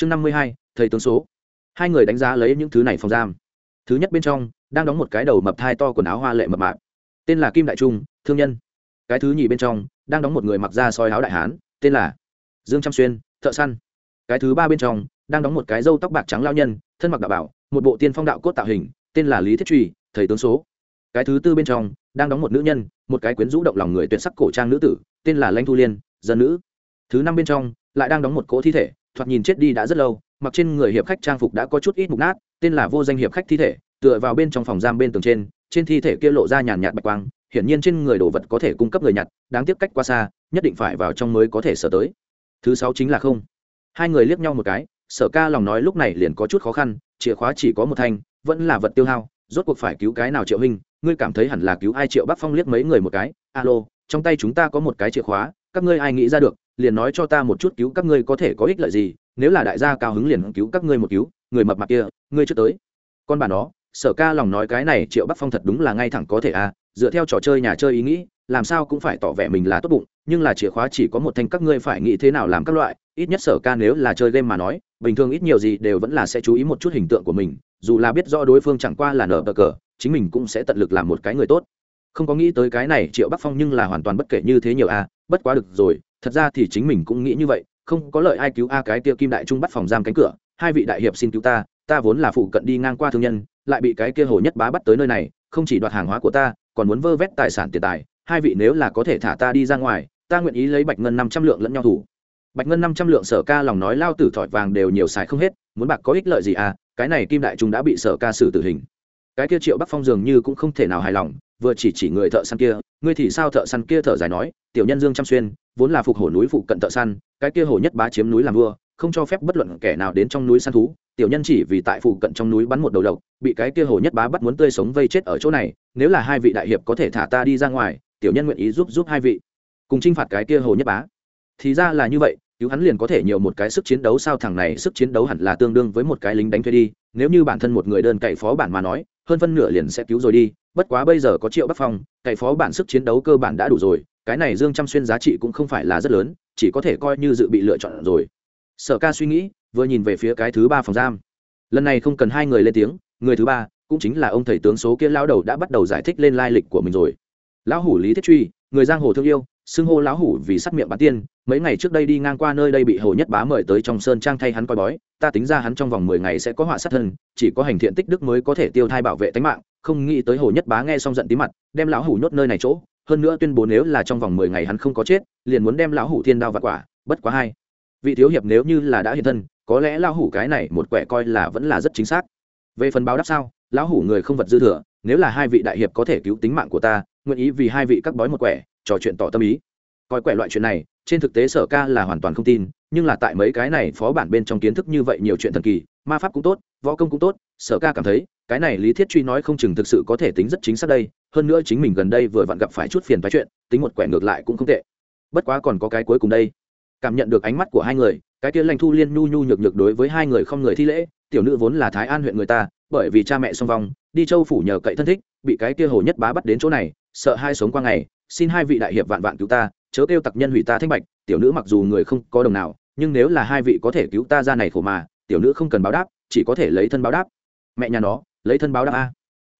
chương năm mươi hai, thầy tướng số. Hai người đánh giá lấy những thứ này phòng giam. Thứ nhất bên trong, đang đóng một cái đầu mập thai to quần áo hoa lệ mập mạp. Tên là kim đại trung, thương nhân. Cái thứ nhì bên trong, đang đóng một người mặc da soi áo đại hán, tên là dương trăm xuyên, thợ săn. Cái thứ ba bên trong, đang đóng một cái râu tóc bạc trắng lao nhân, thân mặc đạo bảo, một bộ tiên phong đạo cốt tạo hình, tên là lý thiết truy, thầy tướng số. Cái thứ tư bên trong, đang đóng một nữ nhân, một cái quyến rũ động lòng người tuyệt sắc cổ trang nữ tử, tên là lanh thu liên, dân nữ. Thứ năm bên trong, lại đang đóng một cỗ thi thể thoạt nhìn chết đi đã rất lâu, mặc trên người hiệp khách trang phục đã có chút ít mục nát, tên là vô danh hiệp khách thi thể, tựa vào bên trong phòng giam bên tường trên trên thi thể kia lộ ra nhàn nhạt bạch quang, hiển nhiên trên người đồ vật có thể cung cấp người nhặt, đáng tiếc cách qua xa, nhất định phải vào trong mới có thể sở tới. Thứ sáu chính là không. Hai người liếc nhau một cái, sở ca lòng nói lúc này liền có chút khó khăn, chìa khóa chỉ có một thanh, vẫn là vật tiêu hao, rốt cuộc phải cứu cái nào triệu hình ngươi cảm thấy hẳn là cứu ai triệu bắc phong liếc mấy người một cái, alo, trong tay chúng ta có một cái chìa khóa, các ngươi ai nghĩ ra được liền nói cho ta một chút cứu các ngươi có thể có ích lợi gì, nếu là đại gia cao hứng liền cứu các ngươi một cứu, người mập mạp kia, ngươi trước tới. Con bà nó, sở ca lòng nói cái này triệu bắc phong thật đúng là ngay thẳng có thể à dựa theo trò chơi nhà chơi ý nghĩ, làm sao cũng phải tỏ vẻ mình là tốt bụng, nhưng là chìa khóa chỉ có một thanh các ngươi phải nghĩ thế nào làm các loại, ít nhất sở ca nếu là chơi game mà nói, bình thường ít nhiều gì đều vẫn là sẽ chú ý một chút hình tượng của mình, dù là biết rõ đối phương chẳng qua là nở bờ cờ, chính mình cũng sẽ tận lực làm một cái người tốt. Không có nghĩ tới cái này triệu bắc phong nhưng là hoàn toàn bất kể như thế nhiều a bất quá được rồi thật ra thì chính mình cũng nghĩ như vậy, không có lợi ai cứu a cái kia kim đại trung bắt phòng giam cánh cửa, hai vị đại hiệp xin cứu ta ta vốn là phụ cận đi ngang qua thương nhân, lại bị cái kia hồ nhất bá bắt tới nơi này, không chỉ đoạt hàng hóa của ta, còn muốn vơ vét tài sản tiền tài, hai vị nếu là có thể thả ta đi ra ngoài, ta nguyện ý lấy bạch ngân năm trăm lượng lẫn nhau thủ. Bạch ngân năm trăm lượng sở ca lòng nói lao tử thỏi vàng đều nhiều xài không hết, muốn bạc có ích lợi gì à cái này kim đại trung đã bị sở ca xử tử hình cái kia triệu bắc phong dường như cũng không thể nào hài lòng, vừa chỉ chỉ người thợ săn kia, ngươi thì sao thợ săn kia thở dài nói, tiểu nhân dương trăm xuyên, vốn là phục hổ núi phụ cận thợ săn, cái kia hồ nhất bá chiếm núi làm vua, không cho phép bất luận kẻ nào đến trong núi săn thú, tiểu nhân chỉ vì tại phụ cận trong núi bắn một đầu độc, bị cái kia hồ nhất bá bắt muốn tươi sống vây chết ở chỗ này, nếu là hai vị đại hiệp có thể thả ta đi ra ngoài, tiểu nhân nguyện ý giúp giúp hai vị, cùng chinh phạt cái kia hồ nhất bá. Thì ra là như vậy, cứu hắn liền có thể nhiều một cái sức chiến đấu, sao thằng này sức chiến đấu hẳn là tương đương với một cái lính đánh thuê đi, nếu như bản thân một người đơn cậy phó bản mà nói hơn phân nửa liền sẽ cứu rồi đi, bất quá bây giờ có triệu bắc phong cậy phó bản sức chiến đấu cơ bản đã đủ rồi, cái này dương chăm xuyên giá trị cũng không phải là rất lớn, chỉ có thể coi như dự bị lựa chọn rồi. Sở ca suy nghĩ, vừa nhìn về phía cái thứ ba phòng giam. Lần này không cần hai người lên tiếng, người thứ ba cũng chính là ông thầy tướng số kia lao đầu đã bắt đầu giải thích lên lai lịch của mình rồi. Lão hủ lý thiết truy người giang hồ thương yêu, xưng hô lão hủ vì sắc miệng bán tiên, mấy ngày trước đây đi ngang qua nơi đây bị hồ nhất bá mời tới trong sơn trang thay hắn coi bói, ta tính ra hắn trong vòng mười ngày sẽ có họa sát thân, chỉ có hành thiện tích đức mới có thể tiêu thai bảo vệ tính mạng, không nghĩ tới hồ nhất bá nghe xong giận tí mặt, đem lão hủ nhốt nơi này chỗ, hơn nữa tuyên bố nếu là trong vòng mười ngày hắn không có chết, liền muốn đem lão hủ thiên đao vặt quả, bất quá hai. Vị thiếu hiệp nếu như là đã hiện thân, có lẽ lão hủ cái này một quẻ coi là vẫn là rất chính xác. Về phần báo đáp sao, lão hủ người không vật dư thừa nếu là hai vị đại hiệp có thể cứu tính mạng của ta, nguyện ý vì hai vị các bói một quẻ, trò chuyện tỏ tâm ý. Coi quẻ loại chuyện này, trên thực tế sở ca là hoàn toàn không tin, nhưng là tại mấy cái này phó bản bên trong kiến thức như vậy nhiều chuyện thần kỳ, ma pháp cũng tốt, võ công cũng tốt, sở ca cảm thấy, cái này lý thiết truy nói không chừng thực sự có thể tính rất chính xác đây, hơn nữa chính mình gần đây vừa vặn gặp phải chút phiền phái chuyện, tính một quẻ ngược lại cũng không tệ. Bất quá còn có cái cuối cùng đây. Cảm nhận được ánh mắt của hai người, cái kia lành thu liên nhu nhu nhược nhược đối với hai người không người thi lễ, tiểu nữ vốn là thái an huyện người ta, bởi vì cha mẹ song vong đi châu phủ nhờ cậy thân thích, bị cái kia hồ nhất bá bắt đến chỗ này, sợ hai sống qua ngày, xin hai vị đại hiệp vạn vạn cứu ta, chớ kêu tặc nhân hủy ta thanh bạch, tiểu nữ mặc dù người không có đồng nào, nhưng nếu là hai vị có thể cứu ta ra này khổ mà, tiểu nữ không cần báo đáp, chỉ có thể lấy thân báo đáp. Mẹ nhà nó, lấy thân báo đáp a.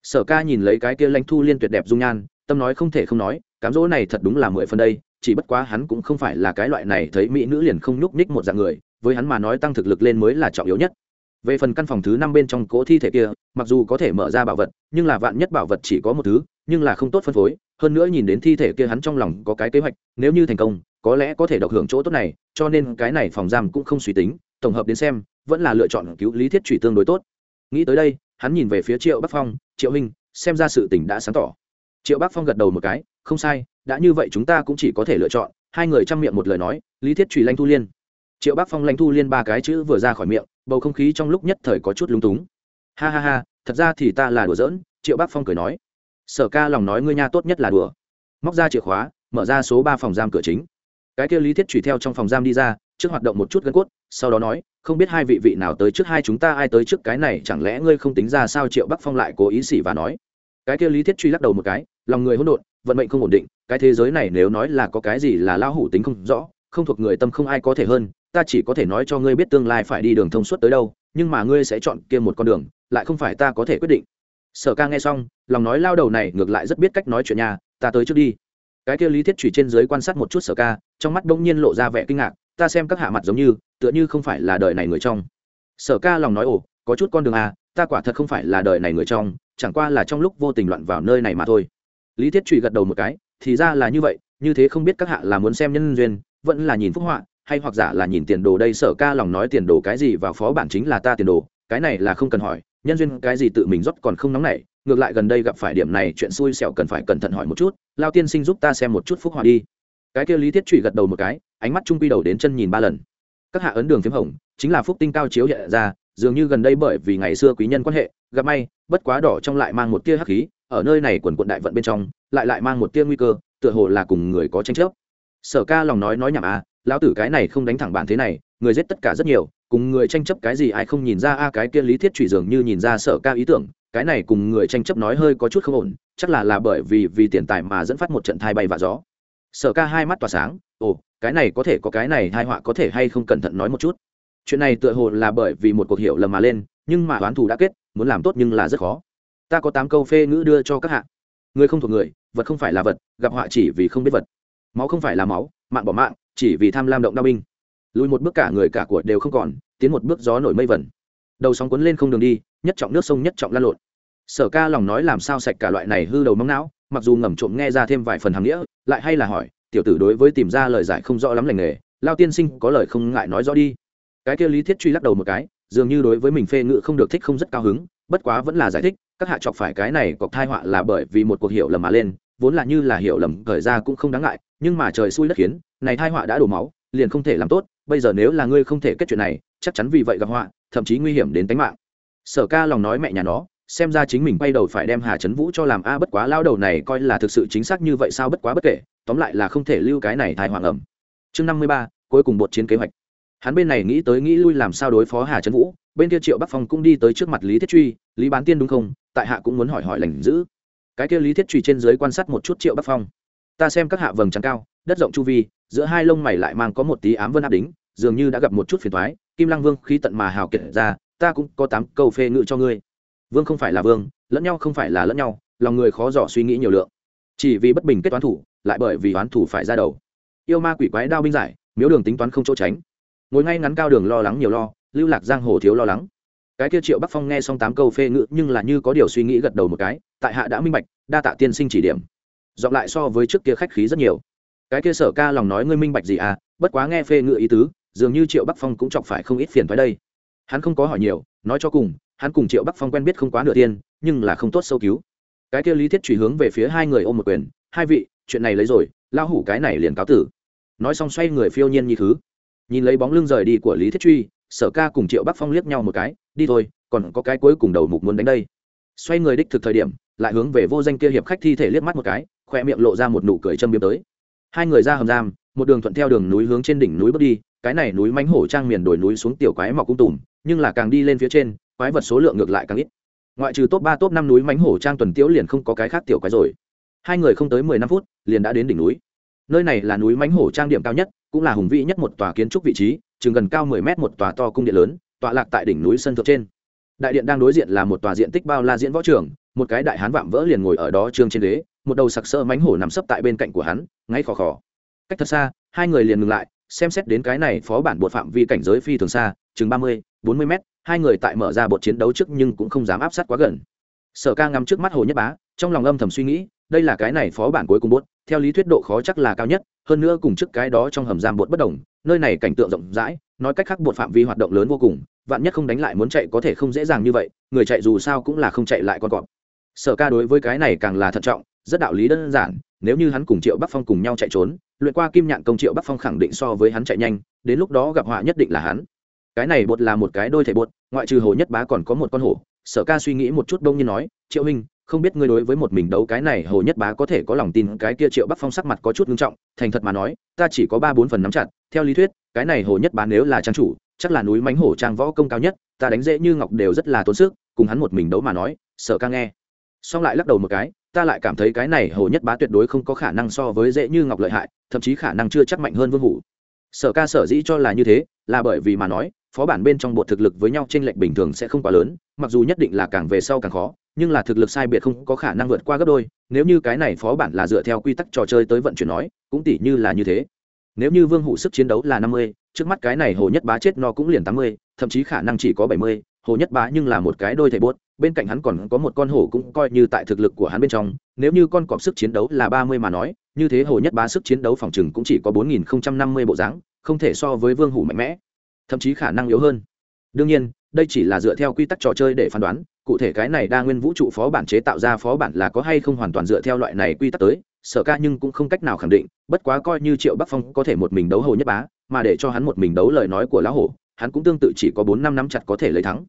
Sở ca nhìn lấy cái kia lãnh thu liên tuyệt đẹp dung nhan, tâm nói không thể không nói, cám dỗ này thật đúng là mười phần đây, chỉ bất quá hắn cũng không phải là cái loại này thấy mỹ nữ liền không nhúc nhích một dạng người, với hắn mà nói tăng thực lực lên mới là trọng yếu nhất về phần căn phòng thứ năm bên trong cỗ thi thể kia, mặc dù có thể mở ra bảo vật, nhưng là vạn nhất bảo vật chỉ có một thứ, nhưng là không tốt phân phối. Hơn nữa nhìn đến thi thể kia hắn trong lòng có cái kế hoạch, nếu như thành công, có lẽ có thể độc hưởng chỗ tốt này, cho nên cái này phòng giam cũng không suy tính, tổng hợp đến xem, vẫn là lựa chọn cứu lý thiết trụy tương đối tốt. Nghĩ tới đây, hắn nhìn về phía triệu bắc phong, triệu hình xem ra sự tình đã sáng tỏ. Triệu bắc phong gật đầu một cái, không sai, đã như vậy chúng ta cũng chỉ có thể lựa chọn. Hai người chăm miệng một lời nói, lý thiết trụy lanh thu liên triệu Bác phong lãnh thu liên ba cái chữ vừa ra khỏi miệng, bầu không khí trong lúc nhất thời có chút lúng túng. Ha ha ha, thật ra thì ta là đùa giỡn, triệu Bác phong cười nói. Sở ca lòng nói ngươi nha tốt nhất là đùa. Móc ra chìa khóa, mở ra số ba phòng giam cửa chính. Cái kia lý thiết trùy theo trong phòng giam đi ra, trước hoạt động một chút gân cốt, sau đó nói, không biết hai vị vị nào tới trước hai chúng ta, ai tới trước cái này, chẳng lẽ ngươi không tính ra sao? Triệu bắc phong lại cố ý xỉ và nói. Cái kia lý thiết truy lắc đầu một cái, lòng người hỗn độn, vận mệnh không ổn định, cái thế giới này nếu nói là có cái gì là lao hủ tính không rõ, không thuộc người tâm không ai có thể hơn ta chỉ có thể nói cho ngươi biết tương lai phải đi đường thông suốt tới đâu, nhưng mà ngươi sẽ chọn kia một con đường, lại không phải ta có thể quyết định. Sở ca nghe xong, lòng nói lao đầu này ngược lại rất biết cách nói chuyện nhà ta tới trước đi. Cái kia lý thiết trụy trên dưới quan sát một chút sở ca, trong mắt bỗng nhiên lộ ra vẻ kinh ngạc, ta xem các hạ mặt giống như, tựa như không phải là đời này người trong. Sở ca lòng nói, ồ, có chút con đường à ta quả thật không phải là đời này người trong, chẳng qua là trong lúc vô tình loạn vào nơi này mà thôi. Lý thiết trụy gật đầu một cái, thì ra là như vậy, như thế không biết các hạ là muốn xem nhân duyên, vẫn là nhìn phúc họa hay hoặc giả là nhìn tiền đồ đây, sở ca lòng nói tiền đồ cái gì vào phó bản chính là ta tiền đồ, cái này là không cần hỏi, nhân duyên cái gì tự mình rót còn không nóng nảy, ngược lại gần đây gặp phải điểm này chuyện xui xẻo cần phải cẩn thận hỏi một chút, lao tiên sinh giúp ta xem một chút phúc họa đi. Cái kia lý thiết trụy gật đầu một cái, ánh mắt trung quy đầu đến chân nhìn ba lần. Các hạ ấn đường phiếm hồng, chính là phúc tinh cao chiếu hiện ra, dường như gần đây bởi vì ngày xưa quý nhân quan hệ, gặp may, bất quá đỏ trong lại mang một tia hắc khí, ở nơi này quần quận đại vận bên trong, lại lại mang một tia nguy cơ, tựa hồ là cùng người có tranh chấp. Sở ca lòng nói nói nhảm à lão tử cái này không đánh thẳng bản thế này, người giết tất cả rất nhiều, cùng người tranh chấp cái gì ai không nhìn ra, a, cái kia lý thiết trụy dường như nhìn ra sở ca ý tưởng, cái này cùng người tranh chấp nói hơi có chút không ổn, chắc là là bởi vì vì tiền tài mà dẫn phát một trận thai bay và gió. Sở ca hai mắt tỏa sáng, ồ, cái này có thể có cái này hai họa có thể hay không cẩn thận nói một chút. Chuyện này tựa hồ là bởi vì một cuộc hiểu lầm mà lên, nhưng mà oán thù đã kết, muốn làm tốt nhưng là rất khó. Ta có tám câu phê ngữ đưa cho các hạ. Người không thuộc người, vật không phải là vật, gặp họa chỉ vì không biết vật. Máu không phải là máu, mạng bỏ mạng chỉ vì tham lam động đao binh. Lùi một bước cả người cả của đều không còn, tiến một bước gió nổi mây vẩn. Đầu sóng cuốn lên không đường đi, nhất trọng nước sông nhất trọng lan lộn. Sở ca lòng nói làm sao sạch cả loại này hư đầu móng não, mặc dù ngầm trộm nghe ra thêm vài phần hàng nghĩa, lại hay là hỏi, tiểu tử đối với tìm ra lời giải không rõ lắm lành nghề, lao tiên sinh có lời không ngại nói rõ đi. Cái kia lý thiết truy lắc đầu một cái, dường như đối với mình phê ngự không được thích không rất cao hứng, bất quá vẫn là giải thích, các hạ chọc phải cái này cọc thai họa là bởi vì một cuộc hiểu lầm mà lên, vốn là như là hiểu lầm khởi ra cũng không đáng ngại, nhưng mà trời xui đất khiến này thai họa đã đổ máu, liền không thể làm tốt, bây giờ nếu là ngươi không thể kết chuyện này, chắc chắn vì vậy gặp họa, thậm chí nguy hiểm đến tính mạng. Sở ca lòng nói mẹ nhà nó, xem ra chính mình bay đầu phải đem hà trấn vũ cho làm a, bất quá lao đầu này coi là thực sự chính xác như vậy sao bất quá bất kể, tóm lại là không thể lưu cái này thai hoàng ẩm chương năm mươi ba, cuối cùng bột chiến kế hoạch. Hắn bên này nghĩ tới nghĩ lui làm sao đối phó hà trấn vũ, bên kia triệu bắc phong cũng đi tới trước mặt lý thiết truy, lý bán tiên đúng không? Tại hạ cũng muốn hỏi hỏi lành giữ cái kia lý thiết truy trên dưới quan sát một chút triệu bắc phong. Ta xem các hạ vầng trắng cao, đất rộng chu vi giữa hai lông mày lại mang có một tí ám vân áp đính, dường như đã gặp một chút phiền thoái kim lăng vương khí tận mà hào kiệt ra, ta cũng có tám câu phê ngự cho ngươi. Vương không phải là vương, lẫn nhau không phải là lẫn nhau, lòng người khó dò suy nghĩ nhiều lượng. Chỉ vì bất bình kết toán thủ, lại bởi vì toán thủ phải ra đầu. Yêu ma quỷ quái đao binh giải, miếu đường tính toán không chỗ tránh. Ngồi ngay ngắn cao đường lo lắng nhiều lo, lưu lạc giang hồ thiếu lo lắng. Cái kia triệu bắc phong nghe xong tám câu phê ngự nhưng là như có điều suy nghĩ gật đầu một cái, tại hạ đã minh bạch, đa tạ tiên sinh chỉ điểm. Dọn lại so với trước kia khách khí rất nhiều cái kia sở ca lòng nói ngươi minh bạch gì à bất quá nghe phê ngựa ý tứ, dường như triệu bắc phong cũng chọc phải không ít phiền thoái đây. Hắn không có hỏi nhiều, nói cho cùng, hắn cùng triệu bắc phong quen biết không quá nửa tiên nhưng là không tốt sâu cứu. Cái kia lý thiết truy hướng về phía hai người ôm một quyền, hai vị, chuyện này lấy rồi lao hủ cái này liền cáo tử. Nói xong xoay người phiêu nhiên như thứ. Nhìn lấy bóng lưng rời đi của lý thiết truy, sở ca cùng triệu bắc phong liếc nhau một cái, đi thôi, còn có cái cuối cùng đầu mục muốn đánh đây. Xoay người đích thực thời điểm, lại hướng về vô danh kia hiệp khách thi thể liếc mắt một cái, khoe miệng lộ ra một nụ cười châm biếm tới hai người ra hầm giam, một đường thuận theo đường núi hướng trên đỉnh núi bước đi, cái này núi mánh hổ trang miền đồi núi xuống tiểu quái mọc cung tùm, nhưng là càng đi lên phía trên, quái vật số lượng ngược lại càng ít. Ngoại trừ top ba, top năm núi mánh hổ trang tuần tiễu liền không có cái khác tiểu quái rồi. Hai người không tới mười năm phút, liền đã đến đỉnh núi. Nơi này là núi mánh hổ trang điểm cao nhất, cũng là hùng vĩ nhất một tòa kiến trúc vị trí, chừng gần cao mười mét một tòa to cung điện lớn, tọa lạc tại đỉnh núi sân thượng trên. Đại điện đang đối diện là một tòa diện tích bao la diễn võ trường, một cái đại hán vạm vỡ liền ngồi ở đó trương trên đế một đầu sặc sỡ mánh hổ nằm sấp tại bên cạnh của hắn, ngay khò khò. Cách thật xa, hai người liền ngừng lại, xem xét đến cái này phó bản bột phạm vi cảnh giới phi thường xa, chừng ba mươi, bốn mươi mét, hai người tại mở ra bột chiến đấu trước nhưng cũng không dám áp sát quá gần. Sở ca ngắm trước mắt hồ nhất bá, trong lòng âm thầm suy nghĩ, đây là cái này phó bản cuối cùng bốt theo lý thuyết độ khó chắc là cao nhất, hơn nữa cùng trước cái đó trong hầm giam bột bất đồng, nơi này cảnh tượng rộng rãi, nói cách khác bột phạm vi hoạt động lớn vô cùng, vạn nhất không đánh lại muốn chạy có thể không dễ dàng như vậy, người chạy dù sao cũng là không chạy lại con cọp. Sở ca đối với cái này càng là thận trọng rất đạo lý đơn giản, nếu như hắn cùng triệu bắc phong cùng nhau chạy trốn, luyện qua kim nhạn công triệu bắc phong khẳng định so với hắn chạy nhanh, đến lúc đó gặp họa nhất định là hắn. Cái này bột là một cái đôi thể bột, ngoại trừ hồ nhất bá còn có một con hổ. Sở ca suy nghĩ một chút đông như nói, triệu huynh, không biết ngươi đối với một mình đấu cái này, hồ nhất bá có thể có lòng tin cái kia triệu bắc phong sắc mặt có chút nghiêm trọng, thành thật mà nói, ta chỉ có ba bốn phần nắm chặt, theo lý thuyết, cái này hồ nhất bá nếu là trang chủ, chắc là núi mánh hổ trang võ công cao nhất, ta đánh dễ như ngọc đều rất là tốn sức, cùng hắn một mình đấu mà nói. Sở ca nghe. Xong lại lắc đầu một cái ta lại cảm thấy cái này hồ nhất bá tuyệt đối không có khả năng so với dễ như ngọc lợi hại, thậm chí khả năng chưa chắc mạnh hơn vương hủ. Sở ca sở dĩ cho là như thế, là bởi vì mà nói, phó bản bên trong bột thực lực với nhau trên lệnh bình thường sẽ không quá lớn, mặc dù nhất định là càng về sau càng khó, nhưng là thực lực sai biệt không có khả năng vượt qua gấp đôi, nếu như cái này phó bản là dựa theo quy tắc trò chơi tới vận chuyển nói, cũng tỷ như là như thế. Nếu như vương hủ sức chiến đấu là năm mươi, trước mắt cái này hồ nhất bá chết no cũng liền tám mươi, thậm chí khả năng chỉ có bảy mươi, hồ nhất bá nhưng là một cái đôi thể bốt bên cạnh hắn còn có một con hổ cũng coi như tại thực lực của hắn bên trong, nếu như con cọp sức chiến đấu là ba mươi mà nói, như thế hồ nhất bá sức chiến đấu phòng chừng cũng chỉ có bốn nghìn năm mươi bộ dáng, không thể so với vương hủ mạnh mẽ, thậm chí khả năng yếu hơn. Đương nhiên, đây chỉ là dựa theo quy tắc trò chơi để phán đoán, cụ thể cái này đa nguyên vũ trụ phó bản chế tạo ra phó bản là có hay không hoàn toàn dựa theo loại này quy tắc tới, sở ca nhưng cũng không cách nào khẳng định, bất quá coi như triệu bắc phong có thể một mình đấu hồ nhất bá, mà để cho hắn một mình đấu lời nói của lão hổ, hắn cũng tương tự chỉ có bốn năm năm chặt có thể lấy thắng.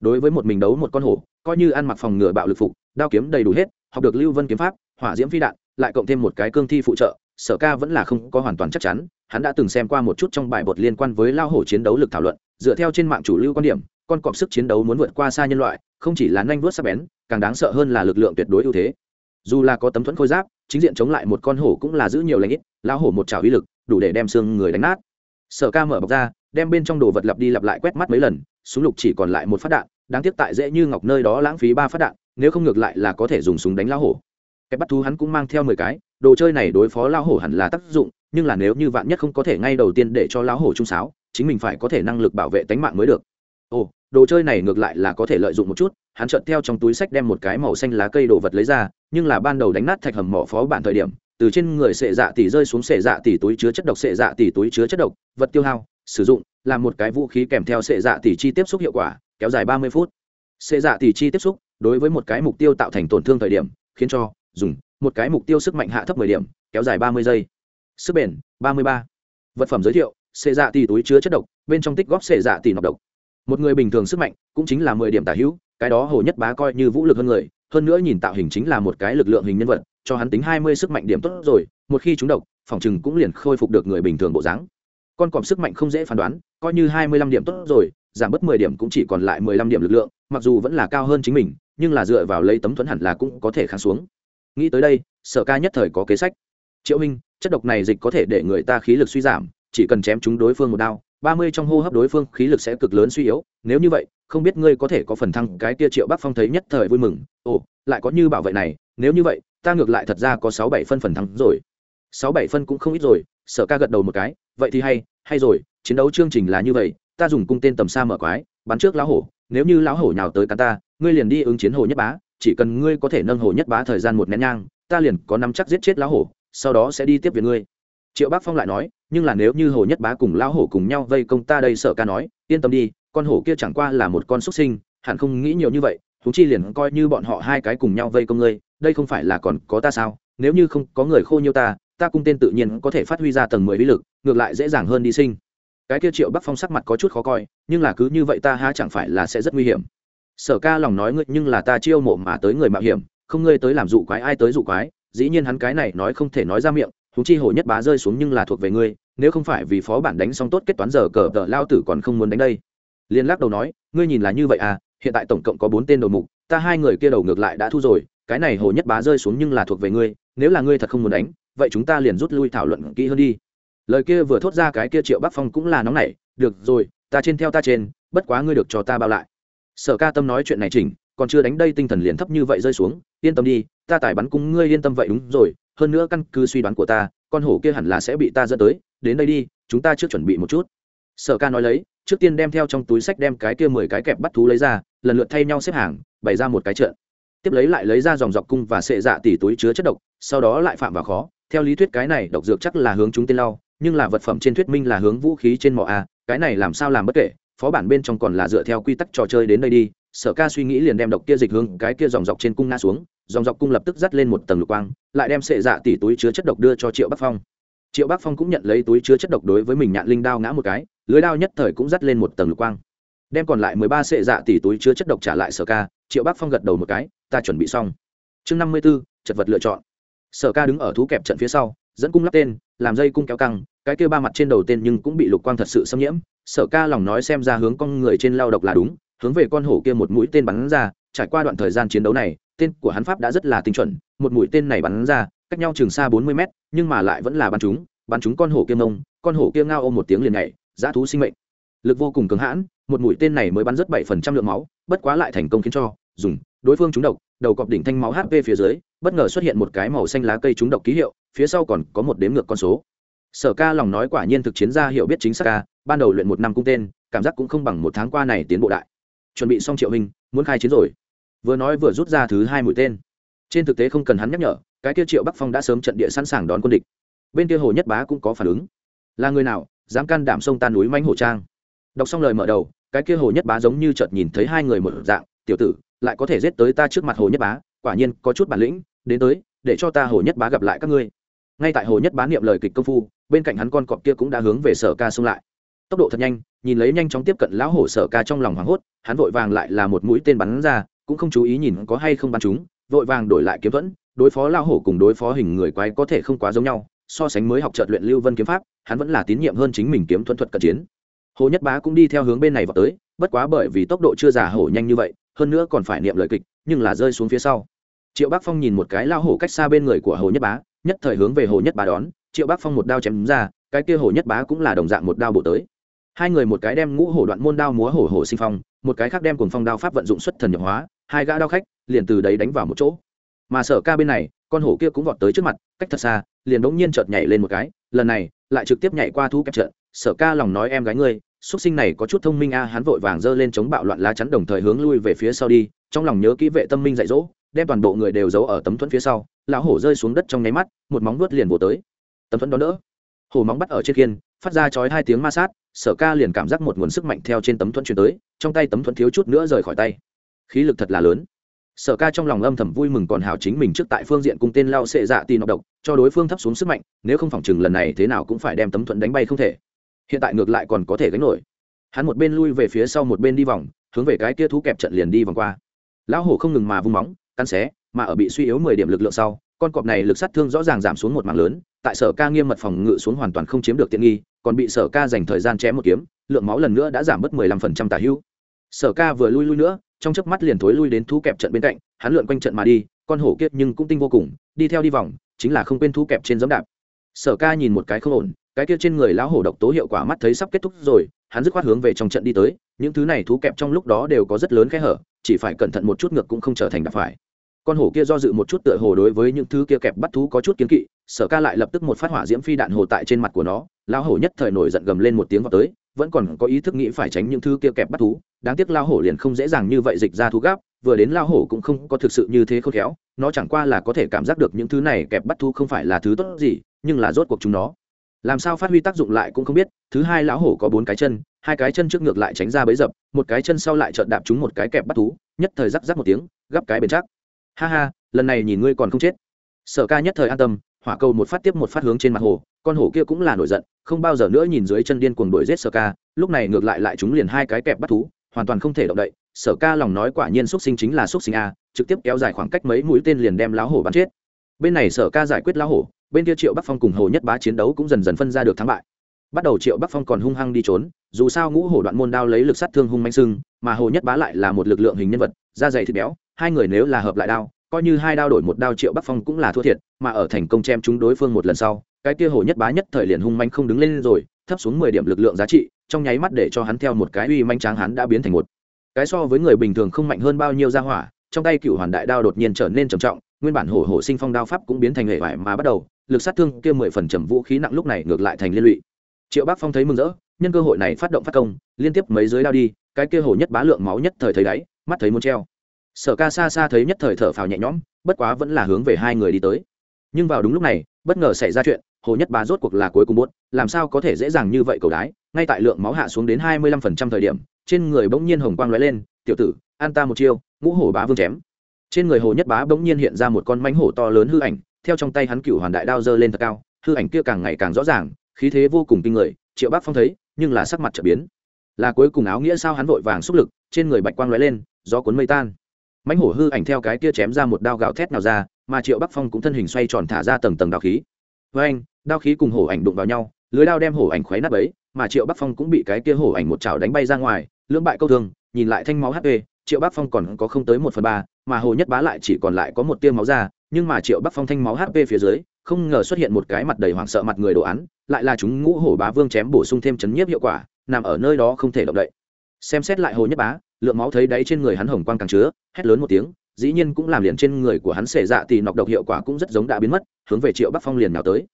Đối với một mình đấu một con hổ coi như ăn mặc phòng ngừa bạo lực phục, đao kiếm đầy đủ hết, học được lưu vân kiếm pháp, hỏa diễm phi đạn, lại cộng thêm một cái cương thi phụ trợ, sở ca vẫn là không có hoàn toàn chắc chắn, hắn đã từng xem qua một chút trong bài bột liên quan với lao hổ chiến đấu lực thảo luận, dựa theo trên mạng chủ lưu quan điểm, con cọp sức chiến đấu muốn vượt qua xa nhân loại, không chỉ là nhanh vuốt sắc bén, càng đáng sợ hơn là lực lượng tuyệt đối ưu thế. Dù là có tấm thuẫn khôi giáp, chính diện chống lại một con hổ cũng là giữ nhiều lãnh ít, lao hổ một trào uy lực, đủ để đem xương người đánh nát. Sở ca mở bọc ra, đem bên trong đồ vật lặp đi lặp lại quét mắt mấy lần, súng lục chỉ còn lại một phát đạn đáng tiếc tại dễ như ngọc nơi đó lãng phí ba phát đạn, nếu không ngược lại là có thể dùng súng đánh lao hổ. Cái bắt thú hắn cũng mang theo mười cái, đồ chơi này đối phó lao hổ hẳn là tác dụng, nhưng là nếu như vạn nhất không có thể ngay đầu tiên để cho lao hổ trung sáo, chính mình phải có thể năng lực bảo vệ tánh mạng mới được. Ồ, đồ chơi này ngược lại là có thể lợi dụng một chút, hắn chợt theo trong túi sách đem một cái màu xanh lá cây đồ vật lấy ra, nhưng là ban đầu đánh nát thạch hầm mỏ phó bản thời điểm, từ trên người sệ dạ tỷ rơi xuống sệ dạ tỷ túi chứa chất độc sệ dạ tỷ túi chứa chất độc, vật tiêu hao, sử dụng, làm một cái vũ khí kèm theo sệ dạ tỷ chi tiếp xúc hiệu quả kéo dài ba mươi phút. Xê dạ tỷ chi tiếp xúc, đối với một cái mục tiêu tạo thành tổn thương thời điểm, khiến cho, dùng, một cái mục tiêu sức mạnh hạ thấp mười điểm, kéo dài ba mươi giây. Sức bền, ba mươi ba. Vật phẩm giới thiệu, xê dạ tỷ túi chứa chất độc, bên trong tích góp xê dạ tỷ nọc độc. Một người bình thường sức mạnh, cũng chính là mười điểm tả hữu, cái đó hồ nhất bá coi như vũ lực hơn người, hơn nữa nhìn tạo hình chính là một cái lực lượng hình nhân vật, cho hắn tính hai mươi sức mạnh điểm tốt rồi, một khi chúng độc, phòng chừng cũng liền khôi phục được người bình thường bộ dáng. Con cọp sức mạnh không dễ phán đoán, coi như hai mươi lăm điểm tốt rồi giảm bớt mười điểm cũng chỉ còn lại mười lăm điểm lực lượng, mặc dù vẫn là cao hơn chính mình, nhưng là dựa vào lấy tấm thuẫn hẳn là cũng có thể kháng xuống. Nghĩ tới đây, sở ca nhất thời có kế sách. Triệu minh, chất độc này dịch có thể để người ta khí lực suy giảm, chỉ cần chém chúng đối phương một đao, ba mươi trong hô hấp đối phương khí lực sẽ cực lớn suy yếu, nếu như vậy, không biết ngươi có thể có phần thăng cái kia triệu bắc phong thấy nhất thời vui mừng, ồ, lại có như bảo vệ này, nếu như vậy, ta ngược lại thật ra có sáu bảy phân phần thắng rồi. Sáu bảy phân cũng không ít rồi, sở ca gật đầu một cái, vậy thì hay hay rồi, chiến đấu chương trình là như vậy ta dùng cung tên tầm xa mở quái, bắn trước lão hổ, nếu như lão hổ nhào tới cắn ta, ngươi liền đi ứng chiến hồ nhất bá, chỉ cần ngươi có thể nâng hồ nhất bá thời gian một nén nhang, ta liền có nắm chắc giết chết lão hổ, sau đó sẽ đi tiếp việc ngươi. Triệu bác phong lại nói, nhưng là nếu như hồ nhất bá cùng lão hổ cùng nhau vây công ta đây sợ ca nói, yên tâm đi, con hổ kia chẳng qua là một con xuất sinh, hẳn không nghĩ nhiều như vậy chúng chi liền coi như bọn họ hai cái cùng nhau vây công ngươi, đây không phải là còn có ta sao? Nếu như không có người khô nhiêu ta ta cung tên tự nhiên có thể phát huy ra tầng mười bí lực, ngược lại dễ dàng hơn đi sinh cái kia triệu bắc phong sắc mặt có chút khó coi, nhưng là cứ như vậy ta há chẳng phải là sẽ rất nguy hiểm. Sở ca lòng nói ngươi nhưng là ta chiêu mộ mà tới người mạo hiểm, không ngươi tới làm dụ quái, ai tới dụ quái, dĩ nhiên hắn cái này nói không thể nói ra miệng thú chi hồ nhất bá rơi xuống nhưng là thuộc về ngươi, nếu không phải vì phó bản đánh xong tốt kết toán giờ cờ, tờ lao tử còn không muốn đánh đây. Liên lắc đầu nói, ngươi nhìn là như vậy à hiện tại tổng cộng có bốn tên đầu mục, ta hai người kia đầu ngược lại đã thu rồi, cái này hồ nhất bá rơi xuống nhưng là thuộc về ngươi, nếu là ngươi thật không muốn đánh, vậy chúng ta liền rút lui thảo luận kỹ hơn đi lời kia vừa thốt ra cái kia triệu bắc phong cũng là nóng nảy, được rồi, ta trên theo ta trên, bất quá ngươi được cho ta bao lại. Sở ca tâm nói chuyện này chỉnh, còn chưa đánh đây tinh thần liền thấp như vậy rơi xuống, yên tâm đi, ta tải bắn cung ngươi yên tâm vậy đúng rồi, hơn nữa căn cứ suy đoán của ta, con hổ kia hẳn là sẽ bị ta dẫn tới, đến đây đi, chúng ta trước chuẩn bị một chút. Sở ca nói lấy, trước tiên đem theo trong túi sách đem cái kia mười cái kẹp bắt thú lấy ra, lần lượt thay nhau xếp hàng, bày ra một cái trận. Tiếp lấy lại lấy ra dòng dọc cung và sệ dạ tỉ túi chứa chất độc, sau đó lại phạm vào khó. Theo lý thuyết cái này độc dược chắc là hướng chúng tên lau nhưng là vật phẩm trên thuyết minh là hướng vũ khí trên mỏ a, cái này làm sao làm bất kể, phó bản bên trong còn là dựa theo quy tắc trò chơi đến đây đi, sở ca suy nghĩ liền đem độc kia dịch hướng cái kia dòng dọc trên cung ngã xuống, dòng dọc cung lập tức dắt lên một tầng lục quang, lại đem sệ dạ tỉ túi chứa chất độc đưa cho triệu bắc phong. Triệu bắc phong cũng nhận lấy túi chứa chất độc đối với mình nhạn linh đao ngã một cái, lưới đao nhất thời cũng dắt lên một tầng lục quang. Đem còn lại mười ba sệ dạ tỉ túi chứa chất độc trả lại sở ca, triệu bắc phong gật đầu một cái, ta chuẩn bị xong. Chương năm mươi b ố chật vật lựa chọn. Sở ca đứng ở thú kẹp trận phía sau, dẫn cung lắp tên, làm dây cung kéo căng cái kia ba mặt trên đầu tên nhưng cũng bị lục quang thật sự xâm nhiễm, sở ca lòng nói xem ra hướng con người trên lao độc là đúng, hướng về con hổ kia một mũi tên bắn ra, trải qua đoạn thời gian chiến đấu này, tên của hắn pháp đã rất là tinh chuẩn, một mũi tên này bắn ra, cách nhau trường xa bốn mươi mét, nhưng mà lại vẫn là bắn chúng bắn chúng con hổ kia mông, con hổ kia ngao ôm một tiếng liền nhảy giá thú sinh mệnh. Lực vô cùng cứng hãn, một mũi tên này mới bắn rất bảy phần trăm lượng máu, bất quá lại thành công khiến cho, dùng, đối phương trúng độc, đầu cọp đỉnh thanh máu hp phía dưới, bất ngờ xuất hiện một cái màu xanh lá cây trúng độc ký hiệu, phía sau còn có một đếm ngược con số sở ca lòng nói quả nhiên thực chiến gia hiểu biết chính xác ca, ban đầu luyện một năm cung tên, cảm giác cũng không bằng một tháng qua này tiến bộ đại. Chuẩn bị xong triệu hình muốn khai chiến rồi. Vừa nói vừa rút ra thứ hai mũi tên. Trên thực tế không cần hắn nhắc nhở, cái kia triệu bắc phong đã sớm trận địa sẵn sàng đón quân địch. Bên kia hồ nhất bá cũng có phản ứng. Là người nào, dám can đảm sông tan núi manh hổ trang? Đọc xong lời mở đầu, cái kia hồ nhất bá giống như chợt nhìn thấy hai người một dạng, tiểu tử, lại có thể giết tới ta trước mặt hồ nhất bá, quả nhiên có chút bản lĩnh, đến tới, để cho ta hồ nhất bá gặp lại các ngươi. Ngay tại hồ nhất bá niệm lời kịch công phu bên cạnh hắn con cọp kia cũng đã hướng về sở ca xông lại. Tốc độ thật nhanh, nhìn lấy nhanh chóng tiếp cận lão hổ sở ca trong lòng hoảng hốt, hắn vội vàng lại là một mũi tên bắn ra, cũng không chú ý nhìn có hay không bắn chúng, vội vàng đổi lại kiếm thuẫn, đối phó lão hổ cùng đối phó hình người quái có thể không quá giống nhau, so sánh mới học trợt luyện lưu vân kiếm pháp, hắn vẫn là tín nhiệm hơn chính mình kiếm thuẫn thuật cận chiến. Hồ nhất bá cũng đi theo hướng bên này vào tới, bất quá bởi vì tốc độ chưa giả hổ nhanh như vậy, hơn nữa còn phải niệm lời kịch, nhưng là rơi xuống phía sau. Triệu bắc phong nhìn một cái lao hổ cách xa bên người của hồ nhất bá, nhất thời hướng về hồ nhất bá đón triệu bắc phong một đao chém ra, cái kia hổ nhất bá cũng là đồng dạng một đao bộ tới. Hai người một cái đem ngũ hổ đoạn môn đao múa hổ hổ sinh phong, một cái khác đem cùng phong đao pháp vận dụng xuất thần nhập hóa, hai gã đao khách liền từ đấy đánh vào một chỗ. Mà sở ca bên này, con hổ kia cũng vọt tới trước mặt, cách thật xa, liền bỗng nhiên chợt nhảy lên một cái, lần này lại trực tiếp nhảy qua thu kẹp trận. Sở ca lòng nói em gái ngươi xuất sinh này có chút thông minh a, hắn vội vàng giơ lên chống bạo loạn lá chắn đồng thời hướng lui về phía sau đi, trong lòng nhớ kỹ vệ tâm minh dạy dỗ, đem toàn bộ người đều giấu ở tấm thuẫn phía sau, lão hổ rơi xuống đất trong nháy mắt, một móng vuốt liền vỗ tới tấm thuẫn đó đỡ. Hổ móng bắt ở trên kiên phát ra chói hai tiếng ma sát, sở ca liền cảm giác một nguồn sức mạnh theo trên tấm thuẫn chuyển tới, trong tay tấm thuẫn thiếu chút nữa rời khỏi tay. Khí lực thật là lớn. Sở ca trong lòng âm thầm vui mừng còn hào chính mình trước tại phương diện cùng tên lao sệ dạ tin nọc độc, cho đối phương thấp xuống sức mạnh, nếu không phòng chừng lần này thế nào cũng phải đem tấm thuẫn đánh bay không thể. Hiện tại ngược lại còn có thể gánh nổi. Hắn một bên lui về phía sau một bên đi vòng, hướng về cái kia thú kẹp trận liền đi vòng qua. Lão hổ không ngừng mà vung móng, cắn xé, mà ở bị suy yếu mười điểm lực lượng sau, con cọp này lực sát thương rõ ràng giảm xuống một mạng lớn tại sở ca nghiêm mật phòng ngự xuống hoàn toàn không chiếm được tiện nghi, còn bị sở ca dành thời gian chém một kiếm, lượng máu lần nữa đã giảm mất mười lăm phần trăm tả hữu. Sở ca vừa lui lui nữa, trong chớp mắt liền thối lui đến thú kẹp trận bên cạnh, hắn lượn quanh trận mà đi, con hổ kiết nhưng cũng tinh vô cùng, đi theo đi vòng, chính là không quên thú kẹp trên giấm đạp. Sở ca nhìn một cái không ổn, cái kia trên người lão hổ độc tố hiệu quả mắt thấy sắp kết thúc rồi, hắn dứt khoát hướng về trong trận đi tới, những thứ này thú kẹp trong lúc đó đều có rất lớn khe hở, chỉ phải cẩn thận một chút ngược cũng không trở thành đạp phải con hổ kia do dự một chút tựa hồ đối với những thứ kia kẹp bắt thú có chút kiến kỵ, sở ca lại lập tức một phát hỏa diễm phi đạn hồ tại trên mặt của nó, lão hổ nhất thời nổi giận gầm lên một tiếng vào tới, vẫn còn có ý thức nghĩ phải tránh những thứ kia kẹp bắt thú, đáng tiếc lao hổ liền không dễ dàng như vậy dịch ra thú gáp, vừa đến lao hổ cũng không có thực sự như thế khôn khéo, nó chẳng qua là có thể cảm giác được những thứ này kẹp bắt thú không phải là thứ tốt gì, nhưng là rốt cuộc chúng nó. Làm sao phát huy tác dụng lại cũng không biết, thứ hai lão hổ có bốn cái chân, hai cái chân trước ngược lại tránh ra bấy dập, một cái chân sau lại trợn đạp chúng một cái kẹp bắt thú, nhất thời rắc rắc một tiếng, gắp cái bền chắc ha ha, lần này nhìn ngươi còn không chết. Sở ca nhất thời an tâm, hỏa cầu một phát tiếp một phát hướng trên mặt hồ, con hổ kia cũng là nổi giận, không bao giờ nữa nhìn dưới chân điên cuồng đuổi giết sở ca, lúc này ngược lại lại chúng liền hai cái kẹp bắt thú, hoàn toàn không thể động đậy. Sở ca lòng nói quả nhiên xúc sinh chính là xúc sinh a, trực tiếp kéo dài khoảng cách mấy mũi tên liền đem lão hổ bắn chết. Bên này sở ca giải quyết lão hổ, bên kia triệu bắc phong cùng hồ nhất bá chiến đấu cũng dần dần phân ra được thắng bại. Bắt đầu triệu bắc phong còn hung hăng đi trốn, dù sao ngũ hổ đoạn môn đao lấy lực sát thương hung manh sưng, mà hồ nhất bá lại là một lực lượng hình nhân vật, da dày thịt béo hai người nếu là hợp lại đao, coi như hai đao đổi một đao triệu bắc phong cũng là thua thiệt, mà ở thành công chém chúng đối phương một lần sau, cái kia hồ nhất bá nhất thời liền hung manh không đứng lên rồi, thấp xuống mười điểm lực lượng giá trị, trong nháy mắt để cho hắn theo một cái uy manh tráng hắn đã biến thành một. Cái so với người bình thường không mạnh hơn bao nhiêu ra hỏa, trong tay cựu hoàn đại đao đột nhiên trở nên trầm trọng, nguyên bản hổ hổ sinh phong đao pháp cũng biến thành hệ vải mà bắt đầu, lực sát thương kia mười phần trầm vũ khí nặng lúc này ngược lại thành liên lụy. Triệu bắc phong thấy mừng rỡ, nhân cơ hội này phát động phát công, liên tiếp mấy giới đao đi, cái kia hổ nhất bá lượng máu nhất thời thấy đáy, mắt thấy muốn treo sở ca xa xa thấy nhất thời thở phào nhẹ nhõm, bất quá vẫn là hướng về hai người đi tới. Nhưng vào đúng lúc này, bất ngờ xảy ra chuyện, hồ nhất bá rốt cuộc là cuối cùng buốt làm sao có thể dễ dàng như vậy cầu đái? Ngay tại lượng máu hạ xuống đến hai mươi lăm phần trăm thời điểm, trên người bỗng nhiên hồng quang lóe lên, tiểu tử, an ta một chiêu, ngũ hổ bá vương chém. Trên người hồ nhất bá bỗng nhiên hiện ra một con mánh hổ to lớn hư ảnh, theo trong tay hắn cựu hoàn đại đao giơ lên thật cao, hư ảnh kia càng ngày càng rõ ràng, khí thế vô cùng kinh người, triệu bác phong thấy, nhưng là sắc mặt trở biến. Là cuối cùng áo nghĩa sao hắn vội vàng xúc lực, trên người bạch quang lóe lên, gió cuốn mây tan mãnh hổ hư ảnh theo cái kia chém ra một đao gạo thét nào ra, mà triệu bắc phong cũng thân hình xoay tròn thả ra tầng tầng đao khí. Với anh, đao khí cùng hổ ảnh đụng vào nhau, lưới đao đem hổ ảnh khuấy nát ấy mà triệu bắc phong cũng bị cái kia hổ ảnh một chảo đánh bay ra ngoài, lưỡng bại câu thương, nhìn lại thanh máu hp triệu bắc phong còn có không tới một phần ba, mà hồ nhất bá lại chỉ còn lại có một tiêu máu ra, nhưng mà triệu bắc phong thanh máu hp phía dưới, không ngờ xuất hiện một cái mặt đầy hoảng sợ mặt người đồ án, lại là chúng ngũ hổ bá vương chém bổ sung thêm chấn nhiếp hiệu quả, nằm ở nơi đó không thể động đậy. Xem xét lại hồ nhất bá lượng máu thấy đáy trên người hắn hồng quang càng chứa, hét lớn một tiếng, dĩ nhiên cũng làm liền trên người của hắn xệ dạ thì nọc độc hiệu quả cũng rất giống đã biến mất, hướng về triệu bắc phong liền nào tới.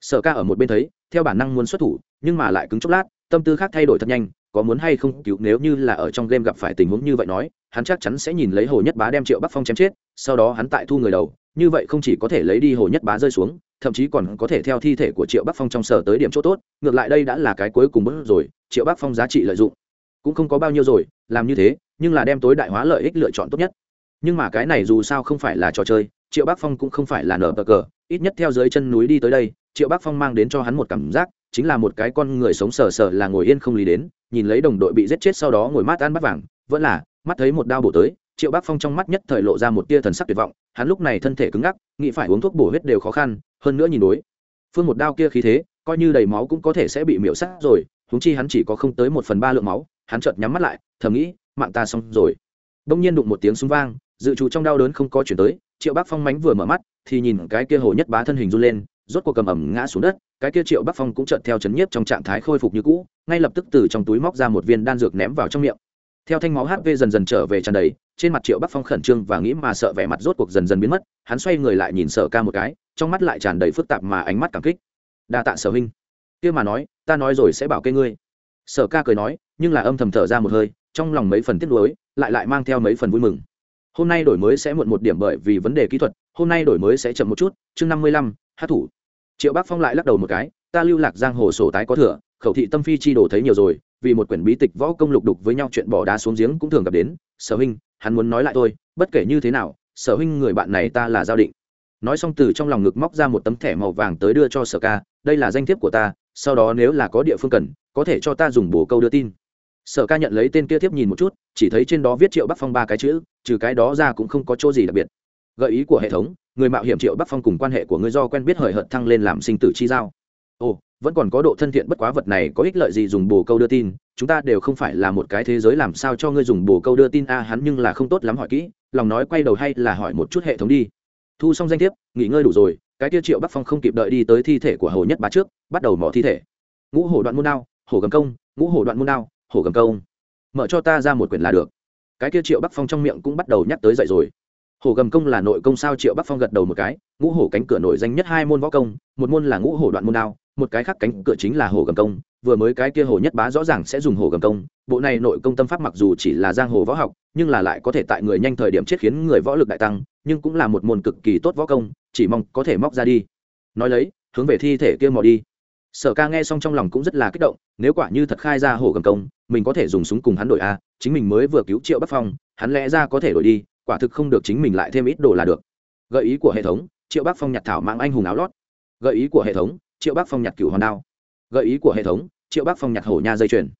Sở ca ở một bên thấy, theo bản năng muốn xuất thủ, nhưng mà lại cứng chốc lát, tâm tư khác thay đổi thật nhanh, có muốn hay không cứu, nếu như là ở trong game gặp phải tình huống như vậy nói, hắn chắc chắn sẽ nhìn lấy hồ nhất bá đem triệu bắc phong chém chết, sau đó hắn tại thu người đầu, như vậy không chỉ có thể lấy đi hồ nhất bá rơi xuống, thậm chí còn có thể theo thi thể của triệu bắc phong trong sở tới điểm chỗ tốt, ngược lại đây đã là cái cuối cùng bước rồi, triệu bắc phong giá trị lợi dụng cũng không có bao nhiêu rồi làm như thế, nhưng là đem tối đại hóa lợi ích lựa chọn tốt nhất. Nhưng mà cái này dù sao không phải là trò chơi, triệu bắc phong cũng không phải là nở bờ cờ. Ít nhất theo dưới chân núi đi tới đây, triệu bắc phong mang đến cho hắn một cảm giác, chính là một cái con người sống sờ sờ là ngồi yên không lý đến, nhìn lấy đồng đội bị giết chết sau đó ngồi mát ăn bắt vàng, vẫn là, mắt thấy một đao bổ tới, triệu bắc phong trong mắt nhất thời lộ ra một tia thần sắc tuyệt vọng, hắn lúc này thân thể cứng ngắc, nghĩ phải uống thuốc bổ huyết đều khó khăn, hơn nữa nhìn đối, phương một đao kia khí thế, coi như đầy máu cũng có thể sẽ bị miễu sát rồi húng chi hắn chỉ có không tới một phần ba lượng máu hắn chợt nhắm mắt lại, thầm nghĩ, mạng ta xong rồi. Đông nhiên đụng một tiếng súng vang, dự trù trong đau đớn không có chuyển tới, triệu bắc phong mánh vừa mở mắt, thì nhìn cái kia hồ nhất bá thân hình run lên, rốt cuộc cầm ẩm ngã xuống đất, cái kia triệu bắc phong cũng chợt theo chấn nhiếp trong trạng thái khôi phục như cũ, ngay lập tức từ trong túi móc ra một viên đan dược ném vào trong miệng. Theo thanh máu hv dần dần trở về tràn đầy, trên mặt triệu bắc phong khẩn trương và nghĩ mà sợ vẻ mặt rốt cuộc dần dần biến mất, hắn xoay người lại nhìn sở ca một cái, trong mắt lại tràn đầy phức tạp mà ánh mắt cảm kích. Đa tạ sở huynh. Kia mà nói, ta nói rồi sẽ bảo kê ngươi. Sở ca cười nói nhưng là âm thầm thở ra một hơi, trong lòng mấy phần tiếc nuối, lại lại mang theo mấy phần vui mừng. Hôm nay đổi mới sẽ muộn một điểm bởi vì vấn đề kỹ thuật, hôm nay đổi mới sẽ chậm một chút, chương năm mươi lăm, hát thủ. Triệu bác phong lại lắc đầu một cái, ta lưu lạc giang hồ sổ tái có thừa, khẩu thị tâm phi chi đồ thấy nhiều rồi, vì một quyển bí tịch võ công lục đục với nhau chuyện bỏ đá xuống giếng cũng thường gặp đến, sở huynh, hắn muốn nói lại tôi bất kể như thế nào, sở huynh người bạn này ta là giao định. Nói xong từ trong lòng ngực móc ra một tấm thẻ màu vàng tới đưa cho sở ca, đây là danh thiếp của ta, sau đó nếu là có địa phương cần, có thể cho ta dùng bồ câu đưa tin sở ca nhận lấy tên kia thiếp nhìn một chút, chỉ thấy trên đó viết triệu bắc phong ba cái chữ, trừ cái đó ra cũng không có chỗ gì đặc biệt. Gợi ý của hệ thống, người mạo hiểm triệu bắc phong cùng quan hệ của người do quen biết hời hợt thăng lên làm sinh tử chi giao. Ồ, vẫn còn có độ thân thiện bất quá vật này có ích lợi gì dùng bồ câu đưa tin, chúng ta đều không phải là một cái thế giới làm sao cho ngươi dùng bồ câu đưa tin a, hắn nhưng là không tốt lắm hỏi kỹ, lòng nói quay đầu hay là hỏi một chút hệ thống đi. Thu xong danh thiếp, nghỉ ngơi đủ rồi, cái tiêu triệu bắc phong không kịp đợi đi tới thi thể của hồ nhất bá trước, bắt đầu mỏ thi thể. Ngũ hổ đoạn môn đao, hổ cầm công, ngũ hổ đoạn môn đao hổ cầm công mở cho ta ra một quyển là được. Cái kia triệu bắc phong trong miệng cũng bắt đầu nhắc tới dậy rồi. Hổ gầm công là nội công sao triệu bắc phong gật đầu một cái, ngũ hổ cánh cửa nổi danh nhất hai môn võ công, một môn là ngũ hổ đoạn môn đao, một cái khác cánh cửa chính là hổ gầm công, vừa mới cái kia hổ nhất bá rõ ràng sẽ dùng hổ gầm công. Bộ này nội công tâm pháp mặc dù chỉ là giang hồ võ học, nhưng là lại có thể tại người nhanh thời điểm chết khiến người võ lực đại tăng, nhưng cũng là một môn cực kỳ tốt võ công, chỉ mong có thể móc ra đi. Nói lấy, hướng về thi thể kia mò đi sở ca nghe xong trong lòng cũng rất là kích động, nếu quả như thật khai ra hồ gầm công, mình có thể dùng súng cùng hắn đổi a, chính mình mới vừa cứu triệu bắc phong, hắn lẽ ra có thể đổi đi, quả thực không được chính mình lại thêm ít đồ là được. Gợi ý của hệ thống, triệu bắc phong nhặt thảo mang anh hùng áo lót. Gợi ý của hệ thống, triệu bắc phong nhặt cửu hòn đao. Gợi ý của hệ thống, triệu bắc phong nhặt hổ nha dây chuyền.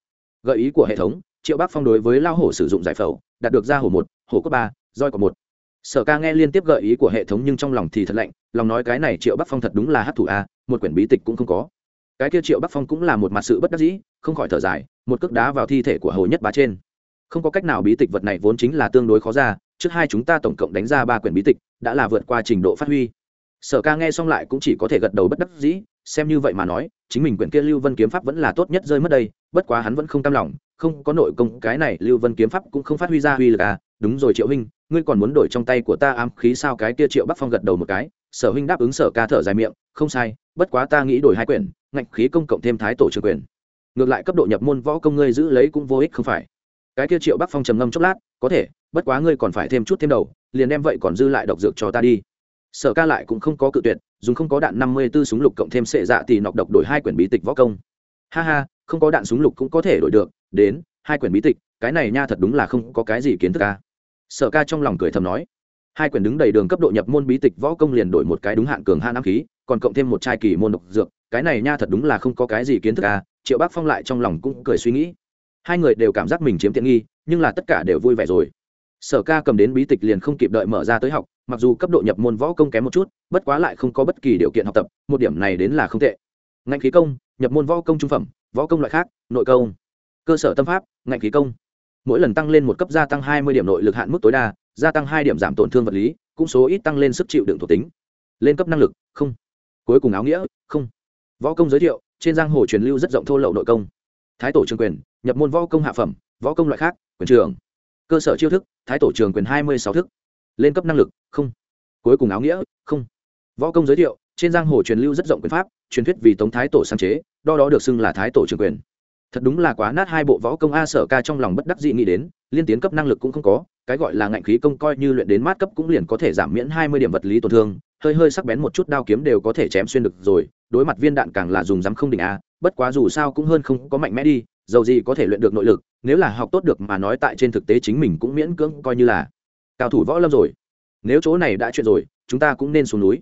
Gợi ý của hệ thống, triệu bắc phong đối với lao hổ sử dụng giải phẫu, đạt được ra hổ một, hổ cấp ba, roi có một. Sở ca nghe liên tiếp gợi ý của hệ thống nhưng trong lòng thì thật lạnh, lòng nói cái này triệu bắc phong thật đúng là hát thủ a, một quyển bí tịch cũng không có cái kia triệu bắc phong cũng là một mặt sự bất đắc dĩ, không khỏi thở dài, một cước đá vào thi thể của hồ nhất bá trên. Không có cách nào bí tịch vật này vốn chính là tương đối khó ra, trước hai chúng ta tổng cộng đánh ra ba quyển bí tịch, đã là vượt qua trình độ phát huy. Sở ca nghe xong lại cũng chỉ có thể gật đầu bất đắc dĩ, xem như vậy mà nói, chính mình quyển kia lưu vân kiếm pháp vẫn là tốt nhất rơi mất đây, bất quá hắn vẫn không cam lòng, không có nội công, cái này lưu vân kiếm pháp cũng không phát huy ra huy lực à đúng rồi triệu huynh, ngươi còn muốn đổi trong tay của ta ám khí sao? Cái kia triệu bắc phong gật đầu một cái, sở huynh đáp ứng sở ca thở dài miệng, không sai, bất quá ta nghĩ đổi hai quyển ngạnh khí công cộng thêm thái tổ trưởng quyền. Ngược lại cấp độ nhập môn võ công ngươi giữ lấy cũng vô ích không phải. Cái kia triệu bắc phong trầm ngâm chốc lát, có thể, bất quá ngươi còn phải thêm chút thêm đầu, liền đem vậy còn dư lại độc dược cho ta đi. Sở ca lại cũng không có cự tuyệt, dùng không có đạn năm mươi b ố súng lục cộng thêm sệ dạ thì nọc độc đổi hai quyển bí tịch võ công. Ha ha, không có đạn súng lục cũng có thể đổi được, đến, hai quyển bí tịch, cái này nha thật đúng là không có cái gì kiến thức ca sở ca trong lòng cười thầm nói. Hai quyển đứng đầy đường cấp độ nhập môn bí tịch võ công liền đổi một cái đúng hạn cường hạ nam khí, còn cộng thêm một chai kỳ môn độc dược cái này nha thật đúng là không có cái gì kiến thức à triệu bác phong lại trong lòng cũng cười suy nghĩ. Hai người đều cảm giác mình chiếm tiện nghi, nhưng là tất cả đều vui vẻ rồi. Sở ca cầm đến bí tịch liền không kịp đợi mở ra tới học, mặc dù cấp độ nhập môn võ công kém một chút, bất quá lại không có bất kỳ điều kiện học tập, một điểm này đến là không tệ. Ngạnh khí công, nhập môn võ công trung phẩm, võ công loại khác, nội công. Cơ sở tâm pháp, ngạnh khí công. Mỗi lần tăng lên một cấp gia tăng hai mươi điểm nội lực hạn mức tối đa, gia tăng hai điểm giảm tổn thương vật lý, cũng số ít tăng lên sức chịu đựng thuộc tính. Lên cấp năng lực, không. Cuối cùng áo nghĩa, không võ công giới thiệu, trên giang hồ truyền lưu rất rộng thô lậu nội công. Thái tổ trường quyền, nhập môn võ công hạ phẩm, võ công loại khác, quyền trường cơ sở chiêu thức, thái tổ trường quyền hai mươi sáu thức. Lên cấp năng lực, không. Cuối cùng áo nghĩa, không. Võ công giới thiệu, trên giang hồ truyền lưu rất rộng quyền pháp, truyền thuyết vì tống thái tổ sáng chế, đo đó được xưng là thái tổ trường quyền. Thật đúng là quá nát hai bộ võ công a sở ca trong lòng bất đắc dị nghĩ đến, liên tiến cấp năng lực cũng không có, cái gọi là ngạnh khí công coi như luyện đến mát cấp cũng liền có thể giảm miễn hai mươi điểm vật lý tổn thương hơi hơi sắc bén một chút đao kiếm đều có thể chém xuyên được rồi, đối mặt viên đạn càng là dùng dám không đỉnh a, bất quá dù sao cũng hơn không có mạnh mẽ đi, dầu gì có thể luyện được nội lực, nếu là học tốt được mà nói tại trên thực tế chính mình cũng miễn cưỡng coi như là cao thủ võ lâm rồi. Nếu chỗ này đã chuyện rồi, chúng ta cũng nên xuống núi.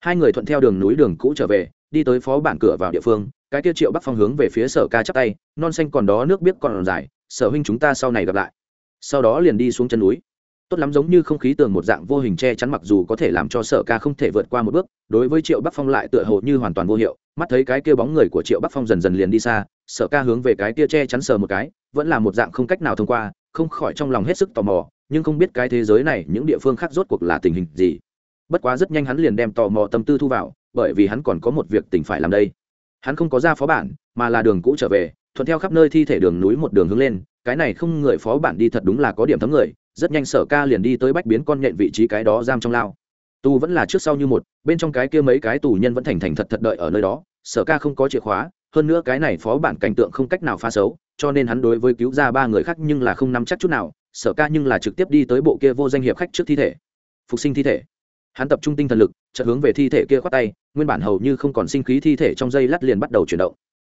Hai người thuận theo đường núi đường cũ trở về, đi tới phó bản cửa vào địa phương, cái tiêu triệu bắc phong hướng về phía sở ca chắp tay, non xanh còn đó nước biết còn dài, sở huynh chúng ta sau này gặp lại. Sau đó liền đi xuống chân núi tốt lắm giống như không khí tường một dạng vô hình che chắn mặc dù có thể làm cho sở ca không thể vượt qua một bước, đối với triệu bắc phong lại tựa hồ như hoàn toàn vô hiệu. Mắt thấy cái kia bóng người của triệu bắc phong dần dần liền đi xa, sở ca hướng về cái kia che chắn sờ một cái, vẫn là một dạng không cách nào thông qua, không khỏi trong lòng hết sức tò mò, nhưng không biết cái thế giới này những địa phương khác rốt cuộc là tình hình gì. Bất quá rất nhanh hắn liền đem tò mò tâm tư thu vào, bởi vì hắn còn có một việc tình phải làm đây. Hắn không có ra phó bản, mà là đường cũ trở về, thuận theo khắp nơi thi thể đường núi một đường hướng lên, cái này không người phó bản đi thật đúng là có điểm thấm người rất nhanh sở ca liền đi tới bách biến con nhện vị trí cái đó giam trong lao. Tù vẫn là trước sau như một, bên trong cái kia mấy cái tù nhân vẫn thành thành thật thật đợi ở nơi đó, sở ca không có chìa khóa, hơn nữa cái này phó bản cảnh tượng không cách nào phá xấu, cho nên hắn đối với cứu ra ba người khác nhưng là không nắm chắc chút nào, sở ca nhưng là trực tiếp đi tới bộ kia vô danh hiệp khách trước thi thể. Phục sinh thi thể. Hắn tập trung tinh thần lực, chợt hướng về thi thể kia khoát tay, nguyên bản hầu như không còn sinh khí thi thể trong dây lát liền bắt đầu chuyển động.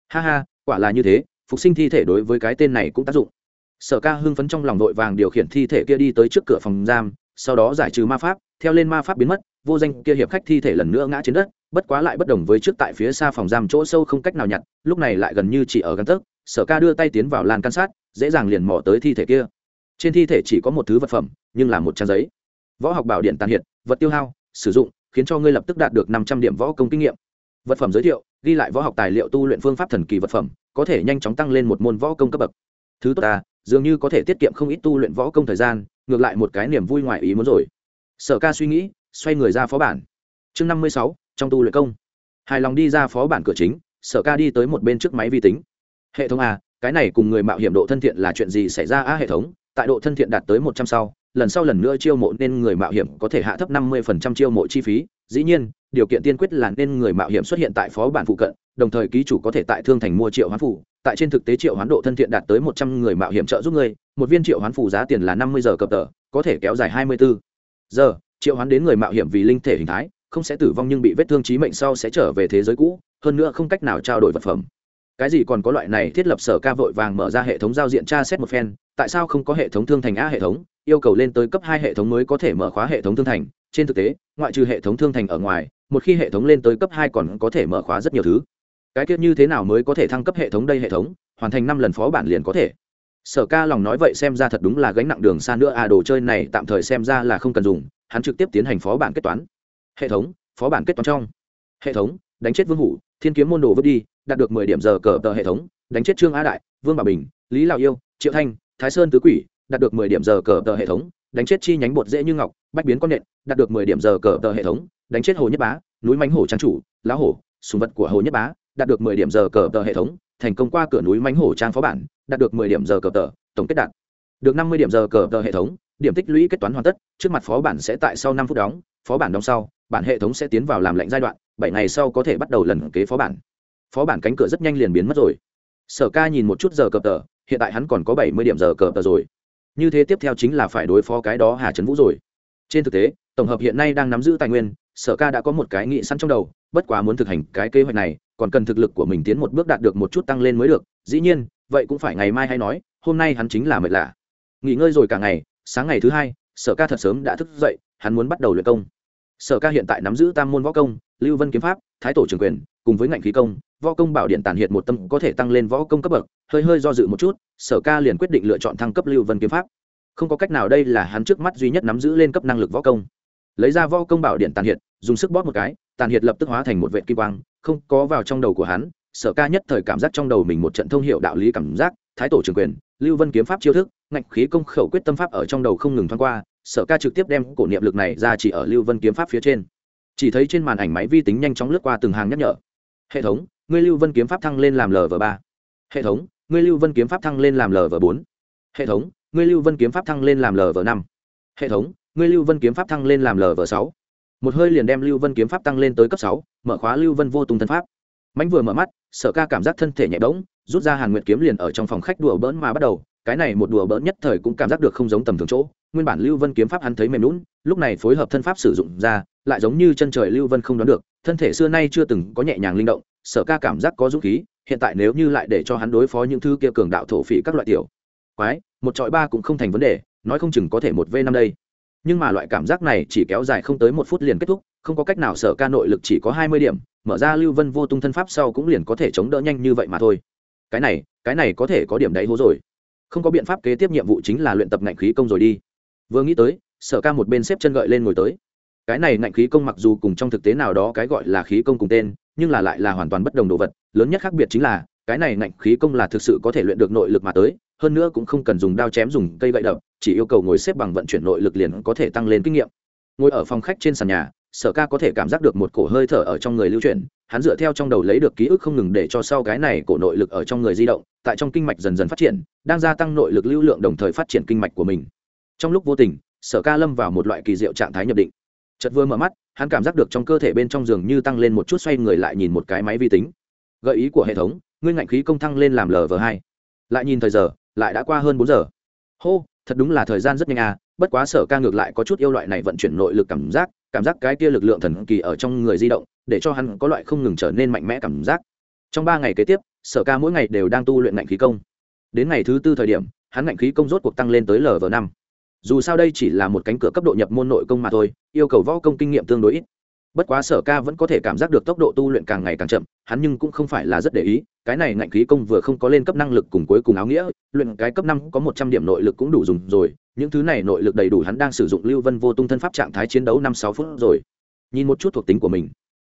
Ha ha, quả là như thế, phục sinh thi thể đối với cái tên này cũng tác dụng sở ca hưng phấn trong lòng vội vàng điều khiển thi thể kia đi tới trước cửa phòng giam, sau đó giải trừ ma pháp, theo lên ma pháp biến mất, vô danh kia hiệp khách thi thể lần nữa ngã trên đất, bất quá lại bất đồng với trước tại phía xa phòng giam chỗ sâu không cách nào nhặt, lúc này lại gần như chỉ ở gắn tấc, sở ca đưa tay tiến vào lan can sát, dễ dàng liền mò tới thi thể kia. Trên thi thể chỉ có một thứ vật phẩm, nhưng là một trang giấy. Võ học bảo điện tàn hiện, vật tiêu hao, sử dụng, khiến cho ngươi lập tức đạt được năm trăm điểm võ công kinh nghiệm. Vật phẩm giới thiệu, ghi lại võ học tài liệu tu luyện phương pháp thần kỳ vật phẩm, có thể nhanh chóng tăng lên một môn võ công cấp bậc. Thứ tốt ta dường như có thể tiết kiệm không ít tu luyện võ công thời gian, ngược lại một cái niềm vui ngoài ý muốn rồi. Sở ca suy nghĩ, xoay người ra phó bản. Chương năm mươi sáu, trong tu luyện công. Hài lòng đi ra phó bản cửa chính, sở ca đi tới một bên trước máy vi tính. Hệ thống a, cái này cùng người mạo hiểm độ thân thiện là chuyện gì xảy ra a hệ thống? Tại độ thân thiện đạt tới một trăm sau, lần sau lần nữa chiêu mộ nên người mạo hiểm có thể hạ thấp năm mươi phần trăm chiêu mộ chi phí dĩ nhiên, điều kiện tiên quyết là nên người mạo hiểm xuất hiện tại phó bản phụ cận, đồng thời ký chủ có thể tại thương thành mua triệu hoán phủ. Tại trên thực tế triệu hoán độ thân thiện đạt tới một trăm người mạo hiểm trợ giúp người, một viên triệu hoán phủ giá tiền là năm mươi giờ cập tờ, có thể kéo dài hai mươi bốn giờ. Triệu hoán đến người mạo hiểm vì linh thể hình thái, không sẽ tử vong nhưng bị vết thương trí mệnh sau sẽ trở về thế giới cũ, hơn nữa không cách nào trao đổi vật phẩm. Cái gì còn có loại này thiết lập sở ca vội vàng mở ra hệ thống giao diện tra xét một phen, tại sao không có hệ thống thương thành a hệ thống? Yêu cầu lên tới cấp hai hệ thống mới có thể mở khóa hệ thống thương thành. Trên thực tế, ngoại trừ hệ thống thương thành ở ngoài, một khi hệ thống lên tới cấp hai còn có thể mở khóa rất nhiều thứ. Cái tiết như thế nào mới có thể thăng cấp hệ thống đây hệ thống? Hoàn thành năm lần phó bản liền có thể. Sở ca lòng nói vậy xem ra thật đúng là gánh nặng đường xa nữa. À đồ chơi này tạm thời xem ra là không cần dùng. Hắn trực tiếp tiến hành phó bản kết toán. Hệ thống, phó bản kết toán trong. Hệ thống, đánh chết vương hủ, thiên kiếm môn đồ vứt đi, đạt được mười điểm giờ cờ tờ hệ thống. Đánh chết trương a đại, vương bảo bình, lý lào yêu, triệu thanh, thái sơn tứ quỷ đạt được mười điểm giờ cờ tờ hệ thống, đánh chết chi nhánh bột dễ như ngọc, bách biến con nện, đạt được mười điểm giờ cờ tờ hệ thống, đánh chết hồ nhất bá, núi mánh hổ trang chủ, lá hổ, sùng vật của hồ nhất bá, đạt được mười điểm giờ cờ tờ hệ thống, thành công qua cửa núi mánh hổ trang phó bản, đạt được mười điểm giờ cờ tờ, tổng kết đạt được năm mươi điểm giờ cờ tờ hệ thống, điểm tích lũy kết toán hoàn tất, trước mặt phó bản sẽ tại sau năm phút đóng, phó bản đóng sau, bản hệ thống sẽ tiến vào làm lệnh giai đoạn, bảy ngày sau có thể bắt đầu lần kế phó bản. Phó bản cánh cửa rất nhanh liền biến mất rồi. Sở ca nhìn một chút giờ cờ tờ, hiện tại hắn còn có bảy mươi điểm giờ cờ tờ rồi như thế tiếp theo chính là phải đối phó cái đó hà trấn vũ rồi. Trên thực tế, tổng hợp hiện nay đang nắm giữ tài nguyên, sở ca đã có một cái nghị sẵn trong đầu, bất quá muốn thực hành cái kế hoạch này, còn cần thực lực của mình tiến một bước đạt được một chút tăng lên mới được. Dĩ nhiên, vậy cũng phải ngày mai hay nói, hôm nay hắn chính là mệt lạ. Nghỉ ngơi rồi cả ngày, sáng ngày thứ hai, sở ca thật sớm đã thức dậy, hắn muốn bắt đầu luyện công. Sở ca hiện tại nắm giữ tam môn võ công, lưu vân kiếm pháp, thái tổ trường quyền, cùng với ngạnh khí công võ công bảo điện tản hiện một tâm có thể tăng lên võ công cấp bậc, hơi hơi do dự một chút, sở ca liền quyết định lựa chọn thăng cấp lưu vân kiếm pháp. Không có cách nào đây là hắn trước mắt duy nhất nắm giữ lên cấp năng lực võ công. Lấy ra võ công bảo điện tàn hiện dùng sức bóp một cái, tàn hiện lập tức hóa thành một vệ kim quang, không có vào trong đầu của hắn, sở ca nhất thời cảm giác trong đầu mình một trận thông hiệu đạo lý cảm giác, thái tổ trường quyền, lưu vân kiếm pháp chiêu thức, ngạnh khí công khẩu quyết tâm pháp ở trong đầu không ngừng thoáng qua, sở ca trực tiếp đem cổ niệm lực này ra chỉ ở lưu vân kiếm pháp phía trên. Chỉ thấy trên màn ảnh máy vi tính nhanh chóng lướt qua từng hàng nhắc nhở. Hệ thống ngươi lưu vân kiếm pháp thăng lên làm lv ba. Hệ thống, ngươi lưu vân kiếm pháp thăng lên làm lv bốn. Hệ thống, ngươi lưu vân kiếm pháp thăng lên làm lv năm. Hệ thống, ngươi lưu vân kiếm pháp thăng lên làm lv sáu. Một hơi liền đem lưu vân kiếm pháp tăng lên tới cấp sáu, mở khóa lưu vân vô tung thân pháp. Mánh vừa mở mắt, sở ca cảm giác thân thể nhẹ bỗng, rút ra hàn nguyệt kiếm liền ở trong phòng khách đùa bỡn mà bắt đầu. Cái này một đùa bỡn nhất thời cũng cảm giác được không giống tầm thường chỗ. Nguyên bản lưu vân kiếm pháp hắn thấy mềm lún lúc này phối hợp thân pháp sử dụng ra, lại giống như chân trời lưu vân không đoán được, thân thể xưa nay chưa từng có nhẹ nhàng linh động sở ca cảm giác có dũng khí, hiện tại nếu như lại để cho hắn đối phó những thứ kia cường đạo thổ phỉ các loại tiểu quái, một trọi ba cũng không thành vấn đề, nói không chừng có thể một v năm đây. Nhưng mà loại cảm giác này chỉ kéo dài không tới một phút liền kết thúc, không có cách nào sở ca nội lực chỉ có hai mươi điểm, mở ra lưu vân vô tung thân pháp sau cũng liền có thể chống đỡ nhanh như vậy mà thôi. Cái này cái này có thể có điểm đáy hố rồi. Không có biện pháp kế tiếp nhiệm vụ chính là luyện tập ngạnh khí công rồi đi. Vừa nghĩ tới, sở ca một bên xếp chân gợi lên ngồi tới. Cái này ngạnh khí công mặc dù cùng trong thực tế nào đó cái gọi là khí công cùng tên nhưng là lại là hoàn toàn bất đồng đồ vật, lớn nhất khác biệt chính là, cái này ngạnh khí công là thực sự có thể luyện được nội lực mà tới, hơn nữa cũng không cần dùng đao chém dùng cây gậy đập, chỉ yêu cầu ngồi xếp bằng vận chuyển nội lực liền có thể tăng lên kinh nghiệm. Ngồi ở phòng khách trên sàn nhà, sở ca có thể cảm giác được một cổ hơi thở ở trong người lưu chuyển, hắn dựa theo trong đầu lấy được ký ức không ngừng để cho sau cái này cổ nội lực ở trong người di động, tại trong kinh mạch dần dần phát triển, đang gia tăng nội lực lưu lượng đồng thời phát triển kinh mạch của mình. Trong lúc vô tình, sở ca lâm vào một loại kỳ diệu trạng thái nhập định chật vừa mở mắt, hắn cảm giác được trong cơ thể bên trong giường như tăng lên một chút xoay người lại nhìn một cái máy vi tính. Gợi ý của hệ thống, ngươi ngạnh khí công thăng lên làm lv hai. Lại nhìn thời giờ, lại đã qua hơn bốn giờ. Hô, thật đúng là thời gian rất nhanh à bất quá sở ca ngược lại có chút yêu loại này vận chuyển nội lực cảm giác cảm giác cái kia lực lượng thần kỳ ở trong người di động, để cho hắn có loại không ngừng trở nên mạnh mẽ cảm giác. Trong ba ngày kế tiếp, sở ca mỗi ngày đều đang tu luyện ngạnh khí công. Đến ngày thứ tư thời điểm, hắn ngạnh khí công rốt cuộc tăng lên tới lv năm dù sao đây chỉ là một cánh cửa cấp độ nhập môn nội công mà thôi, yêu cầu võ công kinh nghiệm tương đối ít. Bất quá sở ca vẫn có thể cảm giác được tốc độ tu luyện càng ngày càng chậm, hắn nhưng cũng không phải là rất để ý, cái này ngạnh khí công vừa không có lên cấp năng lực cùng cuối cùng áo nghĩa, luyện cái cấp năm có một trăm điểm nội lực cũng đủ dùng rồi, những thứ này nội lực đầy đủ hắn đang sử dụng lưu vân vô tung thân pháp trạng thái chiến đấu năm sáu phút rồi. Nhìn một chút thuộc tính của mình.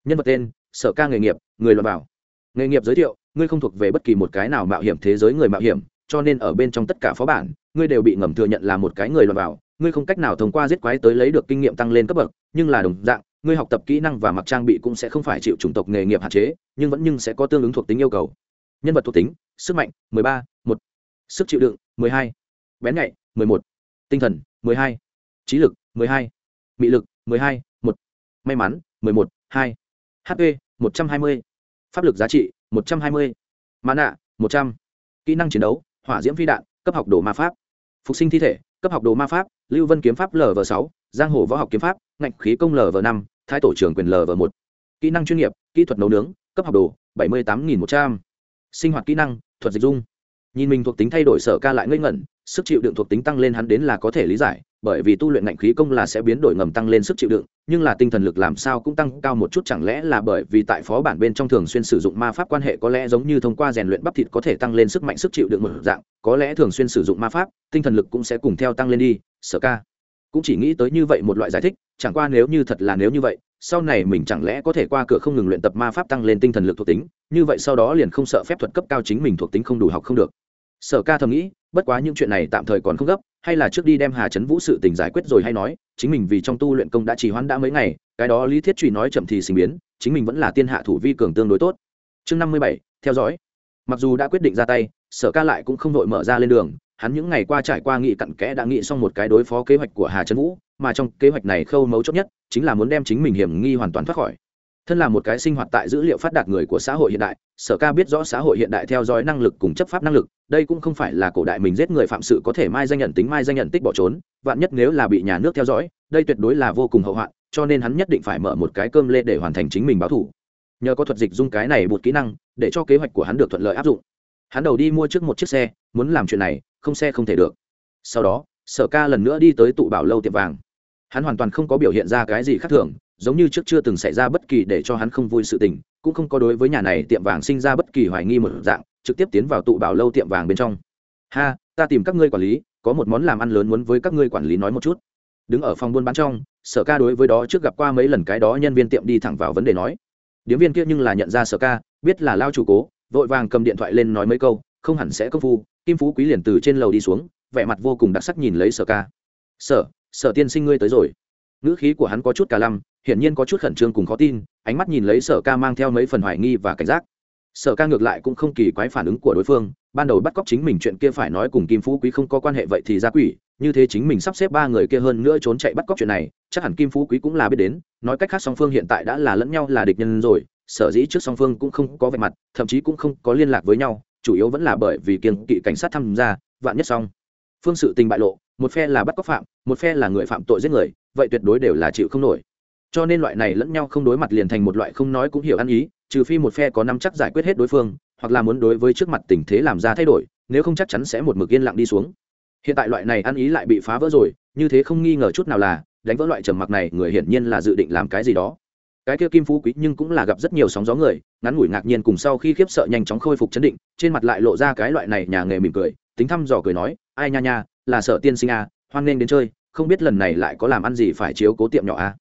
Nhân vật tên, sở ca nghề nghiệp, người luận bảo. Nghề nghiệp giới thiệu, ngươi không thuộc về bất kỳ một cái nào mạo hiểm thế giới người mạo hiểm cho nên ở bên trong tất cả phó bản ngươi đều bị ngầm thừa nhận là một cái người lọt vào ngươi không cách nào thông qua giết quái tới lấy được kinh nghiệm tăng lên cấp bậc nhưng là đồng dạng ngươi học tập kỹ năng và mặc trang bị cũng sẽ không phải chịu chủng tộc nghề nghiệp hạn chế nhưng vẫn nhưng sẽ có tương ứng thuộc tính yêu cầu nhân vật thuộc tính sức mạnh 13, 1. sức chịu đựng 12. bén nhạy 11. tinh thần 12. trí lực 12. mị lực 12, 1. may mắn 11, 2. hp 120. pháp lực giá trị 120. mana 100. kỹ năng chiến đấu hỏa diễm phi đạn, cấp học đồ ma pháp. Phục sinh thi thể, cấp học đồ ma pháp, lưu vân kiếm pháp lv sáu, giang hồ võ học kiếm pháp, ngạnh khí công lv năm, thái tổ trưởng quyền lv một. Kỹ năng chuyên nghiệp, kỹ thuật nấu nướng, cấp học đồ, bảy mươi tám nghìn một trăm. Sinh hoạt kỹ năng, thuật dịch dung. Nhìn mình thuộc tính thay đổi sở ca lại ngây ngẩn, sức chịu đựng thuộc tính tăng lên hắn đến là có thể lý giải bởi vì tu luyện ngạnh khí công là sẽ biến đổi ngầm tăng lên sức chịu đựng, nhưng là tinh thần lực làm sao cũng tăng cao một chút chẳng lẽ là bởi vì tại phó bản bên trong thường xuyên sử dụng ma pháp quan hệ có lẽ giống như thông qua rèn luyện bắp thịt có thể tăng lên sức mạnh sức chịu đựng một dạng, có lẽ thường xuyên sử dụng ma pháp, tinh thần lực cũng sẽ cùng theo tăng lên đi, sở ca. Cũng chỉ nghĩ tới như vậy một loại giải thích, chẳng qua nếu như thật là nếu như vậy, sau này mình chẳng lẽ có thể qua cửa không ngừng luyện tập ma pháp tăng lên tinh thần lực thuộc tính, như vậy sau đó liền không sợ phép thuật cấp cao chính mình thuộc tính không đủ học không được. Sở ca thầm nghĩ bất quá những chuyện này tạm thời còn không gấp, hay là trước đi đem hà trấn vũ sự tình giải quyết rồi hay nói, chính mình vì trong tu luyện công đã trì hoãn đã mấy ngày, cái đó lý thiết truy nói chậm thì sinh biến, chính mình vẫn là tiên hạ thủ vi cường tương đối tốt. Chương năm mươi bảy, theo dõi. Mặc dù đã quyết định ra tay, sở ca lại cũng không đội mở ra lên đường, hắn những ngày qua trải qua nghị cặn kẽ đã nghị xong một cái đối phó kế hoạch của hà trấn vũ, mà trong kế hoạch này khâu mấu chốt nhất chính là muốn đem chính mình hiểm nghi hoàn toàn thoát khỏi. Thân là một cái sinh hoạt tại dữ liệu phát đạt người của xã hội hiện đại, sở ca biết rõ xã hội hiện đại theo dõi năng lực cùng chấp pháp năng lực đây cũng không phải là cổ đại mình giết người phạm sự có thể mai danh nhận tính, mai danh nhận tích bỏ trốn, vạn nhất nếu là bị nhà nước theo dõi, đây tuyệt đối là vô cùng hậu hoạn, cho nên hắn nhất định phải mở một cái cơm lê để hoàn thành chính mình báo thủ. Nhờ có thuật dịch dung cái này một kỹ năng, để cho kế hoạch của hắn được thuận lợi áp dụng. Hắn đầu đi mua trước một chiếc xe, muốn làm chuyện này, không xe không thể được. Sau đó, sở ca lần nữa đi tới tụ bảo lâu tiệm vàng. Hắn hoàn toàn không có biểu hiện ra cái gì khác thường, giống như trước chưa từng xảy ra bất kỳ để cho hắn không vui sự tình, cũng không có đối với nhà này tiệm vàng sinh ra bất kỳ hoài nghi một dạng trực tiếp tiến vào tụ bảo lâu tiệm vàng bên trong. Ha, ta tìm các ngươi quản lý, có một món làm ăn lớn muốn với các ngươi quản lý nói một chút. Đứng ở phòng buôn bán trong, sở ca đối với đó trước gặp qua mấy lần cái đó nhân viên tiệm đi thẳng vào vấn đề nói. Điếm viên kia nhưng là nhận ra sở ca, biết là lao chủ cố, vội vàng cầm điện thoại lên nói mấy câu, không hẳn sẽ công phu, kim phú quý liền từ trên lầu đi xuống, vẻ mặt vô cùng đặc sắc nhìn lấy sở ca. Sở sở tiên sinh ngươi tới rồi. Ngữ khí của hắn có chút cả lăm, hiển nhiên có chút khẩn trương cùng khó tin, ánh mắt nhìn lấy sở ca mang theo mấy phần hoài nghi và cảnh giác sở ca ngược lại cũng không kỳ quái phản ứng của đối phương, ban đầu bắt cóc chính mình chuyện kia phải nói cùng kim phú quý không có quan hệ vậy thì ra quỷ, như thế chính mình sắp xếp ba người kia hơn nữa trốn chạy bắt cóc chuyện này, chắc hẳn kim phú quý cũng là biết đến, nói cách khác song phương hiện tại đã là lẫn nhau là địch nhân rồi, sở dĩ trước song phương cũng không có vẻ mặt, thậm chí cũng không có liên lạc với nhau, chủ yếu vẫn là bởi vì kiên kỵ cảnh sát tham gia, vạn nhất xong. Phương sự tình bại lộ, một phe là bắt cóc phạm, một phe là người phạm tội giết người, vậy tuyệt đối đều là chịu không nổi. Cho nên loại này lẫn nhau không đối mặt liền thành một loại không nói cũng hiểu ăn ý trừ phi một phe có năm chắc giải quyết hết đối phương hoặc là muốn đối với trước mặt tình thế làm ra thay đổi nếu không chắc chắn sẽ một mực yên lặng đi xuống hiện tại loại này ăn ý lại bị phá vỡ rồi như thế không nghi ngờ chút nào là đánh vỡ loại trầm mặc này người hiển nhiên là dự định làm cái gì đó cái kia kim phú quý nhưng cũng là gặp rất nhiều sóng gió người ngắn ngủi ngạc nhiên cùng sau khi khiếp sợ nhanh chóng khôi phục chấn định trên mặt lại lộ ra cái loại này nhà nghề mỉm cười tính thăm dò cười nói ai nha nha là sợ tiên sinh à, hoan nghênh đến chơi không biết lần này lại có làm ăn gì phải chiếu cố tiệm nhỏ à.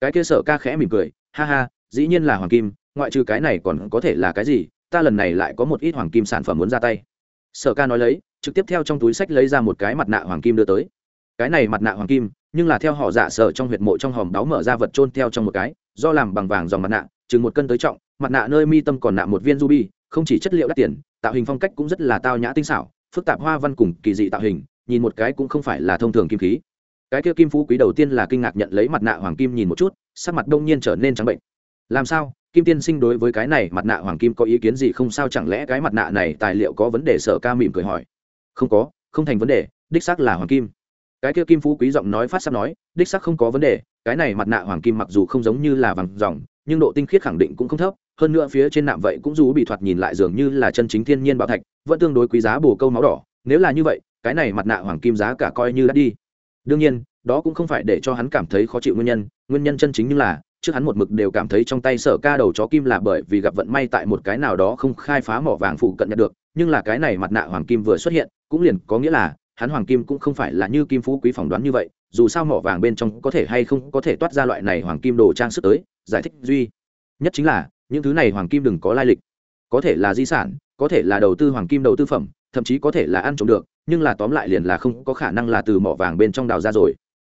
cái kia sợ ca khẽ mỉm cười ha ha dĩ nhiên là hoàng kim ngoại trừ cái này còn có thể là cái gì, ta lần này lại có một ít hoàng kim sản phẩm muốn ra tay. Sở ca nói lấy, trực tiếp theo trong túi sách lấy ra một cái mặt nạ hoàng kim đưa tới. Cái này mặt nạ hoàng kim, nhưng là theo họ giả sở trong huyệt mộ trong hòm đáo mở ra vật trôn theo trong một cái, do làm bằng vàng dòng mặt nạ, chừng một cân tới trọng, mặt nạ nơi mi tâm còn nạ một viên ruby, không chỉ chất liệu đắt tiền, tạo hình phong cách cũng rất là tao nhã tinh xảo, phức tạp hoa văn cùng kỳ dị tạo hình, nhìn một cái cũng không phải là thông thường kim khí. Cái kia kim phú quý đầu tiên là kinh ngạc nhận lấy mặt nạ hoàng kim nhìn một chút, sắc mặt đông nhiên trở nên trắng bệnh. Làm sao? Kim tiên sinh đối với cái này mặt nạ hoàng kim có ý kiến gì không? Sao chẳng lẽ cái mặt nạ này tài liệu có vấn đề? Sở ca mỉm cười hỏi. Không có, không thành vấn đề, đích xác là hoàng kim. Cái kia kim phú quý giọng nói phát sắp nói, đích xác không có vấn đề, cái này mặt nạ hoàng kim mặc dù không giống như là vàng dòng, nhưng độ tinh khiết khẳng định cũng không thấp, hơn nữa phía trên nạm vậy cũng dù bị thoạt nhìn lại dường như là chân chính thiên nhiên bảo thạch, vẫn tương đối quý giá bồ câu máu đỏ, nếu là như vậy, cái này mặt nạ hoàng kim giá cả coi như đã đi. Đương nhiên, đó cũng không phải để cho hắn cảm thấy khó chịu nguyên nhân nguyên nhân chân chính như là trước hắn một mực đều cảm thấy trong tay sở ca đầu chó kim là bởi vì gặp vận may tại một cái nào đó không khai phá mỏ vàng phụ cận nhận được, nhưng là cái này mặt nạ hoàng kim vừa xuất hiện, cũng liền có nghĩa là, hắn hoàng kim cũng không phải là như kim phú quý phỏng đoán như vậy, dù sao mỏ vàng bên trong có thể hay không có thể toát ra loại này hoàng kim đồ trang sức tới, giải thích duy. Nhất chính là, những thứ này hoàng kim đừng có lai lịch. Có thể là di sản, có thể là đầu tư hoàng kim đầu tư phẩm, thậm chí có thể là ăn trộm được, nhưng là tóm lại liền là không có khả năng là từ mỏ vàng bên trong đào ra rồi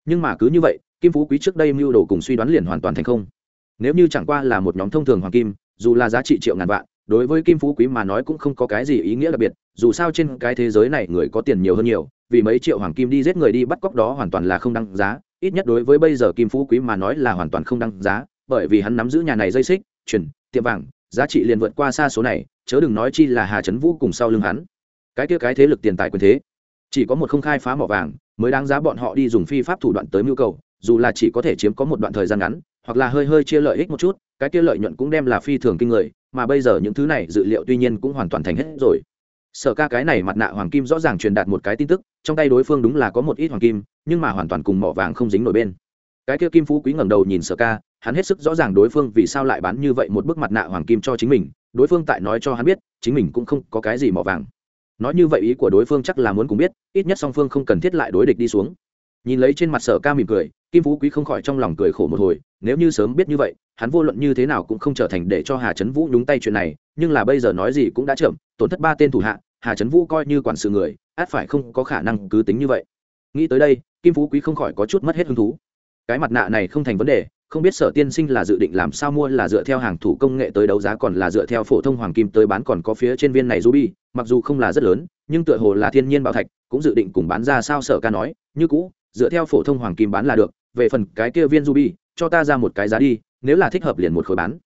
nhưng mà cứ như vậy, kim phú quý trước đây mưu đồ cùng suy đoán liền hoàn toàn thành không. Nếu như chẳng qua là một nhóm thông thường hoàng kim, dù là giá trị triệu ngàn vạn, đối với kim phú quý mà nói cũng không có cái gì ý nghĩa đặc biệt, dù sao trên cái thế giới này người có tiền nhiều hơn nhiều, vì mấy triệu hoàng kim đi giết người đi bắt cóc đó hoàn toàn là không đăng giá, ít nhất đối với bây giờ kim phú quý mà nói là hoàn toàn không đăng giá, bởi vì hắn nắm giữ nhà này dây xích, chuyển, tiệm vàng, giá trị liền vượt qua xa số này, chớ đừng nói chi là hà trấn vũ cùng sau lưng hắn. Cái kia cái thế lực tiền tài quyền thế, chỉ có một không khai phá mỏ vàng mới đáng giá bọn họ đi dùng phi pháp thủ đoạn tới mưu cầu, dù là chỉ có thể chiếm có một đoạn thời gian ngắn, hoặc là hơi hơi chia lợi ích một chút, cái kia lợi nhuận cũng đem là phi thường kinh người, mà bây giờ những thứ này dự liệu tuy nhiên cũng hoàn toàn thành hết rồi. Sở ca cái này mặt nạ hoàng kim rõ ràng truyền đạt một cái tin tức, trong tay đối phương đúng là có một ít hoàng kim, nhưng mà hoàn toàn cùng mỏ vàng không dính nổi bên. Cái kia kim phú quý ngẩng đầu nhìn sở ca, hắn hết sức rõ ràng đối phương vì sao lại bán như vậy một bức mặt nạ hoàng kim cho chính mình, đối phương tại nói cho hắn biết, chính mình cũng không có cái gì mỏ vàng nói như vậy ý của đối phương chắc là muốn cùng biết, ít nhất song phương không cần thiết lại đối địch đi xuống. Nhìn lấy trên mặt sở ca mỉm cười, kim phú quý không khỏi trong lòng cười khổ một hồi, nếu như sớm biết như vậy, hắn vô luận như thế nào cũng không trở thành để cho hà trấn vũ nhúng tay chuyện này, nhưng là bây giờ nói gì cũng đã chậm, tổn thất ba tên thủ hạ, hà trấn vũ coi như quản sự người, át phải không có khả năng cứ tính như vậy. Nghĩ tới đây, kim phú quý không khỏi có chút mất hết hứng thú. Cái mặt nạ này không thành vấn đề không biết sở tiên sinh là dự định làm sao mua là dựa theo hàng thủ công nghệ tới đấu giá còn là dựa theo phổ thông hoàng kim tới bán còn có phía trên viên này ruby, mặc dù không là rất lớn, nhưng tựa hồ là thiên nhiên bảo thạch, cũng dự định cùng bán ra sao sở ca nói, như cũ, dựa theo phổ thông hoàng kim bán là được, về phần cái kia viên ruby, cho ta ra một cái giá đi, nếu là thích hợp liền một khối bán.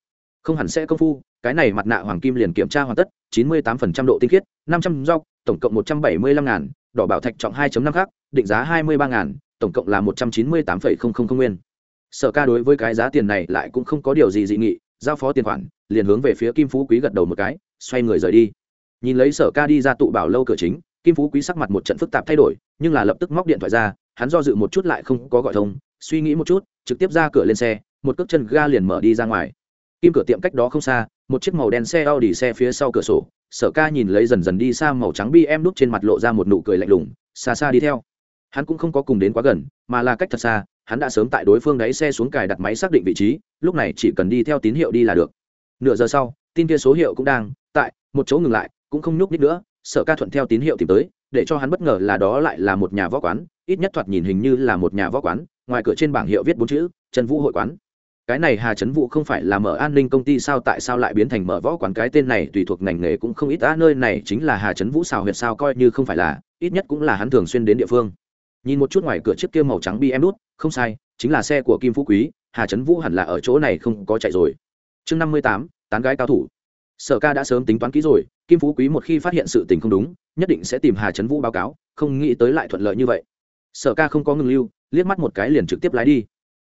Không hẳn sẽ công phu, cái này mặt nạ hoàng kim liền kiểm tra hoàn tất, chín mươi tám phần trăm độ tinh khiết, năm trăm rau tổng cộng một trăm bảy mươi lăm ngàn, đỏ bảo thạch trọng hai năm khác định giá hai mươi ba ngàn, tổng cộng là một trăm chín mươi tám phẩy không không không nguyên sở ca đối với cái giá tiền này lại cũng không có điều gì dị nghị, giao phó tiền khoản, liền hướng về phía kim phú quý gật đầu một cái, xoay người rời đi. Nhìn lấy sở ca đi ra tụ bảo lâu cửa chính, kim phú quý sắc mặt một trận phức tạp thay đổi, nhưng là lập tức móc điện thoại ra, hắn do dự một chút lại không có gọi thông, suy nghĩ một chút, trực tiếp ra cửa lên xe, một cước chân ga liền mở đi ra ngoài. Kim cửa tiệm cách đó không xa, một chiếc màu đen xe a u xe phía sau cửa sổ, sở ca nhìn lấy dần dần đi xa màu trắng bi em đút trên mặt lộ ra một nụ cười lạnh lùng, xa xa đi theo. Hắn cũng không có cùng đến quá gần, mà là cách thật xa hắn đã sớm tại đối phương đáy xe xuống cài đặt máy xác định vị trí, lúc này chỉ cần đi theo tín hiệu đi là được. Nửa giờ sau, tin kia số hiệu cũng đang tại, một chỗ ngừng lại, cũng không nhúc nhích nữa, sở ca thuận theo tín hiệu tìm tới, để cho hắn bất ngờ là đó lại là một nhà võ quán, ít nhất thoạt nhìn hình như là một nhà võ quán, ngoài cửa trên bảng hiệu viết bốn chữ, trần vũ hội quán. Cái này hà trấn vũ không phải là mở an ninh công ty sao tại sao lại biến thành mở võ quán, cái tên này tùy thuộc ngành nghề cũng không ít, á, nơi này chính là hà trấn vũ xào huyệt sao coi như không phải là, ít nhất cũng là hắn thường xuyên đến địa phương nhìn một chút ngoài cửa chiếc kia màu trắng bm đút, không sai, chính là xe của kim phú quý, hà trấn vũ hẳn là ở chỗ này không có chạy rồi. Chương năm mươi tám, tán gái cao thủ. Sở ca đã sớm tính toán kỹ rồi, kim phú quý một khi phát hiện sự tình không đúng, nhất định sẽ tìm hà trấn vũ báo cáo, không nghĩ tới lại thuận lợi như vậy. Sở ca không có ngừng lưu, liếc mắt một cái liền trực tiếp lái đi.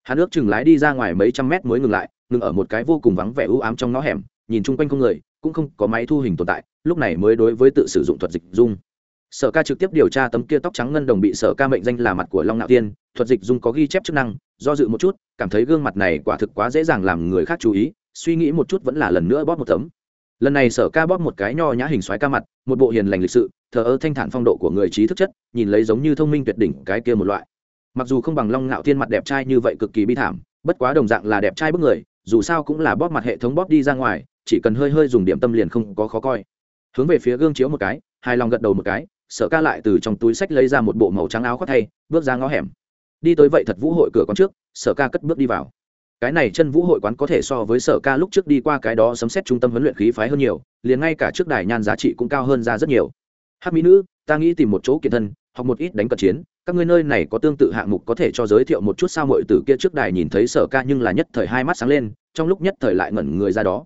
Hắn ước chừng lái đi ra ngoài mấy trăm mét mới ngừng lại, ngừng ở một cái vô cùng vắng vẻ u ám trong ngõ hẻm, nhìn chung quanh không người, cũng không có máy thu hình tồn tại, lúc này mới đối với tự sử dụng thuật dịch dung sở ca trực tiếp điều tra tấm kia tóc trắng ngân đồng bị sở ca mệnh danh là mặt của long nạo tiên, thuật dịch dung có ghi chép chức năng, do dự một chút, cảm thấy gương mặt này quả thực quá dễ dàng làm người khác chú ý, suy nghĩ một chút vẫn là lần nữa bóp một tấm. Lần này sở ca bóp một cái nho nhã hình xoáy ca mặt, một bộ hiền lành lịch sự, thờ ơ thanh thản phong độ của người trí thức chất, nhìn lấy giống như thông minh tuyệt đỉnh cái kia một loại. Mặc dù không bằng long ngạo thiên mặt đẹp trai như vậy cực kỳ bi thảm, bất quá đồng dạng là đẹp trai bức người, dù sao cũng là bóp mặt hệ thống bóp đi ra ngoài, chỉ cần hơi hơi dùng điểm tâm liền không có khó coi. Hướng về phía gương chiếu một cái, hài lòng gật đầu một cái sở ca lại từ trong túi sách lấy ra một bộ màu trắng áo khoác thay, bước ra ngõ hẻm. Đi tới vậy thật vũ hội cửa con trước, sở ca cất bước đi vào. Cái này chân vũ hội quán có thể so với sở ca lúc trước đi qua cái đó sấm xét trung tâm huấn luyện khí phái hơn nhiều, liền ngay cả trước đài nhan giá trị cũng cao hơn ra rất nhiều. Hát mỹ nữ, ta nghĩ tìm một chỗ kiện thân hoặc một ít đánh cận chiến, các ngươi nơi này có tương tự hạng mục có thể cho giới thiệu một chút sao mọi từ kia trước đài nhìn thấy sở ca nhưng là nhất thời hai mắt sáng lên, trong lúc nhất thời lại ngẩn người ra đó.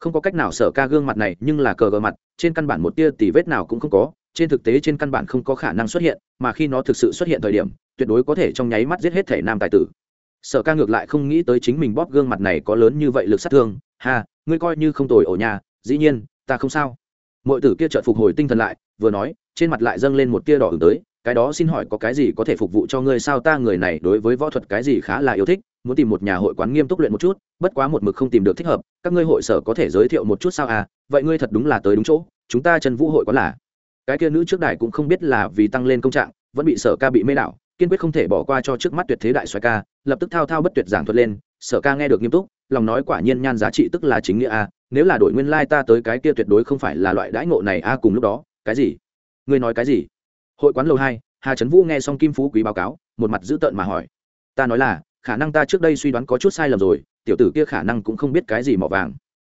Không có cách nào sở ca gương mặt này nhưng là cờ gờ mặt, trên căn bản một tia tì vết nào cũng không có trên thực tế trên căn bản không có khả năng xuất hiện, mà khi nó thực sự xuất hiện thời điểm, tuyệt đối có thể trong nháy mắt giết hết thể nam tài tử. Sở ca ngược lại không nghĩ tới chính mình bóp gương mặt này có lớn như vậy lực sát thương. Ha, ngươi coi như không tồi ổ nhà, dĩ nhiên, ta không sao. Mọi tử kia chợt phục hồi tinh thần lại, vừa nói, trên mặt lại dâng lên một tia đỏ ứng tới, cái đó xin hỏi có cái gì có thể phục vụ cho ngươi sao ta người này đối với võ thuật cái gì khá là yêu thích, muốn tìm một nhà hội quán nghiêm túc luyện một chút, bất quá một mực không tìm được thích hợp, các ngươi hội sở có thể giới thiệu một chút sao à vậy ngươi thật đúng là tới đúng chỗ, chúng ta chân vũ hội quán là cái kia nữ trước đài cũng không biết là vì tăng lên công trạng, vẫn bị sở ca bị mê đảo, kiên quyết không thể bỏ qua cho trước mắt tuyệt thế đại xoài ca, lập tức thao thao bất tuyệt giảng thuật lên, sở ca nghe được nghiêm túc, lòng nói quả nhiên nhan giá trị tức là chính nghĩa a, nếu là đổi nguyên lai ta tới cái kia tuyệt đối không phải là loại đãi ngộ này a cùng lúc đó, cái gì? Ngươi nói cái gì? Hội quán lầu hai, hà trấn vũ nghe xong kim phú quý báo cáo, một mặt dữ tợn mà hỏi. Ta nói là, khả năng ta trước đây suy đoán có chút sai lầm rồi, tiểu tử kia khả năng cũng không biết cái gì mỏ vàng.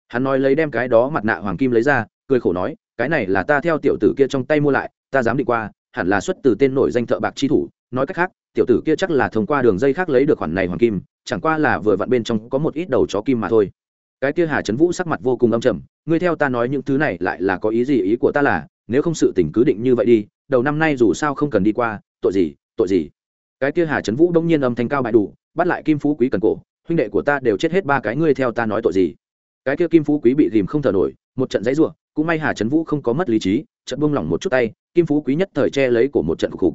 Hắn nói lấy đem cái đó mặt nạ hoàng kim lấy ra, cười khổ nói cái này là ta theo tiểu tử kia trong tay mua lại, ta dám đi qua, hẳn là xuất từ tên nổi danh thợ bạc chi thủ, nói cách khác, tiểu tử kia chắc là thông qua đường dây khác lấy được khoản này hoàng kim, chẳng qua là vừa vặn bên trong có một ít đầu chó kim mà thôi. Cái kia hà trấn vũ sắc mặt vô cùng âm trầm, ngươi theo ta nói những thứ này lại là có ý gì, ý của ta là, nếu không sự tình cứ định như vậy đi, đầu năm nay dù sao không cần đi qua, tội gì tội gì. Cái kia hà trấn vũ đông nhiên âm thanh cao bại đủ, bắt lại kim phú quý cần cổ, huynh đệ của ta đều chết hết ba cái, ngươi theo ta nói tội gì. Cái kia kim phú quý bị dìm không thở nổi một trận giấy rủa, cũng may hà trấn vũ không có mất lý trí trận buông lỏng một chút tay kim phú quý nhất thời che lấy của một trận khục khục.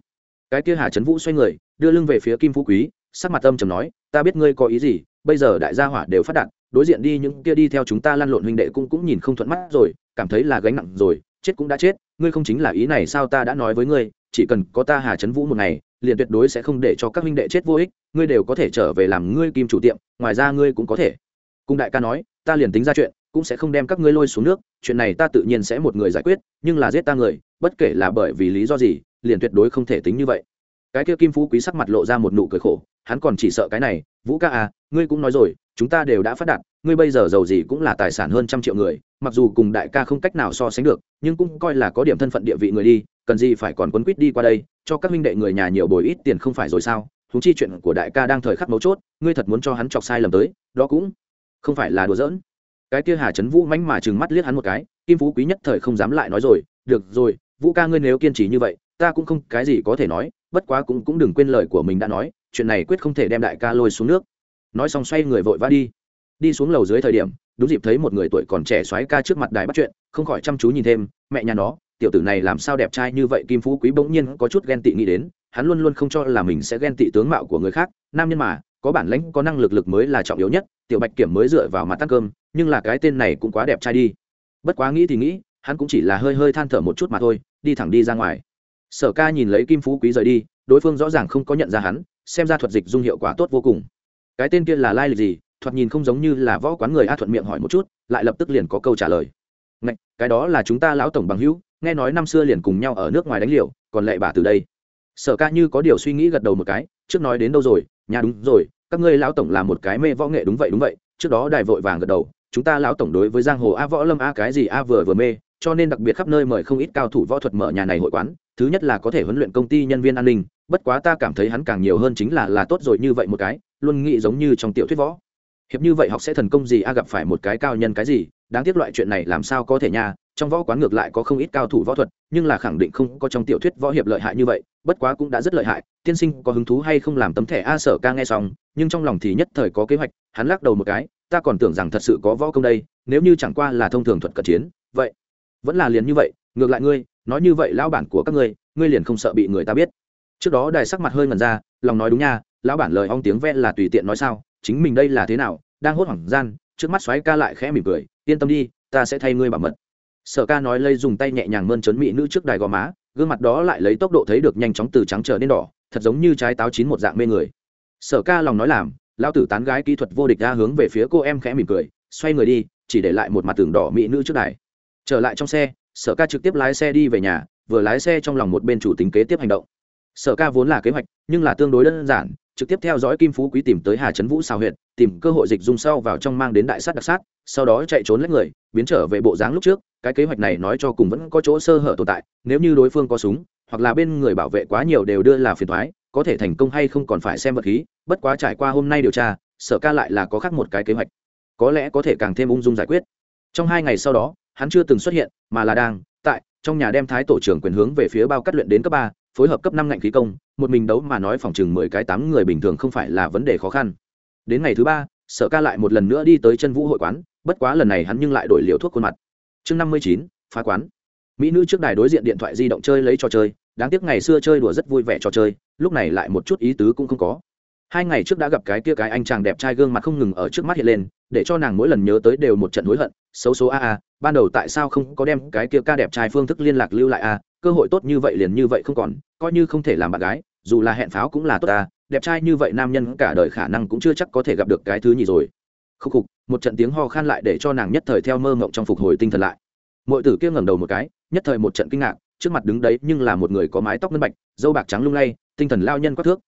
Cái kia hà trấn vũ xoay người đưa lưng về phía kim phú quý sắc mặt âm trầm nói ta biết ngươi có ý gì bây giờ đại gia hỏa đều phát đạt đối diện đi những kia đi theo chúng ta lăn lộn huynh đệ cũng cũng nhìn không thuận mắt rồi cảm thấy là gánh nặng rồi chết cũng đã chết ngươi không chính là ý này sao ta đã nói với ngươi chỉ cần có ta hà trấn vũ một ngày liền tuyệt đối sẽ không để cho các huynh đệ chết vô ích ngươi đều có thể trở về làm ngươi kim chủ tiệm ngoài ra ngươi cũng có thể. Cùng đại ca nói ta liền tính ra chuyện cũng sẽ không đem các ngươi lôi xuống nước, chuyện này ta tự nhiên sẽ một người giải quyết, nhưng là giết ta người, bất kể là bởi vì lý do gì, liền tuyệt đối không thể tính như vậy. Cái kia kim phú quý sắc mặt lộ ra một nụ cười khổ, hắn còn chỉ sợ cái này, vũ ca à ngươi cũng nói rồi, chúng ta đều đã phát đạt, ngươi bây giờ giàu gì cũng là tài sản hơn trăm triệu người, mặc dù cùng đại ca không cách nào so sánh được, nhưng cũng coi là có điểm thân phận địa vị người đi, cần gì phải còn quấn quýt đi qua đây, cho các minh đệ người nhà nhiều bồi ít tiền không phải rồi sao? Thú chi chuyện của đại ca đang thời khắc mấu chốt, ngươi thật muốn cho hắn chọc sai lầm tới, đó cũng không phải là đùa giỡn cái kia hà trấn vũ mánh mà chừng mắt liếc hắn một cái, kim phú quý nhất thời không dám lại nói rồi, được rồi, vũ ca ngươi nếu kiên trì như vậy, ta cũng không cái gì có thể nói, bất quá cũng cũng đừng quên lời của mình đã nói, chuyện này quyết không thể đem đại ca lôi xuống nước. Nói xong xoay người vội vã đi. Đi xuống lầu dưới thời điểm, đúng dịp thấy một người tuổi còn trẻ xoáy ca trước mặt đài bắt chuyện, không khỏi chăm chú nhìn thêm, mẹ nhà nó, tiểu tử này làm sao đẹp trai như vậy? Kim phú quý bỗng nhiên có chút ghen tị nghĩ đến, hắn luôn luôn không cho là mình sẽ ghen tị tướng mạo của người khác, nam nhân mà có bản lãnh có năng lực lực mới là trọng yếu nhất tiểu bạch kiểm mới dựa vào mặt tăng cơm nhưng là cái tên này cũng quá đẹp trai đi. Bất quá nghĩ thì nghĩ hắn cũng chỉ là hơi hơi than thở một chút mà thôi đi thẳng đi ra ngoài. Sở ca nhìn lấy kim phú quý rời đi đối phương rõ ràng không có nhận ra hắn xem ra thuật dịch dung hiệu quả tốt vô cùng. Cái tên kia là lai lịch gì? Thoạt nhìn không giống như là võ quán người a thuận miệng hỏi một chút lại lập tức liền có câu trả lời. Ngạch, cái đó là chúng ta lão tổng bằng hữu nghe nói năm xưa liền cùng nhau ở nước ngoài đánh liều còn lệ bà từ đây. Sở ca như có điều suy nghĩ gật đầu một cái trước nói đến đâu rồi nhà đúng rồi, các ngươi lão tổng là một cái mê võ nghệ đúng vậy đúng vậy. Trước đó đài vội vàng gật đầu, chúng ta lão tổng đối với giang hồ a võ lâm a cái gì a vừa vừa mê, cho nên đặc biệt khắp nơi mời không ít cao thủ võ thuật mở nhà này hội quán. Thứ nhất là có thể huấn luyện công ty nhân viên an ninh, bất quá ta cảm thấy hắn càng nhiều hơn chính là là tốt rồi như vậy một cái, luôn nghĩ giống như trong tiểu thuyết võ. Hiệp như vậy học sẽ thần công gì, a gặp phải một cái cao nhân cái gì? Đáng tiếc loại chuyện này làm sao có thể nha trong võ quán ngược lại có không ít cao thủ võ thuật, nhưng là khẳng định không có trong tiểu thuyết võ hiệp lợi hại như vậy, bất quá cũng đã rất lợi hại, tiên sinh có hứng thú hay không làm tấm thẻ a sở ca nghe xong, nhưng trong lòng thì nhất thời có kế hoạch, hắn lắc đầu một cái, ta còn tưởng rằng thật sự có võ công đây, nếu như chẳng qua là thông thường thuật cận chiến, vậy, vẫn là liền như vậy, ngược lại ngươi, nói như vậy lão bản của các ngươi ngươi liền không sợ bị người ta biết. Trước đó đài sắc mặt hơi ngần ra, lòng nói đúng nha, lão bản lời ong tiếng ve là tùy tiện nói sao, chính mình đây là thế nào, đang hốt hoảng gian, trước mắt xoáy ca lại khẽ mỉm cười, yên tâm đi, ta sẽ thay ngươi bảo mật sở ca nói lây dùng tay nhẹ nhàng mơn trớn mỹ nữ trước đài gò má, gương mặt đó lại lấy tốc độ thấy được nhanh chóng từ trắng trở nên đỏ, thật giống như trái táo chín một dạng mê người. Sở ca lòng nói làm lao tử tán gái kỹ thuật vô địch ra hướng về phía cô em khẽ mỉm cười, xoay người đi, chỉ để lại một mặt tường đỏ mỹ nữ trước đài. Trở lại trong xe, sở ca trực tiếp lái xe đi về nhà, vừa lái xe trong lòng một bên chủ tính kế tiếp hành động. Sở ca vốn là kế hoạch, nhưng là tương đối đơn giản, trực tiếp theo dõi kim phú quý tìm tới hà trấn vũ xào huyện tìm cơ hội dịch dung sau vào trong mang đến đại sát đặc sát, sau đó chạy trốn lấy người biến trở về bộ dáng lúc trước, cái kế hoạch này nói cho cùng vẫn có chỗ sơ hở tồn tại, nếu như đối phương có súng, hoặc là bên người bảo vệ quá nhiều đều đưa là phiền thoái có thể thành công hay không còn phải xem vật khí, bất quá trải qua hôm nay điều tra, sở ca lại là có khác một cái kế hoạch. Có lẽ có thể càng thêm ung dung giải quyết. Trong hai ngày sau đó, hắn chưa từng xuất hiện, mà là đang, tại, trong nhà đem thái tổ trưởng quyền hướng về phía bao cắt luyện đến cấp ba, phối hợp cấp năm ngạnh khí công, một mình đấu mà nói phòng chừng mười cái tám người bình thường không phải là vấn đề khó khăn. Đến ngày thứ ba sở ca lại một lần nữa đi tới chân vũ hội quán, bất quá lần này hắn nhưng lại đổi liều thuốc khuôn mặt. Chương năm mươi chín, phá quán. Mỹ nữ trước đài đối diện điện thoại di động chơi lấy trò chơi, đáng tiếc ngày xưa chơi đùa rất vui vẻ trò chơi, lúc này lại một chút ý tứ cũng không có. Hai ngày trước đã gặp cái kia cái anh chàng đẹp trai gương mặt không ngừng ở trước mắt hiện lên, để cho nàng mỗi lần nhớ tới đều một trận hối hận, xấu số a a, ban đầu tại sao không có đem cái kia ca đẹp trai phương thức liên lạc lưu lại a, cơ hội tốt như vậy liền như vậy không còn, coi như không thể làm bạn gái, dù là hẹn pháo cũng là tốt ta đẹp trai như vậy nam nhân cả đời khả năng cũng chưa chắc có thể gặp được cái thứ nhì rồi. Khúc khục, một trận tiếng ho khan lại để cho nàng nhất thời theo mơ mộng trong phục hồi tinh thần lại. Mọi tử kia ngẩng đầu một cái, nhất thời một trận kinh ngạc, trước mặt đứng đấy nhưng là một người có mái tóc ngân bạch, dâu bạc trắng lung lay, tinh thần lao nhân quát thước.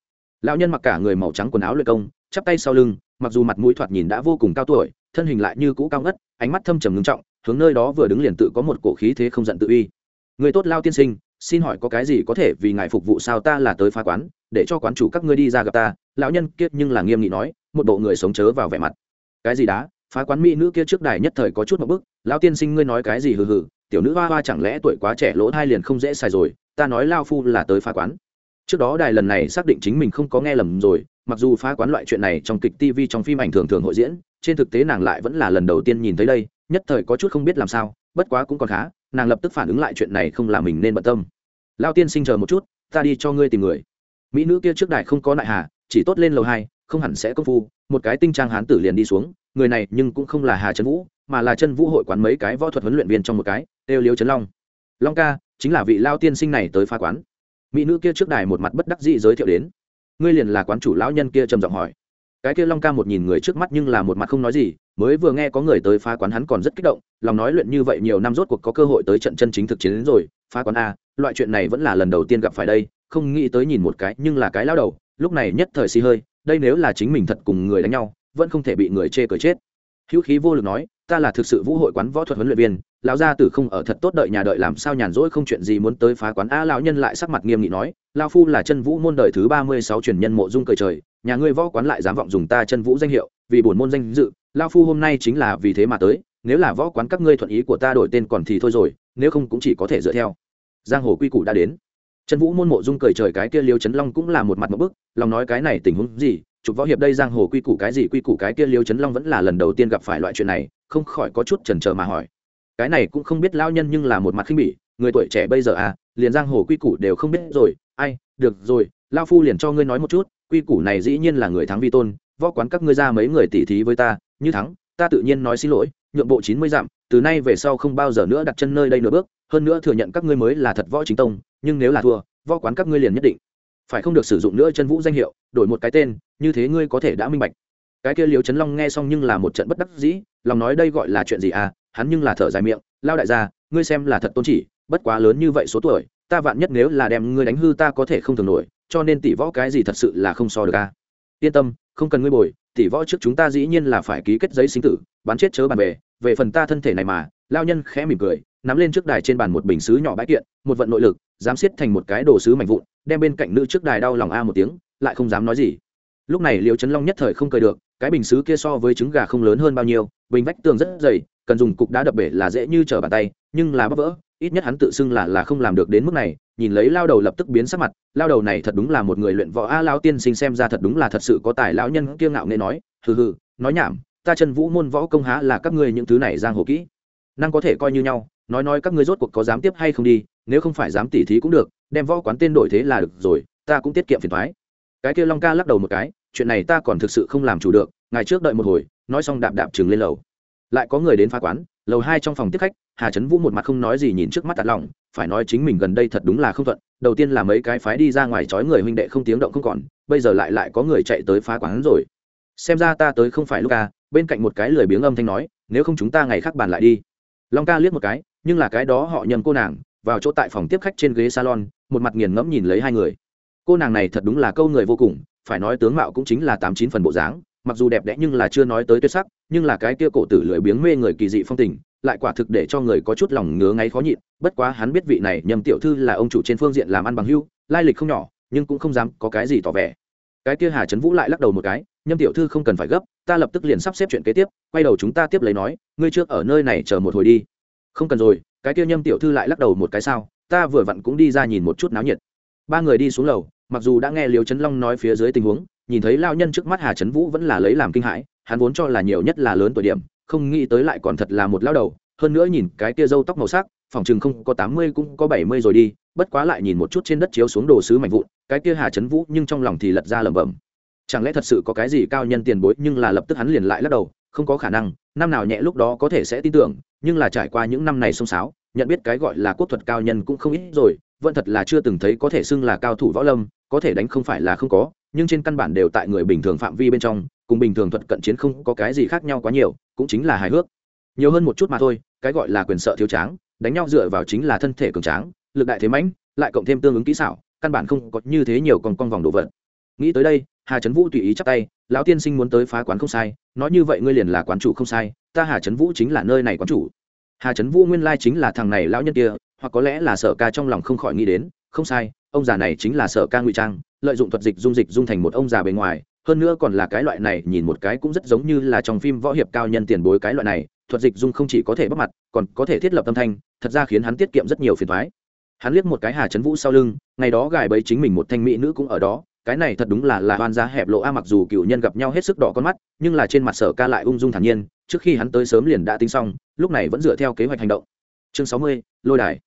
Lao nhân mặc cả người màu trắng quần áo luyện công, chắp tay sau lưng, mặc dù mặt mũi thoạt nhìn đã vô cùng cao tuổi, thân hình lại như cũ cao ngất, ánh mắt thâm trầm ngưng trọng, hướng nơi đó vừa đứng liền tự có một cổ khí thế không giận tự uy. Người tốt lao tiên sinh, xin hỏi có cái gì có thể vì ngài phục vụ sao ta là tới phá quán để cho quán chủ các ngươi đi ra gặp ta, lão nhân kiết nhưng là nghiêm nghị nói, một bộ người sống chớ vào vẻ mặt. Cái gì đá? Phá quán mỹ nữ kia trước đài nhất thời có chút một bức, lão tiên sinh ngươi nói cái gì hừ hừ, tiểu nữ hoa hoa chẳng lẽ tuổi quá trẻ lỗ hai liền không dễ xài rồi, ta nói lao phu là tới phá quán. Trước đó đài lần này xác định chính mình không có nghe lầm rồi, mặc dù phá quán loại chuyện này trong kịch tv trong phim ảnh thường thường hội diễn, trên thực tế nàng lại vẫn là lần đầu tiên nhìn thấy đây, nhất thời có chút không biết làm sao, bất quá cũng còn khá, nàng lập tức phản ứng lại chuyện này không là mình nên bận tâm. Lao tiên sinh chờ một chút, ta đi cho ngươi tìm người mỹ nữ kia trước đại không có nại hà, chỉ tốt lên lầu hai, không hẳn sẽ công phu. Một cái tinh trang hán tử liền đi xuống. Người này nhưng cũng không là hà trấn vũ, mà là chân vũ hội quán mấy cái võ thuật huấn luyện viên trong một cái đều liếu trấn long. Long ca, chính là vị lao tiên sinh này tới phá quán. Mỹ nữ kia trước đài một mặt bất đắc dĩ giới thiệu đến. Ngươi liền là quán chủ lão nhân kia trầm giọng hỏi. Cái kia long ca một nhìn người trước mắt nhưng là một mặt không nói gì, mới vừa nghe có người tới phá quán hắn còn rất kích động, lòng nói luyện như vậy nhiều năm rốt cuộc có cơ hội tới trận chân chính thực chiến đến rồi, phá quán a, loại chuyện này vẫn là lần đầu tiên gặp phải đây không nghĩ tới nhìn một cái nhưng là cái lao đầu, lúc này nhất thời xì hơi, đây nếu là chính mình thật cùng người đánh nhau, vẫn không thể bị người chê cờ chết. Hữu khí vô lực nói, ta là thực sự vũ hội quán võ thuật huấn luyện viên, lão gia tử không ở thật tốt đợi nhà đợi làm sao nhàn rỗi không chuyện gì muốn tới phá quán. A lão nhân lại sắc mặt nghiêm nghị nói lao phu là chân vũ môn đời thứ ba mươi sáu truyền nhân mộ dung cười trời, nhà ngươi võ quán lại dám vọng dùng ta chân vũ danh hiệu, vì bổn môn danh dự lao phu hôm nay chính là vì thế mà tới, nếu là võ quán các ngươi thuận ý của ta đổi tên còn thì thôi rồi, nếu không cũng chỉ có thể dựa theo. Giang hồ quy củ đã đến. Trần vũ môn mộ dung cười trời cái kia liêu chấn long cũng là một mặt một bức, lòng nói cái này tình huống gì, chụp võ hiệp đây giang hồ quy củ cái gì, quy củ cái kia liêu chấn long vẫn là lần đầu tiên gặp phải loại chuyện này, không khỏi có chút chần chờ mà hỏi. Cái này cũng không biết lao nhân nhưng là một mặt khinh bỉ, người tuổi trẻ bây giờ à liền giang hồ quy củ đều không biết rồi, ai, được rồi lao phu liền cho ngươi nói một chút, quy củ này dĩ nhiên là người thắng vi tôn, võ quán các ngươi ra mấy người tỉ thí với ta, như thắng, ta tự nhiên nói xin lỗi, nhượng bộ chín mươi dặm, từ nay về sau không bao giờ nữa đặt chân nơi đây nửa bước hơn nữa thừa nhận các ngươi mới là thật võ chính tông, nhưng nếu là thua, võ quán các ngươi liền nhất định. Phải không được sử dụng nữa chân vũ danh hiệu, đổi một cái tên, như thế ngươi có thể đã minh bạch. Cái kia liều trấn long nghe xong nhưng là một trận bất đắc dĩ, lòng nói đây gọi là chuyện gì à hắn nhưng là thở dài miệng lao đại gia, ngươi xem là thật tôn chỉ, bất quá lớn như vậy số tuổi, ta vạn nhất nếu là đem ngươi đánh hư ta có thể không thường nổi, cho nên tỷ võ cái gì thật sự là không so được à. Yên tâm, không cần ngươi bồi, tỷ võ trước chúng ta dĩ nhiên là phải ký kết giấy sinh tử bắn chết chớ bàn về về phần ta thân thể này mà. Lao nhân khẽ mỉm cười nắm lên trước đài trên bàn một bình xứ nhỏ bãi kiện, một vận nội lực, dám xiết thành một cái đồ sứ mạnh vụn, đem bên cạnh nữ trước đài đau lòng a một tiếng, lại không dám nói gì. Lúc này liều trấn long nhất thời không cười được, cái bình xứ kia so với trứng gà không lớn hơn bao nhiêu, bình vách tường rất dày, cần dùng cục đá đập bể là dễ như trở bàn tay, nhưng là bắp vỡ, ít nhất hắn tự xưng là là không làm được đến mức này, nhìn lấy lao đầu lập tức biến sắc mặt, lao đầu này thật đúng là một người luyện võ a lao tiên sinh xem ra thật đúng là thật sự có tài lão nhân kiêng ngạo nghệ nói, hừ hừ, nói nhảm, ta chân vũ môn võ công há là các ngươi những thứ này giang hồ kỹ, năng có thể coi như nhau nói nói các ngươi rốt cuộc có dám tiếp hay không đi, nếu không phải dám tỉ thí cũng được, đem võ quán tên đổi thế là được rồi, ta cũng tiết kiệm phiền thoái cái kia long ca lắc đầu một cái, chuyện này ta còn thực sự không làm chủ được ngày trước đợi một hồi, nói xong đạp đạp chừng lên lầu. Lại có người đến phá quán, lầu hai trong phòng tiếp khách, hà trấn vũ một mặt không nói gì nhìn trước mắt tạt lòng phải nói chính mình gần đây thật đúng là không thuận, đầu tiên là mấy cái phái đi ra ngoài trói người huynh đệ không tiếng động không còn, bây giờ lại lại có người chạy tới phá quán rồi. Xem ra ta tới không phải lúc ca bên cạnh một cái lười biếng âm thanh nói, nếu không chúng ta ngày khác bàn lại đi. Long ca liếc một cái nhưng là cái đó họ nhầm cô nàng, vào chỗ tại phòng tiếp khách trên ghế salon, một mặt nghiền ngẫm nhìn lấy hai người. Cô nàng này thật đúng là câu người vô cùng, phải nói tướng mạo cũng chính là tám chín phần bộ dáng, mặc dù đẹp đẽ nhưng là chưa nói tới tuyệt sắc, nhưng là cái kia cổ tử lười biếng mê người kỳ dị phong tình, lại quả thực để cho người có chút lòng ngứa ngáy khó nhịn, bất quá hắn biết vị này nhầm tiểu thư là ông chủ trên phương diện làm ăn bằng hưu, lai lịch không nhỏ, nhưng cũng không dám có cái gì tỏ vẻ. Cái kia hà trấn vũ lại lắc đầu một cái nhâm tiểu thư không cần phải gấp, ta lập tức liền sắp xếp chuyện kế tiếp, quay đầu chúng ta tiếp lấy nói, ngươi trước ở nơi này chờ một hồi đi không cần rồi, cái kia nhâm tiểu thư lại lắc đầu một cái sao, ta vừa vặn cũng đi ra nhìn một chút náo nhiệt. Ba người đi xuống lầu, mặc dù đã nghe liều trấn long nói phía dưới tình huống, nhìn thấy lao nhân trước mắt hà trấn vũ vẫn là lấy làm kinh hãi, hắn vốn cho là nhiều nhất là lớn tuổi điểm, không nghĩ tới lại còn thật là một lao đầu, hơn nữa nhìn cái kia râu tóc màu sắc, phòng chừng không có tám mươi cũng có bảy mươi rồi đi, bất quá lại nhìn một chút trên đất chiếu xuống đồ sứ mạnh vụn, cái kia hà trấn vũ nhưng trong lòng thì lật ra lẩm bẩm. Chẳng lẽ thật sự có cái gì cao nhân tiền bối nhưng là lập tức hắn liền lại lắc đầu không có khả năng, năm nào nhẹ lúc đó có thể sẽ tin tưởng, nhưng là trải qua những năm này xông xáo nhận biết cái gọi là quốc thuật cao nhân cũng không ít rồi, vẫn thật là chưa từng thấy có thể xưng là cao thủ võ lâm, có thể đánh không phải là không có, nhưng trên căn bản đều tại người bình thường phạm vi bên trong, cùng bình thường thuật cận chiến không có cái gì khác nhau quá nhiều, cũng chính là hài hước. Nhiều hơn một chút mà thôi, cái gọi là quyền sợ thiếu tráng, đánh nhau dựa vào chính là thân thể cường tráng, lực đại thế mãnh, lại cộng thêm tương ứng kỹ xảo, căn bản không có như thế nhiều còn con vòng đồ vật. Nghĩ tới đây hà trấn vũ tùy ý chắc tay, lão tiên sinh muốn tới phá quán không sai, nói như vậy ngươi liền là quán chủ không sai, ta hà trấn vũ chính là nơi này quán chủ. Hà trấn vũ nguyên lai chính là thằng này lão nhân kia, hoặc có lẽ là sở ca trong lòng không khỏi nghĩ đến, không sai, ông già này chính là sở ca ngụy trang, lợi dụng thuật dịch dung dịch dung thành một ông già bề ngoài, hơn nữa còn là cái loại này, nhìn một cái cũng rất giống như là trong phim võ hiệp cao nhân tiền bối cái loại này, thuật dịch dung không chỉ có thể bắt mặt, còn có thể thiết lập âm thanh, thật ra khiến hắn tiết kiệm rất nhiều phiền thoái hắn liếc một cái hà trấn vũ sau lưng, ngày đó gài bấy chính mình một thanh mỹ nữ cũng ở đó cái này thật đúng là là oan gia hẹp lộ a, mặc dù cựu nhân gặp nhau hết sức đỏ con mắt, nhưng là trên mặt sở ca lại ung dung thản nhiên, trước khi hắn tới sớm liền đã tính xong, lúc này vẫn dựa theo kế hoạch hành động. Chương sáu mươi, lôi đài.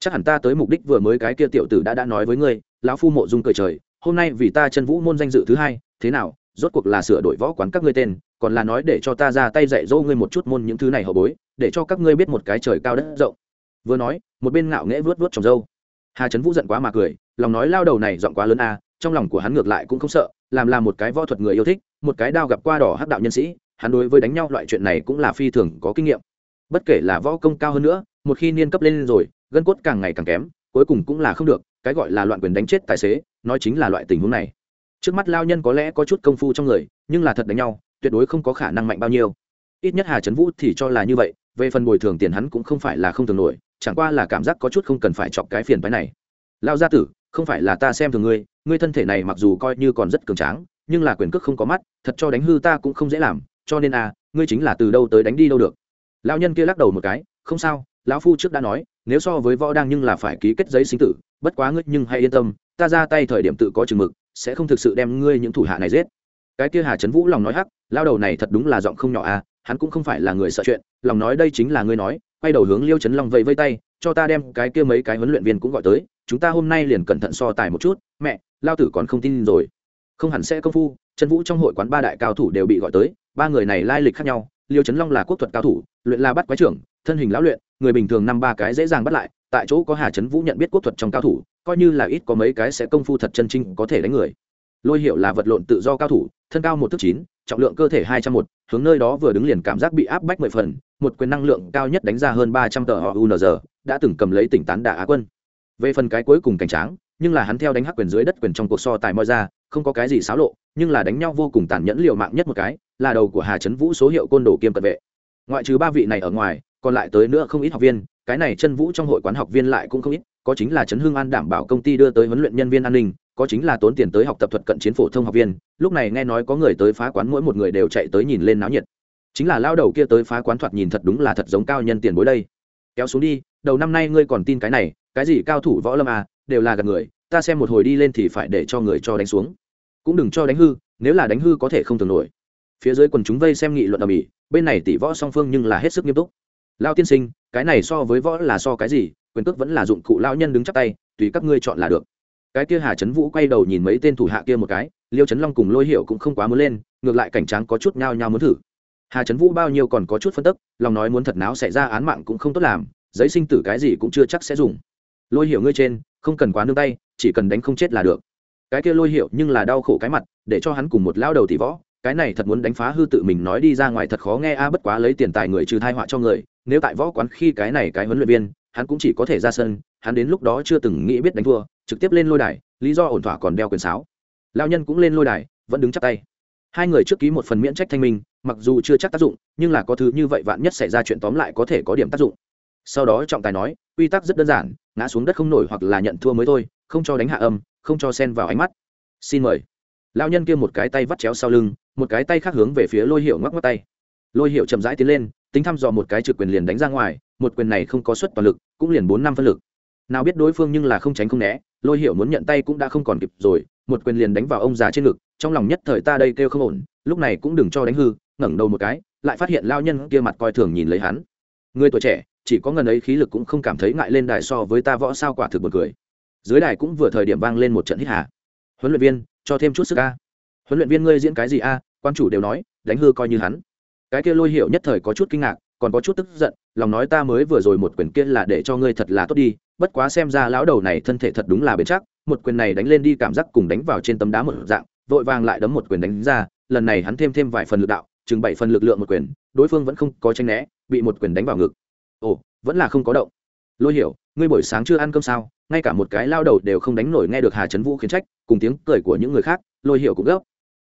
Chắc hẳn ta tới mục đích vừa mới cái kia tiểu tử đã đã nói với ngươi, lão phu mộ dung cười trời, hôm nay vì ta chân vũ môn danh dự thứ hai, thế nào, rốt cuộc là sửa đổi võ quán các ngươi tên, còn là nói để cho ta ra tay dạy dỗ ngươi một chút môn những thứ này hậu bối, để cho các ngươi biết một cái trời cao đất rộng. Vừa nói, một bên ngạo nghễ vớt vớt trồng dâu. Hà trấn vũ giận quá mà cười, lòng nói lao đầu này giọng quá lớn a trong lòng của hắn ngược lại cũng không sợ, làm là một cái võ thuật người yêu thích, một cái đao gặp qua đỏ hắc đạo nhân sĩ, hắn đối với đánh nhau loại chuyện này cũng là phi thường có kinh nghiệm. Bất kể là võ công cao hơn nữa, một khi niên cấp lên rồi, gân cốt càng ngày càng kém, cuối cùng cũng là không được, cái gọi là loạn quyền đánh chết tài xế, nói chính là loại tình huống này. Trước mắt lao nhân có lẽ có chút công phu trong người, nhưng là thật đánh nhau, tuyệt đối không có khả năng mạnh bao nhiêu. Ít nhất hà trấn vũ thì cho là như vậy, về phần bồi thường tiền hắn cũng không phải là không thường nổi, chẳng qua là cảm giác có chút không cần phải chọc cái phiền phái này. Lao gia tử, không phải là ta xem thường ngươi ngươi thân thể này mặc dù coi như còn rất cường tráng, nhưng là quyền cước không có mắt, thật cho đánh hư ta cũng không dễ làm, cho nên à ngươi chính là từ đâu tới đánh đi đâu được. Lão nhân kia lắc đầu một cái, không sao, lão phu trước đã nói, nếu so với võ đang nhưng là phải ký kết giấy sinh tử, bất quá ngươi nhưng hãy yên tâm, ta ra tay thời điểm tự có chừng mực, sẽ không thực sự đem ngươi những thủ hạ này giết. Cái kia hà trấn vũ lòng nói hắc lao đầu này thật đúng là giọng không nhỏ à hắn cũng không phải là người sợ chuyện, lòng nói đây chính là ngươi nói, quay đầu hướng liêu trấn long vẫy vây tay, cho ta đem cái kia mấy cái huấn luyện viên cũng gọi tới, chúng ta hôm nay liền cẩn thận so tài một chút, mẹ lao tử còn không tin rồi. Không hẳn sẽ công phu, trần vũ trong hội quán ba đại cao thủ đều bị gọi tới, ba người này lai lịch khác nhau, liêu trấn long là quốc thuật cao thủ, luyện la bắt quái trưởng, thân hình lão luyện, người bình thường năm ba cái dễ dàng bắt lại, tại chỗ có hà trấn vũ nhận biết quốc thuật trong cao thủ, coi như là ít có mấy cái sẽ công phu thật chân trinh có thể đánh người. Lôi hiệu là vật lộn tự do cao thủ, thân cao một thước chín, trọng lượng cơ thể hai trăm một, hướng nơi đó vừa đứng liền cảm giác bị áp bách mười phần, một quyền năng lượng cao nhất đánh ra hơn ba trăm tờ họ unr đã từng cầm lấy tỉnh tán đả á quân. Về phần cái cuối cùng cảnh tráng nhưng là hắn theo đánh hắc quyền dưới đất quyền trong cuộc so tài moi ra, không có cái gì xáo lộ, nhưng là đánh nhau vô cùng tàn nhẫn liều mạng nhất một cái, là đầu của hà trấn vũ số hiệu côn đồ kiêm cận vệ. Ngoại trừ ba vị này ở ngoài, còn lại tới nữa không ít học viên, cái này chân vũ trong hội quán học viên lại cũng không ít, có chính là trấn Hương an đảm bảo công ty đưa tới huấn luyện nhân viên an ninh, có chính là tốn tiền tới học tập thuật cận chiến phổ thông học viên, lúc này nghe nói có người tới phá quán mỗi một người đều chạy tới nhìn lên náo nhiệt. Chính là lao đầu kia tới phá quán thoạt nhìn thật đúng là thật giống cao nhân tiền bối đây. Kéo xuống đi, đầu năm nay ngươi còn tin cái này, cái gì cao thủ võ lâm à đều là gạt người, ta xem một hồi đi lên thì phải để cho người cho đánh xuống. Cũng đừng cho đánh hư, nếu là đánh hư có thể không thường nổi. Phía dưới quần chúng vây xem nghị luận ở mỹ bên này tỷ võ song phương nhưng là hết sức nghiêm túc. Lao tiên sinh, cái này so với võ là so cái gì, quyền cước vẫn là dụng cụ lao nhân đứng chắp tay, tùy các ngươi chọn là được. Cái kia hà trấn vũ quay đầu nhìn mấy tên thủ hạ kia một cái, liêu trấn long cùng lôi hiệu cũng không quá muốn lên, ngược lại cảnh tráng có chút nhao nhao muốn thử. Hà trấn vũ bao nhiêu còn có chút phân tức, lòng nói muốn thật náo xảy ra án mạng cũng không tốt làm, giấy sinh tử cái gì cũng chưa chắc sẽ dùng lôi hiệu ngươi trên, không cần quá nương tay, chỉ cần đánh không chết là được. Cái kia lôi hiệu nhưng là đau khổ cái mặt, để cho hắn cùng một lao đầu tỷ võ, cái này thật muốn đánh phá hư tự mình nói đi ra ngoài thật khó nghe a, bất quá lấy tiền tài người trừ thai họa cho người, nếu tại võ quán khi cái này cái huấn luyện viên, hắn cũng chỉ có thể ra sân, hắn đến lúc đó chưa từng nghĩ biết đánh thua, trực tiếp lên lôi đài, lý do ổn thỏa còn đeo quyền sáo. Lao nhân cũng lên lôi đài, vẫn đứng chắp tay. Hai người trước ký một phần miễn trách thanh minh, mặc dù chưa chắc tác dụng, nhưng là có thứ như vậy vạn nhất xảy ra chuyện tóm lại có thể có điểm tác dụng sau đó trọng tài nói, quy tắc rất đơn giản, ngã xuống đất không nổi hoặc là nhận thua mới thôi, không cho đánh hạ âm, không cho sen vào ánh mắt. Xin mời. Lao nhân kia một cái tay vắt chéo sau lưng, một cái tay khác hướng về phía lôi hiệu ngoắc ngoắc tay. Lôi hiệu chậm rãi tiến lên, tính thăm dò một cái trực quyền liền đánh ra ngoài, một quyền này không có suất toàn lực, cũng liền bốn năm phân lực. Nào biết đối phương nhưng là không tránh không né, lôi hiệu muốn nhận tay cũng đã không còn kịp rồi, một quyền liền đánh vào ông già trên ngực, trong lòng nhất thời ta đây kêu không ổn, lúc này cũng đừng cho đánh hư, ngẩng đầu một cái, lại phát hiện lao nhân kia mặt coi thường nhìn lấy hắn. Người tuổi trẻ chỉ có ngần ấy khí lực cũng không cảm thấy ngại lên đài so với ta võ sao quả thực một cười. Dưới đài cũng vừa thời điểm vang lên một trận hít hà. Huấn luyện viên, cho thêm chút sức a. Huấn luyện viên ngươi diễn cái gì a? Quan chủ đều nói, đánh hư coi như hắn. Cái kia lôi hiệu nhất thời có chút kinh ngạc, còn có chút tức giận, lòng nói ta mới vừa rồi một quyền kia là để cho ngươi thật là tốt đi, bất quá xem ra lão đầu này thân thể thật đúng là bền chắc, một quyền này đánh lên đi cảm giác cùng đánh vào trên tấm đá một dạng, vội vàng lại đấm một quyền đánh ra, lần này hắn thêm thêm vài phần lực đạo, chừng bảy phần lực lượng một quyền, đối phương vẫn không có tranh né, bị một quyền đánh vào ngực ồ, vẫn là không có động. Lôi hiểu, ngươi buổi sáng chưa ăn cơm sao? Ngay cả một cái lao đầu đều không đánh nổi nghe được hà trấn vũ khiến trách, cùng tiếng cười của những người khác, lôi hiểu cũng gấp.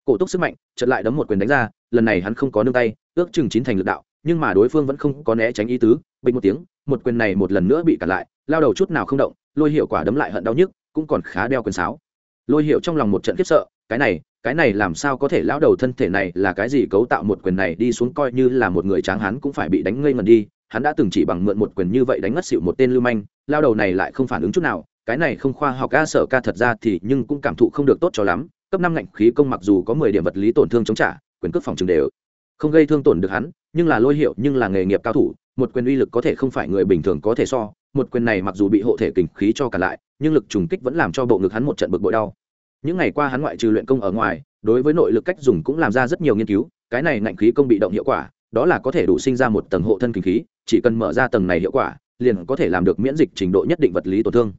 Cổ túc sức mạnh chật lại đấm một quyền đánh ra, lần này hắn không có nương tay, ước chừng chín thành lực đạo, nhưng mà đối phương vẫn không có né tránh ý tứ, bình một tiếng, một quyền này một lần nữa bị cản lại, lao đầu chút nào không động, lôi hiệu quả đấm lại hận đau nhức, cũng còn khá đeo quyền sáo. Lôi hiệu trong lòng một trận khiếp sợ, cái này cái này làm sao có thể, lao đầu thân thể này là cái gì cấu tạo một quyền này đi xuống coi như là một người tráng hắn cũng phải bị đánh ngây ngần đi hắn đã từng chỉ bằng mượn một quyền như vậy đánh ngất xịu một tên lưu manh, lao đầu này lại không phản ứng chút nào, cái này không khoa học ca sở ca thật ra thì nhưng cũng cảm thụ không được tốt cho lắm, cấp năm ngạnh khí công mặc dù có mười điểm vật lý tổn thương chống trả, quyền cước phòng trường đều không gây thương tổn được hắn, nhưng là lôi hiệu, nhưng là nghề nghiệp cao thủ, một quyền uy lực có thể không phải người bình thường có thể so, một quyền này mặc dù bị hộ thể kình khí cho cả lại, nhưng lực trùng kích vẫn làm cho bộ ngực hắn một trận bực bội đau. Những ngày qua hắn ngoại trừ luyện công ở ngoài, đối với nội lực cách dùng cũng làm ra rất nhiều nghiên cứu, cái này ngạnh khí công bị động hiệu quả đó là có thể đủ sinh ra một tầng hộ thân kinh khí, chỉ cần mở ra tầng này hiệu quả, liền có thể làm được miễn dịch trình độ nhất định vật lý tổn thương.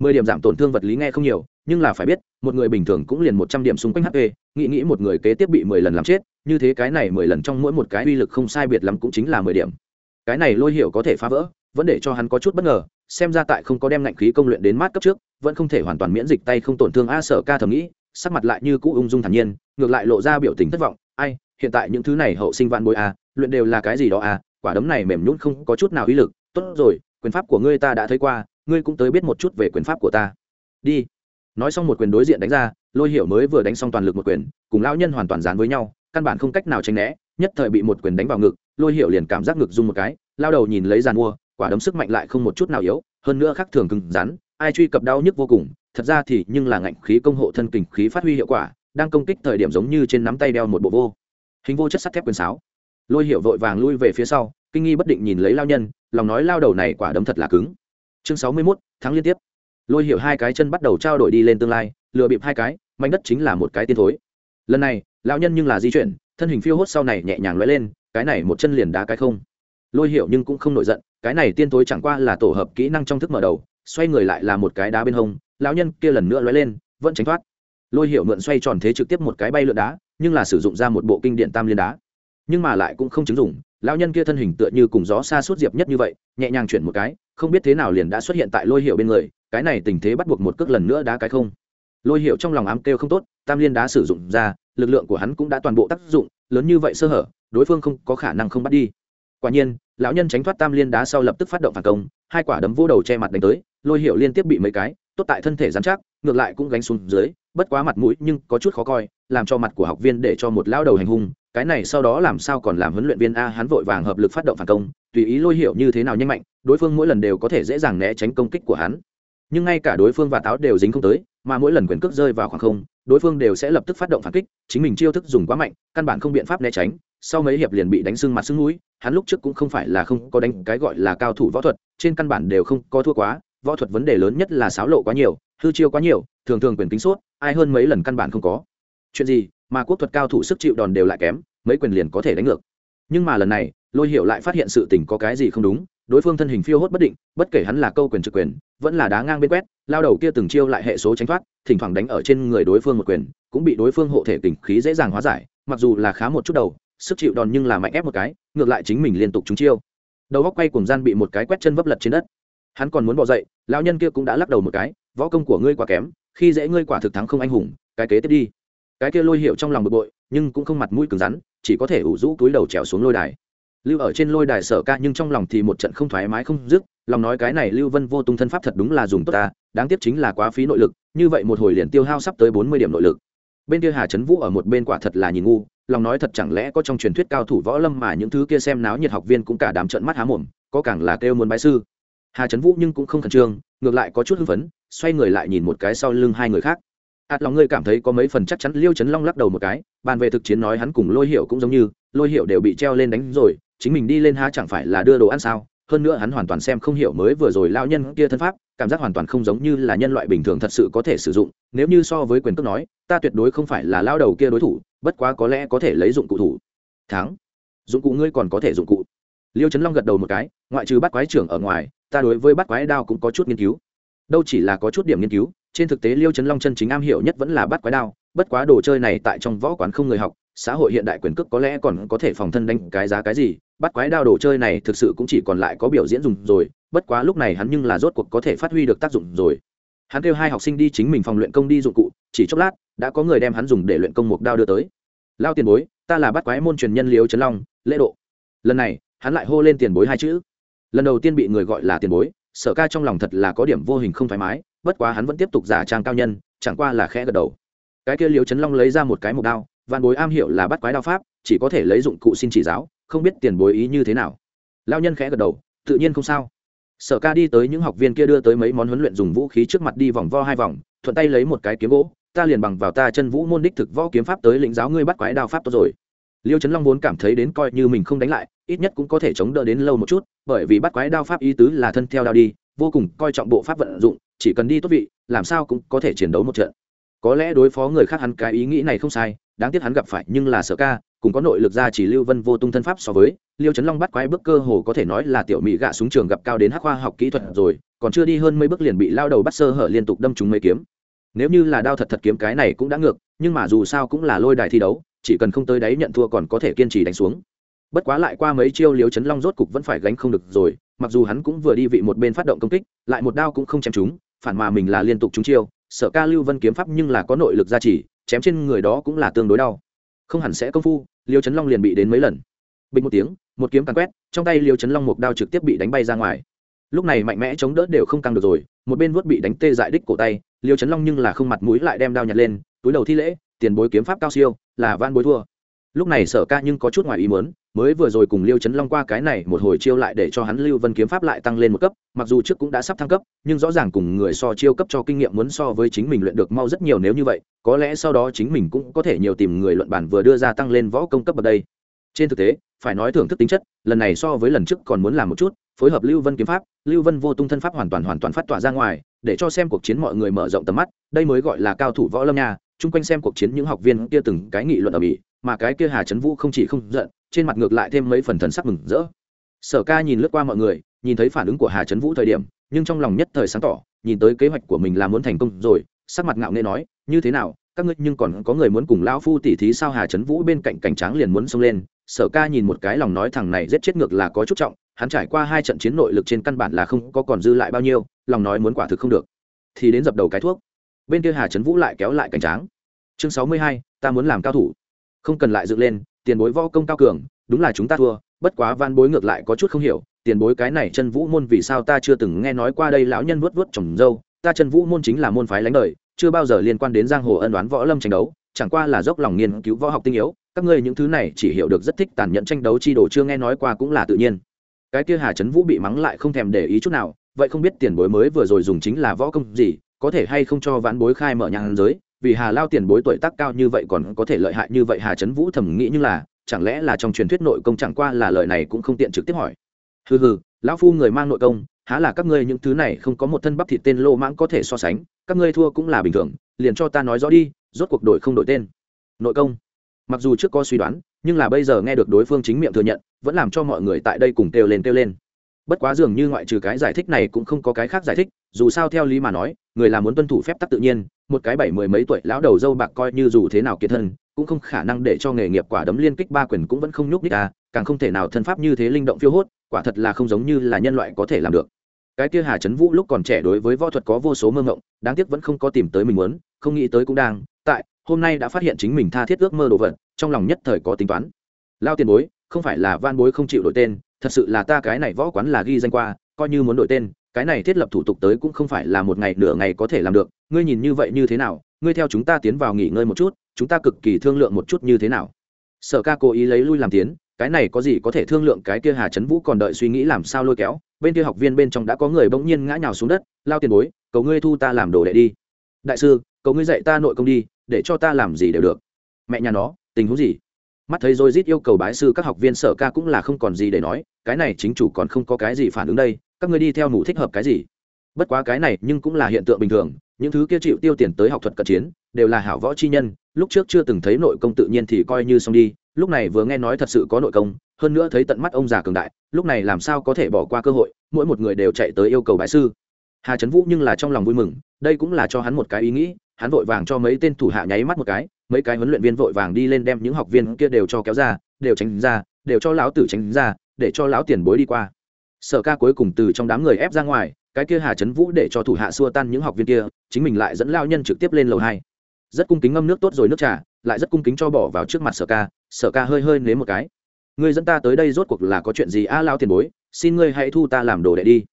Mười điểm giảm tổn thương vật lý nghe không nhiều, nhưng là phải biết, một người bình thường cũng liền một trăm điểm xung quanh hp nghĩ nghĩ một người kế tiếp bị mười lần làm chết, như thế cái này mười lần trong mỗi một cái uy lực không sai biệt lắm cũng chính là mười điểm. Cái này lôi hiểu có thể phá vỡ, vẫn để cho hắn có chút bất ngờ, xem ra tại không có đem ngạnh khí công luyện đến mát cấp trước, vẫn không thể hoàn toàn miễn dịch tay không tổn thương a sở ca thầm nghĩ sắc mặt lại như cũ ung dung thản nhiên ngược lại lộ ra biểu tình thất vọng. Ai hiện tại những thứ này hậu sinh vạn bối à, luyện đều là cái gì đó à? quả đấm này mềm nhũn không có chút nào uy lực. Tốt rồi quyền pháp của ngươi ta đã thấy qua ngươi cũng tới biết một chút về quyền pháp của ta. Đi. Nói xong một quyền đối diện đánh ra lôi hiểu mới vừa đánh xong toàn lực một quyền cùng lão nhân hoàn toàn dán với nhau căn bản không cách nào tránh né nhất thời bị một quyền đánh vào ngực lôi hiểu liền cảm giác ngực rung một cái lao đầu nhìn lấy giàn mua quả đấm sức mạnh lại không một chút nào yếu hơn nữa khác thường cứng rắn ai truy cập đau nhức vô cùng, thật ra thì nhưng là ngạnh khí công hộ thân kình khí phát huy hiệu quả, đang công kích thời điểm giống như trên nắm tay đeo một bộ vô. Hình vô chất sắt thép quyền sáo. Lôi hiểu vội vàng lui về phía sau, kinh nghi bất định nhìn lấy lao nhân, lòng nói lao đầu này quả đấm thật là cứng. Chương sáu mươi mốt tháng liên tiếp. Lôi hiểu hai cái chân bắt đầu trao đổi đi lên tương lai, lừa bịp hai cái, mảnh đất chính là một cái tiên thối. Lần này, lão nhân nhưng là di chuyển, thân hình phiêu hốt sau này nhẹ nhàng lóe lên, cái này một chân liền đá cái không. Lôi hiểu nhưng cũng không nổi giận, cái này tiên thối chẳng qua là tổ hợp kỹ năng trong thức mở đầu xoay người lại là một cái đá bên hông, lão nhân kia lần nữa lóe lên, vẫn tránh thoát. Lôi Hiệu mượn xoay tròn thế trực tiếp một cái bay lượn đá, nhưng là sử dụng ra một bộ kinh điện tam liên đá. Nhưng mà lại cũng không chứng dụng, lão nhân kia thân hình tựa như cùng gió xa suốt diệp nhất như vậy, nhẹ nhàng chuyển một cái, không biết thế nào liền đã xuất hiện tại lôi hiệu bên người, cái này tình thế bắt buộc một cước lần nữa đá cái không. Lôi hiệu trong lòng ám kêu không tốt, tam liên đá sử dụng ra, lực lượng của hắn cũng đã toàn bộ tác dụng, lớn như vậy sơ hở, đối phương không có khả năng không bắt đi. Quả nhiên, lão nhân tránh thoát tam liên đá sau lập tức phát động phản công hai quả đấm vô đầu che mặt đánh tới, lôi hiệu liên tiếp bị mấy cái, tốt tại thân thể dán chắc, ngược lại cũng gánh xuống dưới, bất quá mặt mũi nhưng có chút khó coi, làm cho mặt của học viên để cho một lao đầu hành hung, cái này sau đó làm sao còn làm huấn luyện viên a hắn vội vàng hợp lực phát động phản công, tùy ý lôi hiệu như thế nào nhanh mạnh, đối phương mỗi lần đều có thể dễ dàng né tránh công kích của hắn. Nhưng ngay cả đối phương và táo đều dính không tới, mà mỗi lần quyền cước rơi vào khoảng không, đối phương đều sẽ lập tức phát động phản kích, chính mình chiêu thức dùng quá mạnh, căn bản không biện pháp né tránh sau mấy hiệp liền bị đánh sưng mặt sưng mũi, hắn lúc trước cũng không phải là không có đánh cái gọi là cao thủ võ thuật, trên căn bản đều không có thua quá, võ thuật vấn đề lớn nhất là xáo lộ quá nhiều, hư chiêu quá nhiều, thường thường quyền tính suốt ai hơn mấy lần căn bản không có. Chuyện gì mà quốc thuật cao thủ sức chịu đòn đều lại kém, mấy quyền liền có thể đánh ngược. Nhưng mà lần này, lôi hiệu lại phát hiện sự tình có cái gì không đúng, đối phương thân hình phiêu hốt bất định, bất kể hắn là câu quyền trực quyền, vẫn là đá ngang bên quét, lao đầu kia từng chiêu lại hệ số tránh thoát, thỉnh thoảng đánh ở trên người đối phương một quyền, cũng bị đối phương hộ thể tình khí dễ dàng hóa giải, mặc dù là khá một chút đầu sức chịu đòn nhưng là mạnh ép một cái, ngược lại chính mình liên tục trúng chiêu. Đầu góc quay cùng gian bị một cái quét chân vấp lật trên đất. Hắn còn muốn bỏ dậy, lão nhân kia cũng đã lắc đầu một cái, võ công của ngươi quá kém, khi dễ ngươi quả thực thắng không anh hùng, cái kế tiếp đi. Cái kia lôi hiệu trong lòng bực bội, nhưng cũng không mặt mũi cứng rắn, chỉ có thể ủ rũ túi đầu trèo xuống lôi đài. Lưu ở trên lôi đài sở ca nhưng trong lòng thì một trận không thoải mái không dứt, lòng nói cái này lưu vân vô tung thân pháp thật đúng là dùng tốt ta, đáng tiếc chính là quá phí nội lực, như vậy một hồi liền tiêu hao sắp tới bốn mươi điểm nội lực bên kia hà trấn vũ ở một bên quả thật là nhìn ngu, lòng nói thật chẳng lẽ có trong truyền thuyết cao thủ võ lâm mà những thứ kia xem náo nhiệt học viên cũng cả đám trận mắt há mồm, có càng là kêu muốn bái sư. Hà trấn vũ nhưng cũng không khẩn trương, ngược lại có chút hưng phấn, xoay người lại nhìn một cái sau lưng hai người khác. Ạt lòng ngươi cảm thấy có mấy phần chắc chắn, liêu trấn long lắc đầu một cái, bàn về thực chiến nói hắn cùng lôi hiệu cũng giống như, lôi hiệu đều bị treo lên đánh rồi, chính mình đi lên há chẳng phải là đưa đồ ăn sao? Hơn nữa hắn hoàn toàn xem không hiểu mới vừa rồi lao nhân kia thân pháp, cảm giác hoàn toàn không giống như là nhân loại bình thường thật sự có thể sử dụng. Nếu như so với quyền cước nói, ta tuyệt đối không phải là lao đầu kia đối thủ, bất quá có lẽ có thể lấy dụng cụ thủ. Thắng. Dụng cụ ngươi còn có thể dụng cụ. Liêu trấn long gật đầu một cái, ngoại trừ bắt quái trưởng ở ngoài, ta đối với bắt quái đao cũng có chút nghiên cứu. Đâu chỉ là có chút điểm nghiên cứu, trên thực tế liêu trấn long chân chính am hiểu nhất vẫn là bắt quái đao, bất quá đồ chơi này tại trong võ quán không người học, xã hội hiện đại quyền cước có lẽ còn có thể phòng thân đánh cái giá cái gì bắt quái đao đồ chơi này thực sự cũng chỉ còn lại có biểu diễn dùng rồi, bất quá lúc này hắn nhưng là rốt cuộc có thể phát huy được tác dụng rồi. Hắn kêu hai học sinh đi chính mình phòng luyện công đi dụng cụ, chỉ chốc lát, đã có người đem hắn dùng để luyện công một đao đưa tới. Lao tiền bối, ta là bắt quái môn truyền nhân liếu trấn long, lễ độ. Lần này, hắn lại hô lên tiền bối hai chữ. Lần đầu tiên bị người gọi là tiền bối, sở ca trong lòng thật là có điểm vô hình không thoải mái, bất quá hắn vẫn tiếp tục giả trang cao nhân, chẳng qua là khẽ gật đầu. Cái kia liếu trấn long lấy ra một cái mục đao văn bối am hiểu là bắt quái đao pháp, chỉ có thể lấy dụng cụ xin chỉ giáo không biết tiền bối ý như thế nào. Lao nhân khẽ gật đầu, tự nhiên không sao. Sở ca đi tới những học viên kia đưa tới mấy món huấn luyện dùng vũ khí trước mặt đi vòng vo hai vòng, thuận tay lấy một cái kiếm gỗ, ta liền bằng vào ta chân vũ môn đích thực võ kiếm pháp tới lĩnh giáo ngươi bắt quái đao pháp tốt rồi. Liêu trấn long vốn cảm thấy đến coi như mình không đánh lại, ít nhất cũng có thể chống đỡ đến lâu một chút, bởi vì bắt quái đao pháp ý tứ là thân theo đao đi, vô cùng coi trọng bộ pháp vận dụng, chỉ cần đi tốt vị, làm sao cũng có thể chiến đấu một trận. Có lẽ đối phó người khác hắn cái ý nghĩ này không sai, đáng tiếc hắn gặp phải nhưng là sở ca cùng có nội lực ra chỉ lưu vân vô tung thân pháp so với, liêu trấn long bắt quái bước cơ hồ có thể nói là tiểu mỹ gạ súng trường gặp cao đến hắc khoa học kỹ thuật rồi, còn chưa đi hơn mấy bước liền bị lao đầu bắt sơ hở liên tục đâm trúng mấy kiếm. Nếu như là đao thật thật kiếm cái này cũng đã ngược, nhưng mà dù sao cũng là lôi đài thi đấu, chỉ cần không tới đấy nhận thua còn có thể kiên trì đánh xuống. Bất quá lại qua mấy chiêu liêu chấn long rốt cục vẫn phải gánh không được rồi, mặc dù hắn cũng vừa đi vị một bên phát động công kích, lại một đao cũng không chém chúng phản mà mình là liên tục trúng chiêu sở ca lưu vân kiếm pháp nhưng là có nội lực gia trì chém trên người đó cũng là tương đối đau. Không hẳn sẽ công phu liêu Trấn long liền bị đến mấy lần. Bình một tiếng, một kiếm càn quét, trong tay liêu Trấn long một đao trực tiếp bị đánh bay ra ngoài. Lúc này mạnh mẽ chống đỡ đều không căng được rồi, một bên vuốt bị đánh tê dại đích cổ tay, liêu Trấn long nhưng là không mặt mũi lại đem đao nhặt lên, túi đầu thi lễ, tiền bối kiếm pháp cao siêu, là van bối thua lúc này sở ca nhưng có chút ngoài ý mớn mới vừa rồi cùng liêu chấn long qua cái này một hồi chiêu lại để cho hắn lưu vân kiếm pháp lại tăng lên một cấp, mặc dù trước cũng đã sắp thăng cấp, nhưng rõ ràng cùng người so chiêu cấp cho kinh nghiệm muốn so với chính mình luyện được mau rất nhiều nếu như vậy, có lẽ sau đó chính mình cũng có thể nhiều tìm người luận bản vừa đưa ra tăng lên võ công cấp ở đây. Trên thực tế, phải nói thưởng thức tính chất, lần này so với lần trước còn muốn làm một chút, phối hợp lưu vân kiếm pháp, lưu vân vô tung thân pháp hoàn toàn hoàn toàn phát tỏa ra ngoài, để cho xem cuộc chiến mọi người mở rộng tầm mắt, đây mới gọi là cao thủ võ lâm nha, chung quanh xem cuộc chiến những học viên kia từng cái nghị luận ở bỉ mà cái kia hà trấn vũ không chỉ không giận, trên mặt ngược lại thêm mấy phần thần sắc mừng rỡ. Sở ca nhìn lướt qua mọi người, nhìn thấy phản ứng của hà trấn vũ thời điểm, nhưng trong lòng nhất thời sáng tỏ, nhìn tới kế hoạch của mình là muốn thành công rồi, sắc mặt ngạo nghễ nói, như thế nào, các ngươi nhưng còn có người muốn cùng lão phu tỉ thí sao hà trấn vũ bên cạnh cảnh tráng liền muốn xông lên? Sở ca nhìn một cái lòng nói thằng này giết chết ngược là có chút trọng, hắn trải qua hai trận chiến nội lực trên căn bản là không có còn dư lại bao nhiêu, lòng nói muốn quả thực không được. Thì đến dập đầu cái thuốc. Bên kia hà trấn vũ lại kéo lại cảnh tráng. Chương sáu mươi hai, ta muốn làm cao thủ không cần lại dựng lên, tiền bối võ công cao cường, đúng là chúng ta thua, bất quá van bối ngược lại có chút không hiểu, tiền bối cái này chân vũ môn vì sao ta chưa từng nghe nói qua đây, lão nhân vuốt vuốt trồng dâu, ta chân vũ môn chính là môn phái lãnh đời, chưa bao giờ liên quan đến giang hồ ân đoán võ lâm tranh đấu, chẳng qua là dốc lòng nghiên cứu võ học tinh yếu, các ngươi những thứ này chỉ hiểu được rất thích tàn nhẫn tranh đấu chi đồ chưa nghe nói qua cũng là tự nhiên. Cái kia hà trấn vũ bị mắng lại không thèm để ý chút nào, vậy không biết tiền bối mới vừa rồi dùng chính là võ công gì, có thể hay không cho vãn bối khai mở nhang giới vì hà lao tiền bối tuổi tác cao như vậy còn có thể lợi hại như vậy, hà trấn vũ thầm nghĩ như là, chẳng lẽ là trong truyền thuyết nội công chẳng qua là lời này cũng không tiện trực tiếp hỏi. Hừ hừ, lão phu người mang nội công, há là các ngươi những thứ này không có một thân bắp thịt tên lô mãng có thể so sánh, các ngươi thua cũng là bình thường, liền cho ta nói rõ đi, rốt cuộc đổi không đổi tên. Nội công. Mặc dù trước có suy đoán, nhưng là bây giờ nghe được đối phương chính miệng thừa nhận, vẫn làm cho mọi người tại đây cùng kêu lên kêu lên bất quá dường như ngoại trừ cái giải thích này cũng không có cái khác giải thích, dù sao theo lý mà nói, người là muốn tuân thủ phép tắc tự nhiên, một cái bảy mười mấy tuổi lão đầu dâu bạc coi như dù thế nào kiệt thân, cũng không khả năng để cho nghề nghiệp quả đấm liên kích ba quyền cũng vẫn không nhúc nhích à càng không thể nào thân pháp như thế linh động phiêu hốt, quả thật là không giống như là nhân loại có thể làm được. Cái kia hà trấn vũ lúc còn trẻ đối với võ thuật có vô số mơ ngộng đáng tiếc vẫn không có tìm tới mình muốn, không nghĩ tới cũng đang, tại, hôm nay đã phát hiện chính mình tha thiết ước mơ đồ vật, trong lòng nhất thời có tính toán. Lao tiền bối, không phải là van bối không chịu đổi tên thật sự là ta cái này võ quán là ghi danh qua, coi như muốn đổi tên, cái này thiết lập thủ tục tới cũng không phải là một ngày nửa ngày có thể làm được. Ngươi nhìn như vậy như thế nào? Ngươi theo chúng ta tiến vào nghỉ ngơi một chút, chúng ta cực kỳ thương lượng một chút như thế nào? Sở ca cố ý lấy lui làm tiến, cái này có gì có thể thương lượng cái kia hà trấn vũ còn đợi suy nghĩ làm sao lôi kéo, bên kia học viên bên trong đã có người bỗng nhiên ngã nhào xuống đất, lao tiền bối, cầu ngươi thu ta làm đồ đệ đi. Đại sư, cầu ngươi dạy ta nội công đi, để cho ta làm gì đều được. Mẹ nhà nó, tình huống gì? Mắt thấy rồi rít yêu cầu bái sư các học viên sở ca cũng là không còn gì để nói, cái này chính chủ còn không có cái gì phản ứng đây, các ngươi đi theo nụ thích hợp cái gì? Bất quá cái này nhưng cũng là hiện tượng bình thường, những thứ kia chịu tiêu tiền tới học thuật cận chiến, đều là hảo võ chi nhân, lúc trước chưa từng thấy nội công tự nhiên thì coi như xong đi, lúc này vừa nghe nói thật sự có nội công, hơn nữa thấy tận mắt ông già cường đại, lúc này làm sao có thể bỏ qua cơ hội, mỗi một người đều chạy tới yêu cầu bái sư. Hà trấn vũ nhưng là trong lòng vui mừng, đây cũng là cho hắn một cái ý nghĩ hắn vội vàng cho mấy tên thủ hạ nháy mắt một cái mấy cái huấn luyện viên vội vàng đi lên đem những học viên kia đều cho kéo ra đều tránh ra đều cho lão tử tránh ra để cho lão tiền bối đi qua. Sở ca cuối cùng từ trong đám người ép ra ngoài cái kia hà trấn vũ để cho thủ hạ xua tan những học viên kia chính mình lại dẫn lao nhân trực tiếp lên lầu hai. Rất cung kính ngâm nước tốt rồi nước trà lại rất cung kính cho bỏ vào trước mặt sở ca sở ca hơi hơi nếm một cái. Ngươi dẫn ta tới đây rốt cuộc là có chuyện gì a à, lao tiền bối xin ngươi hãy thu ta làm đồ đệ đi.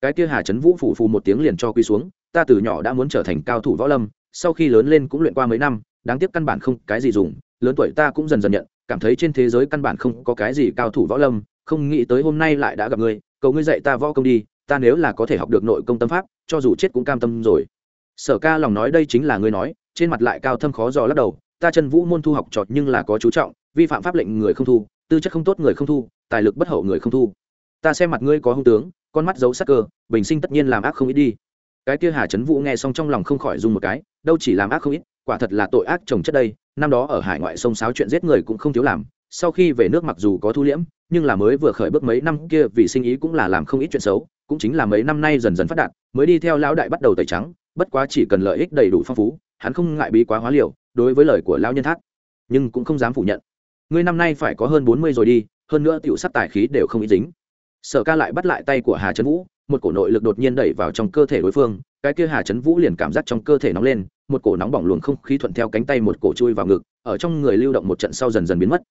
Cái kia hà trấn vũ phủ phù một tiếng liền cho quy xuống ta từ nhỏ đã muốn trở thành cao thủ võ lâm sau khi lớn lên cũng luyện qua mấy năm, đáng tiếc căn bản không cái gì dùng, lớn tuổi ta cũng dần dần nhận, cảm thấy trên thế giới căn bản không có cái gì cao thủ võ lâm, không nghĩ tới hôm nay lại đã gặp ngươi, cầu ngươi dạy ta võ công đi, ta nếu là có thể học được nội công tâm pháp, cho dù chết cũng cam tâm rồi. Sở ca lòng nói đây chính là ngươi nói, trên mặt lại cao thâm khó dò lắc đầu, ta chân vũ môn thu học trọt nhưng là có chú trọng, vi phạm pháp lệnh người không thu, tư chất không tốt người không thu, tài lực bất hậu người không thu. Ta xem mặt ngươi có hung tướng, con mắt giấu sắc cơ, bình sinh tất nhiên làm ác không ít đi. Cái kia hà trấn vũ nghe xong trong lòng không khỏi dùng một cái đâu chỉ làm ác không ít, quả thật là tội ác trồng chất đây, năm đó ở hải ngoại sông sáo chuyện giết người cũng không thiếu làm, sau khi về nước mặc dù có thu liễm, nhưng là mới vừa khởi bước mấy năm kia vì sinh ý cũng là làm không ít chuyện xấu, cũng chính là mấy năm nay dần dần phát đạt, mới đi theo lão đại bắt đầu tẩy trắng, bất quá chỉ cần lợi ích đầy đủ phong phú, hắn không ngại bí quá hóa liều, đối với lời của lão nhân thác, nhưng cũng không dám phủ nhận. Ngươi năm nay phải có hơn bốn mươi rồi đi, hơn nữa tiểu sắc tài khí đều không ít dính. Sở ca lại bắt lại tay của hà trấn vũ, một cổ nội lực đột nhiên đẩy vào trong cơ thể đối phương, cái kia hà trấn vũ liền cảm giác trong cơ thể nóng lên một cổ nóng bỏng luồng không khí thuận theo cánh tay một cổ chui vào ngực, ở trong người lưu động một trận sau dần dần biến mất.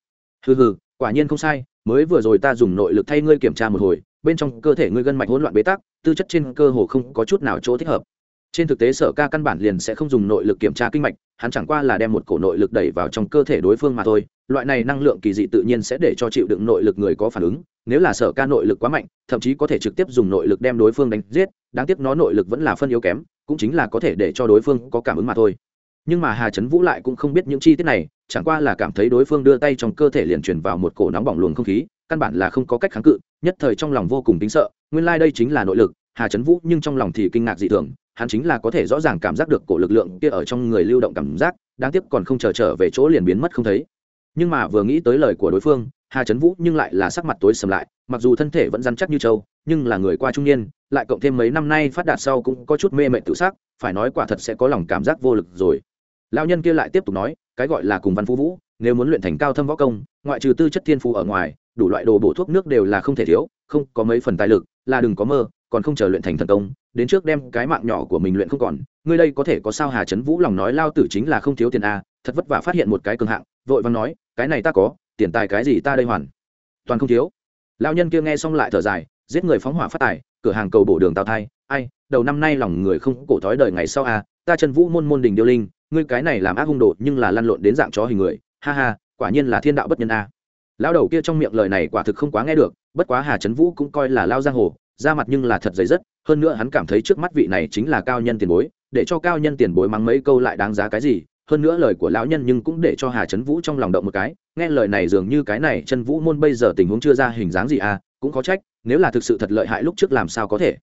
Hừ hừ, quả nhiên không sai, mới vừa rồi ta dùng nội lực thay ngươi kiểm tra một hồi, bên trong cơ thể ngươi gân mạch hỗn loạn bế tắc, tư chất trên cơ hồ không có chút nào chỗ thích hợp trên thực tế sở ca căn bản liền sẽ không dùng nội lực kiểm tra kinh mạch, hắn chẳng qua là đem một cổ nội lực đẩy vào trong cơ thể đối phương mà thôi. Loại này năng lượng kỳ dị tự nhiên sẽ để cho chịu đựng nội lực người có phản ứng. Nếu là sở ca nội lực quá mạnh, thậm chí có thể trực tiếp dùng nội lực đem đối phương đánh giết, đáng tiếc nó nội lực vẫn là phân yếu kém, cũng chính là có thể để cho đối phương có cảm ứng mà thôi. Nhưng mà hà trấn vũ lại cũng không biết những chi tiết này, chẳng qua là cảm thấy đối phương đưa tay trong cơ thể liền truyền vào một cổ nóng bỏng luồng không khí, căn bản là không có cách kháng cự, nhất thời trong lòng vô cùng tính sợ, nguyên lai、like、đây chính là nội lực. Hà trấn vũ nhưng trong lòng thì kinh ngạc dị thường hắn chính là có thể rõ ràng cảm giác được cổ lực lượng kia ở trong người lưu động cảm giác đáng tiếc còn không chờ trở, trở về chỗ liền biến mất không thấy. Nhưng mà vừa nghĩ tới lời của đối phương hà trấn vũ nhưng lại là sắc mặt tối sầm lại mặc dù thân thể vẫn rắn chắc như trâu nhưng là người qua trung niên lại cộng thêm mấy năm nay phát đạt sau cũng có chút mê mệt tự xác phải nói quả thật sẽ có lòng cảm giác vô lực rồi. Lao nhân kia lại tiếp tục nói cái gọi là cùng văn phú vũ nếu muốn luyện thành cao thâm võ công ngoại trừ tư chất thiên phú ở ngoài đủ loại đồ bổ thuốc nước đều là không thể thiếu không có mấy phần tài lực là đừng có mơ còn không chờ luyện thành thần công, đến trước đem cái mạng nhỏ của mình luyện không còn. Ngươi đây có thể có sao hà trấn vũ lòng nói lao tử chính là không thiếu tiền a, thật vất vả phát hiện một cái cường hạng, vội vàng nói, cái này ta có, tiền tài cái gì ta đây hoàn? Toàn không thiếu. Lao nhân kia nghe xong lại thở dài, giết người phóng hỏa phát tài, cửa hàng cầu bổ đường tào thai. Ai, đầu năm nay lòng người không cổ thói đời ngày sau a, ta trần vũ môn môn đình điêu linh, ngươi cái này làm ác hung đồ nhưng là lăn lộn đến dạng chó hình người, ha ha, quả nhiên là thiên đạo bất nhân a. Lão đầu kia trong miệng lời này quả thực không quá nghe được, bất quá hà trấn vũ cũng coi là lao giang hồ ra mặt nhưng là thật dày rất, hơn nữa hắn cảm thấy trước mắt vị này chính là cao nhân tiền bối, để cho cao nhân tiền bối mắng mấy câu lại đáng giá cái gì, hơn nữa lời của lão nhân nhưng cũng để cho hà trấn vũ trong lòng động một cái, nghe lời này dường như cái này chân vũ môn bây giờ tình huống chưa ra hình dáng gì à cũng có trách, nếu là thực sự thật lợi hại lúc trước làm sao có thể.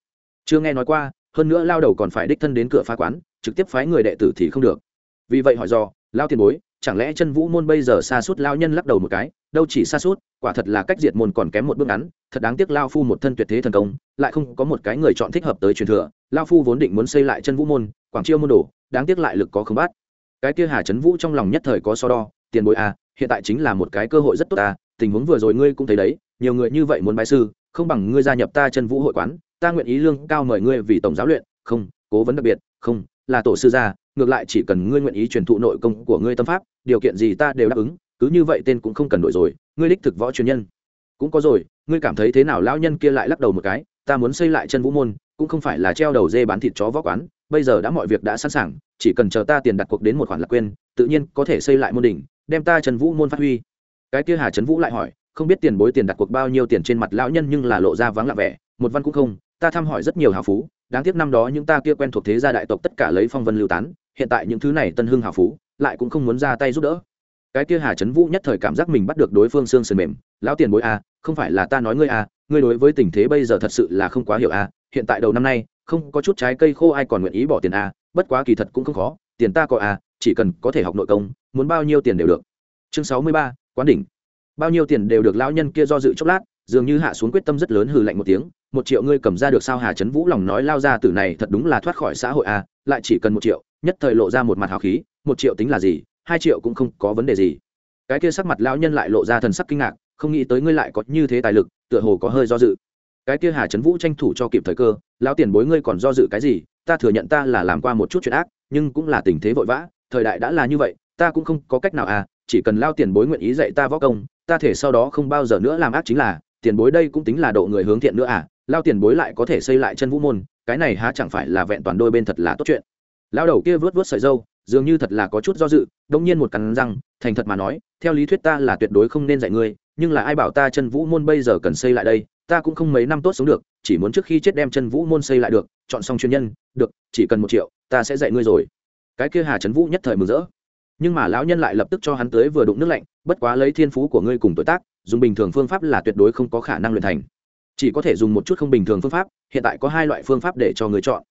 Chưa nghe nói qua, hơn nữa lao đầu còn phải đích thân đến cửa phá quán, trực tiếp phái người đệ tử thì không được. Vì vậy hỏi do lao tiền bối chẳng lẽ chân vũ môn bây giờ xa suốt lao nhân lắc đầu một cái, đâu chỉ xa suốt, quả thật là cách diệt môn còn kém một bước ngắn, thật đáng tiếc lao phu một thân tuyệt thế thần công, lại không có một cái người chọn thích hợp tới truyền thừa lao phu vốn định muốn xây lại chân vũ môn, quảng chiêu môn đồ, đáng tiếc lại lực có không bắt. Cái kia hà trấn vũ trong lòng nhất thời có so đo, tiền bối à hiện tại chính là một cái cơ hội rất tốt à tình huống vừa rồi ngươi cũng thấy đấy, nhiều người như vậy muốn bái sư, không bằng ngươi gia nhập ta chân vũ hội quán, ta nguyện ý lương cao mời ngươi vì tổng giáo luyện, không, cố vấn đặc biệt, không là tổ sư gia, ngược lại chỉ cần ngươi nguyện ý truyền thụ nội công của ngươi tâm pháp, điều kiện gì ta đều đáp ứng, cứ như vậy tên cũng không cần đổi rồi, ngươi đích thực võ truyền nhân. Cũng có rồi, ngươi cảm thấy thế nào lão nhân kia lại lắc đầu một cái, ta muốn xây lại chân vũ môn, cũng không phải là treo đầu dê bán thịt chó võ quán, bây giờ đã mọi việc đã sẵn sàng, chỉ cần chờ ta tiền đặt cuộc đến một khoản lạc quên, tự nhiên có thể xây lại môn đỉnh, đem ta trần vũ môn phát huy. Cái kia hà trấn vũ lại hỏi, không biết tiền bối tiền đặt cuộc bao nhiêu tiền trên mặt lão nhân nhưng là lộ ra vắng lạ vẻ, một văn cũng không ta thăm hỏi rất nhiều hào phú đáng tiếc năm đó những ta kia quen thuộc thế gia đại tộc tất cả lấy phong vân lưu tán hiện tại những thứ này tân hưng hào phú lại cũng không muốn ra tay giúp đỡ cái kia hà trấn vũ nhất thời cảm giác mình bắt được đối phương xương sườn mềm lão tiền bối a à, không phải là ta nói ngươi a à, ngươi đối với tình thế bây giờ thật sự là không quá hiểu a à. hiện tại đầu năm nay không có chút trái cây khô ai còn nguyện ý bỏ tiền a bất quá kỳ thật cũng không khó tiền ta có a chỉ cần có thể học nội công muốn bao nhiêu tiền đều được chương sáu mươi ba quán đỉnh bao nhiêu tiền đều được lão nhân kia do dự chốc lát dường như hạ xuống quyết tâm rất lớn hừ lạnh một tiếng, một triệu ngươi cầm ra được sao? Hà trấn vũ lòng nói lao ra từ này thật đúng là thoát khỏi xã hội a lại chỉ cần một triệu, nhất thời lộ ra một mặt hào khí, một triệu tính là gì? Hai triệu cũng không có vấn đề gì. Cái kia sắc mặt lão nhân lại lộ ra thần sắc kinh ngạc, không nghĩ tới ngươi lại có như thế tài lực, tựa hồ có hơi do dự. Cái kia hà trấn vũ tranh thủ cho kịp thời cơ, lão tiền bối ngươi còn do dự cái gì? Ta thừa nhận ta là làm qua một chút chuyện ác, nhưng cũng là tình thế vội vã, thời đại đã là như vậy, ta cũng không có cách nào à chỉ cần lao tiền bối nguyện ý dạy ta võ công, ta thể sau đó không bao giờ nữa làm ác chính là tiền bối đây cũng tính là độ người hướng thiện nữa à lao tiền bối lại có thể xây lại chân vũ môn, cái này há chẳng phải là vẹn toàn đôi bên thật là tốt chuyện. Lao đầu kia vớt vớt sợi dâu, dường như thật là có chút do dự, đông nhiên một cắn răng, thành thật mà nói, theo lý thuyết ta là tuyệt đối không nên dạy ngươi, nhưng là ai bảo ta chân vũ môn bây giờ cần xây lại đây, ta cũng không mấy năm tốt sống được, chỉ muốn trước khi chết đem chân vũ môn xây lại được, chọn xong chuyên nhân, được, chỉ cần một triệu, ta sẽ dạy ngươi rồi. Cái kia hà trấn vũ nhất thời mừng rỡ. Nhưng mà lão nhân lại lập tức cho hắn tới vừa đụng nước lạnh, bất quá lấy thiên phú của ngươi cùng tuổi tác dùng bình thường phương pháp là tuyệt đối không có khả năng luyện thành. Chỉ có thể dùng một chút không bình thường phương pháp, hiện tại có hai loại phương pháp để cho người chọn.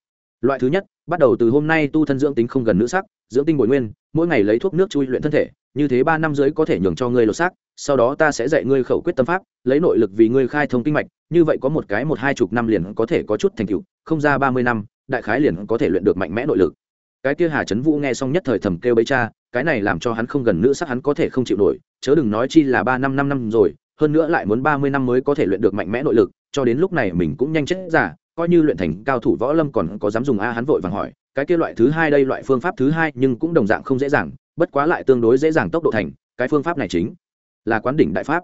Loại thứ nhất, bắt đầu từ hôm nay tu thân dưỡng tính không gần nữ sắc, dưỡng tinh bồi nguyên, mỗi ngày lấy thuốc nước chui luyện thân thể, như thế ba năm dưới có thể nhường cho ngươi lột xác, sau đó ta sẽ dạy ngươi khẩu quyết tâm pháp, lấy nội lực vì ngươi khai thông kinh mạch, như vậy có một cái một hai chục năm liền có thể có chút thành tựu, không ra ba mươi năm, đại khái liền có thể luyện được mạnh mẽ nội lực cái kia hà trấn vũ nghe xong nhất thời thầm kêu bấy cha, cái này làm cho hắn không gần nữ sắc hắn có thể không chịu nổi, chớ đừng nói chi là ba năm năm năm rồi, hơn nữa lại muốn ba mươi năm mới có thể luyện được mạnh mẽ nội lực, cho đến lúc này mình cũng nhanh chết giả coi như luyện thành cao thủ võ lâm còn có dám dùng a hắn vội vàng hỏi, cái kia loại thứ hai đây loại phương pháp thứ hai nhưng cũng đồng dạng không dễ dàng, bất quá lại tương đối dễ dàng tốc độ thành, cái phương pháp này chính là quán đỉnh đại pháp.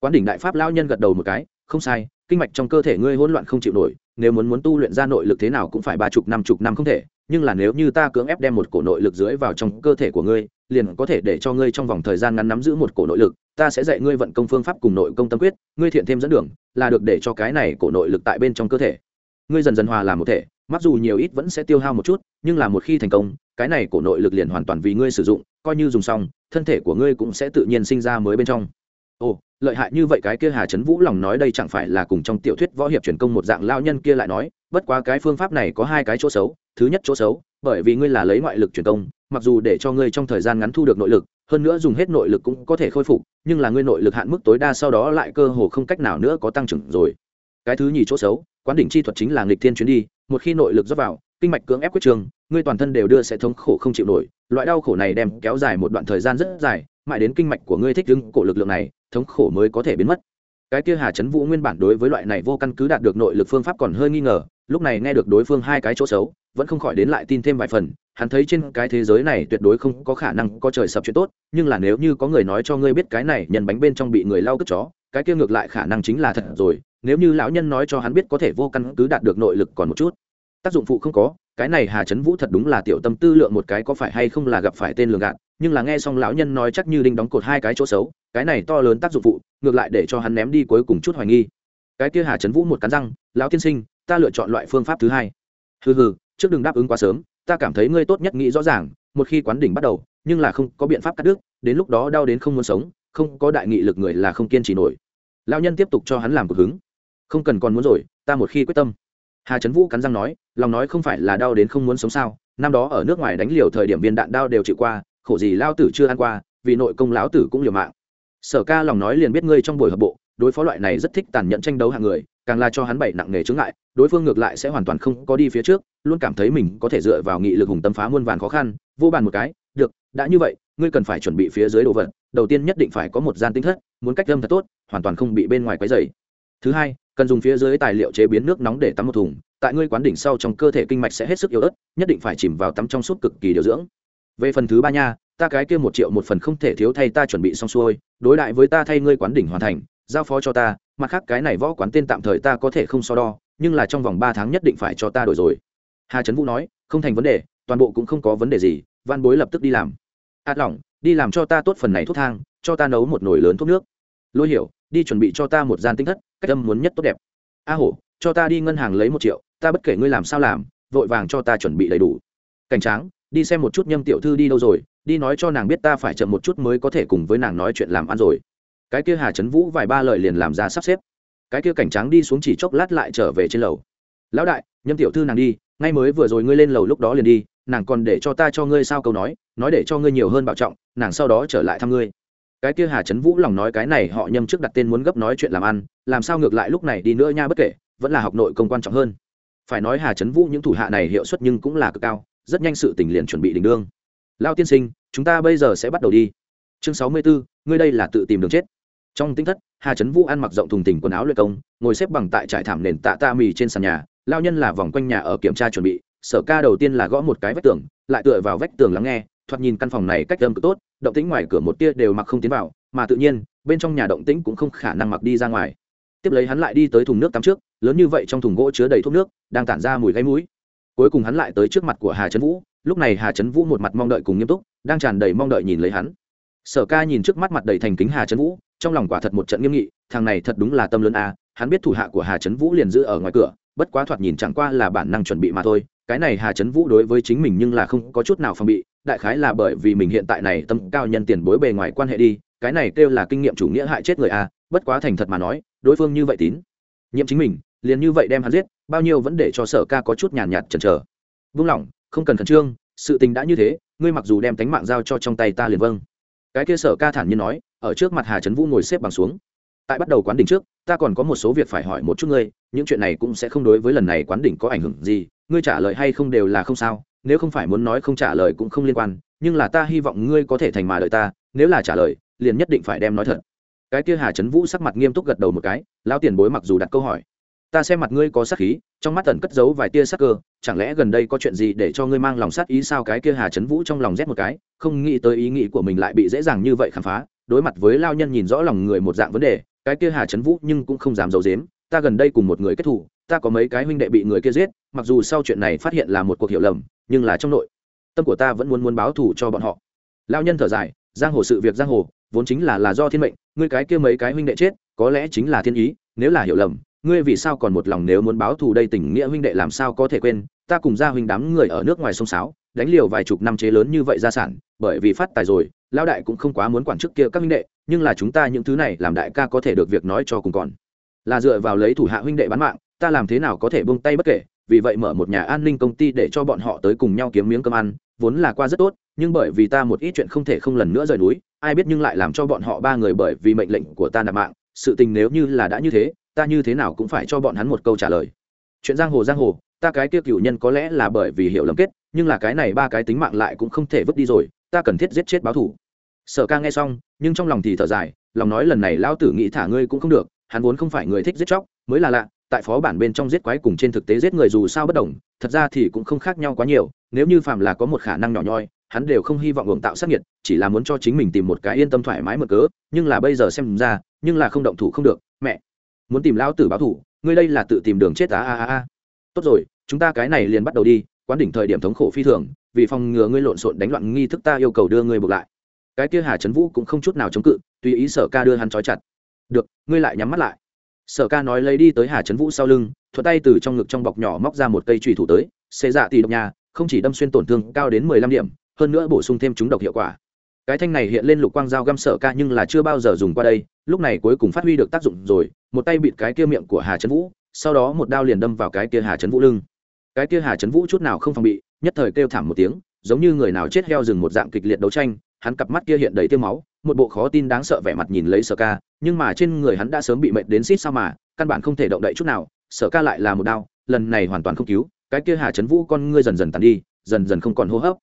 Quán đỉnh đại pháp lao nhân gật đầu một cái, không sai, kinh mạch trong cơ thể ngươi hỗn loạn không chịu nổi, nếu muốn muốn tu luyện ra nội lực thế nào cũng phải ba chục năm chục năm không thể nhưng là nếu như ta cưỡng ép đem một cổ nội lực dưới vào trong cơ thể của ngươi, liền có thể để cho ngươi trong vòng thời gian ngắn nắm giữ một cổ nội lực, ta sẽ dạy ngươi vận công phương pháp cùng nội công tâm quyết, ngươi thiện thêm dẫn đường, là được để cho cái này cổ nội lực tại bên trong cơ thể. Ngươi dần dần hòa làm một thể, mặc dù nhiều ít vẫn sẽ tiêu hao một chút, nhưng là một khi thành công, cái này cổ nội lực liền hoàn toàn vì ngươi sử dụng, coi như dùng xong, thân thể của ngươi cũng sẽ tự nhiên sinh ra mới bên trong. Ồ, lợi hại như vậy cái kia hà trấn vũ lòng nói đây chẳng phải là cùng trong tiểu thuyết võ hiệp truyền công một dạng lao nhân kia lại nói bất quá cái phương pháp này có hai cái chỗ xấu. Thứ nhất chỗ xấu, bởi vì ngươi là lấy ngoại lực truyền công, mặc dù để cho ngươi trong thời gian ngắn thu được nội lực, hơn nữa dùng hết nội lực cũng có thể khôi phục, nhưng là ngươi nội lực hạn mức tối đa sau đó lại cơ hồ không cách nào nữa có tăng trưởng rồi. Cái thứ nhì chỗ xấu, quán đỉnh chi thuật chính là nghịch thiên chuyến đi, một khi nội lực dốc vào, kinh mạch cưỡng ép quyết trường, ngươi toàn thân đều đưa sẽ thống khổ không chịu nổi. Loại đau khổ này đem kéo dài một đoạn thời gian rất dài, mãi đến kinh mạch của ngươi thích đứng cổ lực lượng này, thống khổ mới có thể biến mất cái kia hà trấn vũ nguyên bản đối với loại này vô căn cứ đạt được nội lực phương pháp còn hơi nghi ngờ, lúc này nghe được đối phương hai cái chỗ xấu, vẫn không khỏi đến lại tin thêm vài phần. Hắn thấy trên cái thế giới này tuyệt đối không có khả năng có trời sập chuyện tốt, nhưng là nếu như có người nói cho ngươi biết cái này nhân bánh bên trong bị người lau cất chó, cái kia ngược lại khả năng chính là thật rồi. Nếu như lão nhân nói cho hắn biết có thể vô căn cứ đạt được nội lực còn một chút, tác dụng phụ không có cái này hà trấn vũ thật đúng là tiểu tâm tư lượng một cái có phải hay không là gặp phải tên lường gạt, nhưng là nghe xong lão nhân nói chắc như đinh đóng cột hai cái chỗ xấu, cái này to lớn tác dụng phụ, ngược lại để cho hắn ném đi cuối cùng chút hoài nghi. Cái kia hà trấn vũ một cắn răng, lão tiên sinh, ta lựa chọn loại phương pháp thứ hai. Hừ hừ, trước đừng đáp ứng quá sớm, ta cảm thấy ngươi tốt nhất nghĩ rõ ràng, một khi quán đỉnh bắt đầu, nhưng là không có biện pháp cắt đứt, đến lúc đó đau đến không muốn sống, không có đại nghị lực người là không kiên trì nổi. Lão nhân tiếp tục cho hắn làm cực hứng. Không cần còn muốn rồi, ta một khi quyết tâm. Hà trấn vũ cắn răng nói lòng nói không phải là đau đến không muốn sống sao, năm đó ở nước ngoài đánh liều thời điểm viên đạn đau đều chịu qua, khổ gì lao tử chưa ăn qua, vì nội công lão tử cũng liều mạng. Sở ca lòng nói liền biết ngươi trong buổi hợp bộ, đối phó loại này rất thích tàn nhẫn tranh đấu hạng người, càng là cho hắn bảy nặng nề chướng ngại, đối phương ngược lại sẽ hoàn toàn không có đi phía trước, luôn cảm thấy mình có thể dựa vào nghị lực hùng tâm phá muôn vàn khó khăn, vô bàn một cái, được, đã như vậy, ngươi cần phải chuẩn bị phía dưới đồ vật, đầu tiên nhất định phải có một gian tinh thất, muốn cách âm thật tốt, hoàn toàn không bị bên ngoài quấy dày thứ hai, cần dùng phía dưới tài liệu chế biến nước nóng để tắm một thùng tại ngươi quán đỉnh sau trong cơ thể kinh mạch sẽ hết sức yếu ớt, nhất định phải chìm vào tắm trong suốt cực kỳ điều dưỡng. Về phần thứ ba nha, ta cái kia một triệu một phần không thể thiếu thay ta chuẩn bị xong xuôi, đối đại với ta thay ngươi quán đỉnh hoàn thành, giao phó cho ta, mặt khác cái này võ quán tên tạm thời ta có thể không so đo, nhưng là trong vòng ba tháng nhất định phải cho ta đổi rồi. Hà trấn vũ nói, không thành vấn đề, toàn bộ cũng không có vấn đề gì, văn bối lập tức đi làm. Át lỏng, đi làm cho ta tốt phần này thuốc thang, cho ta nấu một nồi lớn thuốc nước. Lôi hiểu, đi chuẩn bị cho ta một gian tinh thất, cách âm muốn nhất tốt đẹp. A hổ, cho ta đi ngân hàng lấy một triệu ta bất kể ngươi làm sao làm, vội vàng cho ta chuẩn bị đầy đủ. Cảnh tráng, đi xem một chút nhâm tiểu thư đi đâu rồi, đi nói cho nàng biết ta phải chậm một chút mới có thể cùng với nàng nói chuyện làm ăn rồi. Cái kia hà trấn vũ vài ba lời liền làm ra sắp xếp. Cái kia cảnh tráng đi xuống chỉ chốc lát lại trở về trên lầu. Lão đại, nhâm tiểu thư nàng đi, ngay mới vừa rồi ngươi lên lầu lúc đó liền đi, nàng còn để cho ta cho ngươi sao câu nói nói để cho ngươi nhiều hơn bảo trọng, nàng sau đó trở lại thăm ngươi. Cái kia hà trấn vũ lòng nói cái này, họ nhâm trước đặt tên muốn gấp nói chuyện làm ăn, làm sao ngược lại lúc này đi nữa nha bất kể, vẫn là học nội công quan trọng hơn phải nói hà trấn vũ những thủ hạ này hiệu suất nhưng cũng là cực cao, rất nhanh sự tình liền chuẩn bị đình đương. Lao tiên sinh, chúng ta bây giờ sẽ bắt đầu đi. Chương sáu mươi bốn ngươi đây là tự tìm đường chết. Trong tinh thất, hà trấn vũ ăn mặc rộng thùng tình quần áo luyện công, ngồi xếp bằng tại trải thảm nền tạ ta mì trên sàn nhà lao nhân là vòng quanh nhà ở kiểm tra chuẩn bị, sở ca đầu tiên là gõ một cái vách tường, lại tựa vào vách tường lắng nghe, thoạt nhìn căn phòng này cách âm cực tốt, động tĩnh ngoài cửa một tia đều mặc không tiến vào, mà tự nhiên, bên trong nhà động tĩnh cũng không khả năng mặc đi ra ngoài. Tiếp lấy hắn lại đi tới thùng nước tắm trước lớn như vậy trong thùng gỗ chứa đầy thuốc nước, đang tản ra mùi gáy mũi. Cuối cùng hắn lại tới trước mặt của hà trấn vũ, lúc này hà trấn vũ một mặt mong đợi cùng nghiêm túc, đang tràn đầy mong đợi nhìn lấy hắn. Sở ca nhìn trước mắt mặt đầy thành kính hà trấn vũ, trong lòng quả thật một trận nghiêm nghị, thằng này thật đúng là tâm lớn a hắn biết thủ hạ của hà trấn vũ liền giữ ở ngoài cửa, bất quá thoạt nhìn chẳng qua là bản năng chuẩn bị mà thôi, cái này hà trấn vũ đối với chính mình nhưng là không có chút nào phòng bị, đại khái là bởi vì mình hiện tại này tâm cao nhân tiền bối bề ngoài quan hệ đi, cái này kêu là kinh nghiệm chủ nghĩa hại chết người a bất quá thành thật mà nói, đối phương như vậy tín, nhiệm chính mình liền như vậy đem hắn giết, bao nhiêu vẫn để cho sở ca có chút nhàn nhạt chần chờ. Vung lòng không cần khẩn trương, sự tình đã như thế, ngươi mặc dù đem tánh mạng giao cho trong tay ta liền vâng. Cái kia sở ca thản nhiên nói, ở trước mặt hà trấn vũ ngồi xếp bằng xuống. Tại bắt đầu quán đỉnh trước, ta còn có một số việc phải hỏi một chút ngươi, những chuyện này cũng sẽ không đối với lần này quán đỉnh có ảnh hưởng gì, ngươi trả lời hay không đều là không sao, nếu không phải muốn nói không trả lời cũng không liên quan, nhưng là ta hy vọng ngươi có thể thành mà đợi ta, nếu là trả lời, liền nhất định phải đem nói thật. Cái kia hà trấn vũ sắc mặt nghiêm túc gật đầu một cái, Lão tiền bối mặc dù đặt câu hỏi ta xem mặt ngươi có sát khí, trong mắt tần cất giấu vài tia sắc cơ, chẳng lẽ gần đây có chuyện gì để cho ngươi mang lòng sát ý sao? Cái kia hà trấn vũ trong lòng rét một cái, không nghĩ tới ý nghĩ của mình lại bị dễ dàng như vậy khám phá, đối mặt với lao nhân nhìn rõ lòng người một dạng vấn đề, cái kia hà trấn vũ nhưng cũng không dám giấu dếm ta gần đây cùng một người kết thủ ta có mấy cái huynh đệ bị người kia giết, mặc dù sau chuyện này phát hiện là một cuộc hiểu lầm, nhưng là trong nội, tâm của ta vẫn muốn muốn báo thù cho bọn họ. Lao nhân thở dài, giang hồ sự việc giang hồ, vốn chính là là do thiên mệnh, ngươi cái kia mấy cái huynh đệ chết, có lẽ chính là thiên ý, nếu là hiểu lầm ngươi vì sao còn một lòng nếu muốn báo thù đây tình nghĩa huynh đệ làm sao có thể quên? Ta cùng gia huynh đám người ở nước ngoài sông sáo, đánh liều vài chục năm chế lớn như vậy gia sản, bởi vì phát tài rồi lao đại cũng không quá muốn quản chức kia các huynh đệ, nhưng là chúng ta những thứ này làm đại ca có thể được việc nói cho cùng còn. Là dựa vào lấy thủ hạ huynh đệ bán mạng, ta làm thế nào có thể buông tay bất kể, vì vậy mở một nhà an ninh công ty để cho bọn họ tới cùng nhau kiếm miếng cơm ăn, vốn là qua rất tốt, nhưng bởi vì ta một ít chuyện không thể không lần nữa rời núi, ai biết nhưng lại làm cho bọn họ ba người bởi vì mệnh lệnh của ta nạp mạng, sự tình nếu như là đã như thế ta như thế nào cũng phải cho bọn hắn một câu trả lời. Chuyện giang hồ giang hồ, ta cái kia cựu nhân có lẽ là bởi vì hiểu lầm kết, nhưng là cái này ba cái tính mạng lại cũng không thể vứt đi rồi, ta cần thiết giết chết báo thủ. Sở ca nghe xong, nhưng trong lòng thì thở dài, lòng nói lần này lão tử nghĩ thả ngươi cũng không được, hắn vốn không phải người thích giết chóc, mới là lạ, tại phó bản bên trong giết quái cùng trên thực tế giết người dù sao bất đồng, thật ra thì cũng không khác nhau quá nhiều, nếu như phạm là có một khả năng nhỏ nhoi, hắn đều không hy vọng hưởng tạo sát nhiệt chỉ là muốn cho chính mình tìm một cái yên tâm thoải mái mở cớ, nhưng là bây giờ xem ra, nhưng là không động thủ không được, mẹ muốn tìm lão tử báo thủ ngươi đây là tự tìm đường chết á a a a. Tốt rồi, chúng ta cái này liền bắt đầu đi, quán đỉnh thời điểm thống khổ phi thường, vì phòng ngừa ngươi lộn xộn đánh loạn nghi thức ta yêu cầu đưa ngươi buộc lại. Cái kia hà trấn vũ cũng không chút nào chống cự, tùy ý sở ca đưa hắn trói chặt. Được, ngươi lại nhắm mắt lại. Sở ca nói lấy đi tới hà trấn vũ sau lưng thuật tay từ trong ngực trong bọc nhỏ móc ra một cây trùy thủ tới, xê dạ tỷ độc nhà, không chỉ đâm xuyên tổn thương cao đến mười lăm điểm, hơn nữa bổ sung thêm chúng độc hiệu quả cái thanh này hiện lên lục quang dao găm sở ca nhưng là chưa bao giờ dùng qua đây, lúc này cuối cùng phát huy được tác dụng rồi, một tay bịt cái kia miệng của hà trấn vũ, sau đó một đao liền đâm vào cái kia hà trấn vũ lưng. Cái kia hà trấn vũ chút nào không phòng bị, nhất thời kêu thảm một tiếng, giống như người nào chết heo rừng một dạng kịch liệt đấu tranh, hắn cặp mắt kia hiện đầy tiêu máu, một bộ khó tin đáng sợ vẻ mặt nhìn lấy sở ca, nhưng mà trên người hắn đã sớm bị mệt đến xít sao mà, căn bản không thể động đậy chút nào, sở ca lại là một đao, lần này hoàn toàn không cứu, cái kia hà trấn vũ con ngươi dần dần tàn đi, dần dần không còn hô hấp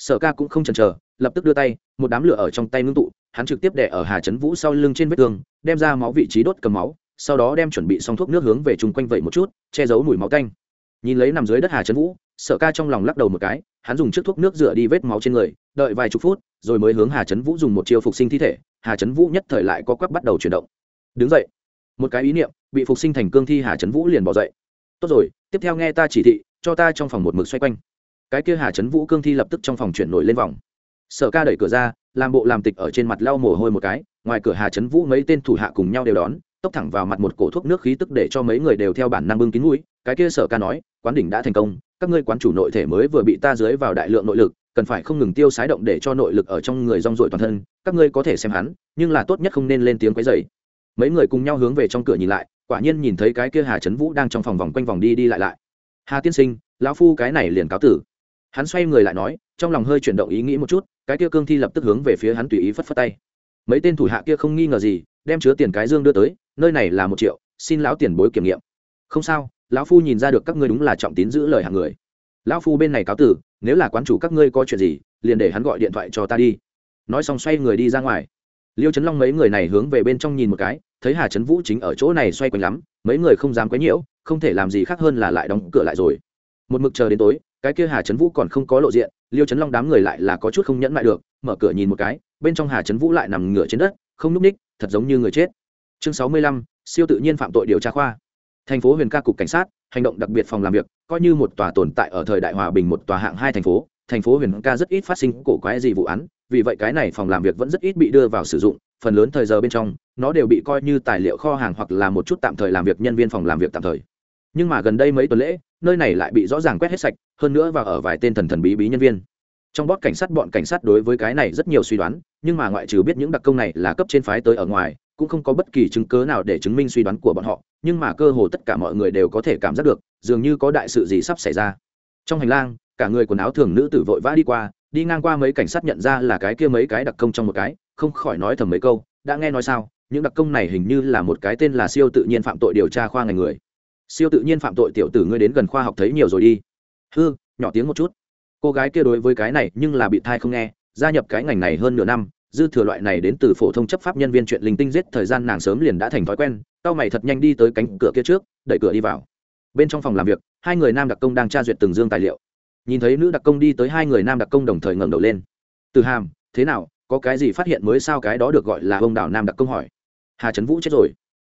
sở ca cũng không chần chờ, lập tức đưa tay, một đám lửa ở trong tay ngưng tụ, hắn trực tiếp đẻ ở hà trấn vũ sau lưng trên vết thương, đem ra máu vị trí đốt cầm máu, sau đó đem chuẩn bị xong thuốc nước hướng về chung quanh vậy một chút, che giấu mùi máu canh nhìn lấy nằm dưới đất hà trấn vũ, sở ca trong lòng lắc đầu một cái, hắn dùng chiếc thuốc nước rửa đi vết máu trên người, đợi vài chục phút, rồi mới hướng hà trấn vũ dùng một chiêu phục sinh thi thể, hà trấn vũ nhất thời lại có quắc bắt đầu chuyển động. Đứng dậy. Một cái ý niệm, bị phục sinh thành cương thi hà trấn vũ liền bỏ dậy. Tốt rồi, tiếp theo nghe ta chỉ thị, cho ta trong phòng một mực xoay quanh cái kia hà trấn vũ cương thi lập tức trong phòng chuyển nổi lên vòng. Sở ca đẩy cửa ra, làm bộ làm tịch ở trên mặt lau mồ hôi một cái, ngoài cửa hà trấn vũ mấy tên thủ hạ cùng nhau đều đón, tốc thẳng vào mặt một cổ thuốc nước khí tức để cho mấy người đều theo bản năng bưng kín mũi, cái kia sở ca nói, quán đỉnh đã thành công, các ngươi quán chủ nội thể mới vừa bị ta dưới vào đại lượng nội lực, cần phải không ngừng tiêu sái động để cho nội lực ở trong người rong rội toàn thân, các ngươi có thể xem hắn, nhưng là tốt nhất không nên lên tiếng quấy dày mấy người cùng nhau hướng về trong cửa nhìn lại, quả nhiên nhìn thấy cái kia hà trấn vũ đang trong phòng vòng quanh vòng đi đi lại lại. Hà tiên sinh, lão phu cái này liền cáo tử hắn xoay người lại nói, trong lòng hơi chuyển động ý nghĩ một chút, cái kia cương thi lập tức hướng về phía hắn tùy ý phất phất tay. Mấy tên thủ hạ kia không nghi ngờ gì, đem chứa tiền cái dương đưa tới, nơi này là một triệu, xin lão tiền bối kiểm nghiệm. Không sao, lão phu nhìn ra được các ngươi đúng là trọng tín giữ lời hàng người. Lão phu bên này cáo tử, nếu là quán chủ các ngươi có chuyện gì, liền để hắn gọi điện thoại cho ta đi. Nói xong xoay người đi ra ngoài. Liêu trấn long mấy người này hướng về bên trong nhìn một cái, thấy hà trấn vũ chính ở chỗ này xoay quanh lắm, mấy người không dám quấy nhiễu, không thể làm gì khác hơn là lại đóng cửa lại rồi. Một mực chờ đến tối cái kia hà trấn vũ còn không có lộ diện, liêu trấn long đám người lại là có chút không nhẫn lại được, mở cửa nhìn một cái, bên trong hà trấn vũ lại nằm ngửa trên đất, không núp ních, thật giống như người chết. Chương sáu mươi lăm, siêu tự nhiên phạm tội điều tra khoa. Thành phố huyền ca cục cảnh sát, hành động đặc biệt phòng làm việc, coi như một tòa tồn tại ở thời đại hòa bình một tòa hạng hai thành phố thành phố huyền ca rất ít phát sinh cổ quái gì vụ án, vì vậy cái này phòng làm việc vẫn rất ít bị đưa vào sử dụng, phần lớn thời giờ bên trong, nó đều bị coi như tài liệu kho hàng hoặc là một chút tạm thời làm việc nhân viên phòng làm việc tạm thời. Nhưng mà gần đây mấy tuần lễ, nơi này lại bị rõ ràng quét hết sạch hơn nữa và ở vài tên thần thần bí bí nhân viên. Trong bót cảnh sát bọn cảnh sát đối với cái này rất nhiều suy đoán, nhưng mà ngoại trừ biết những đặc công này là cấp trên phái tới ở ngoài, cũng không có bất kỳ chứng cớ nào để chứng minh suy đoán của bọn họ, nhưng mà cơ hồ tất cả mọi người đều có thể cảm giác được, dường như có đại sự gì sắp xảy ra. Trong hành lang, cả người quần áo thường nữ tử vội vã đi qua, đi ngang qua mấy cảnh sát nhận ra là cái kia mấy cái đặc công trong một cái, không khỏi nói thầm mấy câu, đã nghe nói sao, những đặc công này hình như là một cái tên là siêu tự nhiên phạm tội điều tra khoa ngành người. Siêu tự nhiên phạm tội tiểu tử ngươi đến gần khoa học thấy nhiều rồi đi hư, nhỏ tiếng một chút. Cô gái kia đối với cái này nhưng là bị thai không nghe, gia nhập cái ngành này hơn nửa năm, dư thừa loại này đến từ phổ thông chấp pháp nhân viên chuyện linh tinh giết thời gian nàng sớm liền đã thành thói quen, tao mày thật nhanh đi tới cánh cửa kia trước, đẩy cửa đi vào. Bên trong phòng làm việc, hai người nam đặc công đang tra duyệt từng dương tài liệu. Nhìn thấy nữ đặc công đi tới hai người nam đặc công đồng thời ngẩng đầu lên. Từ hàm, thế nào, có cái gì phát hiện mới sao cái đó được gọi là ông đảo nam đặc công hỏi? Hà trấn vũ chết rồi.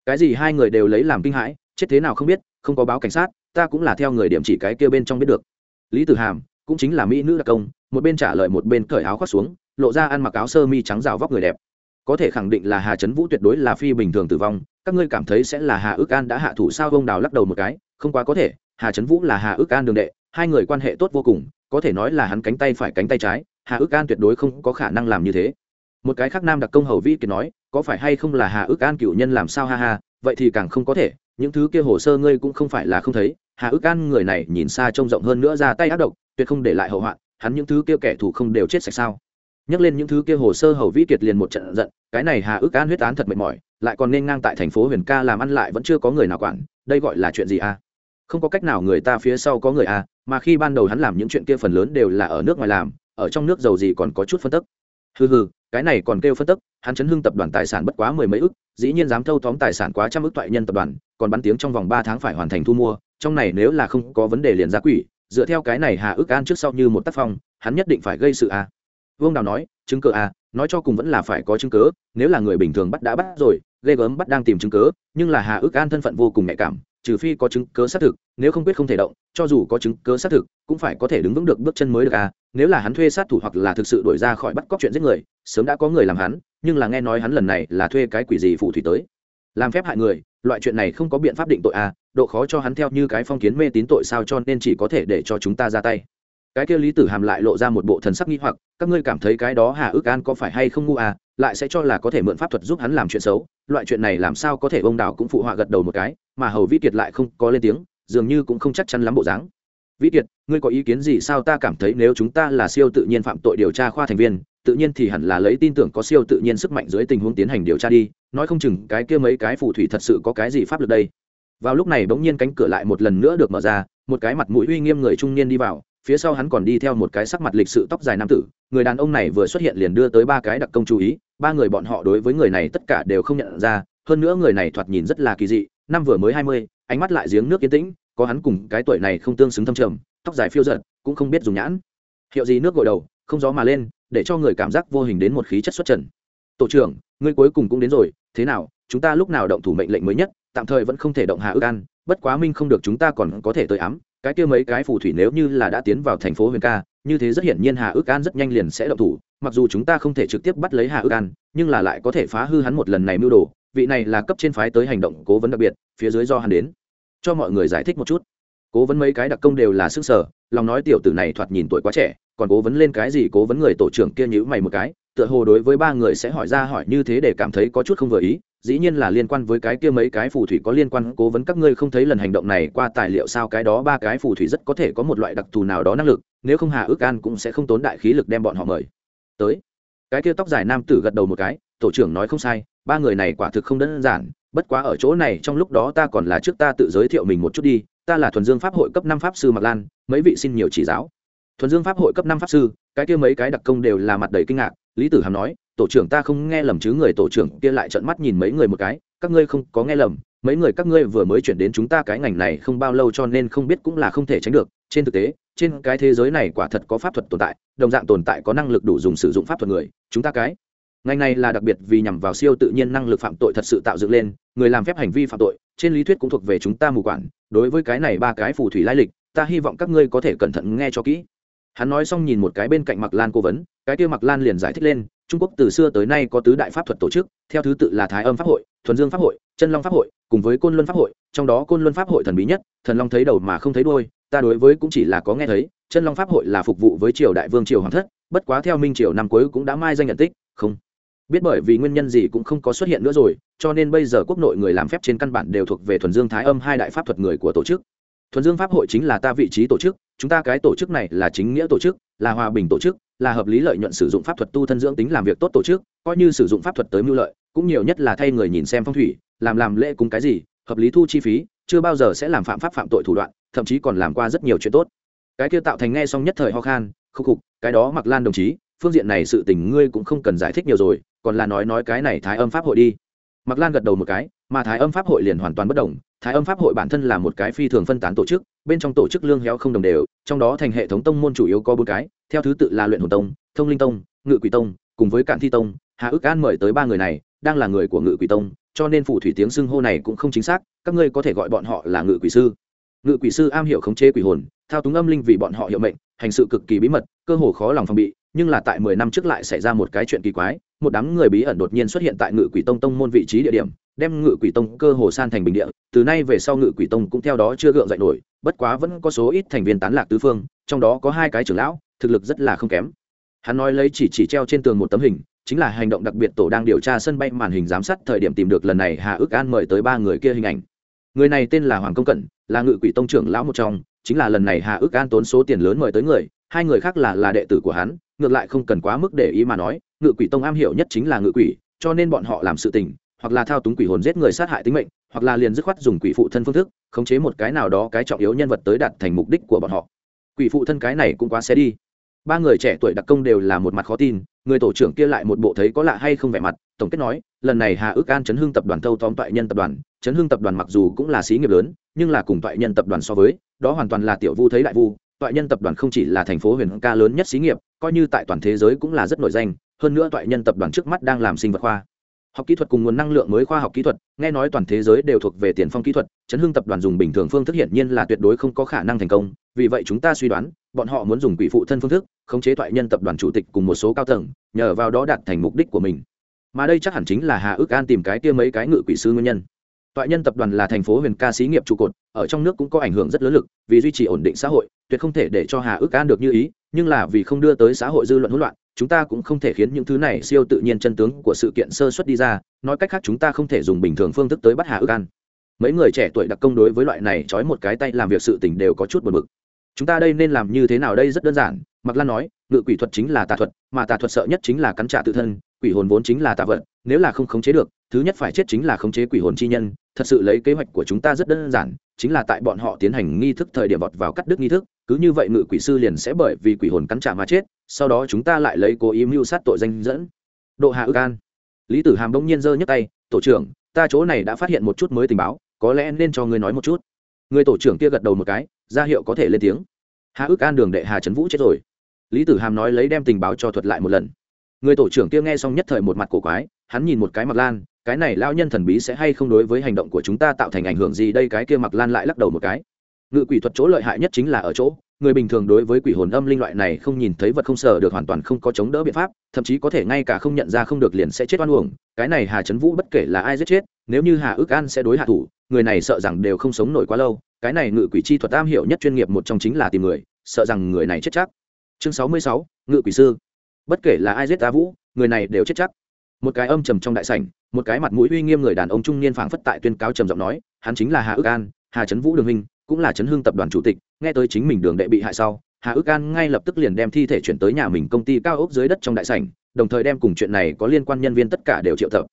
Cái gì hai người đều lấy làm kinh hãi, chết thế nào không biết, không có báo cảnh sát ta cũng là theo người điểm chỉ cái kia bên trong biết được. Lý tử hàm, cũng chính là mỹ nữ đặc công, một bên trả lời một bên cởi áo khoác xuống, lộ ra ăn mặc áo sơ mi trắng rào vóc người đẹp. Có thể khẳng định là hà trấn vũ tuyệt đối là phi bình thường tử vong, các ngươi cảm thấy sẽ là hà ước an đã hạ thủ sao? Bông đào lắc đầu một cái, không quá có thể, hà trấn vũ là hà ước an đường đệ, hai người quan hệ tốt vô cùng, có thể nói là hắn cánh tay phải cánh tay trái, hà ước an tuyệt đối không có khả năng làm như thế. Một cái khác nam đặc công hầu vi kiệt nói, có phải hay không là hà ước an cựu nhân làm sao? Ha ha, vậy thì càng không có thể, những thứ kia hồ sơ ngươi cũng không phải là không thấy hà ước an người này nhìn xa trông rộng hơn nữa ra tay ác độc, tuyệt không để lại hậu hoạn hắn những thứ kia kẻ thù không đều chết sạch sao? Nhắc lên những thứ kia hồ sơ hầu vĩ kiệt liền một trận giận, cái này hà ước an huyết án thật mệt mỏi, lại còn nên ngang tại thành phố huyền ca làm ăn lại vẫn chưa có người nào quản, đây gọi là chuyện gì à? Không có cách nào người ta phía sau có người à mà khi ban đầu hắn làm những chuyện kia phần lớn đều là ở nước ngoài làm, ở trong nước giàu gì còn có chút phân tức. Hừ hừ, cái này còn kêu phân tức, hắn chấn hưng tập đoàn tài sản bất quá mười mấy ức, dĩ nhiên dám thâu tóm tài sản quá trăm ức toại nhân tập đoàn, còn bắn tiếng trong vòng ba tháng phải hoàn thành thu mua trong này nếu là không có vấn đề liền ra quỷ, dựa theo cái này hà ước an trước sau như một tác phong, hắn nhất định phải gây sự a. Vương đào nói, chứng cớ a, nói cho cùng vẫn là phải có chứng cớ, nếu là người bình thường bắt đã bắt rồi, ghê gớm bắt đang tìm chứng cớ, nhưng là hà ước an thân phận vô cùng nhạy cảm, trừ phi có chứng cớ xác thực, nếu không biết không thể động, cho dù có chứng cớ xác thực, cũng phải có thể đứng vững được bước chân mới được à nếu là hắn thuê sát thủ hoặc là thực sự đuổi ra khỏi bắt cóc chuyện giết người, sớm đã có người làm hắn, nhưng là nghe nói hắn lần này là thuê cái quỷ gì phù thủy tới. Làm phép hại người, loại chuyện này không có biện pháp định tội à độ khó cho hắn theo như cái phong kiến mê tín tội sao cho nên chỉ có thể để cho chúng ta ra tay. Cái kia lý tử hàm lại lộ ra một bộ thần sắc nghi hoặc, các ngươi cảm thấy cái đó hà ước an có phải hay không ngu à lại sẽ cho là có thể mượn pháp thuật giúp hắn làm chuyện xấu, loại chuyện này làm sao có thể ông đào cũng phụ họa gật đầu một cái, mà hầu vĩ kiệt lại không có lên tiếng, dường như cũng không chắc chắn lắm bộ dáng. Vĩ kiệt, ngươi có ý kiến gì sao ta cảm thấy nếu chúng ta là siêu tự nhiên phạm tội điều tra khoa thành viên, tự nhiên thì hẳn là lấy tin tưởng có siêu tự nhiên sức mạnh dưới tình huống tiến hành điều tra đi, nói không chừng cái kia mấy cái phù thủy thật sự có cái gì pháp luật đây vào lúc này bỗng nhiên cánh cửa lại một lần nữa được mở ra, một cái mặt mũi uy nghiêm người trung niên đi vào, phía sau hắn còn đi theo một cái sắc mặt lịch sự tóc dài nam tử, người đàn ông này vừa xuất hiện liền đưa tới ba cái đặc công chú ý, ba người bọn họ đối với người này tất cả đều không nhận ra, hơn nữa người này thoạt nhìn rất là kỳ dị, năm vừa mới hai mươi, ánh mắt lại giếng nước yên tĩnh, có hắn cùng cái tuổi này không tương xứng thâm trầm, tóc dài phiêu giật cũng không biết dùng nhãn. Hiệu gì nước gội đầu, không gió mà lên, để cho người cảm giác vô hình đến một khí chất xuất trần. Tổ trưởng, ngươi cuối cùng cũng đến rồi, thế nào, chúng ta lúc nào động thủ mệnh lệnh mới nhất? Tạm thời vẫn không thể động hạ ước an, bất quá minh không được chúng ta còn có thể tới ám, cái kia mấy cái phù thủy nếu như là đã tiến vào thành phố huyền ca, như thế rất hiển nhiên hà ước an rất nhanh liền sẽ động thủ, mặc dù chúng ta không thể trực tiếp bắt lấy hà ước an, nhưng là lại có thể phá hư hắn một lần này mưu đồ, vị này là cấp trên phái tới hành động cố vấn đặc biệt, phía dưới do hắn đến. Cho mọi người giải thích một chút. Cố vấn mấy cái đặc công đều là sức sở, lòng nói tiểu tử này thoạt nhìn tuổi quá trẻ, còn cố vấn lên cái gì cố vấn người tổ trưởng kia nhữ mày một cái, tựa hồ đối với ba người sẽ hỏi ra hỏi như thế để cảm thấy có chút không vừa ý dĩ nhiên là liên quan với cái kia mấy cái phù thủy có liên quan, cố vấn các ngươi không thấy lần hành động này qua tài liệu sao, cái đó ba cái phù thủy rất có thể có một loại đặc thù nào đó năng lực, nếu không hà ước an cũng sẽ không tốn đại khí lực đem bọn họ mời. Tới. Cái kia tóc dài nam tử gật đầu một cái, tổ trưởng nói không sai, ba người này quả thực không đơn giản, bất quá ở chỗ này trong lúc đó ta còn là trước ta tự giới thiệu mình một chút đi, ta là thuần dương pháp hội cấp năm pháp sư mạc lan, mấy vị xin nhiều chỉ giáo. Thuần dương pháp hội cấp năm pháp sư, cái kia mấy cái đặc công đều là mặt đầy kinh ngạc lý tử hàm nói, tổ trưởng ta không nghe lầm chứ người tổ trưởng kia lại trợn mắt nhìn mấy người một cái, các ngươi không có nghe lầm, mấy người các ngươi vừa mới chuyển đến chúng ta cái ngành này không bao lâu cho nên không biết cũng là không thể tránh được. Trên thực tế, trên cái thế giới này quả thật có pháp thuật tồn tại, đồng dạng tồn tại có năng lực đủ dùng sử dụng pháp thuật người, chúng ta cái ngành này là đặc biệt vì nhằm vào siêu tự nhiên năng lực phạm tội thật sự tạo dựng lên, người làm phép hành vi phạm tội, trên lý thuyết cũng thuộc về chúng ta mù quản đối với cái này ba cái phù thủy lai lịch, ta hy vọng các ngươi có thể cẩn thận nghe cho kỹ hắn nói xong nhìn một cái bên cạnh mặc lan cố vấn, cái kia mặc lan liền giải thích lên, trung quốc từ xưa tới nay có tứ đại pháp thuật tổ chức, theo thứ tự là thái âm pháp hội, thuần dương pháp hội, chân long pháp hội, cùng với côn luân pháp hội, trong đó côn luân pháp hội thần bí nhất, thần long thấy đầu mà không thấy đôi ta đối với cũng chỉ là có nghe thấy, chân long pháp hội là phục vụ với triều đại vương triều hoàng thất, bất quá theo minh triều năm cuối cũng đã mai danh nhận tích, không. Biết bởi vì nguyên nhân gì cũng không có xuất hiện nữa rồi, cho nên bây giờ quốc nội người làm phép trên căn bản đều thuộc về thuần dương thái âm hai đại pháp thuật người của tổ chức thuần dương pháp hội chính là ta vị trí tổ chức, chúng ta cái tổ chức này là chính nghĩa tổ chức, là hòa bình tổ chức, là hợp lý lợi nhuận sử dụng pháp thuật tu thân dưỡng tính làm việc tốt tổ chức, coi như sử dụng pháp thuật tới mưu lợi, cũng nhiều nhất là thay người nhìn xem phong thủy, làm làm lễ cúng cái gì, hợp lý thu chi phí, chưa bao giờ sẽ làm phạm pháp phạm tội thủ đoạn, thậm chí còn làm qua rất nhiều chuyện tốt. Cái kia tạo thành nghe xong nhất thời ho khan, khúc khục, cái đó mặc lan đồng chí, phương diện này sự tình ngươi cũng không cần giải thích nhiều rồi, còn là nói nói cái này thái âm pháp hội đi. Mặc lan gật đầu một cái mà thái âm pháp hội liền hoàn toàn bất đồng. Thái âm pháp hội bản thân là một cái phi thường phân tán tổ chức, bên trong tổ chức lương héo không đồng đều, trong đó thành hệ thống tông môn chủ yếu có bốn cái, theo thứ tự là luyện hồn tông, thông linh tông, ngự quỷ tông, cùng với cạn thi tông. Hà ước an mời tới ba người này, đang là người của ngự quỷ tông, cho nên phù thủy tiếng xưng hô này cũng không chính xác, các ngươi có thể gọi bọn họ là ngự quỷ sư. Ngự quỷ sư am hiểu khống chế quỷ hồn, thao túng âm linh vì bọn họ hiệu mệnh, hành sự cực kỳ bí mật, cơ hồ khó lòng phòng bị, nhưng là tại mười năm trước lại xảy ra một cái chuyện kỳ quái, một đám người bí ẩn đột nhiên xuất hiện tại ngự quỷ tông tông môn vị trí địa điểm đem ngự quỷ tông cơ hồ san thành bình địa, từ nay về sau ngự quỷ tông cũng theo đó chưa gượng dậy nổi, bất quá vẫn có số ít thành viên tán lạc tứ phương, trong đó có hai cái trưởng lão, thực lực rất là không kém. Hắn nói lấy chỉ chỉ treo trên tường một tấm hình, chính là hành động đặc biệt tổ đang điều tra sân bay màn hình giám sát thời điểm tìm được lần này hà ước an mời tới ba người kia hình ảnh. Người này tên là hoàng công cẩn, là ngự quỷ tông trưởng lão một trong, chính là lần này hà ước an tốn số tiền lớn mời tới người, hai người khác là là đệ tử của hắn, ngược lại không cần quá mức để ý mà nói, ngự quỷ tông am hiểu nhất chính là ngự quỷ, cho nên bọn họ làm sự tình hoặc là thao túng quỷ hồn giết người sát hại tính mệnh, hoặc là liền dứt khoát dùng quỷ phụ thân phương thức, khống chế một cái nào đó cái trọng yếu nhân vật tới đạt thành mục đích của bọn họ. Quỷ phụ thân cái này cũng quá xe đi. Ba người trẻ tuổi đặc công đều là một mặt khó tin, người tổ trưởng kia lại một bộ thấy có lạ hay không vẻ mặt, tổng kết nói, lần này hà ước an chấn hưng tập đoàn thâu tóm toại nhân tập đoàn, chấn hưng tập đoàn mặc dù cũng là xí nghiệp lớn, nhưng là cùng toại nhân tập đoàn so với, đó hoàn toàn là tiểu vu thấy đại vu, toại nhân tập đoàn không chỉ là thành phố huyền ca lớn nhất xí nghiệp, coi như tại toàn thế giới cũng là rất nổi danh, hơn nữa toại nhân tập đoàn trước mắt đang làm sinh vật khoa học kỹ thuật cùng nguồn năng lượng mới khoa học kỹ thuật, nghe nói toàn thế giới đều thuộc về tiền phong kỹ thuật, chấn hưng tập đoàn dùng bình thường phương thức hiển nhiên là tuyệt đối không có khả năng thành công. Vì vậy chúng ta suy đoán, bọn họ muốn dùng quỷ phụ thân phương thức, khống chế thoại nhân tập đoàn chủ tịch cùng một số cao tầng, nhờ vào đó đạt thành mục đích của mình. Mà đây chắc hẳn chính là hà ước an tìm cái kia mấy cái ngự quỷ sư nguyên nhân. Toại nhân tập đoàn là thành phố huyền ca xí nghiệp trụ cột, ở trong nước cũng có ảnh hưởng rất lớn lực, vì duy trì ổn định xã hội, tuyệt không thể để cho hà ước an được như ý nhưng là vì không đưa tới xã hội dư luận hỗn loạn, chúng ta cũng không thể khiến những thứ này siêu tự nhiên chân tướng của sự kiện sơ xuất đi ra, nói cách khác chúng ta không thể dùng bình thường phương thức tới bắt hà ước an. Mấy người trẻ tuổi đặc công đối với loại này trói một cái tay làm việc sự tình đều có chút buồn bực. Chúng ta đây nên làm như thế nào đây rất đơn giản mặc lan nói, ngự quỷ thuật chính là tà thuật, mà tà thuật sợ nhất chính là cắn trả tự thân, quỷ hồn vốn chính là tà vật, nếu là không khống chế được, thứ nhất phải chết chính là khống chế quỷ hồn chi nhân thật sự lấy kế hoạch của chúng ta rất đơn giản, chính là tại bọn họ tiến hành nghi thức thời điểm vọt vào cắt đứt nghi thức, cứ như vậy ngự quỷ sư liền sẽ bởi vì quỷ hồn cắn trả mà chết, sau đó chúng ta lại lấy cố ý mưu sát tội danh dẫn. Độ hạ ước an. Lý tử hàm đông nhiên giơ nhấc tay, tổ trưởng, ta chỗ này đã phát hiện một chút mới tình báo, có lẽ nên cho ngươi nói một chút. Người tổ trưởng kia gật đầu một cái, ra hiệu có thể lên tiếng. Hạ ước an đường đệ hà trấn vũ chết rồi. Lý tử hàm nói lấy đem tình báo cho thuật lại một lần. Người tổ trưởng kia nghe xong nhất thời một mặt cổ quái, hắn nhìn một cái mặc lan cái này lao nhân thần bí sẽ hay không đối với hành động của chúng ta tạo thành ảnh hưởng gì đây? Cái kia mặc lan lại lắc đầu một cái. Ngự quỷ thuật chỗ lợi hại nhất chính là ở chỗ, người bình thường đối với quỷ hồn âm linh loại này không nhìn thấy vật không sờ được hoàn toàn không có chống đỡ biện pháp, thậm chí có thể ngay cả không nhận ra không được liền sẽ chết oan uổng. Cái này hà trấn vũ bất kể là ai giết chết, nếu như hà ước an sẽ đối hạ thủ, người này sợ rằng đều không sống nổi quá lâu. Cái này ngự quỷ chi thuật am hiểu nhất chuyên nghiệp một trong chính là tìm người, sợ rằng người này chết chắc. Chương sáu mươi sáu, ngự quỷ sư. Bất kể là ai giết ta vũ, người này đều chết chắc. Một cái âm trầm trong đại sảnh một cái mặt mũi uy nghiêm người đàn ông trung niên phảng phất tại tuyên cáo trầm giọng nói, hắn chính là hà ước an, hà trấn vũ đường hình, cũng là chấn hương tập đoàn chủ tịch, nghe tới chính mình đường đệ bị hại sau, hà ước an ngay lập tức liền đem thi thể chuyển tới nhà mình công ty cao ốc dưới đất trong đại sảnh, đồng thời đem cùng chuyện này có liên quan nhân viên tất cả đều triệu tập.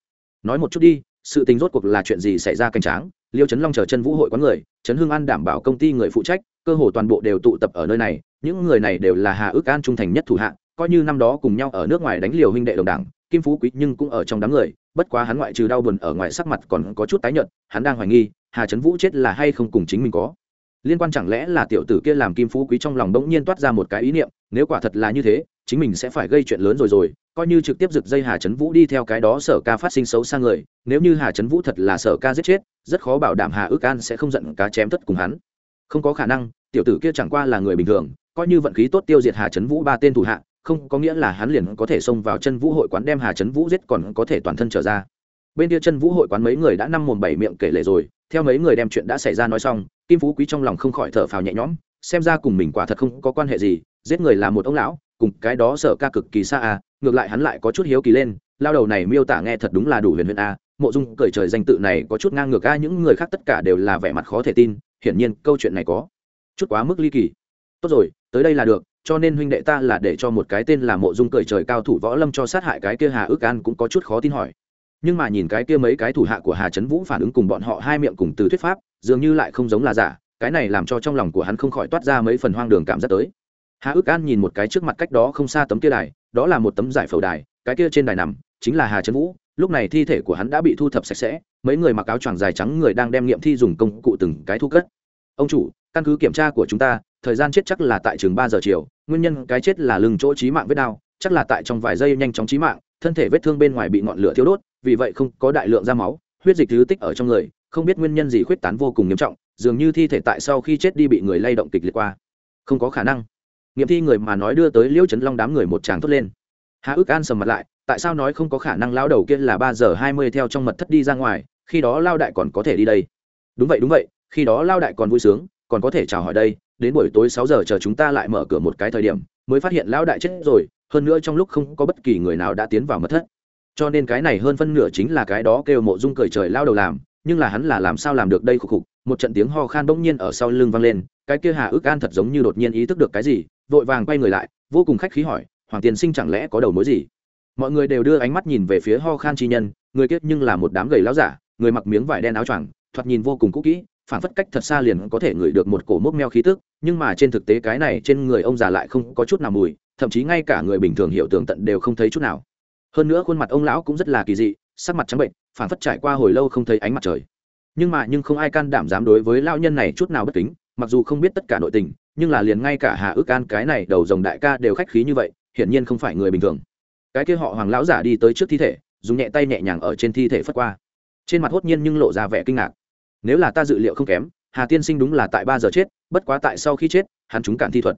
Nói một chút đi, sự tình rốt cuộc là chuyện gì xảy ra cảnh tráng? Liêu trấn long chờ chân vũ hội quán người, trấn hương an đảm bảo công ty người phụ trách, cơ hồ toàn bộ đều tụ tập ở nơi này, những người này đều là hà ước an trung thành nhất thủ hạ, coi như năm đó cùng nhau ở nước ngoài đánh liều huynh đệ đồng đảng kim phú quý nhưng cũng ở trong đám người, bất quá hắn ngoại trừ đau buồn ở ngoài sắc mặt còn có chút tái nhợt, hắn đang hoài nghi, hà trấn vũ chết là hay không cùng chính mình có. Liên quan chẳng lẽ là tiểu tử kia làm kim phú quý trong lòng bỗng nhiên toát ra một cái ý niệm, nếu quả thật là như thế, chính mình sẽ phải gây chuyện lớn rồi rồi, coi như trực tiếp giật dây hà trấn vũ đi theo cái đó sở ca phát sinh xấu sang người, nếu như hà trấn vũ thật là sở ca giết chết, rất khó bảo đảm hà ước an sẽ không giận cá chém tất cùng hắn. Không có khả năng, tiểu tử kia chẳng qua là người bình thường, coi như vận khí tốt tiêu diệt hà trấn vũ ba tên thủ hạ không có nghĩa là hắn liền có thể xông vào chân vũ hội quán đem hà trấn vũ giết còn có thể toàn thân trở ra. Bên kia chân vũ hội quán mấy người đã năm mồm bảy miệng kể lể rồi, theo mấy người đem chuyện đã xảy ra nói xong, kim phú quý trong lòng không khỏi thở phào nhẹ nhõm, xem ra cùng mình quả thật không có quan hệ gì, giết người là một ông lão, cùng cái đó sợ ca cực kỳ xa à ngược lại hắn lại có chút hiếu kỳ lên, lao đầu này miêu tả nghe thật đúng là đủ huyền huyền a mộ dung cởi trời danh tự này có chút ngang ngược a những người khác tất cả đều là vẻ mặt khó thể tin, hiển nhiên câu chuyện này có chút quá mức ly kỳ. Tốt rồi, tới đây là được cho nên huynh đệ ta là để cho một cái tên là mộ dung cởi trời cao thủ võ lâm cho sát hại cái kia hà ước an cũng có chút khó tin hỏi. Nhưng mà nhìn cái kia mấy cái thủ hạ của hà trấn vũ phản ứng cùng bọn họ hai miệng cùng từ thuyết pháp, dường như lại không giống là giả, cái này làm cho trong lòng của hắn không khỏi toát ra mấy phần hoang đường cảm giác tới. Hà ước an nhìn một cái trước mặt cách đó không xa tấm kia đài, đó là một tấm giải phẫu đài, cái kia trên đài nằm chính là hà trấn vũ, lúc này thi thể của hắn đã bị thu thập sạch sẽ, mấy người mặc áo choàng dài trắng người đang đem nghiệm thi dùng công cụ từng cái thu cất. Ông chủ, căn cứ kiểm tra của chúng ta thời gian chết chắc là tại chừng ba giờ chiều, nguyên nhân cái chết là lưng chỗ trí mạng vết đau, chắc là tại trong vài giây nhanh chóng trí mạng, thân thể vết thương bên ngoài bị ngọn lửa thiêu đốt, vì vậy không có đại lượng ra máu, huyết dịch thứ tích ở trong người, không biết nguyên nhân gì khuyết tán vô cùng nghiêm trọng, dường như thi thể tại sau khi chết đi bị người lay động kịch liệt qua. Không có khả năng. Nghiệm thi người mà nói đưa tới liễu trấn long đám người một tràng thốt lên. Hạ ước an sầm mặt lại, tại sao nói không có khả năng lao đầu kia là ba giờ hai mươi theo trong mật thất đi ra ngoài, khi đó lao đại còn có thể đi đây. Đúng vậy đúng vậy, khi đó lao đại còn vui sướng còn có thể chào hỏi đây, đến buổi tối sáu giờ chờ chúng ta lại mở cửa một cái thời điểm, mới phát hiện lão đại chết rồi, hơn nữa trong lúc không có bất kỳ người nào đã tiến vào mật thất. Cho nên cái này hơn phân nửa chính là cái đó kêu mộ dung cười trời lao đầu làm, nhưng là hắn là làm sao làm được đây khục khục, một trận tiếng ho khan bỗng nhiên ở sau lưng vang lên, cái kia hà ước an thật giống như đột nhiên ý thức được cái gì, vội vàng quay người lại, vô cùng khách khí hỏi, hoàng tiên sinh chẳng lẽ có đầu mối gì? Mọi người đều đưa ánh mắt nhìn về phía ho khan chi nhân, người kết nhưng là một đám gầy láo giả, người mặc miếng vải đen áo choàng, thoạt nhìn vô cùng cũ kỹ phản phất cách thật xa liền có thể ngửi được một cổ mốc meo khí tức, nhưng mà trên thực tế cái này trên người ông già lại không có chút nào mùi, thậm chí ngay cả người bình thường hiểu tường tận đều không thấy chút nào. Hơn nữa khuôn mặt ông lão cũng rất là kỳ dị, sắc mặt trắng bệnh phản phất trải qua hồi lâu không thấy ánh mặt trời. Nhưng mà nhưng không ai can đảm dám đối với lão nhân này chút nào bất kính, mặc dù không biết tất cả nội tình, nhưng là liền ngay cả hà ước an cái này đầu dòng đại ca đều khách khí như vậy, hiển nhiên không phải người bình thường. Cái kia họ hoàng lão giả đi tới trước thi thể, dùng nhẹ tay nhẹ nhàng ở trên thi thể phất qua. Trên mặt hốt nhiên nhưng lộ ra vẻ kinh ngạc nếu là ta dự liệu không kém, hà tiên sinh đúng là tại ba giờ chết, bất quá tại sau khi chết, hắn chúng cản thi thuật.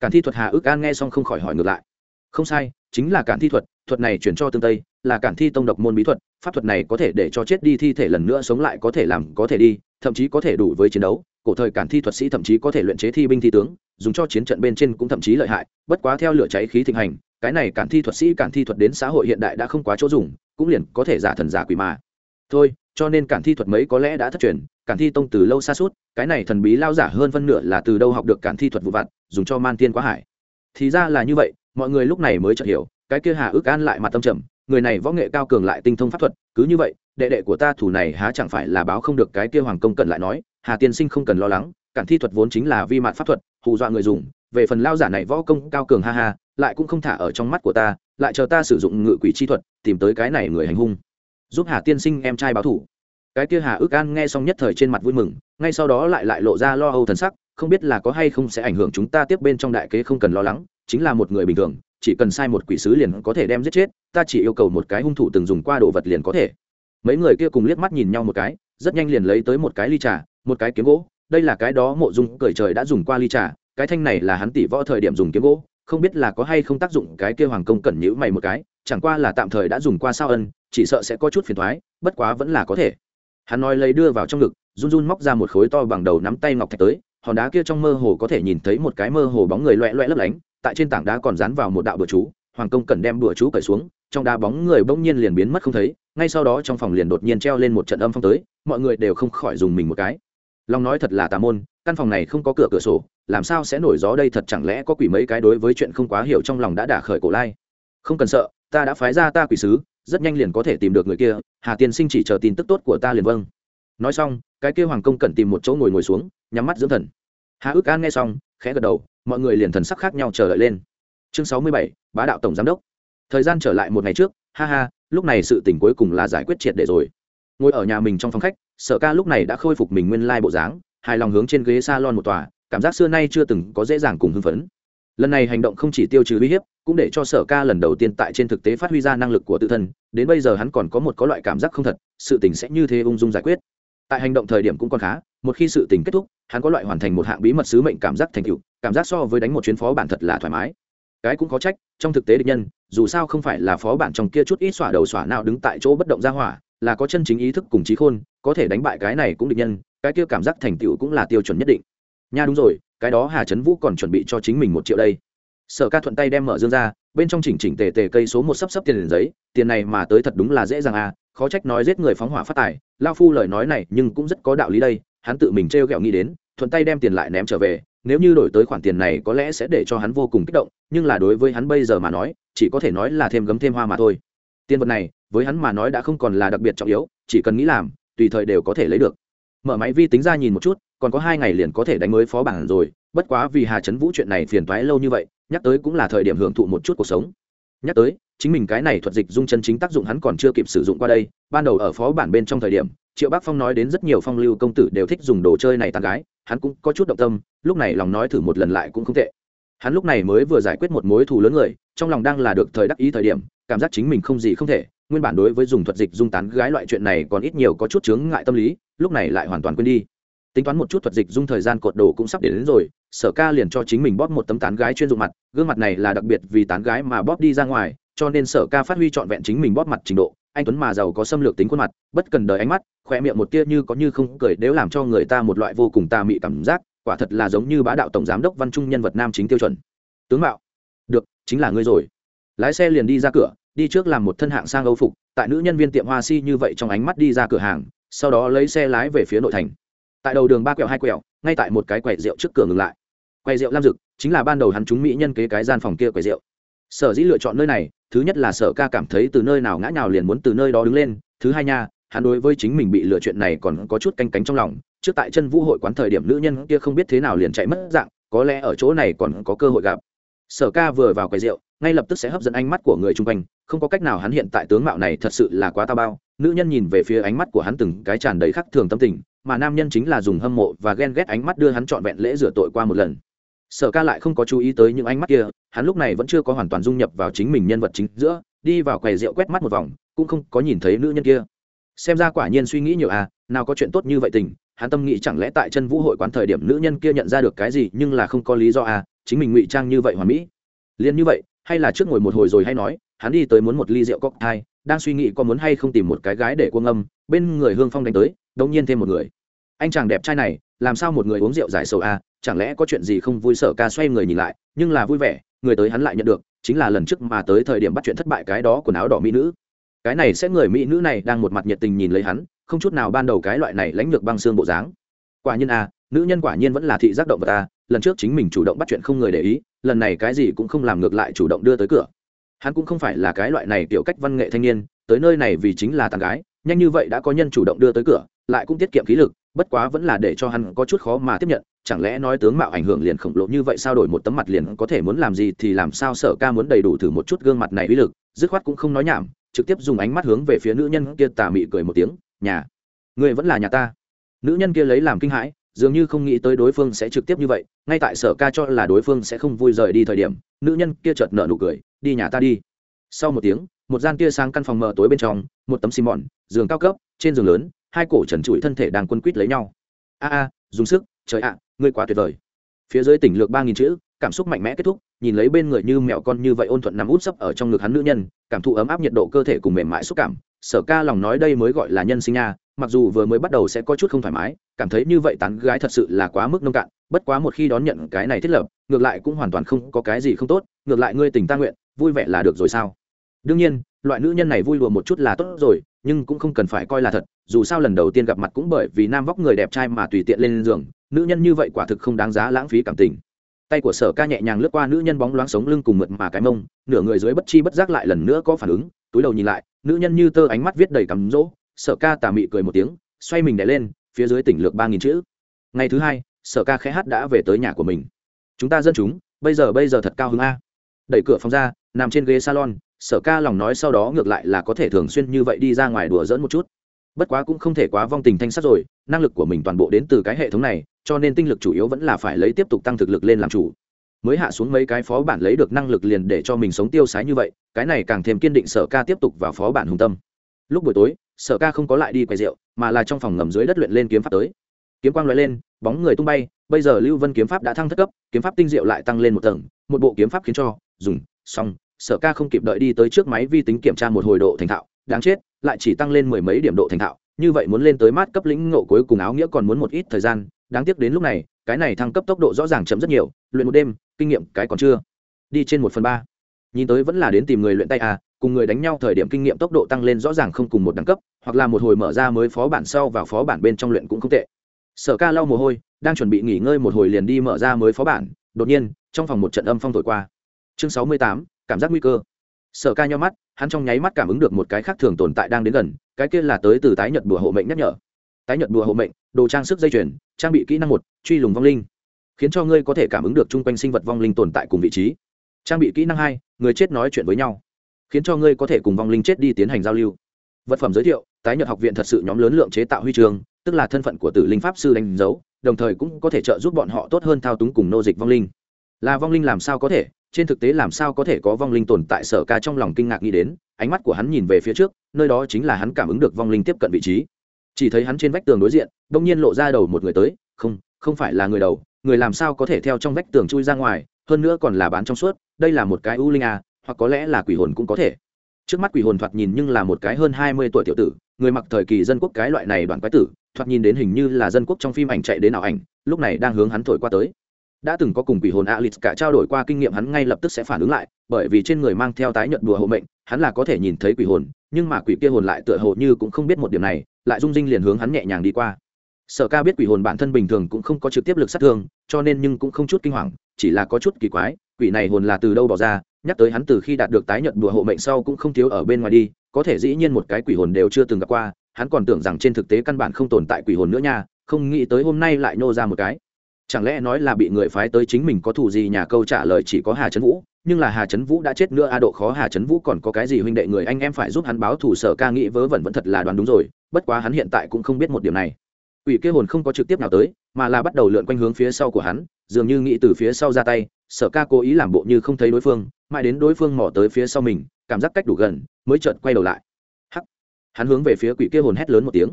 Cản thi thuật hà ước an nghe xong không khỏi hỏi ngược lại. Không sai, chính là cản thi thuật thuật này chuyển cho tương tây, là cản thi tông độc môn bí thuật, pháp thuật này có thể để cho chết đi thi thể lần nữa sống lại có thể làm có thể đi, thậm chí có thể đủ với chiến đấu. Cổ thời cản thi thuật sĩ thậm chí có thể luyện chế thi binh thi tướng, dùng cho chiến trận bên trên cũng thậm chí lợi hại, bất quá theo lửa cháy khí thịnh hành, cái này cản thi thuật sĩ cản thi thuật đến xã hội hiện đại đã không quá chỗ dùng, cũng liền có thể giả thần giả quỷ mà. Thôi cho nên cản thi thuật mấy có lẽ đã thất truyền, cản thi tông từ lâu xa suốt, cái này thần bí lao giả hơn phân nửa là từ đâu học được cản thi thuật vụ vặt, dùng cho man tiên quá hải. Thì ra là như vậy, mọi người lúc này mới chợt hiểu, cái kia hà ước an lại mặt tâm trầm, người này võ nghệ cao cường lại tinh thông pháp thuật, cứ như vậy, đệ đệ của ta thủ này há chẳng phải là báo không được cái kia hoàng công cần lại nói, hà tiên sinh không cần lo lắng, cản thi thuật vốn chính là vi mạn pháp thuật, hù dọa người dùng, về phần lao giả này võ công cao cường ha ha, lại cũng không thả ở trong mắt của ta, lại chờ ta sử dụng ngự quỷ chi thuật, tìm tới cái này người hành hung giúp hà tiên sinh em trai báo thủ. Cái kia hà ước an nghe xong nhất thời trên mặt vui mừng, ngay sau đó lại lại lộ ra lo âu thần sắc, không biết là có hay không sẽ ảnh hưởng chúng ta tiếp bên trong đại kế không cần lo lắng, chính là một người bình thường, chỉ cần sai một quỷ sứ liền có thể đem giết chết, ta chỉ yêu cầu một cái hung thủ từng dùng qua đồ vật liền có thể. Mấy người kia cùng liếc mắt nhìn nhau một cái, rất nhanh liền lấy tới một cái ly trà, một cái kiếm gỗ, đây là cái đó mộ dung cởi trời đã dùng qua ly trà, cái thanh này là hắn tỷ võ thời điểm dùng kiếm gỗ, không biết là có hay không tác dụng cái kia hoàng công cẩn nhữ mày một cái, chẳng qua là tạm thời đã dùng qua sao ân chỉ sợ sẽ có chút phiền thoái, bất quá vẫn là có thể. Hắn nói lấy đưa vào trong ngực, run run móc ra một khối to bằng đầu nắm tay ngọc thạch tới, hòn đá kia trong mơ hồ có thể nhìn thấy một cái mơ hồ bóng người loẹ loẹ lấp lánh, tại trên tảng đá còn dán vào một đạo bừa chú, hoàng công cần đem bừa chú cởi xuống, trong đá bóng người bỗng nhiên liền biến mất không thấy, ngay sau đó trong phòng liền đột nhiên treo lên một trận âm phong tới, mọi người đều không khỏi dùng mình một cái. Long nói thật là tà môn, căn phòng này không có cửa cửa sổ, làm sao sẽ nổi gió đây thật chẳng lẽ có quỷ mấy cái đối với chuyện không quá hiểu trong lòng đã đả khởi cổ lai. Không cần sợ ta đã phái ra ta quỷ sứ, rất nhanh liền có thể tìm được người kia, hà tiên sinh chỉ chờ tin tức tốt của ta liền vâng. Nói xong, cái kia hoàng công cần tìm một chỗ ngồi ngồi xuống, nhắm mắt dưỡng thần. Hà ước an nghe xong, khẽ gật đầu, mọi người liền thần sắc khác nhau chờ đợi lên. Chương sáu mươi bảy, bá đạo tổng giám đốc. Thời gian trở lại một ngày trước, ha ha, lúc này sự tình cuối cùng là giải quyết triệt để rồi. Ngồi ở nhà mình trong phòng khách, sở ca lúc này đã khôi phục mình nguyên lai bộ dáng, hài lòng hướng trên ghế s a lon một tòa, cảm giác xưa nay chưa từng có dễ dàng cùng hưng phấn. Lần này hành động không chỉ tiêu trừ uy hiếp cũng để cho sở ca lần đầu tiên tại trên thực tế phát huy ra năng lực của tự thân, đến bây giờ hắn còn có một có loại cảm giác không thật, sự tình sẽ như thế ung dung giải quyết. Tại hành động thời điểm cũng còn khá, một khi sự tình kết thúc, hắn có loại hoàn thành một hạng bí mật sứ mệnh cảm giác thành tựu, cảm giác so với đánh một chuyến phó bản thật là thoải mái. Cái cũng có trách, trong thực tế địch nhân, dù sao không phải là phó bản trong kia chút ít xỏa đầu xỏa nào đứng tại chỗ bất động ra hỏa, là có chân chính ý thức cùng trí khôn, có thể đánh bại cái này cũng địch nhân, cái kia cảm giác thành tựu cũng là tiêu chuẩn nhất định. Nha đúng rồi, cái đó hà trấn vũ còn chuẩn bị cho chính mình một triệu đây sở ca thuận tay đem mở dương ra, bên trong chỉnh chỉnh tề tề cây số một sấp sấp tiền giấy, tiền này mà tới thật đúng là dễ dàng à khó trách nói giết người phóng hỏa phát tài, lao phu lời nói này nhưng cũng rất có đạo lý đây, hắn tự mình trêu ghẹo nghĩ đến, thuận tay đem tiền lại ném trở về, nếu như đổi tới khoản tiền này có lẽ sẽ để cho hắn vô cùng kích động, nhưng là đối với hắn bây giờ mà nói, chỉ có thể nói là thêm gấm thêm hoa mà thôi. Tiền vật này, với hắn mà nói đã không còn là đặc biệt trọng yếu, chỉ cần nghĩ làm, tùy thời đều có thể lấy được. Mở máy vi tính ra nhìn một chút, còn có hai ngày liền có thể đánh mới phó bản rồi, bất quá vì hà trấn vũ chuyện này phiền toái lâu như vậy nhắc tới cũng là thời điểm hưởng thụ một chút cuộc sống. Nhắc tới chính mình cái này thuật dịch dung chân chính tác dụng hắn còn chưa kịp sử dụng qua đây ban đầu ở phó bản bên trong thời điểm triệu bác phong nói đến rất nhiều phong lưu công tử đều thích dùng đồ chơi này tàn gái hắn cũng có chút động tâm lúc này lòng nói thử một lần lại cũng không tệ. Hắn lúc này mới vừa giải quyết một mối thù lớn người trong lòng đang là được thời đắc ý thời điểm cảm giác chính mình không gì không thể nguyên bản đối với dùng thuật dịch dung tán gái loại chuyện này còn ít nhiều có chút chướng ngại tâm lý lúc này lại hoàn toàn quên đi. Tính toán một chút thuật dịch dung thời gian cột đồ cũng sắp đến, đến rồi sở ca liền cho chính mình bóp một tấm tán gái chuyên dụng mặt, gương mặt này là đặc biệt vì tán gái mà bóp đi ra ngoài, cho nên sở ca phát huy trọn vẹn chính mình bóp mặt trình độ. Anh tuấn mà giàu có xâm lược tính khuôn mặt, bất cần đời ánh mắt khoe miệng một tia như có như không cười nếu làm cho người ta một loại vô cùng tà mị cảm giác, quả thật là giống như bá đạo tổng giám đốc văn trung nhân vật nam chính tiêu chuẩn. Tướng mạo. Được, chính là ngươi rồi. Lái xe liền đi ra cửa, đi trước làm một thân hạng sang âu phục, tại nữ nhân viên tiệm hoa si như vậy trong ánh mắt đi ra cửa hàng, sau đó lấy xe lái về phía nội thành. Tại đầu đường ba quẹo hai quẹo, ngay tại một cái quẹt rượu trước cửa ngừng lại quầy rượu lam dực, chính là ban đầu hắn chúng mỹ nhân kế cái gian phòng kia quầy rượu. Sở dĩ lựa chọn nơi này, thứ nhất là sở ca cảm thấy từ nơi nào ngã nào liền muốn từ nơi đó đứng lên, thứ hai nha, hắn đối với chính mình bị lựa chuyện này còn có chút canh cánh trong lòng, trước tại chân vũ hội quán thời điểm nữ nhân kia không biết thế nào liền chạy mất dạng, có lẽ ở chỗ này còn có cơ hội gặp. Sở ca vừa vào quầy rượu, ngay lập tức sẽ hấp dẫn ánh mắt của người chung quanh, không có cách nào hắn hiện tại tướng mạo này thật sự là quá tao bao, nữ nhân nhìn về phía ánh mắt của hắn từng cái tràn đầy khắc thường tâm tình, mà nam nhân chính là dùng hâm mộ và ghen ghét ánh mắt đưa hắn trọn vẹn lễ rửa tội qua một lần sở ca lại không có chú ý tới những ánh mắt kia, hắn lúc này vẫn chưa có hoàn toàn dung nhập vào chính mình nhân vật chính giữa, đi vào quầy rượu quét mắt một vòng, cũng không có nhìn thấy nữ nhân kia. Xem ra quả nhiên suy nghĩ nhiều à nào có chuyện tốt như vậy tình, hắn tâm nghĩ chẳng lẽ tại chân vũ hội quán thời điểm nữ nhân kia nhận ra được cái gì, nhưng là không có lý do à chính mình ngụy trang như vậy hoàn mỹ. Liền như vậy, hay là trước ngồi một hồi rồi hay nói, hắn đi tới muốn một ly rượu cocktail, đang suy nghĩ có muốn hay không tìm một cái gái để cuông âm, bên người hương phong đánh tới đột nhiên thêm một người. Anh chàng đẹp trai này, làm sao một người uống rượu giải sầu à chẳng lẽ có chuyện gì không vui sợ ca xoay người nhìn lại, nhưng là vui vẻ, người tới hắn lại nhận được, chính là lần trước mà tới thời điểm bắt chuyện thất bại cái đó quần áo đỏ mỹ nữ. Cái này sẽ người mỹ nữ này đang một mặt nhiệt tình nhìn lấy hắn, không chút nào ban đầu cái loại này lãnh lược băng xương bộ dáng. Quả nhiên à nữ nhân quả nhiên vẫn là thị giác động vật ta, lần trước chính mình chủ động bắt chuyện không người để ý, lần này cái gì cũng không làm ngược lại chủ động đưa tới cửa. Hắn cũng không phải là cái loại này kiểu cách văn nghệ thanh niên, tới nơi này vì chính là tàn gái, nhanh như vậy đã có nhân chủ động đưa tới cửa, lại cũng tiết kiệm khí lực bất quá vẫn là để cho hắn có chút khó mà tiếp nhận, chẳng lẽ nói tướng mạo ảnh hưởng liền khổng lồ như vậy sao đổi một tấm mặt liền có thể muốn làm gì thì làm sao, sở ca muốn đầy đủ thử một chút gương mặt này uy lực, dứt khoát cũng không nói nhảm, trực tiếp dùng ánh mắt hướng về phía nữ nhân kia tà mị cười một tiếng, nhà, người vẫn là nhà ta. Nữ nhân kia lấy làm kinh hãi, dường như không nghĩ tới đối phương sẽ trực tiếp như vậy, ngay tại sở ca cho là đối phương sẽ không vui rời đi thời điểm, nữ nhân kia chợt nở nụ cười, đi nhà ta đi. Sau một tiếng, một gian tia sang căn phòng mờ tối bên trong, một tấm xi mòn, giường cao cấp, trên giường lớn hai cổ trần trụi thân thể đang quân quýt lấy nhau. A a, dùng sức, trời ạ, ngươi quá tuyệt vời. Phía dưới tỉnh lược ba nghìn chữ, cảm xúc mạnh mẽ kết thúc, nhìn lấy bên người như mẹo con như vậy ôn thuận nằm út sấp ở trong ngực hắn nữ nhân, cảm thụ ấm áp nhiệt độ cơ thể cùng mềm mại xúc cảm, sở ca lòng nói đây mới gọi là nhân sinh nha, mặc dù vừa mới bắt đầu sẽ có chút không thoải mái, cảm thấy như vậy tán gái thật sự là quá mức nông cạn, bất quá một khi đón nhận cái này thiết lập, ngược lại cũng hoàn toàn không có cái gì không tốt, ngược lại ngươi tình ta nguyện, vui vẻ là được rồi sao? Đương nhiên loại nữ nhân này vui lùa một chút là tốt rồi, nhưng cũng không cần phải coi là thật, dù sao lần đầu tiên gặp mặt cũng bởi vì nam vóc người đẹp trai mà tùy tiện lên giường, nữ nhân như vậy quả thực không đáng giá lãng phí cảm tình. Tay của sở ca nhẹ nhàng lướt qua nữ nhân bóng loáng sống lưng cùng mượt mà cái mông, nửa người dưới bất chi bất giác lại lần nữa có phản ứng, túi đầu nhìn lại, nữ nhân như tơ ánh mắt viết đầy cắm rỗ, sở ca tà mị cười một tiếng, xoay mình đè lên, phía dưới tỉnh lược ba nghìn chữ. Ngày thứ hai, sở ca khẽ hát đã về tới nhà của mình. Chúng ta dân chúng, bây giờ bây giờ thật cao hứng a. Đẩy cửa phòng ra, nằm trên ghế salon sở ca lòng nói sau đó ngược lại là có thể thường xuyên như vậy đi ra ngoài đùa dỡn một chút. Bất quá cũng không thể quá vong tình thanh sắt rồi, năng lực của mình toàn bộ đến từ cái hệ thống này, cho nên tinh lực chủ yếu vẫn là phải lấy tiếp tục tăng thực lực lên làm chủ. Mới hạ xuống mấy cái phó bản lấy được năng lực liền để cho mình sống tiêu sái như vậy, cái này càng thêm kiên định sở ca tiếp tục vào phó bản hùng tâm. Lúc buổi tối, sở ca không có lại đi quay rượu, mà là trong phòng ngầm dưới đất luyện lên kiếm pháp tới. Kiếm quang loại lên, bóng người tung bay, bây giờ lưu vân kiếm pháp đã thăng thất cấp, kiếm pháp tinh diệu lại tăng lên một tầng, một bộ kiếm pháp khiến cho, dùng, xong sở ca không kịp đợi đi tới trước máy vi tính kiểm tra một hồi độ thành thạo, đáng chết, lại chỉ tăng lên mười mấy điểm độ thành thạo, như vậy muốn lên tới mát cấp lĩnh ngộ cuối cùng áo nghĩa còn muốn một ít thời gian, đáng tiếc đến lúc này, cái này thăng cấp tốc độ rõ ràng chậm rất nhiều, luyện một đêm, kinh nghiệm cái còn chưa. Đi trên một phần ba. Nhìn tới vẫn là đến tìm người luyện tay à cùng người đánh nhau thời điểm kinh nghiệm tốc độ tăng lên rõ ràng không cùng một đẳng cấp, hoặc là một hồi mở ra mới phó bản sau vào phó bản bên trong luyện cũng không tệ. Sở ca lau mồ hôi, đang chuẩn bị nghỉ ngơi một hồi liền đi mở ra mới phó bản, đột nhiên, trong phòng một trận âm phong thổi qua. Chương sáu mươi tám cảm giác nguy cơ. Sở ca nhau mắt, hắn trong nháy mắt cảm ứng được một cái khác thường tồn tại đang đến gần, cái kia là tới từ tái nhật bùa hộ mệnh nhắc nhở. Tái nhật bùa hộ mệnh, đồ trang sức dây chuyền, trang bị kỹ năng một, truy lùng vong linh. Khiến cho ngươi có thể cảm ứng được chung quanh sinh vật vong linh tồn tại cùng vị trí. Trang bị kỹ năng hai, người chết nói chuyện với nhau. Khiến cho ngươi có thể cùng vong linh chết đi tiến hành giao lưu. Vật phẩm giới thiệu, tái nhật học viện thật sự nhóm lớn lượng chế tạo huy trường tức là thân phận của tử linh pháp sư đánh dấu, đồng thời cũng có thể trợ giúp bọn họ tốt hơn thao túng cùng nô dịch vong linh. Là vong linh làm sao có thể? Trên thực tế làm sao có thể có vong linh tồn tại sở ca trong lòng kinh ngạc nghĩ đến, ánh mắt của hắn nhìn về phía trước, nơi đó chính là hắn cảm ứng được vong linh tiếp cận vị trí. Chỉ thấy hắn trên vách tường đối diện đ ỗ n g nhiên lộ ra đầu một người tới, không không phải là người đầu, người làm sao có thể theo trong vách tường chui ra ngoài, hơn nữa còn là bán trong suốt, đây là một cái u linh à hoặc có lẽ là quỷ hồn cũng có thể. Trước mắt quỷ hồn thoạt nhìn nhưng là một cái hơn hai mươi tuổi tiểu tử, người mặc thời kỳ dân quốc cái loại này đoạn quái tử, thoạt nhìn đến hình như là dân quốc trong phim ảnh chạy đến ảo ảnh, lúc này đang hướng hắn thổi qua tới đã từng có cùng quỷ hồn Alice cả trao đổi qua kinh nghiệm hắn ngay lập tức sẽ phản ứng lại, bởi vì trên người mang theo tái nhận đùa hộ mệnh, hắn là có thể nhìn thấy quỷ hồn, nhưng mà quỷ kia hồn lại tựa hồ như cũng không biết một điểm này, lại rung rinh liền hướng hắn nhẹ nhàng đi qua. Sở Ca biết quỷ hồn bản thân bình thường cũng không có trực tiếp lực sát thương, cho nên nhưng cũng không chút kinh hoàng, chỉ là có chút kỳ quái, quỷ này hồn là từ đâu bỏ ra, nhắc tới hắn từ khi đạt được tái nhận đùa hộ mệnh sau cũng không thiếu ở bên ngoài đi, có thể dĩ nhiên một cái quỷ hồn đều chưa từng gặp qua, hắn còn tưởng rằng trên thực tế căn bản không tồn tại quỷ hồn nữa nha, không nghĩ tới hôm nay lại nô ra một cái chẳng lẽ nói là bị người phái tới chính mình có thù gì nhà câu trả lời chỉ có hà trấn vũ nhưng là hà trấn vũ đã chết nữa a độ khó hà trấn vũ còn có cái gì huynh đệ người anh em phải giúp hắn báo thù sở ca nghĩ vớ vẩn vẫn thật là đoán đúng rồi bất quá hắn hiện tại cũng không biết một điểm này Quỷ kia hồn không có trực tiếp nào tới, mà là bắt đầu lượn quanh hướng phía sau của hắn, dường như nghĩ từ phía sau ra tay, Sở Ca cố ý làm bộ như không thấy đối phương, mãi đến đối phương mò tới phía sau mình, cảm giác cách đủ gần, mới chợt quay đầu lại. Hắc. Hắn hướng về phía quỷ kia hồn hét lớn một tiếng.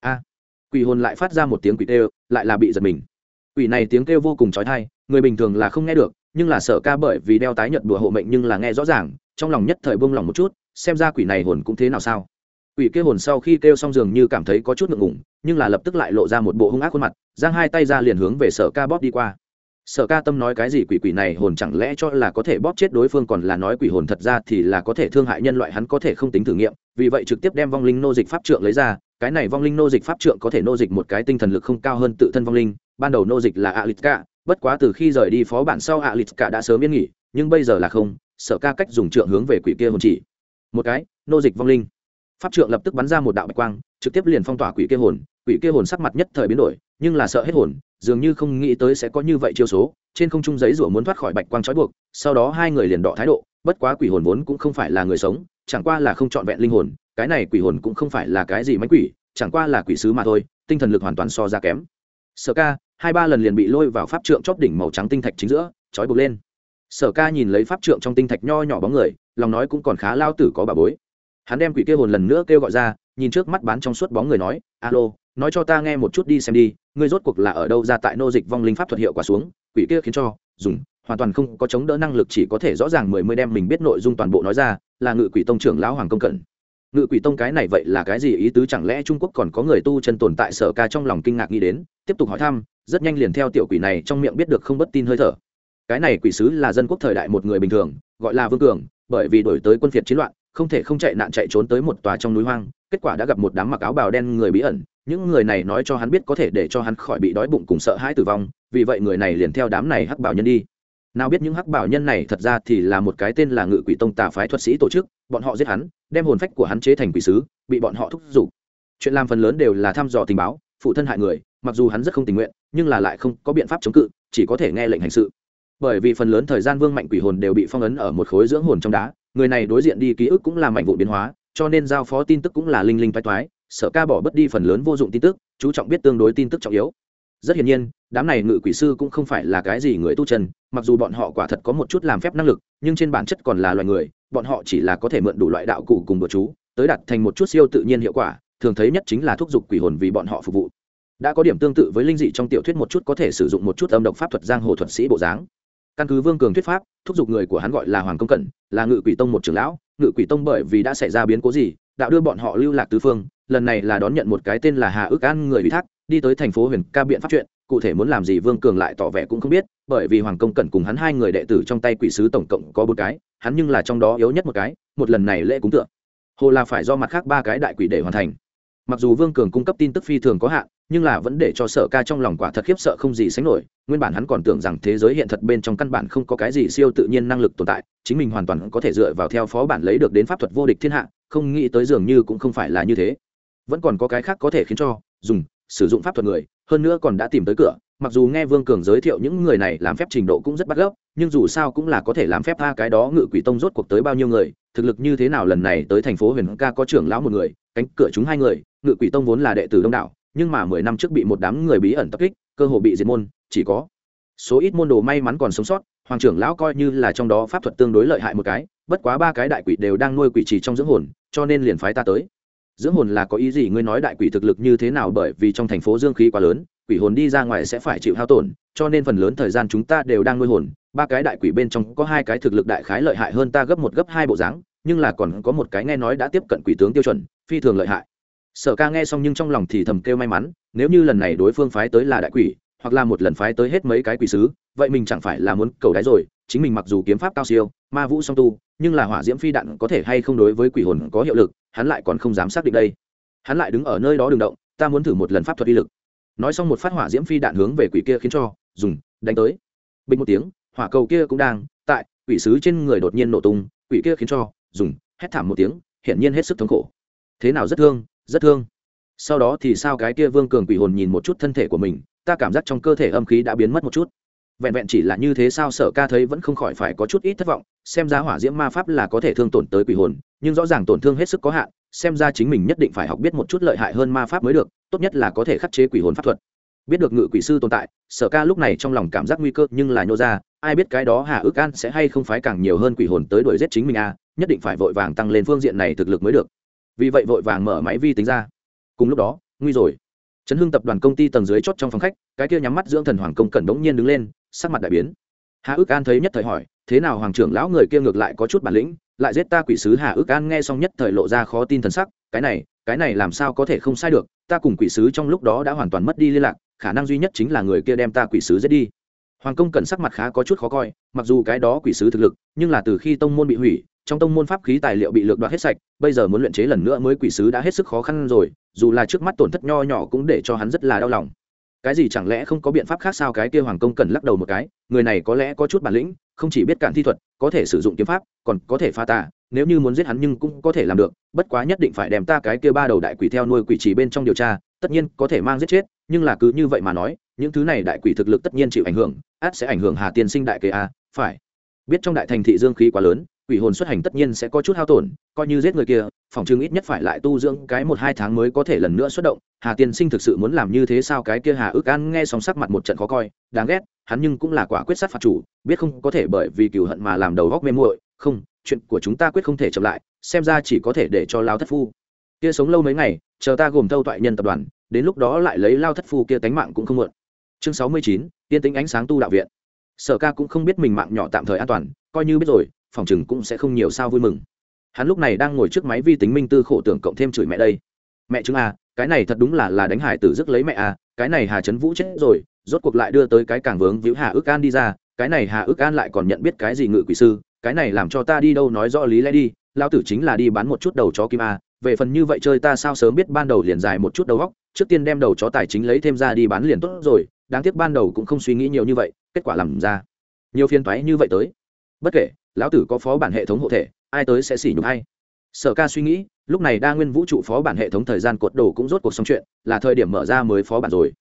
A. Quỷ hồn lại phát ra một tiếng quỷ tê lại là bị giật mình. Quỷ này tiếng kêu vô cùng chói tai, người bình thường là không nghe được, nhưng là Sở Ca bởi vì đeo tái nhật đùa hộ mệnh nhưng là nghe rõ ràng, trong lòng nhất thời buông lòng một chút, xem ra quỷ này hồn cũng thế nào sao? Quỷ kia hồn sau khi kêu xong dường như cảm thấy có chút ngượng ngùng, nhưng là lập tức lại lộ ra một bộ hung ác khuôn mặt, giang hai tay ra liền hướng về Sở Ca bóp đi qua. Sở Ca tâm nói cái gì quỷ quỷ này hồn chẳng lẽ cho là có thể bóp chết đối phương còn là nói quỷ hồn thật ra thì là có thể thương hại nhân loại hắn có thể không tính thử nghiệm, vì vậy trực tiếp đem vong linh nô dịch pháp trượng lấy ra, cái này vong linh nô dịch pháp trượng có thể nô dịch một cái tinh thần lực không cao hơn tự thân vong linh, ban đầu nô dịch là Alitka, bất quá từ khi rời đi phó bản sau Alitka đã sớm yên nghỉ, nhưng bây giờ là không, Sở Ca cách dùng trượng hướng về quỷ kia hồn chỉ. Một cái, nô dịch vong linh pháp trượng lập tức bắn ra một đạo bạch quang trực tiếp liền phong tỏa quỷ kia hồn quỷ kia hồn sắc mặt nhất thời biến đổi nhưng là sợ hết hồn dường như không nghĩ tới sẽ có như vậy chiêu số trên không trung giấy rủa muốn thoát khỏi bạch quang trói buộc sau đó hai người liền đọ thái độ bất quá quỷ hồn vốn cũng không phải là người sống chẳng qua là không trọn vẹn linh hồn cái này quỷ hồn cũng không phải là cái gì mánh quỷ, chẳng qua là quỷ sứ mà thôi, tinh thần lực hoàn toàn so ra kém. Sở ca, hai ba lần liền bị lôi vào pháp trượng chóp đỉnh màu trắng tinh thạch chính giữa, trói buộc lên. Sở ca nhìn lấy pháp trượng trong tinh thạch nho nhỏ bóng người, lòng nói cũng còn khá lao tử có bà bối. Hắn đem quỷ kia hồn lần nữa kêu gọi ra, nhìn trước mắt bán trong suốt bóng người nói, alo, nói cho ta nghe một chút đi xem đi, ngươi rốt cuộc là ở đâu ra tại nô dịch vong linh pháp thuật hiệu quả xuống, quỷ kia khiến cho, dùng, hoàn toàn không có chống đỡ năng lực chỉ có thể rõ ràng mười mươi đem mình biết nội dung toàn bộ nói ra, là ngự quỷ tông trưởng lão hoàng công cận ngự quỷ tông cái này vậy là cái gì? Ý tứ chẳng lẽ trung quốc còn có người tu chân tồn tại sở ca trong lòng kinh ngạc nghĩ đến? Tiếp tục hỏi thăm, rất nhanh liền theo tiểu quỷ này trong miệng biết được không bất tin hơi thở. Cái này quỷ sứ là dân quốc thời đại một người bình thường, gọi là vương cường, bởi vì đổi tới quân phiệt chiến loạn, không thể không chạy nạn chạy trốn tới một tòa trong núi hoang, kết quả đã gặp một đám mặc áo bào đen người bí ẩn. Những người này nói cho hắn biết có thể để cho hắn khỏi bị đói bụng cùng sợ hãi tử vong, vì vậy người này liền theo đám này hắc bảo nhân đi nào biết những hắc bảo nhân này thật ra thì là một cái tên là ngự quỷ tông tà phái thuật sĩ tổ chức, bọn họ giết hắn, đem hồn phách của hắn chế thành quỷ sứ, bị bọn họ thúc giục. Chuyện làm phần lớn đều là thăm dò tình báo, phụ thân hại người, mặc dù hắn rất không tình nguyện, nhưng là lại không có biện pháp chống cự, chỉ có thể nghe lệnh hành sự. Bởi vì phần lớn thời gian vương mạnh quỷ hồn đều bị phong ấn ở một khối dưỡng hồn trong đá, người này đối diện đi ký ức cũng là mạnh vụ biến hóa, cho nên giao phó tin tức cũng là linh linh toái toái sợ ca bỏ bất đi phần lớn vô dụng tin tức, chú trọng biết tương đối tin tức trọng yếu rất hiển nhiên, đám này ngự quỷ sư cũng không phải là cái gì người tu chân, mặc dù bọn họ quả thật có một chút làm phép năng lực, nhưng trên bản chất còn là loài người, bọn họ chỉ là có thể mượn đủ loại đạo cụ cùng bữa chú, tới đặt thành một chút siêu tự nhiên hiệu quả, thường thấy nhất chính là thúc giục quỷ hồn vì bọn họ phục vụ. Đã có điểm tương tự với linh dị trong tiểu thuyết một chút có thể sử dụng một chút âm độc pháp thuật giang hồ thuật sĩ bộ dáng. Căn cứ vương cường thuyết pháp, thúc giục người của hắn gọi là hoàng công cẩn, là ngự quỷ tông một trưởng lão, ngự quỷ tông bởi vì đã xảy ra biến cố gì, đạo đưa bọn họ lưu lạc tứ phương, lần này là đón nhận một cái tên là hà ước an người ủy thác đi tới thành phố huyền ca biện pháp chuyện, cụ thể muốn làm gì vương cường lại tỏ vẻ cũng không biết, bởi vì hoàng công cẩn cùng hắn hai người đệ tử trong tay quỷ sứ tổng cộng có bốn cái, hắn nhưng là trong đó yếu nhất một cái, một lần này lễ cúng tượng. Hồ là phải do mặt khác ba cái đại quỷ để hoàn thành. Mặc dù vương cường cung cấp tin tức phi thường có hạn, nhưng là vẫn để cho sở ca trong lòng quả thật khiếp sợ không gì sánh nổi, nguyên bản hắn còn tưởng rằng thế giới hiện thật bên trong căn bản không có cái gì siêu tự nhiên năng lực tồn tại, chính mình hoàn toàn có thể dựa vào theo phó bản lấy được đến pháp thuật vô địch thiên hạ, không nghĩ tới dường như cũng không phải là như thế. Vẫn còn có cái khác có thể khiến cho, dùng sử dụng pháp thuật người, hơn nữa còn đã tìm tới cửa, mặc dù nghe vương cường giới thiệu những người này làm phép trình độ cũng rất bắt gốc nhưng dù sao cũng là có thể làm phép tha cái đó ngự quỷ tông rốt cuộc tới bao nhiêu người, thực lực như thế nào lần này tới thành phố huyền ca có trưởng lão một người, cánh cửa chúng hai người, ngự quỷ tông vốn là đệ tử đông đảo, nhưng mà mười năm trước bị một đám người bí ẩn tập kích, cơ hồ bị diệt môn, chỉ có số ít môn đồ may mắn còn sống sót, hoàng trưởng lão coi như là trong đó pháp thuật tương đối lợi hại một cái, bất quá ba cái đại quỷ đều đang nuôi quỷ trì trong dưỡng hồn, cho nên liền phái ta tới dưỡng hồn là có ý gì ngươi nói đại quỷ thực lực như thế nào bởi vì trong thành phố dương khí quá lớn, quỷ hồn đi ra ngoài sẽ phải chịu hao tổn, cho nên phần lớn thời gian chúng ta đều đang nuôi hồn. Ba cái đại quỷ bên trong có hai cái thực lực đại khái lợi hại hơn ta gấp một gấp hai bộ dáng, nhưng là còn có một cái nghe nói đã tiếp cận quỷ tướng tiêu chuẩn, phi thường lợi hại. Sở ca nghe xong nhưng trong lòng thì thầm kêu may mắn, nếu như lần này đối phương phái tới là đại quỷ, hoặc là một lần phái tới hết mấy cái quỷ sứ, vậy mình chẳng phải là muốn cầu đáy rồi chính mình mặc dù kiếm pháp cao siêu, ma vũ song tu, nhưng là hỏa diễm phi đạn có thể hay không đối với quỷ hồn có hiệu lực, hắn lại còn không dám xác định đây. Hắn lại đứng ở nơi đó đường động, ta muốn thử một lần pháp thuật uy lực. Nói xong một phát hỏa diễm phi đạn hướng về quỷ kia khiến cho, dùng, đánh tới. Bình một tiếng, hỏa cầu kia cũng đang, tại, quỷ sứ trên người đột nhiên nổ tung, quỷ kia khiến cho, dùng, hét thảm một tiếng, hiển nhiên hết sức thống khổ. Thế nào rất thương rất thương. Sau đó thì sao cái kia vương cường quỷ hồn nhìn một chút thân thể của mình, ta cảm giác trong cơ thể âm khí đã biến mất một chút vẹn vẹn chỉ là như thế sao sở ca thấy vẫn không khỏi phải có chút ít thất vọng xem ra hỏa diễm ma pháp là có thể thương tổn tới quỷ hồn nhưng rõ ràng tổn thương hết sức có hạn xem ra chính mình nhất định phải học biết một chút lợi hại hơn ma pháp mới được tốt nhất là có thể khắc chế quỷ hồn pháp thuật. Biết được ngự quỷ sư tồn tại sở ca lúc này trong lòng cảm giác nguy cơ nhưng là nhô ra ai biết cái đó hà ước an sẽ hay không phái càng nhiều hơn quỷ hồn tới đuổi giết chính mình a à, nhất định phải vội vàng tăng lên phương diện này thực lực mới được. Vì vậy vội vàng mở máy vi tính ra. Cùng lúc đó nguy rồi. Trấn hưng tập đoàn công ty tầng dưới chót trong phòng khách cái kia nhắm mắt dưỡng thần hoàng công cẩn đống nhiên đứng lên sắc mặt đại biến. Hà ước an thấy nhất thời hỏi, thế nào hoàng trưởng lão người kia ngược lại có chút bản lĩnh, lại giết ta quỷ sứ? Hà ước an nghe xong nhất thời lộ ra khó tin thần sắc, cái này cái này làm sao có thể không sai được, ta cùng quỷ sứ trong lúc đó đã hoàn toàn mất đi liên lạc, khả năng duy nhất chính là người kia đem ta quỷ sứ giết đi. Hoàng công cần sắc mặt khá có chút khó coi, mặc dù cái đó quỷ sứ thực lực, nhưng là từ khi tông môn bị hủy, trong tông môn pháp khí tài liệu bị lược đoạt hết sạch, bây giờ muốn luyện chế lần nữa mới quỷ sứ đã hết sức khó khăn rồi, dù là trước mắt tổn thất nho nhỏ cũng để cho hắn rất là đau lòng cái gì chẳng lẽ không có biện pháp khác sao? Cái kia hoàng công cần lắc đầu một cái, người này có lẽ có chút bản lĩnh, không chỉ biết cản thi thuật, có thể sử dụng kiếm pháp, còn có thể pha tà, nếu như muốn giết hắn nhưng cũng có thể làm được, bất quá nhất định phải đem ta cái kia ba đầu đại quỷ theo nuôi quỷ chỉ bên trong điều tra, tất nhiên có thể mang giết chết, nhưng là cứ như vậy mà nói, những thứ này đại quỷ thực lực tất nhiên chịu ảnh hưởng át sẽ ảnh hưởng hà tiên sinh đại kế a, phải. Biết trong đại thành thị dương khí quá lớn quỷ hồn xuất hành tất nhiên sẽ có chút hao tổn, coi như giết người kia, phòng chừng ít nhất phải lại tu dưỡng cái một hai tháng mới có thể lần nữa xuất động. Hà tiên sinh thực sự muốn làm như thế sao? Cái kia hà ước an nghe sóng sắc mặt một trận khó coi, đáng ghét, hắn nhưng cũng là quả quyết sát phạt chủ, biết không có thể bởi vì cựu hận mà làm đầu góc mê muội. Không, chuyện của chúng ta quyết không thể chậm lại, xem ra chỉ có thể để cho lao thất phu. Kia sống lâu mấy ngày, chờ ta gồm thâu toại nhân tập đoàn, đến lúc đó lại lấy lao thất phu kia tánh mạng cũng không muộn. Chương sáu mươi chín, tiên tính ánh sáng tu đạo viện. Sở ca cũng không biết mình mạng nhỏ tạm thời an toàn, coi như biết rồi phòng chừng cũng sẽ không nhiều sao vui mừng. Hắn lúc này đang ngồi trước máy vi tính minh tư khổ tưởng cộng thêm chửi mẹ đây. Mẹ chứng à, cái này thật đúng là là đánh hải tử dứt lấy mẹ à, cái này hà trấn vũ chết rồi rốt cuộc lại đưa tới cái càng vướng víu hà ước an đi ra cái này hà ước an lại còn nhận biết cái gì ngự quỷ sư cái này làm cho ta đi đâu nói rõ lý lẽ đi lao tử chính là đi bán một chút đầu chó kim a về phần như vậy chơi ta sao sớm biết ban đầu liền dài một chút đầu góc trước tiên đem đầu chó tài chính lấy thêm ra đi bán liền tốt rồi đáng tiếc ban đầu cũng không suy nghĩ nhiều như vậy kết quả làm ra. Nhiều phiên toái như vậy tới. Bất kể lão tử có phó bản hệ thống hộ thể ai tới sẽ xỉ nhục hay sở ca suy nghĩ lúc này đa nguyên vũ trụ phó bản hệ thống thời gian cột đồ cũng rốt cuộc xong chuyện là thời điểm mở ra mới phó bản rồi.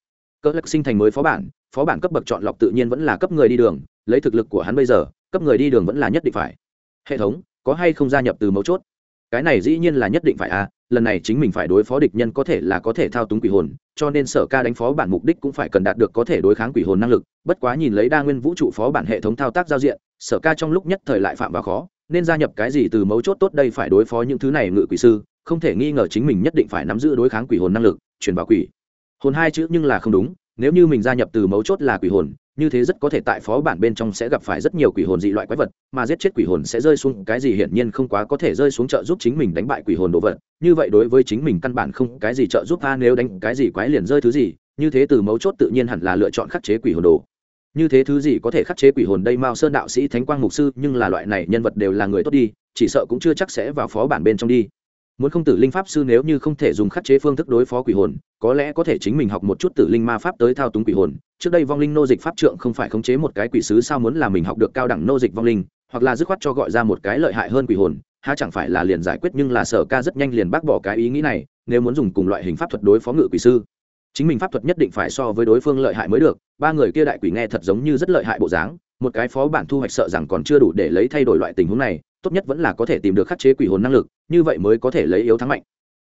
Cỡ lắc sinh thành mới phó bản phó bản cấp bậc chọn lọc tự nhiên vẫn là cấp người đi đường lấy thực lực của hắn bây giờ cấp người đi đường vẫn là nhất định phải. Hệ thống có hay không gia nhập từ mấu chốt? Cái này dĩ nhiên là nhất định phải a à, lần này chính mình phải đối phó địch nhân có thể là có thể thao túng quỷ hồn cho nên sở ca đánh phó bản mục đích cũng phải cần đạt được có thể đối kháng quỷ hồn năng lực bất quá nhìn lấy đa nguyên vũ trụ phó bản hệ thống thao tác giao diện sở ca trong lúc nhất thời lại phạm vào khó, nên gia nhập cái gì từ mấu chốt tốt đây phải đối phó những thứ này ngự quỷ sư, không thể nghi ngờ chính mình nhất định phải nắm giữ đối kháng quỷ hồn năng lực chuyển vào quỷ. Hồn hai chữ nhưng là không đúng, nếu như mình gia nhập từ mấu chốt là quỷ hồn, như thế rất có thể tại phó bản bên trong sẽ gặp phải rất nhiều quỷ hồn dị loại quái vật, mà giết chết quỷ hồn sẽ rơi xuống, cái gì hiển nhiên không quá có thể rơi xuống trợ giúp chính mình đánh bại quỷ hồn đồ vật, như vậy đối với chính mình căn bản không cái gì trợ giúp ta nếu đánh cái gì quái liền rơi thứ gì, như thế từ mấu chốt tự nhiên hẳn là lựa chọn khắc chế quỷ hồn đồ như thế thứ gì có thể khắc chế quỷ hồn đây mao sơn đạo sĩ thánh quang mục sư, nhưng là loại này nhân vật đều là người tốt đi, chỉ sợ cũng chưa chắc sẽ vào phó bản bên trong đi. Muốn không tử linh pháp sư nếu như không thể dùng khắc chế phương thức đối phó quỷ hồn, có lẽ có thể chính mình học một chút tử linh ma pháp tới thao túng quỷ hồn. Trước đây vong linh nô dịch pháp trượng không phải khống chế một cái quỷ sứ sao muốn là mình học được cao đẳng nô dịch vong linh, hoặc là dứt khoát cho gọi ra một cái lợi hại hơn quỷ hồn, há chẳng phải là liền giải quyết, nhưng là sở ca rất nhanh liền bác bỏ cái ý nghĩ này, nếu muốn dùng cùng loại hình pháp thuật đối phó ngự quỷ sư chính mình pháp thuật nhất định phải so với đối phương lợi hại mới được, ba người kia đại quỷ nghe thật giống như rất lợi hại bộ dáng, một cái phó bản thu hoạch sợ rằng còn chưa đủ để lấy thay đổi loại tình huống này, tốt nhất vẫn là có thể tìm được khắc chế quỷ hồn năng lực, như vậy mới có thể lấy yếu thắng mạnh.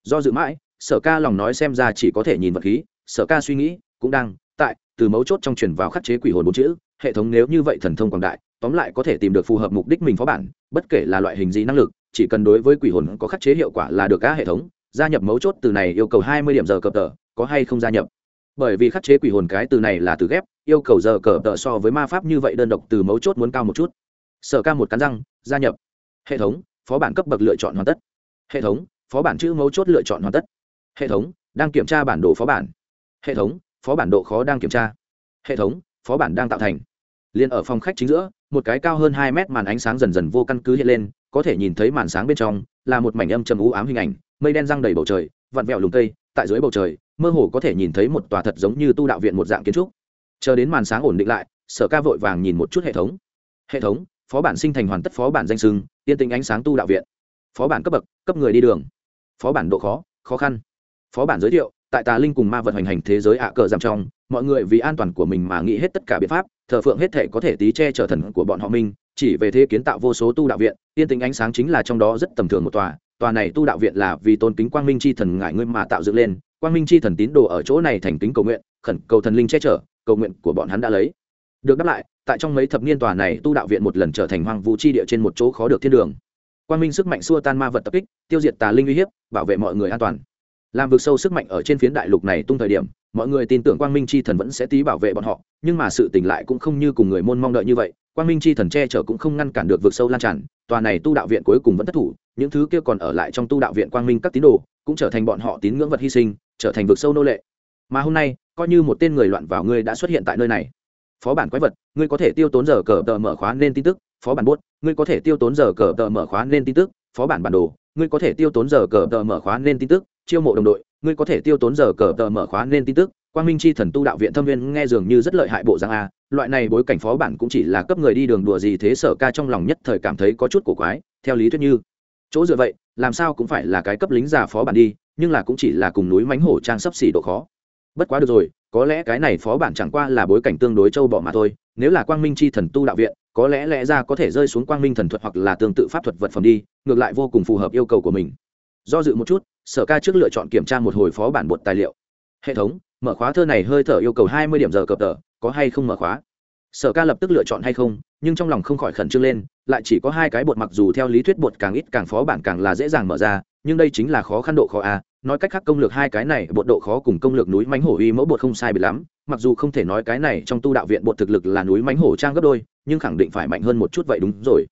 Do dự mãi, sở ca lòng nói xem ra chỉ có thể nhìn vật khí, sở ca suy nghĩ, cũng đang, tại, từ mấu chốt trong truyền vào khắc chế quỷ hồn bốn chữ, hệ thống nếu như vậy thần thông quảng đại, tóm lại có thể tìm được phù hợp mục đích mình phó bản, bất kể là loại hình gì năng lực, chỉ cần đối với quỷ hồn có khắc chế hiệu quả là được cả hệ thống, gia nhập mấu chốt từ này yêu cầu hai mươi điểm giờ cập tờ có hay không gia nhập. Bởi vì khắc chế quỷ hồn cái từ này là từ ghép, yêu cầu giờ cờ tờ so với ma pháp như vậy đơn độc từ mấu chốt muốn cao một chút. Sở ca một cắn răng, gia nhập. Hệ thống, phó bản cấp bậc lựa chọn hoàn tất. Hệ thống, phó bản chữ mấu chốt lựa chọn hoàn tất. Hệ thống, đang kiểm tra bản đồ phó bản. Hệ thống, phó bản độ khó đang kiểm tra. Hệ thống, phó bản đang tạo thành. Liền ở phòng khách chính giữa, một cái cao hơn hai mét màn ánh sáng dần dần vô căn cứ hiện lên, có thể nhìn thấy màn sáng bên trong, là một mảnh âm trầm u ám hình ảnh, mây đen răng đầy bầu trời, vặn vẹo lùng cây, tại dưới bầu trời mơ hồ có thể nhìn thấy một tòa thật giống như tu đạo viện một dạng kiến trúc. Chờ đến màn sáng ổn định lại, sở ca vội vàng nhìn một chút hệ thống. Hệ thống, phó bản sinh thành hoàn tất phó bản danh sưng tiên tĩnh ánh sáng tu đạo viện. Phó bản cấp bậc, cấp người đi đường. Phó bản độ khó khó khăn. Phó bản giới thiệu, tại tà linh cùng ma vật hoành hành thế giới ạ cờ giảm trong, mọi người vì an toàn của mình mà nghĩ hết tất cả biện pháp, thờ phượng hết thể có thể tí che chở thần của bọn họ minh chỉ về thế kiến tạo vô số tu đạo viện tiên tĩnh ánh sáng chính là trong đó rất tầm thường một tòa. Tòa này tu đạo viện là vì tôn kính quang minh c h i thần ngại ngươi mà tạo dựng lên quang minh chi thần tín đồ ở chỗ này thành kính cầu nguyện, khẩn cầu thần linh che chở, cầu nguyện của bọn hắn đã lấy. Được đáp lại, tại trong mấy thập niên tòa này tu đạo viện một lần trở thành hoang vũ chi địa trên một chỗ khó được thiên đường. Quang minh sức mạnh xua tan ma vật tập kích, tiêu diệt tà linh uy hiếp, bảo vệ mọi người an toàn. Làm vực sâu sức mạnh ở trên phiến đại lục này tung thời điểm, mọi người tin tưởng quang minh chi thần vẫn sẽ tí bảo vệ bọn họ, nhưng mà sự tỉnh lại cũng không như cùng người môn mong đợi như vậy quang minh Chi thần che chở cũng không ngăn cản được vực sâu lan tràn, tòa này tu đạo viện cuối cùng vẫn thất thủ, những thứ kia còn ở lại trong tu đạo viện quang minh các tín đồ, cũng trở thành bọn họ tín ngưỡng vật hy sinh, trở thành vực sâu nô lệ. Mà hôm nay, coi như một tên người loạn vào ngươi đã xuất hiện tại nơi này. Phó bản quái vật, ngươi có thể tiêu tốn giờ cờ tờ mở khóa nên tin tức. Phó bản bốt, ngươi có thể tiêu tốn giờ cờ tờ mở khóa nên tin tức. Phó bản bản đồ, ngươi có thể tiêu tốn giờ cờ tờ mở khóa nên tin tức. Chiêu mộ đồng đội, ngươi có thể tiêu tốn giờ cờ tờ mở khóa nên tin tức. Quang minh Chi thần tu đạo viện thâm viên nghe dường như rất lợi hại bộ giang a loại này bối cảnh phó bản cũng chỉ là cấp người đi đường đùa gì thế sở ca trong lòng nhất thời cảm thấy có chút cổ quái, theo lý thuyết như. Chỗ dựa vậy, làm sao cũng phải là cái cấp lính già phó bản đi, nhưng là cũng chỉ là cùng núi mánh hổ trang sấp xỉ độ khó. Bất quá được rồi, có lẽ cái này phó bản chẳng qua là bối cảnh tương đối châu bọ mà thôi, nếu là quang minh c h i thần tu đạo viện, có lẽ lẽ ra có thể rơi xuống quang minh thần thuật hoặc là tương tự pháp thuật vật phẩm đi, ngược lại vô cùng phù hợp yêu cầu của mình. Do dự một chút, sở ca trước lựa chọn kiểm tra một hồi phó bản bột tài liệu. Hệ thống, mở khóa thơ này hơi thở yêu cầu hai mươi điểm giờ cập tờ có hay không mở khóa? Sở ca lập tức lựa chọn hay không, nhưng trong lòng không khỏi khẩn trương lên, lại chỉ có hai cái bột mặc dù theo lý thuyết bột càng ít càng phó bản càng là dễ dàng mở ra, nhưng đây chính là khó khăn độ khó a. Nói cách khác công lược hai cái này, bột độ khó cùng công lược núi mánh hổ uy mẫu bột không sai bị lắm, mặc dù không thể nói cái này trong tu đạo viện bột thực lực là núi mánh hổ trang gấp đôi, nhưng khẳng định phải mạnh hơn một chút vậy đúng rồi.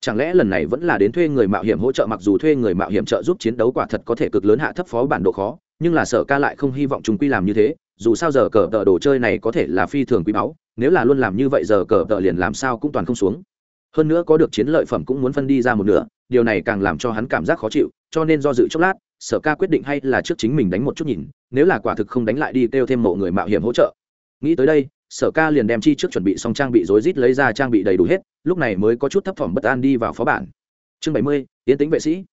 Chẳng lẽ lần này vẫn là đến thuê người mạo hiểm hỗ trợ mặc dù thuê người mạo hiểm trợ giúp chiến đấu quả thật có thể cực lớn hạ thấp phó bản độ khó, nhưng là sở ca lại không hy vọng chúng quy làm như thế dù sao giờ cờ tợ đồ chơi này có thể là phi thường quý báu, nếu là luôn làm như vậy giờ cờ tợ liền làm sao cũng toàn không xuống. Hơn nữa có được chiến lợi phẩm cũng muốn phân đi ra một nửa, điều này càng làm cho hắn cảm giác khó chịu, cho nên do dự chốc lát, sở ca quyết định hay là trước chính mình đánh một chút nhìn, nếu là quả thực không đánh lại đi kêu thêm mộ người mạo hiểm hỗ trợ. Nghĩ tới đây, sở ca liền đem chi trước chuẩn bị xong trang bị rối rít lấy ra trang bị đầy đủ hết, lúc này mới có chút thấp thỏm bất an đi vào phó bản. Chương bảy mươi tiến tính vệ sĩ.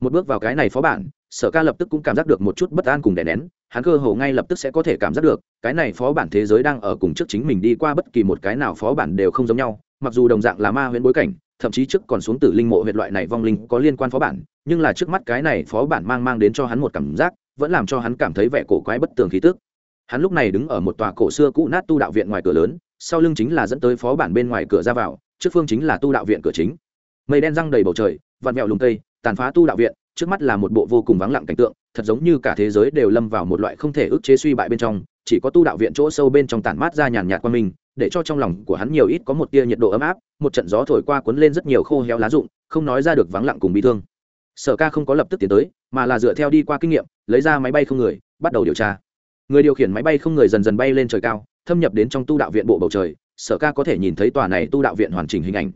Một bước vào cái này phó bản sở ca lập tức cũng cảm giác được một chút bất an cùng đè nén, hắn cơ hồ ngay lập tức sẽ có thể cảm giác được, cái này phó bản thế giới đang ở cùng trước chính mình đi qua bất kỳ một cái nào phó bản đều không giống nhau, mặc dù đồng dạng là ma huyễn bối cảnh, thậm chí trước còn xuống từ linh mộ huyệt loại này vong linh có liên quan phó bản, nhưng là trước mắt cái này phó bản mang mang đến cho hắn một cảm giác, vẫn làm cho hắn cảm thấy vẻ cổ quái bất tường khí tức. Hắn lúc này đứng ở một tòa cổ xưa cũ nát tu đạo viện ngoài cửa lớn, sau lưng chính là dẫn tới phó bản bên ngoài cửa ra vào, trước phương chính là tu đạo viện cửa chính. Mây đen răng đầy bầu trời, vặn mẹo lùng tây tàn phá tu đạo viện trước mắt là một bộ vô cùng vắng lặng cảnh tượng, thật giống như cả thế giới đều lâm vào một loại không thể ức chế suy bại bên trong, chỉ có tu đạo viện chỗ sâu bên trong tản mát ra nhàn nhạt qua mình để cho trong lòng của hắn nhiều ít có một tia nhiệt độ ấm áp, một trận gió thổi qua cuốn lên rất nhiều khô héo lá rụng, không nói ra được vắng lặng cùng bị thương. Sở ca không có lập tức tiến tới, mà là dựa theo đi qua kinh nghiệm, lấy ra máy bay không người, bắt đầu điều tra. Người điều khiển máy bay không người dần dần bay lên trời cao, thâm nhập đến trong tu đạo viện bộ bầu trời, sở ca có thể nhìn thấy tòa này tu đạo viện hoàn chỉnh hình ảnh.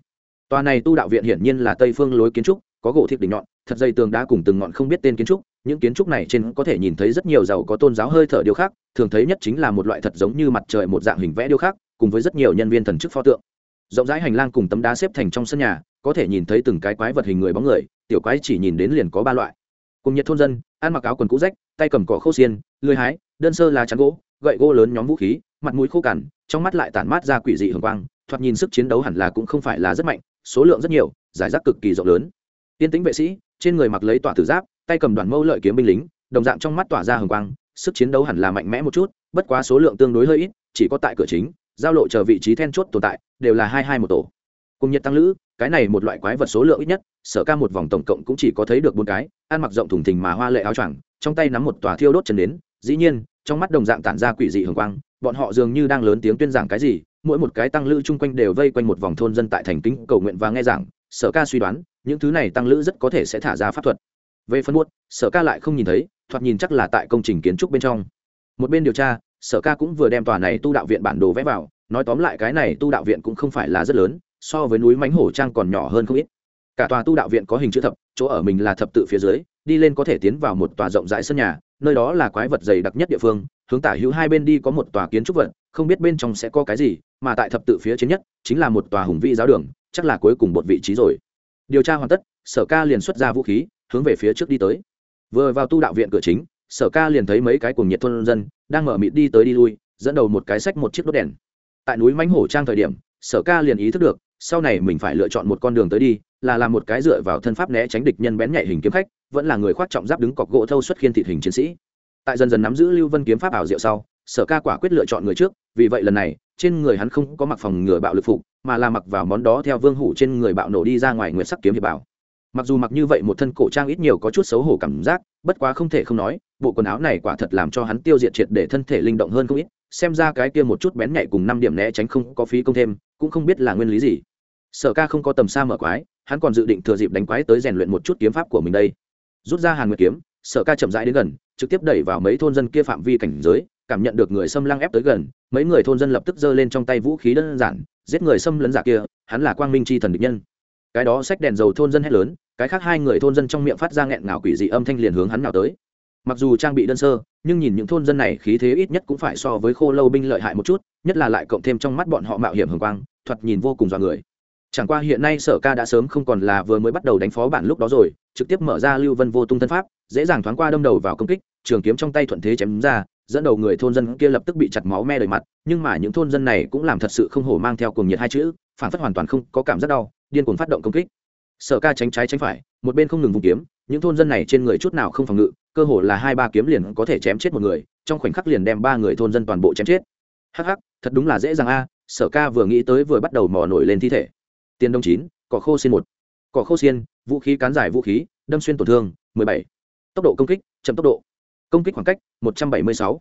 Tòa này tu đạo viện hiển nhiên là tây phương lối kiến trúc có gỗ thiệp đỉnh nhọn, thật dây tường đá cùng từng ngọn không biết tên kiến trúc, những kiến trúc này trên có thể nhìn thấy rất nhiều giàu có tôn giáo hơi thở điêu khắc, thường thấy nhất chính là một loại thật giống như mặt trời một dạng hình vẽ điêu khắc, cùng với rất nhiều nhân viên thần chức pho tượng. Rộng rãi hành lang cùng tấm đá xếp thành trong sân nhà, có thể nhìn thấy từng cái quái vật hình người bóng người, tiểu quái chỉ nhìn đến liền có ba loại. Cùng nhiệt thôn dân, ăn mặc áo quần cũ rách, tay cầm cỏ khô xiên lưới hái, đơn sơ lá chắn gỗ, gậy gỗ lớn nhóm vũ khí, mặt mũi khô cằn, trong mắt lại tản mát ra quỷ dị hưởng quang, thoạt nhìn sức chiến đấu hẳn là cũng không phải là rất mạnh, số lượng rất nhiều, giải rác cực kỳ rộng lớn tiên tính vệ sĩ, trên người mặc lấy tỏa tử giáp, tay cầm đoàn mâu lợi kiếm binh lính, đồng dạng trong mắt tỏa ra hồng quang, sức chiến đấu hẳn là mạnh mẽ một chút, bất quá số lượng tương đối hơi ít, chỉ có tại cửa chính, giao lộ chờ vị trí then chốt tồn tại, đều là hai hai một tổ. Cùng nhiệt tăng lữ, cái này một loại quái vật số lượng ít nhất, sở ca một vòng tổng cộng cũng chỉ có thấy được bốn cái, ăn mặc rộng thùng thình mà hoa lệ áo choàng, trong tay nắm một tòa thiêu đốt chân đến dĩ nhiên, trong mắt đồng dạng tản ra quỷ dị hồng quang, bọn họ dường như đang lớn tiếng tuyên giảng cái gì, mỗi một cái tăng lữ chung quanh đều vây quanh một vòng thôn dân tại thành kính cầu nguyện và nghe giảng sở ca suy đoán, những thứ này tăng lữ rất có thể sẽ thả ra pháp thuật. Về phân buốt sở ca lại không nhìn thấy, thoạt nhìn chắc là tại công trình kiến trúc bên trong. Một bên điều tra, sở ca cũng vừa đem tòa này tu đạo viện bản đồ vẽ vào, nói tóm lại cái này tu đạo viện cũng không phải là rất lớn, so với núi mánh hổ trang còn nhỏ hơn không ít. Cả tòa tu đạo viện có hình chữ thập, chỗ ở mình là thập tự phía dưới đi lên có thể tiến vào một tòa rộng rãi sân nhà, nơi đó là quái vật dày đặc nhất địa phương, hướng tả hữu hai bên đi có một tòa kiến trúc vật, không biết bên trong sẽ có cái gì, mà tại thập tự phía trên nhất, chính là một tòa hùng vĩ giáo đường, chắc là cuối cùng một vị trí rồi. Điều tra hoàn tất, sở ca liền xuất ra vũ khí, hướng về phía trước đi tới. Vừa vào tu đạo viện cửa chính, sở ca liền thấy mấy cái cùng nhiệt thôn dân đang mở mịt đi tới đi lui, dẫn đầu một cái sách một chiếc đốt đèn. Tại núi mãnh hổ trang thời điểm, sở ca liền ý thức được, sau này mình phải lựa chọn một con đường tới đi, là làm một cái dựa vào thân pháp né tránh địch nhân bén nhạy hình kiếm khách vẫn là người khoác trọng giáp đứng cọc gỗ thâu xuất khiên thịt hình chiến sĩ. Tại dần dần nắm giữ lưu vân kiếm pháp ảo diệu sau, sở ca quả quyết lựa chọn người trước, vì vậy lần này, trên người hắn không có mặc phòng ngừa bạo lực phục, mà là mặc vào món đó theo vương hủ trên người bạo nổ đi ra ngoài nguyện sắc kiếm hiệp bảo. Mặc dù mặc như vậy một thân cổ trang ít nhiều có chút xấu hổ cảm giác, bất quá không thể không nói, bộ quần áo này quả thật làm cho hắn tiêu diệt triệt để thân thể linh động hơn không ít, xem ra cái kia một chút bén nhạy cùng năm điểm né tránh không có phí công thêm, cũng không biết là nguyên lý gì. Sở ca không có tầm xa mở quái, hắn còn dự định thừa dịp đánh quái tới rèn luyện một chút kiếm pháp của mình đây rút ra hàn nguyệt kiếm, sở ca chậm rãi đến gần, trực tiếp đẩy vào mấy thôn dân kia phạm vi cảnh giới, cảm nhận được người xâm lăng ép tới gần, mấy người thôn dân lập tức giơ lên trong tay vũ khí đơn giản, giết người xâm lấn giả kia, hắn là quang minh c h i thần địch nhân. Cái đó xách đèn dầu thôn dân hét lớn, cái khác hai người thôn dân trong miệng phát ra nghẹn ngào quỷ dị âm thanh liền hướng hắn nào tới. Mặc dù trang bị đơn sơ, nhưng nhìn những thôn dân này khí thế ít nhất cũng phải so với khô lâu binh lợi hại một chút, nhất là lại cộng thêm trong mắt bọn họ mạo hiểm hường quang, thoạt nhìn vô cùng dọa người chẳng qua hiện nay sở ca đã sớm không còn là vừa mới bắt đầu đánh phó bản lúc đó rồi, trực tiếp mở ra lưu vân vô tung thân pháp, dễ dàng thoáng qua đâm đầu vào công kích, trường kiếm trong tay thuận thế chém ra, dẫn đầu người thôn dân kia lập tức bị chặt máu me đầy mặt, nhưng mà những thôn dân này cũng làm thật sự không hổ mang theo cuồng nhiệt hai chữ, phản phất hoàn toàn không có cảm giác đau, điên cuồng phát động công kích. Sở ca tránh trái tránh phải, một bên không ngừng vùng kiếm, những thôn dân này trên người chút nào không phòng ngự, cơ hồ là hai ba kiếm liền có thể chém chết một người, trong khoảnh khắc liền đem ba người thôn dân toàn bộ chém chết. Hắc hắc, thật đúng là dễ dàng a, sở ca vừa nghĩ tới vừa bắt đầu mò nổi lên thi thể tiền đông chín, cỏ khô xin một. Cỏ khô xiên, vũ khí cán giải vũ khí, đâm xuyên tổn thương, mười bảy. Tốc độ công kích, chậm tốc độ. Công kích khoảng cách, một trăm bảy mươi sáu.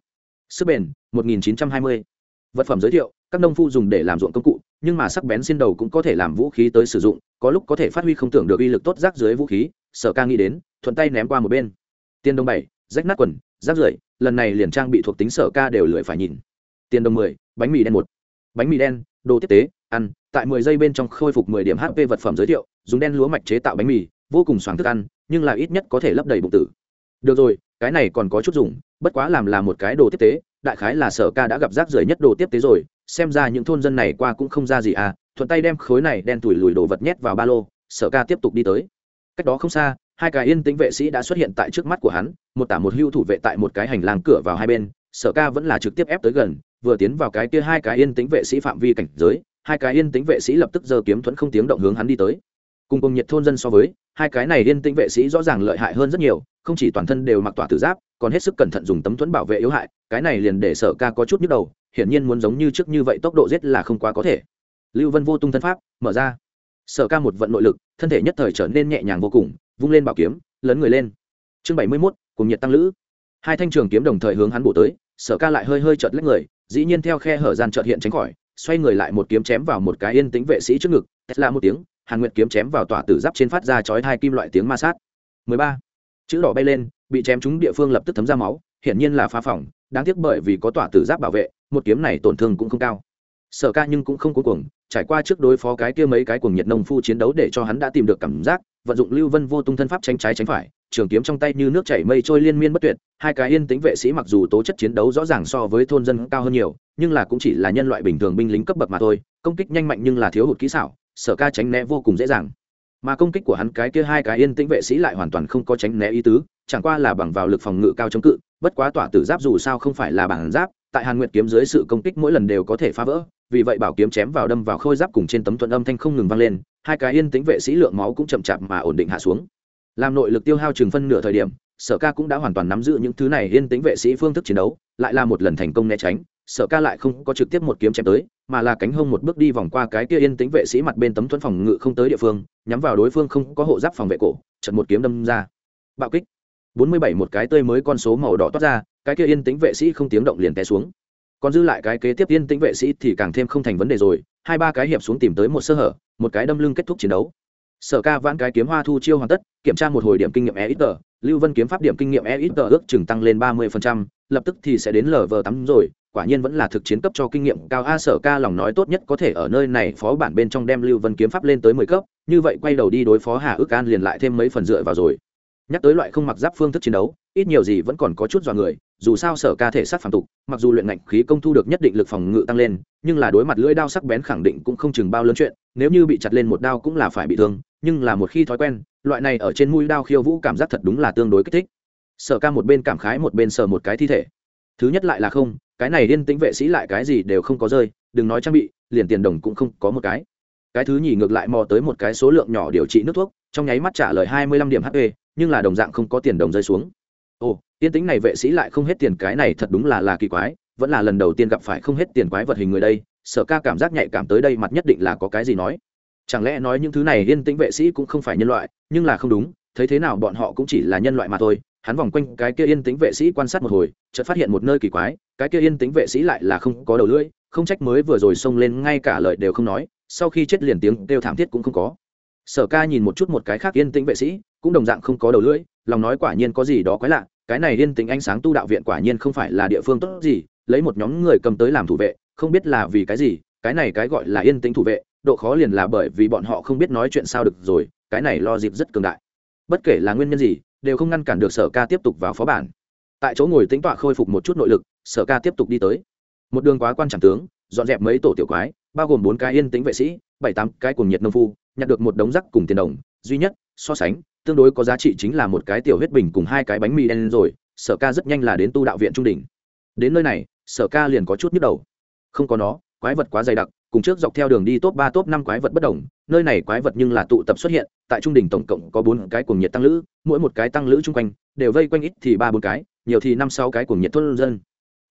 Sức bền, một nghìn chín trăm hai mươi. Vật phẩm giới thiệu, các nông phu dùng để làm ruộng công cụ, nhưng mà sắc bén xin đầu cũng có thể làm vũ khí tới sử dụng, có lúc có thể phát huy không tưởng được uy lực tốt rác dưới vũ khí, sở ca nghĩ đến, thuận tay ném qua một bên. Tiền đồng bảy, rách nát quần, rác rưởi, lần này liền trang bị thuộc tính sở ca đều lười phải nhìn. Tiền đồng mười, bánh mì đen một. Bánh mì đen, đồ tiếp tế, ăn tại mười giây bên trong khôi phục mười điểm hp vật phẩm giới thiệu, dùng đen lúa mạch chế tạo bánh mì, vô cùng xoàng thức ăn, nhưng là ít nhất có thể lấp đầy bụng tử. Được rồi, cái này còn có chút dùng, bất quá làm là một cái đồ tiếp tế, đại khái là sở ca đã gặp rác rưởi nhất đồ tiếp tế rồi, xem ra những thôn dân này qua cũng không ra gì à thuận tay đem khối này đen tủi lùi đồ vật nhét vào ba lô, sở ca tiếp tục đi tới. Cách đó không xa, hai cái yên tĩnh vệ sĩ đã xuất hiện tại trước mắt của hắn, một tả một hưu thủ vệ tại một cái hành lang cửa vào hai bên, sở ca vẫn là trực tiếp ép tới gần, vừa tiến vào cái kia hai cái yên tĩnh vệ sĩ phạm vi cảnh giới hai cái yên tĩnh vệ sĩ lập tức giơ kiếm thuẫn không tiếng động hướng hắn đi tới. Cùng cùng nhiệt thôn dân so với, hai cái này yên tĩnh vệ sĩ rõ ràng lợi hại hơn rất nhiều, không chỉ toàn thân đều mặc tỏa tử giáp, còn hết sức cẩn thận dùng tấm thuẫn bảo vệ yếu hại, cái này liền để sở ca có chút nhức đầu, hiển nhiên muốn giống như trước như vậy tốc độ giết là không quá có thể. Lưu vân vô tung thân pháp, mở ra. Sở ca một vận nội lực, thân thể nhất thời trở nên nhẹ nhàng vô cùng, vung lên bảo kiếm, lấn người lên. Chương bảy mươi mốt, cùng nhiệt tăng lữ. Hai thanh trường kiếm đồng thời hướng hắn bổ tới, sở ca lại hơi hơi chợt lách người, dĩ nhiên theo khe hở gian chợt hiện tránh khỏi xoay người lại một kiếm chém vào một cái yên tĩnh vệ sĩ trước ngực, tesla một tiếng, hàn nguyệt kiếm chém vào tỏa tử giáp trên phát ra chói hai kim loại tiếng ma sát 13. chữ đỏ bay lên, bị chém trúng địa phương lập tức thấm ra máu, hiển nhiên là phá phỏng đáng tiếc bởi vì có tỏa tử giáp bảo vệ, một kiếm này tổn thương cũng không cao sở ca nhưng cũng không cuối cùng trải qua trước đối phó cái kia mấy cái cuồng nhiệt nông phu chiến đấu để cho hắn đã tìm được cảm giác, vận dụng lưu vân vô tung thân pháp tránh trái tránh phải trường kiếm trong tay như nước chảy mây trôi liên miên bất tuyệt, hai cái yên tính vệ sĩ mặc dù tố chất chiến đấu rõ ràng so với thôn dân cao hơn nhiều, nhưng là cũng chỉ là nhân loại bình thường binh lính cấp bậc mà thôi, công kích nhanh mạnh nhưng là thiếu hụt kỹ xảo, sở ca tránh né vô cùng dễ dàng. Mà công kích của hắn cái kia hai cái yên tĩnh vệ sĩ lại hoàn toàn không có tránh né ý tứ, chẳng qua là bằng vào lực phòng ngự cao chống cự, bất quá tỏa tử giáp dù sao không phải là bản giáp, tại hàn nguyệt kiếm dưới sự công kích mỗi lần đều có thể phá vỡ, vì vậy bảo kiếm chém vào đâm vào khôi giáp cùng trên tấm thuận âm thanh không ngừng vang lên, hai cái yên tĩnh vệ sĩ lượng máu cũng chậm chạp mà ổn định hạ xuống làm nội lực tiêu hao chừng phân nửa thời điểm, sở ca cũng đã hoàn toàn nắm giữ những thứ này yên tính vệ sĩ phương thức chiến đấu, lại là một lần thành công né tránh, sở ca lại không có trực tiếp một kiếm chém tới, mà là cánh hông một bước đi vòng qua cái kia yên tĩnh vệ sĩ mặt bên tấm thuẫn phòng ngự không tới địa phương, nhắm vào đối phương không có hộ giáp phòng vệ cổ, chật một kiếm đâm ra. Bạo kích. Bốn mươi bảy một cái tươi mới con số màu đỏ toát ra, cái kia yên tĩnh vệ sĩ không tiếng động liền té xuống. Còn dư lại cái kế tiếp yên tĩnh vệ sĩ thì càng thêm không thành vấn đề rồi, hai ba cái hiệp xuống tìm tới một sơ hở, một cái đâm lưng kết thúc chiến đấu sở ca vãn cái kiếm hoa thu chiêu hoàn tất, kiểm tra một hồi điểm kinh nghiệm e ít tờ lưu vân kiếm pháp điểm kinh nghiệm e ít tờ ước chừng tăng lên ba mươi lập tức thì sẽ đến lv tám rồi, quả nhiên vẫn là thực chiến cấp cho kinh nghiệm cao. A, sở ca lòng nói tốt nhất có thể ở nơi này, phó bản bên trong đem lưu vân kiếm pháp lên tới mười cấp, như vậy quay đầu đi đối phó hà ước an liền lại thêm mấy phần dựa vào rồi. Nhắc tới loại không mặc giáp phương thức chiến đấu, ít nhiều gì vẫn còn có chút dọa người, dù sao sở ca thể sát phản tục, mặc dù luyện ngạnh khí công thu được nhất định lực phòng ngự tăng lên, nhưng là đối mặt lưỡi đao sắc bén khẳng định cũng không chừng bao lớn chuyện, nếu như bị chặt lên một đao cũng là phải bị thương nhưng là một khi thói quen, loại này ở trên mũi đao khiêu vũ cảm giác thật đúng là tương đối kích thích. Sở ca một bên cảm khái, một bên sờ một cái thi thể. Thứ nhất lại là không, cái này yên tĩnh vệ sĩ lại cái gì đều không có rơi, đừng nói trang bị, liền tiền đồng cũng không có một cái. Cái thứ nhì ngược lại mò tới một cái số lượng nhỏ điều trị nước thuốc, trong nháy mắt trả lời hai mươi lăm điểm hp nhưng là đồng dạng không có tiền đồng rơi xuống. Ồ yên tĩnh này vệ sĩ lại không hết tiền, cái này thật đúng là là kỳ quái, vẫn là lần đầu tiên gặp phải không hết tiền quái vật hình người đây, sở ca cảm giác nhạy cảm tới đây, mặt nhất định là có cái gì nói chẳng lẽ nói những thứ này yên tĩnh vệ sĩ cũng không phải nhân loại, nhưng là không đúng, thấy thế nào bọn họ cũng chỉ là nhân loại mà thôi. Hắn vòng quanh cái kia yên tĩnh vệ sĩ quan sát một hồi, chợt phát hiện một nơi kỳ quái, cái kia yên tĩnh vệ sĩ lại là không có đầu lưỡi, không trách mới vừa rồi xông lên ngay cả lời đều không nói, sau khi chết liền tiếng kêu thảm thiết cũng không có. Sở ca nhìn một chút một cái khác yên tĩnh vệ sĩ, cũng đồng dạng không có đầu lưỡi, lòng nói quả nhiên có gì đó quái lạ, cái này yên tĩnh ánh sáng tu đạo viện quả nhiên không phải là địa phương tốt gì, lấy một nhóm người cầm tới làm thủ vệ, không biết là vì cái gì, cái này cái gọi là yên tĩnh thủ vệ độ khó liền là bởi vì bọn họ không biết nói chuyện sao được rồi, cái này lo dịp rất cường đại. Bất kể là nguyên nhân gì, đều không ngăn cản được sở ca tiếp tục vào phó bản. Tại chỗ ngồi tính tọa khôi phục một chút nội lực, sở ca tiếp tục đi tới. Một đường quá quan trọng tướng, dọn dẹp mấy tổ tiểu quái, bao gồm bốn cái yên tĩnh vệ sĩ, bảy tám cái cùng nhiệt nông phu, nhặt được một đống rắc cùng tiền đồng. Duy nhất, so sánh, tương đối có giá trị chính là một cái tiểu huyết bình cùng hai cái bánh mì đen rồi, sở ca rất nhanh là đến tu đạo viện trung đỉnh. Đến nơi này, sở ca liền có chút nhức đầu. Không có nó, quái vật quá dày đặc cùng trước dọc theo đường đi top ba, top năm quái vật bất đồng, nơi này quái vật nhưng là tụ tập xuất hiện, tại trung đỉnh tổng cộng có bốn cái cuồng nhiệt tăng lữ, mỗi một cái tăng lữ chung quanh đều vây quanh ít thì ba, bốn cái, nhiều thì năm, sáu cái cuồng nhiệt thôn dân.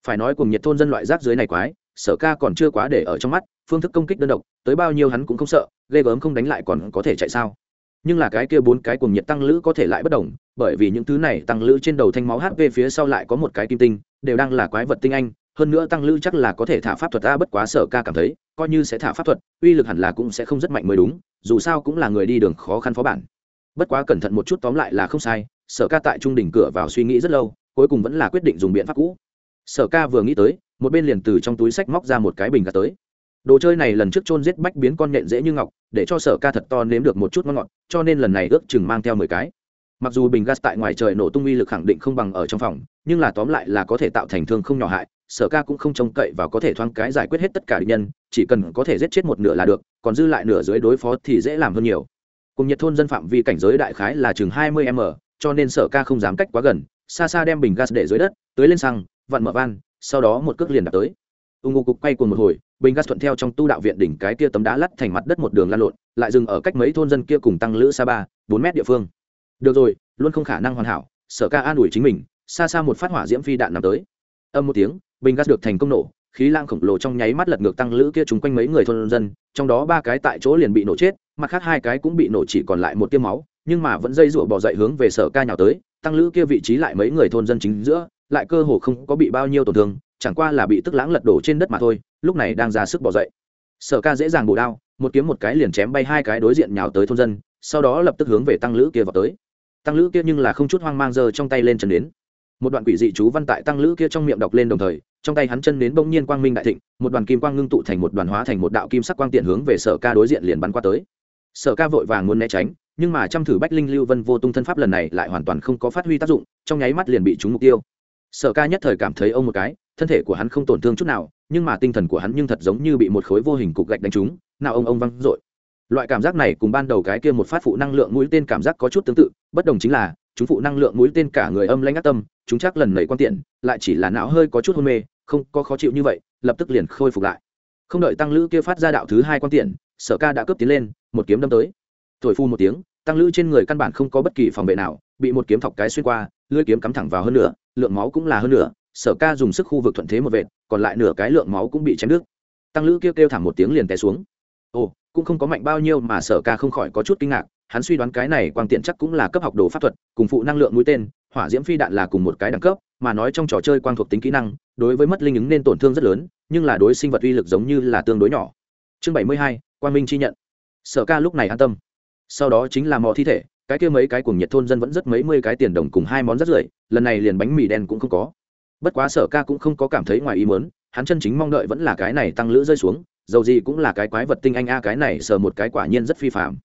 Phải nói cuồng nhiệt thôn dân loại rác dưới này quái, sở ca còn chưa quá để ở trong mắt, phương thức công kích đơn độc, tới bao nhiêu hắn cũng không sợ, ghê gớm không đánh lại còn có thể chạy sao. Nhưng là cái kia bốn cái cuồng nhiệt tăng lữ có thể lại bất đồng, bởi vì những thứ này tăng lữ trên đầu thanh máu hp phía sau lại có một cái kim tinh, đều đang là quái vật tinh anh hơn nữa tăng lữ chắc là có thể thả pháp thuật a bất quá sở ca cảm thấy, coi như sẽ thả pháp thuật, uy lực hẳn là cũng sẽ không rất mạnh mới đúng, dù sao cũng là người đi đường khó khăn phó bản. Bất quá cẩn thận một chút tóm lại là không sai, sở ca tại trung đỉnh cửa vào suy nghĩ rất lâu, cuối cùng vẫn là quyết định dùng biện pháp cũ. Sở ca vừa nghĩ tới, một bên liền từ trong túi sách móc ra một cái bình gà tới. Đồ chơi này lần trước chôn giết bách biến con nhện dễ như ngọc, để cho sở ca thật to nếm được một chút ngon ngọt, cho nên lần này ước chừng mang theo mười cái. Mặc dù bình gas tại ngoài trời nổ tung uy lực khẳng định không bằng ở trong phòng, nhưng là tóm lại là có thể tạo thành thương không nhỏ hại sở ca cũng không trông cậy và có thể thoáng cái giải quyết hết tất cả địch nhân, chỉ cần có thể giết chết một nửa là được, còn dư lại nửa dưới đối phó thì dễ làm hơn nhiều. Cùng nhiệt thôn dân phạm vi cảnh giới đại khái là chừng hai mươi m, cho nên sở ca không dám cách quá gần, xa xa đem bình gas để dưới đất tới lên xăng, vặn mở van, sau đó một cước liền đạp tới. Ung ngô cục quay cùng một hồi, bình gas thuận theo trong tu đạo viện đỉnh cái kia tấm đá lắt thành mặt đất một đường lan lộn, lại dừng ở cách mấy thôn dân kia cùng tăng lữ xa ba, bốn mét địa phương. Được rồi, luôn không khả năng hoàn hảo, sở ca an ủi chính mình, xa xa một phát hỏa diễm phi đạn nằm tới. Âm một tiếng bình gas được thành công nổ, khí lang khổng lồ trong nháy mắt lật ngược tăng lữ kia chúng quanh mấy người thôn dân, trong đó ba cái tại chỗ liền bị nổ chết, mặt khác hai cái cũng bị nổ chỉ còn lại một tiêm máu, nhưng mà vẫn dây rụa bỏ dậy hướng về sở ca nhào tới, tăng lữ kia vị trí lại mấy người thôn dân chính giữa, lại cơ hồ không có bị bao nhiêu tổn thương, chẳng qua là bị tức lãng lật đổ trên đất mà thôi, lúc này đang ra sức bỏ dậy. Sở ca dễ dàng bổ đao, một kiếm một cái liền chém bay hai cái đối diện nhào tới thôn dân, sau đó lập tức hướng về tăng lữ kia vào tới. Tăng lữ kia nhưng là không chút hoang mang giơ trong tay lên chân đến một đoạn quỷ dị chú văn tại tăng lữ kia trong miệng đọc lên đồng thời, trong tay hắn chân đến bỗng nhiên quang minh đại thịnh, một đoàn kim quang ngưng tụ thành một đoàn hóa thành một đạo kim sắc quang tiện hướng về sở ca đối diện liền bắn qua tới. Sở ca vội vàng muốn né tránh, nhưng mà trăm thử bách linh lưu vân vô tung thân pháp lần này lại hoàn toàn không có phát huy tác dụng, trong nháy mắt liền bị trúng mục tiêu. Sở ca nhất thời cảm thấy ông một cái, thân thể của hắn không tổn thương chút nào, nhưng mà tinh thần của hắn nhưng thật giống như bị một khối vô hình cục gạch đánh trúng, nào ông ông văng r loại cảm giác này cùng ban đầu cái kia một phát phụ năng lượng mũi tên cảm giác có chút tương tự, bất đồng chính là chúng phụ năng lượng mũi tên cả người âm lãnh ác tâm, chúng chắc lần nảy quan tiện, lại chỉ là não hơi có chút hôn mê, không có khó chịu như vậy, lập tức liền khôi phục lại. Không đợi tăng lữ kia phát ra đạo thứ hai quan tiện, sở ca đã cướp tiến lên, một kiếm đâm tới. Thổi phu một tiếng, tăng lữ trên người căn bản không có bất kỳ phòng vệ nào, bị một kiếm thọc cái xuyên qua, lưỡi kiếm cắm thẳng vào hơn nửa, lượng máu cũng là hơn nửa, sở ca dùng sức khu vực thuận thế một vệt, còn lại nửa cái lượng máu cũng bị chém nước. tăng lữ kêu kêu thảm một tiếng liền té xuống. Ồ, cũng không có mạnh bao nhiêu mà sở ca không khỏi có chút kinh ngạc hắn suy đoán cái này quang tiện chắc cũng là cấp học đồ pháp thuật, cùng phụ năng lượng mũi tên, hỏa diễm phi đạn là cùng một cái đẳng cấp, mà nói trong trò chơi quang thuộc tính kỹ năng, đối với mất linh ứng nên tổn thương rất lớn, nhưng là đối sinh vật uy lực giống như là tương đối nhỏ. Chương bảy mươi hai, quang minh chi nhận. Sở ca lúc này an tâm. Sau đó chính là mò thi thể, cái kia mấy cái cùng nhiệt thôn dân vẫn rất mấy mươi cái tiền đồng cùng hai món rất rưởi, lần này liền bánh mì đen cũng không có. Bất quá sở ca cũng không có cảm thấy ngoài ý muốn, hắn chân chính mong đợi vẫn là cái này tăng lữ rơi xuống, dầu gì cũng là cái quái vật tinh anh a, cái này sờ một cái quả nhiên rất phi phạm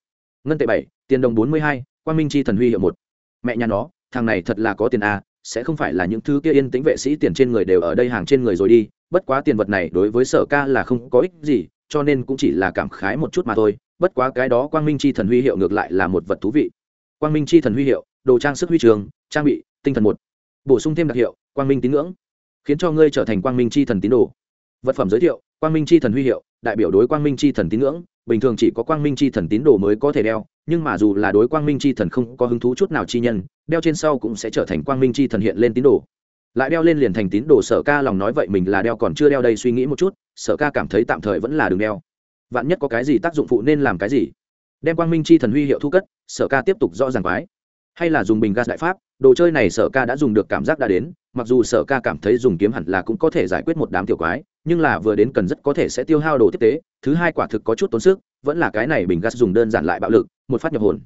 ngân tệ bảy, tiền đồng bốn mươi hai quan minh chi thần huy hiệu một. Mẹ nhà nó, thằng này thật là có tiền a sẽ không phải là những thứ kia yên tĩnh vệ sĩ tiền trên người đều ở đây hàng trên người rồi đi, bất quá tiền vật này đối với sở ca là không có ích gì, cho nên cũng chỉ là cảm khái một chút mà thôi, bất quá cái đó quang minh chi thần huy hiệu ngược lại là một vật thú vị. Quang minh chi thần huy hiệu, đồ trang sức huy trường, trang bị, tinh thần một. Bổ sung thêm đặc hiệu, quang minh tín ngưỡng, khiến cho ngươi trở thành quang minh c h i thần tín đồ. Vật phẩm giới thiệu, quang minh c h i thần huy hiệu, đại biểu đối quang minh c h i thần tín ngưỡng bình thường chỉ có quang minh c h i thần tín đồ mới có thể đeo, nhưng mà dù là đối quang minh c h i thần không có hứng thú chút nào chi nhân, đeo trên sau cũng sẽ trở thành quang minh c h i thần hiện lên tín đồ. Lại đeo lên liền thành tín đồ, sở ca lòng nói vậy mình là đeo còn chưa đeo đây suy nghĩ một chút, sở ca cảm thấy tạm thời vẫn là đường đeo. Vạn nhất có cái gì tác dụng phụ nên làm cái gì? Đem quang minh c h i thần huy hiệu thu cất, sở ca tiếp tục rõ ràng quái. Hay là dùng bình gas đại pháp, đồ chơi này sở ca đã dùng được cảm giác đã đến, mặc dù sở ca cảm thấy dùng kiếm hẳn là cũng có thể giải quyết một đám tiểu quái nhưng là vừa đến cần rất có thể sẽ tiêu hao đồ tiếp tế, thứ hai quả thực có chút tốn sức, vẫn là cái này bình gas dùng đơn giản lại bạo lực, một phát nhập hồn.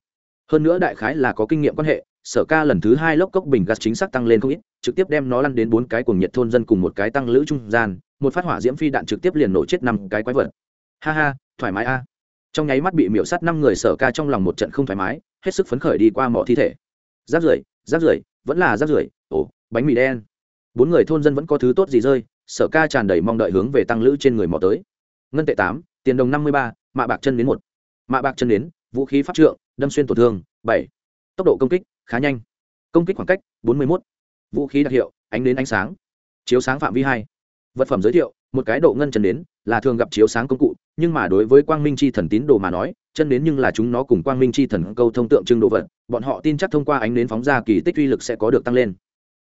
Hơn nữa đại khái là có kinh nghiệm quan hệ, sở ca lần thứ hai lốc cốc bình gas chính xác tăng lên không ít, trực tiếp đem nó lăn đến bốn cái cùng nhiệt thôn dân cùng một cái tăng lữ trung gian, một phát hỏa diễm phi đạn trực tiếp liền nổ chết năm cái quái vật. Ha ha, thoải mái a. Trong nháy mắt bị miễu sát năm người sở ca trong lòng một trận không thoải mái, hết sức phấn khởi đi qua mỏ thi thể. Rác rưởi rác rưởi vẫn là rác rưởi ồ, bánh mì đen. Bốn người thôn dân vẫn có thứ tốt gì rơi sở ca tràn đầy mong đợi hướng về tăng lữ trên người mò tới. Ngân tệ tám, tiền đồng năm mươi ba, mạ bạc chân đến một. Mạ bạc chân đến, vũ khí pháp trượng, đâm xuyên tổn thương, bảy. Tốc độ công kích, khá nhanh. Công kích khoảng cách, bốn mươi một vũ khí đặc hiệu, ánh đến ánh sáng. Chiếu sáng phạm vi hai. Vật phẩm giới thiệu, một cái độ ngân chân đến, là thường gặp chiếu sáng công cụ, nhưng mà đối với quang minh c h i thần tín đồ mà nói, chân đến nhưng là chúng nó cùng quang minh c h i thần câu thông tượng trưng đồ vật, bọn họ tin chắc thông qua ánh đến phóng ra kỳ tích uy lực sẽ có được tăng lên.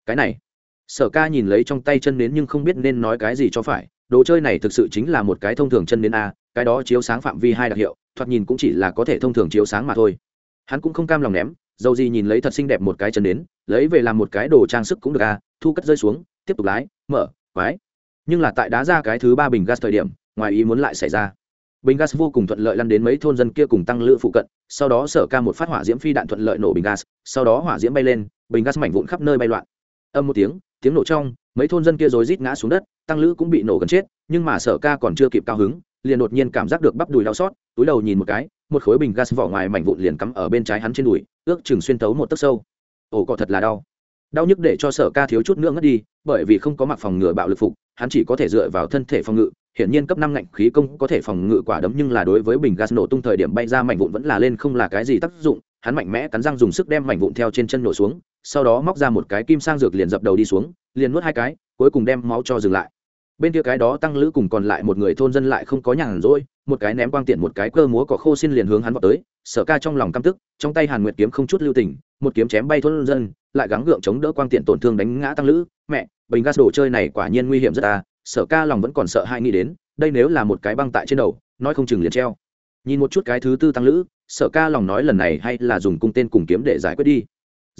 Cái này sở ca nhìn lấy trong tay chân nến nhưng không biết nên nói cái gì cho phải, đồ chơi này thực sự chính là một cái thông thường chân nến a, cái đó chiếu sáng phạm vi hai đặc hiệu, thoạt nhìn cũng chỉ là có thể thông thường chiếu sáng mà thôi. Hắn cũng không cam lòng ném, dầu gì nhìn lấy thật xinh đẹp một cái chân nến, lấy về làm một cái đồ trang sức cũng được a, thu cất rơi xuống, tiếp tục lái, mở, quái. Nhưng là tại đá ra cái thứ ba bình gas thời điểm, ngoài ý muốn lại xảy ra. Bình gas vô cùng thuận lợi lăn đến mấy thôn dân kia cùng tăng lựa phụ cận, sau đó sở ca một phát hỏa diễm phi đạn thuận lợi nổ bình gas, sau đó hỏa diễm bay lên, bình gas mảnh vụn khắp nơi bay loạn. Âm một tiếng tiếng nổ trong, mấy thôn dân kia rối rít ngã xuống đất, tăng lữ cũng bị nổ gần chết, nhưng mà sở ca còn chưa kịp cao hứng, liền đột nhiên cảm giác được bắp đùi đau xót, túi đầu nhìn một cái, một khối bình gas vỏ ngoài mảnh vụn liền cắm ở bên trái hắn trên đùi, ước chừng xuyên tấu một tấc sâu. Ổ cọ thật là đau. Đau nhức để cho sở ca thiếu chút nữa ngất đi, bởi vì không có mặc phòng ngừa bạo lực phục, hắn chỉ có thể dựa vào thân thể phòng ngự, hiển nhiên cấp năm ngạnh khí công có thể phòng ngự quả đấm nhưng là đối với bình gas nổ tung thời điểm bay ra mảnh vụn vẫn là lên không là cái gì tác dụng, hắn mạnh mẽ cắn răng dùng sức đem mảnh vụn theo trên chân nổ xuống sau đó móc ra một cái kim sang dược liền dập đầu đi xuống, liền nuốt hai cái, cuối cùng đem máu cho dừng lại. Bên kia cái đó tăng lữ cùng còn lại một người thôn dân lại không có nhàn rỗi, một cái ném quang tiện một cái cơ múa cỏ khô xin liền hướng hắn vào tới, sở ca trong lòng căm tức, trong tay hàn nguyệt kiếm không chút lưu tình, một kiếm chém bay thôn dân, lại gắng gượng chống đỡ quang tiện tổn thương đánh ngã tăng lữ, mẹ, bình gas đồ chơi này quả nhiên nguy hiểm rất ta sở ca lòng vẫn còn sợ hai nghĩ đến, đây nếu là một cái băng tại trên đầu, nói không chừng liền treo. Nhìn một chút cái thứ tư tăng lữ, sở ca lòng nói lần này hay là dùng cung tên cùng kiếm để giải quyết đi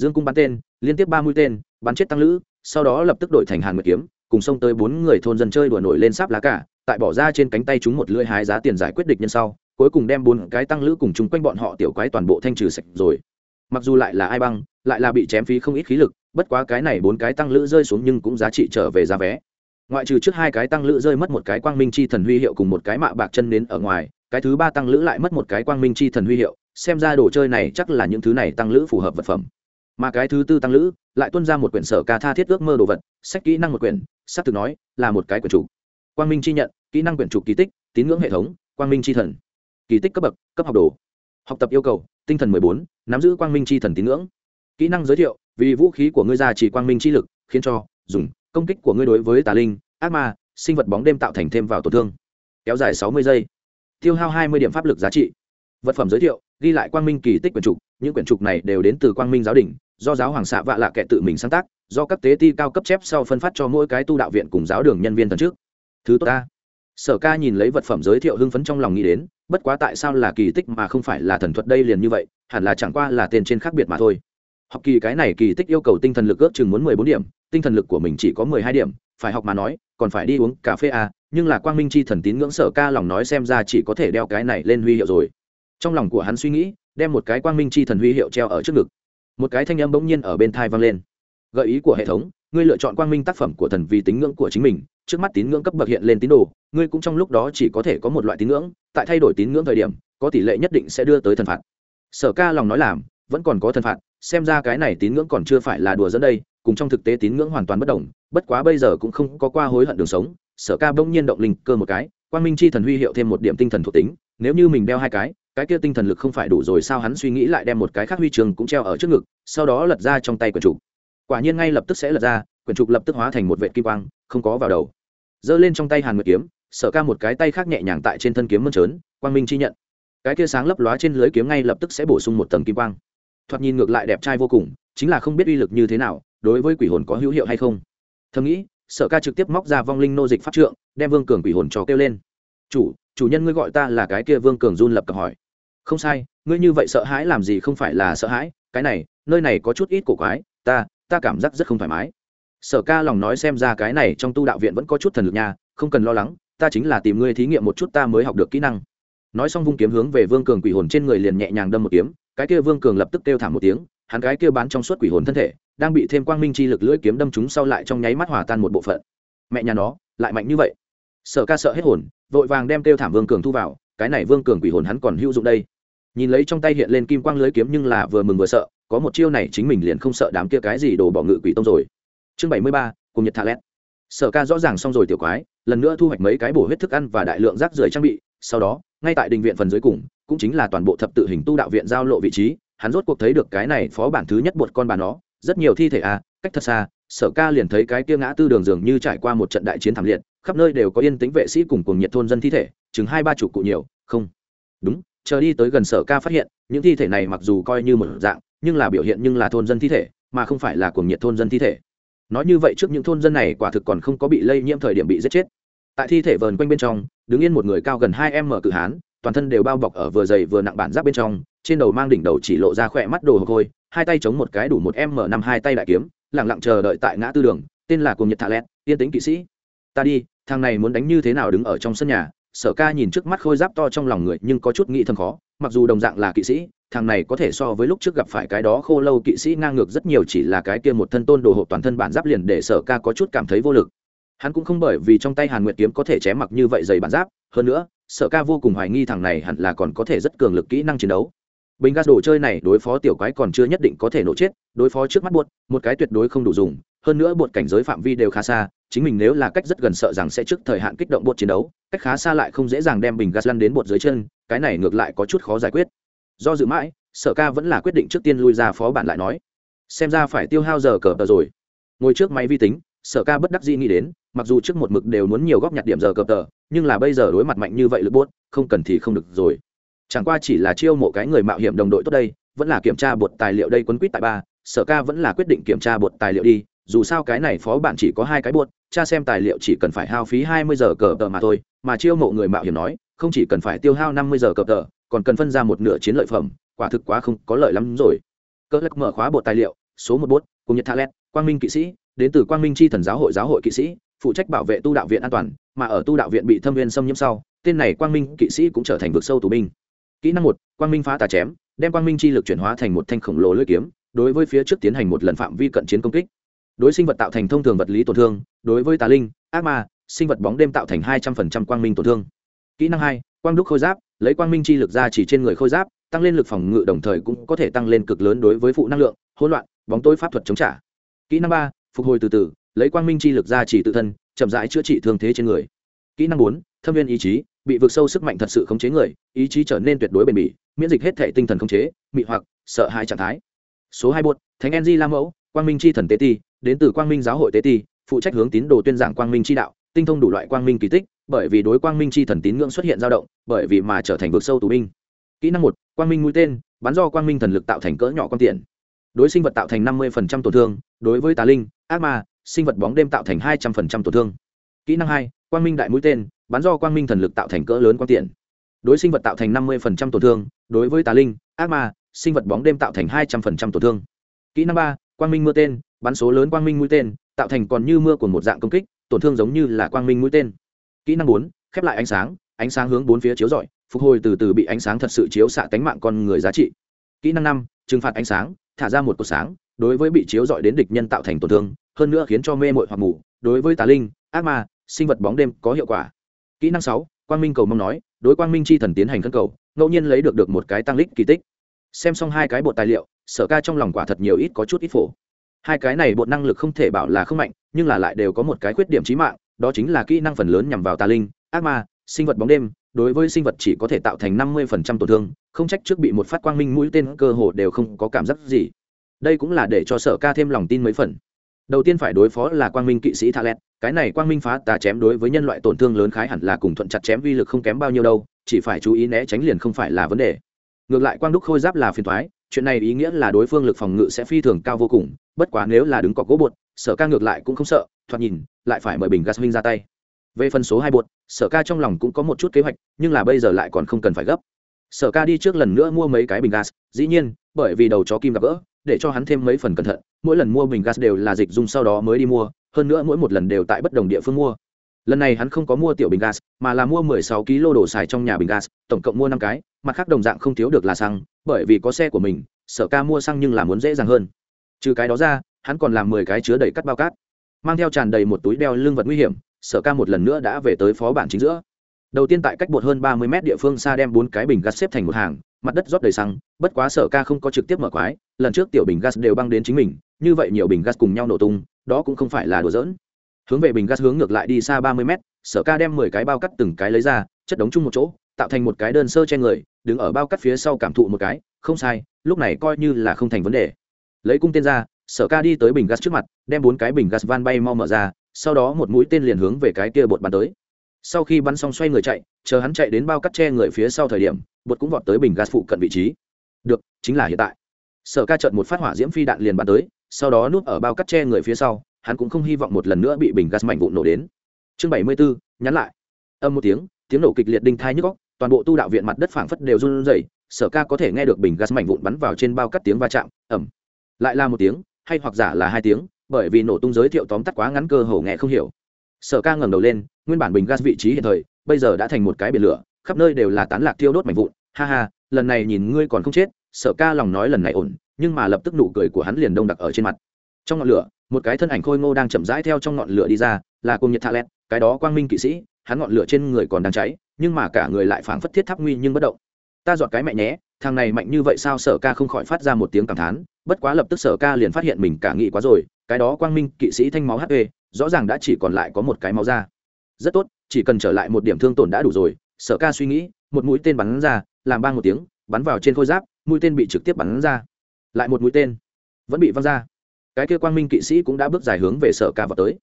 dương cung bắn tên, liên tiếp ba mũi tên, bắn chết tăng lữ, sau đó lập tức đổi thành hàn nguyệt kiếm, cùng xông tới bốn người thôn dân chơi đùa nổi lên sáp lá cả, tại bỏ ra trên cánh tay chúng một lưỡi hái giá tiền giải quyết địch nhân sau, cuối cùng đem bốn cái tăng lữ cùng chúng quanh bọn họ tiểu quái toàn bộ thanh trừ sạch rồi. Mặc dù lại là ai băng, lại là bị chém phí không ít khí lực, bất quá cái này bốn cái tăng lữ rơi xuống nhưng cũng giá trị trở về giá vé. Ngoại trừ trước hai cái tăng lữ rơi mất một cái quang minh chi thần huy hiệu cùng một cái mạ bạc chân đến ở ngoài, cái thứ ba tăng lữ lại mất một cái quang minh chi thần huy hiệu, xem ra đồ chơi này chắc là những thứ này tăng lữ phù hợp vật phẩm mà cái thứ tư tăng lữ lại tuân ra một quyển sở ca tha thiết ước mơ đồ vật, sách kỹ năng một quyển s á c thực nói là một cái quyển chủ. Quang minh chi nhận, kỹ năng quyển trục kỳ tích, tín ngưỡng hệ thống, quang minh chi thần. Kỳ tích cấp bậc, cấp học đồ. Học tập yêu cầu, tinh thần mười bốn, nắm giữ quang minh chi thần tín ngưỡng. Kỹ năng giới thiệu, vì vũ khí của ngươi ra chỉ quang minh chi lực, khiến cho, dùng, công kích của ngươi đối với tà linh, ác ma, sinh vật bóng đêm tạo thành thêm vào tổn thương. Kéo dài sáu mươi giây. Tiêu hao hai mươi điểm pháp lực giá trị. Vật phẩm giới thiệu, ghi lại quang minh kỳ tích quyển trục những quyển trục này đều đến từ quang minh giáo đình do giáo hoàng xạ vạ lạ kệ tự mình sáng tác do các tế ti cao cấp chép sau phân phát cho mỗi cái tu đạo viện cùng giáo đường nhân viên thần trước. Thứ tốt ta. Sở ca nhìn lấy vật phẩm giới thiệu hưng phấn trong lòng nghĩ đến bất quá tại sao là kỳ tích mà không phải là thần thuật đây liền như vậy hẳn là chẳng qua là tên trên khác biệt mà thôi. Học kỳ cái này kỳ tích yêu cầu tinh thần lực ước chừng muốn mười bốn điểm tinh thần lực của mình chỉ có mười hai điểm phải học mà nói còn phải đi uống cà phê à, nhưng là quang minh chi thần tín ngưỡng sở ca lòng nói xem ra chỉ có thể đeo cái này lên huy hiệu rồi. Trong lòng của hắn suy nghĩ đem một cái quang minh chi thần huy hiệu treo ở trước ngực. Một cái thanh âm bỗng nhiên ở bên thai vang lên. Gợi ý của hệ thống, ngươi lựa chọn quang minh tác phẩm của thần vì tín ngưỡng của chính mình, trước mắt tín ngưỡng cấp bậc hiện lên tín đồ, ngươi cũng trong lúc đó chỉ có thể có một loại tín ngưỡng, tại thay đổi tín ngưỡng thời điểm, có tỷ lệ nhất định sẽ đưa tới thần phạt. Sở ca lòng nói làm, vẫn còn có thần phạt, xem ra cái này tín ngưỡng còn chưa phải là đùa dẫn đây, cùng trong thực tế tín ngưỡng hoàn toàn bất đồng, bất quá bây giờ cũng không có qua hối hận đường sống, sở ca bỗng nhiên động linh cơ một cái, quang minh chi thần huy hiệu thêm một điểm tinh thần thuộc tính, nếu như mình đeo hai cái cái kia tinh thần lực không phải đủ rồi sao hắn suy nghĩ lại đem một cái khác huy trường cũng treo ở trước ngực, sau đó lật ra trong tay quyển trục. Quả nhiên ngay lập tức sẽ lật ra, quyển trục lập tức hóa thành một vệ kim quang, không có vào đầu. Giơ lên trong tay hàn nguyệt kiếm, sở ca một cái tay khác nhẹ nhàng tại trên thân kiếm mơn trớn, quang minh chi nhận. Cái kia sáng lấp lóa trên lưới kiếm ngay lập tức sẽ bổ sung một tầng kim quang. Thoạt nhìn ngược lại đẹp trai vô cùng, chính là không biết uy lực như thế nào, đối với quỷ hồn có hữu hiệu hay không. Thầm nghĩ, sở ca trực tiếp móc ra vong linh nô dịch pháp trượng, đem vương cường quỷ hồn cho kêu lên chủ chủ nhân ngươi gọi ta là cái kia vương cường run lập cập hỏi. Không sai, ngươi như vậy sợ hãi làm gì không phải là sợ hãi, cái này, nơi này có chút ít cổ quái, ta ta cảm giác rất không thoải mái. Sở ca lòng nói xem ra cái này trong tu đạo viện vẫn có chút thần lực nha, không cần lo lắng, ta chính là tìm ngươi thí nghiệm một chút ta mới học được kỹ năng. Nói xong vung kiếm hướng về vương cường quỷ hồn trên người liền nhẹ nhàng đâm một kiếm, cái kia vương cường lập tức kêu thảm một tiếng, hắn cái kia bán trong suốt quỷ hồn thân thể, đang bị thêm quang minh chi lực lưỡi kiếm đâm chúng sau lại trong nháy mắt hòa tan một bộ phận. Mẹ nhà nó, lại mạnh như vậy sở ca sợ hết hồn, vội vàng đem kêu thảm vương cường thu vào, cái này vương cường quỷ hồn hắn còn hữu dụng đây. Nhìn lấy trong tay hiện lên kim quang lưới kiếm nhưng là vừa mừng vừa sợ, có một chiêu này chính mình liền không sợ đám kia cái gì đồ bỏ ngự quỷ tông rồi. Chương bảy mươi ba, cùng nhật thạ lét sở ca rõ ràng xong rồi tiểu quái, lần nữa thu hoạch mấy cái bổ huyết thức ăn và đại lượng rác rưởi trang bị, sau đó, ngay tại đình viện phần dưới cùng, cũng chính là toàn bộ thập tự hình tu đạo viện giao lộ vị trí, hắn rốt cuộc thấy được cái này phó bản thứ nhất một con bà nó, rất nhiều thi thể à cách thật xa, sở ca liền thấy cái kia ngã tư đường dường như trải qua một trận đại chiến thảm liệt khắp nơi đều có yên tính vệ sĩ cùng cùng nhiệt thôn dân thi thể chừng hai ba chục cụ nhiều không. Đúng chờ đi tới gần sở ca phát hiện những thi thể này mặc dù coi như một dạng nhưng là biểu hiện nhưng là thôn dân thi thể mà không phải là cùng nhiệt thôn dân thi thể. Nói như vậy trước những thôn dân này quả thực còn không có bị lây nhiễm thời điểm bị giết chết. Tại thi thể vờn quanh bên trong đứng yên một người cao gần hai m cự hán toàn thân đều bao bọc ở vừa dày vừa nặng bản giáp bên trong trên đầu mang đỉnh đầu chỉ lộ ra khỏe mắt đồ hộp hôi hai tay chống một cái đủ một m năm hai tay đại kiếm lẳng lặng chờ đợi tại ngã tư đường tên là cuồng nhật thạ lẹt, yên tính kỵ sĩ ta đi, thằng này muốn đánh như thế nào đứng ở trong sân nhà, sở ca nhìn trước mắt khôi giáp to trong lòng người nhưng có chút nghĩ thầm khó, mặc dù đồng dạng là kỵ sĩ, thằng này có thể so với lúc trước gặp phải cái đó khô lâu kỵ sĩ ngang ngược rất nhiều chỉ là cái kia một thân tôn đồ hộp toàn thân bản giáp liền để sở ca có chút cảm thấy vô lực. Hắn cũng không bởi vì trong tay hàn nguyệt kiếm có thể chém mặc như vậy dày bản giáp, hơn nữa, sở ca vô cùng hoài nghi thằng này hẳn là còn có thể rất cường lực kỹ năng chiến đấu. Bình gas đồ chơi này đối phó tiểu quái còn chưa nhất định có thể nổ chết, đối phó trước mắt buột, một cái tuyệt đối không đủ dùng, hơn nữa buột cảnh giới phạm vi đều khá xa chính mình nếu là cách rất gần sợ rằng sẽ trước thời hạn kích động bột chiến đấu, cách khá xa lại không dễ dàng đem bình gas lăn đến bột dưới chân, cái này ngược lại có chút khó giải quyết. Do dự mãi, sở ca vẫn là quyết định trước tiên lui ra phó bản lại nói. Xem ra phải tiêu hao giờ cờ tờ rồi. Ngồi trước máy vi tính, sở ca bất đắc dĩ nghĩ đến, mặc dù trước một mực đều muốn nhiều góp nhặt điểm giờ cờ tờ, nhưng là bây giờ đối mặt mạnh như vậy lực bốt không cần thì không được rồi. Chẳng qua chỉ là chiêu mộ cái người mạo hiểm đồng đội tốt đây, vẫn là kiểm tra bột tài liệu đây quấn quýt tại ba, sở ca vẫn là quyết định kiểm tra bột tài liệu đi dù sao cái này phó bản chỉ có hai cái bột cha xem tài liệu chỉ cần phải hao phí hai mươi giờ cờ tờ mà thôi, mà chiêu mộ người mạo hiểm nói, không chỉ cần phải tiêu hao năm mươi giờ cờ tờ, còn cần phân ra một nửa chiến lợi phẩm, quả thực quá không có lợi lắm rồi. Cỡ lắc mở khóa bột tài liệu, số một bốt cùng nhật thalet quang minh kỵ sĩ, đến từ quang minh chi thần giáo hội giáo hội kỵ sĩ, phụ trách bảo vệ tu đạo viện an toàn, mà ở tu đạo viện bị thâm viên xâm nhiễm sau, tên này quang minh kỵ sĩ cũng trở thành vực sâu tù binh. Kỹ năng một, quang minh phá tà chém, đem quang minh chi lực chuyển hóa thành một thanh khổng lồ lưỡi kiếm, đối với phía trước tiến hành một lần phạm vi cận chiến công kích đối sinh vật tạo thành thông thường vật lý tổn thương, đối với tà linh, ác ma, sinh vật bóng đêm tạo thành hai trăm phần trăm quang minh tổn thương. Kỹ năng hai, quang đúc khôi giáp, lấy quang minh chi lực ra chỉ trên người khôi giáp, tăng lên lực phòng ngự đồng thời cũng có thể tăng lên cực lớn đối với phụ năng lượng, hỗn loạn, bóng tối pháp thuật chống trả. Kỹ năng ba, phục hồi từ từ, lấy quang minh chi lực ra chỉ tự thân, chậm rãi chữa trị thương thế trên người. Kỹ năng bốn, thâm viên ý chí, bị vượt sâu sức mạnh thật sự khống chế người, ý chí trở nên tuyệt đối bền bỉ, miễn dịch hết thể tinh thần khống chế, mị hoặc, sợ hãi trạng thái. Số hai bột thánh enzy la mẫu quang minh chi thần tế ti, đến từ quang minh giáo hội tế ti, phụ trách hướng tín đồ tuyên giảng quang minh chi đạo, tinh thông đủ loại quang minh kỳ tích, bởi vì đối quang minh chi thần tín ngưỡng xuất hiện dao động, bởi vì mà trở thành vực sâu tù binh. Kỹ năng một, quang minh mũi tên, bắn do quang minh thần lực tạo thành cỡ nhỏ con tiện. Đối sinh vật tạo thành năm mươi tổn thương, đối với tà linh, ác ma, sinh vật bóng đêm tạo thành hai trăm linh tổn thương. Kỹ năng hai, quang minh đại mũi tên, bắn do quang minh thần lực tạo thành cỡ lớn con tiện. Đối sinh vật tạo thành năm mươi tổn thương, đối với tà linh, ác ma, sinh vật bóng đêm tạo thành hai trăm linh tổn thương. Kỹ năng ba quang minh mưa tên, bắn số lớn quang minh mũi tên, tạo thành còn như mưa của một dạng công kích, tổn thương giống như là quang minh mũi tên. Kỹ năng bốn, khép lại ánh sáng ánh sáng hướng bốn phía chiếu rọi, phục hồi từ từ bị ánh sáng thật sự chiếu xạ tánh mạng con người giá trị. Kỹ năng năm, trừng phạt ánh sáng, thả ra một cột sáng, đối với bị chiếu rọi đến địch nhân tạo thành tổn thương, hơn nữa khiến cho mê mội hoặc mù, đối với tà linh, ác ma, sinh vật bóng đêm có hiệu quả. Kỹ năng sáu, quang minh cầu mong nói, đối quang minh chi thần tiến hành cân cầu, ngẫu nhiên lấy được được một cái tăng lích kỳ tích. Xem xong hai cái bột tài liệu sở ca trong lòng quả thật nhiều ít có chút ít phổ. Hai cái này bộ năng lực không thể bảo là không mạnh, nhưng là lại đều có một cái khuyết điểm trí mạng, đó chính là kỹ năng phần lớn nhằm vào tà linh, ác ma, sinh vật bóng đêm, đối với sinh vật chỉ có thể tạo thành năm mươi tổn thương, không trách trước bị một phát quang minh mũi tên cơ hồ đều không có cảm giác gì. Đây cũng là để cho sở ca thêm lòng tin mấy phần. Đầu tiên phải đối phó là quang minh kỵ sĩ tha lẹt, cái này quang minh phá tà chém đối với nhân loại tổn thương lớn khái hẳn là cùng thuận chặt chém vi lực không kém bao nhiêu đâu, chỉ phải chú ý né tránh liền không phải là vấn đề. Ngược lại quang đúc khôi giáp là phiền thoái chuyện này ý nghĩa là đối phương lực phòng ngự sẽ phi thường cao vô cùng, bất quá nếu là đứng cọc gỗ bột, sở ca ngược lại cũng không sợ, thoạt nhìn, lại phải mời bình gas minh ra tay. Về phần số hai bột, sở ca trong lòng cũng có một chút kế hoạch, nhưng là bây giờ lại còn không cần phải gấp. Sở ca đi trước lần nữa mua mấy cái bình gas, dĩ nhiên, bởi vì đầu chó kim gặp gỡ, để cho hắn thêm mấy phần cẩn thận, mỗi lần mua bình gas đều là dịch dùng sau đó mới đi mua, hơn nữa mỗi một lần đều tại bất đồng địa phương mua. Lần này hắn không có mua tiểu bình gas, mà là mua 16 kg đồ xài trong nhà bình gas, tổng cộng mua năm cái, mặt khác đồng dạng không thiếu được là xăng bởi vì có xe của mình, sở ca mua xăng nhưng là muốn dễ dàng hơn. Trừ cái đó ra, hắn còn làm mười cái chứa đầy cắt bao cát, mang theo tràn đầy một túi đeo lương vật nguy hiểm, sở ca một lần nữa đã về tới phó bản chính giữa. Đầu tiên tại cách bột hơn ba mươi mét địa phương xa đem bốn cái bình gas xếp thành một hàng, mặt đất rót đầy xăng, bất quá sở ca không có trực tiếp mở quái, lần trước tiểu bình gas đều băng đến chính mình, như vậy nhiều bình gas cùng nhau nổ tung, đó cũng không phải là đùa giỡn. Hướng về bình gas hướng ngược lại đi xa ba mươi mét, sở ca đem mười cái bao cắt từng cái lấy ra, chất đống chung một chỗ tạo thành một cái đơn sơ che người, đứng ở bao cắt phía sau cảm thụ một cái, không sai, lúc này coi như là không thành vấn đề. Lấy cung tên ra, sở ca đi tới bình gas trước mặt, đem bốn cái bình gas van bay mau mở ra, sau đó một mũi tên liền hướng về cái kia bột bắn tới. Sau khi bắn xong xoay người chạy, chờ hắn chạy đến bao cắt che người phía sau thời điểm, bột cũng vọt tới bình gas phụ cận vị trí. Được, chính là hiện tại. Sở ca trận một phát hỏa diễm phi đạn liền bắn tới, sau đó núp ở bao cắt che người phía sau, hắn cũng không hy vọng một lần nữa bị bình gas mạnh vụn nổ đến. Chương bảy mươi bốn nhắn lại. Âm một tiếng tiếng nổ kịch liệt đinh thai nhức góc, toàn bộ tu đạo viện mặt đất phảng phất đều run rẩy, sở ca có thể nghe được bình gas mạnh vụn bắn vào trên bao cắt tiếng va chạm ẩm lại là một tiếng, hay hoặc giả là hai tiếng, bởi vì nổ tung giới thiệu tóm tắt quá ngắn cơ hồ nghe không hiểu. Sở ca ngẩng đầu lên, nguyên bản bình gas vị trí hiện thời, bây giờ đã thành một cái biển lửa, khắp nơi đều là tán lạc thiêu đốt mạnh vụn. Ha ha, lần này nhìn ngươi còn không chết, sở ca lòng nói lần này ổn, nhưng mà lập tức nụ cười của hắn liền đông đặc ở trên mặt. Trong ngọn lửa, một cái thân ảnh khôi ngô đang chậm rãi theo trong ngọn lửa đi ra, là cung nhiệt thạ lẹt, cái đó quang minh kỵ sĩ hắn ngọn lửa trên người còn đang cháy, nhưng mà cả người lại phảng phất thiết tháp nguy nhưng bất động. Ta dọn cái mẹ nhé, thằng này mạnh như vậy sao sở ca không khỏi phát ra một tiếng cảm thán, bất quá lập tức sở ca liền phát hiện mình cả nghị quá rồi, cái đó quang minh kỵ sĩ thanh máu hp rõ ràng đã chỉ còn lại có một cái máu ra rất tốt, chỉ cần trở lại một điểm thương tổn đã đủ rồi, sở ca suy nghĩ, một mũi tên bắn ra, làm bang một tiếng, bắn vào trên khôi giáp, mũi tên bị trực tiếp bắn ra. Lại một mũi tên, vẫn bị văng ra. Cái kia quang minh kỵ sĩ cũng đã bước dài hướng về sở ca vào tới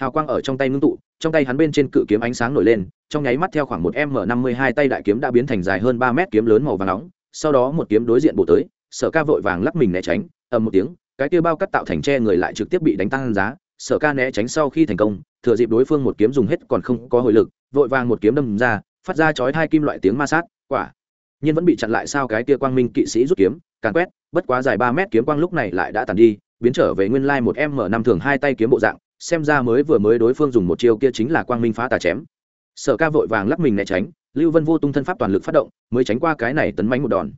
hào quang ở trong tay ngưng tụ, trong tay hắn bên trên cự kiếm ánh sáng nổi lên, trong nháy mắt theo khoảng một m năm mươi hai tay đại kiếm đã biến thành dài hơn ba mét kiếm lớn màu vàng nóng, sau đó một kiếm đối diện bổ tới, sở ca vội vàng lắc mình né tránh, ầm một tiếng, cái kia bao cắt tạo thành tre người lại trực tiếp bị đánh tăng giá, sở ca né tránh sau khi thành công, thừa dịp đối phương một kiếm dùng hết còn không có hồi lực, vội vàng một kiếm đâm ra, phát ra chói hai kim loại tiếng ma sát, quả. Nhưng vẫn bị chặn lại sao cái kia quang minh kỵ sĩ rút kiếm, càn quét, bất quá dài ba mét kiếm quang lúc này lại đã tàn đi, biến trở về nguyên lai một m năm thường hai tay kiếm bộ dạng xem ra mới vừa mới đối phương dùng một chiêu kia chính là quang minh phá tà chém. Sở ca vội vàng lắc mình né tránh, lưu vân vô tung thân pháp toàn lực phát động, mới tránh qua cái này tấn mánh một đòn.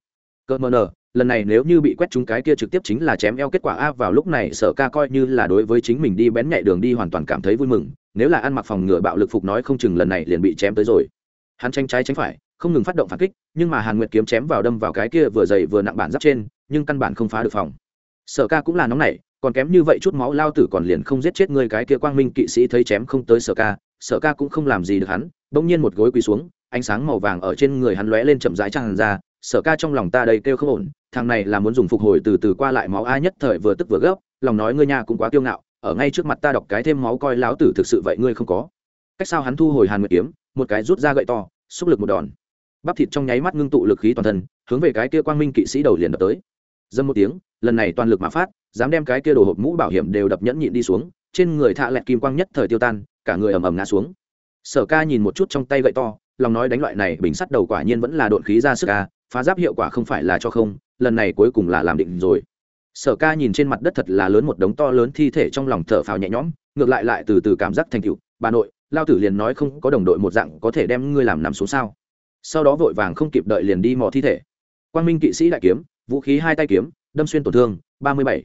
Cơ mờ nờ, lần này nếu như bị quét trúng cái kia trực tiếp chính là chém eo kết quả a, vào lúc này sở ca coi như là đối với chính mình đi bén nhạy đường đi hoàn toàn cảm thấy vui mừng, nếu là ăn mặc phòng ngựa bạo lực phục nói không chừng lần này liền bị chém tới rồi. Hắn tranh trái tránh phải, không ngừng phát động phản kích, nhưng mà hàn nguyệt kiếm chém vào đâm vào cái kia vừa dày vừa nặng bản giáp trên, nhưng căn bản không phá được phòng. Sở ca cũng là nóng nảy còn kém như vậy chút máu lao tử còn liền không giết chết người cái kia quang minh kỵ sĩ thấy chém không tới sở ca sở ca cũng không làm gì được hắn, bỗng nhiên một gối quỳ xuống, ánh sáng màu vàng ở trên người hắn lóe lên chậm rãi tràn ra, sở ca trong lòng ta đây kêu không ổn, thằng này là muốn dùng phục hồi từ từ qua lại máu ai nhất thời vừa tức vừa gấp, lòng nói ngươi nhà cũng quá kiêu ngạo, ở ngay trước mặt ta đọc cái thêm máu coi láo tử thực sự vậy ngươi không có. Cách sao hắn thu hồi hàn nguyệt kiếm, một cái rút ra gậy to, xúc lực một đòn. Bắp thịt trong nháy mắt ngưng tụ lực khí toàn thân, hướng về cái kia quang minh kỵ sĩ đầu liền đập tới. Dâm một tiếng, lần này toàn lực mà phát dám đem cái kia đồ hộp mũ bảo hiểm đều đập nhẫn nhịn đi xuống, trên người thạ lẹt kim quang nhất thời tiêu tan, cả người ầm ầm ngã xuống. Sở ca nhìn một chút trong tay gậy to, lòng nói đánh loại này bình sắt đầu quả nhiên vẫn là độn khí ra sức ca phá giáp hiệu quả không phải là cho không, lần này cuối cùng là làm định rồi. Sở ca nhìn trên mặt đất thật là lớn một đống to lớn thi thể trong lòng thở phào nhẹ nhõm, ngược lại lại từ từ cảm giác thành cựu bà nội, lao tử liền nói không có đồng đội một dạng có thể đem ngươi làm nằm xuống sao? Sau đó vội vàng không kịp đợi liền đi mò thi thể. Quang minh kỵ sĩ đại kiếm, vũ khí hai tay kiếm, đâm xuyên tổn thương, ba mươi bảy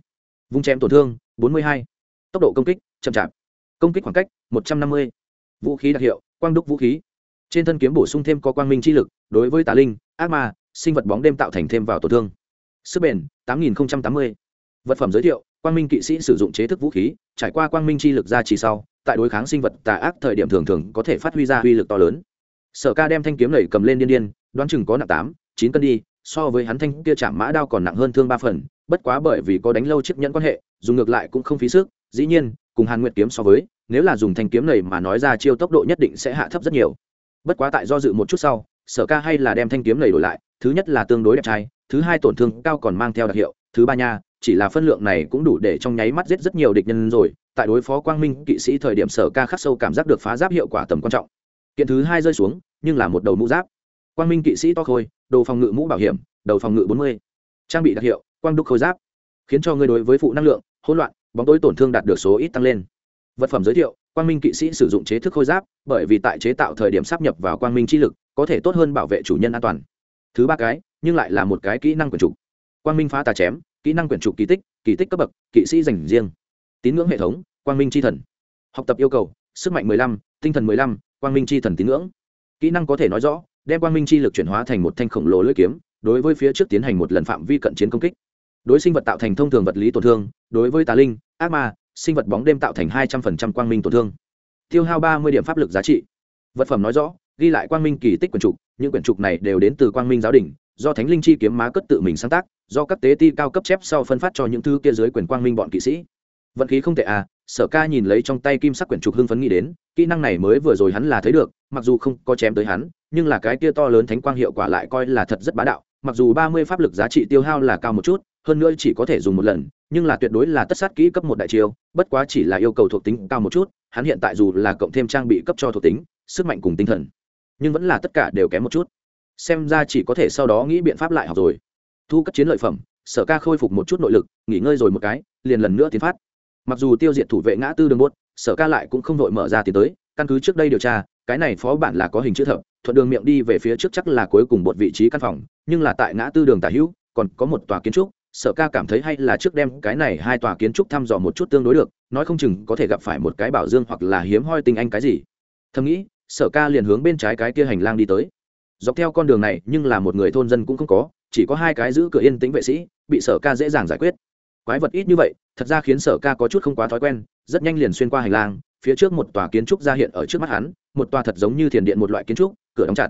vung chém tổn thương, bốn mươi hai. Tốc độ công kích, chậm chạp. Công kích khoảng cách, một trăm năm mươi. Vũ khí đặc hiệu, quang đúc vũ khí. Trên thân kiếm bổ sung thêm có quang minh chi lực, đối với tà linh, ác ma, sinh vật bóng đêm tạo thành thêm vào tổn thương. Sức bền, tám nghìn tám mươi. Vật phẩm giới thiệu, quang minh kỵ sĩ sử dụng chế thức vũ khí, trải qua quang minh chi lực ra chỉ sau, tại đối kháng sinh vật tà ác thời điểm thường thường có thể phát huy ra uy lực to lớn. Sở ca đem thanh kiếm lẩy cầm lên điên điên, đoán chừng có nặng tám, chín cân đi, so với hắn thanh kia chạm mã đao còn nặng hơn thương ba phần bất quá bởi vì có đánh lâu chiếc nhẫn quan hệ, dùng ngược lại cũng không phí sức, dĩ nhiên, cùng hàn nguyệt kiếm so với, nếu là dùng thanh kiếm này mà nói ra chiêu tốc độ nhất định sẽ hạ thấp rất nhiều. Bất quá tại do dự một chút sau, sở ca hay là đem thanh kiếm này đổi lại, thứ nhất là tương đối đẹp trai, thứ hai tổn thương cao còn mang theo đặc hiệu, thứ ba nha, chỉ là phân lượng này cũng đủ để trong nháy mắt giết rất nhiều địch nhân rồi, tại đối phó quang minh kỵ sĩ thời điểm sở ca khắc sâu cảm giác được phá giáp hiệu quả tầm quan trọng. Kiện thứ hai rơi xuống, nhưng là một đầu mũ giáp. Quang minh kỵ sĩ to khôi đồ phòng ngự mũ bảo hiểm, đầu phòng ngự bốn mươi. Trang bị đặc hiệu quang đúc khôi giáp, khiến cho ngươi đối với phụ năng lượng, hỗn loạn, bóng tối tổn thương đạt được số ít tăng lên. Vật phẩm giới thiệu, quang minh kỵ sĩ sử dụng chế thức khôi giáp, bởi vì tại chế tạo thời điểm sắp nhập vào quang minh chi lực, có thể tốt hơn bảo vệ chủ nhân an toàn. Thứ ba cái, nhưng lại là một cái kỹ năng quyển trục. Quang minh phá tà chém, kỹ năng quyển trục kỳ tích kỳ tích cấp bậc, kỵ sĩ dành riêng. Tín ngưỡng hệ thống, quang minh c h i thần. Học tập yêu cầu, sức mạnh mười lăm, tinh thần mười lăm, quang minh c h i thần tín ngưỡng. Kỹ năng có thể nói rõ, đem quang minh chi lực chuyển hóa thành một thanh khổng lồ lưỡi kiếm, đối với phía trước tiến hành một lần phạm vi cận chiến công kích đối sinh vật tạo thành thông thường vật lý tổn thương, đối với tà linh, ác ma, sinh vật bóng đêm tạo thành hai trăm linh quang minh tổn thương. Tiêu hao ba mươi điểm pháp lực giá trị. Vật phẩm nói rõ, ghi lại quang minh kỳ tích quyển trục, những quyển trục này đều đến từ quang minh giáo đình, do thánh linh chi kiếm má cất tự mình sáng tác, do các tế ti cao cấp chép sau phân phát cho những thứ kia dưới quyền quang minh bọn kỵ sĩ. Vận khí không tệ à sở ca nhìn lấy trong tay kim sắc quyển trục hưng phấn nghĩ đến, kỹ năng này mới vừa rồi hắn là thấy được, mặc dù không có chém tới hắn, nhưng là cái kia to lớn thánh quang hiệu quả lại coi là thật rất bá đạo, mặc dù ba mươi pháp lực giá trị tiêu hao là cao một chút hơn nữa chỉ có thể dùng một lần, nhưng là tuyệt đối là tất sát kỹ cấp một đại chiêu, bất quá chỉ là yêu cầu thuộc tính cao một chút, hắn hiện tại dù là cộng thêm trang bị cấp cho thuộc tính, sức mạnh cùng tinh thần, nhưng vẫn là tất cả đều kém một chút. Xem ra chỉ có thể sau đó nghĩ biện pháp lại học rồi. Thu cất chiến lợi phẩm, sở ca khôi phục một chút nội lực, nghỉ ngơi rồi một cái, liền lần nữa tiến phát. Mặc dù tiêu diệt thủ vệ ngã tư đường buốt, sở ca lại cũng không vội mở ra tiến tới, căn cứ trước đây điều tra, cái này phó bản là có hình chữ thập, thuận đường miệng đi về phía trước chắc là cuối cùng một vị trí căn phòng, nhưng là tại ngã tư đường tả hữu, còn có một tòa kiến trúc sở ca cảm thấy hay là trước đem cái này hai tòa kiến trúc thăm dò một chút tương đối được, nói không chừng có thể gặp phải một cái bảo dương hoặc là hiếm hoi tình anh cái gì. Thầm nghĩ, sở ca liền hướng bên trái cái kia hành lang đi tới. Dọc theo con đường này, nhưng là một người thôn dân cũng không có, chỉ có hai cái giữ cửa yên tĩnh vệ sĩ, bị sở ca dễ dàng giải quyết. Quái vật ít như vậy, thật ra khiến sở ca có chút không quá thói quen, rất nhanh liền xuyên qua hành lang, phía trước một tòa kiến trúc ra hiện ở trước mắt hắn, một tòa thật giống như thiền điện một loại kiến trúc, cửa đóng chặt.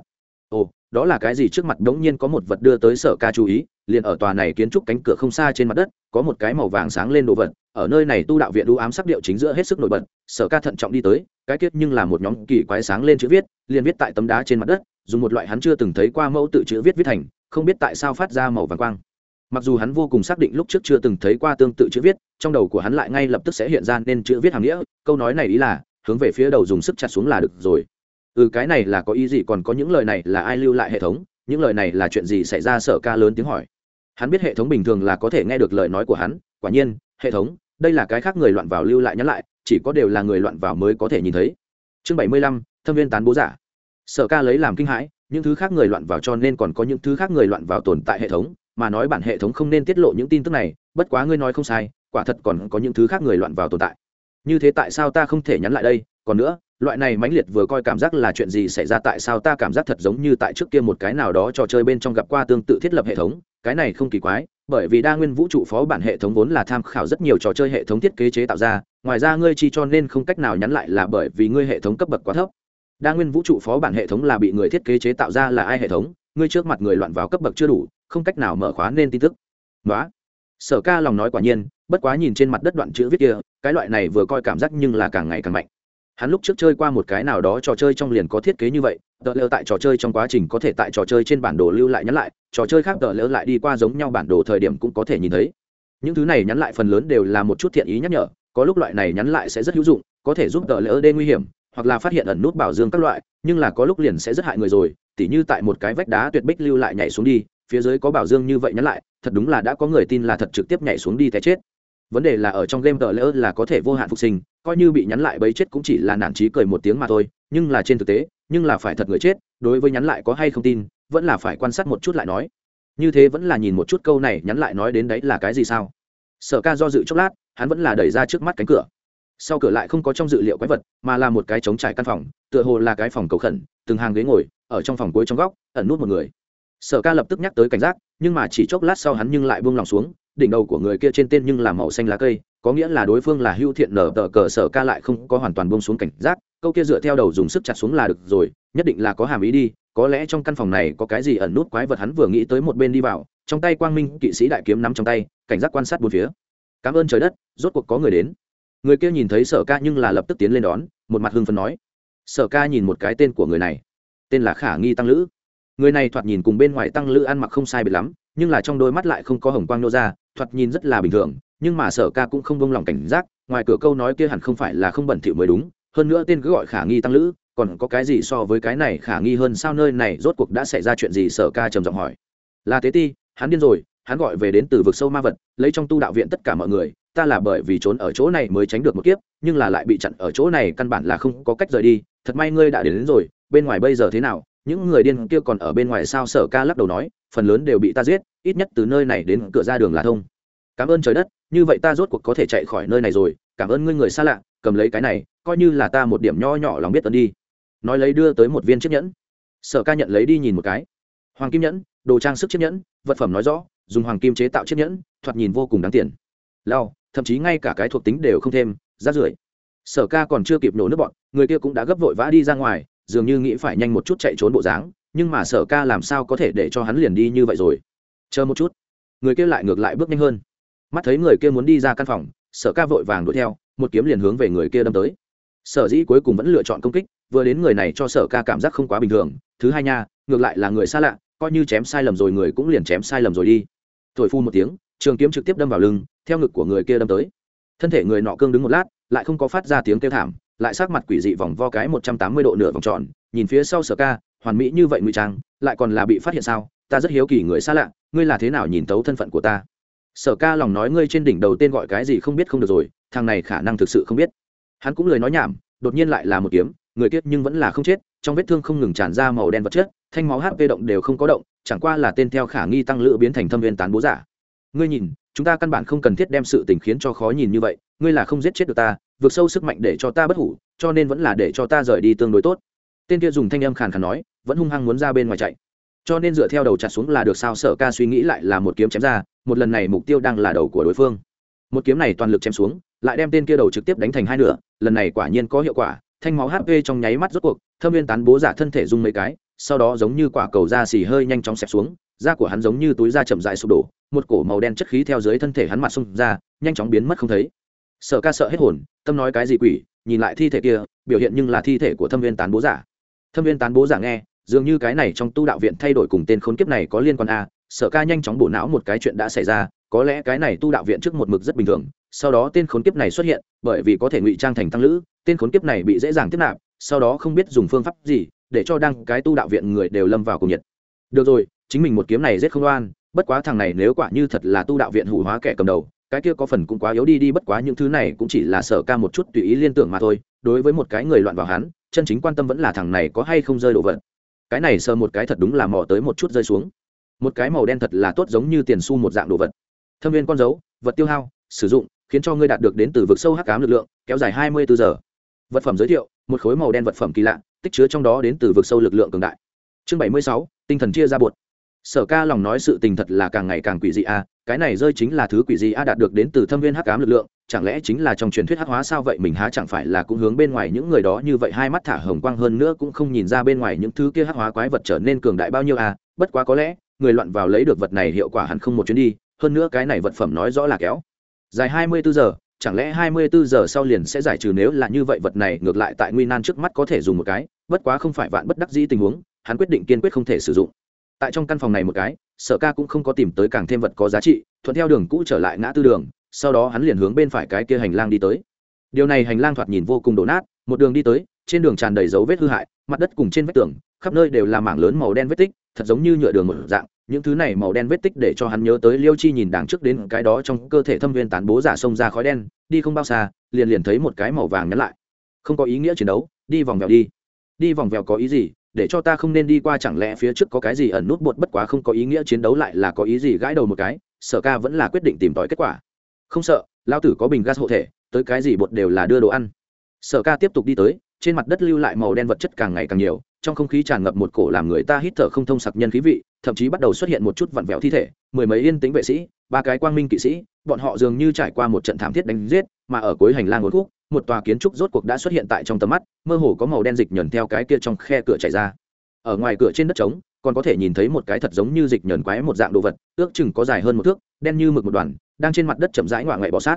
Ồ đó là cái gì trước mặt đống nhiên có một vật đưa tới sở ca chú ý, liền ở tòa này kiến trúc cánh cửa không xa trên mặt đất, có một cái màu vàng sáng lên đồ vật, ở nơi này tu đạo viện đu ám sắc điệu chính giữa hết sức nổi bật, sở ca thận trọng đi tới, cái kết nhưng là một nhóm kỳ quái sáng lên chữ viết, liền viết tại tấm đá trên mặt đất, dùng một loại hắn chưa từng thấy qua mẫu tự chữ viết viết thành, không biết tại sao phát ra màu vàng quang. Mặc dù hắn vô cùng xác định lúc trước chưa từng thấy qua tương tự chữ viết, trong đầu của hắn lại ngay lập tức sẽ hiện ra nên chữ viết hàm nghĩa, câu nói này ý là, hướng về phía đầu dùng sức chặt xuống là được rồi ừ cái này là có ý gì? Còn có những lời này là ai lưu lại hệ thống? Những lời này là chuyện gì xảy ra? Sở ca lớn tiếng hỏi. Hắn biết hệ thống bình thường là có thể nghe được lời nói của hắn. Quả nhiên, hệ thống, đây là cái khác người loạn vào lưu lại nhắn lại, chỉ có đều là người loạn vào mới có thể nhìn thấy. Chương bảy mươi lăm, thâm viên tán bố giả. Sở ca lấy làm kinh hãi, những thứ khác người loạn vào cho nên còn có những thứ khác người loạn vào tồn tại hệ thống, mà nói bản hệ thống không nên tiết lộ những tin tức này, bất quá ngươi nói không sai, quả thật còn có những thứ khác người loạn vào tồn tại. Như thế tại sao ta không thể nhắn lại đây? Còn nữa loại này mãnh liệt vừa coi cảm giác là chuyện gì xảy ra, tại sao ta cảm giác thật giống như tại trước kia một cái nào đó trò chơi bên trong gặp qua tương tự thiết lập hệ thống? Cái này không kỳ quái, bởi vì đa nguyên vũ trụ phó bản hệ thống vốn là tham khảo rất nhiều trò chơi hệ thống thiết kế chế tạo ra, ngoài ra ngươi chi cho nên không cách nào nhắn lại là bởi vì ngươi hệ thống cấp bậc quá thấp. Đa nguyên vũ trụ phó bản hệ thống là bị người thiết kế chế tạo ra là ai hệ thống? Ngươi trước mặt người loạn vào cấp bậc chưa đủ, không cách nào mở khóa nên tin tức. Nói sở ca lòng nói quả nhiên, bất quá nhìn trên mặt đất đoạn chữ viết kia, cái loại này vừa coi cảm giác nhưng là càng ngày càng mạnh hắn lúc trước chơi qua một cái nào đó trò chơi trong liền có thiết kế như vậy, tờ lỡ tại trò chơi trong quá trình có thể tại trò chơi trên bản đồ lưu lại nhắn lại, trò chơi khác tờ lỡ lại đi qua giống nhau bản đồ thời điểm cũng có thể nhìn thấy. Những thứ này nhắn lại phần lớn đều là một chút thiện ý nhắc nhở, có lúc loại này nhắn lại sẽ rất hữu dụng, có thể giúp tờ lỡ đê nguy hiểm, hoặc là phát hiện ẩn nút bảo dương các loại, nhưng là có lúc liền sẽ rất hại người rồi, tỉ như tại một cái vách đá tuyệt bích lưu lại nhảy xuống đi, phía dưới có bảo dương như vậy nhắn lại, thật đúng là đã có người tin là thật trực tiếp nhảy xuống đi té chết vấn đề là ở trong game tờ lỡ là có thể vô hạn phục sinh, coi như bị nhắn lại bấy chết cũng chỉ là nản trí cười một tiếng mà thôi, nhưng là trên thực tế, nhưng là phải thật người chết, đối với nhắn lại có hay không tin, vẫn là phải quan sát một chút lại nói. Như thế vẫn là nhìn một chút câu này nhắn lại nói đến đấy là cái gì sao? Sở ca do dự chốc lát, hắn vẫn là đẩy ra trước mắt cánh cửa. Sau cửa lại không có trong dự liệu quái vật, mà là một cái trống trải căn phòng, tựa hồ là cái phòng cầu khẩn, từng hàng ghế ngồi, ở trong phòng cuối trong góc, ẩn nút một người. Sở ca lập tức nhắc tới cảnh giác, nhưng mà chỉ chốc lát sau hắn nhưng lại buông lòng xuống đỉnh đầu của người kia trên tên nhưng là màu xanh lá cây, có nghĩa là đối phương là hưu thiện nở tờ cờ sở ca lại không có hoàn toàn buông xuống cảnh giác, câu kia dựa theo đầu dùng sức chặt xuống là được rồi, nhất định là có hàm ý đi, có lẽ trong căn phòng này có cái gì ẩn nút quái vật hắn vừa nghĩ tới một bên đi vào, trong tay quang minh kỵ sĩ đại kiếm nắm trong tay, cảnh giác quan sát bốn phía. Cảm ơn trời đất, rốt cuộc có người đến. Người kia nhìn thấy sở ca nhưng là lập tức tiến lên đón, một mặt hưng phấn nói. Sở ca nhìn một cái tên của người này, tên là khả nghi tăng lữ. Người này thoạt nhìn cùng bên ngoài tăng lữ ăn mặc không sai biệt lắm nhưng là trong đôi mắt lại không có hồng quang nô ra thoạt nhìn rất là bình thường nhưng mà sở ca cũng không bông lòng cảnh giác ngoài cửa câu nói kia hẳn không phải là không bẩn thỉu mới đúng hơn nữa tên cứ gọi khả nghi tăng lữ còn có cái gì so với cái này khả nghi hơn sao nơi này rốt cuộc đã xảy ra chuyện gì? Sở ca trầm giọng hỏi. Là tế ti hắn điên rồi hắn gọi về đến từ vực sâu ma vật lấy trong tu đạo viện tất cả mọi người ta là bởi vì trốn ở chỗ này mới tránh được một kiếp nhưng là lại bị chặn ở chỗ này căn bản là không có cách rời đi thật may ngươi đã đến, đến rồi bên ngoài bây giờ thế nào những người điên kia còn ở bên ngoài sao? Sở ca lắc đầu nói phần lớn đều bị ta giết, ít nhất từ nơi này đến cửa ra đường là thông. Cảm ơn trời đất, như vậy ta rốt cuộc có thể chạy khỏi nơi này rồi. Cảm ơn ngươi người xa lạ, cầm lấy cái này, coi như là ta một điểm nho nhỏ lòng biết tấn đi. Nói lấy đưa tới một viên chiếc nhẫn. Sở ca nhận lấy đi nhìn một cái. Hoàng kim nhẫn, đồ trang sức chiếc nhẫn, vật phẩm nói rõ, dùng hoàng kim chế tạo chiếc nhẫn, thoạt nhìn vô cùng đáng tiền. Lao, thậm chí ngay cả cái thuộc tính đều không thêm rát rưởi. Sở ca còn chưa kịp nổ nước bọn, người kia cũng đã gấp vội vã đi ra ngoài, dường như nghĩ phải nhanh một chút chạy trốn bộ dáng nhưng mà sở ca làm sao có thể để cho hắn liền đi như vậy rồi? Chờ một chút. Người kia lại ngược lại bước nhanh hơn. Mắt thấy người kia muốn đi ra căn phòng, sở ca vội vàng đuổi theo, một kiếm liền hướng về người kia đâm tới. Sở dĩ cuối cùng vẫn lựa chọn công kích, vừa đến người này cho sở ca cảm giác không quá bình thường. Thứ hai nha, ngược lại là người xa lạ, coi như chém sai lầm rồi người cũng liền chém sai lầm rồi đi. Thổi phu một tiếng, trường kiếm trực tiếp đâm vào lưng, theo ngực của người kia đâm tới. Thân thể người nọ cương đứng một lát, lại không có phát ra tiếng kêu thảm, lại sát mặt quỷ dị vòng vo cái một trăm tám mươi độ nửa vòng tròn, nhìn phía sau sở ca hoàn mỹ như vậy ngụy trang, lại còn là bị phát hiện sao? Ta rất hiếu kỳ người xa lạ, ngươi là thế nào nhìn tấu thân phận của ta? Sở ca lòng nói ngươi trên đỉnh đầu tên gọi cái gì không biết không được rồi, thằng này khả năng thực sự không biết. Hắn cũng lời nói nhảm, đột nhiên lại là một kiếm, người kiết nhưng vẫn là không chết, trong vết thương không ngừng tràn ra màu đen vật chất, thanh máu hp động đều không có động, chẳng qua là tên theo khả nghi tăng lữ biến thành thâm viên tán bố giả. Ngươi nhìn, chúng ta căn bản không cần thiết đem sự tình khiến cho khó nhìn như vậy, ngươi là không giết chết được ta, vượt sâu sức mạnh để cho ta bất hủ, cho nên vẫn là để cho ta rời đi tương đối tốt tên kia dùng thanh âm khàn khàn nói, vẫn hung hăng muốn ra bên ngoài chạy. Cho nên dựa theo đầu chặt xuống là được sao sở ca suy nghĩ lại là một kiếm chém ra, một lần này mục tiêu đang là đầu của đối phương. Một kiếm này toàn lực chém xuống, lại đem tên kia đầu trực tiếp đánh thành hai nửa, lần này quả nhiên có hiệu quả, thanh máu hp trong nháy mắt rốt cuộc, thâm viên tán bố giả thân thể rung mấy cái, sau đó giống như quả cầu da xì hơi nhanh chóng xẹp xuống, da của hắn giống như túi da chậm dại sụp đổ, một cổ màu đen chất khí theo dưới thân thể hắn mặt xông ra, nhanh chóng biến mất không thấy. Sợ ca sợ hết hồn, tâm nói cái gì quỷ, nhìn lại thi thể kia, biểu hiện nhưng là thi thể của thâm viên tán bố giả thâm viên tán bố giả nghe, dường như cái này trong tu đạo viện thay đổi cùng tên khốn kiếp này có liên quan a à. sợ ca nhanh chóng bổ não một cái chuyện đã xảy ra, có lẽ cái này tu đạo viện trước một mực rất bình thường, sau đó tên khốn kiếp này xuất hiện, bởi vì có thể ngụy trang thành tăng lữ, tên khốn kiếp này bị dễ dàng tiếp nạp, sau đó không biết dùng phương pháp gì để cho đăng cái tu đạo viện người đều lâm vào cùng nhiệt được rồi, chính mình một kiếm này rất không oan, bất quá thằng này nếu quả như thật là tu đạo viện hủ hóa kẻ cầm đầu, cái kia có phần cũng quá yếu đi đi, bất quá những thứ này cũng chỉ là sở ca một chút tùy ý liên tưởng mà thôi, đối với một cái người loạn vào hắn chân chính quan tâm vẫn là thằng này có hay không rơi đồ vật. Cái này sờ một cái thật đúng là mò tới một chút rơi xuống. Một cái màu đen thật là tốt giống như tiền xu một dạng đồ vật. Thâm viên con dấu, vật tiêu hao, sử dụng, khiến cho ngươi đạt được đến từ vực sâu hắc cám lực lượng, kéo dài hai mươi bốn giờ. Vật phẩm giới thiệu, một khối màu đen vật phẩm kỳ lạ, tích chứa trong đó đến từ vực sâu lực lượng cường đại. Chương bảy mươi sáu, tinh thần chia ra bột. Sở ca lòng nói sự tình thật là càng ngày càng quỷ dị a cái này rơi chính là thứ quỷ gì a đạt được đến từ thâm viên hắc ám lực lượng, chẳng lẽ chính là trong truyền thuyết hắc hóa sao vậy mình há chẳng phải là cũng hướng bên ngoài những người đó như vậy, hai mắt thả hồng quang hơn nữa cũng không nhìn ra bên ngoài những thứ kia hắc hóa quái vật trở nên cường đại bao nhiêu a, bất quá có lẽ, người loạn vào lấy được vật này hiệu quả hẳn không một chuyến đi, hơn nữa cái này vật phẩm nói rõ là kéo. Dài hai mươi bốn giờ, chẳng lẽ hai mươi bốn giờ sau liền sẽ giải trừ nếu là như vậy vật này, ngược lại tại nguy nan trước mắt có thể dùng một cái, bất quá không phải vạn bất đắc dĩ tình huống, hắn quyết định kiên quyết không thể sử dụng. Tại trong căn phòng này một cái sở ca cũng không có tìm tới càng thêm vật có giá trị, thuận theo đường cũ trở lại ngã tư đường, sau đó hắn liền hướng bên phải cái kia hành lang đi tới. Điều này hành lang thoạt nhìn vô cùng đổ nát, một đường đi tới, trên đường tràn đầy dấu vết hư hại, mặt đất cùng trên vách tường, khắp nơi đều là mảng lớn màu đen vết tích, thật giống như nhựa đường một dạng, những thứ này màu đen vết tích để cho hắn nhớ tới liêu chi nhìn đằng trước đến cái đó trong cơ thể thâm viên tán bố giả xông ra khói đen, đi không bao xa, liền liền thấy một cái màu vàng nhắn lại. Không có ý nghĩa chiến đấu, đi vòng vèo đi. Đi vòng vèo có ý gì? Để cho ta không nên đi qua, chẳng lẽ phía trước có cái gì ẩn nút bột bất quá không có ý nghĩa chiến đấu lại là có ý gì gãi đầu một cái, sở ca vẫn là quyết định tìm tòi kết quả. Không sợ lao tử có bình gas hộ thể, tới cái gì bột đều là đưa đồ ăn. Sở ca tiếp tục đi tới, trên mặt đất lưu lại màu đen vật chất càng ngày càng nhiều, trong không khí tràn ngập một cổ làm người ta hít thở không thông sặc nhân khí vị, thậm chí bắt đầu xuất hiện một chút vặn vẹo thi thể, mười mấy yên tĩnh vệ sĩ, ba cái quang minh kỵ sĩ, bọn họ dường như trải qua một trận thảm thiết đánh giết, mà ở cuối hành lang ngốn khúc một tòa kiến trúc rốt cuộc đã xuất hiện tại trong tầm mắt, mơ hồ có màu đen dịch nhờn theo cái kia trong khe cửa chảy ra. Ở ngoài cửa trên đất trống, còn có thể nhìn thấy một cái thật giống như dịch nhờn quái một dạng đồ vật, ước chừng có dài hơn một thước, đen như mực một đoàn, đang trên mặt đất chậm rãi ngoại ngoại bọ sát.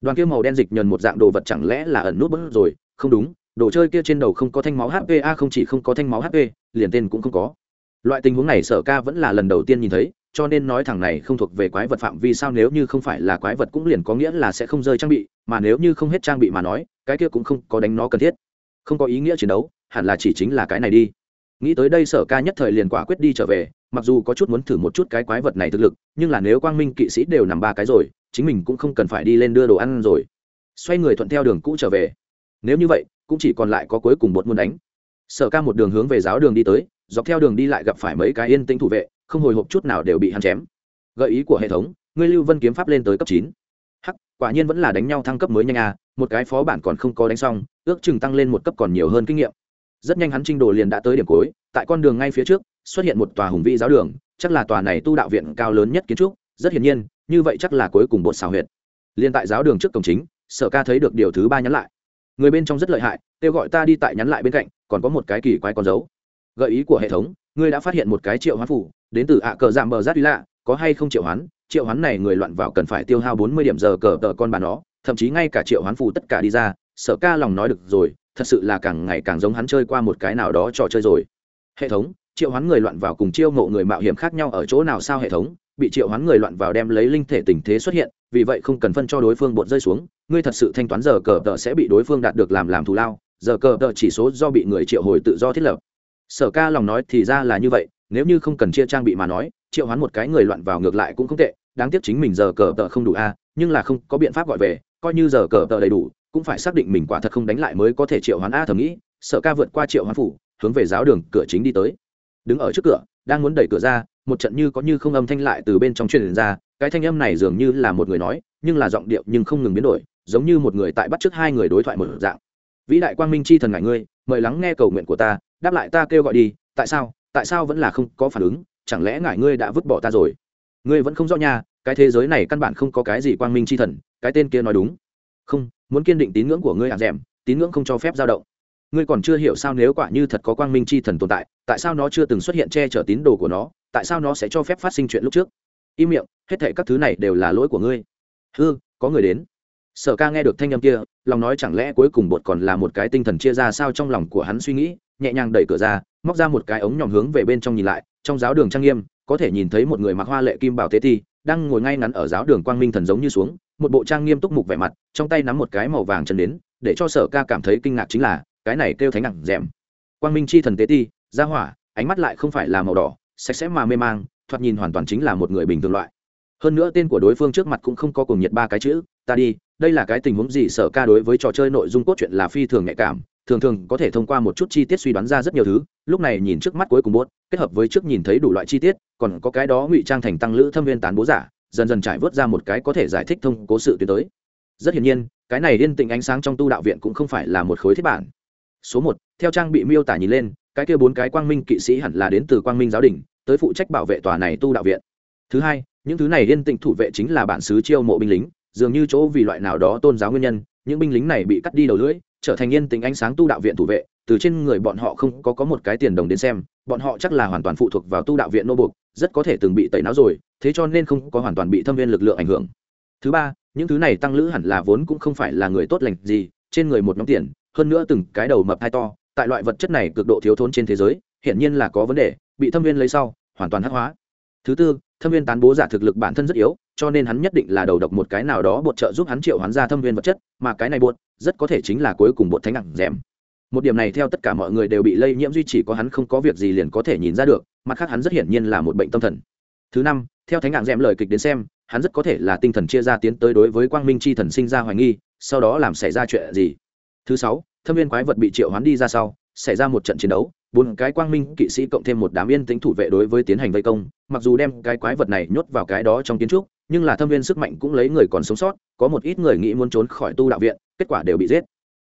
Đoàn kia màu đen dịch nhờn một dạng đồ vật chẳng lẽ là ẩn nút bớt rồi? Không đúng, đồ chơi kia trên đầu không có thanh máu hp a không chỉ không có thanh máu hp liền tên cũng không có. Loại tình huống này sở ca vẫn là lần đầu tiên nhìn thấy cho nên nói thằng này không thuộc về quái vật phạm vi sao nếu như không phải là quái vật cũng liền có nghĩa là sẽ không rơi trang bị, mà nếu như không hết trang bị mà nói, cái kia cũng không có đánh nó cần thiết. Không có ý nghĩa chiến đấu, hẳn là chỉ chính là cái này đi. Nghĩ tới đây sở ca nhất thời liền quả quyết đi trở về, mặc dù có chút muốn thử một chút cái quái vật này thực lực, nhưng là nếu quang minh kỵ sĩ đều nằm ba cái rồi, chính mình cũng không cần phải đi lên đưa đồ ăn rồi. Xoay người thuận theo đường cũ trở về. Nếu như vậy, cũng chỉ còn lại có cuối cùng một muốn đánh. Sở ca một đường hướng về giáo đường đi tới, dọc theo đường đi lại gặp phải mấy cái yên tĩnh thủ vệ không hồi hộp chút nào đều bị hắn chém. Gợi ý của hệ thống, ngươi lưu vân kiếm pháp lên tới cấp chín. Hắc, quả nhiên vẫn là đánh nhau thăng cấp mới nhanh à một cái phó bản còn không có đánh xong, ước chừng tăng lên một cấp còn nhiều hơn kinh nghiệm. Rất nhanh hắn trinh đồ liền đã tới điểm cuối, tại con đường ngay phía trước, xuất hiện một tòa hùng vĩ giáo đường, chắc là tòa này tu đạo viện cao lớn nhất kiến trúc, rất hiển nhiên, như vậy chắc là cuối cùng bột xào huyệt. Liền tại giáo đường trước cổng chính, sở ca thấy được điều thứ ba nhắn lại. Người bên trong rất lợi hại, kêu gọi ta đi tại nhắn lại bên cạnh, còn có một cái kỳ quái con dấu. Gợi ý của hệ thống, ngươi đã phát hiện một cái triệu hoán phủ đến từ ạ cờ giảm bờ rát uy lạ, có hay không triệu hoán triệu hoán này người loạn vào cần phải tiêu hao bốn mươi điểm giờ cờ tờ con bà nó, thậm chí ngay cả triệu hoán phù tất cả đi ra, sở ca lòng nói được rồi, thật sự là càng ngày càng giống hắn chơi qua một cái nào đó trò chơi rồi. Hệ thống, triệu hoán người loạn vào cùng chiêu mộ người mạo hiểm khác nhau ở chỗ nào sao hệ thống? Bị triệu hoán người loạn vào đem lấy linh thể tình thế xuất hiện, vì vậy không cần phân cho đối phương bột rơi xuống, ngươi thật sự thanh toán giờ cờ tờ sẽ bị đối phương đạt được làm làm thù lao, giờ cờ tờ chỉ số do bị người triệu hồi tự do thiết lập. Sở ca lòng nói thì ra là như vậy nếu như không cần chia trang bị mà nói, triệu hoán một cái người loạn vào ngược lại cũng không tệ, đáng tiếc chính mình giờ cờ tờ không đủ a, nhưng là không có biện pháp gọi về, coi như giờ cờ tờ đầy đủ, cũng phải xác định mình quả thật không đánh lại mới có thể triệu hoán a thầm nghĩ, sợ ca vượt qua triệu hoán phủ, hướng về giáo đường cửa chính đi tới. Đứng ở trước cửa, đang muốn đẩy cửa ra, một trận như có như không âm thanh lại từ bên trong truyền ra, cái thanh âm này dường như là một người nói, nhưng là giọng điệu nhưng không ngừng biến đổi, giống như một người tại bắt trước hai người đối thoại một dạng. Vĩ đại quang minh chi thần ngại ngươi, mời lắng nghe cầu nguyện của ta, đáp lại ta kêu gọi đi, tại sao? Tại sao vẫn là không có phản ứng? Chẳng lẽ ngại ngươi đã vứt bỏ ta rồi? Ngươi vẫn không rõ nha, cái thế giới này căn bản không có cái gì quang minh chi thần, cái tên kia nói đúng. Không, muốn kiên định tín ngưỡng của ngươi hạt rèm tín ngưỡng không cho phép dao động. Ngươi còn chưa hiểu sao nếu quả như thật có quang minh chi thần tồn tại tại sao nó chưa từng xuất hiện che chở tín đồ của nó, tại sao nó sẽ cho phép phát sinh chuyện lúc trước? Im miệng, hết thệ các thứ này đều là lỗi của ngươi. Ư có người đến sở ca nghe được thanh âm kia, lòng nói chẳng lẽ cuối cùng bột còn là một cái tinh thần chia ra sao trong lòng của hắn suy nghĩ, nhẹ nhàng đẩy cửa ra, móc ra một cái ống nhòm hướng về bên trong nhìn lại, trong giáo đường trang nghiêm, có thể nhìn thấy một người mặc hoa lệ kim bảo tế thi, đang ngồi ngay ngắn ở giáo đường quang minh thần giống như xuống, một bộ trang nghiêm túc mục vẻ mặt, trong tay nắm một cái màu vàng chân đến, để cho sở ca cảm thấy kinh ngạc chính là, cái này kêu thánh nặng rèm. Quang minh chi thần tế ti ra hỏa, ánh mắt lại không phải là màu đỏ, sạch sẽ mà mê mang, thoạt nhìn hoàn toàn chính là một người bình thường loại. Hơn nữa tên của đối phương trước mặt cũng không có cùng nhiệt ba cái chữ ta đi, đây là cái tình huống gì? Sở ca đối với trò chơi nội dung cốt truyện là phi thường nhạy cảm, thường thường có thể thông qua một chút chi tiết suy đoán ra rất nhiều thứ, lúc này nhìn trước mắt cuối cùng bốt kết hợp với trước nhìn thấy đủ loại chi tiết, còn có cái đó ngụy trang thành tăng lữ thâm viên tán bố giả, dần dần trải vớt ra một cái có thể giải thích thông cố sự tiến tới. Rất hiển nhiên, cái này yên tĩnh ánh sáng trong tu đạo viện cũng không phải là một khối thiết bản. Số một, theo trang bị miêu tả nhìn lên, cái kia bốn cái quang minh kỵ sĩ hẳn là đến từ quang minh giáo đình, tới phụ trách bảo vệ tòa này tu đạo viện. Thứ hai, những thứ này yên tĩnh thủ vệ chính là bản xứ chiêu mộ binh lính dường như chỗ vì loại nào đó tôn giáo nguyên nhân, những binh lính này bị cắt đi đầu lưỡi, trở thành yên tính ánh sáng tu đạo viện thủ vệ, từ trên người bọn họ không có có một cái tiền đồng đến xem, bọn họ chắc là hoàn toàn phụ thuộc vào tu đạo viện nô buộc, rất có thể từng bị tẩy não rồi, thế cho nên không có hoàn toàn bị thâm viên lực lượng ảnh hưởng. Thứ ba, những thứ này tăng lữ hẳn là vốn cũng không phải là người tốt lành gì, trên người một nhóm tiền, hơn nữa từng cái đầu mập hai to, tại loại vật chất này cực độ thiếu thốn trên thế giới, hiển nhiên là có vấn đề, bị thâm viên lấy sau, hoàn toàn hắc hóa. Thứ tư, thâm viên tán bố giả thực lực bản thân rất yếu cho nên hắn nhất định là đầu độc một cái nào đó bột trợ giúp hắn triệu hoán ra thâm viên vật chất, mà cái này bột rất có thể chính là cuối cùng bột thánh ẳng rèm. Một điểm này theo tất cả mọi người đều bị lây nhiễm duy chỉ có hắn không có việc gì liền có thể nhìn ra được, mặt khác hắn rất hiển nhiên là một bệnh tâm thần. Thứ năm, theo thánh ẳng rèm lời kịch đến xem, hắn rất có thể là tinh thần chia ra tiến tới đối với quang minh chi thần sinh ra hoài nghi, sau đó làm xảy ra chuyện gì. Thứ sáu, thâm viên quái vật bị triệu hoán đi ra sau, xảy ra một trận chiến đấu, bốn cái quang minh kỵ sĩ cộng thêm một đám yên tính thủ vệ đối với tiến hành vây công, mặc dù đem cái quái vật này nhốt vào cái đó trong kiến trúc nhưng là thâm viên sức mạnh cũng lấy người còn sống sót, có một ít người nghĩ muốn trốn khỏi tu đạo viện, kết quả đều bị giết.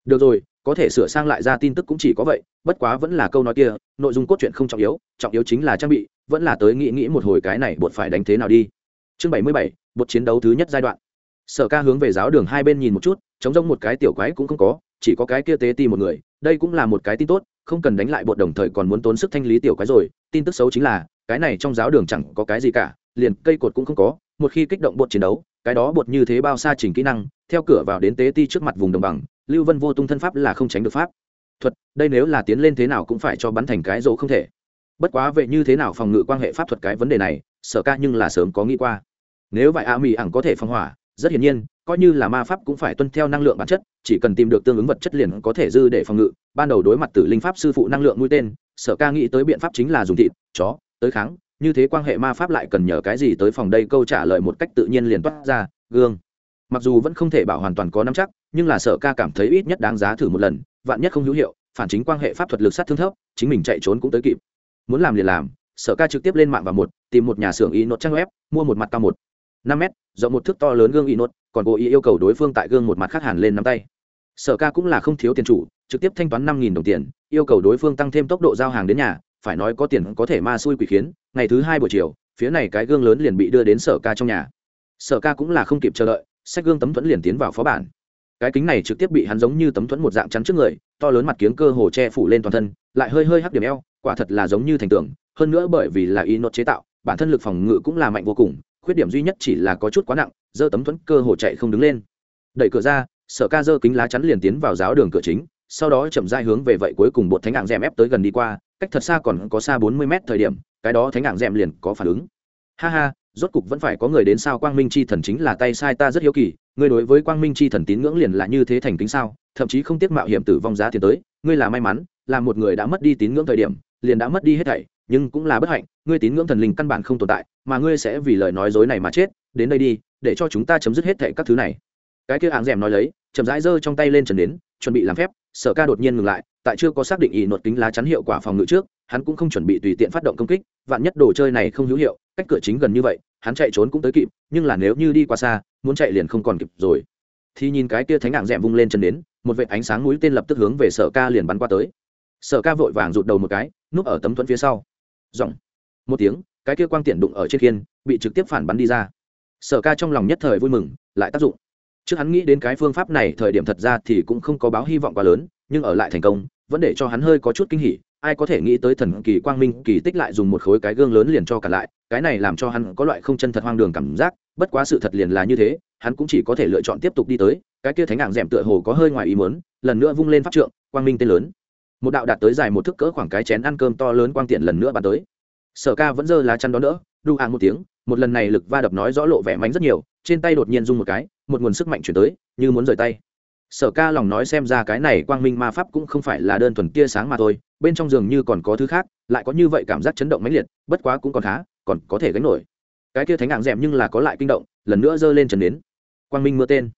Được rồi, có thể sửa sang lại ra tin tức cũng chỉ có vậy, bất quá vẫn là câu nói kia, nội dung cốt truyện không trọng yếu trọng yếu chính là trang bị, vẫn là tới nghĩ nghĩ một hồi cái này bột phải đánh thế nào đi. Chương bảy mươi bảy bột chiến đấu thứ nhất giai đoạn. Sở ca hướng về giáo đường hai bên nhìn một chút chống rông một cái tiểu quái cũng không có, chỉ có cái kia tế ti một người, đây cũng là một cái tin tốt, không cần đánh lại bột đồng thời còn muốn tốn sức thanh lý tiểu quái rồi, tin tức xấu chính là, cái này trong giáo đường chẳng có cái gì cả, liền cây cột cũng không có một khi kích động bột chiến đấu, cái đó bột như thế bao xa trình kỹ năng, theo cửa vào đến tế ti trước mặt vùng đồng bằng, lưu vân vô tung thân pháp là không tránh được pháp. Thuật, đây nếu là tiến lên thế nào cũng phải cho bắn thành cái rỗ không thể. Bất quá vậy như thế nào phòng ngự quan hệ pháp thuật cái vấn đề này, sở ca nhưng là sớm có nghĩ qua. Nếu vậy a mỹ ẳng có thể phong hỏa, rất hiển nhiên, coi như là ma pháp cũng phải tuân theo năng lượng bản chất, chỉ cần tìm được tương ứng vật chất liền có thể dư để phòng ngự. Ban đầu đối mặt tử linh pháp sư phụ năng lượng mũi tên, sở ca nghĩ tới biện pháp chính là dùng thịt, chó, tới kháng như thế quan hệ ma pháp lại cần nhờ cái gì tới phòng đây câu trả lời một cách tự nhiên liền toát ra, gương. Mặc dù vẫn không thể bảo hoàn toàn có nắm chắc, nhưng là sở ca cảm thấy ít nhất đáng giá thử một lần, vạn nhất không hữu hiệu, phản chính quan hệ pháp thuật lực sát thương thấp, chính mình chạy trốn cũng tới kịp. Muốn làm liền làm, sở ca trực tiếp lên mạng và một, tìm một nhà xưởng y nốt trang web, mua một mặt cao một. Năm m rộng một thước to lớn gương y nốt còn cố ý yêu cầu đối phương tại gương một mặt khác hẳn lên nắm tay. Sở ca cũng là không thiếu tiền chủ, trực tiếp thanh toán năm đồng tiền, yêu cầu đối phương tăng thêm tốc độ giao hàng đến nhà, phải nói có tiền có thể ma xui quỷ khiến ngày thứ hai buổi chiều, phía này cái gương lớn liền bị đưa đến sở ca trong nhà. Sở ca cũng là không kịp chờ đợi, sách gương tấm thuẫn liền tiến vào phó bản. Cái kính này trực tiếp bị hắn giống như tấm thuẫn một dạng chắn trước người, to lớn mặt kiếng cơ hồ che phủ lên toàn thân, lại hơi hơi hắc điểm eo, quả thật là giống như thành tường, hơn nữa bởi vì là y nốt chế tạo, bản thân lực phòng ngự cũng là mạnh vô cùng, khuyết điểm duy nhất chỉ là có chút quá nặng, giơ tấm thuẫn cơ hồ chạy không đứng lên. Đẩy cửa ra, sở ca giơ kính lá chắn liền tiến vào giáo đường cửa chính, sau đó chậm dai hướng về vậy cuối cùng bột thánh hạng rèm ép tới gần đi qua cách thật xa còn có xa bốn mươi mét thời điểm, cái đó thánh ạng rèm liền có phản ứng. Ha ha, rốt cục vẫn phải có người đến sao quang minh chi thần chính là tay sai ta rất hiếu kỳ, ngươi đối với quang minh chi thần tín ngưỡng liền là như thế thành kính sao, thậm chí không tiếc mạo hiểm tử vong giá tiền tới, ngươi là may mắn, là một người đã mất đi tín ngưỡng thời điểm, liền đã mất đi hết thảy, nhưng cũng là bất hạnh, ngươi tín ngưỡng thần linh căn bản không tồn tại, mà ngươi sẽ vì lời nói dối này mà chết, đến đây đi, để cho chúng ta chấm dứt hết thảy các thứ này. Cái kia hạng rèm nói lấy, chậm rãi giơ trong tay lên trần đến, chuẩn bị làm phép, sở ca đột nhiên ngừng lại tại chưa có xác định ý nột kính lá chắn hiệu quả phòng ngự trước, hắn cũng không chuẩn bị tùy tiện phát động công kích, vạn nhất đồ chơi này không hữu hiệu, cách cửa chính gần như vậy, hắn chạy trốn cũng tới kịp, nhưng là nếu như đi qua xa, muốn chạy liền không còn kịp rồi. Thì nhìn cái kia thánh ạng rèm vung lên chân đến, một vệ ánh sáng mũi tên lập tức hướng về sở ca liền bắn qua tới. Sở ca vội vàng rụt đầu một cái, núp ở tấm thuẫn phía sau. Giọng. Một tiếng, cái kia quang tiện đụng ở trên khiên, bị trực tiếp phản bắn đi ra. Sở ca trong lòng nhất thời vui mừng, lại tác dụng. Trước hắn nghĩ đến cái phương pháp này, thời điểm thật ra thì cũng không có báo hy vọng quá lớn nhưng ở lại thành công vẫn để cho hắn hơi có chút kinh hỉ ai có thể nghĩ tới thần kỳ quang minh kỳ tích lại dùng một khối cái gương lớn liền cho cả lại cái này làm cho hắn có loại không chân thật hoang đường cảm giác bất quá sự thật liền là như thế hắn cũng chỉ có thể lựa chọn tiếp tục đi tới cái kia thánh ảng rèm tựa hồ có hơi ngoài ý muốn lần nữa vung lên pháp trượng quang minh tên lớn. Một đạo đạt tới dài một thước cỡ khoảng cái chén ăn cơm to lớn quang tiện lần nữa bắn tới. Sở ca vẫn giơ lá chắn đó nữa, đu hàng một tiếng một lần này lực va đập nói rõ lộ vẻ mánh rất nhiều trên tay đột nhiên rung một cái một nguồn sức mạnh chuyển tới như muốn rời tay sở ca lòng nói xem ra cái này quang minh ma pháp cũng không phải là đơn thuần tia sáng mà thôi, bên trong giường như còn có thứ khác, lại có như vậy cảm giác chấn động mãnh liệt, bất quá cũng còn khá, còn có thể gánh nổi. Cái kia thánh hạng d nhưng là có lại kinh động, lần nữa giơ lên trần đến quang minh mưa tên.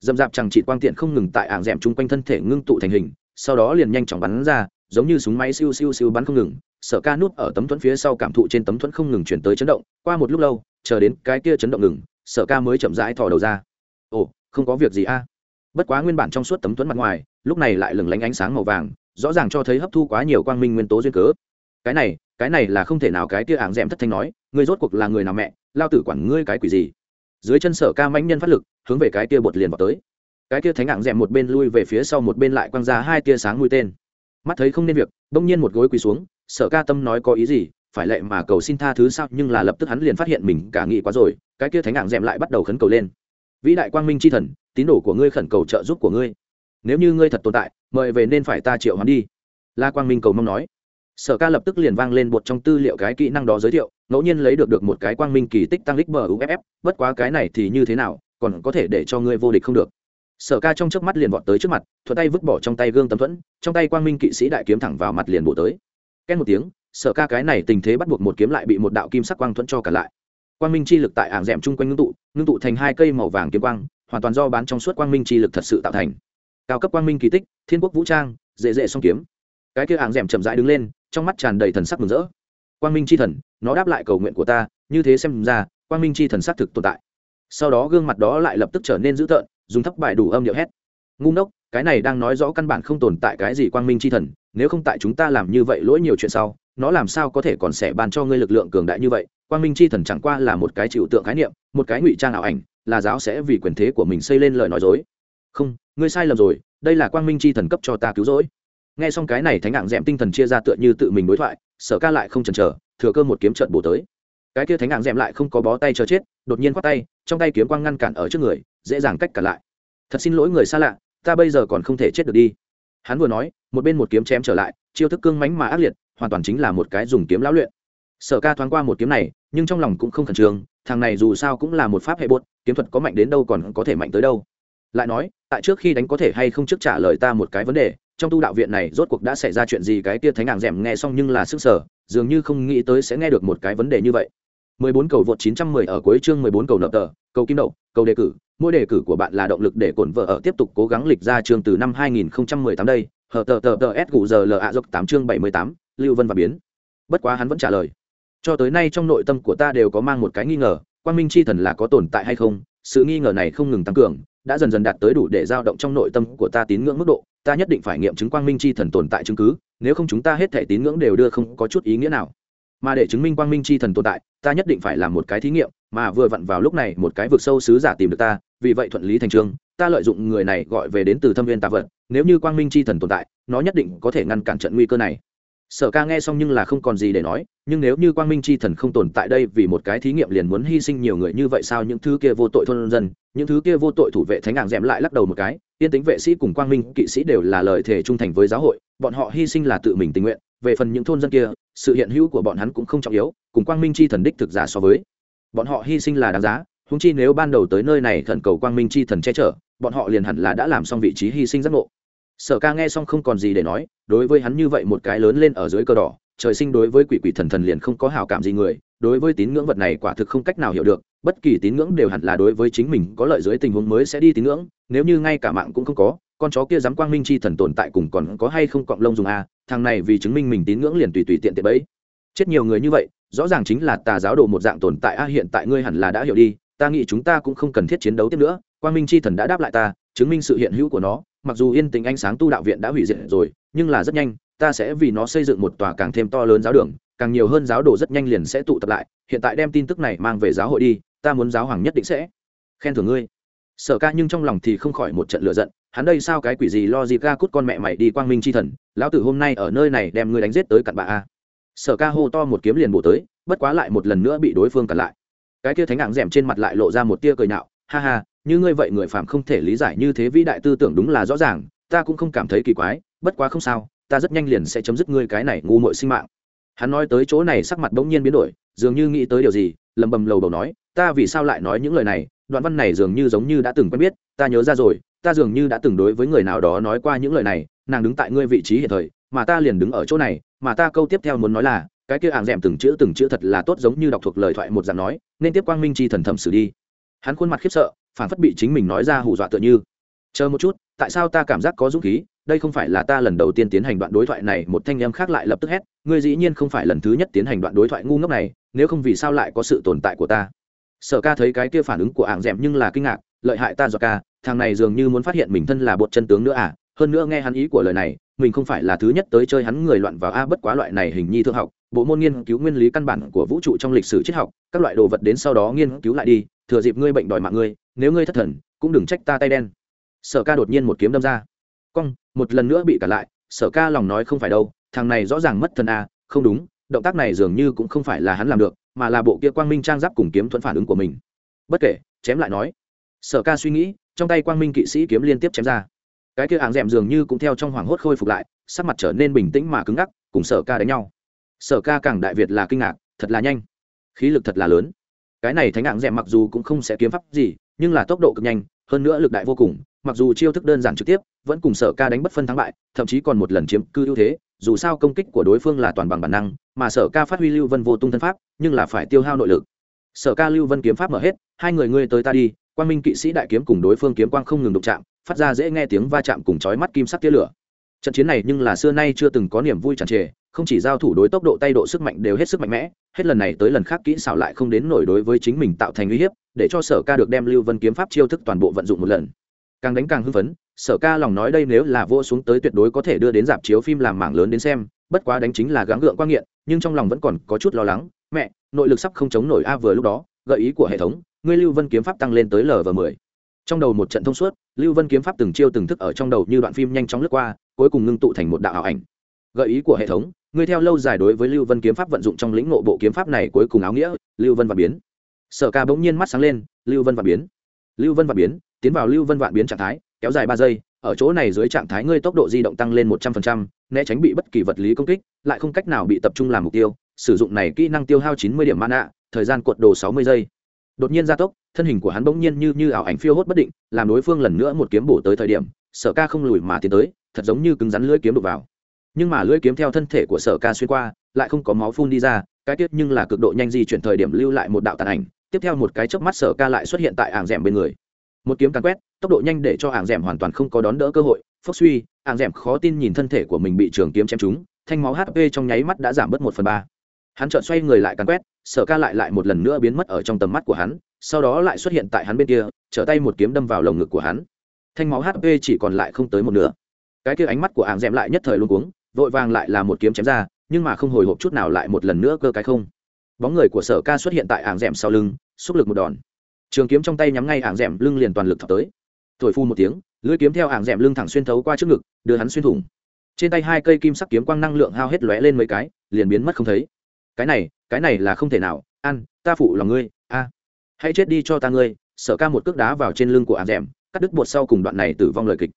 Dầm dạp chẳng chỉ quang tiện không ngừng tại ảng d chung quanh thân thể ngưng tụ thành hình, sau đó liền nhanh chóng bắn ra, giống như súng máy siêu siêu siêu bắn không ngừng. Sở ca núp ở tấm thuẫn phía sau cảm thụ trên tấm thuẫn không ngừng chuyển tới chấn động, qua một lúc lâu, chờ đến cái kia chấn động ngừng, sở ca mới chậm rãi thò đầu ra. Ồ, không có việc gì a bất quá nguyên bản trong suốt tấm tuấn mặt ngoài, lúc này lại lừng lánh ánh sáng màu vàng, rõ ràng cho thấy hấp thu quá nhiều quang minh nguyên tố duyên cớ. Cái này cái này là không thể nào cái tia ảng d thất thanh nói, ngươi rốt cuộc là người nào mẹ, lao tử quản ngươi cái quỷ gì? Dưới chân sở ca mãnh nhân phát lực, hướng về cái tia bột liền vào tới. Cái tia thánh ảng d một bên lui về phía sau một bên lại quăng ra hai tia sáng mũi tên. Mắt thấy không nên việc, bỗng nhiên một gối quỳ xuống, sở ca tâm nói có ý gì, phải lệ mà cầu xin tha thứ sao, nhưng là lập tức hắn liền phát hiện mình cả nghĩ quá rồi, cái kia thánh ảng d lại bắt đầu khấn cầu lên vĩ đại quang minh c h i thần, tín đồ của ngươi khẩn cầu trợ giúp của ngươi. Nếu như ngươi thật tồn tại, mời về nên phải ta triệu hắn đi. La quang minh cầu mong nói. Sở ca lập tức liền vang lên bột trong tư liệu cái kỹ năng đó giới thiệu, ngẫu nhiên lấy được được một cái quang minh kỳ tích tăng lích bờ uff bất quá cái này thì như thế nào, còn có thể để cho ngươi vô địch không được. Sở ca trong trước mắt liền vọt tới trước mặt, thuận tay vứt bỏ trong tay gương tấm thuẫn, trong tay quang minh kỵ sĩ đại kiếm thẳng vào mặt liền bổ tới. Ken một tiếng, sở ca cái này tình thế bắt buộc một kiếm lại bị một đạo kim sắc quang thuẫn cho cả lại. Quang minh chi lực tại ảng rèm chung quanh ngưng tụ ngưng tụ thành hai cây màu vàng kiếm quang, hoàn toàn do bán trong suốt quang minh chi lực thật sự tạo thành. Cao cấp quang minh kỳ tích, thiên quốc vũ trang, dễ dễ song kiếm. Cái kia hạng rèm chậm rãi đứng lên, trong mắt tràn đầy thần sắc mừng rỡ. Quang minh chi thần, nó đáp lại cầu nguyện của ta, như thế xem ra, quang minh chi thần xác thực tồn tại. Sau đó gương mặt đó lại lập tức trở nên dữ tợn, dùng thấp bài đủ âm điệu hét. Ngu ngốc, cái này đang nói rõ căn bản không tồn tại cái gì quang minh chi thần, nếu không tại chúng ta làm như vậy lỗi nhiều chuyện sau nó làm sao có thể còn sẽ ban cho ngươi lực lượng cường đại như vậy? Quang minh chi thần chẳng qua là một cái chịu tượng khái niệm, một cái ngụy trang ảo ảnh, là giáo sẽ vì quyền thế của mình xây lên lời nói dối. Không, ngươi sai lầm rồi, đây là quang minh chi thần cấp cho ta cứu rỗi. Nghe xong cái này thánh hạng d tinh thần chia ra tựa như tự mình đối thoại, sở ca lại không chần chờ, thừa cơ một kiếm trận bổ tới. Cái kia thánh ảng m lại không có bó tay chờ chết, đột nhiên khoát tay, trong tay kiếm quang ngăn cản ở trước người, dễ dàng cách cả lại. Thật xin lỗi người xa lạ, ta bây giờ còn không thể chết được đi. Hắn vừa nói, một bên một kiếm chém trở lại, chiêu thức cương mánh mà ác liệt hoàn toàn chính là một cái dùng kiếm lão luyện. Sở ca thoáng qua một kiếm này nhưng trong lòng cũng không khẩn trương thằng này dù sao cũng là một pháp hệ bột kiếm thuật có mạnh đến đâu còn có thể mạnh tới đâu. Lại nói tại trước khi đánh có thể hay không trước trả lời ta một cái vấn đề trong tu đạo viện này rốt cuộc đã xảy ra chuyện gì cái kia thánh nàng rèm nghe xong nhưng là sức sở dường như không nghĩ tới sẽ nghe được một cái vấn đề như vậy. 14 cầu vượt 910 ở cuối chương 14 cầu nợ tờ cầu kim đậu cầu đề cử mỗi đề cử của bạn là động lực để cổn vợ ở tiếp tục cố gắng lịch ra chương từ năm 2018 đây hờ tờ tờ tờ s gù giờ l a dốc 8 chương 78, lưu vân và biến. Bất quá hắn vẫn trả lời. Cho tới nay trong nội tâm của ta đều có mang một cái nghi ngờ, quang minh c h i thần là có tồn tại hay không? Sự nghi ngờ này không ngừng tăng cường, đã dần dần đạt tới đủ để giao động trong nội tâm của ta tín ngưỡng mức độ. Ta nhất định phải nghiệm chứng quang minh c h i thần tồn tại chứng cứ, nếu không chúng ta hết thể tín ngưỡng đều đưa không có chút ý nghĩa nào. Mà để chứng minh quang minh c h i thần tồn tại, ta nhất định phải làm một cái thí nghiệm, mà vừa vặn vào lúc này một cái vực sâu sứ giả tìm được ta, vì vậy thuận lý thành trương, ta lợi dụng người này gọi về đến từ thâm viên tạ vật. Nếu như quang minh c h i thần tồn tại, nó nhất định có thể ngăn cản trận nguy cơ này sở ca nghe xong nhưng là không còn gì để nói, nhưng nếu như quang minh c h i thần không tồn tại đây vì một cái thí nghiệm liền muốn hy sinh nhiều người như vậy sao những thứ kia vô tội thôn dân, những thứ kia vô tội thủ vệ thánh ngạn rẽm lại lắc đầu một cái, yên tính vệ sĩ cùng quang minh kỵ sĩ đều là lời thề trung thành với giáo hội, bọn họ hy sinh là tự mình tình nguyện, về phần những thôn dân kia, sự hiện hữu của bọn hắn cũng không trọng yếu, cùng quang minh c h i thần đích thực giả so với. Bọn họ hy sinh là đáng giá húng chi nếu ban đầu tới nơi này thần cầu quang minh c h i thần che chở, bọn họ liền hẳn là đã làm xong vị trí hy sinh giác ngộ sở ca nghe xong không còn gì để nói, đối với hắn như vậy một cái lớn lên ở dưới cờ đỏ, trời sinh đối với quỷ quỷ thần thần liền không có hào cảm gì người, đối với tín ngưỡng vật này quả thực không cách nào hiểu được, bất kỳ tín ngưỡng đều hẳn là đối với chính mình có lợi dưới tình huống mới sẽ đi tín ngưỡng, nếu như ngay cả mạng cũng không có, con chó kia dám quang minh chi thần tồn tại cùng còn có hay không cọng lông dùng a thằng này vì chứng minh mình tín ngưỡng liền tùy tùy tiện tiện bấy chết nhiều người như vậy, rõ ràng chính là tà giáo đồ một dạng tồn tại a, hiện tại ngươi hẳn là đã hiểu đi, ta nghĩ chúng ta cũng không cần thiết chiến đấu tiếp nữa, quang minh chi thần đã đáp lại ta, chứng minh sự hiện hữu của nó mặc dù yên tình ánh sáng tu đạo viện đã hủy diệt rồi nhưng là rất nhanh ta sẽ vì nó xây dựng một tòa càng thêm to lớn giáo đường càng nhiều hơn giáo đồ rất nhanh liền sẽ tụ tập lại hiện tại đem tin tức này mang về giáo hội đi ta muốn giáo hoàng nhất định sẽ khen thưởng ngươi. Sở ca nhưng trong lòng thì không khỏi một trận lựa giận hắn đây sao cái quỷ gì lo gì ca cút con mẹ mày đi quang minh chi thần lão tử hôm nay ở nơi này đem ngươi đánh giết tới cặn bạ a à? sở ca hô to một kiếm liền bổ tới bất quá lại một lần nữa bị đối phương cặn lại. Cái kia thánh ảng rèm trên mặt lại lộ ra một tia cười nạo, ha ha như ngươi vậy người phạm không thể lý giải như thế vĩ đại tư tưởng đúng là rõ ràng, ta cũng không cảm thấy kỳ quái, bất quá không sao, ta rất nhanh liền sẽ chấm dứt ngươi cái này ngu muội sinh mạng. Hắn nói tới chỗ này sắc mặt bỗng nhiên biến đổi, dường như nghĩ tới điều gì, lầm bầm lầu đầu nói, ta vì sao lại nói những lời này, đoạn văn này dường như giống như đã từng quen biết, ta nhớ ra rồi, ta dường như đã từng đối với người nào đó nói qua những lời này, nàng đứng tại ngươi vị trí hiện thời, mà ta liền đứng ở chỗ này, mà ta câu tiếp theo muốn nói là, cái kia ảng d từng chữ từng chữ thật là tốt giống như đọc thuộc lời thoại một dạng nói, nên tiếp quang minh chi thần thẩm xử đi. Hắn khuôn mặt khiếp sợ phản phất bị chính mình nói ra hù dọa tựa như. Chờ một chút, tại sao ta cảm giác có dũng khí? Đây không phải là ta lần đầu tiên tiến hành đoạn đối thoại này, một thanh em khác lại lập tức hét, ngươi dĩ nhiên không phải lần thứ nhất tiến hành đoạn đối thoại ngu ngốc này, nếu không vì sao lại có sự tồn tại của ta? Sở ca thấy cái kia phản ứng của ảng d nhưng là kinh ngạc, lợi hại ta do ca, thằng này dường như muốn phát hiện mình thân là bột chân tướng nữa à? Hơn nữa nghe hắn ý của lời này mình không phải là thứ nhất tới chơi hắn người loạn vào a bất quá loại này hình nhi thương học, bộ môn nghiên cứu nguyên lý căn bản của vũ trụ trong lịch sử triết học, các loại đồ vật đến sau đó nghiên cứu lại đi, thừa dịp ngươi bệnh đòi mạng ngươi, nếu ngươi thất thần, cũng đừng trách ta tay đen. Sở ca đột nhiên một kiếm đâm ra. Cong, một lần nữa bị cả lại, sở ca lòng nói không phải đâu, thằng này rõ ràng mất thần a, không đúng, động tác này dường như cũng không phải là hắn làm được, mà là bộ kia quang minh trang giáp cùng kiếm thuận phản ứng của mình. Bất kể, chém lại nói. Sở ca suy nghĩ, trong tay quang minh kỵ sĩ kiếm liên tiếp chém ra cái kia hạng d dường như cũng theo trong hoảng hốt khôi phục lại, sắc mặt trở nên bình tĩnh mà cứng ngắc, cùng sở ca đánh nhau. Sở ca càng đại việt là kinh ngạc, thật là nhanh. Khí lực thật là lớn. Cái này thánh hạng d mặc dù cũng không sẽ kiếm pháp gì, nhưng là tốc độ cực nhanh, hơn nữa lực đại vô cùng, mặc dù chiêu thức đơn giản trực tiếp, vẫn cùng sở ca đánh bất phân thắng bại, thậm chí còn một lần chiếm cư ưu thế, dù sao công kích của đối phương là toàn bằng bản năng, mà sở ca phát huy lưu vân vô tung thân pháp, nhưng là phải tiêu hao nội lực. Sở ca lưu vân kiếm pháp mở hết, hai người ngươi tới ta đi Quang minh kỵ sĩ đại kiếm cùng đối phương kiếm quang không ngừng đụng chạm, phát ra dễ nghe tiếng va chạm cùng chói mắt kim sắc tia lửa. Trận chiến này nhưng là xưa nay chưa từng có niềm vui tràn trề, không chỉ giao thủ đối tốc độ tay độ sức mạnh đều hết sức mạnh mẽ, hết lần này tới lần khác kỹ xảo lại không đến nổi đối với chính mình tạo thành uy hiếp, để cho sở ca được đem lưu vân kiếm pháp chiêu thức toàn bộ vận dụng một lần. Càng đánh càng hưng phấn, sở ca lòng nói đây nếu là vô xuống tới tuyệt đối có thể đưa đến dạp chiếu phim làm mảng lớn đến xem, bất quá đánh chính là gắng gượng quang nghiện, nhưng trong lòng vẫn còn có chút lo lắng, mẹ, nội lực sắp không chống nổi a, vừa lúc đó, gợi ý của hệ thống ngươi lưu vân kiếm pháp tăng lên tới l và mười. Trong đầu một trận thông suốt, lưu vân kiếm pháp từng chiêu từng thức ở trong đầu như đoạn phim nhanh chóng lướt qua, cuối cùng ngưng tụ thành một đạo ảo ảnh. Gợi ý của hệ thống, ngươi theo lâu dài đối với lưu vân kiếm pháp vận dụng trong lĩnh ngộ bộ kiếm pháp này cuối cùng áo nghĩa, lưu vân vạn biến. Sở ca bỗng nhiên mắt sáng lên, lưu vân vạn biến. Lưu vân vạn biến, tiến vào lưu vân vạn biến trạng thái, kéo dài ba giây, ở chỗ này dưới trạng thái ngươi tốc độ di động tăng lên một trăm phần trăm, né tránh bị bất kỳ vật lý công kích, lại không cách nào bị tập trung làm mục tiêu, sử dụng này kỹ năng tiêu hao chín mươi điểm mana, thời gian cuộn đồ sáu mươi giây đột nhiên gia tốc, thân hình của hắn bỗng nhiên như như ảo ảnh phiêu hốt bất định, làm đối phương lần nữa một kiếm bổ tới thời điểm, sở ca không lùi mà tiến tới, thật giống như cứng rắn lưỡi kiếm đục vào. Nhưng mà lưỡi kiếm theo thân thể của sở ca xuyên qua, lại không có máu phun đi ra, cái tiết nhưng là cực độ nhanh di chuyển thời điểm lưu lại một đạo tàn ảnh, tiếp theo một cái chớp mắt sở ca lại xuất hiện tại ảng rèm bên người. Một kiếm càn quét, tốc độ nhanh để cho ảng rèm hoàn toàn không có đón đỡ cơ hội, phốc suy, ảng rèm khó tin nhìn thân thể của mình bị trường kiếm chém trúng, thanh máu hp trong nháy mắt đã giảm bớt một phần ba. Hắn chợt xoay người lại càn quét sở ca lại lại một lần nữa biến mất ở trong tầm mắt của hắn, sau đó lại xuất hiện tại hắn bên kia, trở tay một kiếm đâm vào lồng ngực của hắn. Thanh máu hp chỉ còn lại không tới một nửa. Cái kia ánh mắt của ảng d lại nhất thời luôn cuống, vội vàng lại là một kiếm chém ra, nhưng mà không hồi hộp chút nào lại một lần nữa cơ cái không. Bóng người của sở ca xuất hiện tại ảng d sau lưng, xúc lực một đòn. Trường kiếm trong tay nhắm ngay ảng d lưng liền toàn lực thọc tới. Thổi phu một tiếng, lưỡi kiếm theo ảng d lưng thẳng xuyên thấu qua trước ngực, đưa hắn xuyên thủng. Trên tay hai cây kim sắc kiếm quang năng lượng hao hết lóe lên mấy cái, liền biến mất không thấy. Cái này cái này là không thể nào ăn ta phụ lòng ngươi, a. Hãy chết đi cho ta ngươi, sở ca một cước đá vào trên lưng của ảng rèm cắt đứt bột sau cùng đoạn này tử vong lời kịch.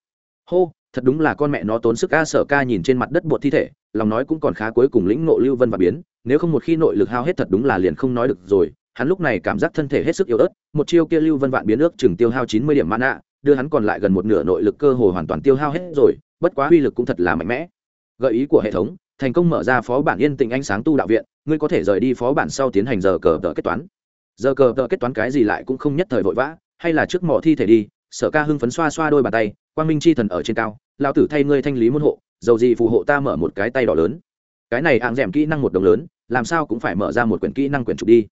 Hô, thật đúng là con mẹ nó tốn sức a, sở ca nhìn trên mặt đất bột thi thể, lòng nói cũng còn khá cuối cùng lĩnh nộ lưu vân và biến, nếu không một khi nội lực hao hết thật đúng là liền không nói được rồi. Hắn lúc này cảm giác thân thể hết sức yếu ớt, một chiêu kia lưu vân vạn biến ước chừng tiêu hao chín mươi điểm mana, đưa hắn còn lại gần một nửa nội lực cơ hồ hoàn toàn tiêu hao hết rồi, bất quá uy lực cũng thật là mạnh mẽ. Gợi ý của hệ thống thành công mở ra phó bản yên tĩnh ánh sáng tu đạo viện, ngươi có thể rời đi phó bản sau tiến hành giờ cờ tờ kết toán. Giờ cờ tờ kết toán cái gì lại cũng không nhất thời vội vã, hay là trước mỏ thi thể đi, sở ca hưng phấn xoa xoa đôi bàn tay, quang minh chi thần ở trên cao lao tử thay ngươi thanh lý môn hộ, dầu gì phù hộ ta mở một cái tay đỏ lớn. Cái này ạng rèm kỹ năng một đồng lớn, làm sao cũng phải mở ra một quyển kỹ năng quyển trục đi.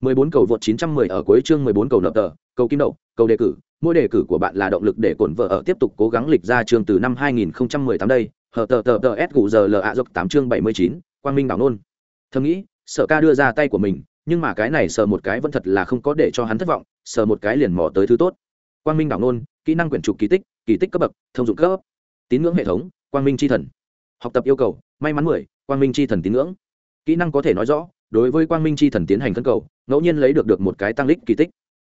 14 cầu vượt 910 ở cuối chương 14 cầu nợ tờ, cầu kim đậu, cầu đề cử. Mỗi đề cử của bạn là động lực để cổn vợ ở tiếp tục cố gắng lịch ra chương từ năm 2018 đây hờ tờ tờ tờ s gù giờ l a dốc tám chương 79, quang minh bảo nôn. Thầm nghĩ sở ca đưa ra tay của mình nhưng mà cái này sờ một cái vẫn thật là không có để cho hắn thất vọng sờ một cái liền mò tới thứ tốt. Quang minh đảo nôn kỹ năng quyển trục kỳ tích kỳ tích cấp bậc thông dụng cấp. Tín ngưỡng hệ thống quang minh c h i thần. Học tập yêu cầu may mắn mười quang minh c h i thần tín ngưỡng. Kỹ năng có thể nói rõ đối với quang minh c h i thần tiến hành cân cầu ngẫu nhiên lấy được được một cái tăng lích kỳ tích.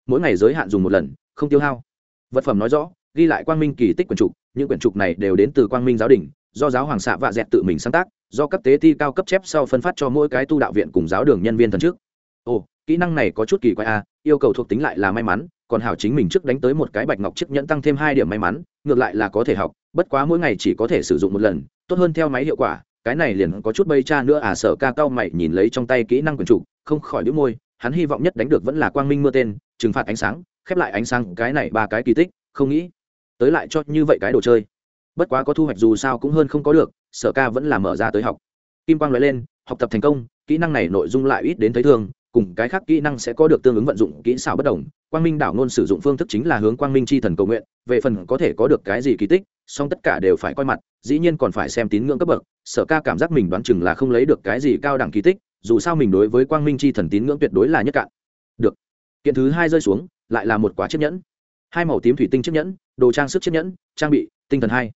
Mỗi ngày giới hạn dùng một lần không tiêu hao. Vật phẩm nói rõ ghi lại quang minh kỳ tích quyển trục những quyển trục này đều đến từ quang minh giáo đình do giáo hoàng xạ vạ dẹt tự mình sáng tác do các tế thi cao cấp chép sau phân phát cho mỗi cái tu đạo viện cùng giáo đường nhân viên thần trước. Ồ kỹ năng này có chút kỳ quái a à, yêu cầu thuộc tính lại là may mắn còn hảo chính mình trước đánh tới một cái bạch ngọc chiếc nhẫn tăng thêm hai điểm may mắn ngược lại là có thể học bất quá mỗi ngày chỉ có thể sử dụng một lần tốt hơn theo máy hiệu quả cái này liền có chút bây cha nữa à sở ca cao mày nhìn lấy trong tay kỹ năng quần chủ không khỏi đĩu môi hắn hy vọng nhất đánh được vẫn là quang minh mưa tên trừng phạt ánh sáng khép lại ánh sáng cái này ba cái kỳ tích không nghĩ tới lại cho như vậy cái đồ chơi bất quá có thu hoạch dù sao cũng hơn không có được sở ca vẫn là mở ra tới học. Kim quang nói lên học tập thành công kỹ năng này nội dung lại ít đến thấy thường, cùng cái khác kỹ năng sẽ có được tương ứng vận dụng kỹ xảo bất đồng. Quang minh đảo ngôn sử dụng phương thức chính là hướng quang minh c h i thần cầu nguyện về phần có thể có được cái gì kỳ tích song tất cả đều phải coi mặt dĩ nhiên còn phải xem tín ngưỡng cấp bậc. Sở ca cảm giác mình đoán chừng là không lấy được cái gì cao đẳng kỳ tích dù sao mình đối với quang minh c h i thần tín ngưỡng tuyệt đối là nhất cạn. Được. Kiện thứ hai rơi xuống lại là một quá chiếc nhẫn. Hai màu tím thủy tinh chiếc nhẫn đồ trang sức chiếc nhẫn trang bị tinh thần hai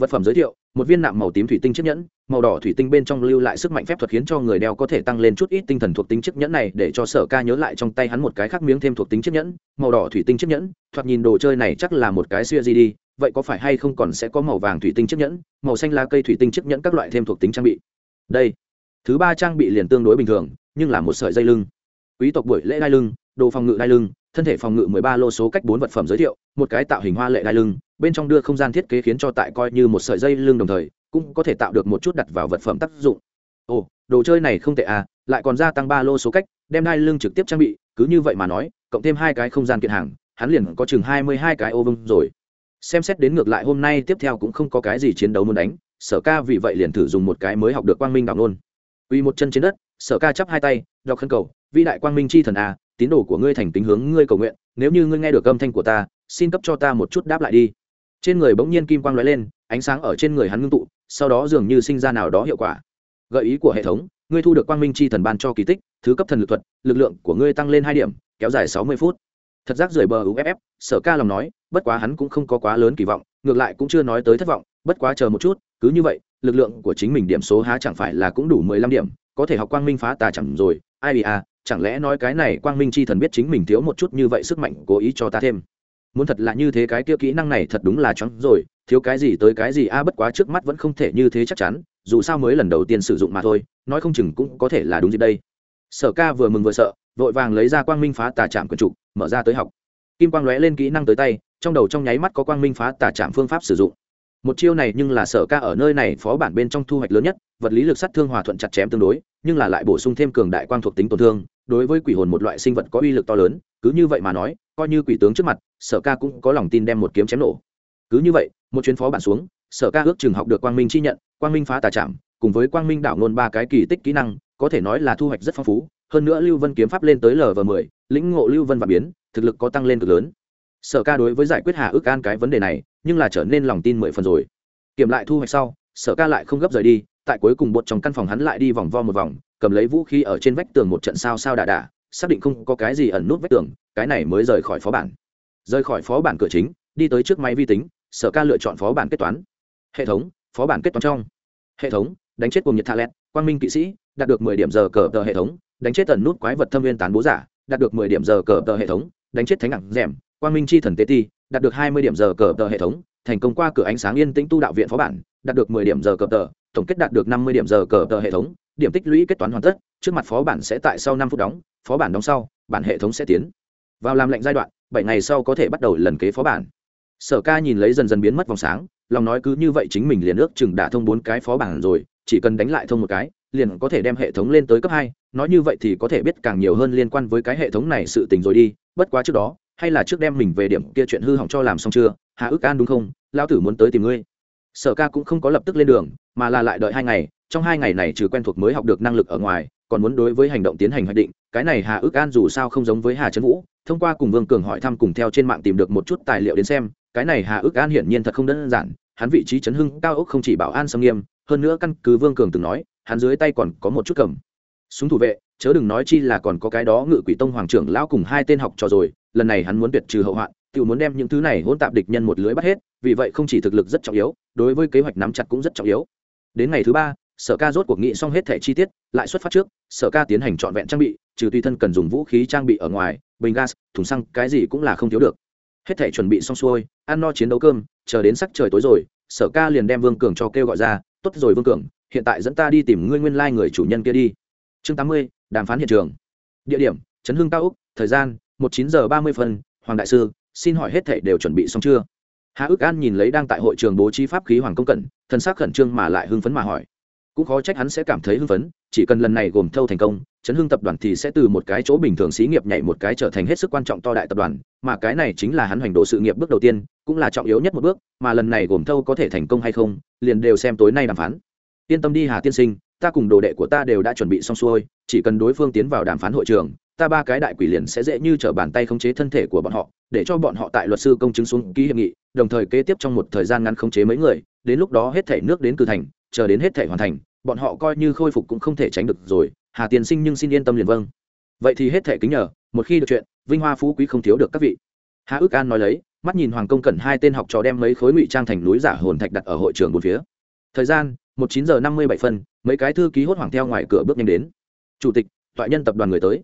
vật phẩm giới thiệu, một viên nạm màu tím thủy tinh chiếc nhẫn, màu đỏ thủy tinh bên trong lưu lại sức mạnh phép thuật khiến cho người đeo có thể tăng lên chút ít tinh thần thuộc tính chiếc nhẫn này để cho sở ca nhớ lại trong tay hắn một cái khác miếng thêm thuộc tính chiếc nhẫn, màu đỏ thủy tinh chiếc nhẫn, thoạt nhìn đồ chơi này chắc là một cái xuya gì đi, vậy có phải hay không còn sẽ có màu vàng thủy tinh chiếc nhẫn, màu xanh lá cây thủy tinh chiếc nhẫn các loại thêm thuộc tính trang bị? Đây, thứ ba trang bị liền tương đối bình thường, nhưng là một sợi dây lưng. Quý tộc buổi lễ đai lưng, đồ phòng ngự đai lưng thân thể phòng ngự 13 lô số cách bốn vật phẩm giới thiệu, một cái tạo hình hoa lệ đai lưng, bên trong đưa không gian thiết kế khiến cho tại coi như một sợi dây lưng đồng thời, cũng có thể tạo được một chút đặt vào vật phẩm tác dụng ồ, đồ chơi này không tệ à lại còn gia tăng ba lô số cách, đem đai lưng trực tiếp trang bị, cứ như vậy mà nói, cộng thêm hai cái không gian kiện hàng, hắn liền có chừng hai mươi hai cái ô vương rồi xem xét đến ngược lại hôm nay tiếp theo cũng không có cái gì chiến đấu muốn đánh, sở ca vì vậy liền thử dùng một cái mới học được quang minh đạo luôn. uy một chân trên đất, sở ca chắp hai tay, đọc khấn cầu, vĩ đại quang minh chi thần à tín đồ của ngươi thành tính hướng ngươi cầu nguyện, nếu như ngươi nghe được âm thanh của ta, xin cấp cho ta một chút đáp lại đi. Trên người bỗng nhiên kim quang lóe lên, ánh sáng ở trên người hắn ngưng tụ, sau đó dường như sinh ra nào đó hiệu quả. Gợi ý của hệ thống, ngươi thu được quang minh c h i thần ban cho kỳ tích, thứ cấp thần lực thuật, lực lượng của ngươi tăng lên hai điểm, kéo dài sáu mươi phút. Thật giác rời bờ uff sở ca lòng nói, bất quá hắn cũng không có quá lớn kỳ vọng, ngược lại cũng chưa nói tới thất vọng, bất quá chờ một chút, cứ như vậy, lực lượng của chính mình điểm số há chẳng phải là cũng đủ mười lăm điểm, có thể học quang minh phá tà chẳng rồi, ai bị à chẳng lẽ nói cái này quang minh chi thần biết chính mình thiếu một chút như vậy sức mạnh, cố ý cho ta thêm? Muốn thật là như thế cái kia kỹ năng này thật đúng là chóng rồi, thiếu cái gì tới cái gì, a, bất quá trước mắt vẫn không thể như thế chắc chắn, dù sao mới lần đầu tiên sử dụng mà thôi, nói không chừng cũng có thể là đúng gì đây. Sở ca vừa mừng vừa sợ, vội vàng lấy ra quang minh phá tà chạm quần trục mở ra tới học. Kim quang lóe lên kỹ năng tới tay, trong đầu trong nháy mắt có quang minh phá tà chạm phương pháp sử dụng một chiêu này nhưng là sở ca ở nơi này phó bản bên trong thu hoạch lớn nhất, vật lý lực sát thương hòa thuận chặt chém tương đối, nhưng là lại bổ sung thêm cường đại quang thuộc tính tổn thương, đối với quỷ hồn một loại sinh vật có uy lực to lớn, cứ như vậy mà nói, coi như quỷ tướng trước mặt, sở ca cũng có lòng tin đem một kiếm chém nổ. Cứ như vậy, một chuyến phó bản xuống, sở ca ước chừng học được quang minh chi nhận, quang minh phá tà chạm cùng với quang minh đảo ngôn ba cái kỳ tích kỹ năng, có thể nói là thu hoạch rất phong phú, hơn nữa lưu vân kiếm pháp lên tới lv mười, lĩnh ngộ lưu vân và biến, thực lực có tăng lên cực lớn sở ca đối với giải quyết hà ước an cái vấn đề này, nhưng là trở nên lòng tin mười phần rồi. Kiểm lại thu hoạch sau, sở ca lại không gấp rời đi, tại cuối cùng bột trong căn phòng hắn lại đi vòng vo một vòng, cầm lấy vũ khí ở trên vách tường một trận sao sao đà đà xác định không có cái gì ẩn nút vách tường, cái này mới rời khỏi phó bản. Rời khỏi phó bản cửa chính, đi tới trước máy vi tính, sở ca lựa chọn phó bản kết toán. Hệ thống, phó bản kết toán trong. Hệ thống, đánh chết cùng nhiệt thà lẹt, quang minh kỵ sĩ, đạt được mười điểm giờ cờ tờ hệ thống, đánh chết tần nút quái vật thâm viên tán bố giả, đạt được mười điểm giờ cờ tờ hệ thống đánh chết thánh ngẳng rèm, quang minh chi thần tế ti, đạt được hai mươi điểm giờ cờ tờ hệ thống, thành công qua cửa ánh sáng yên tĩnh tu đạo viện phó bản, đạt được mười điểm giờ cờ tờ, tổng kết đạt được năm mươi điểm giờ cờ tờ hệ thống, điểm tích lũy kết toán hoàn tất, trước mặt phó bản sẽ tại sau năm phút đóng, phó bản đóng sau, bản hệ thống sẽ tiến. Vào làm lệnh giai đoạn, bảy ngày sau có thể bắt đầu lần kế phó bản. Sở ca nhìn lấy dần dần biến mất vòng sáng, lòng nói cứ như vậy chính mình liền ước chừng đã thông bốn cái phó bản rồi, chỉ cần đánh lại thông một cái, liền có thể đem hệ thống lên tới cấp hai, nói như vậy thì có thể biết càng nhiều hơn liên quan với cái hệ thống này sự tình rồi đi bất quá trước đó, hay là trước đem mình về điểm kia chuyện hư hỏng cho làm xong chưa? Hạ ước an đúng không? Lão tử muốn tới tìm ngươi. Sở ca cũng không có lập tức lên đường, mà là lại đợi hai ngày. Trong hai ngày này trừ quen thuộc mới học được năng lực ở ngoài, còn muốn đối với hành động tiến hành hoạch định. Cái này hà ước an dù sao không giống với hà trấn vũ, thông qua cùng vương cường hỏi thăm cùng theo trên mạng tìm được một chút tài liệu đến xem, cái này hà ước an hiển nhiên thật không đơn giản. Hắn vị trí chấn hưng cao ốc không chỉ bảo an xâm nghiêm, hơn nữa căn cứ vương cường từng nói, hắn dưới tay còn có một chút cầm. Súng thủ vệ chớ đừng nói chi là còn có cái đó ngự quỷ tông hoàng trưởng lão cùng hai tên học trò rồi, lần này hắn muốn tuyệt trừ hậu hoạn tự muốn đem những thứ này hỗn tạp địch nhân một lưới bắt hết, vì vậy không chỉ thực lực rất trọng yếu, đối với kế hoạch nắm chặt cũng rất trọng yếu. Đến ngày thứ ba, sở ca rốt cuộc nghị xong hết thẻ chi tiết, lại xuất phát trước, sở ca tiến hành trọn vẹn trang bị, trừ tùy thân cần dùng vũ khí trang bị ở ngoài, bình gas, thùng xăng, cái gì cũng là không thiếu được. Hết thẻ chuẩn bị xong xuôi, ăn no chiến đấu cơm, chờ đến sắc trời tối rồi, sở ca liền đem vương cường cho kêu gọi ra, tốt rồi vương cường, hiện tại dẫn ta đi tìm ngươi nguyên lai、like、người chủ nhân kia đi. Chương tám mươi đàm phán hiện trường. Địa điểm chấn Hương cao úc, thời gian, một chín giờ ba mươi phân, hoàng đại sư, xin hỏi hết thảy đều chuẩn bị xong chưa? Hạ ước an nhìn lấy đang tại hội trường bố trí pháp khí hoàng công cẩn thân xác khẩn trương mà lại hưng phấn mà hỏi. Cũng khó trách hắn sẽ cảm thấy hưng phấn, chỉ cần lần này gồm thâu thành công chấn hưng tập đoàn thì sẽ từ một cái chỗ bình thường xí nghiệp nhảy một cái trở thành hết sức quan trọng to đại tập đoàn, mà cái này chính là hắn hoành độ sự nghiệp bước đầu tiên, cũng là trọng yếu nhất một bước, mà lần này gồm thâu có thể thành công hay không, liền đều xem tối nay đàm phán. Yên tâm đi hà tiên sinh, ta cùng đồ đệ của ta đều đã chuẩn bị xong xuôi chỉ cần đối phương tiến vào đàm phán hội trường, ta ba cái đại quỷ liền sẽ dễ như t r ở bàn tay khống chế thân thể của bọn họ, để cho bọn họ tại luật sư công chứng xuống ký hiệp nghị, đồng thời kế tiếp trong một thời gian ngắn khống chế mấy người, đến lúc đó hết thể nước đến cử thành, chờ đến hết thể hoàn thành, bọn họ coi như khôi phục cũng không thể tránh được rồi, hà tiên sinh nhưng xin yên tâm liền vâng. Vậy thì hết thể kính nhờ, một khi được chuyện, vinh hoa phú quý không thiếu được các vị. Hà ước an nói lấy, mắt nhìn hoàng công cẩn hai tên học trò đem mấy khối ngụy trang thành núi giả hồn thạch đặt ở hội trường một phía. Thời gian, một chín giờ năm mươi bảy phân, mấy cái thư ký hốt hoảng theo ngoài cửa bước nhanh đến chủ tịch, toại nhân tập đoàn người tới.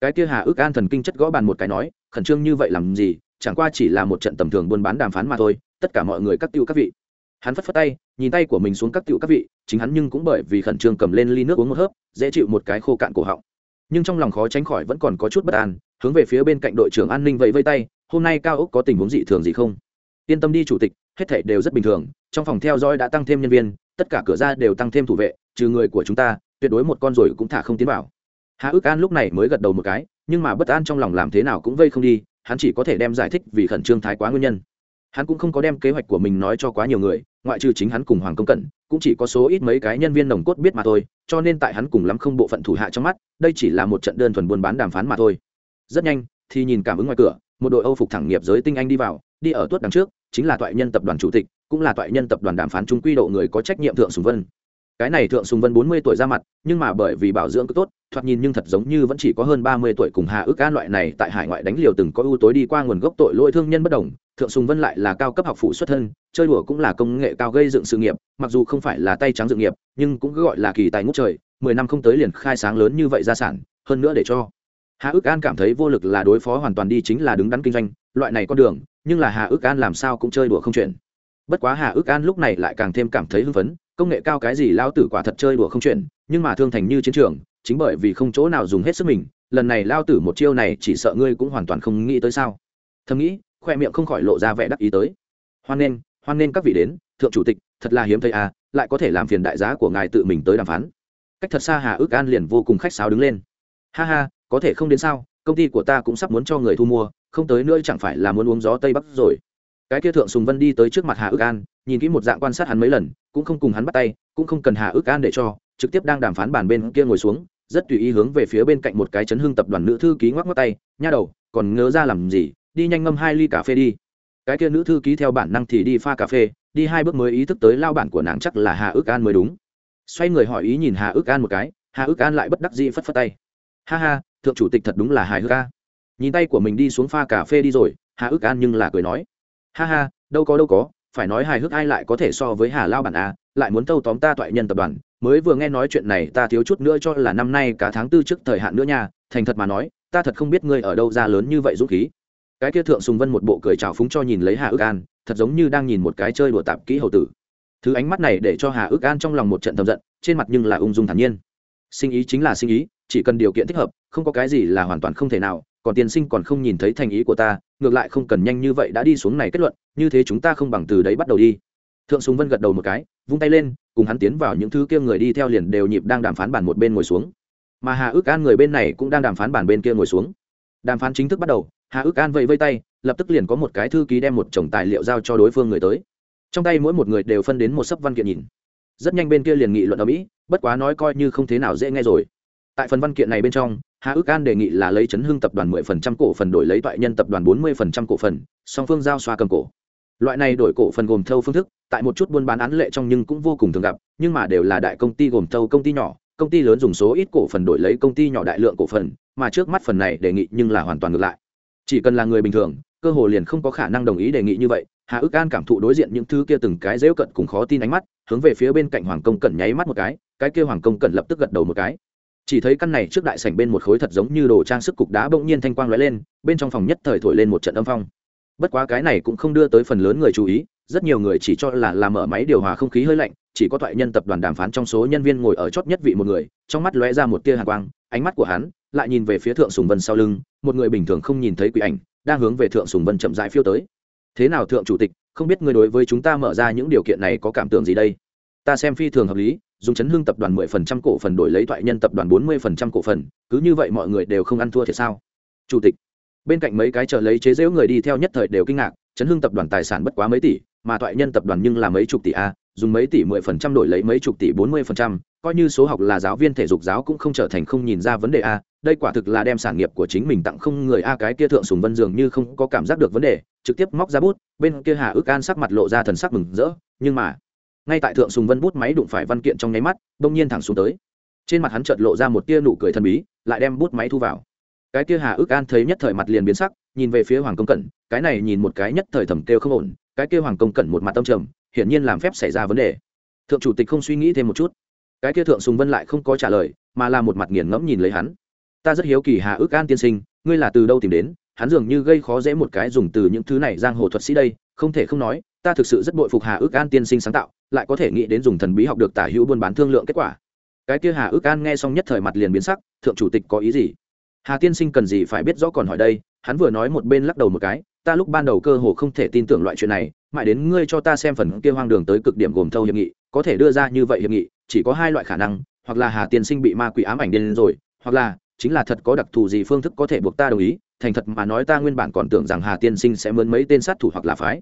Cái kia hà ước an thần kinh chất gõ bàn một cái nói, khẩn trương như vậy làm gì, chẳng qua chỉ là một trận tầm thường buôn bán đàm phán mà thôi, tất cả mọi người các tiêu các vị. Hắn phất phất tay, nhìn tay của mình xuống các tiêu các vị, chính hắn nhưng cũng bởi vì khẩn trương cầm lên ly nước uống một hớp, dễ chịu một cái khô cạn cổ họng. Nhưng trong lòng khó tránh khỏi vẫn còn có chút bất an, hướng về phía bên cạnh đội trưởng an ninh vẫy vây tay, hôm nay cao ốc có tình huống dị thường gì không? Yên tâm đi, chủ tịch, hết thảy đều rất bình thường, trong phòng theo dõi đã tăng thêm nhân viên, tất cả cửa ra đều tăng thêm thủ vệ, trừ người của chúng ta tuyệt đối một con rồi cũng thả không tiến vào. Hạ ước an lúc này mới gật đầu một cái, nhưng mà bất an trong lòng làm thế nào cũng vây không đi, hắn chỉ có thể đem giải thích vì khẩn trương thái quá nguyên nhân. Hắn cũng không có đem kế hoạch của mình nói cho quá nhiều người, ngoại trừ chính hắn cùng hoàng công cẩn, cũng chỉ có số ít mấy cái nhân viên nồng cốt biết mà thôi, cho nên tại hắn cùng lắm không bộ phận thủ hạ trong mắt, đây chỉ là một trận đơn thuần buôn bán đàm phán mà thôi. Rất nhanh, thì nhìn cảm ứng ngoài cửa, một đội âu phục thẳng nghiệp giới tinh anh đi vào, đi ở tuốt đằng trước, chính là toại nhân tập đoàn chủ tịch, cũng là toại nhân tập đoàn đàm phán trung quy độ người có trách nhiệm thượng sùng vân cái này thượng sùng vân bốn mươi tuổi ra mặt, nhưng mà bởi vì bảo dưỡng cứ tốt, thoạt nhìn nhưng thật giống như vẫn chỉ có hơn ba mươi tuổi cùng hà ước an loại này tại hải ngoại đánh liều từng có ưu tối đi qua nguồn gốc tội lỗi thương nhân bất đồng, thượng sùng vân lại là cao cấp học phụ xuất thân, chơi đùa cũng là công nghệ cao gây dựng sự nghiệp, mặc dù không phải là tay trắng dự nghiệp, nhưng cũng cứ gọi là kỳ tài ngút trời, mười năm không tới liền khai sáng lớn như vậy gia sản, hơn nữa để cho hà ước an cảm thấy vô lực là đối phó hoàn toàn đi chính là đứng đắn kinh doanh, loại này con đường, nhưng là hà ước an làm sao cũng chơi đùa không chuyện. Bất quá hà ước an lúc này lại càng thêm cảm thấy hưng phấn công nghệ cao cái gì lao tử quả thật chơi đùa không chuyện, nhưng mà thương thành như chiến trường, chính bởi vì không chỗ nào dùng hết sức mình, lần này lao tử một chiêu này chỉ sợ ngươi cũng hoàn toàn không nghĩ tới sao. Thầm nghĩ, khoe miệng không khỏi lộ ra vẻ đắc ý tới. Hoan nghênh hoan nghênh các vị đến, thượng chủ tịch, thật là hiếm thấy à lại có thể làm phiền đại giá của ngài tự mình tới đàm phán. Cách thật xa hà ước an liền vô cùng khách sáo đứng lên. Ha ha, có thể không đến sao, công ty của ta cũng sắp muốn cho người thu mua, không tới nữa chẳng phải là muốn uống gió tây bắc rồi cái kia thượng sùng vân đi tới trước mặt hà ước an, nhìn kỹ một dạng quan sát hắn mấy lần, cũng không cùng hắn bắt tay, cũng không cần hà ước an để cho, trực tiếp đang đàm phán bàn bên kia ngồi xuống, rất tùy ý hướng về phía bên cạnh một cái chấn hương tập đoàn nữ thư ký ngoắc ngoắc tay, nha đầu, còn ngớ ra làm gì? Đi nhanh ngâm hai ly cà phê đi. Cái kia nữ thư ký theo bản năng thì đi pha cà phê, đi hai bước mới ý thức tới lao bản của nàng chắc là hà ước an mới đúng. Xoay người hỏi ý nhìn hà ước an một cái, hà ước an lại bất đắc dĩ phất phất tay. Ha ha, thượng chủ tịch thật đúng là hài hước ca nhìn tay của mình đi xuống pha cà phê đi rồi, hà ước an nhưng là cười nói ha ha, đâu có đâu có, phải nói hài hước ai lại có thể so với hà lao bản a, lại muốn tâu tóm ta toại nhân tập đoàn, mới vừa nghe nói chuyện này ta thiếu chút nữa cho là năm nay cả tháng tư trước thời hạn nữa nha, thành thật mà nói, ta thật không biết ngươi ở đâu ra lớn như vậy dũng khí. Cái kia thượng sùng vân một bộ cười trào phúng cho nhìn lấy hà ước an, thật giống như đang nhìn một cái chơi đùa tạp kỹ hậu tử. Thứ ánh mắt này để cho hà ước an trong lòng một trận thầm giận, trên mặt nhưng là ung dung thản nhiên sinh ý chính là sinh ý, chỉ cần điều kiện thích hợp, không có cái gì là hoàn toàn không thể nào, còn tiên sinh còn không nhìn thấy thành ý của ta, ngược lại không cần nhanh như vậy đã đi xuống này kết luận, như thế chúng ta không bằng từ đấy bắt đầu đi. Thượng súng vân gật đầu một cái, vung tay lên, cùng hắn tiến vào những thứ kia người đi theo liền đều nhịp đang đàm phán bàn một bên ngồi xuống. Mà hà ước an người bên này cũng đang đàm phán bàn bên kia ngồi xuống. Đàm phán chính thức bắt đầu, hà ước an vẫy vây tay, lập tức liền có một cái thư ký đem một chồng tài liệu giao cho đối phương người tới. Trong tay mỗi một người đều phân đến một sấp văn kiện nhìn rất nhanh bên kia liền nghị luận ở mỹ, bất quá nói coi như không thế nào dễ nghe rồi. Tại phần văn kiện này bên trong, hà ước an đề nghị là lấy chấn hưng tập đoàn 10% cổ phần đổi lấy toại nhân tập đoàn 40% cổ phần, song phương giao xoa cầm cổ. Loại này đổi cổ phần gồm thâu phương thức, tại một chút buôn bán án lệ trong nhưng cũng vô cùng thường gặp, nhưng mà đều là đại công ty gồm thâu công ty nhỏ, công ty lớn dùng số ít cổ phần đổi lấy công ty nhỏ đại lượng cổ phần, mà trước mắt phần này đề nghị nhưng là hoàn toàn ngược lại. Chỉ cần là người bình thường, cơ hồ liền không có khả năng đồng ý đề nghị như vậy hà ước an cảm thụ đối diện những thứ kia từng cái dễu cận cùng khó tin ánh mắt, hướng về phía bên cạnh hoàng công cẩn nháy mắt một cái cái kia hoàng công cẩn lập tức gật đầu một cái. Chỉ thấy căn này trước đại sảnh bên một khối thật giống như đồ trang sức cục đá bỗng nhiên thanh quang lóe lên, bên trong phòng nhất thời thổi lên một trận âm phong. Bất quá cái này cũng không đưa tới phần lớn người chú ý, rất nhiều người chỉ cho là làm mở máy điều hòa không khí hơi lạnh, chỉ có thoại nhân tập đoàn đàm phán trong số nhân viên ngồi ở chót nhất vị một người, trong mắt lóe ra một tia hàn quang, ánh mắt của hắn lại nhìn về phía thượng sùng vân sau lưng, một người bình thường không nhìn thấy quỷ ảnh, đang hướng về thượng sùng vân chậm rãi phiêu tới thế nào thượng chủ tịch, không biết người đối với chúng ta mở ra những điều kiện này có cảm tưởng gì đây? Ta xem phi thường hợp lý, dùng chấn hương tập đoàn mười phần trăm cổ phần đổi lấy thoại nhân tập đoàn bốn mươi phần trăm cổ phần, cứ như vậy mọi người đều không ăn thua thì sao? Chủ tịch. Bên cạnh mấy cái chờ lấy chế giễu người đi theo nhất thời đều kinh ngạc, chấn hương tập đoàn tài sản bất quá mấy tỷ, mà thoại nhân tập đoàn nhưng là mấy chục tỷ a, dùng mấy tỷ mười phần trăm đổi lấy mấy chục tỷ bốn mươi phần trăm, coi như số học là giáo viên thể dục giáo cũng không trở thành không nhìn ra vấn đề a đây quả thực là đem sản nghiệp của chính mình tặng không người a, cái kia thượng sùng vân dường như không có cảm giác được vấn đề, trực tiếp móc ra bút, bên kia hà ước an sắc mặt lộ ra thần sắc mừng rỡ, nhưng mà, ngay tại thượng sùng vân bút máy đụng phải văn kiện trong nháy mắt, đông nhiên thẳng xuống tới. Trên mặt hắn chợt lộ ra một tia nụ cười thần bí, lại đem bút máy thu vào. Cái kia hà ước an thấy nhất thời mặt liền biến sắc, nhìn về phía hoàng công cẩn, cái này nhìn một cái nhất thời thầm kêu không ổn, cái kia hoàng công cẩn một mặt tâm trầm, hiển nhiên làm phép xảy ra vấn đề. Thượng chủ tịch không suy nghĩ thêm một chút. Cái kia thượng sùng vân lại không có trả lời, mà là một mặt nghiền ngẫm nhìn lấy hắn ta rất hiếu kỳ hà ước an tiên sinh, ngươi là từ đâu tìm đến? Hắn dường như gây khó dễ một cái dùng từ những thứ này giang hồ thuật sĩ đây, không thể không nói, ta thực sự rất bội phục hà ước an tiên sinh sáng tạo, lại có thể nghĩ đến dùng thần bí học được tả hữu buôn bán thương lượng kết quả. Cái kia hà ước an nghe xong nhất thời mặt liền biến sắc, thượng chủ tịch có ý gì? Hà tiên sinh cần gì phải biết rõ còn hỏi đây, hắn vừa nói một bên lắc đầu một cái, ta lúc ban đầu cơ hồ không thể tin tưởng loại chuyện này, mãi đến ngươi cho ta xem phần kia hoang đường tới cực điểm gồm thâu hiệp nghị, có thể đưa ra như vậy hiệp nghị, chỉ có hai loại khả năng, hoặc là hà tiên sinh bị ma quỷ ám ảnh điên rồi, hoặc là chính là thật có đặc thù gì phương thức có thể buộc ta đồng ý, thành thật mà nói ta nguyên bản còn tưởng rằng hà tiên sinh sẽ mướn mấy tên sát thủ hoặc là phái.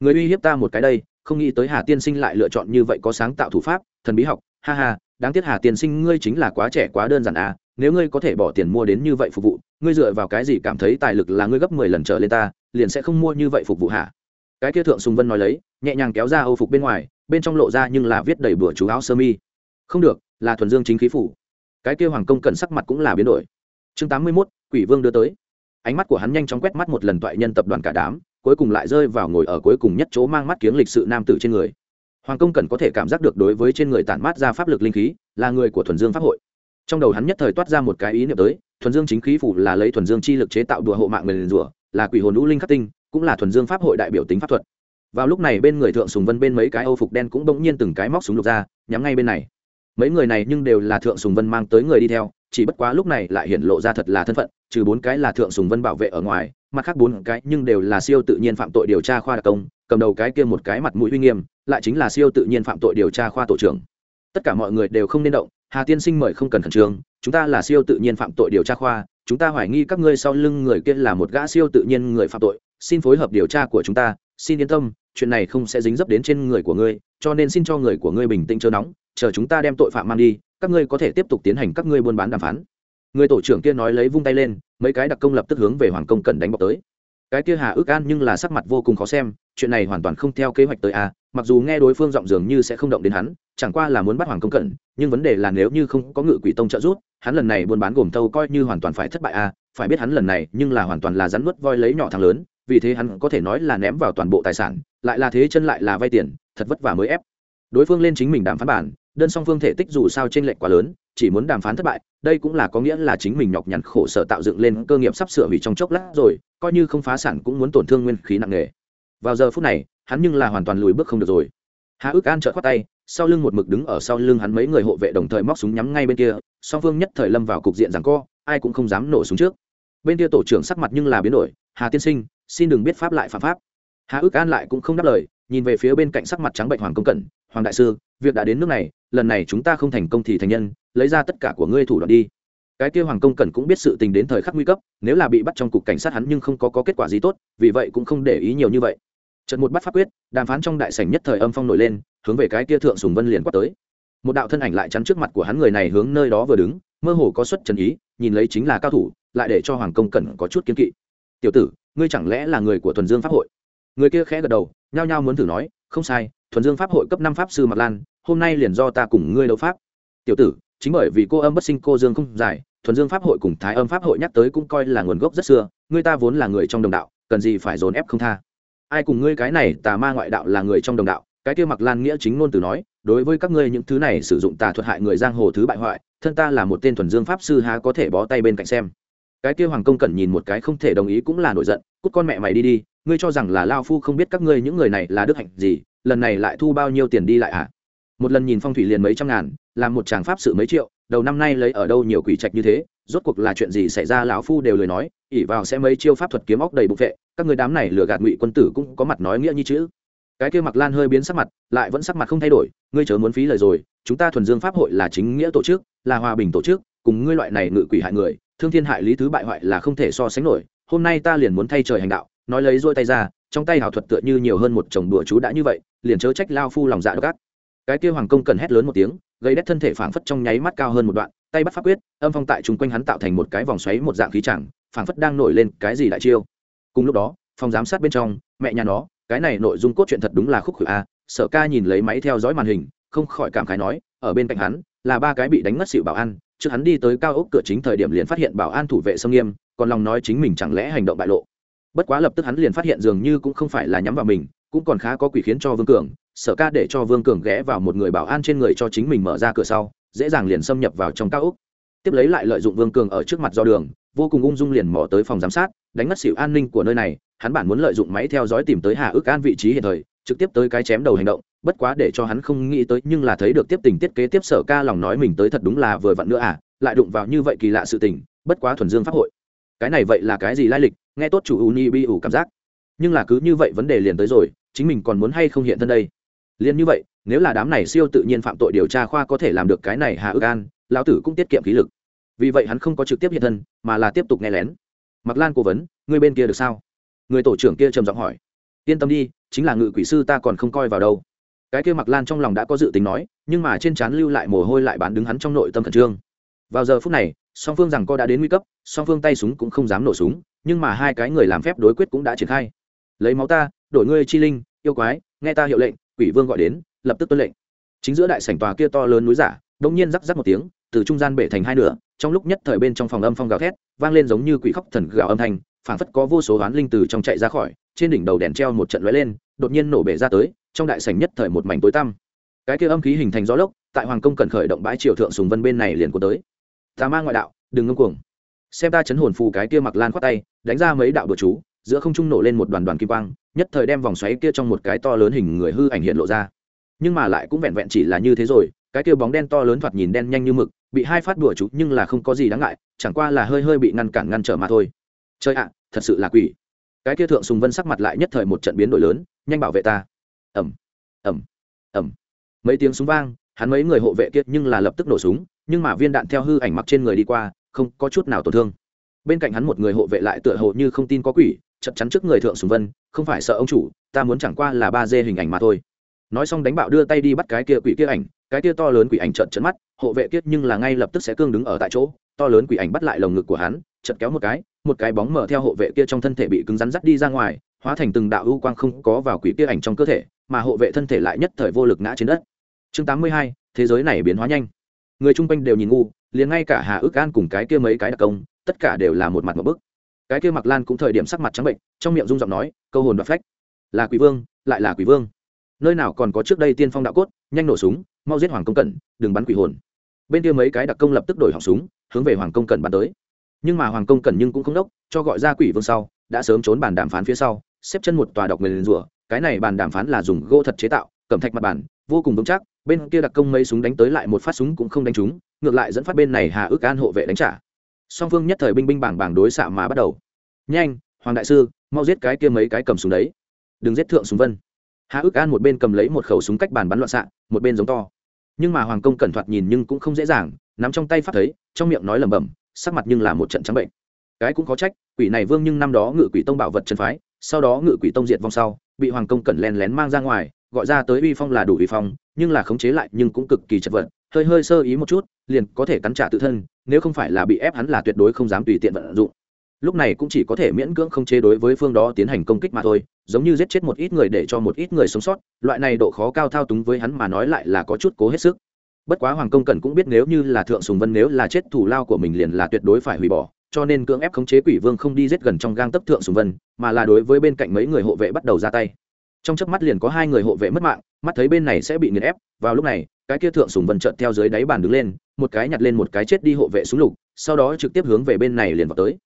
Người uy hiếp ta một cái đây, không nghĩ tới hà tiên sinh lại lựa chọn như vậy có sáng tạo thủ pháp, thần bí học, ha ha, đáng tiếc hà tiên sinh ngươi chính là quá trẻ quá đơn giản à nếu ngươi có thể bỏ tiền mua đến như vậy phục vụ, ngươi dựa vào cái gì cảm thấy tài lực là ngươi gấp mười lần trở lên ta, liền sẽ không mua như vậy phục vụ hả? Cái kia thượng sùng vân nói lấy, nhẹ nhàng kéo ra âu phục bên ngoài, bên trong lộ ra nhưng là viết đầy bửa chú áo sơ mi. Không được, là thuần dương chính khí phủ cái kia hoàng công cần sắc mặt cũng là biến đổi. Chương tám mươi mốt, quỷ vương đưa tới. Ánh mắt của hắn nhanh chóng quét mắt một lần toại nhân tập đoàn cả đám, cuối cùng lại rơi vào ngồi ở cuối cùng nhất chỗ mang mắt kiếng lịch sự nam tử trên người. Hoàng công cần có thể cảm giác được đối với trên người tản mát ra pháp lực linh khí, là người của thuần dương pháp hội. Trong đầu hắn nhất thời toát ra một cái ý niệm tới, thuần dương chính khí phủ là lấy thuần dương chi lực chế tạo đùa hộ mạng mình rủa, là quỷ hồn lũ linh khắc tinh, cũng là thuần dương pháp hội đại biểu tính pháp thuật. Vào lúc này bên người thượng sùng vân bên mấy cái âu phục đen cũng bỗng nhiên từng cái móc súng lục ra, nhắm ngay bên này mấy người này nhưng đều là thượng sùng vân mang tới người đi theo, chỉ bất quá lúc này lại hiện lộ ra thật là thân phận, trừ bốn cái là thượng sùng vân bảo vệ ở ngoài, mặt khác bốn cái nhưng đều là siêu tự nhiên phạm tội điều tra khoa đặc công, cầm đầu cái kia một cái mặt mũi uy nghiêm, lại chính là siêu tự nhiên phạm tội điều tra khoa tổ trưởng. Tất cả mọi người đều không nên động, hà tiên sinh mời không cần khẩn trương, chúng ta là siêu tự nhiên phạm tội điều tra khoa, chúng ta hoài nghi các ngươi sau lưng người kia là một gã siêu tự nhiên người phạm tội, xin phối hợp điều tra của chúng ta, xin yên tâm, chuyện này không sẽ dính dấp đến trên người của ngươi, cho nên xin cho người của ngươi bình tĩnh chờ nóng chờ chúng ta đem tội phạm mang đi, các ngươi có thể tiếp tục tiến hành các ngươi buôn bán đàm phán. Người tổ trưởng kia nói lấy vung tay lên, mấy cái đặc công lập tức hướng về hoàng công cần đánh bọc tới. Cái kia hà ước an nhưng là sắc mặt vô cùng khó xem, chuyện này hoàn toàn không theo kế hoạch tới a, mặc dù nghe đối phương giọng dường như sẽ không động đến hắn, chẳng qua là muốn bắt hoàng công cẩn nhưng vấn đề là nếu như không có ngự quỷ tông trợ giúp, hắn lần này buôn bán gồm thâu coi như hoàn toàn phải thất bại a, phải biết hắn lần này nhưng là hoàn toàn là rắn nuốt voi lấy nhỏ thằng lớn, vì thế hắn có thể nói là ném vào toàn bộ tài sản, lại là thế chân lại là vay tiền, thật vất vả mới ép. Đối phương lên chính mình đàm phán bản đơn song phương thể tích dù sao trên lệnh quá lớn, chỉ muốn đàm phán thất bại, đây cũng là có nghĩa là chính mình nhọc nhằn khổ sở tạo dựng lên cơ nghiệp sắp sửa hủy trong chốc lát rồi, coi như không phá sản cũng muốn tổn thương nguyên khí nặng nề. Vào giờ phút này, hắn nhưng là hoàn toàn lùi bước không được rồi. Hà ước an trợt khoát tay, sau lưng một mực đứng ở sau lưng hắn mấy người hộ vệ đồng thời móc súng nhắm ngay bên kia, song phương nhất thời lâm vào cục diện rằng co, ai cũng không dám nổ súng trước. Bên kia tổ trưởng sắc mặt nhưng là biến đổi, hà tiên sinh, xin đừng biết pháp lại phạm pháp. Hà ước an lại cũng không đáp lời nhìn về phía bên cạnh sắc mặt trắng bệnh hoàng công cẩn hoàng đại sư việc đã đến nước này lần này chúng ta không thành công thì thành nhân lấy ra tất cả của ngươi thủ đoạn đi. Cái kia hoàng công cẩn cũng biết sự tình đến thời khắc nguy cấp nếu là bị bắt trong cục cảnh sát hắn nhưng không có, có kết quả gì tốt vì vậy cũng không để ý nhiều như vậy. Trận một bắt pháp quyết đàm phán trong đại sảnh nhất thời âm phong nổi lên hướng về cái kia thượng sùng vân liền quát tới. Một đạo thân ảnh lại chắn trước mặt của hắn người này hướng nơi đó vừa đứng mơ hồ có xuất trần ý nhìn lấy chính là cao thủ lại để cho hoàng công cẩn có chút kiến kỵ. Tiểu tử ngươi chẳng lẽ là người của thuần dương pháp hội? Người kia khẽ gật đầu, nhao nhao muốn thử nói, không sai, thuần dương pháp hội cấp năm pháp sư mặt lan, hôm nay liền do ta cùng ngươi đấu pháp. Tiểu tử, chính bởi vì cô âm bất sinh cô dương không dài thuần dương pháp hội cùng thái âm pháp hội nhắc tới cũng coi là nguồn gốc rất xưa, ngươi ta vốn là người trong đồng đạo, cần gì phải dồn ép không tha? Ai cùng ngươi cái này, tà ma ngoại đạo là người trong đồng đạo. Cái kia mặc lan nghĩa chính ngôn từ nói, đối với các ngươi những thứ này sử dụng tà thuật hại người giang hồ thứ bại hoại, thân ta là một tên thuần dương pháp sư há có thể bó tay bên cạnh xem. Cái kia hoàng công cẩn nhìn một cái không thể đồng ý cũng là nổi giận, cút con mẹ mày đi đi ngươi cho rằng là lao phu không biết các ngươi những người này là đức hạnh gì, lần này lại thu bao nhiêu tiền đi lại à một lần nhìn phong thủy liền mấy trăm ngàn, làm một tràng pháp sự mấy triệu, đầu năm nay lấy ở đâu nhiều quỷ trạch như thế, rốt cuộc là chuyện gì xảy ra lão phu đều lời nói ỉ vào sẽ mấy chiêu pháp thuật kiếm óc đầy bục vệ, các người đám này lừa gạt ngụy quân tử cũng có mặt nói nghĩa như chữ. Cái kia mặc lan hơi biến sắc mặt, lại vẫn sắc mặt không thay đổi, ngươi chớ muốn phí lời rồi, chúng ta thuần dương pháp hội là chính nghĩa tổ chức, là hòa bình tổ chức, cùng ngươi loại này ngự quỷ hại người, thương thiên hại lý thứ bại hoại là không thể so sánh nổi, hôm nay ta liền muốn thay trời hành đạo nói lấy rôi tay ra, trong tay hào thuật tựa như nhiều hơn một chồng đùa chú đã như vậy, liền chớ trách lao phu lòng dạ gác cái kia hoàng công cần hét lớn một tiếng, gây đét thân thể phảng phất trong nháy mắt cao hơn một đoạn, tay bắt pháp quyết, âm phong tại chung quanh hắn tạo thành một cái vòng xoáy một dạng khí chẳng, phảng phất đang nổi lên cái gì đại chiêu. Cùng lúc đó, phòng giám sát bên trong, mẹ nhà nó, cái này nội dung cốt truyện thật đúng là khúc khử a, sở ca nhìn lấy máy theo dõi màn hình, không khỏi cảm khái nói, ở bên cạnh hắn, là ba cái bị đánh ngất xịu bảo an, trước hắn đi tới cao ốc cửa chính thời điểm liền phát hiện bảo an thủ vệ sông nghiêm, còn lòng nói chính mình chẳng lẽ hành động bại lộ bất quá lập tức hắn liền phát hiện dường như cũng không phải là nhắm vào mình, cũng còn khá có quỷ khiến cho vương cường, sở ca để cho vương cường ghé vào một người bảo an trên người cho chính mình mở ra cửa sau, dễ dàng liền xâm nhập vào trong cao ốc. Tiếp lấy lại lợi dụng vương cường ở trước mặt do đường, vô cùng ung dung liền mò tới phòng giám sát, đánh mất xỉu an ninh của nơi này, hắn bản muốn lợi dụng máy theo dõi tìm tới hà ước an vị trí hiện thời, trực tiếp tới cái chém đầu hành động, bất quá để cho hắn không nghĩ tới, nhưng là thấy được tiếp tình tiết kế tiếp sở ca lòng nói mình tới thật đúng là vừa vặn nữa à lại đụng vào như vậy kỳ lạ sự tình, bất quá thuần dương pháp hội. Cái này vậy là cái gì lai lịch nghe tốt chủ uni bi ủ cảm giác. Nhưng là cứ như vậy vấn đề liền tới rồi, chính mình còn muốn hay không hiện thân đây? Liền như vậy, nếu là đám này siêu tự nhiên phạm tội điều tra khoa có thể làm được cái này hà ước an, lão tử cũng tiết kiệm khí lực. Vì vậy hắn không có trực tiếp hiện thân, mà là tiếp tục nghe lén. Mặc lan cố vấn người bên kia được sao? Người tổ trưởng kia trầm giọng hỏi. Yên tâm đi, chính là ngự quỷ sư ta còn không coi vào đâu. Cái kia mặc lan trong lòng đã có dự tính nói, nhưng mà trên trán lưu lại mồ hôi lại bán đứng hắn trong nội tâm khẩn trương. Vào giờ phút này, song phương rằng co đã đến nguy cấp, song phương tay súng cũng không dám nổ súng nhưng mà hai cái người làm phép đối quyết cũng đã triển khai. Lấy máu ta, đổi ngươi chi linh, yêu quái, nghe ta hiệu lệnh, quỷ vương gọi đến, lập tức tuân lệnh. Chính giữa đại sảnh tòa kia to lớn núi giả đông nhiên rắc rắc một tiếng, từ trung gian bể thành hai nửa, trong lúc nhất thời bên trong phòng âm phong gào thét, vang lên giống như quỷ khóc thần gào âm thanh, phảng phất có vô số oán linh từ trong chạy ra khỏi, trên đỉnh đầu đèn treo một trận lóe lên, đột nhiên nổ bể ra tới, trong đại sảnh nhất thời một mảnh tối tăm. Cái kia âm khí hình thành gió lốc, tại hoàng công cần khởi động bãi triều thượng sùng vân bên này liền của tới. Tà ma ngoại đạo, đừng ngưng cuồng. Xem ta chấn hồn phù cái kia mặc lan khoát tay đánh ra mấy đạo bừa chú, giữa không trung nổ lên một đoàn đoàn kim quang, nhất thời đem vòng xoáy kia trong một cái to lớn hình người hư ảnh hiện lộ ra. Nhưng mà lại cũng vẹn vẹn chỉ là như thế rồi, cái kia bóng đen to lớn thoạt nhìn đen nhanh như mực, bị hai phát đùa chú nhưng là không có gì đáng ngại, chẳng qua là hơi hơi bị ngăn cản ngăn trở mà thôi. Chơi ạ à, thật sự là quỷ. Cái kia thượng sùng vân sắc mặt lại nhất thời một trận biến đổi lớn, nhanh bảo vệ ta. Ẩm ẩm ẩm mấy tiếng súng vang, hắn mấy người hộ vệ kia nhưng là lập tức nổ súng, nhưng mà viên đạn theo hư ảnh mặc trên người đi qua, không có chút nào tổn thương bên cạnh hắn một người hộ vệ lại tựa hồ như không tin có quỷ, chật chắn trước người thượng sùng vân, không phải sợ ông chủ, ta muốn chẳng qua là ba dê hình ảnh mà thôi. Nói xong đánh bạo đưa tay đi bắt cái kia quỷ kia ảnh, cái kia to lớn quỷ ảnh trợn trấn mắt, hộ vệ kiết nhưng là ngay lập tức sẽ cương đứng ở tại chỗ, to lớn quỷ ảnh bắt lại lồng ngực của hắn, chật kéo một cái một cái bóng mở theo hộ vệ kia trong thân thể bị cứng rắn dắt đi ra ngoài, hóa thành từng đạo ưu quang không có vào quỷ kia ảnh trong cơ thể, mà hộ vệ thân thể lại nhất thời vô lực ngã trên đất. Chương tám mươi hai, thế giới này biến hóa nhanh. Người chung quanh đều nhìn ngu, liền ngay cả hà ước an cùng cái kia mấy cái đặc công tất cả đều là một mặt một bức. Cái kia mặc lan cũng thời điểm sắc mặt trắng bệnh, trong miệng rung giọng nói, câu hồn đoạt phách. Là quỷ vương, lại là quỷ vương. Nơi nào còn có trước đây tiên phong đạo cốt, nhanh nổ súng, mau giết hoàng công cẩn, đừng bắn quỷ hồn. Bên kia mấy cái đặc công lập tức đổi họng súng, hướng về hoàng công cẩn bắn tới. Nhưng mà hoàng công cẩn nhưng cũng không đốc, cho gọi ra quỷ vương sau, đã sớm trốn bàn đàm phán phía sau, xếp chân một tòa độc người liền rủa cái này bàn đàm phán là dùng gỗ thật chế tạo, cẩm thạch mặt bàn, vô cùng vững chắc, bên kia đặc công mấy súng đánh tới lại một phát súng cũng không đánh trúng, ngược lại dẫn phát bên này hà ước an hộ vệ đánh trả song phương nhất thời binh binh bảng bảng đối xạ mà bắt đầu. Nhanh, hoàng đại sư, mau giết cái kia mấy cái cầm súng đấy. Đừng giết thượng súng vân. Hà ước an một bên cầm lấy một khẩu súng cách bàn bắn loạn xạ, một bên giống to. Nhưng mà hoàng công cẩn thoạt nhìn nhưng cũng không dễ dàng, nắm trong tay phát thấy, trong miệng nói lẩm bẩm, sắc mặt nhưng là một trận trắng bệnh. Cái cũng có trách, quỷ này vương nhưng năm đó ngự quỷ tông bảo vật chân phái, sau đó ngự quỷ tông diệt vong sau, bị hoàng công cẩn len lén mang ra ngoài, gọi ra tới uy phong là đủ uy phong, nhưng là khống chế lại nhưng cũng cực kỳ chật vật, hơi hơi sơ ý một chút, liền có thể cắn trả tự thân nếu không phải là bị ép hắn là tuyệt đối không dám tùy tiện vận dụng. Lúc này cũng chỉ có thể miễn cưỡng không chế đối với phương đó tiến hành công kích mà thôi, giống như giết chết một ít người để cho một ít người sống sót, loại này độ khó cao thao túng với hắn mà nói lại là có chút cố hết sức. Bất quá hoàng công cần cũng biết nếu như là thượng sùng vân nếu là chết thủ lao của mình liền là tuyệt đối phải hủy bỏ, cho nên cưỡng ép khống chế quỷ vương không đi giết gần trong gang tấp thượng sùng vân, mà là đối với bên cạnh mấy người hộ vệ bắt đầu ra tay. Trong chớp mắt liền có hai người hộ vệ mất mạng, mắt thấy bên này sẽ bị nghiền ép, vào lúc này, cái kia thượng sùng vân trợn theo dưới đáy bàn đứng lên một cái nhặt lên một cái chết đi hộ vệ súng lục, sau đó trực tiếp hướng về bên này liền vào tới.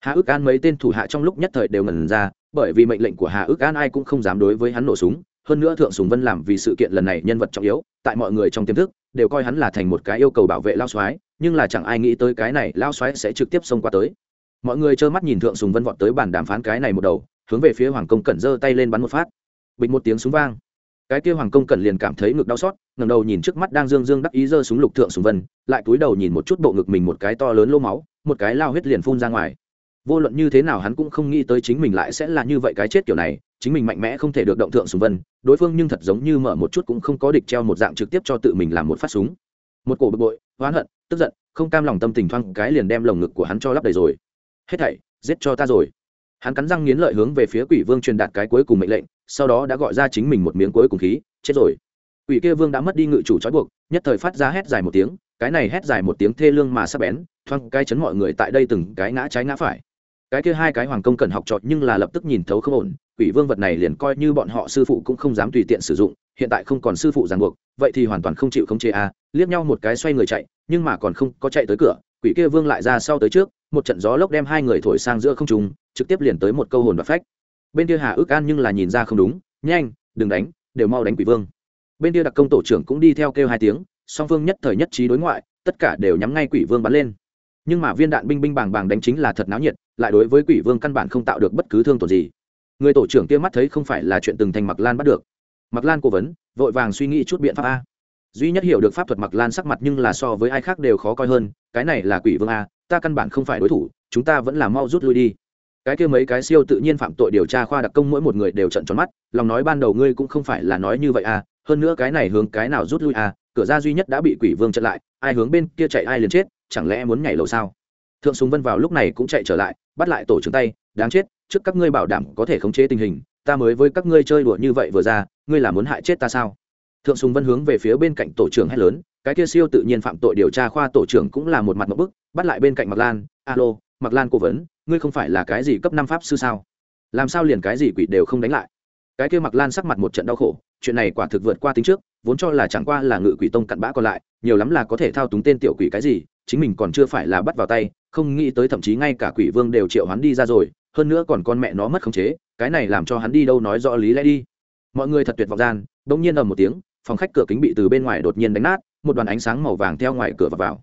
Hà ước an mấy tên thủ hạ trong lúc nhất thời đều ngần ra, bởi vì mệnh lệnh của hà ước an ai cũng không dám đối với hắn nổ súng, hơn nữa thượng sùng vân làm vì sự kiện lần này nhân vật trọng yếu, tại mọi người trong tiềm thức, đều coi hắn là thành một cái yêu cầu bảo vệ lao soái, nhưng là chẳng ai nghĩ tới cái này lao soái sẽ trực tiếp xông qua tới. Mọi người trơ mắt nhìn thượng sùng vân vọt tới bàn đàm phán cái này một đầu, hướng về phía hoàng công cẩn giơ tay lên bắn một phát. Bịch một tiếng súng vang cái kia hoàng công cẩn liền cảm thấy ngực đau xót, ngẩng đầu nhìn trước mắt đang dương dương đắc ý giơ súng lục thượng sùng vân, lại cúi đầu nhìn một chút bộ ngực mình một cái to lớn lô máu, một cái lao huyết liền phun ra ngoài. Vô luận như thế nào hắn cũng không nghĩ tới chính mình lại sẽ là như vậy cái chết kiểu này, chính mình mạnh mẽ không thể được động thượng sùng vân, đối phương nhưng thật giống như mở một chút cũng không có địch treo một dạng trực tiếp cho tự mình làm một phát súng. Một cổ bực bội, oán hận, tức giận, không cam lòng tâm tình thoang cái liền đem lồng ngực của hắn cho lắp đầy rồi. Hết thảy, giết cho ta rồi. Hắn cắn răng nghiến lợi hướng về phía quỷ vương truyền đạt cái cuối cùng mệnh lệnh sau đó đã gọi ra chính mình một miếng cuối cùng khí chết rồi. Quỷ kia vương đã mất đi ngự chủ trói buộc nhất thời phát ra hét dài một tiếng cái này hét dài một tiếng thê lương mà sắp bén thoang cái chấn mọi người tại đây từng cái ngã trái ngã phải. Cái kia hai cái hoàng công cần học trọt nhưng là lập tức nhìn thấu không ổn quỷ vương vật này liền coi như bọn họ sư phụ cũng không dám tùy tiện sử dụng hiện tại không còn sư phụ ràng buộc vậy thì hoàn toàn không chịu không chế a liếc nhau một cái xoay người chạy nhưng mà còn không có chạy tới cửa quỷ kia vương lại ra sau tới trước một trận gió lốc đem hai người thổi sang giữa không trung, trực tiếp liền tới một câu hồn và phách bên kia hà ước an nhưng là nhìn ra không đúng, nhanh, đừng đánh, đều mau đánh quỷ vương. Bên kia đặc công tổ trưởng cũng đi theo kêu hai tiếng, song phương nhất thời nhất trí đối ngoại, tất cả đều nhắm ngay quỷ vương bắn lên. Nhưng mà viên đạn binh binh bàng bàng đánh chính là thật náo nhiệt, lại đối với quỷ vương căn bản không tạo được bất cứ thương tổn gì. Người tổ trưởng kia mắt thấy không phải là chuyện từng thành mặc lan bắt được. Mặc lan cố vấn, vội vàng suy nghĩ chút biện pháp a. Duy nhất hiểu được pháp thuật mặc lan sắc mặt nhưng là so với ai khác đều khó coi hơn, cái này là quỷ vương a, ta căn bản không phải đối thủ, chúng ta vẫn là mau rút lui đi cái kia mấy cái siêu tự nhiên phạm tội điều tra khoa đặc công mỗi một người đều trận tròn mắt, lòng nói ban đầu ngươi cũng không phải là nói như vậy à hơn nữa cái này hướng cái nào rút lui à cửa ra duy nhất đã bị quỷ vương chặn lại, ai hướng bên kia chạy ai liền chết, chẳng lẽ muốn nhảy lầu sao? Thượng súng vân vào lúc này cũng chạy trở lại, bắt lại tổ trưởng tay, đáng chết, trước các ngươi bảo đảm có thể khống chế tình hình, ta mới với các ngươi chơi đùa như vậy vừa ra, ngươi là muốn hại chết ta sao? Thượng súng vân hướng về phía bên cạnh tổ trưởng hét lớn, cái kia siêu tự nhiên phạm tội điều tra khoa tổ trưởng cũng là một mặt một bức, bắt lại bên cạnh mặt lan, alo mặc lan cố vấn, ngươi không phải là cái gì cấp năm pháp sư sao? Làm sao liền cái gì quỷ đều không đánh lại? Cái kia mặc lan sắc mặt một trận đau khổ, chuyện này quả thực vượt qua tính trước, vốn cho là chẳng qua là ngự quỷ tông cặn bã còn lại, nhiều lắm là có thể thao túng tên tiểu quỷ cái gì, chính mình còn chưa phải là bắt vào tay, không nghĩ tới thậm chí ngay cả quỷ vương đều triệu hắn đi ra rồi, hơn nữa còn con mẹ nó mất khống chế, cái này làm cho hắn đi đâu nói rõ lý lẽ đi. Mọi người thật tuyệt vọng gian, bỗng nhiên ầm một tiếng, phòng khách cửa kính bị từ bên ngoài đột nhiên đánh nát, một đoàn ánh sáng màu vàng theo ngoài cửa và vào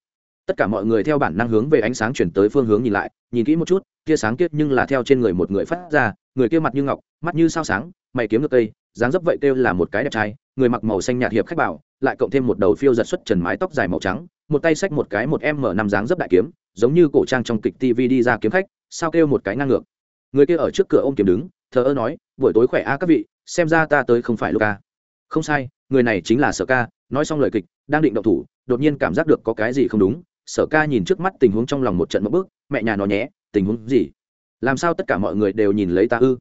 tất cả mọi người theo bản năng hướng về ánh sáng chuyển tới phương hướng nhìn lại, nhìn kỹ một chút kia sáng kiết nhưng là theo trên người một người phát ra, người kia mặt như ngọc, mắt như sao sáng, mày kiếm ngược tây dáng dấp vậy kêu là một cái đẹp trai, người mặc màu xanh nhạt hiệp khách bảo, lại cộng thêm một đầu phiêu giật xuất trần mái tóc dài màu trắng, một tay xách một cái một m năm dáng dấp đại kiếm, giống như cổ trang trong kịch tv đi ra kiếm khách, sao kêu một cái ngang ngược. Người kia ở trước cửa ôm kiếm đứng, thờ ơ nói, buổi tối khỏe a các vị, xem ra ta tới không phải luca không sai, người này chính là sở ca, nói xong lời kịch, đang định động thủ, đột nhiên cảm giác được có cái gì không đúng sở ca nhìn trước mắt tình huống trong lòng một trận mất bước mẹ nhà nó nhé, tình huống gì? Làm sao tất cả mọi người đều nhìn lấy ta ư?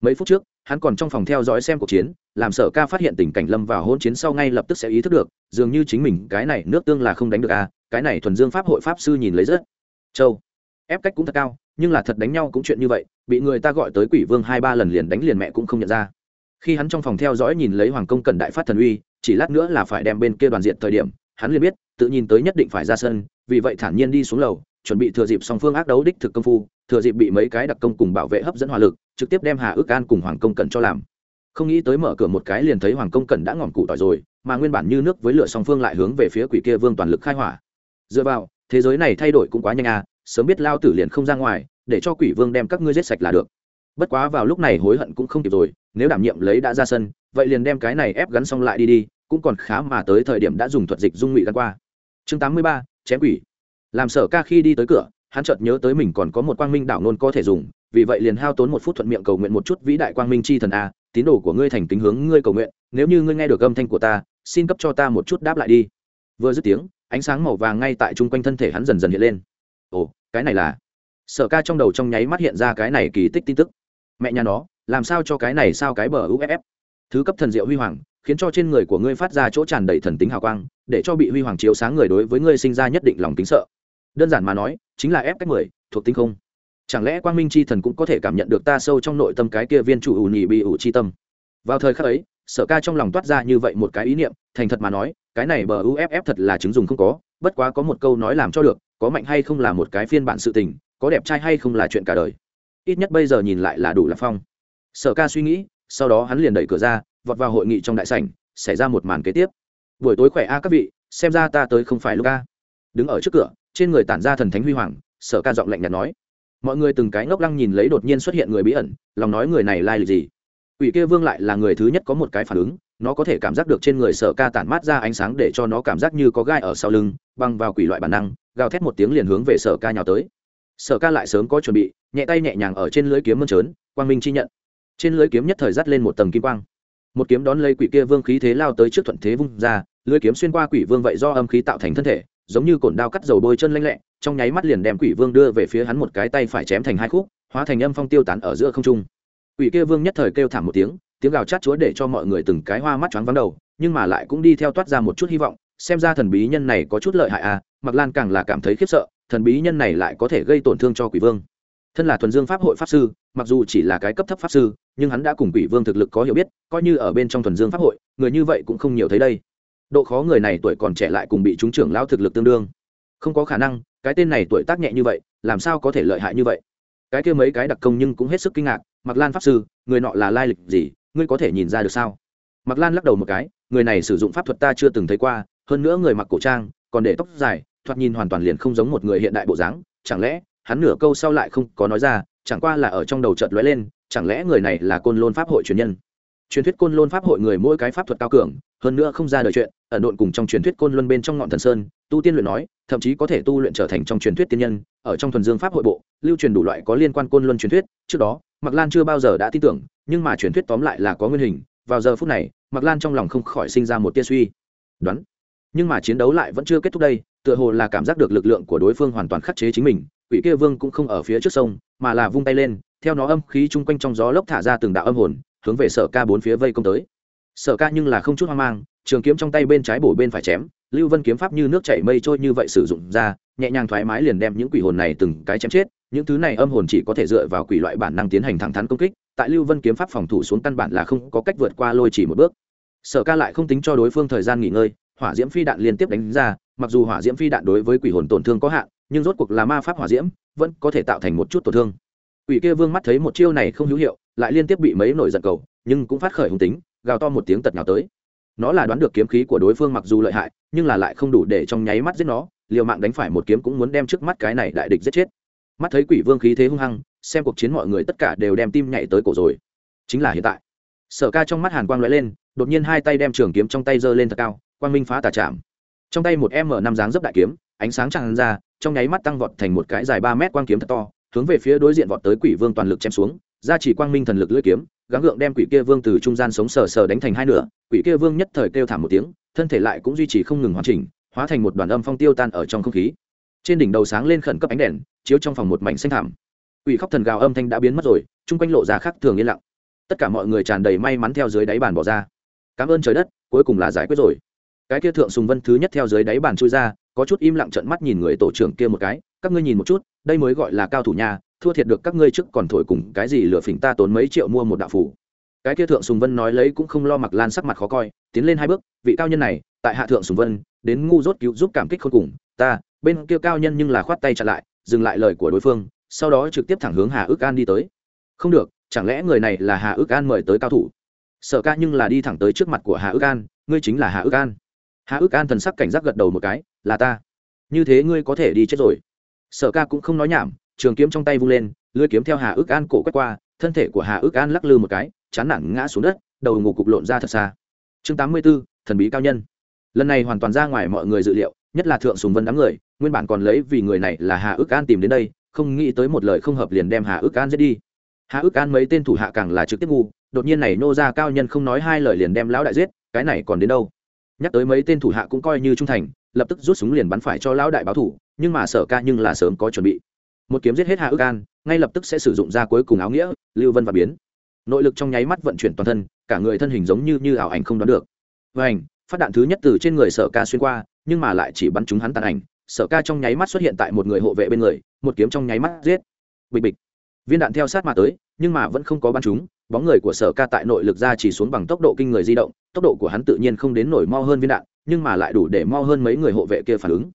Mấy phút trước, hắn còn trong phòng theo dõi xem cuộc chiến, làm sở ca phát hiện tình cảnh lâm vào hôn chiến sau ngay lập tức sẽ ý thức được, dường như chính mình, cái này nước tương là không đánh được à cái này thuần dương pháp hội pháp sư nhìn lấy rất châu ép cách cũng thật cao, nhưng là thật đánh nhau cũng chuyện như vậy, bị người ta gọi tới quỷ vương hai ba lần liền đánh liền mẹ cũng không nhận ra. Khi hắn trong phòng theo dõi nhìn lấy hoàng công cần đại phát thần uy, chỉ lát nữa là phải đem bên kia đoàn diện thời điểm, hắn liền biết tự nhìn tới nhất định phải ra sân, vì vậy thản nhiên đi xuống lầu, chuẩn bị thừa dịp song phương ác đấu đích thực công phu, thừa dịp bị mấy cái đặc công cùng bảo vệ hấp dẫn hỏa lực, trực tiếp đem hà ước an cùng hoàng công cẩn cho làm. Không nghĩ tới mở cửa một cái liền thấy hoàng công cẩn đã ngỏm cụ tỏi rồi, mà nguyên bản như nước với lửa song phương lại hướng về phía quỷ kia vương toàn lực khai hỏa. Dựa vào, thế giới này thay đổi cũng quá nhanh à sớm biết lao tử liền không ra ngoài, để cho quỷ vương đem các ngươi giết sạch là được. Bất quá vào lúc này hối hận cũng không kịp rồi, nếu đảm nhiệm lấy đã ra sân, vậy liền đem cái này ép gắn xong lại đi đi, cũng còn khá mà tới thời điểm đã dùng thuật dịch dung ngụy gắn qua chương tám mươi ba, chém quỷ. Làm sở ca khi đi tới cửa, hắn chợt nhớ tới mình còn có một quang minh đảo nôn có thể dùng, vì vậy liền hao tốn một phút thuận miệng cầu nguyện một chút vĩ đại quang minh chi thần a, tín đồ của ngươi thành kính hướng ngươi cầu nguyện, nếu như ngươi nghe được âm thanh của ta, xin cấp cho ta một chút đáp lại đi. Vừa dứt tiếng, ánh sáng màu vàng ngay tại chung quanh thân thể hắn dần dần hiện lên. Ồ, cái này là? Sở ca trong đầu trong nháy mắt hiện ra cái này kỳ tích tin tức. Mẹ nhà nó, làm sao cho cái này sao cái bờ uff thứ cấp thần diệu huy hoàng khiến cho trên người của ngươi phát ra chỗ tràn đầy thần tính hào quang, để cho bị huy hoàng chiếu sáng người đối với ngươi sinh ra nhất định lòng tính sợ. Đơn giản mà nói, chính là ép cách mười, thuộc tinh không. Chẳng lẽ quang minh c h i thần cũng có thể cảm nhận được ta sâu trong nội tâm cái kia viên chủ ủ nhị bị ủ c h i tâm? Vào thời khắc ấy, sở ca trong lòng toát ra như vậy một cái ý niệm, thành thật mà nói, cái này bờ uff thật là chứng dùng không có, bất quá có một câu nói làm cho được, có mạnh hay không là một cái phiên bản sự tình, có đẹp trai hay không là chuyện cả đời. Ít nhất bây giờ nhìn lại là đủ lạc phong. Sở ca suy nghĩ, sau đó hắn liền đẩy cửa ra vọt vào hội nghị trong đại sảnh, xảy ra một màn kế tiếp. Buổi tối khỏe a các vị, xem ra ta tới không phải lúc a. Đứng ở trước cửa, trên người tản ra thần thánh huy hoàng, sở ca giọng lạnh nhạt nói. Mọi người từng cái ngốc lăng nhìn lấy đột nhiên xuất hiện người bí ẩn, lòng nói người này lai lịch gì? Ủy kia vương lại là người thứ nhất có một cái phản ứng, nó có thể cảm giác được trên người sở ca tản mát ra ánh sáng để cho nó cảm giác như có gai ở sau lưng, băng vào quỷ loại bản năng, gào thét một tiếng liền hướng về sở ca nhào tới. Sở ca lại sớm có chuẩn bị, nhẹ tay nhẹ nhàng ở trên lưới kiếm mơn trớn, quang minh chi nhận. Trên lưới kiếm nhất thời dắt lên một tầng kim quang một kiếm đón lấy quỷ kia vương khí thế lao tới trước thuận thế vung ra, lưới kiếm xuyên qua quỷ vương vậy do âm khí tạo thành thân thể, giống như cổn đao cắt dầu bôi chân lanh lẹ, trong nháy mắt liền đem quỷ vương đưa về phía hắn một cái tay phải chém thành hai khúc, hóa thành âm phong tiêu tán ở giữa không trung. Quỷ kia vương nhất thời kêu thảm một tiếng tiếng gào chát chúa để cho mọi người từng cái hoa mắt choáng vắng đầu, nhưng mà lại cũng đi theo toát ra một chút hy vọng, xem ra thần bí nhân này có chút lợi hại à mặc lan càng là cảm thấy khiếp sợ, thần bí nhân này lại có thể gây tổn thương cho quỷ vương. Thân là thuần dương pháp hội pháp sư, mặc dù chỉ là cái cấp thấp pháp sư nhưng hắn đã cùng quỷ vương thực lực có hiểu biết, coi như ở bên trong thuần dương pháp hội, người như vậy cũng không nhiều thấy đây. Độ khó người này tuổi còn trẻ lại cùng bị chúng trưởng lao thực lực tương đương. Không có khả năng, cái tên này tuổi tác nhẹ như vậy, làm sao có thể lợi hại như vậy? Cái kia mấy cái đặc công nhưng cũng hết sức kinh ngạc mặc lan pháp sư, người nọ là lai lịch gì, ngươi có thể nhìn ra được sao? Mặc lan lắc đầu một cái, người này sử dụng pháp thuật ta chưa từng thấy qua, hơn nữa người mặc cổ trang, còn để tóc dài, thoạt nhìn hoàn toàn liền không giống một người hiện đại bộ dáng, chẳng lẽ hắn nửa câu sau lại không có nói ra chẳng qua là ở trong đầu chợt lóe lên, chẳng lẽ người này là côn lôn pháp hội truyền nhân? Truyền thuyết côn lôn pháp hội người mỗi cái pháp thuật cao cường, hơn nữa không ra đời chuyện, ẩn độn cùng trong truyền thuyết côn luân bên trong ngọn thần sơn, tu tiên luyện nói, thậm chí có thể tu luyện trở thành trong truyền thuyết tiên nhân, ở trong thuần dương pháp hội bộ, lưu truyền đủ loại có liên quan côn luân truyền thuyết, trước đó mặc lan chưa bao giờ đã tin tưởng, nhưng mà truyền thuyết tóm lại là có nguyên hình, vào giờ phút này mặc lan trong lòng không khỏi sinh ra một tia suy. Đoán. Nhưng mà chiến đấu lại vẫn chưa kết thúc đây, tựa hồ là cảm giác được lực lượng của đối phương hoàn toàn khắc chế chính mình quỷ kia vương cũng không ở phía trước sông, mà là vung tay lên, theo nó âm khí chung quanh trong gió lốc thả ra từng đạo âm hồn, hướng về sở ca bốn phía vây công tới. Sở ca nhưng là không chút hoang mang, trường kiếm trong tay bên trái bổ bên phải chém, lưu vân kiếm pháp như nước chảy mây trôi như vậy sử dụng ra, nhẹ nhàng thoải mái liền đem những quỷ hồn này từng cái chém chết, những thứ này âm hồn chỉ có thể dựa vào quỷ loại bản năng tiến hành thẳng thắn công kích, tại lưu vân kiếm pháp phòng thủ xuống căn bản là không có cách vượt qua lôi chỉ một bước. Sở ca lại không tính cho đối phương thời gian nghỉ ngơi, hỏa diễm phi đạn liên tiếp đánh ra, mặc dù hỏa diễm phi đạn đối với quỷ hồn tổn thương có hạn nhưng rốt cuộc là ma pháp hỏa diễm, vẫn có thể tạo thành một chút tổn thương. Quỷ kia vương mắt thấy một chiêu này không hữu hiệu, lại liên tiếp bị mấy nổi giận cầu, nhưng cũng phát khởi hung tính, gào to một tiếng tật nào tới. Nó là đoán được kiếm khí của đối phương mặc dù lợi hại, nhưng là lại không đủ để trong nháy mắt giết nó, liều mạng đánh phải một kiếm cũng muốn đem trước mắt cái này đại địch giết chết. Mắt thấy quỷ vương khí thế hung hăng, xem cuộc chiến mọi người tất cả đều đem tim nhảy tới cổ rồi. Chính là hiện tại. Sở ca trong mắt hàn quang lóe lên, đột nhiên hai tay đem trường kiếm trong tay giơ lên thật cao, quang minh phá tà chạm trong tay một m năm dáng dấp đại kiếm ánh sáng tràn ra, trong nháy mắt tăng vọt thành một cái dài ba mét quang kiếm thật to, hướng về phía đối diện vọt tới quỷ vương toàn lực chém xuống, ra chỉ quang minh thần lực lưỡi kiếm, gắng gượng đem quỷ kia vương từ trung gian sống sờ sờ đánh thành hai nửa, quỷ kia vương nhất thời kêu thảm một tiếng, thân thể lại cũng duy trì không ngừng hoàn chỉnh, hóa thành một đoàn âm phong tiêu tan ở trong không khí. Trên đỉnh đầu sáng lên khẩn cấp ánh đèn, chiếu trong phòng một mảnh xanh thảm quỷ khóc thần gào âm thanh đã biến mất rồi, chung quanh lộ ra khác thường yên lặng. Tất cả mọi người tràn đầy may mắn theo dưới đáy bàn bỏ ra. Cảm ơn trời đất, cuối cùng là giải quyết rồi cái kia thượng sùng vân thứ nhất theo dưới đáy bàn chui ra, có chút im lặng trận mắt nhìn người tổ trưởng kia một cái, các ngươi nhìn một chút, đây mới gọi là cao thủ nhà thua thiệt được các ngươi trước còn thổi cùng cái gì lửa phỉnh ta tốn mấy triệu mua một đạo phủ cái kia thượng sùng vân nói lấy cũng không lo mặc lan sắc mặt khó coi, tiến lên hai bước, vị cao nhân này, tại hạ thượng sùng vân, đến ngu dốt cứu giúp cảm kích khôn cùng, ta, bên kia cao nhân nhưng là khoát tay chặn lại, dừng lại lời của đối phương, sau đó trực tiếp thẳng hướng hà ước an đi tới. Không được, chẳng lẽ người này là hà ước an mời tới cao thủ? Sở ca nhưng là đi thẳng tới trước mặt của hà ước an, ngươi chính là hà ước an hà ước an thần sắc cảnh giác gật đầu một cái, là ta. Như thế ngươi có thể đi chết rồi. Sở ca cũng không nói nhảm, trường kiếm trong tay vung lên, lưới kiếm theo hà ước an cổ quét qua, thân thể của hà ước an lắc lư một cái, chán nản ngã xuống đất, đầu ngủ cục lộn ra thật xa. Chương tám mươi b ố thần bí cao nhân. Lần này hoàn toàn ra ngoài mọi người dự liệu, nhất là thượng sùng vân đám người, nguyên bản còn lấy vì người này là hà ước an tìm đến đây, không nghĩ tới một lời không hợp liền đem hà ước an giết đi. Hà ước an mấy tên thủ hạ càng là trực tiếp ngu, đột nhiên này nô ra cao nhân không nói hai lời liền đem lão đại giết, cái này còn đến đâu? Nhắc tới mấy tên thủ hạ cũng coi như trung thành, lập tức rút súng liền bắn phải cho lão đại báo thủ, nhưng mà sở ca nhưng là sớm có chuẩn bị. Một kiếm giết hết hạ ước an, ngay lập tức sẽ sử dụng ra cuối cùng áo nghĩa, lưu vân và biến. Nội lực trong nháy mắt vận chuyển toàn thân, cả người thân hình giống như như ảo ảnh không đoán được. Và ảnh phát đạn thứ nhất từ trên người sở ca xuyên qua, nhưng mà lại chỉ bắn trúng hắn tàn ảnh. Sở ca trong nháy mắt xuất hiện tại một người hộ vệ bên người, một kiếm trong nháy mắt giết. Bịch bịch. Viên đạn theo sát mà tới, nhưng mà vẫn không có bắn trúng bóng người của sở ca tại nội lực ra chỉ xuống bằng tốc độ kinh người di động, tốc độ của hắn tự nhiên không đến nổi mo hơn viên đạn, nhưng mà lại đủ để mo hơn mấy người hộ vệ kia phản ứng.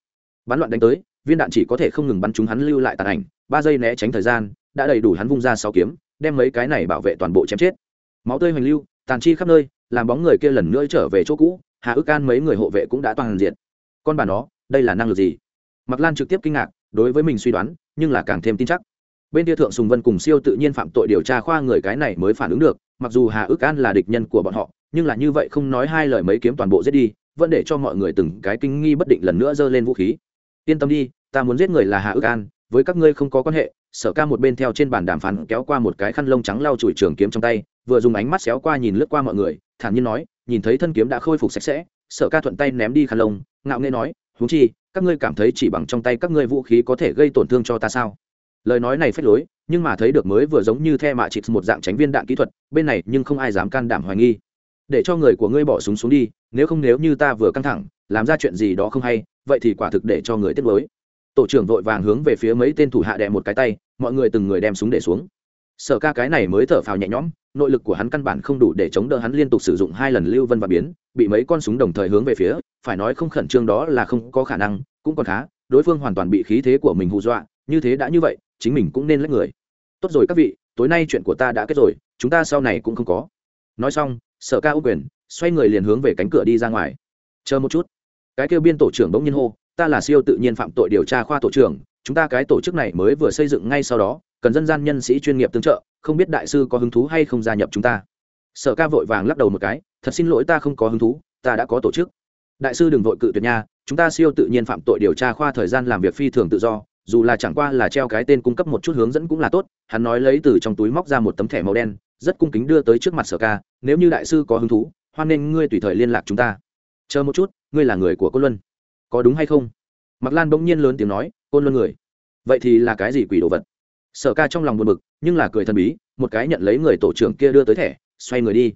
Bắn loạn đánh tới, viên đạn chỉ có thể không ngừng bắn chúng hắn lưu lại tàn ảnh, ba giây né tránh thời gian, đã đầy đủ hắn vung ra sáu kiếm, đem mấy cái này bảo vệ toàn bộ chém chết. Máu tươi hoành lưu, tàn chi khắp nơi, làm bóng người kia lần nữa trở về chỗ cũ, hà ước can mấy người hộ vệ cũng đã toàn diện. Con bà nó, đây là năng lực gì? Mặc lan trực tiếp kinh ngạc, đối với mình suy đoán, nhưng là càng thêm tin chắc bên kia thượng sùng vân cùng siêu tự nhiên phạm tội điều tra khoa người cái này mới phản ứng được, mặc dù hà ước an là địch nhân của bọn họ, nhưng là như vậy không nói hai lời mấy kiếm toàn bộ giết đi, vẫn để cho mọi người từng cái kinh nghi bất định lần nữa giơ lên vũ khí. Yên tâm đi, ta muốn giết người là hà ước an, với các ngươi không có quan hệ, sở ca một bên theo trên bàn đàm phán kéo qua một cái khăn lông trắng lau chùi trường kiếm trong tay, vừa dùng ánh mắt xéo qua nhìn lướt qua mọi người, thản nhiên nói, nhìn thấy thân kiếm đã khôi phục sạch sẽ, sở ca thuận tay ném đi khăn lông, ngạo nghê nói, huống chi, các ngươi cảm thấy chỉ bằng trong tay các ngươi vũ khí có thể gây tổn thương cho ta sao? Lời nói này phép lối, nhưng mà thấy được mới vừa giống như the mạ chịt một dạng tránh viên đạn kỹ thuật, bên này nhưng không ai dám can đảm hoài nghi. Để cho người của ngươi bỏ súng xuống đi, nếu không nếu như ta vừa căng thẳng, làm ra chuyện gì đó không hay, vậy thì quả thực để cho người tiếp lối tổ trưởng vội vàng hướng về phía mấy tên thủ hạ đè một cái tay, mọi người từng người đem súng để xuống. Sở ca cái này mới thở phào nhẹ nhõm, nội lực của hắn căn bản không đủ để chống đỡ hắn liên tục sử dụng hai lần lưu vân và biến, bị mấy con súng đồng thời hướng về phía, phải nói không khẩn trương đó là không có khả năng, cũng còn khá, đối phương hoàn toàn bị khí thế của mình hù dọa, như thế đã như vậy chính mình cũng nên lấy người. Tốt rồi các vị, tối nay chuyện của ta đã kết rồi, chúng ta sau này cũng không có. Nói xong, sở ca ưu quyền, xoay người liền hướng về cánh cửa đi ra ngoài. Chờ một chút. Cái kêu biên tổ trưởng bỗng nhiên hô, ta là siêu tự nhiên phạm tội điều tra khoa tổ trưởng, chúng ta cái tổ chức này mới vừa xây dựng ngay sau đó, cần dân gian nhân sĩ chuyên nghiệp tương trợ, không biết đại sư có hứng thú hay không gia nhập chúng ta. Sở ca vội vàng lắc đầu một cái, thật xin lỗi ta không có hứng thú, ta đã có tổ chức. Đại sư đừng vội cự tuyệt nha, chúng ta siêu tự nhiên phạm tội điều tra khoa thời gian làm việc phi thường tự do dù là chẳng qua là treo cái tên cung cấp một chút hướng dẫn cũng là tốt, hắn nói lấy từ trong túi móc ra một tấm thẻ màu đen, rất cung kính đưa tới trước mặt sở ca, nếu như đại sư có hứng thú, hoan nên ngươi tùy thời liên lạc chúng ta. Chờ một chút, ngươi là người của côn luân. Có đúng hay không? Mặc lan bỗng nhiên lớn tiếng nói, côn luân người. Vậy thì là cái gì quỷ đồ vật? Sở ca trong lòng buồn bực, nhưng là cười thần bí, một cái nhận lấy người tổ trưởng kia đưa tới thẻ, xoay người đi.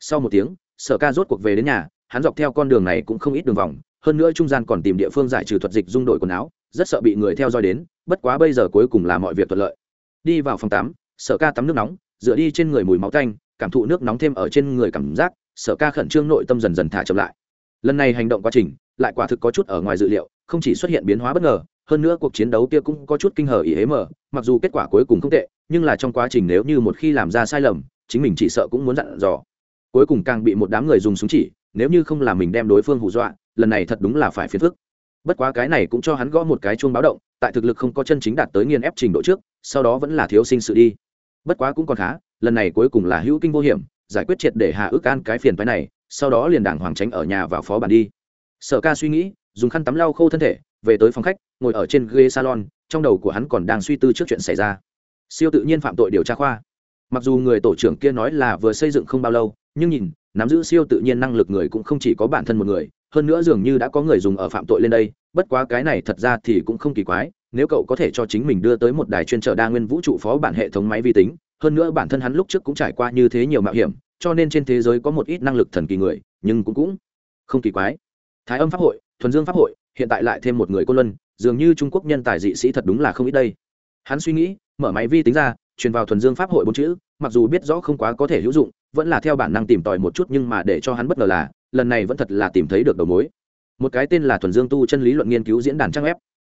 Sau một tiếng, sở ca rốt cuộc về đến nhà, hắn dọc theo con đường này cũng không ít đường vòng, hơn nữa trung gian còn tìm địa phương giải trừ thuật dịch dung đổi quần áo rất sợ bị người theo dõi đến, bất quá bây giờ cuối cùng là mọi việc thuận lợi. Đi vào phòng tắm, sở ca tắm nước nóng, dựa đi trên người mùi máu tanh, cảm thụ nước nóng thêm ở trên người cảm giác, sở ca khẩn trương nội tâm dần dần thả chậm lại. Lần này hành động quá trình, lại quả thực có chút ở ngoài dự liệu, không chỉ xuất hiện biến hóa bất ngờ, hơn nữa cuộc chiến đấu kia cũng có chút kinh hờ ý hế mờ mặc dù kết quả cuối cùng không tệ, nhưng là trong quá trình nếu như một khi làm ra sai lầm, chính mình chỉ sợ cũng muốn dặn dò. Cuối cùng càng bị một đám người dùng súng chỉ, nếu như không là mình đem đối phương hù dọa, lần này thật đúng là phải phiền phức bất quá cái này cũng cho hắn gõ một cái chuông báo động, tại thực lực không có chân chính đạt tới nghiên ép trình độ trước, sau đó vẫn là thiếu sinh sự đi. Bất quá cũng còn khá, lần này cuối cùng là hữu kinh vô hiểm, giải quyết triệt để hạ ước an cái phiền phái này, sau đó liền đảng hoàng tránh ở nhà vào phó bản đi. Sở ca suy nghĩ, dùng khăn tắm lau khô thân thể, về tới phòng khách, ngồi ở trên ghế salon, trong đầu của hắn còn đang suy tư trước chuyện xảy ra. Siêu tự nhiên phạm tội điều tra khoa. Mặc dù người tổ trưởng kia nói là vừa xây dựng không bao lâu, nhưng nhìn, nắm giữ siêu tự nhiên năng lực người cũng không chỉ có bản thân một người hơn nữa dường như đã có người dùng ở phạm tội lên đây, bất quá cái này thật ra thì cũng không kỳ quái, nếu cậu có thể cho chính mình đưa tới một đài chuyên trở đa nguyên vũ trụ phó bản hệ thống máy vi tính, hơn nữa bản thân hắn lúc trước cũng trải qua như thế nhiều mạo hiểm, cho nên trên thế giới có một ít năng lực thần kỳ người, nhưng cũng cũng không kỳ quái. Thái âm pháp hội, thuần dương pháp hội, hiện tại lại thêm một người cô luân, dường như trung quốc nhân tài dị sĩ thật đúng là không ít đây. Hắn suy nghĩ, mở máy vi tính ra, truyền vào thuần dương pháp hội bốn chữ, mặc dù biết rõ không quá có thể hữu dụng, vẫn là theo bản năng tìm tòi một chút nhưng mà để cho hắn bất ngờ là lần này vẫn thật là tìm thấy được đầu mối. Một cái tên là thuần dương tu chân lý luận nghiên cứu diễn đàn trang web.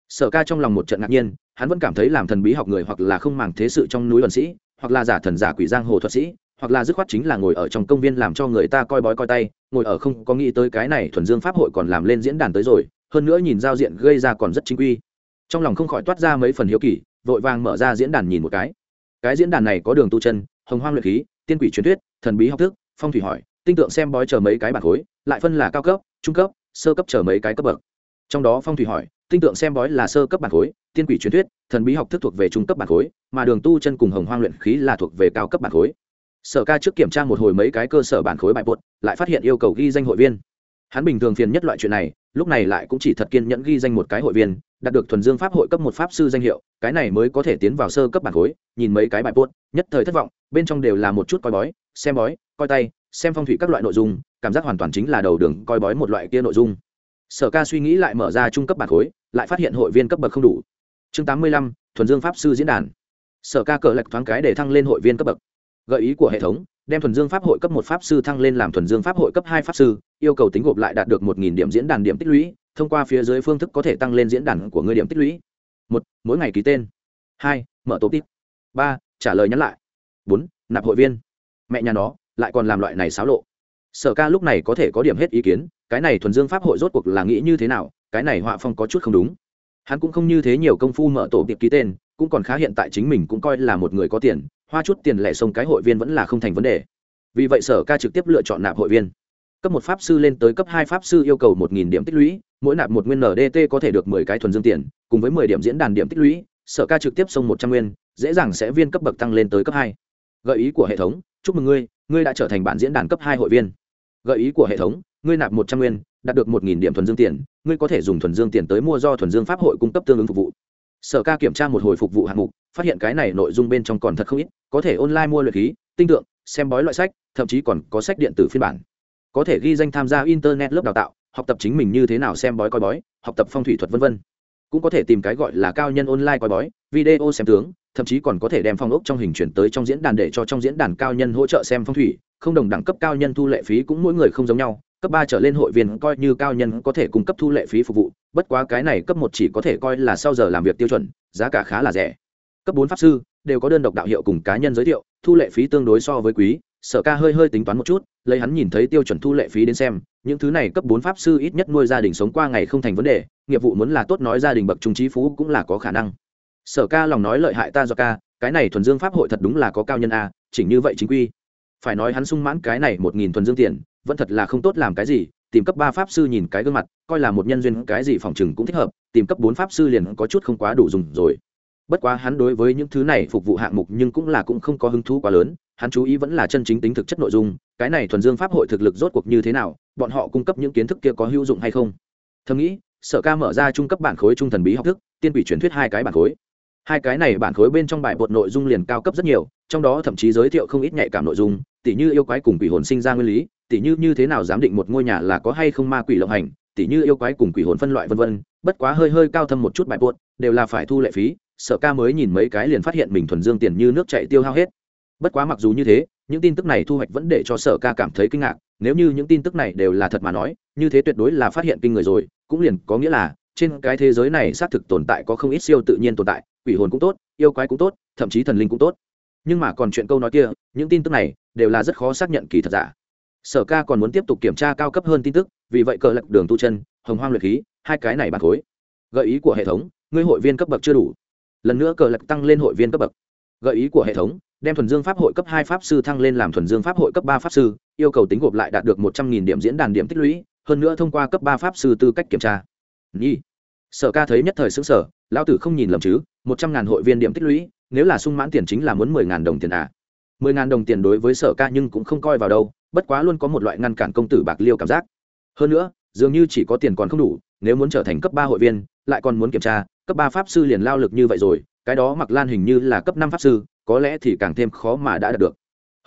Sở ca trong lòng một trận ngạc nhiên, hắn vẫn cảm thấy làm thần bí học người hoặc là không màng thế sự trong núi luận sĩ, hoặc là giả thần giả quỷ giang hồ thuật sĩ, hoặc là dứt khoát chính là ngồi ở trong công viên làm cho người ta coi bói coi tay, ngồi ở không có nghĩ tới cái này thuần dương pháp hội còn làm lên diễn đàn tới rồi, hơn nữa nhìn giao diện gây ra còn rất chính quy. Trong lòng không khỏi toát ra mấy phần hiếu kỳ, vội vàng mở ra diễn đàn nhìn một cái. Cái diễn đàn này có đường tu chân, hồng hoang luyện khí, tiên quỷ truyền thuyết, thần bí học thức, phong thủy hỏi tinh tượng xem bói chờ mấy cái bản khối, lại phân là cao cấp, trung cấp, sơ cấp chờ mấy cái cấp bậc. Trong đó phong thủy hỏi, tinh tượng xem bói là sơ cấp bản khối, tiên quỷ truyền thuyết, thần bí học thức thuộc về trung cấp bản khối, mà đường tu chân cùng hồng hoang luyện khí là thuộc về cao cấp bản khối. Sở ca trước kiểm tra một hồi mấy cái cơ sở bản khối bại bột, lại phát hiện yêu cầu ghi danh hội viên. Hắn bình thường phiền nhất loại chuyện này, lúc này lại cũng chỉ thật kiên nhẫn ghi danh một cái hội viên, đạt được thuần dương pháp hội cấp một pháp sư danh hiệu, cái này mới có thể tiến vào sơ cấp bản khối, nhìn mấy cái bài bột, nhất thời thất vọng, bên trong đều là một chút coi bói xem bói, coi tay, xem phong thủy các loại nội dung, cảm giác hoàn toàn chính là đầu đường coi bói một loại kia nội dung. Sở ca suy nghĩ lại mở ra trung cấp bản khối, lại phát hiện hội viên cấp bậc không đủ. Chương tám mươi lăm, thuần dương pháp sư diễn đàn. Sở ca cờ lệch thoáng cái để thăng lên hội viên cấp bậc. Gợi ý của hệ thống, đem thuần dương pháp hội cấp một pháp sư thăng lên làm thuần dương pháp hội cấp hai pháp sư, yêu cầu tính gộp lại đạt được một nghìn điểm diễn đàn điểm tích lũy, thông qua phía dưới phương thức có thể tăng lên diễn đàn của người điểm tích lũy. Một, mỗi ngày ký tên. Hai, mở tổ tít ba, trả lời nhắn lại. Bốn, nạp hội viên mẹ nhà nó, lại còn làm loại này xáo lộ. Sở ca lúc này có thể có điểm hết ý kiến, cái này thuần dương pháp hội rốt cuộc là nghĩ như thế nào, cái này họa phong có chút không đúng. Hắn cũng không như thế nhiều công phu mở tổ tiệp ký tên, cũng còn khá hiện tại chính mình cũng coi là một người có tiền, hoa chút tiền lẻ sông cái hội viên vẫn là không thành vấn đề. Vì vậy sở ca trực tiếp lựa chọn nạp hội viên. Cấp một pháp sư lên tới cấp hai pháp sư yêu cầu một nghìn điểm tích lũy, mỗi nạp một nguyên ndt có thể được mười cái thuần dương tiền, cùng với mười điểm diễn đàn điểm tích lũy, sở ca trực tiếp xông một trăm nguyên, dễ dàng sẽ viên cấp bậc tăng lên tới cấp hai. Gợi ý của hệ thống chúc mừng ngươi ngươi đã trở thành bản diễn đàn cấp hai hội viên. Gợi ý của hệ thống, ngươi nạp một trăm nguyên, đạt được một nghìn điểm thuần dương tiền, ngươi có thể dùng thuần dương tiền tới mua do thuần dương pháp hội cung cấp tương ứng phục vụ. Sở ca kiểm tra một hồi phục vụ hạng mục, phát hiện cái này nội dung bên trong còn thật không ít, có thể online mua luyện khí, tinh tượng, xem bói loại sách, thậm chí còn có sách điện tử phiên bản. Có thể ghi danh tham gia internet lớp đào tạo, học tập chính mình như thế nào xem bói coi bói, học tập phong thủy thuật v v cũng có thể tìm cái gọi là cao nhân online coi bói, video xem tướng thậm chí còn có thể đem phong ốc trong hình chuyển tới trong diễn đàn để cho trong diễn đàn cao nhân hỗ trợ xem phong thủy, không đồng đẳng cấp cao nhân thu lệ phí cũng mỗi người không giống nhau, cấp ba trở lên hội viên coi như cao nhân có thể cung cấp thu lệ phí phục vụ, bất quá cái này cấp một chỉ có thể coi là sau giờ làm việc tiêu chuẩn, giá cả khá là rẻ. Cấp bốn pháp sư đều có đơn độc đạo hiệu cùng cá nhân giới thiệu, thu lệ phí tương đối so với quý, sở ca hơi hơi tính toán một chút, lấy hắn nhìn thấy tiêu chuẩn thu lệ phí đến xem, những thứ này cấp bốn pháp sư ít nhất nuôi gia đình sống qua ngày không thành vấn đề, nghiệp vụ muốn là tốt nói gia đình bậc trung trí phú cũng là có khả năng sở ca lòng nói lợi hại ta do ca, cái này thuần dương pháp hội thật đúng là có cao nhân a chỉnh như vậy chính quy. Phải nói hắn sung mãn cái này một nghìn thuần dương tiền, vẫn thật là không tốt làm cái gì, tìm cấp ba pháp sư nhìn cái gương mặt, coi là một nhân duyên, cái gì phòng chừng cũng thích hợp, tìm cấp bốn pháp sư liền có chút không quá đủ dùng rồi. Bất quá hắn đối với những thứ này phục vụ hạng mục nhưng cũng là cũng không có hứng thú quá lớn, hắn chú ý vẫn là chân chính tính thực chất nội dung, cái này thuần dương pháp hội thực lực rốt cuộc như thế nào, bọn họ cung cấp những kiến thức kia có hữu dụng hay không. Thầm nghĩ, sở ca mở ra trung cấp bản khối trung thần bí học thức, tiên quỷ truyền thuyết hai cái bản khối hai cái này bản khối bên trong bài bột nội dung liền cao cấp rất nhiều, trong đó thậm chí giới thiệu không ít nhạy cảm nội dung, tỉ như yêu quái cùng quỷ hồn sinh ra nguyên lý, tỉ như như thế nào giám định một ngôi nhà là có hay không ma quỷ lộng hành, tỉ như yêu quái cùng quỷ hồn phân loại vân vân, bất quá hơi hơi cao thâm một chút bài bột, đều là phải thu lệ phí, sở ca mới nhìn mấy cái liền phát hiện mình thuần dương tiền như nước chạy tiêu hao hết. Bất quá mặc dù như thế, những tin tức này thu hoạch vẫn để cho sở ca cảm thấy kinh ngạc, nếu như những tin tức này đều là thật mà nói, như thế tuyệt đối là phát hiện kinh người rồi, cũng liền có nghĩa là, trên cái thế giới này xác thực tồn tại có không ít siêu tự nhiên tồn tại quỷ hồn cũng tốt, yêu quái cũng tốt, thậm chí thần linh cũng tốt. Nhưng mà còn chuyện câu nói kia, những tin tức này đều là rất khó xác nhận kỳ thật giả. Sở ca còn muốn tiếp tục kiểm tra cao cấp hơn tin tức, vì vậy cờ lạch đường tu chân, hồng hoang luyện khí, hai cái này bàn khối. Gợi ý của hệ thống, ngươi hội viên cấp bậc chưa đủ. Lần nữa cờ lạch tăng lên hội viên cấp bậc. Gợi ý của hệ thống, đem thuần dương pháp hội cấp hai pháp sư thăng lên làm thuần dương pháp hội cấp ba pháp sư, yêu cầu tính gộp lại đạt được một trăm nghìn điểm diễn đàn điểm tích lũy, hơn nữa thông qua cấp ba pháp sư tư cách kiểm tra. Nhi sở ca thấy nhất thời xứng sở lão tử không nhìn lầm chứ, một trăm ngàn hội viên điểm tích lũy, nếu là sung mãn tiền chính là muốn mười ngàn đồng tiền à. Mười ngàn đồng tiền đối với sở ca nhưng cũng không coi vào đâu, bất quá luôn có một loại ngăn cản công tử bạc liêu cảm giác. Hơn nữa, dường như chỉ có tiền còn không đủ, nếu muốn trở thành cấp ba hội viên, lại còn muốn kiểm tra, cấp ba pháp sư liền lao lực như vậy rồi, cái đó mặc lan hình như là cấp năm pháp sư, có lẽ thì càng thêm khó mà đã đạt được.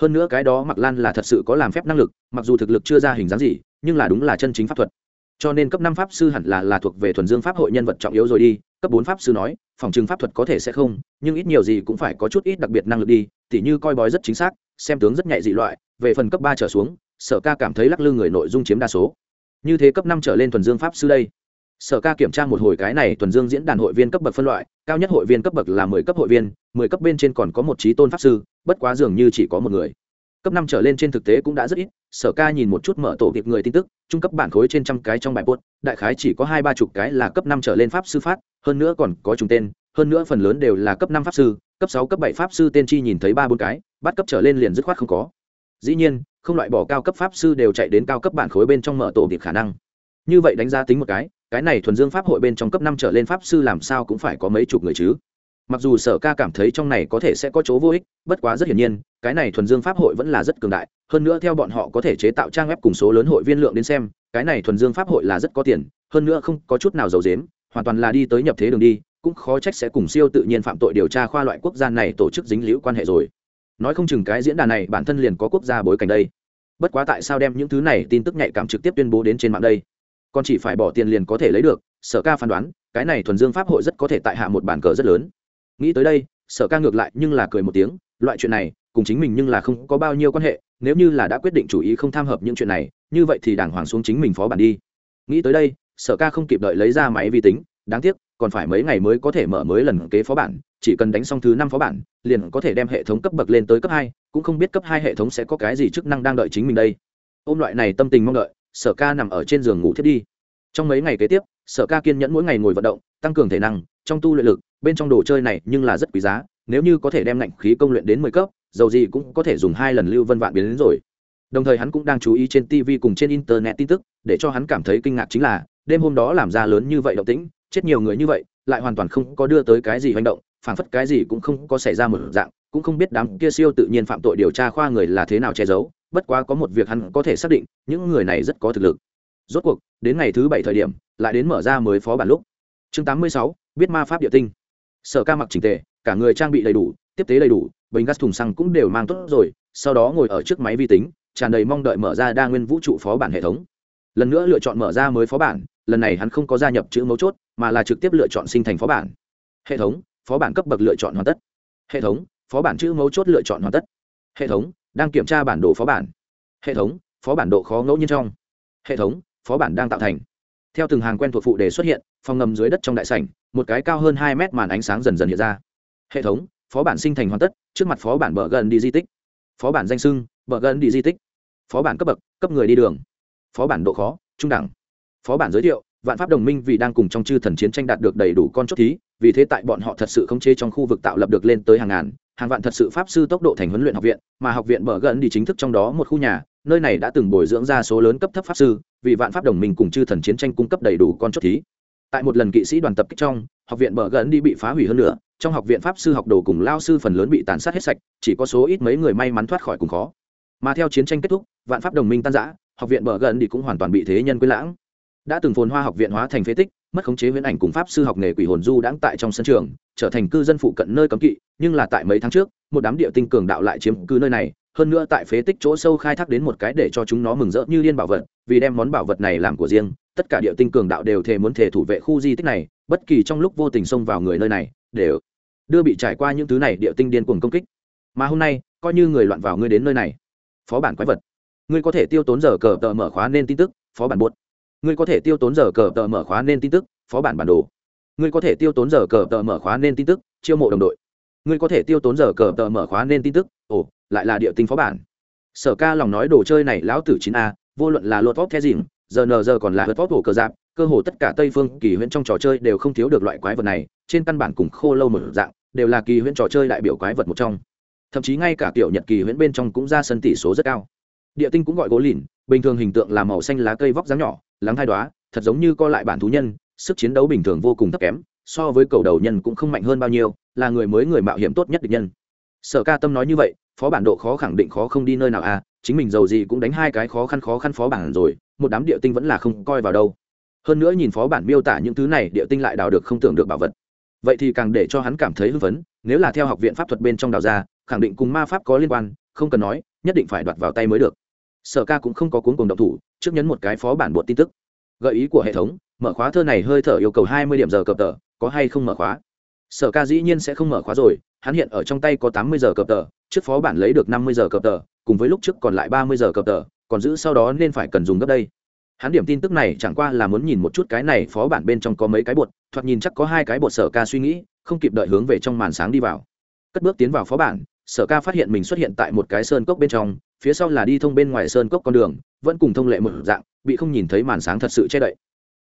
Hơn nữa cái đó mặc lan là thật sự có làm phép năng lực, mặc dù thực lực chưa ra hình dáng gì, nhưng là đúng là chân chính pháp thuật cho nên cấp năm pháp sư hẳn là là thuộc về thuần dương pháp hội nhân vật trọng yếu rồi đi. Cấp bốn pháp sư nói, phòng trừng pháp thuật có thể sẽ không, nhưng ít nhiều gì cũng phải có chút ít đặc biệt năng lực đi. Tỉ như coi bói rất chính xác, xem tướng rất nhạy dị loại, về phần cấp ba trở xuống, sở ca cảm thấy lắc lư người nội dung chiếm đa số. Như thế cấp năm trở lên thuần dương pháp sư đây. Sở ca kiểm tra một hồi cái này thuần dương diễn đàn hội viên cấp bậc phân loại, cao nhất hội viên cấp bậc là mười cấp hội viên, mười cấp bên trên còn có một trí tôn pháp sư, bất quá dường như chỉ có một người cấp năm trở lên trên thực tế cũng đã rất ít, sở ca nhìn một chút mở tổ việc người tin tức, trung cấp bản khối trên trăm cái trong bài bốt đại khái chỉ có hai ba chục cái là cấp năm trở lên pháp sư phát, hơn nữa còn có trùng tên, hơn nữa phần lớn đều là cấp năm pháp sư, cấp sáu, cấp bảy pháp sư tên chi nhìn thấy ba bốn cái, bắt cấp trở lên liền dứt khoát không có. Dĩ nhiên, không loại bỏ cao cấp pháp sư đều chạy đến cao cấp bản khối bên trong mở tổ việc khả năng. Như vậy đánh giá tính một cái cái này thuần dương pháp hội bên trong cấp năm trở lên pháp sư làm sao cũng phải có mấy chục người chứ mặc dù sở ca cảm thấy trong này có thể sẽ có chỗ vô ích, bất quá rất hiển nhiên, cái này thuần dương pháp hội vẫn là rất cường đại. Hơn nữa theo bọn họ có thể chế tạo trang web cùng số lớn hội viên lượng đến xem, cái này thuần dương pháp hội là rất có tiền, hơn nữa không có chút nào giàu dếm hoàn toàn là đi tới nhập thế đường đi, cũng khó trách sẽ cùng siêu tự nhiên phạm tội điều tra khoa loại quốc gia này tổ chức dính liễu quan hệ rồi. Nói không chừng cái diễn đàn này bản thân liền có quốc gia bối cảnh đây. Bất quá tại sao đem những thứ này tin tức nhạy cảm trực tiếp tuyên bố đến trên mạng đây? Còn chỉ phải bỏ tiền liền có thể lấy được, sở ca phán đoán, cái này thuần dương pháp hội rất có thể tại hạ một bàn cờ rất lớn nghĩ tới đây, sở ca ngược lại nhưng là cười một tiếng, loại chuyện này, cùng chính mình nhưng là không có bao nhiêu quan hệ, nếu như là đã quyết định chủ ý không tham hợp những chuyện này, như vậy thì đàng hoàng xuống chính mình phó bản đi. Nghĩ tới đây, sở ca không kịp đợi lấy ra máy vi tính, đáng tiếc, còn phải mấy ngày mới có thể mở mới lần kế phó bản, chỉ cần đánh xong thứ năm phó bản, liền có thể đem hệ thống cấp bậc lên tới cấp hai, cũng không biết cấp hai hệ thống sẽ có cái gì chức năng đang đợi chính mình đây. Ôm loại này tâm tình mong đợi, sở ca nằm ở trên giường ngủ thiết đi. Trong mấy ngày kế tiếp, sở ca kiên nhẫn mỗi ngày ngồi vận động, tăng cường thể năng trong tu luyện lực, bên trong đồ chơi này nhưng là rất quý giá, nếu như có thể đem ngạnh khí công luyện đến mười cấp, dầu gì cũng có thể dùng hai lần lưu vân vạn biến đến rồi. Đồng thời hắn cũng đang chú ý trên tv cùng trên internet tin tức, để cho hắn cảm thấy kinh ngạc chính là, đêm hôm đó làm ra lớn như vậy động tĩnh, chết nhiều người như vậy, lại hoàn toàn không có đưa tới cái gì hành động, phảng phất cái gì cũng không có xảy ra một dạng, cũng không biết đám kia siêu tự nhiên phạm tội điều tra khoa người là thế nào che giấu, bất quá có một việc hắn có thể xác định, những người này rất có thực lực. Rốt cuộc, đến ngày thứ bảy thời điểm, lại đến mở ra mới phó bản lúc. Chương tám mươi sáu biết ma pháp địa tinh. Sở ca mặc trình tề, cả người trang bị đầy đủ, tiếp tế đầy đủ, bình gas thùng xăng cũng đều mang tốt rồi, sau đó ngồi ở trước máy vi tính, tràn đầy mong đợi mở ra đa nguyên vũ trụ phó bản hệ thống. Lần nữa lựa chọn mở ra mới phó bản, lần này hắn không có gia nhập chữ mấu chốt, mà là trực tiếp lựa chọn sinh thành phó bản. Hệ thống, phó bản cấp bậc lựa chọn hoàn tất. Hệ thống, phó bản chữ mấu chốt lựa chọn hoàn tất. Hệ thống, đang kiểm tra bản đồ phó bản. Hệ thống, phó bản độ khó ngẫu nhiên trong. Hệ thống, phó bản đang tạo thành theo từng hàng quen thuộc phụ đề xuất hiện, phòng ngầm dưới đất trong đại sảnh, một cái cao hơn hai mét màn ánh sáng dần dần hiện ra. Hệ thống, phó bản sinh thành hoàn tất, trước mặt phó bản bờ gần đi di tích. Phó bản danh sưng, bờ gần đi di tích. Phó bản cấp bậc, cấp người đi đường. Phó bản độ khó, trung đẳng. Phó bản giới thiệu, vạn pháp đồng minh vì đang cùng trong chư thần chiến tranh đạt được đầy đủ con chốt thí, vì thế tại bọn họ thật sự khống chế trong khu vực tạo lập được lên tới hàng ngàn, hàng vạn thật sự pháp sư tốc độ thành huấn luyện học viện, mà học viện bờ gần đi chính thức trong đó một khu nhà, nơi này đã từng bồi dưỡng ra số lớn cấp thấp pháp sư vì vạn pháp đồng minh cùng chư thần chiến tranh cung cấp đầy đủ con chốt thí. Tại một lần kỵ sĩ đoàn tập kích trong, học viện bờ gần đi bị phá hủy hơn nữa, trong học viện pháp sư học đồ cùng lao sư phần lớn bị tàn sát hết sạch, chỉ có số ít mấy người may mắn thoát khỏi cùng khó. Mà theo chiến tranh kết thúc, vạn pháp đồng minh tan giã học viện bờ gần đi cũng hoàn toàn bị thế nhân quên lãng. Đã từng phồn hoa học viện hóa thành phế tích, mất khống chế viễn ảnh cùng pháp sư học nghề quỷ hồn du đãng tại trong sân trường, trở thành cư dân phụ cận nơi cấm kỵ, nhưng là tại mấy tháng trước, một đám địa tinh cường đạo lại chiếm cư nơi này hơn nữa tại phế tích chỗ sâu khai thác đến một cái để cho chúng nó mừng rỡ như liên bảo vật, vì đem món bảo vật này làm của riêng, tất cả địa tinh cường đạo đều thề muốn thể thủ vệ khu di tích này, bất kỳ trong lúc vô tình xông vào người nơi này, đều đưa bị trải qua những thứ này địa tinh điên cuồng công kích. Mà hôm nay, coi như người loạn vào ngươi đến nơi này. Phó bản quái vật, ngươi có thể tiêu tốn giờ cờ tờ mở khóa nên tin tức, phó bản buốt ngươi có thể tiêu tốn giờ cờ tờ mở khóa nên tin tức, phó bản bản đồ. Ngươi có thể tiêu tốn giờ cờ tờ mở khóa nên tin tức, chiêu mộ đồng đội. Ngươi có thể tiêu tốn giờ cờ tờ mở khóa nên tin tức, ồ lại là địa tinh phó bản. Sở ca lòng nói đồ chơi này lão tử chín a, vô luận là lột vóc the dìm giờ nờ giờ còn là hớt vóc hổ cờ giáp, cơ hồ tất cả tây phương, kỳ huyễn trong trò chơi đều không thiếu được loại quái vật này, trên căn bản cùng khô lâu một dạng, đều là kỳ huyễn trò chơi đại biểu quái vật một trong. Thậm chí ngay cả kiểu nhật kỳ huyễn bên trong cũng ra sân tỷ số rất cao. Địa tinh cũng gọi gỗ lìn, bình thường hình tượng là màu xanh lá cây vóc dáng nhỏ, lắng thai đoá thật giống như co lại bản thú nhân, sức chiến đấu bình thường vô cùng thấp kém, so với cầu đầu nhân cũng không mạnh hơn bao nhiêu, là người mới người mạo hiểm tốt nhất địch nhân. Sở ca tâm nói như vậy phó bản độ khó khẳng định khó không đi nơi nào à chính mình giàu gì cũng đánh hai cái khó khăn khó khăn phó bản rồi, một đám địa tinh vẫn là không coi vào đâu. Hơn nữa nhìn phó bản miêu tả những thứ này, địa tinh lại đào được không tưởng được bảo vật. Vậy thì càng để cho hắn cảm thấy hưng phấn, nếu là theo học viện pháp thuật bên trong đào ra, khẳng định cùng ma pháp có liên quan, không cần nói, nhất định phải đoạt vào tay mới được. Sở ca cũng không có cuốn cùng độc thủ, trước nhấn một cái phó bản buộc tin tức. Gợi ý của hệ thống, mở khóa thơ này hơi thở yêu cầu hai mươi điểm giờ cập tờ, có hay không mở khóa? Sở ca dĩ nhiên sẽ không mở khóa rồi, hắn hiện ở trong tay có tám mươi giờ cập tờ, trước phó bản lấy được năm mươi giờ cập tờ, cùng với lúc trước còn lại ba mươi giờ cập tờ, còn giữ sau đó nên phải cần dùng gấp đây. Hắn điểm tin tức này chẳng qua là muốn nhìn một chút cái này phó bản bên trong có mấy cái bột, thoạt nhìn chắc có hai cái bột sở ca suy nghĩ, không kịp đợi hướng về trong màn sáng đi vào. Cất bước tiến vào phó bản, sở ca phát hiện mình xuất hiện tại một cái sơn cốc bên trong, phía sau là đi thông bên ngoài sơn cốc con đường, vẫn cùng thông lệ một dạng, bị không nhìn thấy màn sáng thật sự che đậy.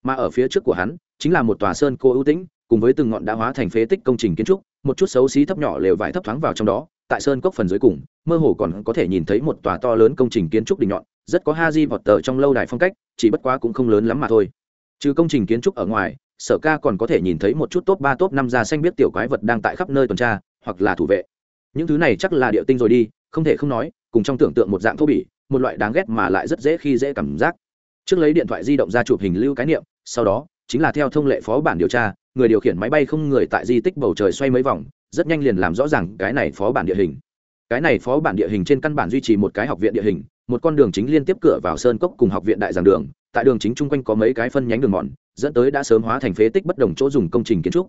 Mà ở phía trước của hắn, chính là một tòa sơn cô ưu tĩnh cùng với từng ngọn đã hóa thành phế tích công trình kiến trúc, một chút xấu xí thấp nhỏ lều vải thấp thoáng vào trong đó, tại sơn cốc phần dưới cùng, mơ hồ còn có thể nhìn thấy một tòa to lớn công trình kiến trúc đỉnh nhọn, rất có ha di vọt tờ trong lâu đài phong cách, chỉ bất quá cũng không lớn lắm mà thôi. Trừ công trình kiến trúc ở ngoài, sở ca còn có thể nhìn thấy một chút top ba, top năm gia xanh biết tiểu quái vật đang tại khắp nơi tuần tra, hoặc là thủ vệ. Những thứ này chắc là địa tinh rồi đi, không thể không nói, cùng trong tưởng tượng một dạng thô bỉ, một loại đáng ghét mà lại rất dễ khi dễ cảm giác. Trước lấy điện thoại di động ra chụp hình lưu cái niệm, sau đó chính là theo thông lệ phó bản điều tra, người điều khiển máy bay không người tại di tích bầu trời xoay mấy vòng, rất nhanh liền làm rõ ràng cái này phó bản địa hình. Cái này phó bản địa hình trên căn bản duy trì một cái học viện địa hình, một con đường chính liên tiếp cửa vào sơn cốc cùng học viện đại giảng đường, tại đường chính chung quanh có mấy cái phân nhánh đường mòn, dẫn tới đã sớm hóa thành phế tích bất đồng chỗ dùng công trình kiến trúc.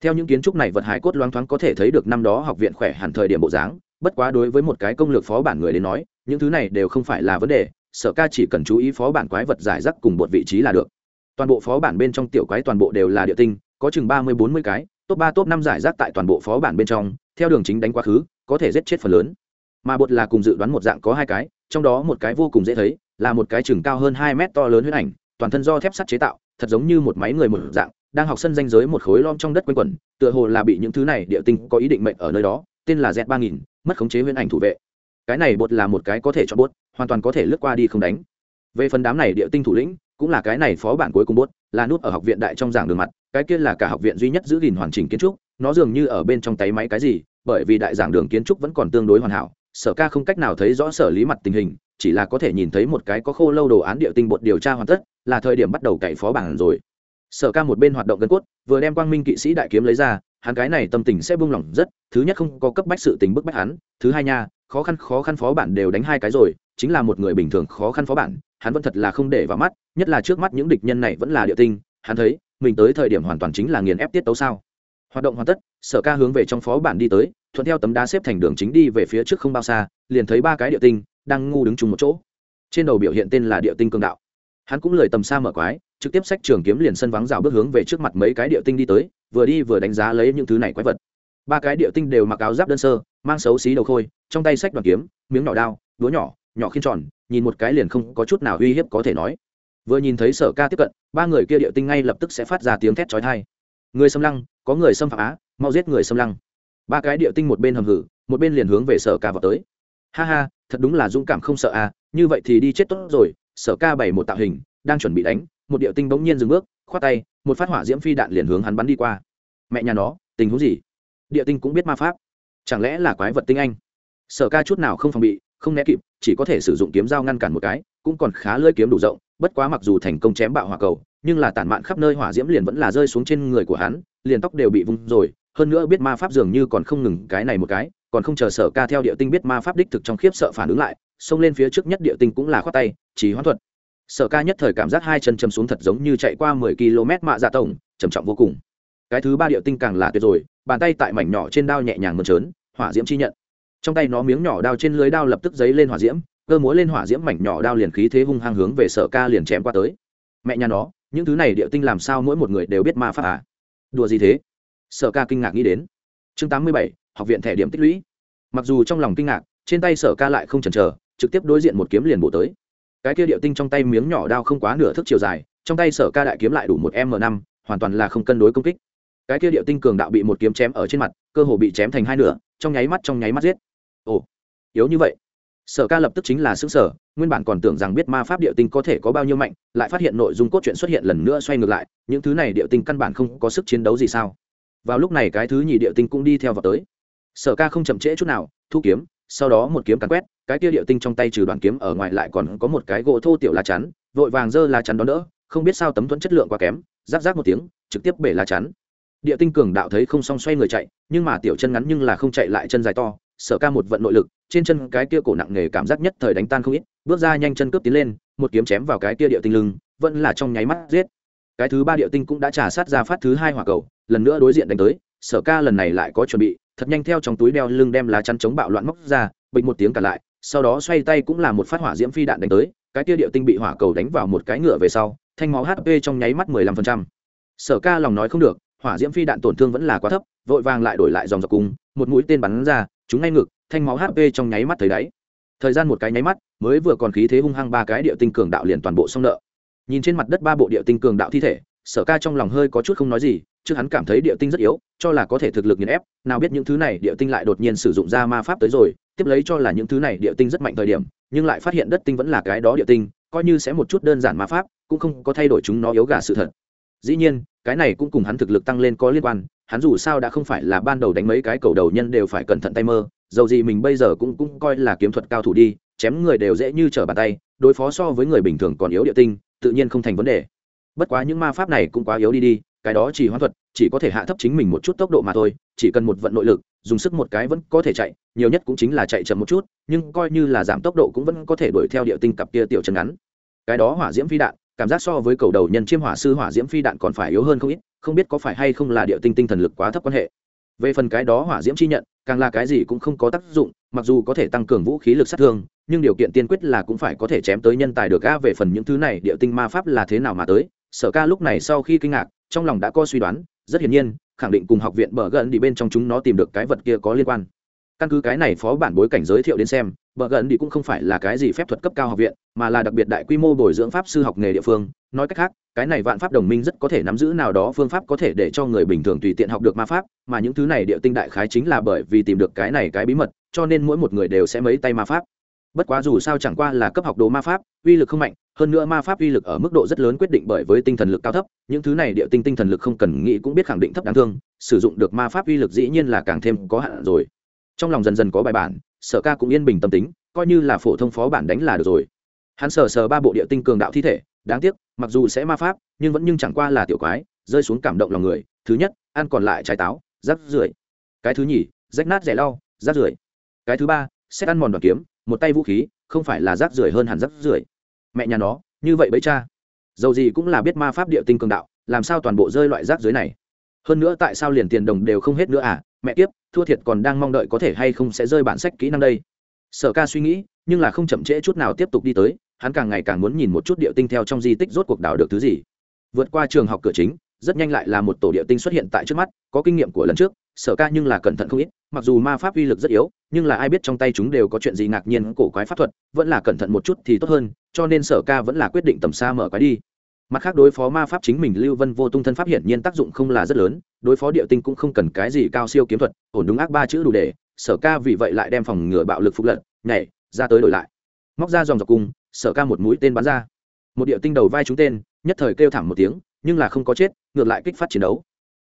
Theo những kiến trúc này vật hải cốt loáng thoáng có thể thấy được năm đó học viện khỏe hẳn thời điểm bộ dáng, bất quá đối với một cái công lược phó bản người đến nói, những thứ này đều không phải là vấn đề, sở ca chỉ cần chú ý phó bản quái vật giải rác cùng một vị trí là được toàn bộ phó bản bên trong tiểu quái toàn bộ đều là địa tinh, có chừng ba mươi, bốn mươi cái, top ba, top năm giải rác tại toàn bộ phó bản bên trong, theo đường chính đánh quá khứ, có thể giết chết phần lớn. Mà bột là cùng dự đoán một dạng có hai cái, trong đó một cái vô cùng dễ thấy, là một cái chừng cao hơn hai mét to lớn huyết ảnh, toàn thân do thép sắt chế tạo, thật giống như một máy người một dạng, đang học sân danh giới một khối lom trong đất quanh quẩn, tựa hồ là bị những thứ này địa tinh có ý định mệnh ở nơi đó, tên là z ba nghìn, mất khống chế huyễn ảnh thủ vệ. Cái này bột là một cái có thể cho bốt hoàn toàn có thể lướt qua đi không đánh. Về phần đám này địa tinh thủ lĩnh cũng là cái này phó bản cuối cùng bốt là nút ở học viện đại trong giảng đường mặt, cái kia là cả học viện duy nhất giữ gìn hoàn chỉnh kiến trúc, nó dường như ở bên trong tay máy cái gì, bởi vì đại giảng đường kiến trúc vẫn còn tương đối hoàn hảo, sở ca không cách nào thấy rõ sở lý mặt tình hình, chỉ là có thể nhìn thấy một cái có khô lâu đồ án địa tinh bột điều tra hoàn tất, là thời điểm bắt đầu cậy phó bản rồi. Sở ca một bên hoạt động gần cốt, vừa đem quang minh kỵ sĩ đại kiếm lấy ra, hắn cái này tâm tình sẽ buông lỏng rất, thứ nhất không có cấp bách sự tình bức bách hắn, thứ hai nha, khó khăn khó khăn phó bản đều đánh hai cái rồi chính là một người bình thường khó khăn phó bản, hắn vẫn thật là không để vào mắt, nhất là trước mắt những địch nhân này vẫn là địa tinh, hắn thấy, mình tới thời điểm hoàn toàn chính là nghiền ép tiết tấu sao. Hoạt động hoàn tất, sở ca hướng về trong phó bản đi tới, thuận theo tấm đá xếp thành đường chính đi về phía trước không bao xa, liền thấy ba cái địa tinh đang ngu đứng chung một chỗ. Trên đầu biểu hiện tên là địa tinh cường đạo. Hắn cũng lời tầm xa mở quái, trực tiếp sách trường kiếm liền sân vắng rào bước hướng về trước mặt mấy cái địa tinh đi tới, vừa đi vừa đánh giá lấy những thứ này quái vật. Ba cái địa tinh đều mặc áo giáp đơn sơ, mang xấu xí đầu khôi, trong tay sách đoàn kiếm, miếng nỏ đao, đũa nhỏ nhỏ khiên tròn, nhìn một cái liền không có chút nào uy hiếp có thể nói. Vừa nhìn thấy sở ca tiếp cận, ba người kia địa tinh ngay lập tức sẽ phát ra tiếng thét trói thai người xâm lăng, có người xâm phạm á, mau giết người xâm lăng. Ba cái địa tinh một bên hầm hử, một bên liền hướng về sở ca vào tới. Ha ha, thật đúng là dũng cảm không sợ à như vậy thì đi chết tốt rồi, sở ca bày một tạo hình, đang chuẩn bị đánh, một địa tinh bỗng nhiên dừng bước, khoát tay, một phát hỏa diễm phi đạn liền hướng hắn bắn đi qua. Mẹ nhà nó, tình huống gì? Địa tinh cũng biết ma pháp. Chẳng lẽ là quái vật tinh anh? Sở ca chút nào không phòng bị không né kịp, chỉ có thể sử dụng kiếm dao ngăn cản một cái, cũng còn khá lơi kiếm đủ rộng, bất quá mặc dù thành công chém bạo hỏa cầu, nhưng là tản mạn khắp nơi hỏa diễm liền vẫn là rơi xuống trên người của hắn, liền tóc đều bị vung rồi, hơn nữa biết ma pháp dường như còn không ngừng cái này một cái, còn không chờ sở ca theo địa tinh biết ma pháp đích thực trong khiếp sợ phản ứng lại, xông lên phía trước nhất địa tinh cũng là khoát tay, chỉ hoãn thuật. Sở ca nhất thời cảm giác hai chân chầm xuống thật giống như chạy qua mười km mạ dạ tổng, trầm trọng vô cùng. Cái thứ ba địa tinh càng là tuyệt rồi, bàn tay tại mảnh nhỏ trên đao nhẹ nhàng mơn trớn, hỏa diễm chi nhận trong tay nó miếng nhỏ đao trên lưới đao lập tức giấy lên hỏa diễm, cơ múa lên hỏa diễm mảnh nhỏ đao liền khí thế hung hăng hướng về sở ca liền chém qua tới. Mẹ nhà nó, những thứ này địa tinh làm sao mỗi một người đều biết ma pháp à? Đùa gì thế? Sở ca kinh ngạc nghĩ đến. Chương tám mươi bảy, học viện thẻ điểm tích lũy. Mặc dù trong lòng kinh ngạc, trên tay sở ca lại không chần chờ, trực tiếp đối diện một kiếm liền bổ tới. Cái kia địa tinh trong tay miếng nhỏ đao không quá nửa thước chiều dài, trong tay sở ca đại kiếm lại đủ một m năm, hoàn toàn là không cân đối công kích. Cái kia địa tinh cường đạo bị một kiếm chém ở trên mặt, cơ hồ bị chém thành hai nửa, trong nháy mắt trong nháy mắt giết ồ, yếu như vậy. Sở ca lập tức chính là xứng sở nguyên bản còn tưởng rằng biết ma pháp địa tinh có thể có bao nhiêu mạnh, lại phát hiện nội dung cốt truyện xuất hiện lần nữa xoay ngược lại, những thứ này địa tinh căn bản không có sức chiến đấu gì sao? Vào lúc này cái thứ nhì địa tinh cũng đi theo vào tới. Sở ca không chậm trễ chút nào, thu kiếm, sau đó một kiếm cắn quét, cái kia địa tinh trong tay trừ đoàn kiếm ở ngoài lại còn có một cái gỗ thô tiểu lá chắn, vội vàng giơ lá chắn đón đỡ, không biết sao tấm thuẫn chất lượng quá kém giáp giáp một tiếng, trực tiếp bể lá chắn. Địa tinh cường đạo thấy không xong xoay người chạy, nhưng mà tiểu chân ngắn nhưng là không chạy lại chân dài to sở ca một vận nội lực, trên chân cái kia cổ nặng nề cảm giác nhất thời đánh tan không ít, bước ra nhanh chân cướp tiến lên, một kiếm chém vào cái kia địa tinh lưng, vẫn là trong nháy mắt giết. Cái thứ ba địa tinh cũng đã trả sát ra phát thứ hai hỏa cầu, lần nữa đối diện đánh tới, sở ca lần này lại có chuẩn bị, thật nhanh theo trong túi đeo lưng đem lá chắn chống bạo loạn móc ra, bình một tiếng cả lại, sau đó xoay tay cũng là một phát hỏa diễm phi đạn đánh tới, cái kia địa tinh bị hỏa cầu đánh vào một cái ngựa về sau, thanh máu hp trong nháy mắt mười lăm phần trăm. Sở ca lòng nói không được, hỏa diễm phi đạn tổn thương vẫn là quá thấp, vội vàng lại đổi lại dòng dọc cung một mũi tên bắn ra chúng ngay ngực, thanh máu hp trong nháy mắt thấy đáy. Thời gian một cái nháy mắt, mới vừa còn khí thế hung hăng ba cái địa tinh cường đạo liền toàn bộ xong nợ. Nhìn trên mặt đất ba bộ địa tinh cường đạo thi thể, sở ca trong lòng hơi có chút không nói gì chứ hắn cảm thấy địa tinh rất yếu, cho là có thể thực lực nghiền ép, nào biết những thứ này địa tinh lại đột nhiên sử dụng ra ma pháp tới rồi, tiếp lấy cho là những thứ này địa tinh rất mạnh thời điểm, nhưng lại phát hiện đất tinh vẫn là cái đó địa tinh, coi như sẽ một chút đơn giản ma pháp, cũng không có thay đổi chúng nó yếu gà sự thật dĩ nhiên, cái này cũng cùng hắn thực lực tăng lên có liên quan, hắn dù sao đã không phải là ban đầu đánh mấy cái cầu đầu nhân đều phải cẩn thận tay mơ, dầu gì mình bây giờ cũng cũng coi là kiếm thuật cao thủ đi, chém người đều dễ như trở bàn tay, đối phó so với người bình thường còn yếu địa tinh, tự nhiên không thành vấn đề. Bất quá những ma pháp này cũng quá yếu đi đi, cái đó chỉ hoãn thuật, chỉ có thể hạ thấp chính mình một chút tốc độ mà thôi, chỉ cần một vận nội lực, dùng sức một cái vẫn có thể chạy, nhiều nhất cũng chính là chạy chậm một chút, nhưng coi như là giảm tốc độ cũng vẫn có thể đuổi theo địa tinh cặp kia tiểu chân ngắn. Cái đó hỏa diễm phi đạn cảm giác so với cầu đầu nhân chiêm hỏa sư hỏa diễm phi đạn còn phải yếu hơn không ít, không biết có phải hay không là địa tinh tinh thần lực quá thấp quan hệ. Về phần cái đó hỏa diễm chi nhận, càng là cái gì cũng không có tác dụng, mặc dù có thể tăng cường vũ khí lực sát thương, nhưng điều kiện tiên quyết là cũng phải có thể chém tới nhân tài được ga về phần những thứ này địa tinh ma pháp là thế nào mà tới, sở ca lúc này sau khi kinh ngạc, trong lòng đã có suy đoán, rất hiển nhiên, khẳng định cùng học viện bờ gần đi bên trong chúng nó tìm được cái vật kia có liên quan căn cứ cái này phó bản bối cảnh giới thiệu đến xem, bờ gần đi cũng không phải là cái gì phép thuật cấp cao học viện, mà là đặc biệt đại quy mô bồi dưỡng pháp sư học nghề địa phương. Nói cách khác, cái này vạn pháp đồng minh rất có thể nắm giữ nào đó phương pháp có thể để cho người bình thường tùy tiện học được ma pháp, mà những thứ này địa tinh đại khái chính là bởi vì tìm được cái này cái bí mật, cho nên mỗi một người đều sẽ mấy tay ma pháp. Bất quá dù sao chẳng qua là cấp học đồ ma pháp, uy lực không mạnh, hơn nữa ma pháp uy lực ở mức độ rất lớn quyết định bởi với tinh thần lực cao thấp, những thứ này địa tinh tinh thần lực không cần nghĩ cũng biết khẳng định thấp đáng thương, sử dụng được ma pháp uy lực dĩ nhiên là càng thêm có hạn rồi trong lòng dần dần có bài bản, sở ca cũng yên bình tâm tính, coi như là phổ thông phó bản đánh là được rồi. Hắn sờ sờ ba bộ địa tinh cường đạo thi thể, đáng tiếc, mặc dù sẽ ma pháp, nhưng vẫn nhưng chẳng qua là tiểu quái, rơi xuống cảm động lòng người. Thứ nhất, ăn còn lại trái táo rác rưởi. Cái thứ nhì, rách nát rẻ lau rác rưởi. Cái thứ ba, xét ăn mòn đoàn kiếm, một tay vũ khí, không phải là rác rưởi hơn hẳn rác rưởi. Mẹ nhà nó, như vậy bấy cha. Dầu gì cũng là biết ma pháp địa tinh cường đạo, làm sao toàn bộ rơi loại rác dưới này? Hơn nữa tại sao liền tiền đồng đều không hết nữa à? Mẹ tiếp thua thiệt còn đang mong đợi có thể hay không sẽ rơi bản sách kỹ năng đây. Sở ca suy nghĩ, nhưng là không chậm trễ chút nào tiếp tục đi tới, hắn càng ngày càng muốn nhìn một chút địa tinh theo trong di tích rốt cuộc đảo được thứ gì. Vượt qua trường học cửa chính, rất nhanh lại là một tổ địa tinh xuất hiện tại trước mắt, có kinh nghiệm của lần trước, sở ca nhưng là cẩn thận không ít, mặc dù ma pháp uy lực rất yếu, nhưng là ai biết trong tay chúng đều có chuyện gì ngạc nhiên cổ quái pháp thuật, vẫn là cẩn thận một chút thì tốt hơn, cho nên sở ca vẫn là quyết định tầm xa mở quái đi mặt khác đối phó ma pháp chính mình lưu vân vô tung thân pháp hiển nhiên tác dụng không là rất lớn, đối phó địa tinh cũng không cần cái gì cao siêu kiếm thuật, ổn đúng ác ba chữ đủ để, sở ca vì vậy lại đem phòng ngừa bạo lực phục lận nhảy, ra tới đổi lại. Móc ra dòng dọc cung sở ca một mũi tên bắn ra. Một địa tinh đầu vai trúng tên, nhất thời kêu thảm một tiếng, nhưng là không có chết, ngược lại kích phát chiến đấu.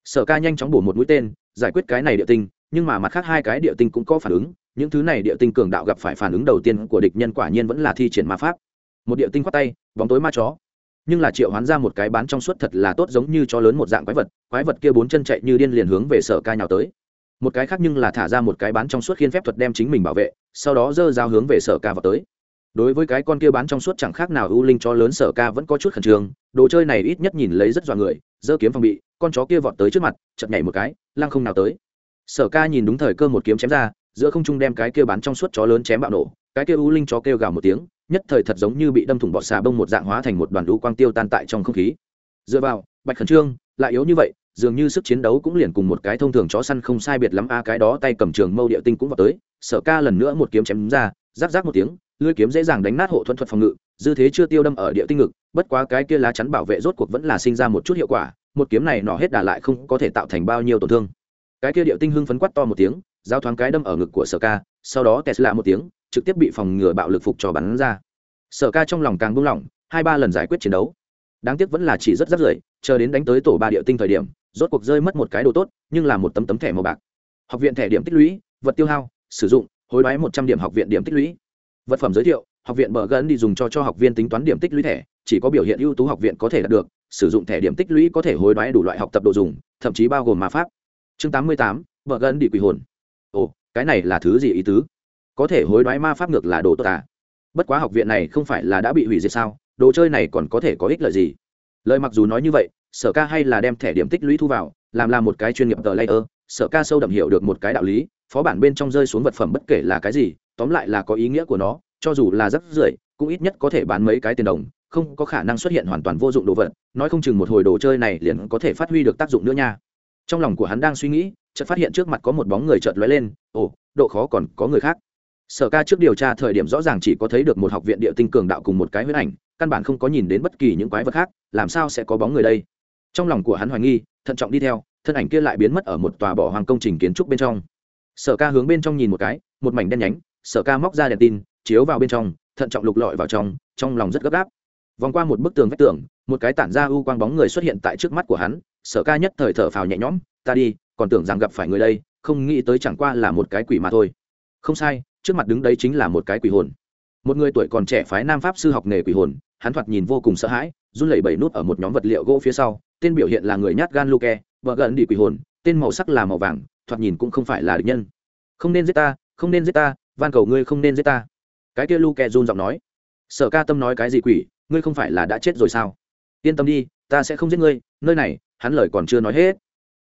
Sở ca nhanh chóng bổ một mũi tên, giải quyết cái này địa tinh, nhưng mà mặt khác hai cái địa tinh cũng có phản ứng, những thứ này địa tinh cường đạo gặp phải phản ứng đầu tiên của địch nhân quả nhiên vẫn là thi triển ma pháp. Một địa tinh khoát tay, bóng tối ma chó nhưng là triệu hoán ra một cái bán trong suốt thật là tốt giống như chó lớn một dạng quái vật quái vật kia bốn chân chạy như điên liền hướng về sở ca nhào tới. Một cái khác nhưng là thả ra một cái bán trong suốt khiên phép thuật đem chính mình bảo vệ, sau đó dơ dao hướng về sở ca vào tới. Đối với cái con kia bán trong suốt chẳng khác nào ưu linh cho lớn sở ca vẫn có chút khẩn trương, đồ chơi này ít nhất nhìn lấy rất dọa người, dơ kiếm phòng bị, con chó kia vọt tới trước mặt chật nhảy một cái, lăng không nào tới. Sở ca nhìn đúng thời cơ một kiếm chém ra, giữa không trung đem cái kia bán trong suốt chó lớn chém bạo nổ cái kia u linh chó kêu gào một tiếng, nhất thời thật giống như bị đâm thủng bọt xà bông một dạng hóa thành một đoàn lũ quang tiêu tan tại trong không khí. Dựa vào, bạch khẩn trương, lại yếu như vậy, dường như sức chiến đấu cũng liền cùng một cái thông thường chó săn không sai biệt lắm, a, cái đó tay cầm trường mâu địa tinh cũng vào tới, sở ca lần nữa một kiếm chém ra rác rác một tiếng, lưỡi kiếm dễ dàng đánh nát hộ thuẫn thuật phòng ngự, dư thế chưa tiêu đâm ở địa tinh ngực, bất quá cái kia lá chắn bảo vệ rốt cuộc vẫn là sinh ra một chút hiệu quả, một kiếm này nọ hết đà lại không có thể tạo thành bao nhiêu tổn thương. Cái kia địa tinh hưng phấn quát to một tiếng, giao thoáng cái đâm ở ngực của sở ca, sau đó tesla một tiếng trực tiếp bị phòng ngừa bạo lực phục cho bắn ra. Sở ca trong lòng càng buông lỏng, hai ba lần giải quyết chiến đấu. Đáng tiếc vẫn là chỉ rất rất rưởi, chờ đến đánh tới tổ ba địa tinh thời điểm, rốt cuộc rơi mất một cái đồ tốt, nhưng là một tấm tấm thẻ màu bạc. Học viện thẻ điểm tích lũy, vật tiêu hao, sử dụng, hối đoái một trăm điểm học viện điểm tích lũy. Vật phẩm giới thiệu, học viện bờ gân đi dùng cho cho học viên tính toán điểm tích lũy thẻ, chỉ có biểu hiện ưu tú học viện có thể đạt được, sử dụng thẻ điểm tích lũy có thể hối đoái đủ loại học tập đồ dùng, thậm chí bao gồm ma pháp. Chương tám mươi tám, bờ gân đi quỷ hồn. Ồ, cái này là thứ gì ý tứ? Có thể hối đoái ma pháp ngược là đồ tốt à? Bất quá học viện này không phải là đã bị hủy diệt sao? Đồ chơi này còn có thể có ích lợi gì? Lời mặc dù nói như vậy, sở ca hay là đem thẻ điểm tích lũy thu vào, làm là một cái chuyên nghiệp tờ layer, sở ca sâu đậm hiểu được một cái đạo lý, phó bản bên trong rơi xuống vật phẩm bất kể là cái gì, tóm lại là có ý nghĩa của nó, cho dù là rất rưởi, cũng ít nhất có thể bán mấy cái tiền đồng, không có khả năng xuất hiện hoàn toàn vô dụng đồ vật, nói không chừng một hồi đồ chơi này liền có thể phát huy được tác dụng nữa nha. Trong lòng của hắn đang suy nghĩ, chợt phát hiện trước mặt có một bóng người chợt lóe lên, ồ, độ khó còn có người khác sở ca trước điều tra thời điểm rõ ràng chỉ có thấy được một học viện địa tinh cường đạo cùng một cái huyết ảnh, căn bản không có nhìn đến bất kỳ những quái vật khác, làm sao sẽ có bóng người đây? Trong lòng của hắn hoài nghi, thận trọng đi theo, thân ảnh kia lại biến mất ở một tòa bỏ hoàng công trình kiến trúc bên trong. Sở ca hướng bên trong nhìn một cái, một mảnh đen nhánh, sở ca móc ra đèn tin, chiếu vào bên trong, thận trọng lục lọi vào trong trong lòng rất gấp gáp. Vòng qua một bức tường vách tường, một cái tản ra u quang bóng người xuất hiện tại trước mắt của hắn, sở ca nhất thời thở phào nhẹ nhõm, ta đi, còn tưởng rằng gặp phải người đây, không nghĩ tới chẳng qua là một cái quỷ mà thôi. Không sai trước mặt đứng đấy chính là một cái quỷ hồn. Một người tuổi còn trẻ phái nam pháp sư học nghề quỷ hồn, hắn thoạt nhìn vô cùng sợ hãi, run lẩy bẩy nút ở một nhóm vật liệu gỗ phía sau, tên biểu hiện là người nhát gan luke, vợ gần đi quỷ hồn, tên màu sắc là màu vàng, thoạt nhìn cũng không phải là địch nhân. Không nên giết ta, không nên giết ta, van cầu ngươi không nên giết ta. Cái kia luke run giọng nói. Sở ca tâm nói cái gì quỷ, ngươi không phải là đã chết rồi sao? Yên tâm đi, ta sẽ không giết ngươi, nơi này, hắn lời còn chưa nói hết.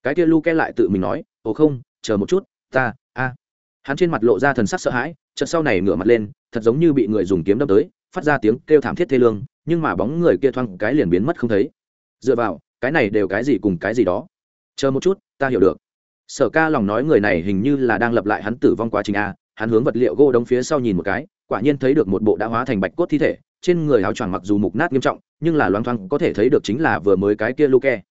Cái kia luke lại tự mình nói, ồ không, chờ một chút, ta, a hắn trên mặt lộ ra thần sắc sợ hãi, chợt sau này ngửa mặt lên, thật giống như bị người dùng kiếm đâm tới, phát ra tiếng kêu thảm thiết thê lương, nhưng mà bóng người kia thoang cái liền biến mất không thấy. Dựa vào, cái này đều cái gì cùng cái gì đó. Chờ một chút, ta hiểu được. Sở ca lòng nói người này hình như là đang lập lại hắn tử vong quá trình a, hắn hướng vật liệu gỗ đống phía sau nhìn một cái, quả nhiên thấy được một bộ đã hóa thành bạch cốt thi thể, trên người áo choàng mặc dù mục nát nghiêm trọng, nhưng là loang thoang có thể thấy được chính là vừa mới cái kia luke.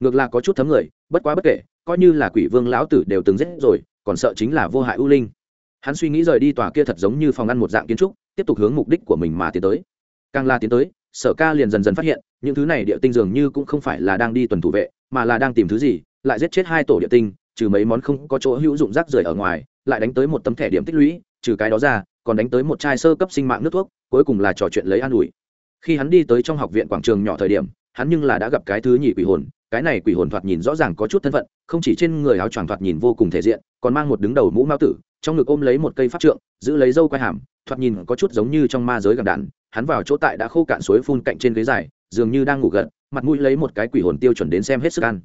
Ngược là có chút thấm người, bất quá bất kể, coi như là quỷ vương lão tử đều từng giết rồi còn sợ chính là vô hại ưu linh. Hắn suy nghĩ rời đi tòa kia thật giống như phòng ăn một dạng kiến trúc, tiếp tục hướng mục đích của mình mà tiến tới. Càng la tiến tới, sở ca liền dần dần phát hiện, những thứ này địa tinh dường như cũng không phải là đang đi tuần thủ vệ, mà là đang tìm thứ gì, lại giết chết hai tổ địa tinh, trừ mấy món không có chỗ hữu dụng rác rưởi ở ngoài, lại đánh tới một tấm thẻ điểm tích lũy, trừ cái đó ra, còn đánh tới một chai sơ cấp sinh mạng nước thuốc, cuối cùng là trò chuyện lấy an ủi. Khi hắn đi tới trong học viện quảng trường nhỏ thời điểm, hắn nhưng là đã gặp cái thứ nhị quỷ hồn, cái này quỷ hồn thoạt nhìn rõ ràng có chút thân phận không chỉ trên người áo choàng thoạt nhìn vô cùng thể diện, còn mang một đứng đầu mũ mao tử, trong ngực ôm lấy một cây pháp trượng, giữ lấy dâu quai hàm, thoạt nhìn có chút giống như trong ma giới gặp đạn, hắn vào chỗ tại đã khô cạn suối phun cạnh trên ghế dài, dường như đang ngủ gật, mặt mũi lấy một cái quỷ hồn tiêu chuẩn đến xem hết sức ăn.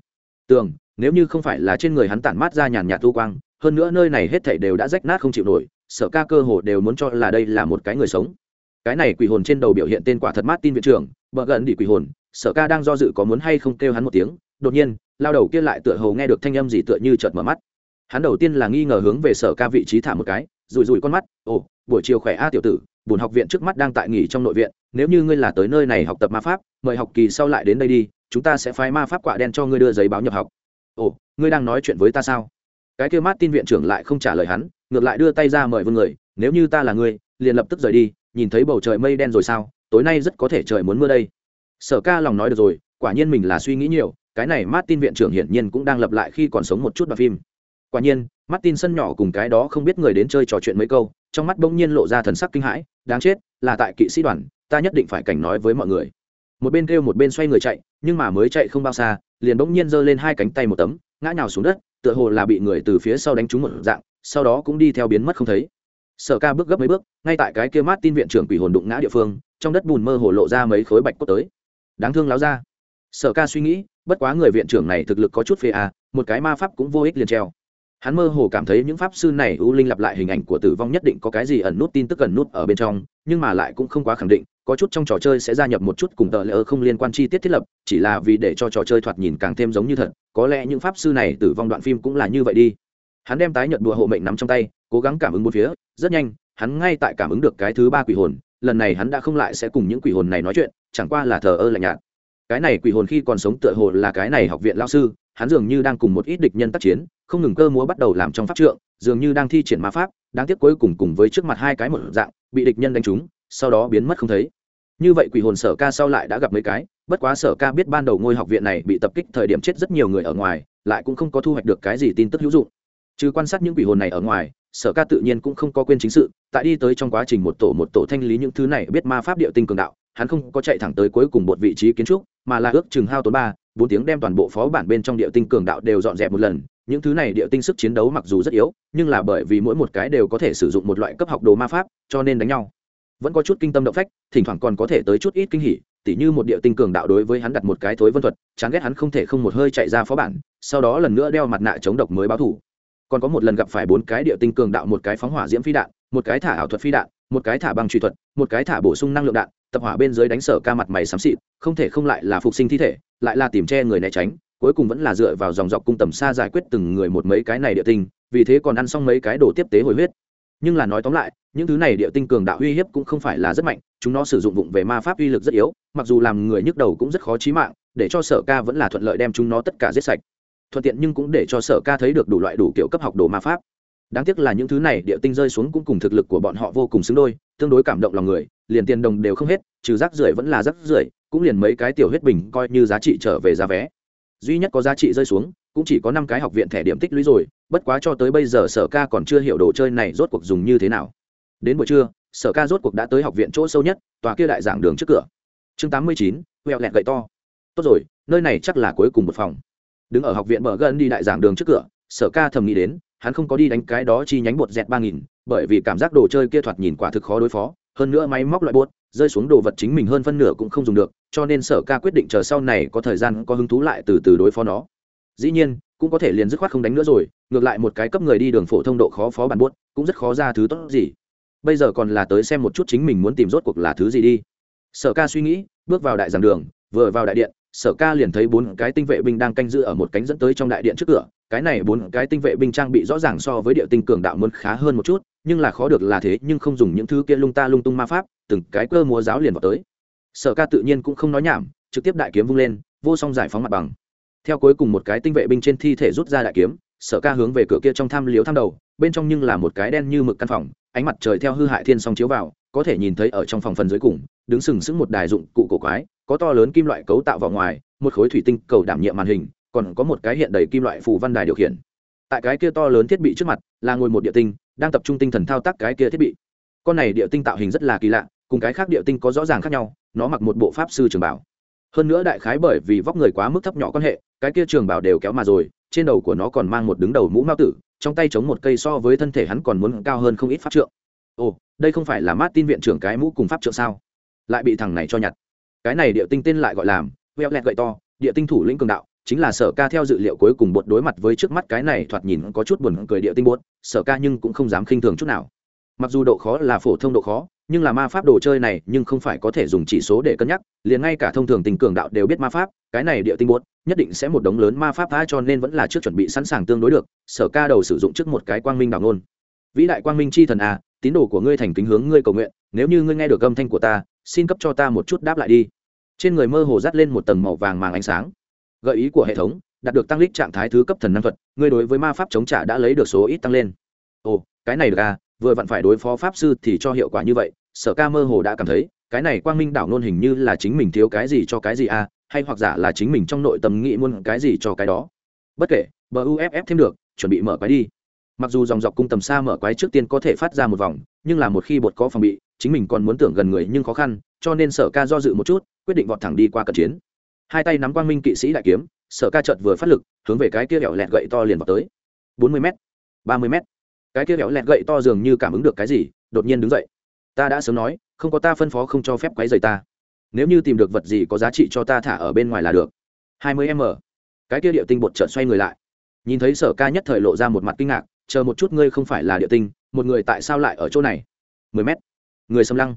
Tường, nếu như không phải là trên người hắn tản mát ra nhàn nhạt tu quang, hơn nữa nơi này hết thảy đều đã rách nát không chịu nổi sợ ca cơ hồ đều muốn cho là đây là một cái người sống. Cái này quỷ hồn trên đầu biểu hiện tên quả thật mát tin viện trưởng bờ gần đi quỷ hồn sợ ca đang do dự có muốn hay không kêu hắn một tiếng đột nhiên, lao đầu kia lại tựa hồ nghe được thanh âm gì tựa như chợt mở mắt. Hắn đầu tiên là nghi ngờ hướng về sở ca vị trí thả một cái, rủi rủi con mắt, ồ, buổi chiều khỏe a, tiểu tử bùn học viện trước mắt đang tại nghỉ trong nội viện, nếu như ngươi là tới nơi này học tập ma pháp, mời học kỳ sau lại đến đây đi, chúng ta sẽ phái ma pháp quạ đen cho ngươi đưa giấy báo nhập học. Ồ, ngươi đang nói chuyện với ta sao? Cái kêu mát tin viện trưởng lại không trả lời hắn, ngược lại đưa tay ra mời vương người, nếu như ta là ngươi, liền lập tức rời đi, nhìn thấy bầu trời mây đen rồi sao, tối nay rất có thể trời muốn mưa đây. Sở ca lòng nói được rồi, quả nhiên mình là suy nghĩ nhiều cái này martin viện trưởng hiển nhiên cũng đang lập lại khi còn sống một chút đoạn phim. Quả nhiên, martin sân nhỏ cùng cái đó không biết người đến chơi trò chuyện mấy câu, trong mắt bỗng nhiên lộ ra thần sắc kinh hãi, đáng chết, là tại kỵ sĩ đoàn, ta nhất định phải cảnh nói với mọi người. Một bên kêu một bên xoay người chạy, nhưng mà mới chạy không bao xa, liền bỗng nhiên giơ lên hai cánh tay một tấm, ngã nhào xuống đất, tựa hồ là bị người từ phía sau đánh trúng một dạng, sau đó cũng đi theo biến mất không thấy. Sở ca bước gấp mấy bước, ngay tại cái kia martin viện trưởng quỷ hồn đụng ngã địa phương, trong đất bùn mơ hồ lộ ra mấy khối bạch cốt tới. Đáng thương láo ra sở ca suy nghĩ, bất quá người viện trưởng này thực lực có chút phê à một cái ma pháp cũng vô ích liền treo. Hắn mơ hồ cảm thấy những pháp sư này u linh lặp lại hình ảnh của tử vong nhất định có cái gì ẩn nút tin tức ẩn nút ở bên trong, nhưng mà lại cũng không quá khẳng định, có chút trong trò chơi sẽ gia nhập một chút cùng tờ lỡ không liên quan chi tiết thiết lập, chỉ là vì để cho trò chơi thoạt nhìn càng thêm giống như thật, có lẽ những pháp sư này tử vong đoạn phim cũng là như vậy đi. Hắn đem tái nhận đùa hộ mệnh nắm trong tay, cố gắng cảm ứng bốn phía, rất nhanh, hắn ngay tại cảm ứng được cái thứ ba quỷ hồn, lần này hắn đã không lại sẽ cùng những quỷ hồn này nói chuyện, chẳng qua là thờ ơ lạnh nhạt cái này quỷ hồn khi còn sống tựa hồ là cái này học viện lao sư, hắn dường như đang cùng một ít địch nhân tác chiến, không ngừng cơ múa bắt đầu làm trong pháp trượng, dường như đang thi triển ma pháp, đáng tiếc cuối cùng cùng với trước mặt hai cái một dạng, bị địch nhân đánh trúng, sau đó biến mất không thấy. Như vậy quỷ hồn sở ca sau lại đã gặp mấy cái, bất quá sở ca biết ban đầu ngôi học viện này bị tập kích thời điểm chết rất nhiều người ở ngoài, lại cũng không có thu hoạch được cái gì tin tức hữu dụng. Trừ quan sát những quỷ hồn này ở ngoài, sở ca tự nhiên cũng không có quên chính sự, tại đi tới trong quá trình một tổ một tổ thanh lý những thứ này, biết ma pháp địa tinh cường đạo hắn không có chạy thẳng tới cuối cùng một vị trí kiến trúc, mà là ước chừng hao tốn ba, bốn tiếng đem toàn bộ phó bản bên trong địa tinh cường đạo đều dọn dẹp một lần. Những thứ này địa tinh sức chiến đấu mặc dù rất yếu, nhưng là bởi vì mỗi một cái đều có thể sử dụng một loại cấp học đồ ma pháp, cho nên đánh nhau. Vẫn có chút kinh tâm động phách, thỉnh thoảng còn có thể tới chút ít kinh hỉ, tỉ như một địa tinh cường đạo đối với hắn đặt một cái thối vân thuật, chán ghét hắn không thể không một hơi chạy ra phó bản, sau đó lần nữa đeo mặt nạ chống độc mới báo thủ còn có một lần gặp phải bốn cái địa tinh cường đạo, một cái phóng hỏa diễm phi đạn, một cái thả ảo thuật phi đạn, một cái thả bằng truy thuật, một cái thả bổ sung năng lượng đạn, tập hỏa bên dưới đánh sở ca mặt mày xám xịt, không thể không lại là phục sinh thi thể, lại là tìm che người né tránh, cuối cùng vẫn là dựa vào dòng dọc cung tầm xa giải quyết từng người một mấy cái này địa tinh, vì thế còn ăn xong mấy cái đồ tiếp tế hồi huyết. Nhưng là nói tóm lại, những thứ này địa tinh cường đạo uy hiếp cũng không phải là rất mạnh, chúng nó sử dụng vụng về ma pháp uy lực rất yếu, mặc dù làm người nhức đầu cũng rất khó chí mạng, để cho sở ca vẫn là thuận lợi đem chúng nó tất cả giết sạch thuận tiện nhưng cũng để cho sở ca thấy được đủ loại đủ kiểu cấp học đồ ma pháp. Đáng tiếc là những thứ này địa tinh rơi xuống cũng cùng thực lực của bọn họ vô cùng xứng đôi, tương đối cảm động lòng người, liền tiền đồng đều không hết, trừ rác rưởi vẫn là rác rưởi, cũng liền mấy cái tiểu huyết bình coi như giá trị trở về giá vé. Duy nhất có giá trị rơi xuống, cũng chỉ có năm cái học viện thẻ điểm tích lũy rồi, bất quá cho tới bây giờ sở ca còn chưa hiểu đồ chơi này rốt cuộc dùng như thế nào. Đến buổi trưa, sở ca rốt cuộc đã tới học viện chỗ sâu nhất, tòa kia đại giảng đường trước cửa. Chương tám mươi chín huẹo lẹt gậy to. Tốt rồi, nơi này chắc là cuối cùng một phòng đứng ở học viện bờ gần đi đại giảng đường trước cửa, sở ca thầm nghĩ đến, hắn không có đi đánh cái đó chi nhánh bột dẹt ba nghìn, bởi vì cảm giác đồ chơi kia thoạt nhìn quả thực khó đối phó, hơn nữa máy móc loại bột, rơi xuống đồ vật chính mình hơn phân nửa cũng không dùng được, cho nên sở ca quyết định chờ sau này có thời gian có hứng thú lại từ từ đối phó nó. Dĩ nhiên, cũng có thể liền dứt khoát không đánh nữa rồi, ngược lại một cái cấp người đi đường phổ thông độ khó phó bản buốt cũng rất khó ra thứ tốt gì. Bây giờ còn là tới xem một chút chính mình muốn tìm rốt cuộc là thứ gì đi. Sở ca suy nghĩ, bước vào đại giảng đường, vừa vào đại điện sở ca liền thấy bốn cái tinh vệ binh đang canh giữ ở một cánh dẫn tới trong đại điện trước cửa. Cái này bốn cái tinh vệ binh trang bị rõ ràng so với địa tinh cường đạo muốn khá hơn một chút, nhưng là khó được là thế, nhưng không dùng những thứ kia lung ta lung tung ma pháp, từng cái cơ múa giáo liền vào tới. Sở ca tự nhiên cũng không nói nhảm, trực tiếp đại kiếm vung lên, vô song giải phóng mặt bằng. Theo cuối cùng một cái tinh vệ binh trên thi thể rút ra đại kiếm, sở ca hướng về cửa kia trong tham liếu tham đầu, bên trong nhưng là một cái đen như mực căn phòng, ánh mặt trời theo hư hại thiên song chiếu vào có thể nhìn thấy ở trong phòng phần dưới cùng, đứng sừng sững một đài dụng cụ cổ quái, có to lớn kim loại cấu tạo vào ngoài, một khối thủy tinh cầu đảm nhiệm màn hình, còn có một cái hiện đầy kim loại phù văn đài điều khiển. Tại cái kia to lớn thiết bị trước mặt, là ngồi một địa tinh, đang tập trung tinh thần thao tác cái kia thiết bị. Con này địa tinh tạo hình rất là kỳ lạ, cùng cái khác địa tinh có rõ ràng khác nhau, nó mặc một bộ pháp sư trường bảo. Hơn nữa đại khái bởi vì vóc người quá mức thấp nhỏ quan hệ, cái kia trường bảo đều kéo mà rồi, trên đầu của nó còn mang một đứng đầu mũ mao tử, trong tay chống một cây so với thân thể hắn còn muốn cao hơn không ít pháp trượng. Ồ đây không phải là mát tin viện trưởng cái mũ cùng pháp trượng sao? Lại bị thằng này cho nhặt. Cái này địa tinh tên lại gọi làm, veo lẹt gậy to, địa tinh thủ lĩnh cường đạo, chính là sở ca theo dự liệu cuối cùng bột đối mặt với trước mắt cái này thoạt nhìn có chút buồn cười địa tinh bột, sở ca nhưng cũng không dám khinh thường chút nào. Mặc dù độ khó là phổ thông độ khó, nhưng là ma pháp đồ chơi này nhưng không phải có thể dùng chỉ số để cân nhắc, liền ngay cả thông thường tình cường đạo đều biết ma pháp, cái này địa tinh bột, nhất định sẽ một đống lớn ma pháp tha cho nên vẫn là trước chuẩn bị sẵn sàng tương đối được, sở ca đầu sử dụng trước một cái quang minh đạo ngôn vĩ đại quang minh c h i thần à tín đồ của ngươi thành kính hướng ngươi cầu nguyện, nếu như ngươi nghe được âm thanh của ta, xin cấp cho ta một chút đáp lại đi. Trên người mơ hồ dắt lên một tầng màu vàng màng ánh sáng. Gợi ý của hệ thống, đạt được tăng lít trạng thái thứ cấp thần năng thuật, ngươi đối với ma pháp chống trả đã lấy được số ít tăng lên. Ồ, cái này được à vừa vặn phải đối phó pháp sư thì cho hiệu quả như vậy, sở ca mơ hồ đã cảm thấy, cái này quang minh đảo nôn hình như là chính mình thiếu cái gì cho cái gì à hay hoặc giả là chính mình trong nội tâm nghĩ muốn cái gì cho cái đó. Bất kể, bờ uff thêm được, chuẩn bị mở cái đi mặc dù dòng dọc cung tầm xa mở quái trước tiên có thể phát ra một vòng, nhưng là một khi bột có phòng bị, chính mình còn muốn tưởng gần người nhưng khó khăn, cho nên sở ca do dự một chút, quyết định vọt thẳng đi qua cận chiến. Hai tay nắm quang minh kỵ sĩ đại kiếm, sở ca chợt vừa phát lực, hướng về cái kia hẻo lẹt gậy to liền vào tới. Bốn mươi m ba mươi m cái kia hẻo lẹt gậy to dường như cảm ứng được cái gì, đột nhiên đứng dậy. Ta đã sớm nói, không có ta phân phó không cho phép quái dày ta. Nếu như tìm được vật gì có giá trị cho ta thả ở bên ngoài là được. Hai mươi m. Cái kia địa tinh bột chợt xoay người lại. Nhìn thấy sở ca nhất thời lộ ra một mặt kinh ngạc chờ một chút ngươi không phải là địa tinh, một người tại sao lại ở chỗ này? Mười mét. Người xâm lăng.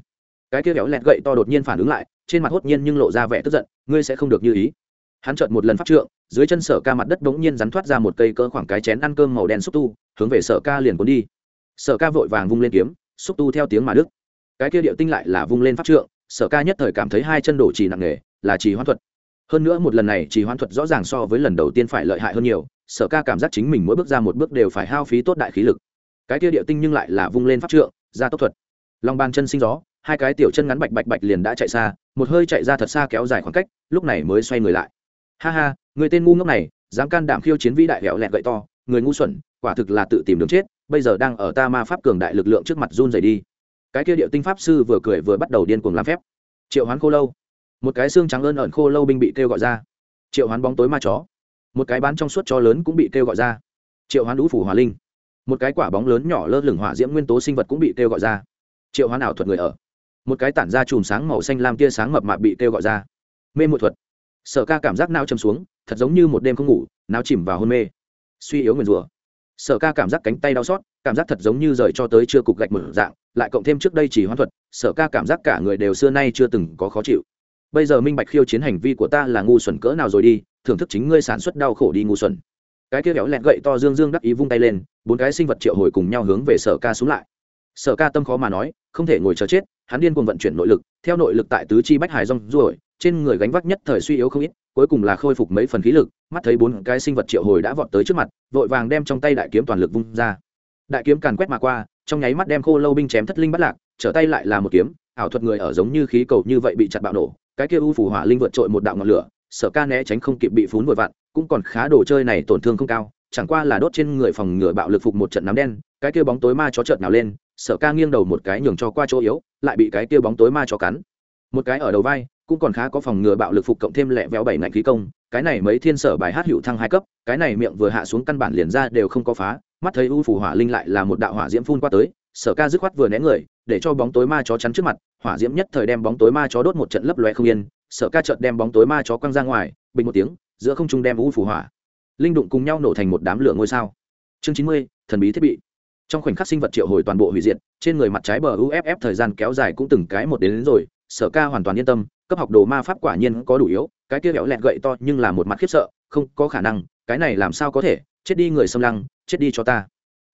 Cái kia kéo lẹt gậy to đột nhiên phản ứng lại, trên mặt hốt nhiên nhưng lộ ra vẻ tức giận, ngươi sẽ không được như ý. Hắn chợt một lần phát trượng, dưới chân sở ca mặt đất bỗng nhiên rắn thoát ra một cây cỡ khoảng cái chén ăn cơm màu đen xúc tu, hướng về sở ca liền cuốn đi. Sở ca vội vàng vung lên kiếm, xúc tu theo tiếng mà đức. Cái kia điệu tinh lại là vung lên phát trượng, sở ca nhất thời cảm thấy hai chân đổ trì nặng nề, là trì hoãn thuật. Hơn nữa một lần này trì hoãn thuật rõ ràng so với lần đầu tiên phải lợi hại hơn nhiều sở ca cảm giác chính mình mỗi bước ra một bước đều phải hao phí tốt đại khí lực. Cái kia địa tinh nhưng lại là vung lên pháp trượng, ra tốc thuật. Lòng bàn chân sinh gió, hai cái tiểu chân ngắn bạch bạch bạch liền đã chạy xa, một hơi chạy ra thật xa kéo dài khoảng cách, lúc này mới xoay người lại. Ha ha, người tên ngu ngốc này, dám can đảm khiêu chiến vĩ đại hẹo lẹt gậy to, người ngu xuẩn, quả thực là tự tìm đường chết, bây giờ đang ở ta ma pháp cường đại lực lượng trước mặt run rẩy đi. Cái kia điệu tinh pháp sư vừa cười vừa bắt đầu điên cuồng làm phép. Triệu hoán khô lâu. Một cái xương trắng ơn ẩn khô lâu binh bị kêu gọi ra. Triệu hoán bóng tối ma chó một cái bán trong suốt cho lớn cũng bị kêu gọi ra. Triệu hoán lũ phủ hòa linh. Một cái quả bóng lớn nhỏ lơ lửng hỏa diễm nguyên tố sinh vật cũng bị kêu gọi ra. Triệu hoán ảo thuật người ở. Một cái tản ra chùm sáng màu xanh lam tia sáng mập mạp bị kêu gọi ra. Mê một thuật. Sở ca cảm giác nao châm xuống, thật giống như một đêm không ngủ nao chìm vào hôn mê. Suy yếu nguyền rủa. Sở ca cảm giác cánh tay đau xót, cảm giác thật giống như rời cho tới chưa cục gạch mở dạng, lại cộng thêm trước đây chỉ hoán thuật, sở ca cảm giác cả người đều xưa nay chưa từng có khó chịu. Bây giờ minh bạch khiêu chiến hành vi của ta là ngu xuẩn cỡ nào rồi đi thưởng thức chính ngươi sản xuất đau khổ đi ngu xuẩn. Cái kia kéo lẹn gậy to dương dương đắc ý vung tay lên, bốn cái sinh vật triệu hồi cùng nhau hướng về sở ca xuống lại. Sở ca tâm khó mà nói, không thể ngồi chờ chết, hắn điên cuồng vận chuyển nội lực, theo nội lực tại tứ chi bách hải rong ruổi, trên người gánh vác nhất thời suy yếu không ít, cuối cùng là khôi phục mấy phần khí lực, mắt thấy bốn cái sinh vật triệu hồi đã vọt tới trước mặt, vội vàng đem trong tay đại kiếm toàn lực vung ra. Đại kiếm càn quét mà qua, trong nháy mắt đem khô lâu binh chém thất linh bắt lạc, trở tay lại là một kiếm, ảo thuật người ở giống như khí cầu như vậy bị chặt bạo nổ, cái kia u phủ hỏa linh vượt trội một đạo ngọn lửa sở ca né tránh không kịp bị phún vội vặn, cũng còn khá đồ chơi này tổn thương không cao, chẳng qua là đốt trên người phòng ngừa bạo lực phục một trận nắm đen, cái kia bóng tối ma chó trợt nào lên, sở ca nghiêng đầu một cái nhường cho qua chỗ yếu, lại bị cái kia bóng tối ma chó cắn. Một cái ở đầu vai, cũng còn khá có phòng ngừa bạo lực phục cộng thêm lẹ véo bảy ngạnh khí công, cái này mấy thiên sở bài hát hữu thăng hai cấp, cái này miệng vừa hạ xuống căn bản liền ra đều không có phá, mắt thấy u phủ hỏa linh lại là một đạo hỏa diễm phun qua tới, sở ca dứt khoát vừa né người, để cho bóng tối ma chó chắn trước mặt, hỏa diễm nhất thời đem bóng tối ma chó đốt một trận lấp loe không yên sở ca chợt đem bóng tối ma chó quăng ra ngoài bình một tiếng giữa không trung đem u phủ hỏa. Linh đụng cùng nhau nổ thành một đám lửa ngôi sao. Chương chín mươi thần bí thiết bị. Trong khoảnh khắc sinh vật triệu hồi toàn bộ hủy diệt trên người mặt trái bờ uff thời gian kéo dài cũng từng cái một đến, đến rồi sở ca hoàn toàn yên tâm cấp học đồ ma pháp quả nhiên có đủ yếu cái kia béo lẹt gậy to nhưng là một mặt khiếp sợ không có khả năng cái này làm sao có thể chết đi người xâm lăng chết đi cho ta.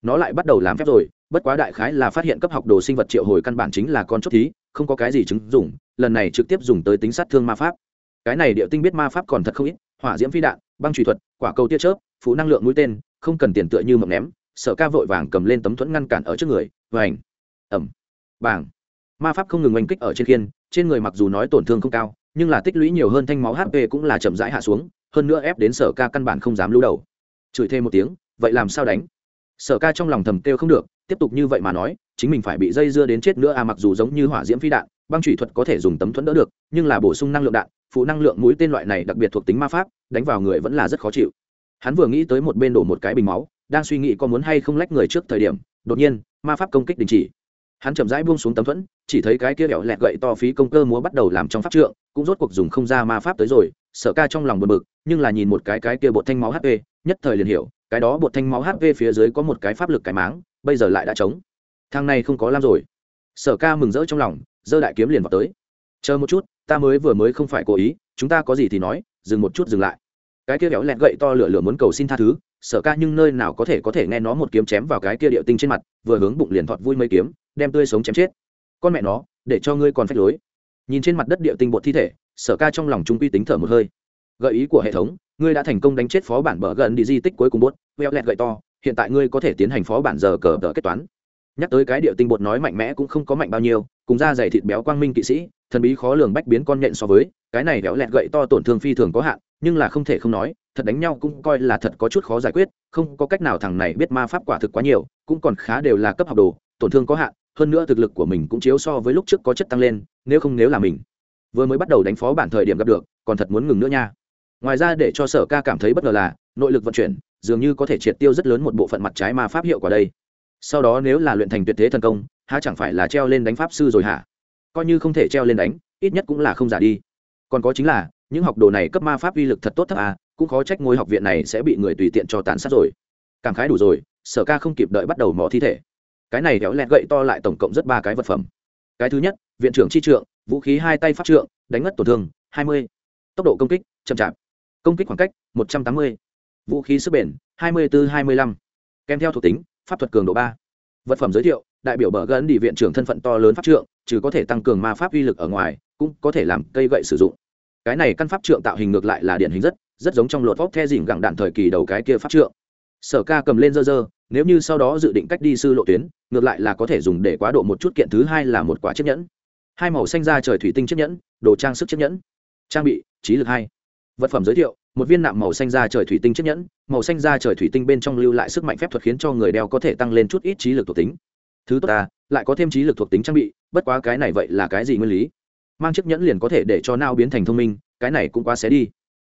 Nó lại bắt đầu làm phép rồi bất quá đại khái là phát hiện cấp học đồ sinh vật triệu hồi căn bản chính là con chốt thí không có cái gì chứng dụng lần này trực tiếp dùng tới tính sát thương ma pháp. Cái này địa tinh biết ma pháp còn thật không ít, hỏa diễm phi đạn, băng trùy thuật, quả cầu tia chớp phụ năng lượng mũi tên, không cần tiền tựa như mộng ném, sở ca vội vàng cầm lên tấm thuẫn ngăn cản ở trước người, vành, ẩm bảng ma pháp không ngừng oanh kích ở trên khiên, trên người mặc dù nói tổn thương không cao, nhưng là tích lũy nhiều hơn thanh máu hp cũng là chậm rãi hạ xuống, hơn nữa ép đến sở ca căn bản không dám lưu đầu. Chửi thêm một tiếng, vậy làm sao đánh? Sở ca trong lòng thầm kêu không được, tiếp tục như vậy mà nói, chính mình phải bị dây dưa đến chết nữa à mặc dù giống như hỏa diễm phi đạn băng thủy thuật có thể dùng tấm thuẫn đỡ được, nhưng là bổ sung năng lượng đạn, phụ năng lượng mũi tên loại này đặc biệt thuộc tính ma pháp, đánh vào người vẫn là rất khó chịu. Hắn vừa nghĩ tới một bên đổ một cái bình máu, đang suy nghĩ có muốn hay không lách người trước thời điểm, đột nhiên, ma pháp công kích đình chỉ. Hắn chậm rãi buông xuống tấm thuẫn, chỉ thấy cái kia đẽo lẹt gậy to phí công cơ múa bắt đầu làm trong pháp trượng, cũng rốt cuộc dùng không ra ma pháp tới rồi, sợ ca trong lòng bật bực, nhưng là nhìn một cái cái kia bột thanh máu hp nhất thời liền hiểu, cái đó bột thanh máu hp phía dưới có một cái pháp lực cái máng, bây giờ lại đã trống. Thang này không có làm rồi. Sở ca mừng rỡ trong lòng giơ đại kiếm liền vào tới. Chờ một chút, ta mới vừa mới không phải cố ý, chúng ta có gì thì nói, dừng một chút, dừng lại. Cái kia béo lẹt gậy to lửa lửa muốn cầu xin tha thứ, sở ca nhưng nơi nào có thể có thể nghe nó một kiếm chém vào cái kia điệu tinh trên mặt, vừa hướng bụng liền thọt vui mấy kiếm, đem tươi sống chém chết. Con mẹ nó, để cho ngươi còn phách lối. Nhìn trên mặt đất điệu tinh bột thi thể, sở ca trong lòng trung quy tính thở một hơi. Gợi ý của hệ thống, ngươi đã thành công đánh chết phó bản bờ gần đi di tích cuối cùng bốt veo lẹt gậy to, hiện tại ngươi có thể tiến hành phó bản giờ cờ tờ kết toán nhắc tới cái điệu tinh bột nói mạnh mẽ cũng không có mạnh bao nhiêu, cùng ra dày thịt béo quang minh kỵ sĩ, thần bí khó lường bách biến con nhện so với, cái này béo lẹt gậy to tổn thương phi thường có hạn, nhưng là không thể không nói, thật đánh nhau cũng coi là thật có chút khó giải quyết, không có cách nào thằng này biết ma pháp quả thực quá nhiều, cũng còn khá đều là cấp học đồ, tổn thương có hạn, hơn nữa thực lực của mình cũng chiếu so với lúc trước có chất tăng lên, nếu không nếu là mình vừa mới bắt đầu đánh phó bản thời điểm gặp được, còn thật muốn ngừng nữa nha. Ngoài ra để cho sở ca cảm thấy bất ngờ là, nội lực vận chuyển, dường như có thể triệt tiêu rất lớn một bộ phận mặt trái ma pháp hiệu quả đây sau đó nếu là luyện thành tuyệt thế thần công, há chẳng phải là treo lên đánh pháp sư rồi hả? Coi như không thể treo lên đánh, ít nhất cũng là không giả đi. Còn có chính là, những học đồ này cấp ma pháp uy lực thật tốt thấp à cũng khó trách ngôi học viện này sẽ bị người tùy tiện cho tàn sát rồi. Cảm khái đủ rồi, sở ca không kịp đợi bắt đầu mỏ thi thể. Cái này kéo lẹt gậy to lại tổng cộng rất ba cái vật phẩm. Cái thứ nhất, viện trưởng chi trượng, vũ khí hai tay pháp trượng, đánh ngất tổn thương, hai mươi. Tốc độ công kích, chậm chạp. Công kích khoảng cách, một trăm tám mươi. Vũ khí sức bền, hai mươi bốn hai mươi lăm. Kèm theo thuộc tính pháp thuật cường độ ba. Vật phẩm giới thiệu, đại biểu bờ gân đi viện trưởng thân phận to lớn pháp trượng, trừ có thể tăng cường ma pháp uy lực ở ngoài, cũng có thể làm cây gậy sử dụng. Cái này căn pháp trượng tạo hình ngược lại là điển hình rất rất giống trong lột vóc the dỉm gẳng đạn thời kỳ đầu cái kia pháp trượng. Sở ca cầm lên dơ dơ, nếu như sau đó dự định cách đi sư lộ tuyến, ngược lại là có thể dùng để quá độ một chút kiện thứ hai là một quả chiếc nhẫn. Hai màu xanh ra trời thủy tinh chiếc nhẫn, đồ trang sức chiếc nhẫn. Trang bị, trí lực hai vật phẩm giới thiệu, một viên nạm màu xanh da trời thủy tinh chiếc nhẫn, màu xanh da trời thủy tinh bên trong lưu lại sức mạnh phép thuật khiến cho người đeo có thể tăng lên chút ít trí lực thuộc tính. Thứ tốt ta, lại có thêm trí lực thuộc tính trang bị, bất quá cái này vậy là cái gì nguyên lý? Mang chiếc nhẫn liền có thể để cho nao biến thành thông minh, cái này cũng quá xé đi.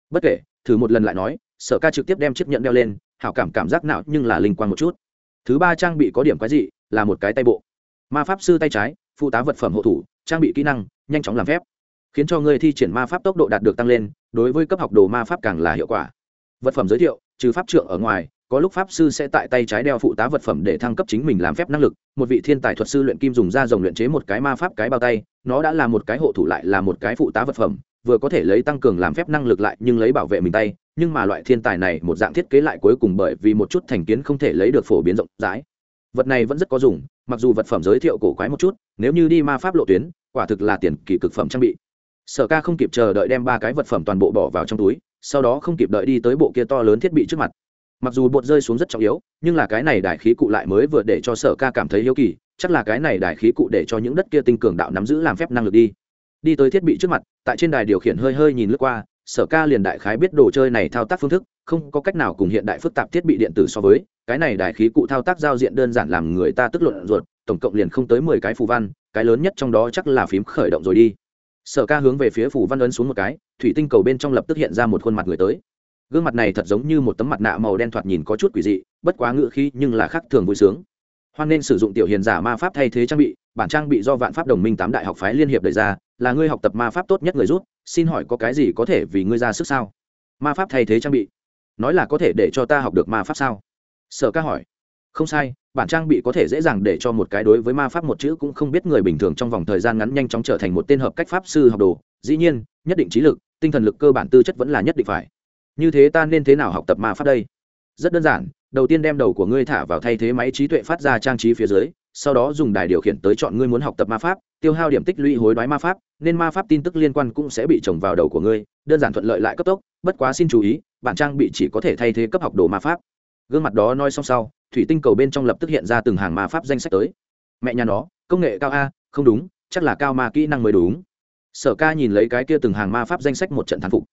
Bất kể, thử một lần lại nói, sở ca trực tiếp đem chiếc nhẫn đeo lên, hảo cảm cảm giác nào nhưng là linh quan một chút. Thứ ba trang bị có điểm quái dị, là một cái tay bộ. Ma pháp sư tay trái, phụ tá vật phẩm hộ thủ, trang bị kỹ năng, nhanh chóng làm phép khiến cho ngươi thi triển ma pháp tốc độ đạt được tăng lên, đối với cấp học đồ ma pháp càng là hiệu quả. Vật phẩm giới thiệu, trừ pháp trượng ở ngoài, có lúc pháp sư sẽ tại tay trái đeo phụ tá vật phẩm để thăng cấp chính mình làm phép năng lực, một vị thiên tài thuật sư luyện kim dùng ra rồng luyện chế một cái ma pháp cái bao tay, nó đã là một cái hộ thủ lại là một cái phụ tá vật phẩm, vừa có thể lấy tăng cường làm phép năng lực lại nhưng lấy bảo vệ mình tay, nhưng mà loại thiên tài này một dạng thiết kế lại cuối cùng bởi vì một chút thành kiến không thể lấy được phổ biến rộng rãi. Vật này vẫn rất có dùng, mặc dù vật phẩm giới thiệu cổ quái một chút, nếu như đi ma pháp lộ tuyến, quả thực là tiền kỳ cực phẩm trang bị sở ca không kịp chờ đợi đem ba cái vật phẩm toàn bộ bỏ vào trong túi, sau đó không kịp đợi đi tới bộ kia to lớn thiết bị trước mặt. Mặc dù bột rơi xuống rất trọng yếu, nhưng là cái này đại khí cụ lại mới vừa để cho sở ca cảm thấy yếu kỳ, chắc là cái này đại khí cụ để cho những đất kia tinh cường đạo nắm giữ làm phép năng lực đi. Đi tới thiết bị trước mặt, tại trên đài điều khiển hơi hơi nhìn lướt qua, sở ca liền đại khái biết đồ chơi này thao tác phương thức, không có cách nào cùng hiện đại phức tạp thiết bị điện tử so với, cái này đại khí cụ thao tác giao diện đơn giản làm người ta tức luận ruột, tổng cộng liền không tới mười cái phù văn, cái lớn nhất trong đó chắc là phím khởi động rồi đi sở ca hướng về phía phù văn ấn xuống một cái, thủy tinh cầu bên trong lập tức hiện ra một khuôn mặt người tới. Gương mặt này thật giống như một tấm mặt nạ màu đen thoạt nhìn có chút quỷ dị, bất quá ngự khí nhưng là khác thường vui sướng. Hoan nên sử dụng tiểu hiền giả ma pháp thay thế trang bị, bản trang bị do vạn pháp đồng minh tám đại học phái liên hiệp đề ra, là ngươi học tập ma pháp tốt nhất người rút xin hỏi có cái gì có thể vì ngươi ra sức sao? Ma pháp thay thế trang bị, nói là có thể để cho ta học được ma pháp sao? Sở ca hỏi không sai, bản trang bị có thể dễ dàng để cho một cái đối với ma pháp một chữ cũng không biết người bình thường trong vòng thời gian ngắn nhanh chóng trở thành một tên hợp cách pháp sư học đồ. Dĩ nhiên, nhất định trí lực, tinh thần lực cơ bản tư chất vẫn là nhất định phải. Như thế ta nên thế nào học tập ma pháp đây? Rất đơn giản, đầu tiên đem đầu của ngươi thả vào thay thế máy trí tuệ phát ra trang trí phía dưới, sau đó dùng đài điều khiển tới chọn ngươi muốn học tập ma pháp, tiêu hao điểm tích lũy hối đoái ma pháp, nên ma pháp tin tức liên quan cũng sẽ bị trồng vào đầu của ngươi, đơn giản thuận lợi lại cấp tốc, bất quá xin chú ý, bản trang bị chỉ có thể thay thế cấp học đồ ma pháp. Gương mặt đó nói xong sau thủy tinh cầu bên trong lập tức hiện ra từng hàng ma pháp danh sách tới. Mẹ nhà nó, công nghệ cao a, không đúng, chắc là cao ma kỹ năng mới đúng. Sở ca nhìn lấy cái kia từng hàng ma pháp danh sách một trận thán phục.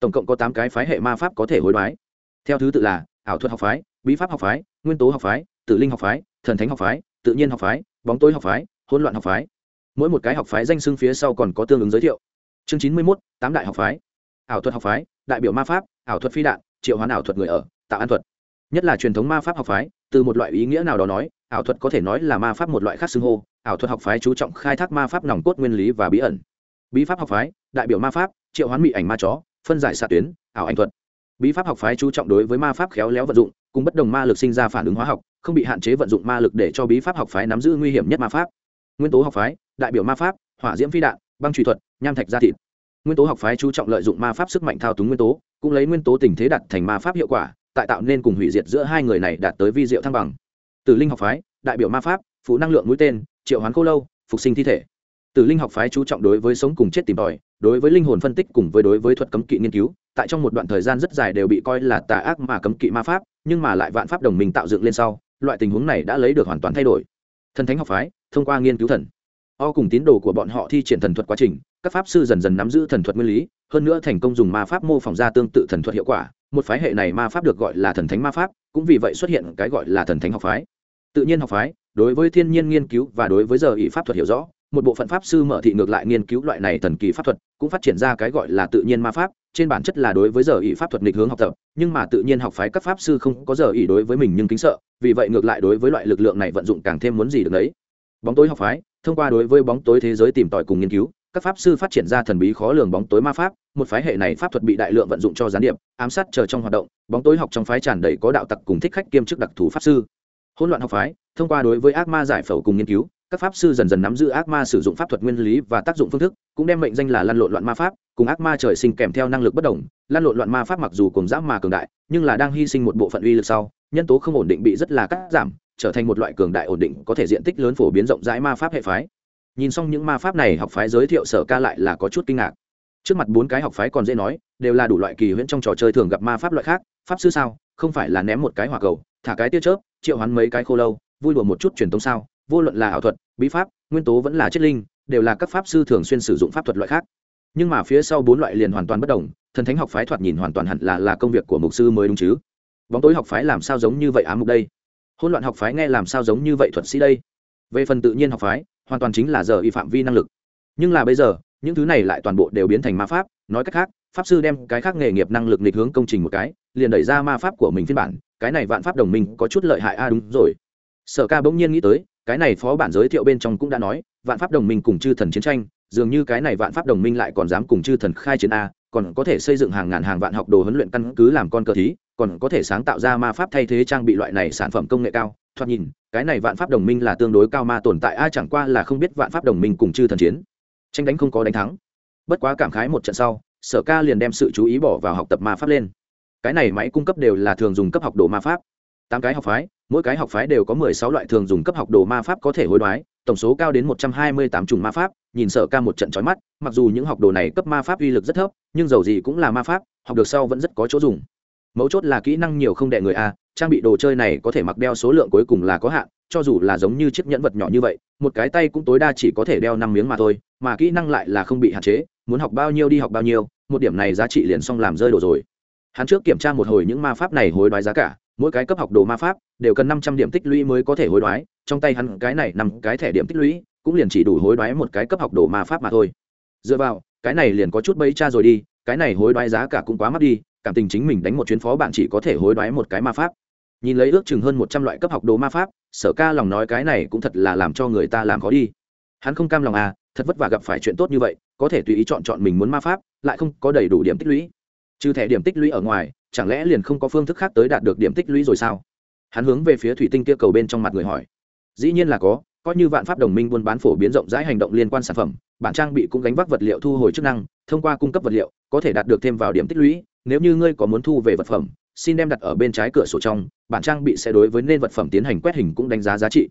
Tổng cộng có tám cái phái hệ ma pháp có thể hối đoái. Theo thứ tự là, ảo thuật học phái, bí pháp học phái, nguyên tố học phái tự linh học phái, thần thánh học phái, tự nhiên học phái, bóng tối học phái, hỗn loạn học phái. Mỗi một cái học phái danh xưng phía sau còn có tương ứng giới thiệu. Chương chín mươi mốt, tám đại học phái. Ảo thuật học phái, đại biểu ma pháp, ảo thuật phi đạn, triệu hoán ảo thuật người ở, tạo an thuật. Nhất là truyền thống ma pháp học phái từ một loại ý nghĩa nào đó nói, ảo thuật có thể nói là ma pháp một loại khác xưng hô, ảo thuật học phái chú trọng khai thác ma pháp nòng cốt nguyên lý và bí ẩn. Bí pháp học phái, đại biểu ma pháp, triệu hoán mỹ ảnh ma chó, phân giải xạ tuyến, ảo ảnh thuật. Bí pháp học phái chú trọng đối với ma pháp khéo léo vận dụng, cùng bất đồng ma lực sinh ra phản ứng hóa học, không bị hạn chế vận dụng ma lực để cho bí pháp học phái nắm giữ nguy hiểm nhất ma pháp. Nguyên tố học phái, đại biểu ma pháp, hỏa diễm phi đạn, băng truy thuật, nham thạch gia thịt. Nguyên tố học phái chú trọng lợi dụng ma pháp sức mạnh thao túng nguyên tố, cũng lấy nguyên tố tình thế đặt thành ma pháp hiệu quả tại tạo nên cùng hủy diệt giữa hai người này đạt tới vi diệu thăng bằng. Tử linh học phái, đại biểu ma pháp, phụ năng lượng mũi tên, triệu hoán cô lâu, phục sinh thi thể. Tử linh học phái chú trọng đối với sống cùng chết tìm tòi, đối với linh hồn phân tích cùng với đối với thuật cấm kỵ nghiên cứu, tại trong một đoạn thời gian rất dài đều bị coi là tà ác mà cấm kỵ ma pháp, nhưng mà lại vạn pháp đồng minh tạo dựng lên sau, loại tình huống này đã lấy được hoàn toàn thay đổi. Thần thánh học phái, thông qua nghiên cứu thần. O cùng tín đồ của bọn họ thi triển thần thuật quá trình, các pháp sư dần dần nắm giữ thần thuật nguyên lý, hơn nữa thành công dùng ma pháp mô phỏng ra tương tự thần thuật hiệu quả một phái hệ này ma pháp được gọi là thần thánh ma pháp, cũng vì vậy xuất hiện cái gọi là thần thánh học phái. Tự nhiên học phái, đối với thiên nhiên nghiên cứu và đối với giờ ý pháp thuật hiểu rõ, một bộ phận pháp sư mở thị ngược lại nghiên cứu loại này thần kỳ pháp thuật, cũng phát triển ra cái gọi là tự nhiên ma pháp, trên bản chất là đối với giờ ý pháp thuật nghịch hướng học tập, nhưng mà tự nhiên học phái các pháp sư không có giờ ý đối với mình nhưng kính sợ, vì vậy ngược lại đối với loại lực lượng này vận dụng càng thêm muốn gì được đấy. Bóng tối học phái, thông qua đối với bóng tối thế giới tìm tòi cùng nghiên cứu các pháp sư phát triển ra thần bí khó lường bóng tối ma pháp, một phái hệ này pháp thuật bị đại lượng vận dụng cho gián điệp, ám sát chờ trong hoạt động, bóng tối học trong phái tràn đầy có đạo tặc cùng thích khách kiêm chức đặc thù pháp sư. Hỗn loạn học phái, thông qua đối với ác ma giải phẫu cùng nghiên cứu, các pháp sư dần dần nắm giữ ác ma sử dụng pháp thuật nguyên lý và tác dụng phương thức, cũng đem mệnh danh là lăn lộn loạn ma pháp, cùng ác ma trời sinh kèm theo năng lực bất đồng. Lăn lộn loạn ma pháp mặc dù cùng giã mà cường đại, nhưng là đang hy sinh một bộ phận uy lực sau, nhân tố không ổn định bị rất là cắt giảm, trở thành một loại cường đại ổn định có thể diện tích lớn phổ biến rộng rãi ma pháp hệ phái nhìn xong những ma pháp này, học phái giới thiệu sở ca lại là có chút kinh ngạc. Trước mặt bốn cái học phái còn dễ nói, đều là đủ loại kỳ huyễn trong trò chơi thường gặp ma pháp loại khác, pháp sư sao, không phải là ném một cái hỏa cầu, thả cái tia chớp, triệu hoán mấy cái khô lâu, vui đùa một chút truyền tông sao, vô luận là ảo thuật, bí pháp, nguyên tố vẫn là chất linh, đều là các pháp sư thường xuyên sử dụng pháp thuật loại khác. Nhưng mà phía sau bốn loại liền hoàn toàn bất đồng, thần thánh học phái thoạt nhìn hoàn toàn hẳn là là công việc của mục sư mới đúng chứ. Bóng tối học phái làm sao giống như vậy ám mục đây? Hôn loạn học phái nghe làm sao giống như vậy thuật sĩ đây? Về phần tự nhiên học phái hoàn toàn chính là giờ y phạm vi năng lực. Nhưng là bây giờ, những thứ này lại toàn bộ đều biến thành ma pháp, nói cách khác, pháp sư đem cái khác nghề nghiệp năng lực nghịch hướng công trình một cái, liền đẩy ra ma pháp của mình phiên bản, cái này vạn pháp đồng minh có chút lợi hại a đúng rồi. Sở ca bỗng nhiên nghĩ tới, cái này phó bản giới thiệu bên trong cũng đã nói, vạn pháp đồng minh cùng chư thần chiến tranh, dường như cái này vạn pháp đồng minh lại còn dám cùng chư thần khai chiến a, còn có thể xây dựng hàng ngàn hàng vạn học đồ huấn luyện căn cứ làm con cờ thí, còn có thể sáng tạo ra ma pháp thay thế trang bị loại này sản phẩm công nghệ cao thoạt nhìn, cái này vạn pháp đồng minh là tương đối cao ma tồn tại, a, chẳng qua là không biết vạn pháp đồng minh cùng chư thần chiến. Tranh đánh không có đánh thắng. Bất quá cảm khái một trận sau, sở ca liền đem sự chú ý bỏ vào học tập ma pháp lên. Cái này máy cung cấp đều là thường dùng cấp học đồ ma pháp. Tám cái học phái, mỗi cái học phái đều có mười sáu loại thường dùng cấp học đồ ma pháp có thể hối đoái, tổng số cao đến một trăm hai mươi tám chủng ma pháp, nhìn sở ca một trận trói mắt, mặc dù những học đồ này cấp ma pháp uy lực rất thấp, nhưng dầu gì cũng là ma pháp, học được sau vẫn rất có chỗ dùng. Mấu chốt là kỹ năng nhiều không đẻ người a trang bị đồ chơi này có thể mặc đeo số lượng cuối cùng là có hạn, cho dù là giống như chiếc nhẫn vật nhỏ như vậy, một cái tay cũng tối đa chỉ có thể đeo năm miếng mà thôi, mà kỹ năng lại là không bị hạn chế, muốn học bao nhiêu đi học bao nhiêu, một điểm này giá trị liền xong làm rơi đồ rồi. Hắn trước kiểm tra một hồi những ma pháp này hối đoái giá cả, mỗi cái cấp học đồ ma pháp đều cần năm trăm điểm tích lũy mới có thể hối đoái, trong tay hắn cái này nằm cái thẻ điểm tích lũy cũng liền chỉ đủ hối đoái một cái cấp học đồ ma pháp mà thôi. Dựa vào, cái này liền có chút bấy cha rồi đi, cái này hối đoái giá cả cũng quá mắc đi cảm tình chính mình đánh một chuyến phó bạn chỉ có thể hối đoái một cái ma pháp. Nhìn lấy ước chừng hơn một trăm loại cấp học đồ ma pháp, sở ca lòng nói cái này cũng thật là làm cho người ta làm khó đi. Hắn không cam lòng à thật vất vả gặp phải chuyện tốt như vậy, có thể tùy ý chọn chọn mình muốn ma pháp, lại không có đầy đủ điểm tích lũy. Trừ thẻ điểm tích lũy ở ngoài, chẳng lẽ liền không có phương thức khác tới đạt được điểm tích lũy rồi sao? Hắn hướng về phía thủy tinh kia cầu bên trong mặt người hỏi. Dĩ nhiên là có, coi như vạn pháp đồng minh buôn bán phổ biến rộng rãi hành động liên quan sản phẩm, bản trang bị cũng gánh vác vật liệu thu hồi chức năng, thông qua cung cấp vật liệu, có thể đạt được thêm vào điểm tích lũy nếu như ngươi có muốn thu về vật phẩm, xin đem đặt ở bên trái cửa sổ trong, bản trang bị sẽ đối với nên vật phẩm tiến hành quét hình cũng đánh giá giá trị.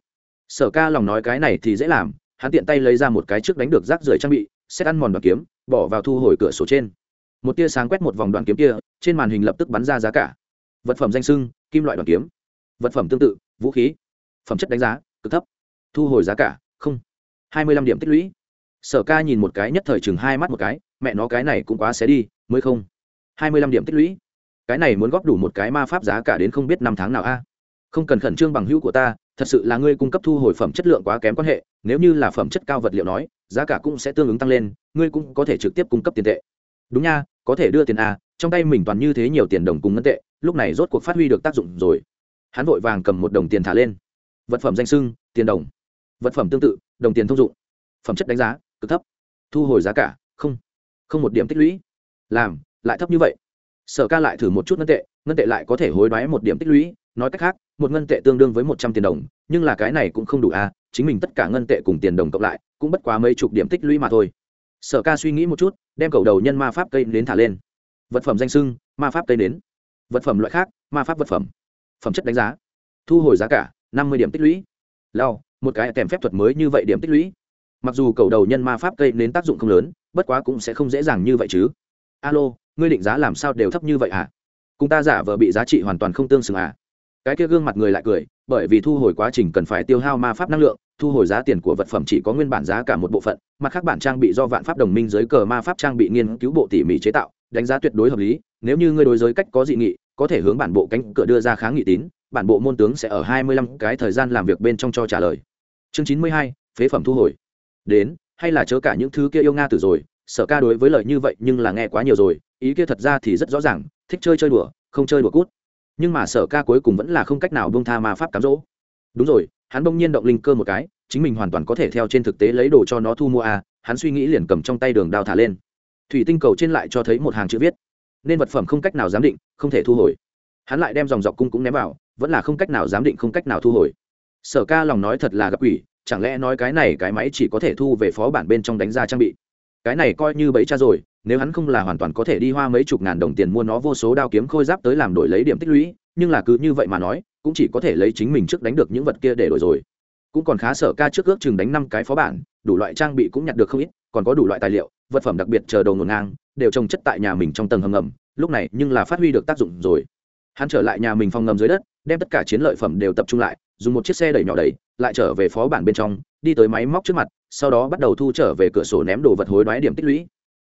Sở ca lòng nói cái này thì dễ làm, hắn tiện tay lấy ra một cái trước đánh được rác rưởi trang bị, xét ăn mòn đoàn kiếm, bỏ vào thu hồi cửa sổ trên. Một tia sáng quét một vòng đoàn kiếm kia, trên màn hình lập tức bắn ra giá cả. Vật phẩm danh sưng, kim loại đoàn kiếm. Vật phẩm tương tự, vũ khí. Phẩm chất đánh giá, cực thấp. Thu hồi giá cả, không. Hai mươi lăm điểm tích lũy. Sở ca nhìn một cái nhất thời chừng hai mắt một cái, mẹ nó cái này cũng quá xé đi, mới không hai mươi lăm điểm tích lũy. Cái này muốn góp đủ một cái ma pháp giá cả đến không biết năm tháng nào a. Không cần khẩn trương bằng hữu của ta, thật sự là ngươi cung cấp thu hồi phẩm chất lượng quá kém quan hệ, nếu như là phẩm chất cao vật liệu nói, giá cả cũng sẽ tương ứng tăng lên, ngươi cũng có thể trực tiếp cung cấp tiền tệ. Đúng nha, có thể đưa tiền a trong tay mình toàn như thế nhiều tiền đồng cùng ngân tệ, lúc này rốt cuộc phát huy được tác dụng rồi. Hắn vội vàng cầm một đồng tiền thả lên. Vật phẩm danh sưng, tiền đồng. Vật phẩm tương tự, đồng tiền thông dụng. Phẩm chất đánh giá, cực thấp. Thu hồi giá cả, không. Không một điểm tích lũy. Làm lại thấp như vậy. Sở ca lại thử một chút ngân tệ ngân tệ lại có thể hối đoái một điểm tích lũy, nói cách khác, một ngân tệ tương đương với một trăm tiền đồng, nhưng là cái này cũng không đủ à chính mình tất cả ngân tệ cùng tiền đồng cộng lại, cũng bất quá mấy chục điểm tích lũy mà thôi. Sở ca suy nghĩ một chút, đem cầu đầu nhân ma pháp cây đến thả lên. Vật phẩm danh sưng, ma pháp cây đến vật phẩm loại khác, ma pháp vật phẩm. Phẩm chất đánh giá. Thu hồi giá cả, năm mươi điểm tích lũy. Lao một cái kèm phép thuật mới như vậy điểm tích lũy. Mặc dù cầu đầu nhân ma pháp cây đến tác dụng không lớn, bất quá cũng sẽ không dễ dàng như vậy chứ. Alo ngươi định giá làm sao đều thấp như vậy à? Cùng ta giả vờ bị giá trị hoàn toàn không tương xứng à? Cái kia gương mặt người lại cười, bởi vì thu hồi quá trình cần phải tiêu hao ma pháp năng lượng, thu hồi giá tiền của vật phẩm chỉ có nguyên bản giá cả một bộ phận, mặt khác bản trang bị do vạn pháp đồng minh dưới cờ ma pháp trang bị nghiên cứu bộ tỉ mỉ chế tạo, đánh giá tuyệt đối hợp lý, nếu như ngươi đối giới cách có dị nghị, có thể hướng bản bộ cánh cửa đưa ra kháng nghị tín, bản bộ môn tướng sẽ ở hai mươi lăm cái thời gian làm việc bên trong cho trả lời. Chương chín mươi hai, phế phẩm thu hồi. Đến, hay là chớ cả những thứ kia yêu nga từ rồi sở ca đối với lời như vậy nhưng là nghe quá nhiều rồi, ý kia thật ra thì rất rõ ràng, thích chơi chơi đùa, không chơi đùa cút. Nhưng mà sở ca cuối cùng vẫn là không cách nào bông tha ma pháp cám dỗ. Đúng rồi, hắn bỗng nhiên động linh cơ một cái, chính mình hoàn toàn có thể theo trên thực tế lấy đồ cho nó thu mua a hắn suy nghĩ liền cầm trong tay đường đao thả lên. Thủy tinh cầu trên lại cho thấy một hàng chữ viết. Nên vật phẩm không cách nào giám định, không thể thu hồi. Hắn lại đem dòng dọc cung cũng ném vào, vẫn là không cách nào giám định, không cách nào thu hồi. Sở ca lòng nói thật là gặp quỷ, chẳng lẽ nói cái này cái máy chỉ có thể thu về phó bản bên trong đánh ra trang bị? Cái này coi như bẫy cha rồi, nếu hắn không là hoàn toàn có thể đi hoa mấy chục ngàn đồng tiền mua nó vô số đao kiếm khôi giáp tới làm đổi lấy điểm tích lũy, nhưng là cứ như vậy mà nói, cũng chỉ có thể lấy chính mình trước đánh được những vật kia để đổi rồi. Cũng còn khá sở ca trước ước chừng đánh năm cái phó bản, đủ loại trang bị cũng nhặt được không ít, còn có đủ loại tài liệu, vật phẩm đặc biệt chờ đầu ngổn ngang, đều trồng chất tại nhà mình trong tầng hầm ngầm, lúc này nhưng là phát huy được tác dụng rồi. Hắn trở lại nhà mình phòng ngầm dưới đất, đem tất cả chiến lợi phẩm đều tập trung lại, dùng một chiếc xe đẩy nhỏ đẩy, lại trở về phó bản bên trong, đi tới máy móc trước mặt sau đó bắt đầu thu trở về cửa sổ ném đồ vật hối đoái điểm tích lũy.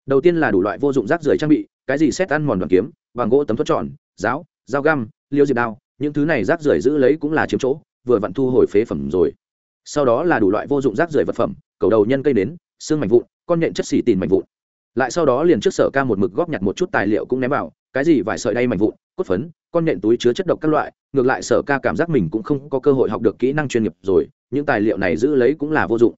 Đầu tiên là đủ loại vô dụng rác rưởi trang bị, cái gì xét ăn mòn đoàn kiếm, bằng gỗ tấm thuất tròn, giáo, dao găm, liêu diệp đao, những thứ này rác rưởi giữ lấy cũng là chiếm chỗ, vừa vặn thu hồi phế phẩm rồi. Sau đó là đủ loại vô dụng rác rưởi vật phẩm, cầu đầu nhân cây nến, xương mảnh vụn, con nhện chất xỉ tìm mảnh vụn. Lại sau đó liền trước sở ca một mực góp nhặt một chút tài liệu cũng ném vào, cái gì vải sợi đay mảnh vụn, cốt phấn, con nhện túi chứa chất độc các loại, ngược lại sở ca cảm giác mình cũng không có cơ hội học được kỹ năng chuyên nghiệp rồi, những tài liệu này giữ lấy cũng là vô dụng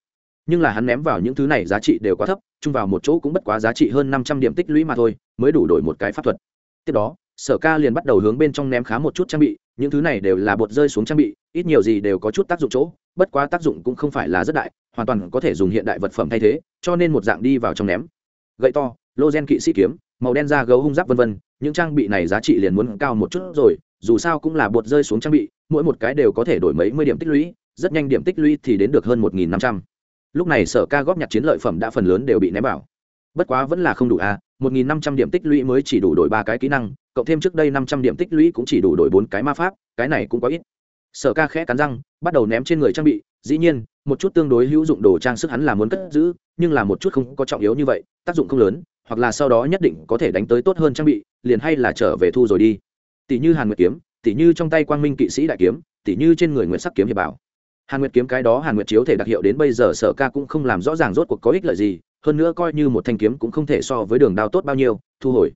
nhưng là hắn ném vào những thứ này giá trị đều quá thấp, chung vào một chỗ cũng bất quá giá trị hơn năm trăm điểm tích lũy mà thôi, mới đủ đổi một cái pháp thuật. Tiếp đó, sở ca liền bắt đầu hướng bên trong ném khá một chút trang bị, những thứ này đều là bột rơi xuống trang bị, ít nhiều gì đều có chút tác dụng chỗ, bất quá tác dụng cũng không phải là rất đại, hoàn toàn có thể dùng hiện đại vật phẩm thay thế, cho nên một dạng đi vào trong ném. Gậy to, lô gen kỵ sĩ kiếm, màu đen da gấu hung giáp vân vân, những trang bị này giá trị liền muốn cao một chút rồi, dù sao cũng là bột rơi xuống trang bị, mỗi một cái đều có thể đổi mấy mươi điểm tích lũy, rất nhanh điểm tích lũy thì đến được hơn một nghìn năm trăm lúc này sở ca góp nhặt chiến lợi phẩm đã phần lớn đều bị ném bảo. bất quá vẫn là không đủ a à, một nghìn năm trăm điểm tích lũy mới chỉ đủ đổi ba cái kỹ năng cộng thêm trước đây năm trăm điểm tích lũy cũng chỉ đủ đổi bốn cái ma pháp cái này cũng có ít. Sở ca khẽ cắn răng bắt đầu ném trên người trang bị dĩ nhiên một chút tương đối hữu dụng đồ trang sức hắn là muốn cất giữ nhưng là một chút không có trọng yếu như vậy tác dụng không lớn hoặc là sau đó nhất định có thể đánh tới tốt hơn trang bị liền hay là trở về thu rồi đi. Tỷ như hàn nguyệt kiếm tỷ như trong tay quang minh kỵ sĩ đại kiếm tỷ như trên người nguyệt sắc kiếm hiệp bảo hàn nguyệt kiếm cái đó hàn nguyệt chiếu thể đặc hiệu đến bây giờ sở ca cũng không làm rõ ràng rốt cuộc có ích lợi gì, hơn nữa coi như một thanh kiếm cũng không thể so với đường đao tốt bao nhiêu, thu hồi.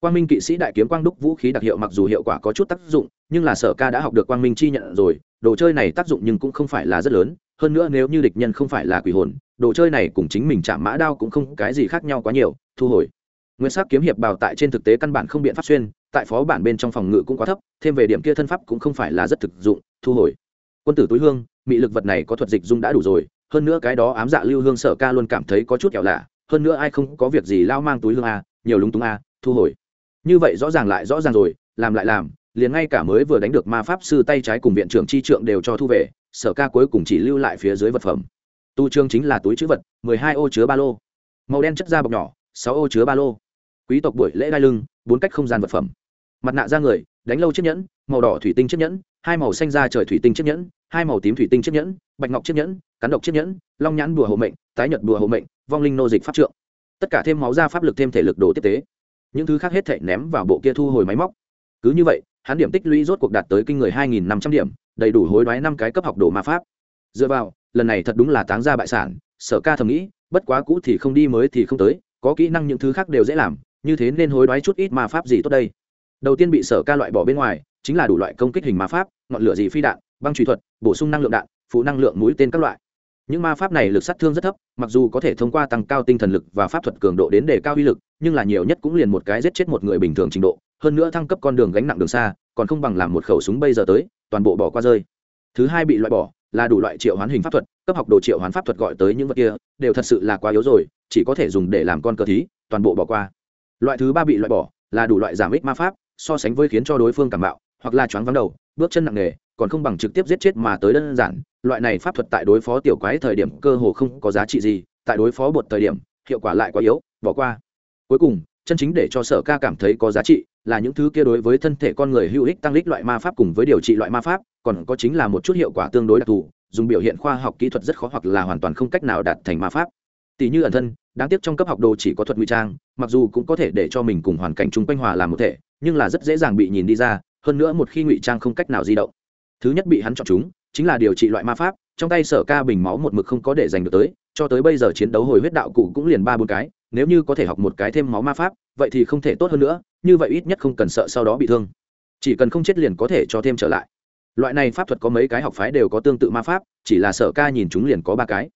Quang minh kỵ sĩ đại kiếm quang đúc vũ khí đặc hiệu mặc dù hiệu quả có chút tác dụng, nhưng là sở ca đã học được quang minh chi nhận rồi, đồ chơi này tác dụng nhưng cũng không phải là rất lớn, hơn nữa nếu như địch nhân không phải là quỷ hồn, đồ chơi này cùng chính mình chạm mã đao cũng không cái gì khác nhau quá nhiều, thu hồi. Nguyên sắc kiếm hiệp bào tại trên thực tế căn bản không biện pháp xuyên, tại phó bản bên trong phòng ngự cũng quá thấp, thêm về điểm kia thân pháp cũng không phải là rất thực dụng, thu hồi. Quân tử túi hương mị lực vật này có thuật dịch dung đã đủ rồi, hơn nữa cái đó ám dạ lưu hương sở ca luôn cảm thấy có chút kẹo lạ, hơn nữa ai không có việc gì lao mang túi hương a, nhiều lúng túng a, thu hồi. Như vậy rõ ràng lại rõ ràng rồi, làm lại làm, liền ngay cả mới vừa đánh được ma pháp sư tay trái cùng viện trưởng chi trượng đều cho thu về, sở ca cuối cùng chỉ lưu lại phía dưới vật phẩm. Tu trương chính là túi chữ vật, mười hai ô chứa ba lô. Màu đen chất da bọc nhỏ, sáu ô chứa ba lô. Quý tộc buổi lễ đai lưng, bốn cách không gian vật phẩm. Mặt nạ da người, đánh lâu chiếc nhẫn, màu đỏ thủy tinh chiếc nhẫn hai màu xanh da trời thủy tinh chiếc nhẫn, hai màu tím thủy tinh chiếc nhẫn, bạch ngọc chiếc nhẫn cắn độc chiếc nhẫn, long nhãn bùa hộ mệnh, tái nhật bùa hộ mệnh, vong linh nô dịch pháp trượng. Tất cả thêm máu da pháp lực thêm thể lực đồ tiếp tế. Những thứ khác hết thể ném vào bộ kia thu hồi máy móc. Cứ như vậy, hắn điểm tích lũy rốt cuộc đạt tới kinh người hai nghìn năm trăm điểm, đầy đủ hối đoái năm cái cấp học đồ ma pháp. Dựa vào, lần này thật đúng là táng ra bại sản, sở ca thầm nghĩ, bất quá cũ thì không đi mới thì không tới, có kỹ năng những thứ khác đều dễ làm, như thế nên hối đoái chút ít ma pháp gì tốt đây. Đầu tiên bị sở ca loại bỏ bên ngoài chính là đủ loại công kích hình ma pháp, ngọn lửa dị phi đạn, băng truy thuật, bổ sung năng lượng đạn, phụ năng lượng mũi tên các loại. Những ma pháp này lực sát thương rất thấp, mặc dù có thể thông qua tăng cao tinh thần lực và pháp thuật cường độ đến đề cao uy lực, nhưng là nhiều nhất cũng liền một cái giết chết một người bình thường trình độ, hơn nữa thăng cấp con đường gánh nặng đường xa, còn không bằng làm một khẩu súng bây giờ tới, toàn bộ bỏ qua rơi. Thứ hai bị loại bỏ là đủ loại triệu hoán hình pháp thuật, cấp học đồ triệu hoán pháp thuật gọi tới những vật kia, đều thật sự là quá yếu rồi, chỉ có thể dùng để làm con cờ thí, toàn bộ bỏ qua. Loại thứ ba bị loại bỏ là đủ loại giảm ích ma pháp, so sánh với khiến cho đối phương cảm bạo hoặc là choáng vắng đầu, bước chân nặng nề, còn không bằng trực tiếp giết chết mà tới đơn giản. Loại này pháp thuật tại đối phó tiểu quái thời điểm cơ hồ không có giá trị gì, tại đối phó bột thời điểm, hiệu quả lại quá yếu, bỏ qua. Cuối cùng, chân chính để cho sở ca cảm thấy có giá trị là những thứ kia đối với thân thể con người hữu ích tăng lích loại ma pháp cùng với điều trị loại ma pháp, còn có chính là một chút hiệu quả tương đối đặc thù, dùng biểu hiện khoa học kỹ thuật rất khó hoặc là hoàn toàn không cách nào đạt thành ma pháp. Tỷ như ẩn thân, đáng tiếc trong cấp học đồ chỉ có thuật nguy trang, mặc dù cũng có thể để cho mình cùng hoàn cảnh chung quanh hòa làm một thể, nhưng là rất dễ dàng bị nhìn đi ra hơn nữa một khi ngụy trang không cách nào di động. Thứ nhất bị hắn chọn chúng, chính là điều trị loại ma pháp, trong tay sở ca bình máu một mực không có để giành được tới, cho tới bây giờ chiến đấu hồi huyết đạo cụ cũng liền ba bốn cái, nếu như có thể học một cái thêm máu ma pháp, vậy thì không thể tốt hơn nữa, như vậy ít nhất không cần sợ sau đó bị thương. Chỉ cần không chết liền có thể cho thêm trở lại. Loại này pháp thuật có mấy cái học phái đều có tương tự ma pháp, chỉ là sở ca nhìn chúng liền có ba cái.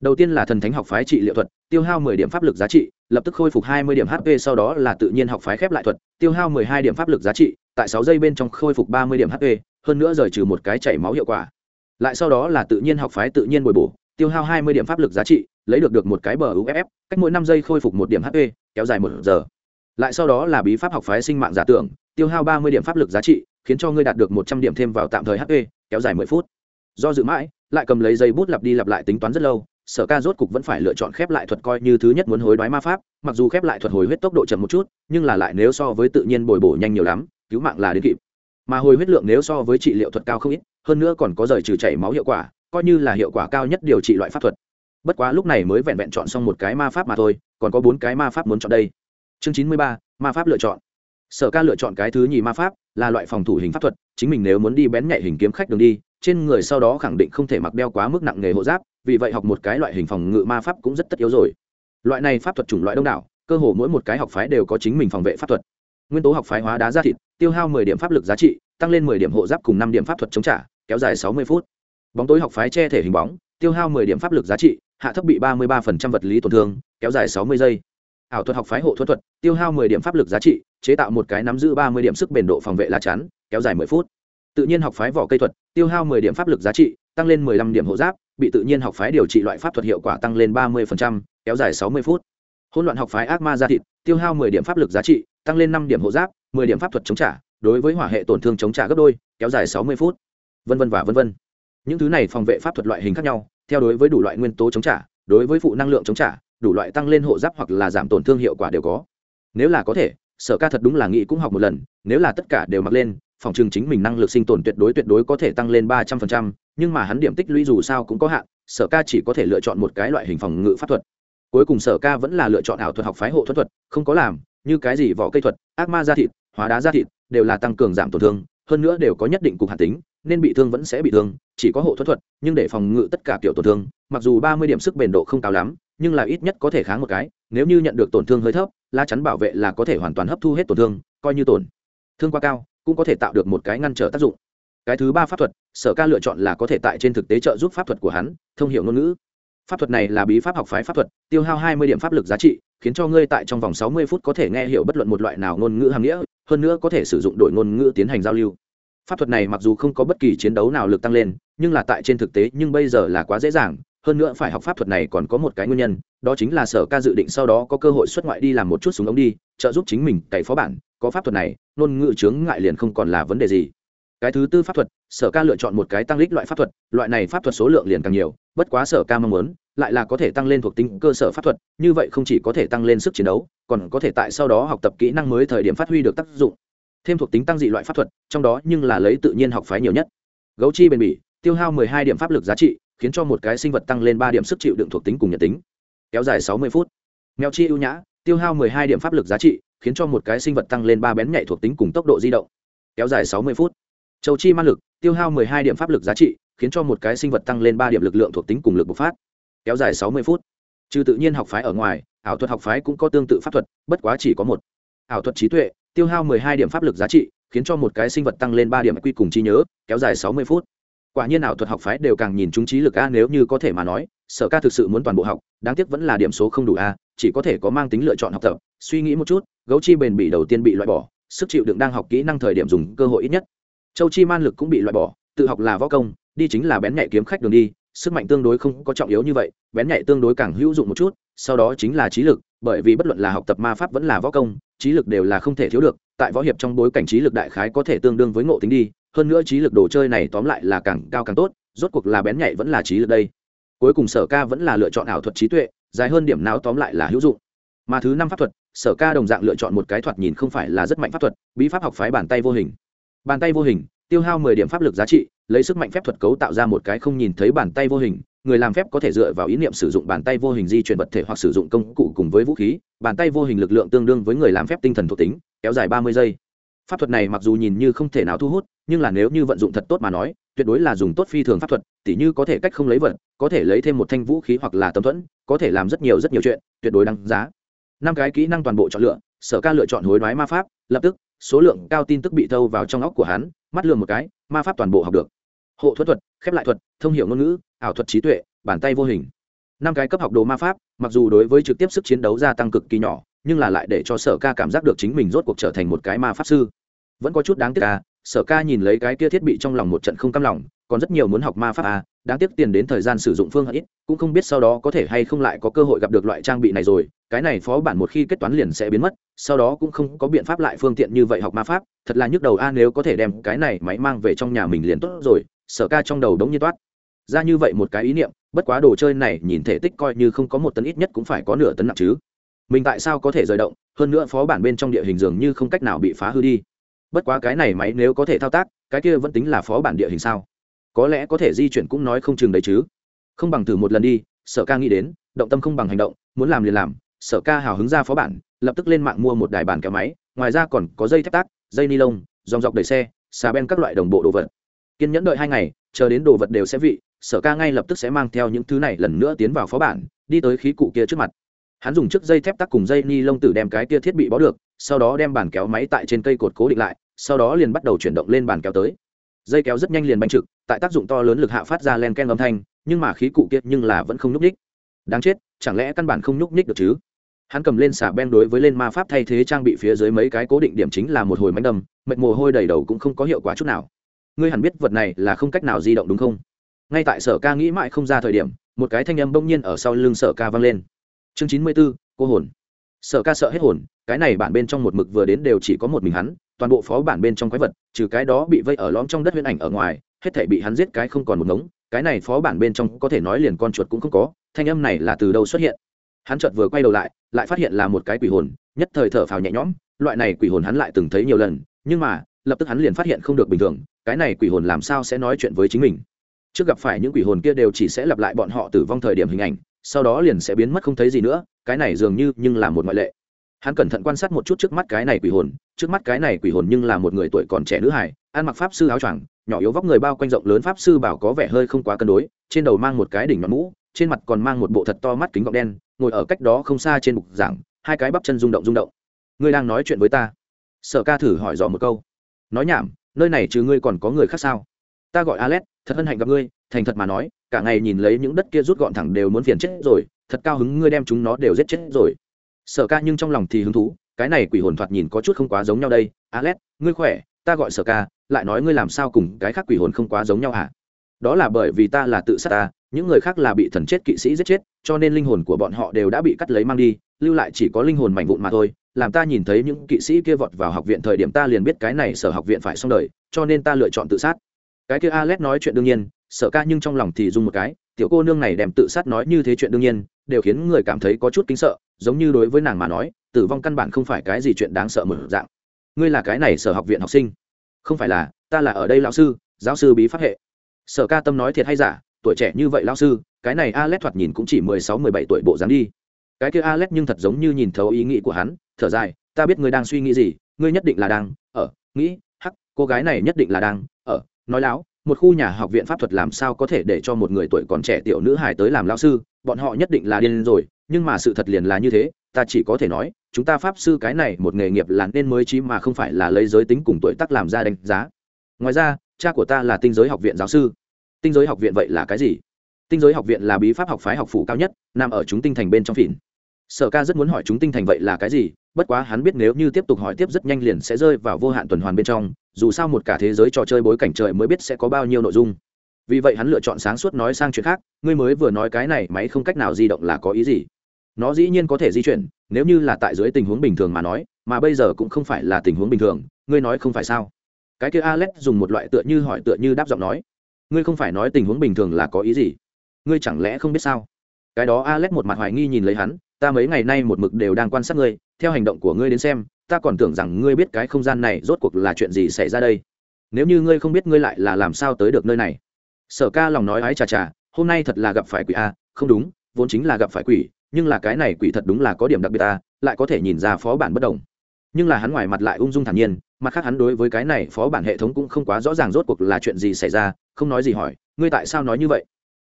Đầu tiên là thần thánh học phái trị liệu thuật, tiêu hao mười điểm pháp lực giá trị, lập tức khôi phục hai mươi điểm hp sau đó là tự nhiên học phái khép lại thuật, tiêu hao mười hai điểm pháp lực giá trị tại sáu giây bên trong khôi phục ba mươi điểm hp hơn nữa rời trừ một cái chảy máu hiệu quả. Lại sau đó là tự nhiên học phái tự nhiên bồi bổ, tiêu hao hai mươi điểm pháp lực giá trị, lấy được được một cái bờ uff cách mỗi năm giây khôi phục một điểm hp kéo dài một giờ. Lại sau đó là bí pháp học phái sinh mạng giả tưởng, tiêu hao ba mươi điểm pháp lực giá trị, khiến cho ngươi đạt được một trăm điểm thêm vào tạm thời hp kéo dài mười phút. Do dự mãi, lại cầm lấy dây bút lặp đi lặp lại tính toán rất lâu, sở ca rốt cục vẫn phải lựa chọn khép lại thuật coi như thứ nhất muốn hối đoái ma pháp, mặc dù khép lại thuật hồi huyết tốc độ chậm một chút, nhưng là lại nếu so với tự nhiên bồi bổ nhanh nhiều lắm cứu mạng là đến kịp. Mà hồi huyết lượng nếu so với trị liệu thuật cao không ít, hơn nữa còn có rời trừ chảy máu hiệu quả, coi như là hiệu quả cao nhất điều trị loại pháp thuật. Bất quá lúc này mới vẹn vẹn chọn xong một cái ma pháp mà thôi, còn có bốn cái ma pháp muốn chọn đây. Chương chín mươi ba, ma pháp lựa chọn. Sở ca lựa chọn cái thứ nhì ma pháp, là loại phòng thủ hình pháp thuật, chính mình nếu muốn đi bén nhạy hình kiếm khách đường đi, trên người sau đó khẳng định không thể mặc đeo quá mức nặng nghề hộ giáp, vì vậy học một cái loại hình phòng ngự ma pháp cũng rất tất yếu rồi. Loại này pháp thuật chủng loại đông đảo, cơ hồ mỗi một cái học phái đều có chính mình phòng vệ pháp thuật. Nguyên tố học phái hóa đá ra thịt tiêu hao mười điểm pháp lực giá trị, tăng lên mười điểm hộ giáp cùng năm điểm pháp thuật chống trả, kéo dài sáu mươi phút. Bóng tối học phái che thể hình bóng, tiêu hao mười điểm pháp lực giá trị, hạ thấp bị ba mươi ba vật lý tổn thương, kéo dài sáu mươi giây. Ảo thuật học phái hộ thuật thuật, tiêu hao mười điểm pháp lực giá trị, chế tạo một cái nắm giữ ba mươi điểm sức bền độ phòng vệ lá chắn, kéo dài mười phút. Tự nhiên học phái vỏ cây thuật, tiêu hao mười điểm pháp lực giá trị, tăng lên mười lăm điểm hộ giáp, bị tự nhiên học phái điều trị loại pháp thuật hiệu quả tăng lên ba mươi kéo dài sáu mươi phút. Hỗn loạn học phái ác ma gia thịt, tiêu hao mười điểm pháp lực giá trị, tăng lên năm điểm hộ giáp mười điểm pháp thuật chống trả, đối với hỏa hệ tổn thương chống trả gấp đôi, kéo dài sáu mươi phút. Vân vân và vân vân. Những thứ này phòng vệ pháp thuật loại hình khác nhau, theo đối với đủ loại nguyên tố chống trả, đối với phụ năng lượng chống trả, đủ loại tăng lên hộ giáp hoặc là giảm tổn thương hiệu quả đều có. Nếu là có thể, sở ca thật đúng là nghĩ cũng học một lần, nếu là tất cả đều mặc lên, phòng trường chính mình năng lực sinh tồn tuyệt đối tuyệt đối có thể tăng lên ba trăm phần trăm, nhưng mà hắn điểm tích lũy dù sao cũng có hạn, sở ca chỉ có thể lựa chọn một cái loại hình phòng ngự pháp thuật. Cuối cùng sở ca vẫn là lựa chọn ảo thuật học phái hộ thuật thuật, không có làm, như cái gì vỏ cây thuật, ác ma da thịt hóa đá ra thịt, đều là tăng cường giảm tổn thương, hơn nữa đều có nhất định cục hạt tính, nên bị thương vẫn sẽ bị thương, chỉ có hộ thuật thuật, nhưng để phòng ngự tất cả kiểu tổn thương, mặc dù ba mươi điểm sức bền độ không cao lắm, nhưng là ít nhất có thể kháng một cái, nếu như nhận được tổn thương hơi thấp la chắn bảo vệ là có thể hoàn toàn hấp thu hết tổn thương, coi như tổn thương quá cao, cũng có thể tạo được một cái ngăn trở tác dụng. Cái thứ ba pháp thuật, sở ca lựa chọn là có thể tại trên thực tế trợ giúp pháp thuật của hắn, thông hiệu ngôn ngữ. Pháp thuật này là bí pháp học phái pháp thuật, tiêu hao hai mươi điểm pháp lực giá trị, khiến cho ngươi tại trong vòng sáu mươi phút có thể nghe hiểu bất luận một loại nào ngôn ngữ hàm nghĩa hơn nữa có thể sử dụng đổi ngôn ngữ tiến hành giao lưu. Pháp thuật này mặc dù không có bất kỳ chiến đấu nào lực tăng lên, nhưng là tại trên thực tế, nhưng bây giờ là quá dễ dàng. Hơn nữa phải học pháp thuật này còn có một cái nguyên nhân, đó chính là sở ca dự định sau đó có cơ hội xuất ngoại đi làm một chút súng ống đi, trợ giúp chính mình cày phó bản. Có pháp thuật này, ngôn ngữ chướng ngại liền không còn là vấn đề gì. Cái thứ tư pháp thuật, sở ca lựa chọn một cái tăng lích loại pháp thuật, loại này pháp thuật số lượng liền càng nhiều, bất quá sở ca mong muốn lại là có thể tăng lên thuộc tính cơ sở pháp thuật, như vậy không chỉ có thể tăng lên sức chiến đấu, còn có thể tại sau đó học tập kỹ năng mới thời điểm phát huy được tác dụng. Thêm thuộc tính tăng dị loại pháp thuật, trong đó nhưng là lấy tự nhiên học phái nhiều nhất. Gấu chi bền bỉ, tiêu hao mười hai điểm pháp lực giá trị, khiến cho một cái sinh vật tăng lên ba điểm sức chịu đựng thuộc tính cùng nhật tính. Kéo dài sáu mươi phút. Mèo chi ưu nhã, tiêu hao mười hai điểm pháp lực giá trị, khiến cho một cái sinh vật tăng lên ba bén nhạy thuộc tính cùng tốc độ di động. Kéo dài sáu mươi phút. Châu chi man lực, tiêu hao mười hai điểm pháp lực giá trị, khiến cho một cái sinh vật tăng lên ba điểm lực lượng thuộc tính cùng lực bộc phát kéo dài sáu mươi phút. Trừ tự nhiên học phái ở ngoài, ảo thuật học phái cũng có tương tự pháp thuật, bất quá chỉ có một. Ảo thuật trí tuệ, tiêu hao mười hai điểm pháp lực giá trị, khiến cho một cái sinh vật tăng lên ba điểm quy cùng trí nhớ, kéo dài sáu mươi phút. Quả nhiên ảo thuật học phái đều càng nhìn chúng trí lực a, nếu như có thể mà nói, sở ca thực sự muốn toàn bộ học, đáng tiếc vẫn là điểm số không đủ a, chỉ có thể có mang tính lựa chọn học tập. Suy nghĩ một chút, gấu chi bền bỉ đầu tiên bị loại bỏ, sức chịu đựng đang học kỹ năng thời điểm dùng cơ hội ít nhất. Châu chi man lực cũng bị loại bỏ, tự học là võ công, đi chính là bén nhạy kiếm khách đường đi sức mạnh tương đối không có trọng yếu như vậy, bén nhạy tương đối càng hữu dụng một chút, sau đó chính là trí lực, bởi vì bất luận là học tập ma pháp vẫn là võ công, trí lực đều là không thể thiếu được, tại võ hiệp trong bối cảnh trí lực đại khái có thể tương đương với ngộ tính đi, hơn nữa trí lực đồ chơi này tóm lại là càng cao càng tốt, rốt cuộc là bén nhạy vẫn là trí lực đây. Cuối cùng sở ca vẫn là lựa chọn ảo thuật trí tuệ, dài hơn điểm nào tóm lại là hữu dụng. Mà thứ năm pháp thuật, sở ca đồng dạng lựa chọn một cái thoạt nhìn không phải là rất mạnh pháp thuật, bí pháp học phái bàn tay vô hình. Bàn tay vô hình, tiêu hao mười điểm pháp lực giá trị lấy sức mạnh phép thuật cấu tạo ra một cái không nhìn thấy bàn tay vô hình, người làm phép có thể dựa vào ý niệm sử dụng bàn tay vô hình di chuyển vật thể hoặc sử dụng công cụ cùng với vũ khí, bàn tay vô hình lực lượng tương đương với người làm phép tinh thần thuộc tính, kéo dài ba mươi giây. Pháp thuật này mặc dù nhìn như không thể nào thu hút, nhưng là nếu như vận dụng thật tốt mà nói, tuyệt đối là dùng tốt phi thường pháp thuật, tỉ như có thể cách không lấy vật, có thể lấy thêm một thanh vũ khí hoặc là tâm thuẫn, có thể làm rất nhiều rất nhiều chuyện, tuyệt đối đáng giá. Năm cái kỹ năng toàn bộ chọn lựa, sở ca lựa chọn hối đoái ma pháp, lập tức, số lượng cao tin tức bị thâu vào trong óc của hắn, mắt lường một cái, ma pháp toàn bộ học được hộ thuật thuật, khép lại thuật, thông hiểu ngôn ngữ, ảo thuật trí tuệ, bàn tay vô hình. Năm cái cấp học đồ ma pháp, mặc dù đối với trực tiếp sức chiến đấu gia tăng cực kỳ nhỏ, nhưng là lại để cho sở ca cảm giác được chính mình rốt cuộc trở thành một cái ma pháp sư. Vẫn có chút đáng tiếc à sở ca nhìn lấy cái kia thiết bị trong lòng một trận không cam lòng, còn rất nhiều muốn học ma pháp à đáng tiếc tiền đến thời gian sử dụng phương hận ít, cũng không biết sau đó có thể hay không lại có cơ hội gặp được loại trang bị này rồi, cái này phó bản một khi kết toán liền sẽ biến mất, sau đó cũng không có biện pháp lại phương tiện như vậy học ma pháp, thật là nhức đầu a nếu có thể đem cái này máy mang về trong nhà mình liền tốt rồi sở ca trong đầu đống như toát. Ra như vậy một cái ý niệm, bất quá đồ chơi này nhìn thể tích coi như không có một tấn ít nhất cũng phải có nửa tấn nặng chứ. Mình tại sao có thể rời động, hơn nữa phó bản bên trong địa hình dường như không cách nào bị phá hư đi. Bất quá cái này máy nếu có thể thao tác, cái kia vẫn tính là phó bản địa hình sao? Có lẽ có thể di chuyển cũng nói không chừng đấy chứ. Không bằng thử một lần đi, sở ca nghĩ đến, động tâm không bằng hành động, muốn làm liền làm, sở ca hào hứng ra phó bản, lập tức lên mạng mua một đài bàn kéo máy, ngoài ra còn có dây thép tác, dây ni lông, dòng dọc đầy xe, xà ben các loại đồng bộ đồ vật kiên nhẫn đợi hai ngày, chờ đến đồ vật đều sẽ vị, sở ca ngay lập tức sẽ mang theo những thứ này lần nữa tiến vào phó bản, đi tới khí cụ kia trước mặt. Hắn dùng chiếc dây thép tắc cùng dây ni lông tử đem cái kia thiết bị bó được, sau đó đem bàn kéo máy tại trên cây cột cố định lại, sau đó liền bắt đầu chuyển động lên bàn kéo tới. Dây kéo rất nhanh liền bánh trực, tại tác dụng to lớn lực hạ phát ra len ken âm thanh, nhưng mà khí cụ kia nhưng là vẫn không nhúc ních đáng chết, chẳng lẽ căn bản không nhúc ních được chứ? Hắn cầm lên xả ben đối với lên ma pháp thay thế trang bị phía dưới mấy cái cố định điểm chính là một hồi mánh đầm, mệt mồ hôi đầy đầu cũng không có hiệu quả chút nào ngươi hẳn biết vật này là không cách nào di động đúng không? Ngay tại sở ca nghĩ mãi không ra thời điểm, một cái thanh âm bỗng nhiên ở sau lưng sở ca vang lên. Chương chín mươi b ố cô hồn. Sở ca sợ hết hồn, cái này bản bên trong một mực vừa đến đều chỉ có một mình hắn, toàn bộ phó bản bên trong quái vật, trừ cái đó bị vây ở lõm trong đất huyễn ảnh ở ngoài, hết thể bị hắn giết cái không còn một ngống, cái này phó bản bên trong có thể nói liền con chuột cũng không có, thanh âm này là từ đâu xuất hiện? Hắn chợt vừa quay đầu lại lại phát hiện là một cái quỷ hồn, nhất thời thở phào nhẹ nhõm, loại này quỷ hồn hắn lại từng thấy nhiều lần, nhưng mà, lập tức hắn liền phát hiện không được bình thường cái này quỷ hồn làm sao sẽ nói chuyện với chính mình? Trước gặp phải những quỷ hồn kia đều chỉ sẽ lặp lại bọn họ tử vong thời điểm hình ảnh, sau đó liền sẽ biến mất không thấy gì nữa, cái này dường như nhưng là một ngoại lệ. Hắn cẩn thận quan sát một chút trước mắt cái này quỷ hồn, trước mắt cái này quỷ hồn nhưng là một người tuổi còn trẻ nữ hải ăn mặc pháp sư áo choàng, nhỏ yếu vóc người bao quanh rộng lớn pháp sư bảo có vẻ hơi không quá cân đối, trên đầu mang một cái đỉnh mặt mũ, trên mặt còn mang một bộ thật to mắt kính gọng đen, ngồi ở cách đó không xa trên bục giảng, hai cái bắp chân rung động rung động. Ngươi đang nói chuyện với ta. Sở ca thử hỏi dò một câu. Nói nhảm nơi này trừ ngươi còn có người khác sao? Ta gọi alex, thật hân hạnh gặp ngươi, thành thật mà nói, cả ngày nhìn lấy những đất kia rút gọn thẳng đều muốn phiền chết rồi, thật cao hứng ngươi đem chúng nó đều giết chết rồi. Sở ca nhưng trong lòng thì hứng thú, cái này quỷ hồn thoạt nhìn có chút không quá giống nhau đây. Alex, ngươi khỏe, ta gọi sở ca, lại nói ngươi làm sao cùng cái khác quỷ hồn không quá giống nhau hả? Đó là bởi vì ta là tự sát ta, những người khác là bị thần chết kỵ sĩ giết chết, cho nên linh hồn của bọn họ đều đã bị cắt lấy mang đi, lưu lại chỉ có linh hồn mảnh vụn mà thôi làm ta nhìn thấy những kỵ sĩ kia vọt vào học viện thời điểm ta liền biết cái này sở học viện phải xong đời, cho nên ta lựa chọn tự sát. Cái kia alex nói chuyện đương nhiên sợ ca nhưng trong lòng thì dùng một cái, tiểu cô nương này đem tự sát nói như thế chuyện đương nhiên, đều khiến người cảm thấy có chút kính sợ, giống như đối với nàng mà nói, tử vong căn bản không phải cái gì chuyện đáng sợ mở dạng. Ngươi là cái này sở học viện học sinh? Không phải là, ta là ở đây lão sư, giáo sư bí pháp hệ. Sở ca tâm nói thiệt hay giả, tuổi trẻ như vậy lão sư, cái này alex thoạt nhìn cũng chỉ mười sáu, mười bảy tuổi bộ dáng đi cái kia alex nhưng thật giống như nhìn thấu ý nghĩ của hắn, thở dài, ta biết ngươi đang suy nghĩ gì, ngươi nhất định là đang, ở, nghĩ, hắc, cô gái này nhất định là đang, ở, nói láo, một khu nhà học viện pháp thuật làm sao có thể để cho một người tuổi còn trẻ tiểu nữ hài tới làm lao sư, bọn họ nhất định là điên rồi, nhưng mà sự thật liền là như thế, ta chỉ có thể nói, chúng ta pháp sư cái này một nghề nghiệp là nên mới chí mà không phải là lấy giới tính cùng tuổi tác làm ra đánh giá. Ngoài ra, cha của ta là tinh giới học viện giáo sư. Tinh giới học viện vậy là cái gì? Tinh giới học viện là bí pháp học phái học phủ cao nhất, nằm ở chúng tinh thành bên trong phìn sở ca rất muốn hỏi chúng tinh thành vậy là cái gì, bất quá hắn biết nếu như tiếp tục hỏi tiếp rất nhanh liền sẽ rơi vào vô hạn tuần hoàn bên trong, dù sao một cả thế giới trò chơi bối cảnh trời mới biết sẽ có bao nhiêu nội dung. Vì vậy hắn lựa chọn sáng suốt nói sang chuyện khác, ngươi mới vừa nói cái này máy không cách nào di động là có ý gì? Nó dĩ nhiên có thể di chuyển, nếu như là tại dưới tình huống bình thường mà nói, mà bây giờ cũng không phải là tình huống bình thường, ngươi nói không phải sao? Cái kia alex dùng một loại tựa như hỏi tựa như đáp giọng nói. Ngươi không phải nói tình huống bình thường là có ý gì? Ngươi chẳng lẽ không biết sao? Cái đó alex một mặt hoài nghi nhìn lấy hắn ta mấy ngày nay một mực đều đang quan sát ngươi, theo hành động của ngươi đến xem, ta còn tưởng rằng ngươi biết cái không gian này rốt cuộc là chuyện gì xảy ra đây. Nếu như ngươi không biết ngươi lại là làm sao tới được nơi này. Sở ca lòng nói ái chà chà, hôm nay thật là gặp phải quỷ a, không đúng, vốn chính là gặp phải quỷ, nhưng là cái này quỷ thật đúng là có điểm đặc biệt a, lại có thể nhìn ra phó bản bất đồng. Nhưng là hắn ngoài mặt lại ung dung thản nhiên, mặt khác hắn đối với cái này phó bản hệ thống cũng không quá rõ ràng rốt cuộc là chuyện gì xảy ra, không nói gì hỏi, ngươi tại sao nói như vậy?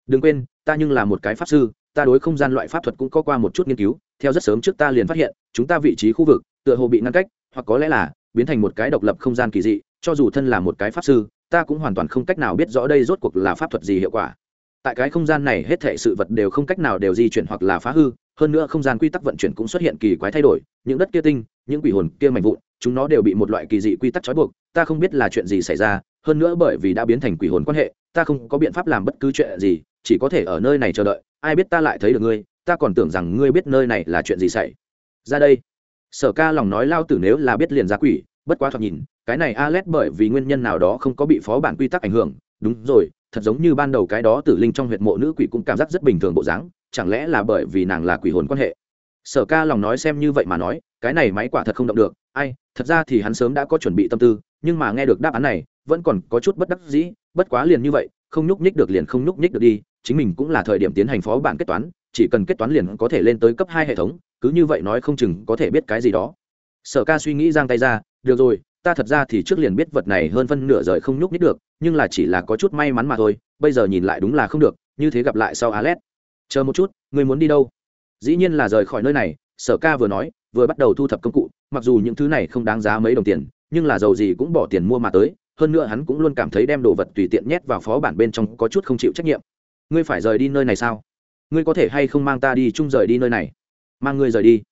Đừng quên, ta nhưng là một cái pháp sư ta đối không gian loại pháp thuật cũng có qua một chút nghiên cứu, theo rất sớm trước ta liền phát hiện, chúng ta vị trí khu vực, tựa hồ bị ngăn cách, hoặc có lẽ là, biến thành một cái độc lập không gian kỳ dị, cho dù thân là một cái pháp sư, ta cũng hoàn toàn không cách nào biết rõ đây rốt cuộc là pháp thuật gì hiệu quả. Tại cái không gian này hết thảy sự vật đều không cách nào đều di chuyển hoặc là phá hư, hơn nữa không gian quy tắc vận chuyển cũng xuất hiện kỳ quái thay đổi, những đất kia tinh, những quỷ hồn kia mạnh vụn, chúng nó đều bị một loại kỳ dị quy tắc trói buộc, ta không biết là chuyện gì xảy ra, hơn nữa bởi vì đã biến thành quỷ hồn quan hệ, ta không có biện pháp làm bất cứ chuyện gì, chỉ có thể ở nơi này chờ đợi ai biết ta lại thấy được ngươi, ta còn tưởng rằng ngươi biết nơi này là chuyện gì xảy ra đây. Sở ca lòng nói lao tử nếu là biết liền ra quỷ, bất quá thoạt nhìn, cái này a lét bởi vì nguyên nhân nào đó không có bị phó bản quy tắc ảnh hưởng. Đúng rồi, thật giống như ban đầu cái đó tử linh trong huyện mộ nữ quỷ cũng cảm giác rất bình thường bộ dáng, chẳng lẽ là bởi vì nàng là quỷ hồn quan hệ? Sở ca lòng nói xem như vậy mà nói, cái này máy quả thật không động được, ai, thật ra thì hắn sớm đã có chuẩn bị tâm tư, nhưng mà nghe được đáp án này, vẫn còn có chút bất đắc dĩ, bất quá liền như vậy, không nhúc nhích được liền không nhúc nhích được đi chính mình cũng là thời điểm tiến hành phó bản kết toán, chỉ cần kết toán liền có thể lên tới cấp hai hệ thống, cứ như vậy nói không chừng có thể biết cái gì đó. Sở ca suy nghĩ giang tay ra, được rồi, ta thật ra thì trước liền biết vật này hơn phân nửa rời không nhúc nhích được, nhưng là chỉ là có chút may mắn mà thôi, bây giờ nhìn lại đúng là không được, như thế gặp lại sau alet chờ một chút người muốn đi đâu? Dĩ nhiên là rời khỏi nơi này, sở ca vừa nói, vừa bắt đầu thu thập công cụ, mặc dù những thứ này không đáng giá mấy đồng tiền, nhưng là giàu gì cũng bỏ tiền mua mà tới, hơn nữa hắn cũng luôn cảm thấy đem đồ vật tùy tiện nhét vào phó bản bên trong có chút không chịu trách nhiệm ngươi phải rời đi nơi này sao? Ngươi có thể hay không mang ta đi chung rời đi nơi này? Mang ngươi rời đi.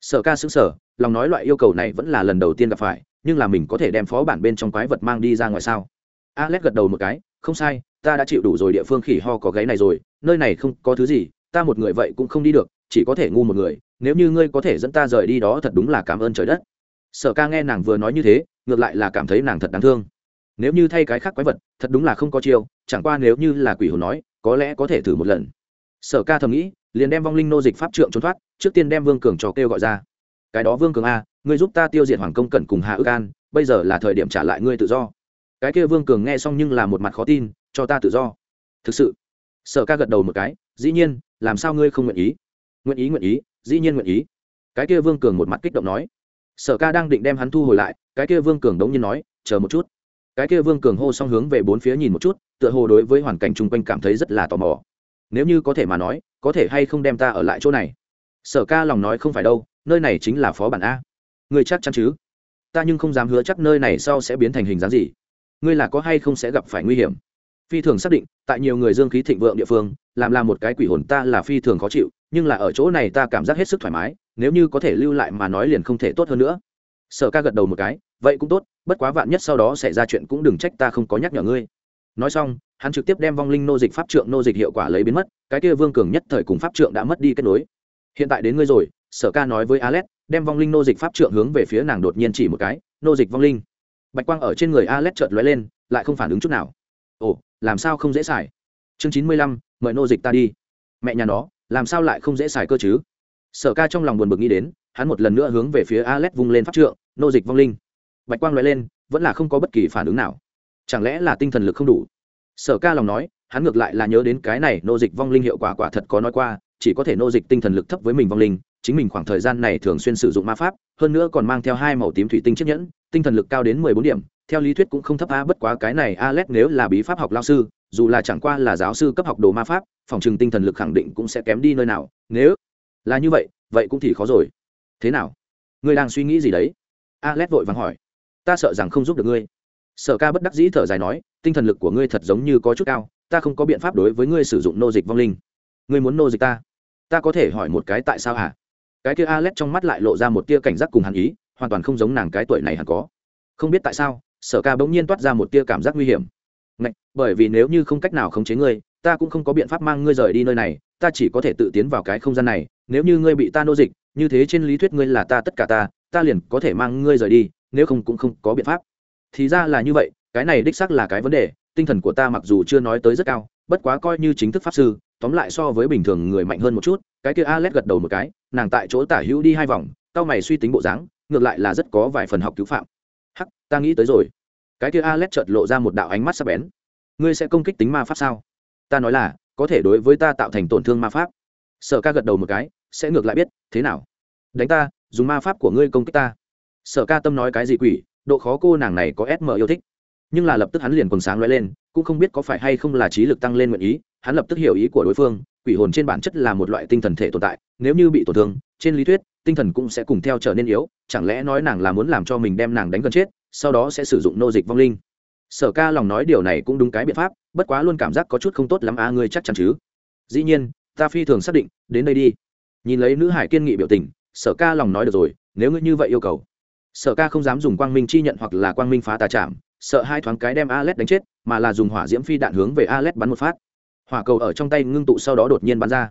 Sở ca xứng sở lòng nói loại yêu cầu này vẫn là lần đầu tiên gặp phải, nhưng là mình có thể đem phó bản bên trong quái vật mang đi ra ngoài sao? Alex gật đầu một cái, không sai, ta đã chịu đủ rồi địa phương khỉ ho có gáy này rồi, nơi này không có thứ gì, ta một người vậy cũng không đi được, chỉ có thể ngu một người, nếu như ngươi có thể dẫn ta rời đi đó thật đúng là cảm ơn trời đất. Sở ca nghe nàng vừa nói như thế, ngược lại là cảm thấy nàng thật đáng thương. Nếu như thay cái khác quái vật, thật đúng là không có chiêu, chẳng qua nếu như là quỷ hồn nói có lẽ có thể thử một lần. Sở ca thầm nghĩ, liền đem vong linh nô dịch pháp trượng trốn thoát, trước tiên đem vương cường trò kêu gọi ra. Cái đó vương cường a, ngươi giúp ta tiêu diệt hoàng công cẩn cùng hạ ước an, bây giờ là thời điểm trả lại ngươi tự do. Cái kia vương cường nghe xong nhưng là một mặt khó tin, cho ta tự do. Thực sự. Sở ca gật đầu một cái, dĩ nhiên, làm sao ngươi không nguyện ý? Nguyện ý nguyện ý, dĩ nhiên nguyện ý. Cái kia vương cường một mặt kích động nói. Sở ca đang định đem hắn thu hồi lại, cái kia vương cường đống nhiên nói, chờ một chút cái kia vương cường hô xong hướng về bốn phía nhìn một chút, tựa hồ đối với hoàn cảnh chung quanh cảm thấy rất là tò mò. Nếu như có thể mà nói, có thể hay không đem ta ở lại chỗ này? Sở ca lòng nói không phải đâu, nơi này chính là phó bản a. Người chắc chắn chứ? Ta nhưng không dám hứa chắc nơi này sau sẽ biến thành hình dáng gì. Ngươi là có hay không sẽ gặp phải nguy hiểm? Phi thường xác định, tại nhiều người dương khí thịnh vượng địa phương, làm là một cái quỷ hồn ta là phi thường khó chịu, nhưng là ở chỗ này ta cảm giác hết sức thoải mái, nếu như có thể lưu lại mà nói liền không thể tốt hơn nữa. Sở ca gật đầu một cái, vậy cũng tốt bất quá vạn nhất sau đó xảy ra chuyện cũng đừng trách ta không có nhắc nhở ngươi. Nói xong, hắn trực tiếp đem vong linh nô dịch pháp trượng nô dịch hiệu quả lấy biến mất, cái kia vương cường nhất thời cùng pháp trượng đã mất đi kết nối. Hiện tại đến ngươi rồi, sở ca nói với alex, đem vong linh nô dịch pháp trượng hướng về phía nàng đột nhiên chỉ một cái, nô dịch vong linh. Bạch quang ở trên người alex chợt lóe lên, lại không phản ứng chút nào. Ồ, làm sao không dễ xài? Chương chín mươi lăm, mời nô dịch ta đi. Mẹ nhà nó, làm sao lại không dễ xài cơ chứ? Sở ca trong lòng buồn bực nghĩ đến, hắn một lần nữa hướng về phía alex vung lên pháp trượng, nô dịch vong linh bạch quang lóe lên, vẫn là không có bất kỳ phản ứng nào. Chẳng lẽ là tinh thần lực không đủ? Sở ca lòng nói, hắn ngược lại là nhớ đến cái này nô dịch vong linh hiệu quả quả thật có nói qua, chỉ có thể nô dịch tinh thần lực thấp với mình vong linh, chính mình khoảng thời gian này thường xuyên sử dụng ma pháp, hơn nữa còn mang theo hai màu tím thủy tinh chiếc nhẫn, tinh thần lực cao đến mười bốn điểm, theo lý thuyết cũng không thấp a bất quá cái này alex nếu là bí pháp học lao sư, dù là chẳng qua là giáo sư cấp học đồ ma pháp, phòng trừng tinh thần lực khẳng định cũng sẽ kém đi nơi nào, nếu là như vậy vậy cũng thì khó rồi. Thế nào? Ngươi đang suy nghĩ gì đấy? Alex vội vàng hỏi ta sợ rằng không giúp được ngươi. Sở ca bất đắc dĩ thở dài nói tinh thần lực của ngươi thật giống như có chút cao ta không có biện pháp đối với ngươi sử dụng nô dịch vong linh. Ngươi muốn nô dịch ta? Ta có thể hỏi một cái tại sao hả? Cái kia alex trong mắt lại lộ ra một tia cảnh giác cùng hàn ý hoàn toàn không giống nàng cái tuổi này hẳn có. Không biết tại sao sở ca bỗng nhiên toát ra một tia cảm giác nguy hiểm. Ngạch, bởi vì nếu như không cách nào khống chế ngươi ta cũng không có biện pháp mang ngươi rời đi nơi này ta chỉ có thể tự tiến vào cái không gian này nếu như ngươi bị ta nô dịch như thế trên lý thuyết ngươi là ta tất cả ta ta liền có thể mang ngươi rời đi nếu không cũng không có biện pháp. Thì ra là như vậy, cái này đích xác là cái vấn đề, tinh thần của ta mặc dù chưa nói tới rất cao, bất quá coi như chính thức pháp sư, tóm lại so với bình thường người mạnh hơn một chút, cái kia alex gật đầu một cái, nàng tại chỗ tả hữu đi hai vòng tao mày suy tính bộ dáng, ngược lại là rất có vài phần học cứu phạm. Hắc, ta nghĩ tới rồi. Cái kia alex chợt lộ ra một đạo ánh mắt sắc bén. Ngươi sẽ công kích tính ma pháp sao? Ta nói là, có thể đối với ta tạo thành tổn thương ma pháp. Sở ca gật đầu một cái, sẽ ngược lại biết, thế nào? Đánh ta, dùng ma pháp của ngươi công kích ta sở ca tâm nói cái gì quỷ, độ khó cô nàng này có sm yêu thích. Nhưng là lập tức hắn liền quần sáng l lên, cũng không biết có phải hay không là trí lực tăng lên nguyện ý, hắn lập tức hiểu ý của đối phương, quỷ hồn trên bản chất là một loại tinh thần thể tồn tại, nếu như bị tổn thương, trên lý thuyết, tinh thần cũng sẽ cùng theo trở nên yếu, chẳng lẽ nói nàng là muốn làm cho mình đem nàng đánh gần chết, sau đó sẽ sử dụng nô dịch vong linh. Sở ca lòng nói điều này cũng đúng cái biện pháp, bất quá luôn cảm giác có chút không tốt lắm a ngươi chắc chắn chứ? Dĩ nhiên, ta phi thường xác định, đến đây đi. Nhìn lấy nữ hải kiên nghị biểu tình, sở ca lòng nói được rồi, nếu ngươi như vậy yêu cầu sở ca không dám dùng quang minh chi nhận hoặc là quang minh phá tà chạm sợ hai thoáng cái đem Alet đánh chết, mà là dùng hỏa diễm phi đạn hướng về Alet bắn một phát. Hỏa cầu ở trong tay ngưng tụ sau đó đột nhiên bắn ra.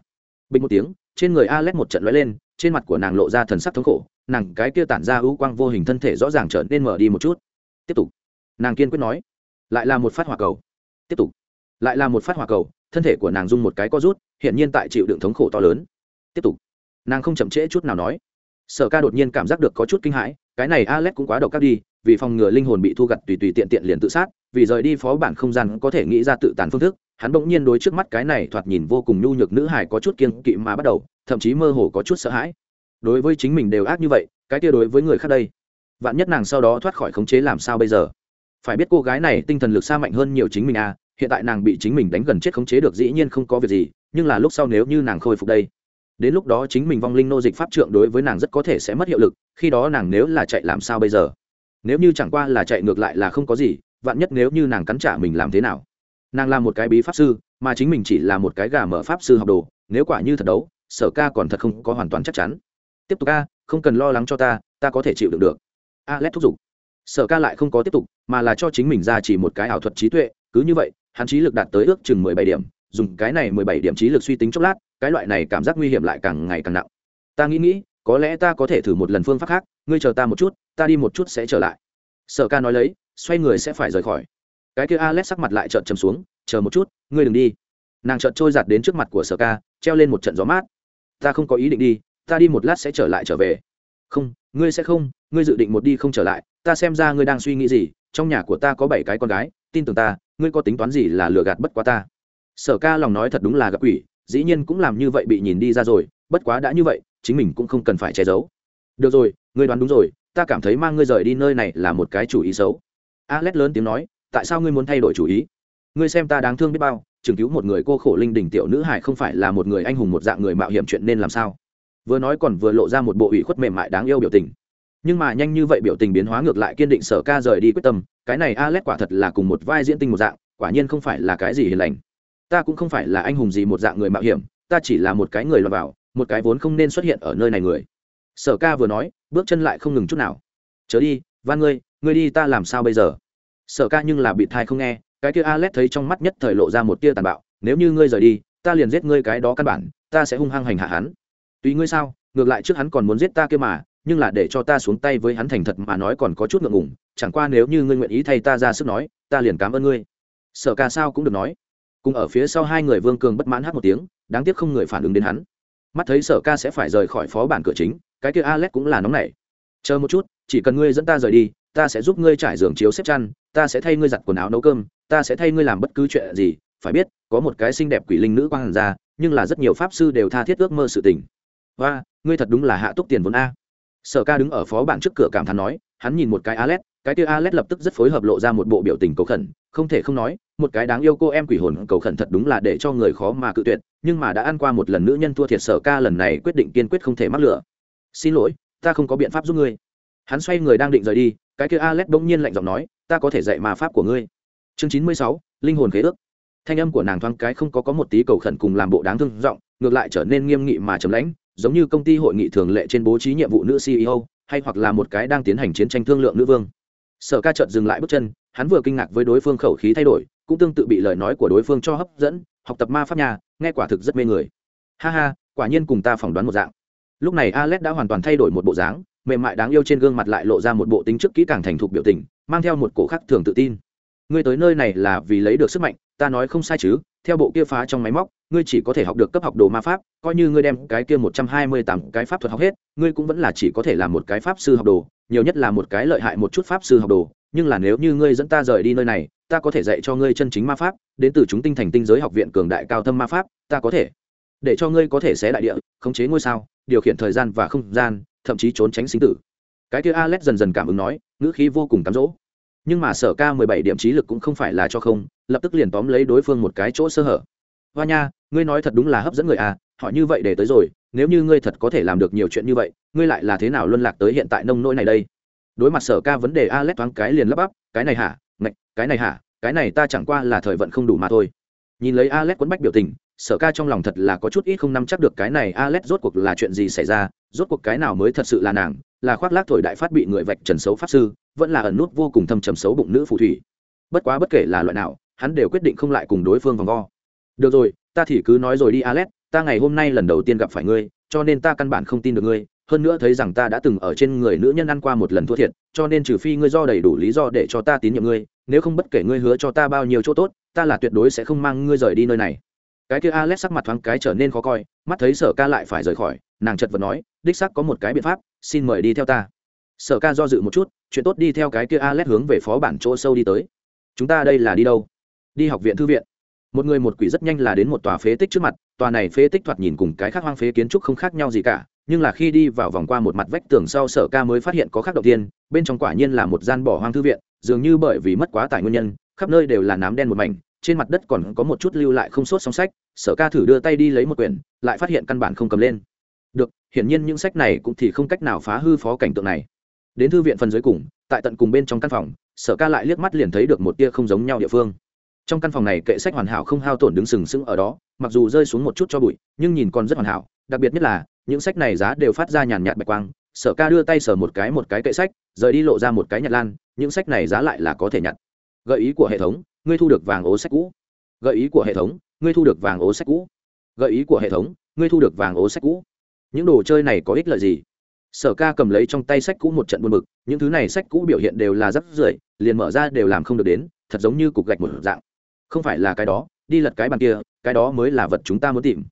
Bình một tiếng, trên người Alet một trận lóe lên, trên mặt của nàng lộ ra thần sắc thống khổ, nàng cái kia tản ra ưu quang vô hình thân thể rõ ràng trở nên mở đi một chút. Tiếp tục. Nàng kiên quyết nói, lại là một phát hỏa cầu. Tiếp tục. Lại là một phát hỏa cầu, thân thể của nàng rung một cái co rút, hiện nhiên tại chịu đựng thống khổ to lớn. Tiếp tục. Nàng không chậm trễ chút nào nói. Sở Ca đột nhiên cảm giác được có chút kinh hãi, cái này Alex cũng quá độc ác đi, vì phòng ngừa linh hồn bị thu gặt tùy tùy tiện tiện liền tự sát vì rời đi phó bản không gian có thể nghĩ ra tự tàn phương thức hắn bỗng nhiên đối trước mắt cái này thoạt nhìn vô cùng nhu nhược nữ hải có chút kiên kỵ mà bắt đầu thậm chí mơ hồ có chút sợ hãi. Đối với chính mình đều ác như vậy cái kia đối với người khác đây vạn nhất nàng sau đó thoát khỏi khống chế làm sao bây giờ? Phải biết cô gái này tinh thần lực xa mạnh hơn nhiều chính mình à hiện tại nàng bị chính mình đánh gần chết khống chế được dĩ nhiên không có việc gì nhưng là lúc sau nếu như nàng khôi phục đây đến lúc đó chính mình vong linh nô dịch pháp trượng đối với nàng rất có thể sẽ mất hiệu lực, khi đó nàng nếu là chạy làm sao bây giờ? Nếu như chẳng qua là chạy ngược lại là không có gì, vạn nhất nếu như nàng cắn trả mình làm thế nào? Nàng là một cái bí pháp sư, mà chính mình chỉ là một cái gà mở pháp sư học đồ, nếu quả như thật đấu, sở ca còn thật không có hoàn toàn chắc chắn. Tiếp tục ca không cần lo lắng cho ta ta có thể chịu đựng được. A, lét thúc giục. Sở ca lại không có tiếp tục, mà là cho chính mình ra chỉ một cái ảo thuật trí tuệ, cứ như vậy, hắn trí lực đạt tới ước chừng mười bảy điểm dùng cái này mười bảy điểm trí lực suy tính chốc lát, cái loại này cảm giác nguy hiểm lại càng ngày càng nặng. Ta nghĩ nghĩ, có lẽ ta có thể thử một lần phương pháp khác, ngươi chờ ta một chút, ta đi một chút sẽ trở lại. Sở ca nói lấy, xoay người sẽ phải rời khỏi. Cái kia alex sắc mặt lại trợn trầm xuống, chờ một chút, ngươi đừng đi. Nàng trợn trôi giặt đến trước mặt của sở ca, treo lên một trận gió mát. Ta không có ý định đi, ta đi một lát sẽ trở lại trở về. Không, ngươi sẽ không, ngươi dự định một đi không trở lại, ta xem ra ngươi đang suy nghĩ gì, trong nhà của ta có bảy cái con gái, tin tưởng ta, ngươi có tính toán gì là lừa gạt bất quá ta sở ca lòng nói thật đúng là gặp quỷ, dĩ nhiên cũng làm như vậy bị nhìn đi ra rồi, bất quá đã như vậy, chính mình cũng không cần phải che giấu. Được rồi, ngươi đoán đúng rồi, ta cảm thấy mang ngươi rời đi nơi này là một cái chủ ý xấu. Alex lớn tiếng nói, tại sao ngươi muốn thay đổi chủ ý? Ngươi xem ta đáng thương biết bao chứng cứu một người cô khổ linh đình tiểu nữ hải không phải là một người anh hùng một dạng người mạo hiểm chuyện nên làm sao? Vừa nói còn vừa lộ ra một bộ ủy khuất mềm mại đáng yêu biểu tình. Nhưng mà nhanh như vậy biểu tình biến hóa ngược lại kiên định sở ca rời đi quyết tâm, cái này alex quả thật là cùng một vai diễn tinh một dạng, quả nhiên không phải là cái gì hiền lành ta cũng không phải là anh hùng gì một dạng người mạo hiểm, ta chỉ là một cái người lọt vào, một cái vốn không nên xuất hiện ở nơi này người. Sở ca vừa nói, bước chân lại không ngừng chút nào. Chớ đi van ngươi ngươi đi ta làm sao bây giờ? Sở ca nhưng là bị thai không nghe, cái kia alex thấy trong mắt nhất thời lộ ra một tia tàn bạo, nếu như ngươi rời đi, ta liền giết ngươi cái đó căn bản, ta sẽ hung hăng hành hạ hắn. Tùy ngươi sao, ngược lại trước hắn còn muốn giết ta kia mà, nhưng là để cho ta xuống tay với hắn thành thật mà nói còn có chút ngượng ngùng, chẳng qua nếu như ngươi nguyện ý thay ta ra sức nói, ta liền cảm ơn ngươi. Sở ca sao cũng được nói cùng ở phía sau hai người vương cường bất mãn hát một tiếng, đáng tiếc không người phản ứng đến hắn. Mắt thấy sở ca sẽ phải rời khỏi phó bản cửa chính, cái kia alex cũng là nóng nảy. Chờ một chút, chỉ cần ngươi dẫn ta rời đi, ta sẽ giúp ngươi trải giường chiếu xếp chăn, ta sẽ thay ngươi giặt quần áo nấu cơm, ta sẽ thay ngươi làm bất cứ chuyện gì, phải biết, có một cái xinh đẹp quỷ linh nữ quang hàn ra, nhưng là rất nhiều pháp sư đều tha thiết ước mơ sự tình. Và ngươi thật đúng là hạ túc tiền vốn a. Sở ca đứng ở phó bản trước cửa cảm thán nói, hắn nhìn một cái alex cái kia alex lập tức rất phối hợp lộ ra một bộ biểu tình cầu khẩn, không thể không nói, một cái đáng yêu cô em quỷ hồn cầu khẩn thật đúng là để cho người khó mà cự tuyệt, nhưng mà đã ăn qua một lần nữ nhân thua thiệt sở ca lần này quyết định kiên quyết không thể mắc lửa. Xin lỗi, ta không có biện pháp giúp ngươi. Hắn xoay người đang định rời đi, cái kia alex bỗng nhiên lạnh giọng nói, ta có thể dạy mà pháp của ngươi. Chương chín mươi sáu, linh hồn khế ước. Thanh âm của nàng thoáng cái không có có một tí cầu khẩn cùng làm bộ đáng thương giọng, ngược lại trở nên nghiêm nghị mà trầm lãnh, giống như công ty hội nghị thường lệ trên bố trí nhiệm vụ nữ ceo hay hoặc là một cái đang tiến hành chiến tranh thương lượng nữ vương sở ca chợt dừng lại bước chân, hắn vừa kinh ngạc với đối phương khẩu khí thay đổi, cũng tương tự bị lời nói của đối phương cho hấp dẫn, học tập ma pháp nhà nghe quả thực rất mê người. Ha ha, quả nhiên cùng ta phỏng đoán một dạng. Lúc này alex đã hoàn toàn thay đổi một bộ dáng, mềm mại đáng yêu trên gương mặt lại lộ ra một bộ tính chức kỹ càng thành thục biểu tình, mang theo một cổ khắc thường tự tin. Ngươi tới nơi này là vì lấy được sức mạnh, ta nói không sai chứ theo bộ kia phá trong máy móc, ngươi chỉ có thể học được cấp học đồ ma pháp, coi như ngươi đem cái kia một trăm hai mươi tám cái pháp thuật học hết, ngươi cũng vẫn là chỉ có thể là một cái pháp sư học đồ, nhiều nhất là một cái lợi hại một chút pháp sư học đồ. Nhưng là nếu như ngươi dẫn ta rời đi nơi này, ta có thể dạy cho ngươi chân chính ma pháp, đến từ chúng tinh thành tinh giới học viện cường đại cao thâm ma pháp, ta có thể. Để cho ngươi có thể xé đại địa, khống chế ngôi sao, điều khiển thời gian và không gian, thậm chí trốn tránh sinh tử. Cái kia alex dần dần cảm ứng nói, ngữ khí vô cùng cám dỗ nhưng mà sở ca mười bảy điểm trí lực cũng không phải là cho không, lập tức liền tóm lấy đối phương một cái chỗ sơ hở. Hoa nha, ngươi nói thật đúng là hấp dẫn người à họ như vậy để tới rồi, nếu như ngươi thật có thể làm được nhiều chuyện như vậy, ngươi lại là thế nào luân lạc tới hiện tại nông nỗi này đây? Đối mặt sở ca vấn đề, alex thoáng cái liền lắp bắp, cái này hả? Ngạch, cái này hả? Cái này ta chẳng qua là thời vận không đủ mà thôi. Nhìn lấy alex quấn bách biểu tình, sở ca trong lòng thật là có chút ít không nắm chắc được cái này, alex rốt cuộc là chuyện gì xảy ra? Rốt cuộc cái nào mới thật sự là nàng? Là khoác lác thổi đại phát bị người vạch trần xấu pháp sư, vẫn là ẩn nút vô cùng thâm trầm xấu bụng nữ phù thủy. Bất quá bất kể là loại nào, hắn đều quyết định không lại cùng đối phương vòng vo. Được rồi, ta thì cứ nói rồi đi, alex, ta ngày hôm nay lần đầu tiên gặp phải ngươi, cho nên ta căn bản không tin được ngươi. Hơn nữa thấy rằng ta đã từng ở trên người nữ nhân ăn qua một lần thua thiệt, cho nên trừ phi ngươi do đầy đủ lý do để cho ta tín nhiệm ngươi, nếu không bất kể ngươi hứa cho ta bao nhiêu chỗ tốt, ta là tuyệt đối sẽ không mang ngươi rời đi nơi này. Cái kia alex sắc mặt thoáng cái trở nên khó coi, mắt thấy sở ca lại phải rời khỏi nàng chật vật nói, đích xác có một cái biện pháp, xin mời đi theo ta. Sở ca do dự một chút, chuyện tốt đi theo cái kia alex hướng về phó bản chỗ sâu đi tới. Chúng ta đây là đi đâu? Đi học viện thư viện. Một người một quỷ rất nhanh là đến một tòa phế tích trước mặt, tòa này phế tích thoạt nhìn cùng cái khác hoang phế kiến trúc không khác nhau gì cả, nhưng là khi đi vào vòng qua một mặt vách tường sau sở ca mới phát hiện có khác đầu tiên, bên trong quả nhiên là một gian bỏ hoang thư viện, dường như bởi vì mất quá tải nguyên nhân, khắp nơi đều là nám đen một mảnh, trên mặt đất còn có một chút lưu lại không sốt song sách, sở ca thử đưa tay đi lấy một quyển, lại phát hiện căn bản không cầm lên được, hiển nhiên những sách này cũng thì không cách nào phá hư phó cảnh tượng này. Đến thư viện phần dưới cùng, tại tận cùng bên trong căn phòng, sở ca lại liếc mắt liền thấy được một tia không giống nhau địa phương. Trong căn phòng này kệ sách hoàn hảo không hao tổn đứng sừng sững ở đó, mặc dù rơi xuống một chút cho bụi, nhưng nhìn còn rất hoàn hảo, đặc biệt nhất là, những sách này giá đều phát ra nhàn nhạt bạch quang. Sở ca đưa tay sở một cái một cái kệ sách, rời đi lộ ra một cái nhặt lan, những sách này giá lại là có thể nhặt. Gợi ý của hệ thống, ngươi thu được vàng ố sách cũ. Gợi ý của hệ thống, ngươi thu được vàng ố sách cũ. Gợi ý của hệ thống, ngươi thu được vàng ố sách cũ những đồ chơi này có ích lợi gì? Sở ca cầm lấy trong tay sách cũ một trận buồn bực, những thứ này sách cũ biểu hiện đều là rất rưởi, liền mở ra đều làm không được đến, thật giống như cục gạch một dạng. Không phải là cái đó, đi lật cái bàn kia, cái đó mới là vật chúng ta muốn tìm.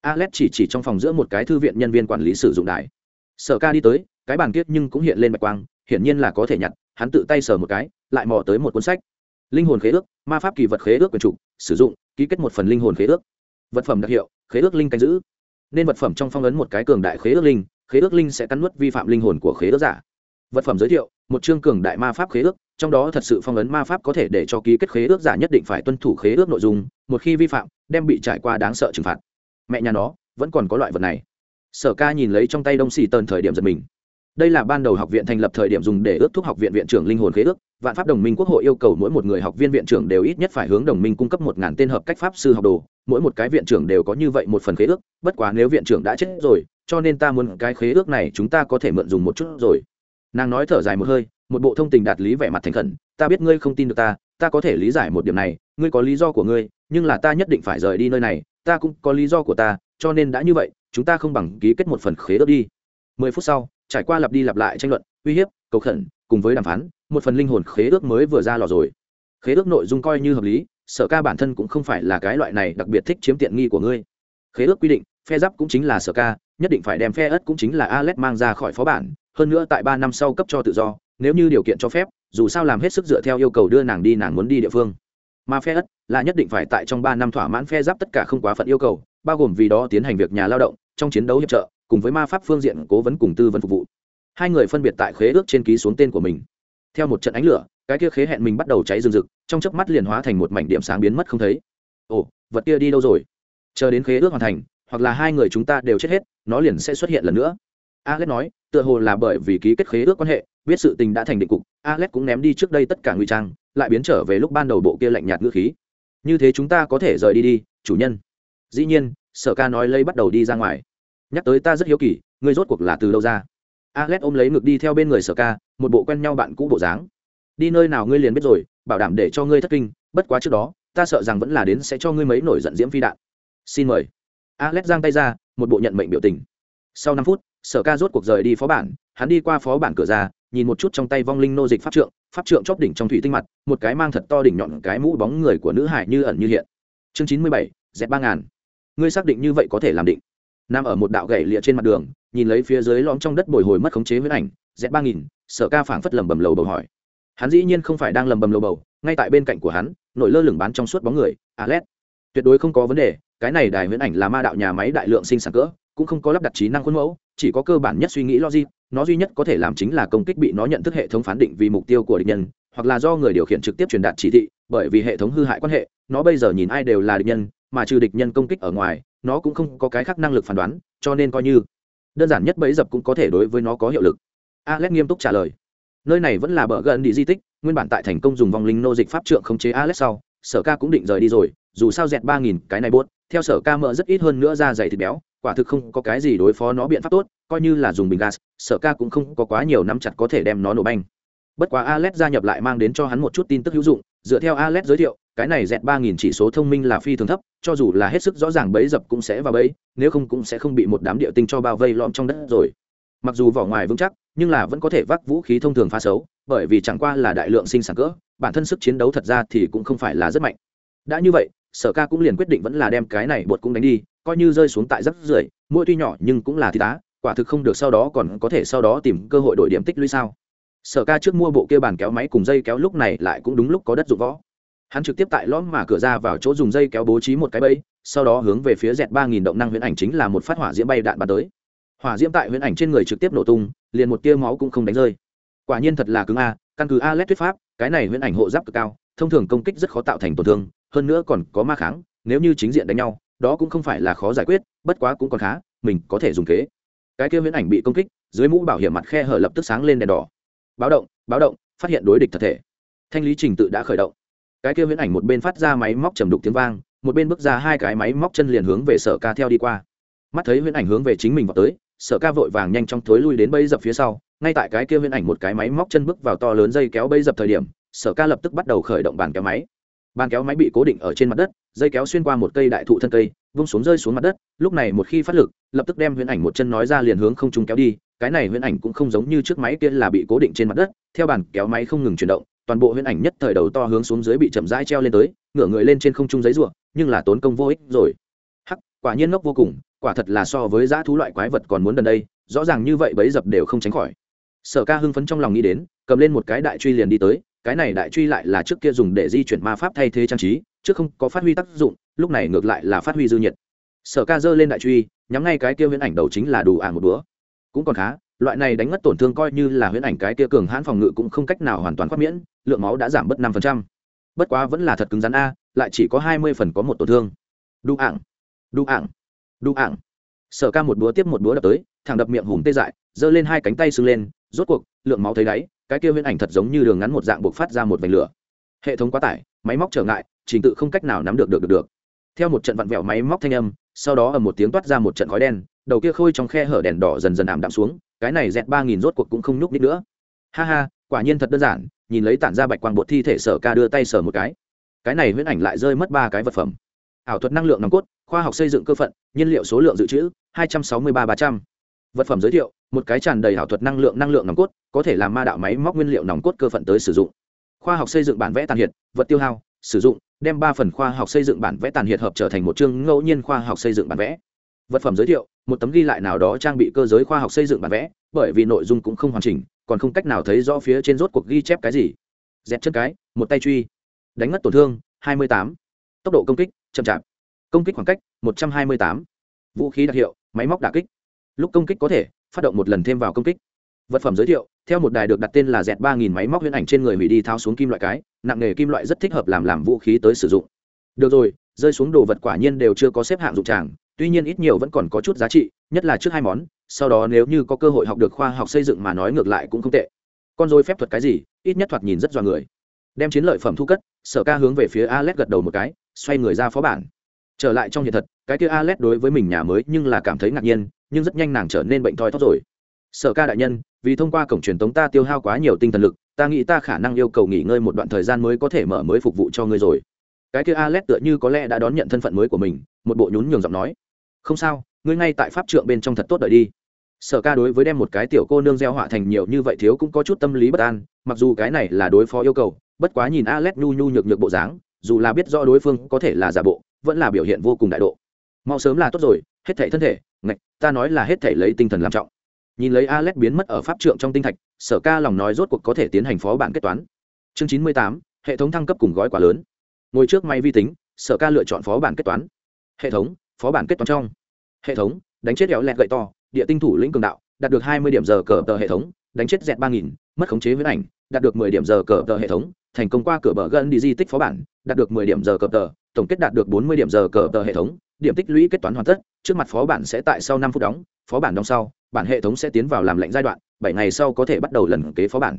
Alex chỉ chỉ trong phòng giữa một cái thư viện nhân viên quản lý sử dụng đài. Sở ca đi tới, cái bàn kia nhưng cũng hiện lên bạch quang, hiển nhiên là có thể nhặt, hắn tự tay sờ một cái, lại mò tới một cuốn sách. Linh hồn khế ước, ma pháp kỳ vật khế ước quyền trục sử dụng, ký kết một phần linh hồn khế ước. Vật phẩm đặc hiệu, khế ước linh canh giữ nên vật phẩm trong phong ấn một cái cường đại khế ước linh, khế ước linh sẽ cắn nuốt vi phạm linh hồn của khế ước giả. Vật phẩm giới thiệu, một chương cường đại ma pháp khế ước, trong đó thật sự phong ấn ma pháp có thể để cho ký kết khế ước giả nhất định phải tuân thủ khế ước nội dung, một khi vi phạm, đem bị trải qua đáng sợ trừng phạt. Mẹ nhà nó, vẫn còn có loại vật này. Sở ca nhìn lấy trong tay đông xì tần thời điểm giật mình đây là ban đầu học viện thành lập thời điểm dùng để ước thúc học viện viện trưởng linh hồn khế ước. Vạn pháp đồng minh quốc hội yêu cầu mỗi một người học viên viện trưởng đều ít nhất phải hướng đồng minh cung cấp một ngàn tên hợp cách pháp sư học đồ. Mỗi một cái viện trưởng đều có như vậy một phần khế ước. Bất quá nếu viện trưởng đã chết rồi, cho nên ta muốn cái khế ước này chúng ta có thể mượn dùng một chút rồi. Nàng nói thở dài một hơi, một bộ thông tình đạt lý vẻ mặt thành khẩn. Ta biết ngươi không tin được ta ta có thể lý giải một điểm này. Ngươi có lý do của ngươi, nhưng là ta nhất định phải rời đi nơi này. Ta cũng có lý do của ta, cho nên đã như vậy, chúng ta không bằng ký kết một phần khế ước đi. Mười phút sau trải qua lặp đi lặp lại tranh luận, uy hiếp, cầu khẩn, cùng với đàm phán, một phần linh hồn khế ước mới vừa ra lò rồi. Khế ước nội dung coi như hợp lý, sở ca bản thân cũng không phải là cái loại này đặc biệt thích chiếm tiện nghi của ngươi. Khế ước quy định, phe giáp cũng chính là sở ca, nhất định phải đem phe ớt cũng chính là alex mang ra khỏi phó bản, hơn nữa tại ba năm sau cấp cho tự do, nếu như điều kiện cho phép, dù sao làm hết sức dựa theo yêu cầu đưa nàng đi, nàng muốn đi địa phương. Mà phe ất là nhất định phải tại trong ba năm thỏa mãn phe giáp tất cả không quá phận yêu cầu, bao gồm vì đó tiến hành việc nhà lao động, trong chiến đấu hiệp trợ cùng với ma pháp phương diện cố vấn cùng tư vấn phục vụ. Hai người phân biệt tại khế ước trên ký xuống tên của mình. Theo một trận ánh lửa, cái kia khế hẹn mình bắt đầu cháy rừng rực, trong chớp mắt liền hóa thành một mảnh điểm sáng biến mất không thấy. Ồ, vật kia đi đâu rồi? Chờ đến khế ước hoàn thành, hoặc là hai người chúng ta đều chết hết, nó liền sẽ xuất hiện lần nữa. Alex nói, tựa hồ là bởi vì ký kết khế ước quan hệ, biết sự tình đã thành định cục, alex cũng ném đi trước đây tất cả ngụy trang, lại biến trở về lúc ban đầu bộ kia lạnh nhạt ngữ khí. Như thế chúng ta có thể rời đi đi, chủ nhân. Dĩ nhiên, sở ca nói lấy bắt đầu đi ra ngoài nhắc tới ta rất hiếu kỳ, ngươi rốt cuộc là từ đâu ra? Alex ôm lấy ngực đi theo bên người sở ca, một bộ quen nhau bạn cũ bộ dáng. Đi nơi nào ngươi liền biết rồi, bảo đảm để cho ngươi thất kinh, bất quá trước đó, ta sợ rằng vẫn là đến sẽ cho ngươi mấy nổi giận diễm phi đạn. Xin mời. Alex giang tay ra, một bộ nhận mệnh biểu tình. Sau năm phút, sở ca rốt cuộc rời đi phó bản, hắn đi qua phó bản cửa ra, nhìn một chút trong tay vong linh nô dịch pháp trượng pháp trượng chóp đỉnh trong thủy tinh mặt, một cái mang thật to đỉnh nhọn, cái mũ bóng người của nữ hải như ẩn như hiện. Chương chín mươi bảy, dẹp ba ngàn. Ngươi xác định như vậy có thể làm định nằm ở một đạo gậy lịa trên mặt đường, nhìn lấy phía dưới lõm trong đất bồi hồi mất khống chế huyết ảnh z ba nghìn sở ca phảng phất lầm bầm lầu bầu hỏi. Hắn dĩ nhiên không phải đang lầm bầm lầu bầu, ngay tại bên cạnh của hắn, nổi lơ lửng bán trong suốt bóng người alet tuyệt đối không có vấn đề, cái này đài huyễn ảnh là ma đạo nhà máy đại lượng sinh sản cỡ, cũng không có lắp đặt trí năng khuôn mẫu, chỉ có cơ bản nhất suy nghĩ logic, nó duy nhất có thể làm chính là công kích bị nó nhận thức hệ thống phán định vì mục tiêu của địch nhân, hoặc là do người điều khiển trực tiếp truyền đạt chỉ thị, bởi vì hệ thống hư hại quan hệ, nó bây giờ nhìn ai đều là địch nhân, mà trừ địch nhân công kích ở ngoài nó cũng không có cái khác năng lực phán đoán, cho nên coi như đơn giản nhất bẫy dập cũng có thể đối với nó có hiệu lực. Alex nghiêm túc trả lời. Nơi này vẫn là bờ gần đi di tích, nguyên bản tại thành công dùng vòng linh nô dịch pháp trượng khống chế alex sau, sở ca cũng định rời đi rồi, dù sao dẹt ba nghìn cái này bốt theo sở ca mỡ rất ít hơn nữa ra dày thịt béo, quả thực không có cái gì đối phó nó biện pháp tốt, coi như là dùng bình gas, sở ca cũng không có quá nhiều nắm chặt có thể đem nó nổ banh. Bất quá alex gia nhập lại mang đến cho hắn một chút tin tức hữu dụng, dựa theo alex giới thiệu cái này dẹt ba nghìn chỉ số thông minh là phi thường thấp, cho dù là hết sức rõ ràng bẫy dập cũng sẽ vào bẫy, nếu không cũng sẽ không bị một đám địa tinh cho bao vây lõm trong đất rồi. Mặc dù vỏ ngoài vững chắc, nhưng là vẫn có thể vác vũ khí thông thường phá xấu, bởi vì chẳng qua là đại lượng sinh sản cỡ, bản thân sức chiến đấu thật ra thì cũng không phải là rất mạnh. Đã như vậy, sở ca cũng liền quyết định vẫn là đem cái này bột cũng đánh đi, coi như rơi xuống tại rất rưởi mỗi tuy nhỏ nhưng cũng là thì tá, quả thực không được sau đó còn có thể sau đó tìm cơ hội đổi điểm tích lũy sao. Sở ca trước mua bộ kia bàn kéo máy cùng dây kéo lúc này lại cũng đúng lúc có đất dụng võ hắn trực tiếp tại lõm mà cửa ra vào chỗ dùng dây kéo bố trí một cái bẫy, sau đó hướng về phía dẹt ba nghìn động năng huyễn ảnh chính là một phát hỏa diễm bay đạn bắn tới. Hỏa diễm tại huyễn ảnh trên người trực tiếp nổ tung, liền một tia máu cũng không đánh rơi. Quả nhiên thật là cứng a, căn cứ a lét thuyết pháp, cái này huyễn ảnh hộ giáp cực cao, thông thường công kích rất khó tạo thành tổn thương, hơn nữa còn có ma kháng, nếu như chính diện đánh nhau, đó cũng không phải là khó giải quyết, bất quá cũng còn khá, mình có thể dùng kế. Cái kia huyễn ảnh bị công kích, dưới mũ bảo hiểm mặt khe hở lập tức sáng lên đèn đỏ. Báo động báo động, phát hiện đối địch thật thể. Thanh lý trình tự đã khởi động cái kia huyễn ảnh một bên phát ra máy móc trầm đục tiếng vang, một bên bước ra hai cái máy móc chân liền hướng về sở ca theo đi qua. Mắt thấy huyễn ảnh hướng về chính mình vào tới, sở ca vội vàng nhanh chóng thối lui đến bẫy dập phía sau, ngay tại cái kia huyễn ảnh một cái máy móc chân bước vào to lớn dây kéo bẫy dập thời điểm, sở ca lập tức bắt đầu khởi động bàn kéo máy. Bàn kéo máy bị cố định ở trên mặt đất, dây kéo xuyên qua một cây đại thụ thân cây vung xuống rơi xuống mặt đất, lúc này một khi phát lực, lập tức đem huyễn ảnh một chân nói ra liền hướng không trung kéo đi, cái này huyễn ảnh cũng không giống như chiếc máy kia là bị cố định trên mặt đất, theo bàn kéo máy không ngừng chuyển động, toàn bộ huyễn ảnh nhất thời đầu to hướng xuống dưới bị chậm rãi treo lên tới, ngửa người lên trên không trung giấy ruộng nhưng là tốn công vô ích rồi. Hắc, quả nhiên ngốc vô cùng, quả thật là so với dã thú loại quái vật còn muốn gần đây, rõ ràng như vậy bấy dập đều không tránh khỏi. Sở ca hưng phấn trong lòng nghĩ đến, cầm lên một cái đại truy liền đi tới, cái này đại truy lại là trước kia dùng để di chuyển ma pháp thay thế trang trí trước không có phát huy tác dụng lúc này ngược lại là phát huy dư nhiệt. Sở ca giơ lên đại truy, nhắm ngay cái kia huyễn ảnh đầu chính là đủ ả một búa. Cũng còn khá, loại này đánh mất tổn thương coi như là huyễn ảnh cái kia cường hãn phòng ngự cũng không cách nào hoàn toàn thoát miễn, lượng máu đã giảm bớt năm phần trăm. Bất quá vẫn là thật cứng rắn a, lại chỉ có hai mươi phần có một tổn thương. Đu ảng đu ảng đu ảng sở ca một búa tiếp một búa đập tới, thẳng đập miệng hùm tê dại, giơ lên hai cánh tay sưng lên, rốt cuộc, lượng máu thấy đáy, cái kia huyễn ảnh thật giống như đường ngắn một dạng buộc phát ra một vành lửa. Hệ thống quá tải, máy móc trở ngại, trình tự không cách nào nắm được được được được theo một trận vặn vẹo máy móc thanh âm sau đó ở một tiếng toát ra một trận khói đen đầu kia khôi trong khe hở đèn đỏ dần dần ảm đạm xuống cái này dẹt ba nghìn rốt cuộc cũng không nhúc nít nữa. Ha ha quả nhiên thật đơn giản nhìn lấy tản ra bạch quang bột thi thể sở ca đưa tay sở một cái. Cái này huyễn ảnh lại rơi mất ba cái vật phẩm. Ảo thuật năng lượng nòng cốt khoa học xây dựng cơ phận nhiên liệu số lượng dự trữ hai trăm sáu mươi ba ba trăm. Vật phẩm giới thiệu một cái tràn đầy ảo thuật năng lượng năng lượng nòng cốt có thể làm ma đạo máy móc nguyên liệu nòng cốt cơ phận tới sử dụng. Khoa học xây dựng bản vẽ tàn hiện, vật tiêu hao sử dụng, đem ba phần khoa học xây dựng bản vẽ tàn hiệt hợp trở thành một chương ngẫu nhiên khoa học xây dựng bản vẽ. Vật phẩm giới thiệu, một tấm ghi lại nào đó trang bị cơ giới khoa học xây dựng bản vẽ, bởi vì nội dung cũng không hoàn chỉnh, còn không cách nào thấy rõ phía trên rốt cuộc ghi chép cái gì. Dẹp chân cái, một tay truy. Đánh ngất tổn thương 28. tốc độ công kích, chậm chạp. Công kích khoảng cách 128. vũ khí đặc hiệu, máy móc đả kích. Lúc công kích có thể, phát động một lần thêm vào công kích. Vật phẩm giới thiệu theo một đài được đặt tên là dẹt ba nghìn máy móc huyễn ảnh trên người hủy đi tháo xuống kim loại cái, nặng nghề kim loại rất thích hợp làm làm vũ khí tới sử dụng. Được rồi, rơi xuống đồ vật quả nhiên đều chưa có xếp hạng dụng tràng, tuy nhiên ít nhiều vẫn còn có chút giá trị, nhất là trước hai món, sau đó nếu như có cơ hội học được khoa học xây dựng mà nói ngược lại cũng không tệ. Con dối phép thuật cái gì, ít nhất thoạt nhìn rất dọa người. Đem chiến lợi phẩm thu cất, sở ca hướng về phía alex gật đầu một cái, xoay người ra phó bản. Trở lại trong hiện thật, cái kia alex đối với mình nhà mới nhưng là cảm thấy ngạc nhiên, nhưng rất nhanh nàng trở nên bệnh thoi thóp rồi sở ca đại nhân, vì thông qua cổng truyền tống ta tiêu hao quá nhiều tinh thần lực, ta nghĩ ta khả năng yêu cầu nghỉ ngơi một đoạn thời gian mới có thể mở mới phục vụ cho ngươi rồi. Cái kia alex tựa như có lẽ đã đón nhận thân phận mới của mình, một bộ nhún nhường giọng nói. Không sao, ngươi ngay tại pháp trượng bên trong thật tốt đợi đi. Sở ca đối với đem một cái tiểu cô nương gieo họa thành nhiều như vậy thiếu cũng có chút tâm lý bất an, mặc dù cái này là đối phó yêu cầu, bất quá nhìn alex nhu nhu nhược nhược bộ dáng, dù là biết rõ đối phương có thể là giả bộ, vẫn là biểu hiện vô cùng đại độ. Mau sớm là tốt rồi, hết thể thân thể, ngạch, ta nói là hết thể lấy tinh thần làm trọng nhìn lấy alex biến mất ở pháp trượng trong tinh thạch, sở ca lòng nói rốt cuộc có thể tiến hành phó bản kết toán. Chương chín mươi tám, hệ thống thăng cấp cùng gói quả lớn. Ngồi trước máy vi tính, sở ca lựa chọn phó bản kết toán. Hệ thống, phó bản kết toán trong. Hệ thống, đánh chết éo lẹt gậy to, địa tinh thủ lĩnh cường đạo, đạt được hai mươi điểm giờ cờ tờ hệ thống, đánh chết dẹt ba nghìn, mất khống chế với ảnh, đạt được mười điểm giờ cờ tờ hệ thống, thành công qua cửa bờ gân đi di tích phó bản, đạt được mười điểm giờ cờ tờ, tổng kết đạt được bốn mươi điểm giờ cờ tờ hệ thống, điểm tích lũy kết toán hoàn tất, trước mặt phó bản sẽ tại sau năm phút đóng, phó bản đóng sau bản hệ thống sẽ tiến vào làm lệnh giai đoạn, bảy ngày sau có thể bắt đầu lần kế phó bản.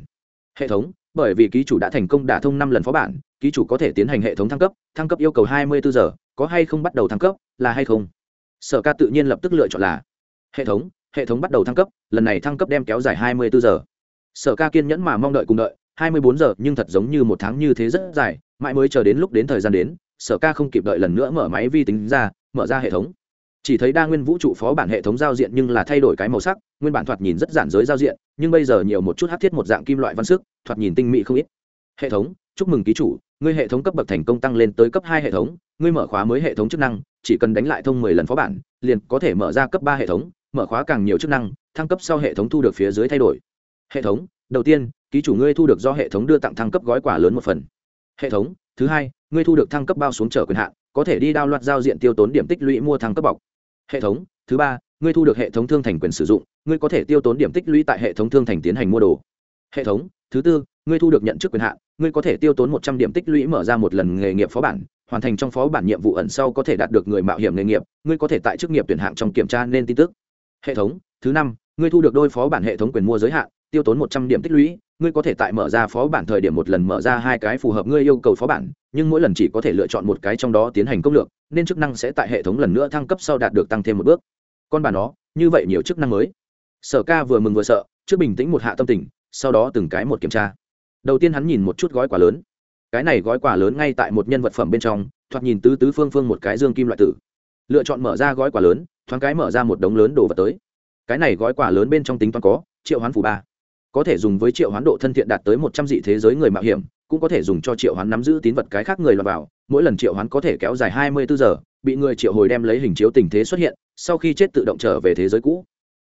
Hệ thống, bởi vì ký chủ đã thành công đả thông năm lần phó bản, ký chủ có thể tiến hành hệ thống thăng cấp thăng cấp yêu cầu hai mươi bốn giờ, có hay không bắt đầu thăng cấp, là hay không? Sở ca tự nhiên lập tức lựa chọn là, hệ thống hệ thống bắt đầu thăng cấp, lần này thăng cấp đem kéo dài hai mươi bốn giờ. Sở ca kiên nhẫn mà mong đợi cùng đợi, hai mươi bốn giờ, nhưng thật giống như một tháng như thế rất dài, mãi mới chờ đến lúc đến thời gian đến, sở ca không kịp đợi lần nữa mở máy vi tính ra, mở ra hệ thống chỉ thấy đa nguyên vũ trụ phó bản hệ thống giao diện nhưng là thay đổi cái màu sắc, nguyên bản thoạt nhìn rất giản giới giao diện, nhưng bây giờ nhiều một chút hát thiết một dạng kim loại văn sức, thoạt nhìn tinh mỹ không ít. Hệ thống, chúc mừng ký chủ, ngươi hệ thống cấp bậc thành công tăng lên tới cấp hai hệ thống, ngươi mở khóa mới hệ thống chức năng, chỉ cần đánh lại thông mười lần phó bản, liền có thể mở ra cấp ba hệ thống, mở khóa càng nhiều chức năng, thăng cấp sau hệ thống thu được phía dưới thay đổi. Hệ thống, đầu tiên, ký chủ ngươi thu được do hệ thống đưa tặng thăng cấp gói quà lớn một phần. Hệ thống, thứ hai, ngươi thu được thăng cấp bao xuống trở quyền hạn, có thể đi đao loạt giao diện tiêu tốn điểm tích lũy mua thăng cấp bọc hệ thống, thứ ba, ngươi thu được hệ thống thương thành quyền sử dụng, ngươi có thể tiêu tốn điểm tích lũy tại hệ thống thương thành tiến hành mua đồ. Hệ thống, thứ tư, ngươi thu được nhận chức quyền hạn, ngươi có thể tiêu tốn một trăm điểm tích lũy mở ra một lần nghề nghiệp phó bản, hoàn thành trong phó bản nhiệm vụ ẩn sau có thể đạt được người mạo hiểm nghề nghiệp, ngươi có thể tại chức nghiệp tuyển hạng trong kiểm tra nên tin tức. Hệ thống, thứ năm, ngươi thu được đôi phó bản hệ thống quyền mua giới hạn tiêu tốn một trăm điểm tích lũy, ngươi có thể tại mở ra phó bản thời điểm một lần mở ra hai cái phù hợp ngươi yêu cầu phó bản, nhưng mỗi lần chỉ có thể lựa chọn một cái trong đó tiến hành công lược, nên chức năng sẽ tại hệ thống lần nữa thăng cấp sau đạt được tăng thêm một bước. Con bà nó, như vậy nhiều chức năng mới. Sở ca vừa mừng vừa sợ, trước bình tĩnh một hạ tâm tình, sau đó từng cái một kiểm tra. Đầu tiên hắn nhìn một chút gói quà lớn. Cái này gói quà lớn ngay tại một nhân vật phẩm bên trong, thoạt nhìn tứ tứ phương phương một cái dương kim loại tử. Lựa chọn mở ra gói quà lớn, thoáng cái mở ra một đống lớn đồ vật tới. Cái này gói quà lớn bên trong tính toán có, triệu hoán phủ ba có thể dùng với triệu hoán độ thân thiện đạt tới một trăm dị thế giới người mạo hiểm, cũng có thể dùng cho triệu hoán nắm giữ tín vật cái khác người lọt vào, mỗi lần triệu hoán có thể kéo dài hai mươi bốn giờ, bị người triệu hồi đem lấy hình chiếu tình thế xuất hiện, sau khi chết tự động trở về thế giới cũ.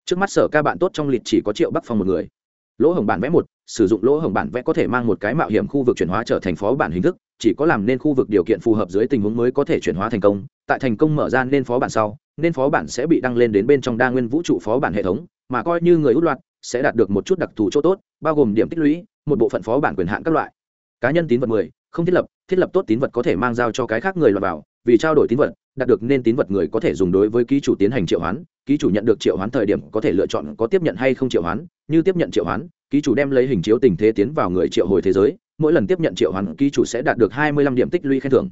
Trước mắt sở ca bạn tốt trong lịch chỉ có triệu bắc phong một người. Lỗ hồng bản vẽ một, sử dụng lỗ hồng bản vẽ có thể mang một cái mạo hiểm khu vực chuyển hóa trở thành phó bản hình thức, chỉ có làm nên khu vực điều kiện phù hợp dưới tình huống mới có thể chuyển hóa thành công. Tại thành công mở ra nên phó bản sau, nên phó bản sẽ bị đăng lên đến bên trong đa nguyên vũ trụ phó bản hệ thống, mà coi như người út loạt sẽ đạt được một chút đặc thù chỗ tốt, bao gồm điểm tích lũy, một bộ phận phó bản quyền hạn các loại. Cá nhân tín vật mười, không thiết lập thiết lập tốt tín vật có thể mang giao cho cái khác người lọt vào, vì trao đổi tín vật, đạt được nên tín vật người có thể dùng đối với ký chủ tiến hành triệu hoán, ký chủ nhận được triệu hoán thời điểm có thể lựa chọn có tiếp nhận hay không triệu hoán, như tiếp nhận triệu hoán, ký chủ đem lấy hình chiếu tình thế tiến vào người triệu hồi thế giới, mỗi lần tiếp nhận triệu hoán, ký chủ sẽ đạt được hai mươi lăm điểm tích lũy khen thưởng.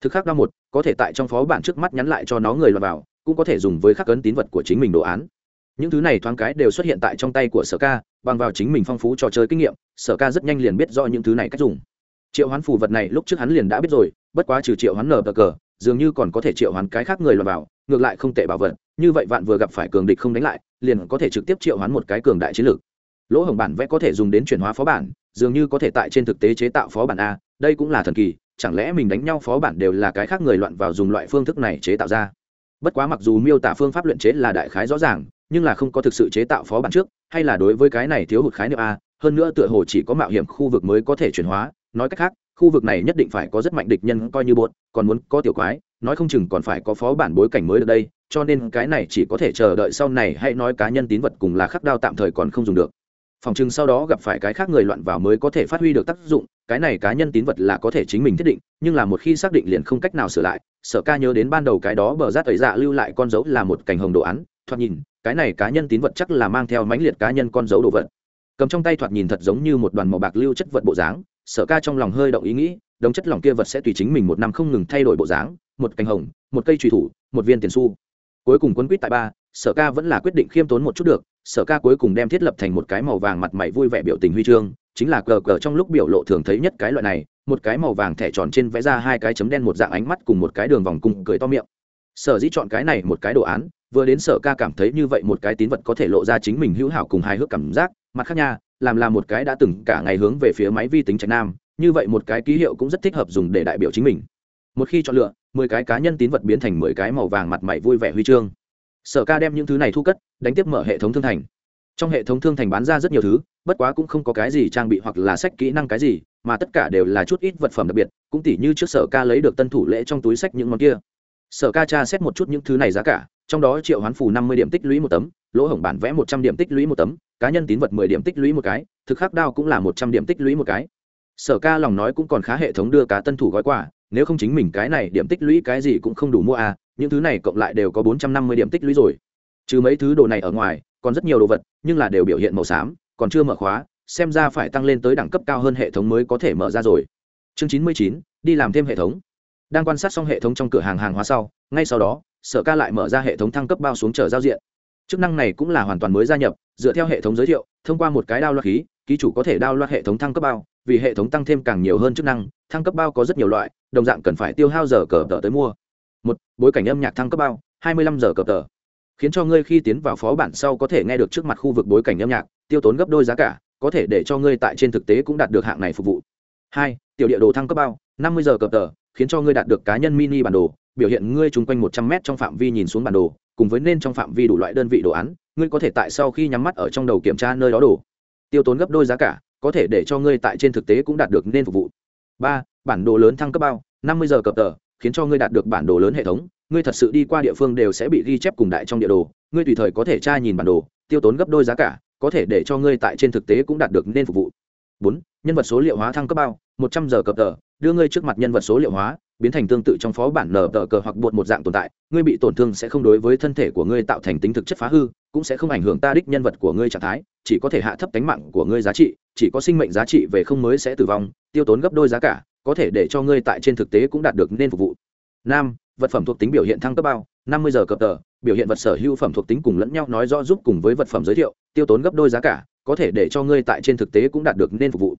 Thực khắc đa một, có thể tại trong phó bản trước mắt nhắn lại cho nó người lọt vào, cũng có thể dùng với khắc ấn tín vật của chính mình đồ án những thứ này thoáng cái đều xuất hiện tại trong tay của sở ca, bằng vào chính mình phong phú trò chơi kinh nghiệm, sở ca rất nhanh liền biết rõ những thứ này cách dùng. Triệu hoán phù vật này lúc trước hắn liền đã biết rồi, bất quá trừ triệu hoán nở bờ cờ, dường như còn có thể triệu hoán cái khác người lọt vào, ngược lại không tệ bảo vật, như vậy vạn vừa gặp phải cường địch không đánh lại, liền có thể trực tiếp triệu hoán một cái cường đại chiến lược. Lỗ hồng bản vẽ có thể dùng đến chuyển hóa phó bản, dường như có thể tại trên thực tế chế tạo phó bản a, đây cũng là thần kỳ, chẳng lẽ mình đánh nhau phó bản đều là cái khác người loạn vào dùng loại phương thức này chế tạo ra? Bất quá mặc dù miêu tả phương pháp luyện chế là đại khái rõ ràng nhưng là không có thực sự chế tạo phó bản trước hay là đối với cái này thiếu hụt khái niệm a hơn nữa tựa hồ chỉ có mạo hiểm khu vực mới có thể chuyển hóa nói cách khác khu vực này nhất định phải có rất mạnh địch nhân coi như buồn, còn muốn có tiểu quái nói không chừng còn phải có phó bản bối cảnh mới được đây cho nên cái này chỉ có thể chờ đợi sau này hay nói cá nhân tín vật cùng là khắc đao tạm thời còn không dùng được. Phòng chừng sau đó gặp phải cái khác người loạn vào mới có thể phát huy được tác dụng cái này cá nhân tín vật là có thể chính mình thiết định nhưng là một khi xác định liền không cách nào sửa lại sở ca nhớ đến ban đầu cái đó bờ rát ấy dạ lưu lại con dấu là một cành hồng đồ án thoạt nhìn, cái này cá nhân tín vật chắc là mang theo mãnh liệt cá nhân con dấu đồ vật. Cầm trong tay thoạt nhìn thật giống như một đoàn màu bạc lưu chất vật bộ dáng, sở ca trong lòng hơi động ý nghĩ, đống chất lỏng kia vật sẽ tùy chính mình một năm không ngừng thay đổi bộ dáng, một cành hồng, một cây trùy thủ, một viên tiền xu. Cuối cùng quân quýt tại ba, sở ca vẫn là quyết định khiêm tốn một chút được, sở ca cuối cùng đem thiết lập thành một cái màu vàng mặt mày vui vẻ biểu tình huy chương, chính là cờ cờ trong lúc biểu lộ thường thấy nhất cái loại này, một cái màu vàng thẻ tròn trên vẽ ra hai cái chấm đen một dạng ánh mắt cùng một cái đường vòng cùng cười to miệng. Sở dĩ chọn cái này một cái đồ án vừa đến sở ca cảm thấy như vậy một cái tín vật có thể lộ ra chính mình hữu hảo cùng hài hước cảm giác, mặt khác nha, làm là một cái đã từng cả ngày hướng về phía máy vi tính trạch nam, như vậy một cái ký hiệu cũng rất thích hợp dùng để đại biểu chính mình. Một khi chọn lựa, mười cái cá nhân tín vật biến thành mười cái màu vàng mặt mày vui vẻ huy chương. Sở ca đem những thứ này thu cất, đánh tiếp mở hệ thống thương thành. Trong hệ thống thương thành bán ra rất nhiều thứ, bất quá cũng không có cái gì trang bị hoặc là sách kỹ năng cái gì, mà tất cả đều là chút ít vật phẩm đặc biệt, cũng tỉ như trước sở ca lấy được tân thủ lễ trong túi sách những món kia sở ca tra xét một chút những thứ này giá cả, trong đó triệu hoán phù năm mươi điểm tích lũy một tấm, lỗ hổng bản vẽ một trăm điểm tích lũy một tấm, cá nhân tín vật mười điểm tích lũy một cái, thực khắc đao cũng là một trăm điểm tích lũy một cái. Sở ca lòng nói cũng còn khá hệ thống đưa cá tân thủ gói quà, nếu không chính mình cái này điểm tích lũy cái gì cũng không đủ mua à những thứ này cộng lại đều có bốn trăm năm mươi điểm tích lũy rồi. Trừ mấy thứ đồ này ở ngoài, còn rất nhiều đồ vật, nhưng là đều biểu hiện màu xám, còn chưa mở khóa, xem ra phải tăng lên tới đẳng cấp cao hơn hệ thống mới có thể mở ra rồi. Chương chín mươi chín, đi làm thêm hệ thống đang quan sát xong hệ thống trong cửa hàng hàng hóa sau, ngay sau đó, sở ca lại mở ra hệ thống thăng cấp bao xuống chờ giao diện. Chức năng này cũng là hoàn toàn mới gia nhập, dựa theo hệ thống giới thiệu, thông qua một cái đao loạt khí, ký chủ có thể đao loạt hệ thống thăng cấp bao, vì hệ thống tăng thêm càng nhiều hơn chức năng, thăng cấp bao có rất nhiều loại, đồng dạng cần phải tiêu hao giờ cờ tờ tới mua. Một, bối cảnh âm nhạc thăng cấp bao, hai mươi lăm giờ cờ tờ. Khiến cho ngươi khi tiến vào phó bản sau có thể nghe được trước mặt khu vực bối cảnh âm nhạc, tiêu tốn gấp đôi giá cả, có thể để cho ngươi tại trên thực tế cũng đạt được hạng này phục vụ. Hai, tiểu địa đồ thăng cấp bao, năm mươi giờ cờ tờ khiến cho ngươi đạt được cá nhân mini bản đồ, biểu hiện ngươi chung quanh một trăm mét trong phạm vi nhìn xuống bản đồ, cùng với nên trong phạm vi đủ loại đơn vị đồ án, ngươi có thể tại sau khi nhắm mắt ở trong đầu kiểm tra nơi đó đồ. Tiêu tốn gấp đôi giá cả, có thể để cho ngươi tại trên thực tế cũng đạt được nên phục vụ. Ba, bản đồ lớn thăng cấp bao, năm mươi giờ cập tờ, khiến cho ngươi đạt được bản đồ lớn hệ thống. Ngươi thật sự đi qua địa phương đều sẽ bị ghi chép cùng đại trong địa đồ. Ngươi tùy thời có thể tra nhìn bản đồ. Tiêu tốn gấp đôi giá cả, có thể để cho ngươi tại trên thực tế cũng đạt được nên phục vụ bốn, nhân vật số liệu hóa thăng cấp bao, một trăm giờ cập tờ, đưa ngươi trước mặt nhân vật số liệu hóa, biến thành tương tự trong phó bản nở tờ cờ hoặc bột một dạng tồn tại, ngươi bị tổn thương sẽ không đối với thân thể của ngươi tạo thành tính thực chất phá hư, cũng sẽ không ảnh hưởng ta đích nhân vật của ngươi trạng thái, chỉ có thể hạ thấp tính mạng của ngươi giá trị, chỉ có sinh mệnh giá trị về không mới sẽ tử vong, tiêu tốn gấp đôi giá cả, có thể để cho ngươi tại trên thực tế cũng đạt được nên phục vụ. Năm vật phẩm thuộc tính biểu hiện thăng cấp bao, năm mươi giờ cập tờ, biểu hiện vật sở hữu phẩm thuộc tính cùng lẫn nhau nói rõ giúp cùng với vật phẩm giới thiệu, tiêu tốn gấp đôi giá cả có thể để cho ngươi tại trên thực tế cũng đạt được nên phục vụ.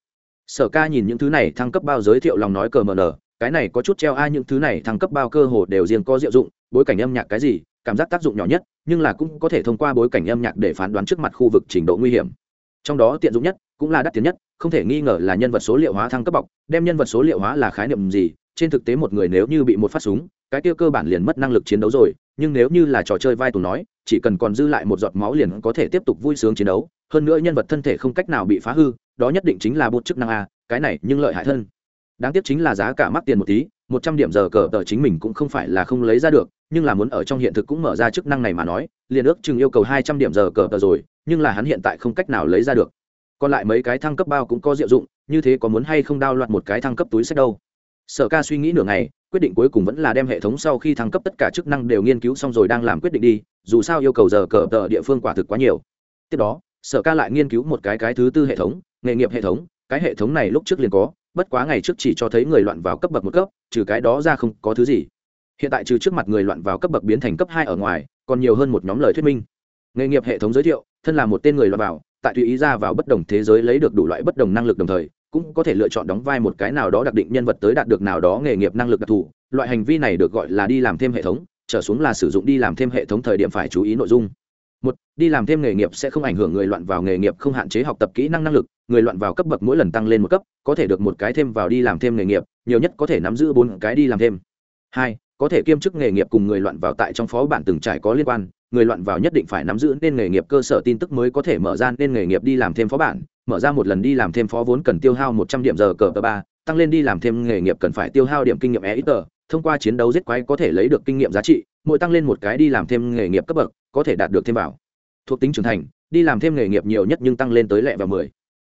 Sở ca nhìn những thứ này thăng cấp bao giới thiệu lòng nói cờ mờ nở cái này có chút treo ai, những thứ này thăng cấp bao cơ hồ đều riêng có diệu dụng, bối cảnh âm nhạc cái gì, cảm giác tác dụng nhỏ nhất, nhưng là cũng có thể thông qua bối cảnh âm nhạc để phán đoán trước mặt khu vực trình độ nguy hiểm. Trong đó tiện dụng nhất, cũng là đắt tiền nhất, không thể nghi ngờ là nhân vật số liệu hóa thăng cấp bọc đem nhân vật số liệu hóa là khái niệm gì, trên thực tế một người nếu như bị một phát súng cái tiêu cơ bản liền mất năng lực chiến đấu rồi, nhưng nếu như là trò chơi vai tù nói, chỉ cần còn dư lại một giọt máu liền có thể tiếp tục vui sướng chiến đấu, hơn nữa nhân vật thân thể không cách nào bị phá hư, đó nhất định chính là bột chức năng a, cái này nhưng lợi hại thân đáng tiếc chính là giá cả mắc tiền một tí, một trăm điểm giờ cờ tờ chính mình cũng không phải là không lấy ra được, nhưng là muốn ở trong hiện thực cũng mở ra chức năng này mà nói, liền ước chừng yêu cầu hai trăm điểm giờ cờ tờ rồi, nhưng là hắn hiện tại không cách nào lấy ra được. Còn lại mấy cái thăng cấp bao cũng có diệu dụng, như thế có muốn hay không đao loạt một cái thăng cấp túi sách đâu? Sở ca suy nghĩ nửa ngày quyết định cuối cùng vẫn là đem hệ thống sau khi thăng cấp tất cả chức năng đều nghiên cứu xong rồi đang làm quyết định đi, dù sao yêu cầu giờ cờ tờ địa phương quả thực quá nhiều. Tiếp đó, sở ca lại nghiên cứu một cái cái thứ tư hệ thống, nghề nghiệp hệ thống, cái hệ thống này lúc trước liền có, bất quá ngày trước chỉ cho thấy người loạn vào cấp bậc một cấp, trừ cái đó ra không có thứ gì. Hiện tại trừ trước mặt người loạn vào cấp bậc biến thành cấp hai ở ngoài, còn nhiều hơn một nhóm lời thuyết minh. Nghề nghiệp hệ thống giới thiệu, thân là một tên người loạn vào, tại tùy ý ra vào bất đồng thế giới lấy được đủ loại bất đồng năng lực đồng thời cũng có thể lựa chọn đóng vai một cái nào đó đặc định nhân vật tới đạt được nào đó nghề nghiệp năng lực đặc thù, loại hành vi này được gọi là đi làm thêm hệ thống, trở xuống là sử dụng đi làm thêm hệ thống thời điểm phải chú ý nội dung. Một, đi làm thêm nghề nghiệp sẽ không ảnh hưởng người loạn vào nghề nghiệp không hạn chế học tập kỹ năng năng lực, người loạn vào cấp bậc mỗi lần tăng lên một cấp, có thể được một cái thêm vào đi làm thêm nghề nghiệp, nhiều nhất có thể nắm giữ bốn cái đi làm thêm. Hai, có thể kiêm chức nghề nghiệp cùng người loạn vào tại trong phó bản từng trải có liên quan, người loạn vào nhất định phải nắm giữ nên nghề nghiệp cơ sở tin tức mới có thể mở ra nên nghề nghiệp đi làm thêm phó bản mở ra một lần đi làm thêm phó vốn cần tiêu hao một trăm điểm giờ cờ ba, tăng lên đi làm thêm nghề nghiệp cần phải tiêu hao điểm kinh nghiệm e ít tờ. Thông qua chiến đấu giết quái có thể lấy được kinh nghiệm giá trị, mỗi tăng lên một cái đi làm thêm nghề nghiệp cấp bậc, có thể đạt được thêm vào. Thuộc tính trưởng thành, đi làm thêm nghề nghiệp nhiều nhất nhưng tăng lên tới lẹ vào mười.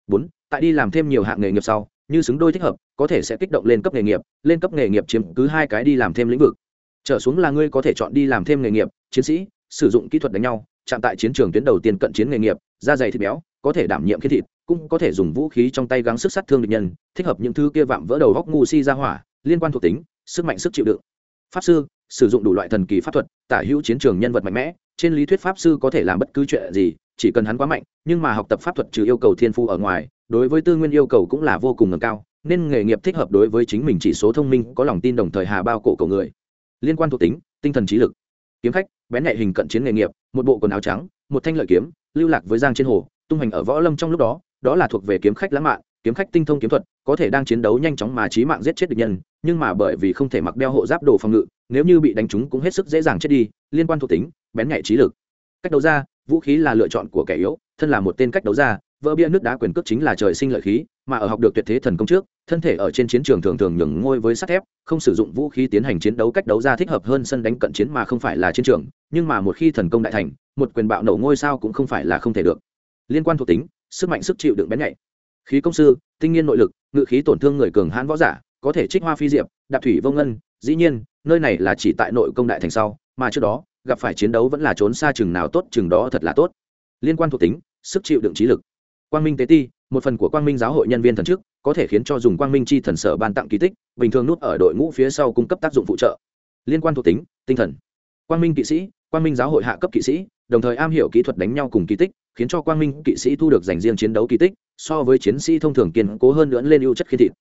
Bốn, tại đi làm thêm nhiều hạng nghề nghiệp sau, như xứng đôi thích hợp, có thể sẽ kích động lên cấp nghề nghiệp, lên cấp nghề nghiệp chiếm cứ hai cái đi làm thêm lĩnh vực. Trở xuống là ngươi có thể chọn đi làm thêm nghề nghiệp, chiến sĩ, sử dụng kỹ thuật đánh nhau, chạm tại chiến trường tuyến đầu tiên cận chiến nghề nghiệp, da dày thịt béo, có thể đảm nhiệm khi thịt cũng có thể dùng vũ khí trong tay gắng sức sát thương địch nhân, thích hợp những thứ kia vạm vỡ đầu góc ngu si ra hỏa, liên quan thuộc tính, sức mạnh sức chịu đựng. Pháp sư, sử dụng đủ loại thần kỳ pháp thuật, tả hữu chiến trường nhân vật mạnh mẽ, trên lý thuyết pháp sư có thể làm bất cứ chuyện gì, chỉ cần hắn quá mạnh, nhưng mà học tập pháp thuật trừ yêu cầu thiên phu ở ngoài, đối với tư nguyên yêu cầu cũng là vô cùng ngầm cao, nên nghề nghiệp thích hợp đối với chính mình chỉ số thông minh, có lòng tin đồng thời hà bao cổ cầu người. Liên quan thuộc tính, tinh thần trí lực. Kiếm khách, bén nhạy hình cận chiến nghề nghiệp, một bộ quần áo trắng, một thanh lợi kiếm, lưu lạc với giang trên hồ, tung hành ở võ lâm trong lúc đó đó là thuộc về kiếm khách lãng mạn, kiếm khách tinh thông kiếm thuật, có thể đang chiến đấu nhanh chóng mà trí mạng giết chết địch nhân, nhưng mà bởi vì không thể mặc đeo hộ giáp đồ phòng ngự, nếu như bị đánh trúng cũng hết sức dễ dàng chết đi, liên quan thuộc tính, bén nhạy trí lực. Cách đấu ra, vũ khí là lựa chọn của kẻ yếu, thân là một tên cách đấu ra, vỡ bia nước đá quyền cước chính là trời sinh lợi khí, mà ở học được tuyệt thế thần công trước, thân thể ở trên chiến trường thường thường nhường ngôi với sắt thép, không sử dụng vũ khí tiến hành chiến đấu cách đấu ra thích hợp hơn sân đánh cận chiến mà không phải là chiến trường, nhưng mà một khi thần công đại thành, một quyền bạo nổ ngôi sao cũng không phải là không thể được. Liên quan thuộc tính sức mạnh sức chịu đựng bén nhạy. Khí công sư, tinh nghiên nội lực, ngự khí tổn thương người cường hãn võ giả, có thể trích hoa phi diệp, đạp thủy vô ngân, dĩ nhiên, nơi này là chỉ tại nội công đại thành sau, mà trước đó, gặp phải chiến đấu vẫn là trốn xa chừng nào tốt, chừng đó thật là tốt. Liên quan thuộc tính, sức chịu đựng trí lực. Quang minh tế ti, một phần của quang minh giáo hội nhân viên thần chức, có thể khiến cho dùng quang minh chi thần sở ban tặng kỳ tích, bình thường nút ở đội ngũ phía sau cung cấp tác dụng phụ trợ. Liên quan thuộc tính, tinh thần. Quang minh kỵ sĩ, quang minh giáo hội hạ cấp kỵ sĩ đồng thời am hiểu kỹ thuật đánh nhau cùng kỳ tích, khiến cho quang minh kỵ sĩ thu được dành riêng chiến đấu kỳ tích, so với chiến sĩ thông thường kiên cố hơn lưỡn lên ưu chất khi thịt.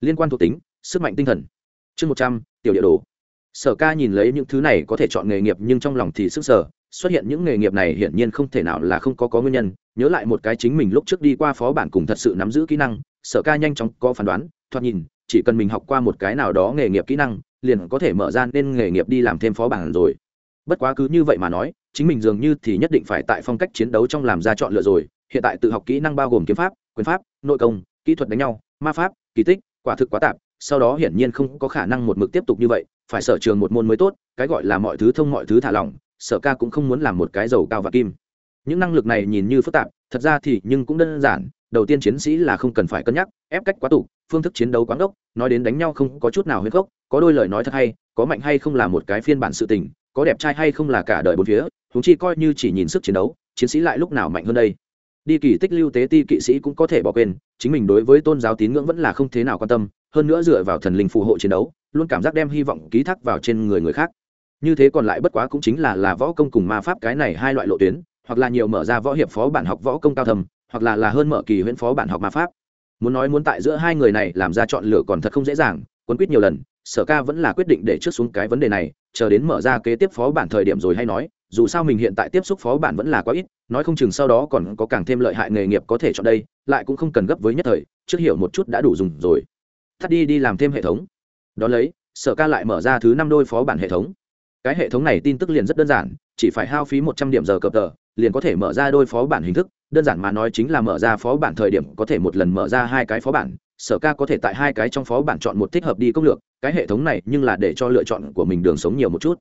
Liên quan thuộc tính, sức mạnh tinh thần. Chương một trăm, tiểu địa đồ. Sở ca nhìn lấy những thứ này có thể chọn nghề nghiệp nhưng trong lòng thì sức sở xuất hiện những nghề nghiệp này hiển nhiên không thể nào là không có có nguyên nhân, nhớ lại một cái chính mình lúc trước đi qua phó bản cùng thật sự nắm giữ kỹ năng, sở ca nhanh chóng có phán đoán, thoạt nhìn, chỉ cần mình học qua một cái nào đó nghề nghiệp kỹ năng, liền có thể mở ra nên nghề nghiệp đi làm thêm phó bản rồi. Bất quá cứ như vậy mà nói chính mình dường như thì nhất định phải tại phong cách chiến đấu trong làm ra chọn lựa rồi. Hiện tại tự học kỹ năng bao gồm kiếm pháp, quyền pháp, nội công, kỹ thuật đánh nhau, ma pháp, kỳ tích, quả thực quá tạp, sau đó hiển nhiên không có khả năng một mực tiếp tục như vậy, phải sở trường một môn mới tốt, cái gọi là mọi thứ thông mọi thứ thả lỏng, sở ca cũng không muốn làm một cái dầu cao và kim. Những năng lực này nhìn như phức tạp, thật ra thì nhưng cũng đơn giản, đầu tiên chiến sĩ là không cần phải cân nhắc, ép cách quá tục phương thức chiến đấu quán đốc nói đến đánh nhau không có chút nào huyết gốc, có đôi lời nói thật hay, có mạnh hay không là một cái phiên bản sự tình, có đẹp trai hay không là cả đời bốn phía chúng chi coi như chỉ nhìn sức chiến đấu, chiến sĩ lại lúc nào mạnh hơn đây? Đi kỳ tích lưu tế ti kỵ sĩ cũng có thể bỏ quên, chính mình đối với tôn giáo tín ngưỡng vẫn là không thế nào quan tâm, hơn nữa dựa vào thần linh phù hộ chiến đấu, luôn cảm giác đem hy vọng ký thác vào trên người người khác. Như thế còn lại bất quá cũng chính là là võ công cùng ma pháp cái này hai loại lộ tuyến, hoặc là nhiều mở ra võ hiệp phó bản học võ công cao thầm, hoặc là là hơn mở kỳ huyễn phó bản học ma pháp. Muốn nói muốn tại giữa hai người này làm ra chọn lựa còn thật không dễ dàng quân quyết nhiều lần, sở ca vẫn là quyết định để trước xuống cái vấn đề này, chờ đến mở ra kế tiếp phó bản thời điểm rồi hay nói dù sao mình hiện tại tiếp xúc phó bản vẫn là quá ít, nói không chừng sau đó còn có càng thêm lợi hại nghề nghiệp có thể chọn đây, lại cũng không cần gấp với nhất thời, trước hiểu một chút đã đủ dùng rồi. Thắt đi đi làm thêm hệ thống. Đ ó lấy, sở ca lại mở ra thứ năm đôi phó bản hệ thống. Cái hệ thống này tin tức liền rất đơn giản, chỉ phải hao phí một trăm điểm giờ cập tờ, liền có thể mở ra đôi phó bản hình thức. Đơn giản mà nói chính là mở ra phó bản thời điểm có thể một lần mở ra hai cái phó bản. Sở ca có thể tại hai cái trong phó bản chọn một thích hợp đi công lược. Cái hệ thống này nhưng là để cho lựa chọn của mình đường sống nhiều một chút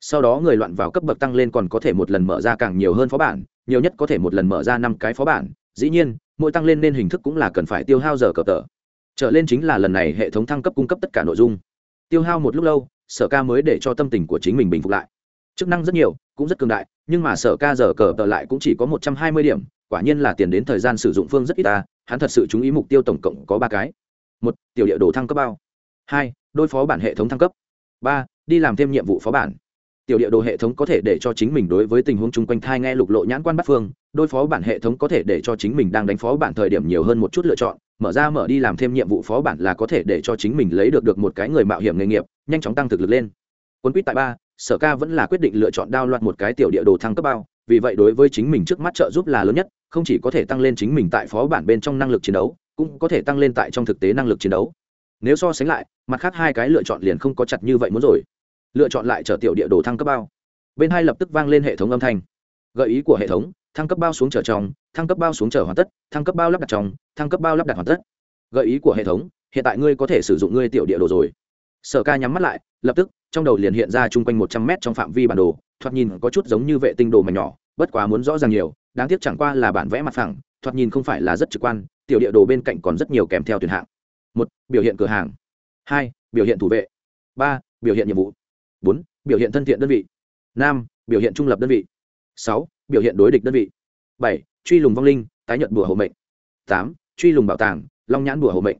sau đó người loạn vào cấp bậc tăng lên còn có thể một lần mở ra càng nhiều hơn phó bản, nhiều nhất có thể một lần mở ra năm cái phó bản. Dĩ nhiên, mỗi tăng lên nên hình thức cũng là cần phải tiêu hao giờ cờ tờ. Trở lên chính là lần này hệ thống thăng cấp cung cấp tất cả nội dung. Tiêu hao một lúc lâu, sở ca mới để cho tâm tình của chính mình bình phục lại. Chức năng rất nhiều, cũng rất cường đại, nhưng mà sở ca giờ cờ tờ lại cũng chỉ có một trăm hai mươi điểm, quả nhiên là tiền đến thời gian sử dụng phương rất ít ta, hắn thật sự chú ý mục tiêu tổng cộng có ba cái. Một, tiểu địa đồ thăng cấp bao. Hai đôi phó bản hệ thống thăng cấp. Ba, đi làm thêm nhiệm vụ phó bản tiểu địa đồ hệ thống có thể để cho chính mình đối với tình huống chung quanh thai nghe lục lộ nhãn quan bắt phương đôi phó bản hệ thống có thể để cho chính mình đang đánh phó bản thời điểm nhiều hơn một chút lựa chọn, mở ra mở đi làm thêm nhiệm vụ phó bản là có thể để cho chính mình lấy được được một cái người mạo hiểm nghề nghiệp, nhanh chóng tăng thực lực lên. Quân quýt tại ba, sở ca vẫn là quyết định lựa chọn đao loạt một cái tiểu địa đồ thăng cấp bao, vì vậy đối với chính mình trước mắt trợ giúp là lớn nhất, không chỉ có thể tăng lên chính mình tại phó bản bên trong năng lực chiến đấu, cũng có thể tăng lên tại trong thực tế năng lực chiến đấu. Nếu so sánh lại, mặt khác hai cái lựa chọn liền không có chặt như vậy muốn rồi lựa chọn lại chở tiểu địa đồ thăng cấp bao. Bên hai lập tức vang lên hệ thống âm thanh. Gợi ý của hệ thống, thăng cấp bao xuống chở trong thăng cấp bao xuống chở hoàn tất, thăng cấp bao lắp đặt trong thăng cấp bao lắp đặt hoàn tất. Gợi ý của hệ thống, hiện tại ngươi có thể sử dụng ngươi tiểu địa đồ rồi. Sở ca nhắm mắt lại, lập tức, trong đầu liền hiện ra chung quanh một trăm mét trong phạm vi bản đồ, thoạt nhìn có chút giống như vệ tinh đồ mảnh nhỏ, bất quá muốn rõ ràng nhiều, đáng tiếc chẳng qua là bản vẽ mặt phẳng, thoạt nhìn không phải là rất trực quan, tiểu địa đồ bên cạnh còn rất nhiều kèm theo tuyển hạng. Một, biểu hiện cửa hàng. Hai, biểu hiện thủ vệ. Ba, biểu hiện nhiệm vụ bốn, biểu hiện thân thiện đơn vị. Năm biểu hiện trung lập đơn vị. Sáu, biểu hiện đối địch đơn vị. Bảy, truy lùng vong linh, tái nhận bùa hộ mệnh. Tám, truy lùng bảo tàng, long nhãn bùa hộ mệnh.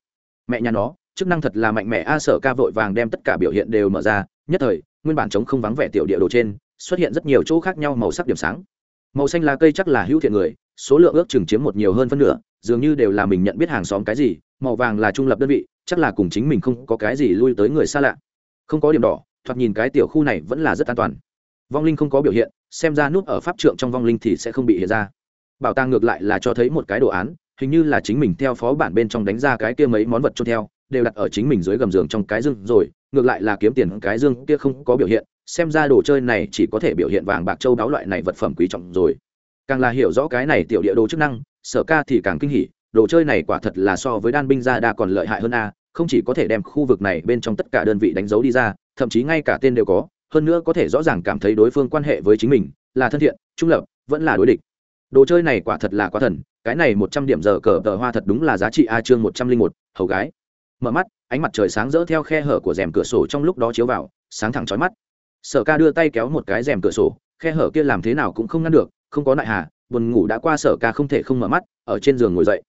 Mẹ nhà nó, chức năng thật là mạnh mẽ, a sở ca vội vàng đem tất cả biểu hiện đều mở ra, nhất thời, nguyên bản chống không vắng vẻ tiểu địa đồ trên, xuất hiện rất nhiều chỗ khác nhau màu sắc điểm sáng. Màu xanh lá cây chắc là hữu thiện người, số lượng ước chừng chiếm một nhiều hơn phân nửa, dường như đều là mình nhận biết hàng xóm cái gì, màu vàng là trung lập đơn vị, chắc là cùng chính mình không có cái gì lui tới người xa lạ. Không có điểm đỏ thoạt nhìn cái tiểu khu này vẫn là rất an toàn. Vong linh không có biểu hiện, xem ra nút ở pháp trượng trong vong linh thì sẽ không bị hiện ra. Bảo tàng ngược lại là cho thấy một cái đồ án, hình như là chính mình theo phó bản bên trong đánh ra cái kia mấy món vật cho theo, đều đặt ở chính mình dưới gầm giường trong cái dương rồi, ngược lại là kiếm tiền cái dương kia không có biểu hiện, xem ra đồ chơi này chỉ có thể biểu hiện vàng bạc châu đáo loại này vật phẩm quý trọng rồi. Càng là hiểu rõ cái này tiểu địa đồ chức năng, sở ca thì càng kinh hỉ, đồ chơi này quả thật là so với đan binh gia đa còn lợi hại hơn a không chỉ có thể đem khu vực này bên trong tất cả đơn vị đánh dấu đi ra, thậm chí ngay cả tên đều có, hơn nữa có thể rõ ràng cảm thấy đối phương quan hệ với chính mình, là thân thiện, trung lập, vẫn là đối địch. Đồ chơi này quả thật là quá thần, cái này một trăm điểm giờ cờ tờ hoa thật đúng là giá trị a chương một trăm linh một, hầu gái. Mở mắt, ánh mặt trời sáng rỡ theo khe hở của rèm cửa sổ trong lúc đó chiếu vào, sáng thẳng trói mắt. Sở ca đưa tay kéo một cái rèm cửa sổ, khe hở kia làm thế nào cũng không ngăn được, không có nại hà, buồn ngủ đã qua sở ca không thể không mở mắt, ở trên giường ngồi dậy.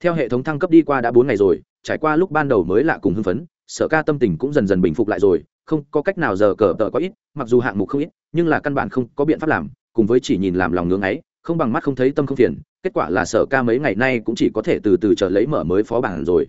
Theo hệ thống thăng cấp đi qua đã bốn ngày rồi trải qua lúc ban đầu mới lạ cùng hưng phấn, sở ca tâm tình cũng dần dần bình phục lại rồi, không có cách nào giờ cờ tờ có ít, mặc dù hạng mục không ít, nhưng là căn bản không có biện pháp làm, cùng với chỉ nhìn làm lòng ngưỡng ấy, không bằng mắt không thấy tâm không phiền, kết quả là sở ca mấy ngày nay cũng chỉ có thể từ từ chờ lấy mở mới phó bản rồi.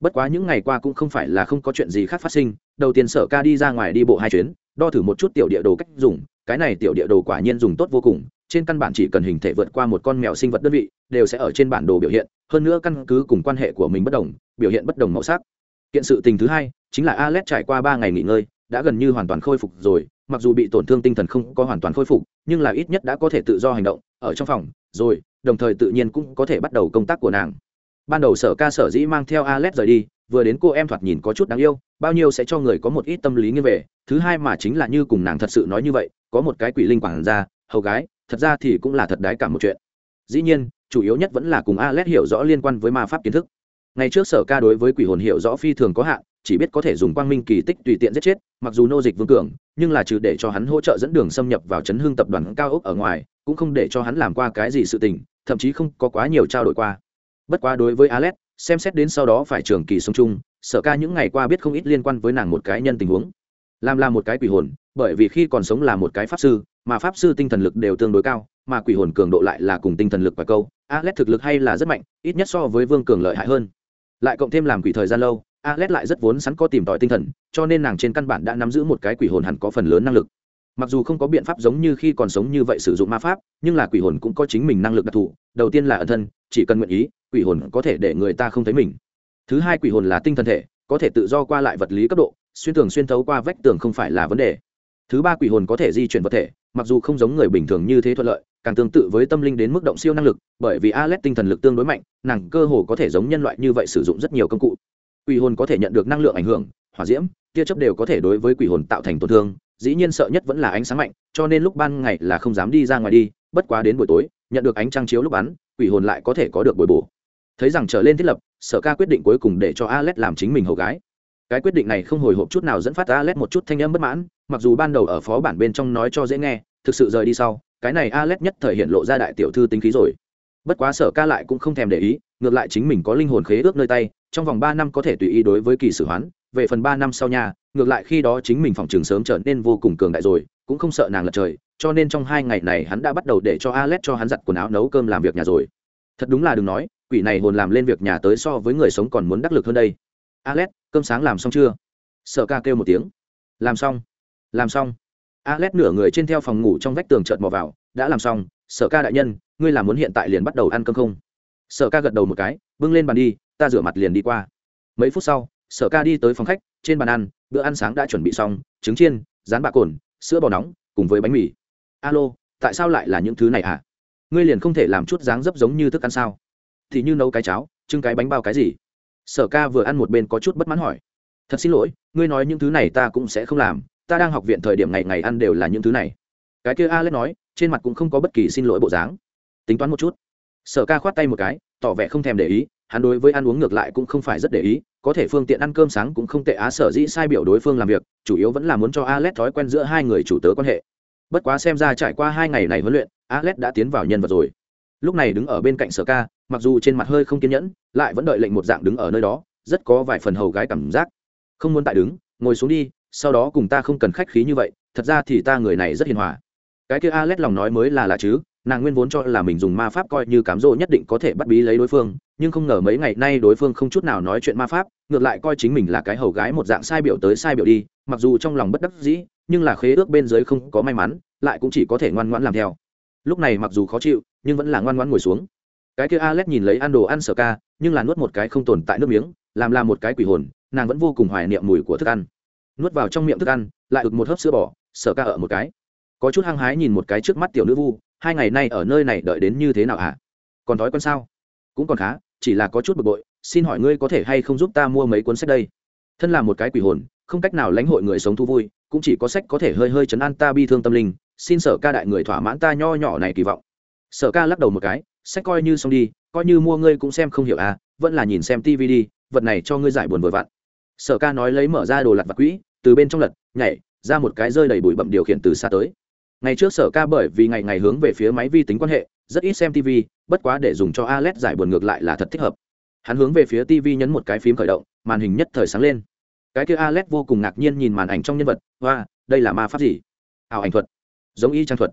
Bất quá những ngày qua cũng không phải là không có chuyện gì khác phát sinh, đầu tiên sở ca đi ra ngoài đi bộ hai chuyến đo thử một chút tiểu địa đồ cách dùng, cái này tiểu địa đồ quả nhiên dùng tốt vô cùng, trên căn bản chỉ cần hình thể vượt qua một con mèo sinh vật đơn vị, đều sẽ ở trên bản đồ biểu hiện, hơn nữa căn cứ cùng quan hệ của mình bất đồng, biểu hiện bất đồng màu sắc. Kiện sự tình thứ hai, chính là alex trải qua ba ngày nghỉ ngơi, đã gần như hoàn toàn khôi phục rồi, mặc dù bị tổn thương tinh thần không có hoàn toàn khôi phục, nhưng là ít nhất đã có thể tự do hành động, ở trong phòng, rồi, đồng thời tự nhiên cũng có thể bắt đầu công tác của nàng ban đầu sở ca sở dĩ mang theo alex rời đi, vừa đến cô em thoạt nhìn có chút đáng yêu, bao nhiêu sẽ cho người có một ít tâm lý như về. Thứ hai mà chính là như cùng nàng thật sự nói như vậy, có một cái quỷ linh quản gia, hầu gái, thật ra thì cũng là thật đái cả một chuyện. Dĩ nhiên, chủ yếu nhất vẫn là cùng alex hiểu rõ liên quan với ma pháp kiến thức. Ngày trước sở ca đối với quỷ hồn hiểu rõ phi thường có hạn, chỉ biết có thể dùng quang minh kỳ tích tùy tiện giết chết, mặc dù nô dịch vương cường, nhưng là trừ để cho hắn hỗ trợ dẫn đường xâm nhập vào chấn hương tập đoàn cao ốc ở ngoài, cũng không để cho hắn làm qua cái gì sự tình, thậm chí không có quá nhiều trao đổi qua bất quá đối với alex, xem xét đến sau đó phải trường kỳ sống chung, sở ca những ngày qua biết không ít liên quan với nàng một cái nhân tình huống. Làm là một cái quỷ hồn, bởi vì khi còn sống là một cái pháp sư, mà pháp sư tinh thần lực đều tương đối cao, mà quỷ hồn cường độ lại là cùng tinh thần lực và câu, alex thực lực hay là rất mạnh, ít nhất so với vương cường lợi hại hơn. Lại cộng thêm làm quỷ thời gian lâu, alex lại rất vốn sẵn có tìm tòi tinh thần, cho nên nàng trên căn bản đã nắm giữ một cái quỷ hồn hẳn có phần lớn năng lực. Mặc dù không có biện pháp giống như khi còn sống như vậy sử dụng ma pháp, nhưng là quỷ hồn cũng có chính mình năng lực đặc thù, đầu tiên là ẩn thân, chỉ cần nguyện ý quỷ hồn có thể để người ta không thấy mình. Thứ hai quỷ hồn là tinh thần thể, có thể tự do qua lại vật lý cấp độ, xuyên tường xuyên thấu qua vách tường không phải là vấn đề. Thứ ba quỷ hồn có thể di chuyển vật thể, mặc dù không giống người bình thường như thế thuận lợi, càng tương tự với tâm linh đến mức động siêu năng lực, bởi vì alex tinh thần lực tương đối mạnh, nàng cơ hồ có thể giống nhân loại như vậy sử dụng rất nhiều công cụ. Quỷ hồn có thể nhận được năng lượng ảnh hưởng, hỏa diễm, tia chấp đều có thể đối với quỷ hồn tạo thành tổn thương, dĩ nhiên sợ nhất vẫn là ánh sáng mạnh, cho nên lúc ban ngày là không dám đi ra ngoài đi, bất quá đến buổi tối, nhận được ánh trăng chiếu lúc bắn, quỷ hồn lại có thể có được bồi bổ thấy rằng trở lên thiết lập, sở ca quyết định cuối cùng để cho alex làm chính mình hầu gái. Cái quyết định này không hồi hộp chút nào dẫn phát alex một chút thanh âm bất mãn, mặc dù ban đầu ở phó bản bên trong nói cho dễ nghe, thực sự rời đi sau, cái này alex nhất thời hiện lộ ra đại tiểu thư tính khí rồi. Bất quá sở ca lại cũng không thèm để ý, ngược lại chính mình có linh hồn khế ước nơi tay, trong vòng ba năm có thể tùy ý đối với kỳ sử hoán, về phần ba năm sau nhà, ngược lại khi đó chính mình phòng trường sớm trở nên vô cùng cường đại rồi, cũng không sợ nàng lật trời, cho nên trong hai ngày này hắn đã bắt đầu để cho alex cho hắn giặt quần áo nấu cơm làm việc nhà rồi. Thật đúng là đừng nói quỷ này hồn làm lên việc nhà tới so với người sống còn muốn đắc lực hơn đây. Alex, cơm sáng làm xong chưa? Sợ ca kêu một tiếng. Làm xong. Làm xong. Alex nửa người trên theo phòng ngủ trong vách tường chợt mò vào. Đã làm xong. Sợ ca đại nhân, ngươi làm muốn hiện tại liền bắt đầu ăn cơm không? Sợ ca gật đầu một cái, bưng lên bàn đi, ta rửa mặt liền đi qua. Mấy phút sau, sở ca đi tới phòng khách, trên bàn ăn, bữa ăn sáng đã chuẩn bị xong, trứng chiên, rán bạc cồn, sữa bò nóng, cùng với bánh mì. Alo, tại sao lại là những thứ này hả? À? ngươi liền không thể làm chút dáng dấp giống như thức ăn sao? Thì như nấu cái cháo, trưng cái bánh bao cái gì? Sở ca vừa ăn một bên có chút bất mãn hỏi. Thật xin lỗi, ngươi nói những thứ này ta cũng sẽ không làm, ta đang học viện thời điểm ngày ngày ăn đều là những thứ này. Cái kia alex nói, trên mặt cũng không có bất kỳ xin lỗi bộ dáng. Tính toán một chút. Sở ca khoát tay một cái, tỏ vẻ không thèm để ý, hắn đối với ăn uống ngược lại cũng không phải rất để ý, có thể phương tiện ăn cơm sáng cũng không tệ á, sở dĩ sai biểu đối phương làm việc, chủ yếu vẫn là muốn cho alex thói quen giữa hai người chủ tớ quan hệ. Bất quá xem ra trải qua hai ngày này huấn luyện, alex đã tiến vào nhân vật rồi. Lúc này đứng ở bên cạnh sở ca mặc dù trên mặt hơi không kiên nhẫn, lại vẫn đợi lệnh một dạng đứng ở nơi đó, rất có vài phần hầu gái cảm giác. Không muốn tại đứng, ngồi xuống đi, sau đó cùng ta không cần khách khí như vậy, thật ra thì ta người này rất hiền hòa. Cái kia alex lòng nói mới là lạ chứ, nàng nguyên vốn cho là mình dùng ma pháp coi như cám dỗ nhất định có thể bắt bí lấy đối phương, nhưng không ngờ mấy ngày nay đối phương không chút nào nói chuyện ma pháp, ngược lại coi chính mình là cái hầu gái một dạng sai biểu tới sai biểu đi, mặc dù trong lòng bất đắc dĩ, nhưng là khế ước bên dưới không có may mắn, lại cũng chỉ có thể ngoan ngoãn làm theo. Lúc này mặc dù khó chịu, nhưng vẫn là ngoan ngoãn ngồi xuống cái kia alex nhìn lấy ăn đồ ăn sở ca nhưng là nuốt một cái không tồn tại nước miếng, làm là một cái quỷ hồn, nàng vẫn vô cùng hoài niệm mùi của thức ăn. Nuốt vào trong miệng thức ăn, lại ực một hớp sữa bò sở ca ở một cái. Có chút hăng hái nhìn một cái trước mắt tiểu nữ vu, hai ngày nay ở nơi này đợi đến như thế nào hả? Còn thói quen sao? Cũng còn khá, chỉ là có chút bực bội, xin hỏi ngươi có thể hay không giúp ta mua mấy cuốn sách đây? Thân là một cái quỷ hồn, không cách nào lãnh hội người sống thu vui, cũng chỉ có sách có thể hơi hơi chấn an ta bi thương tâm linh, xin sở ca đại người thỏa mãn ta nho nhỏ này kỳ vọng. Sở ca lắc đầu một cái sách coi như xong đi, coi như mua ngươi cũng xem không hiểu à vẫn là nhìn xem tv đi, vật này cho ngươi giải buồn vội vặn. Sở ca nói lấy mở ra đồ lặt vặt quỹ, từ bên trong lật, nhảy, ra một cái rơi đầy bụi bậm điều khiển từ xa tới. Ngày trước sở ca bởi vì ngày ngày hướng về phía máy vi tính quan hệ, rất ít xem tv bất quá để dùng cho alex giải buồn ngược lại là thật thích hợp. Hắn hướng về phía tv nhấn một cái phím khởi động, màn hình nhất thời sáng lên. Cái kia alex vô cùng ngạc nhiên nhìn màn ảnh trong nhân vật hoa đây là ma pháp gì? Ảo ảnh thuật. Giống y trang thuật.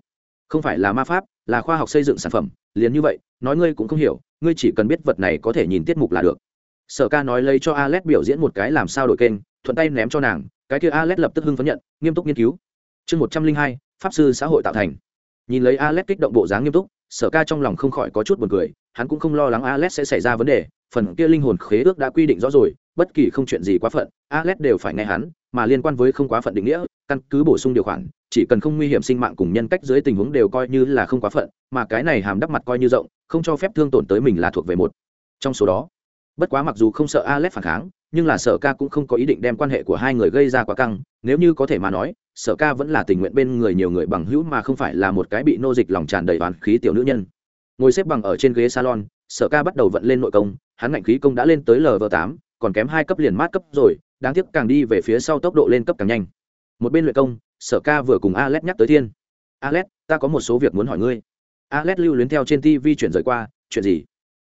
Không phải là ma pháp là khoa học xây dựng sản phẩm, liền như vậy, nói ngươi cũng không hiểu, ngươi chỉ cần biết vật này có thể nhìn tiết mục là được. Sở ca nói lấy cho alex biểu diễn một cái làm sao đổi kênh, thuận tay ném cho nàng, cái kia alex lập tức hưng phấn nhận, nghiêm túc nghiên cứu. Chương một trăm linh hai, pháp sư xã hội tạo thành. Nhìn lấy alex kích động bộ dáng nghiêm túc, sở ca trong lòng không khỏi có chút buồn cười, hắn cũng không lo lắng alex sẽ xảy ra vấn đề, phần kia linh hồn khế ước đã quy định rõ rồi, bất kỳ không chuyện gì quá phận, alex đều phải nghe hắn, mà liên quan với không quá phận định nghĩa căn cứ bổ sung điều khoản, chỉ cần không nguy hiểm sinh mạng cùng nhân cách dưới tình huống đều coi như là không quá phận, mà cái này hàm đắp mặt coi như rộng, không cho phép thương tổn tới mình là thuộc về một. Trong số đó, bất quá mặc dù không sợ alex phản kháng, nhưng là sở ca cũng không có ý định đem quan hệ của hai người gây ra quá căng, nếu như có thể mà nói, sở ca vẫn là tình nguyện bên người nhiều người bằng hữu mà không phải là một cái bị nô dịch lòng tràn đầy toàn khí tiểu nữ nhân. Ngồi xếp bằng ở trên ghế salon, sở ca bắt đầu vận lên nội công, hắn ngạnh khí công đã lên tới lv tám, còn kém hai cấp liền mát cấp rồi, đáng tiếc càng đi về phía sau tốc độ lên cấp càng nhanh một bên luyện công, sở ca vừa cùng alex nhắc tới thiên. Alex ta có một số việc muốn hỏi ngươi. Alex lưu luyến theo trên tv chuyển rời qua, chuyện gì?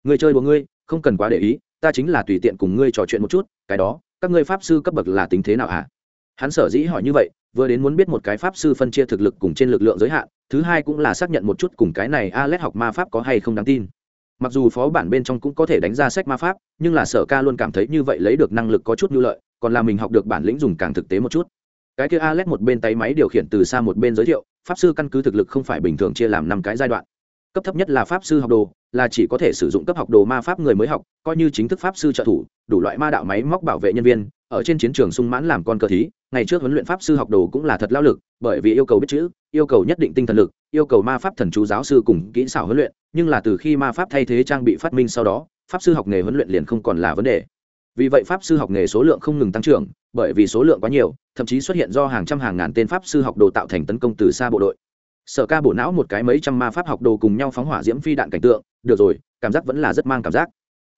Người chơi của ngươi, không cần quá để ý, ta chính là tùy tiện cùng ngươi trò chuyện một chút, cái đó, các ngươi pháp sư cấp bậc là tính thế nào hả? Hắn sở dĩ hỏi như vậy, vừa đến muốn biết một cái pháp sư phân chia thực lực cùng trên lực lượng giới hạn, thứ hai cũng là xác nhận một chút cùng cái này alex học ma pháp có hay không đáng tin. Mặc dù phó bản bên trong cũng có thể đánh ra sách ma pháp, nhưng là sở ca luôn cảm thấy như vậy lấy được năng lực có chút nhu lợi, còn là mình học được bản lĩnh dùng càng thực tế một chút cái kia alex một bên tay máy điều khiển từ xa một bên giới thiệu, pháp sư căn cứ thực lực không phải bình thường chia làm năm cái giai đoạn. Cấp thấp nhất là pháp sư học đồ, là chỉ có thể sử dụng cấp học đồ ma pháp người mới học, coi như chính thức pháp sư trợ thủ, đủ loại ma đạo máy móc bảo vệ nhân viên, ở trên chiến trường sung mãn làm con cờ thí, ngày trước huấn luyện pháp sư học đồ cũng là thật lao lực, bởi vì yêu cầu biết chữ, yêu cầu nhất định tinh thần lực, yêu cầu ma pháp thần chú giáo sư cùng kỹ xảo huấn luyện, nhưng là từ khi ma pháp thay thế trang bị phát minh sau đó, pháp sư học nghề huấn luyện liền không còn là vấn đề vì vậy pháp sư học nghề số lượng không ngừng tăng trưởng, bởi vì số lượng quá nhiều, thậm chí xuất hiện do hàng trăm hàng ngàn tên pháp sư học đồ tạo thành tấn công từ xa bộ đội. Sở ca bộ não một cái mấy trăm ma pháp học đồ cùng nhau phóng hỏa diễm phi đạn cảnh tượng, được rồi, cảm giác vẫn là rất mang cảm giác.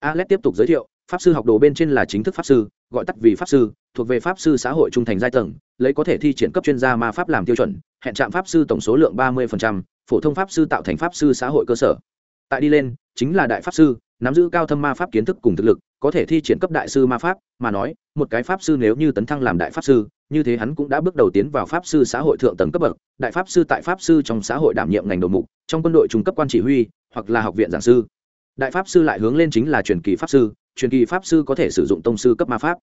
Alex tiếp tục giới thiệu, pháp sư học đồ bên trên là chính thức pháp sư, gọi tắt vì pháp sư, thuộc về pháp sư xã hội trung thành giai tầng, lấy có thể thi triển cấp chuyên gia ma pháp làm tiêu chuẩn, hẹn trạm pháp sư tổng số lượng ba mươi phổ thông pháp sư tạo thành pháp sư xã hội cơ sở. Tại đi lên chính là đại pháp sư, nắm giữ cao thâm ma pháp kiến thức cùng thực lực, có thể thi triển cấp đại sư ma pháp, mà nói, một cái pháp sư nếu như tấn thăng làm đại pháp sư, như thế hắn cũng đã bước đầu tiến vào pháp sư xã hội thượng tầng cấp bậc, đại pháp sư tại pháp sư trong xã hội đảm nhiệm ngành đầu mục, trong quân đội trung cấp quan chỉ huy, hoặc là học viện giảng sư. Đại pháp sư lại hướng lên chính là truyền kỳ pháp sư, truyền kỳ pháp sư có thể sử dụng tông sư cấp ma pháp.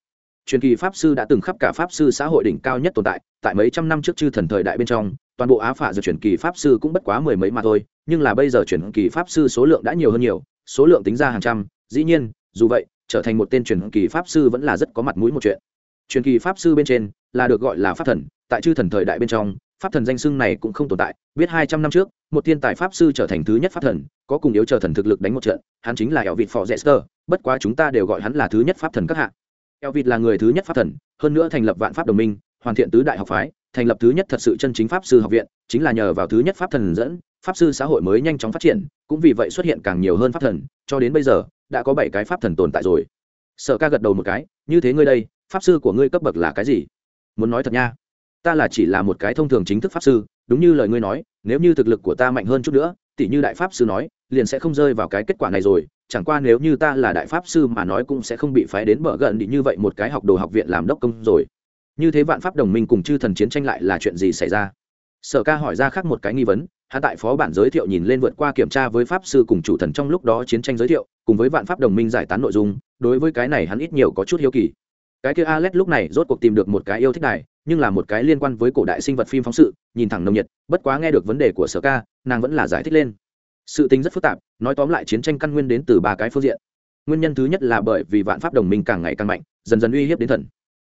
Truyền kỳ pháp sư đã từng khắp cả pháp sư xã hội đỉnh cao nhất tồn tại tại mấy trăm năm trước chư thần thời đại bên trong toàn bộ á phả giờ chuyển kỳ pháp sư cũng bất quá mười mấy mà thôi, nhưng là bây giờ chuyển kỳ pháp sư số lượng đã nhiều hơn nhiều, số lượng tính ra hàng trăm, dĩ nhiên, dù vậy, trở thành một tên chuyển kỳ pháp sư vẫn là rất có mặt mũi một chuyện. Truyền kỳ pháp sư bên trên là được gọi là pháp thần, tại chư thần thời đại bên trong, pháp thần danh xưng này cũng không tồn tại, biết hai trăm năm trước, một thiên tài pháp sư trở thành thứ nhất pháp thần, có cùng yếu chờ thần thực lực đánh một trận, hắn chính là eo vịt phò dexter bất quá chúng ta đều gọi hắn là thứ nhất pháp thần các hạ. Eo vịt là người thứ nhất pháp thần, hơn nữa thành lập vạn pháp đồng minh, hoàn thiện tứ đại học phái thành lập thứ nhất thật sự chân chính pháp sư học viện, chính là nhờ vào thứ nhất pháp thần dẫn, pháp sư xã hội mới nhanh chóng phát triển, cũng vì vậy xuất hiện càng nhiều hơn pháp thần, cho đến bây giờ, đã có bảy cái pháp thần tồn tại rồi. Sở ca gật đầu một cái, như thế ngươi đây, pháp sư của ngươi cấp bậc là cái gì? Muốn nói thật nha, ta là chỉ là một cái thông thường chính thức pháp sư, đúng như lời ngươi nói, nếu như thực lực của ta mạnh hơn chút nữa tỷ như đại pháp sư nói, liền sẽ không rơi vào cái kết quả này rồi, chẳng qua nếu như ta là đại pháp sư mà nói cũng sẽ không bị phái đến bờ gần đi như vậy một cái học đồ học viện làm đốc công rồi như thế vạn pháp đồng minh cùng chư thần chiến tranh lại là chuyện gì xảy ra? Sở ca hỏi ra khác một cái nghi vấn hạ tại phó bản giới thiệu nhìn lên vượt qua kiểm tra với pháp sư cùng chủ thần trong lúc đó chiến tranh giới thiệu, cùng với vạn pháp đồng minh giải tán nội dung, đối với cái này hắn ít nhiều có chút hiếu kỳ. Cái kia alex lúc này rốt cuộc tìm được một cái yêu thích này nhưng là một cái liên quan với cổ đại sinh vật phim phóng sự, nhìn thẳng nồng nhiệt, bất quá nghe được vấn đề của sở ca, nàng vẫn là giải thích lên. Sự tính rất phức tạp, nói tóm lại chiến tranh căn nguyên đến từ ba cái phương diện. Nguyên nhân thứ nhất là bởi vì vạn pháp đồng minh càng ngày càng mạnh, dần dần uy hiếp đến thần.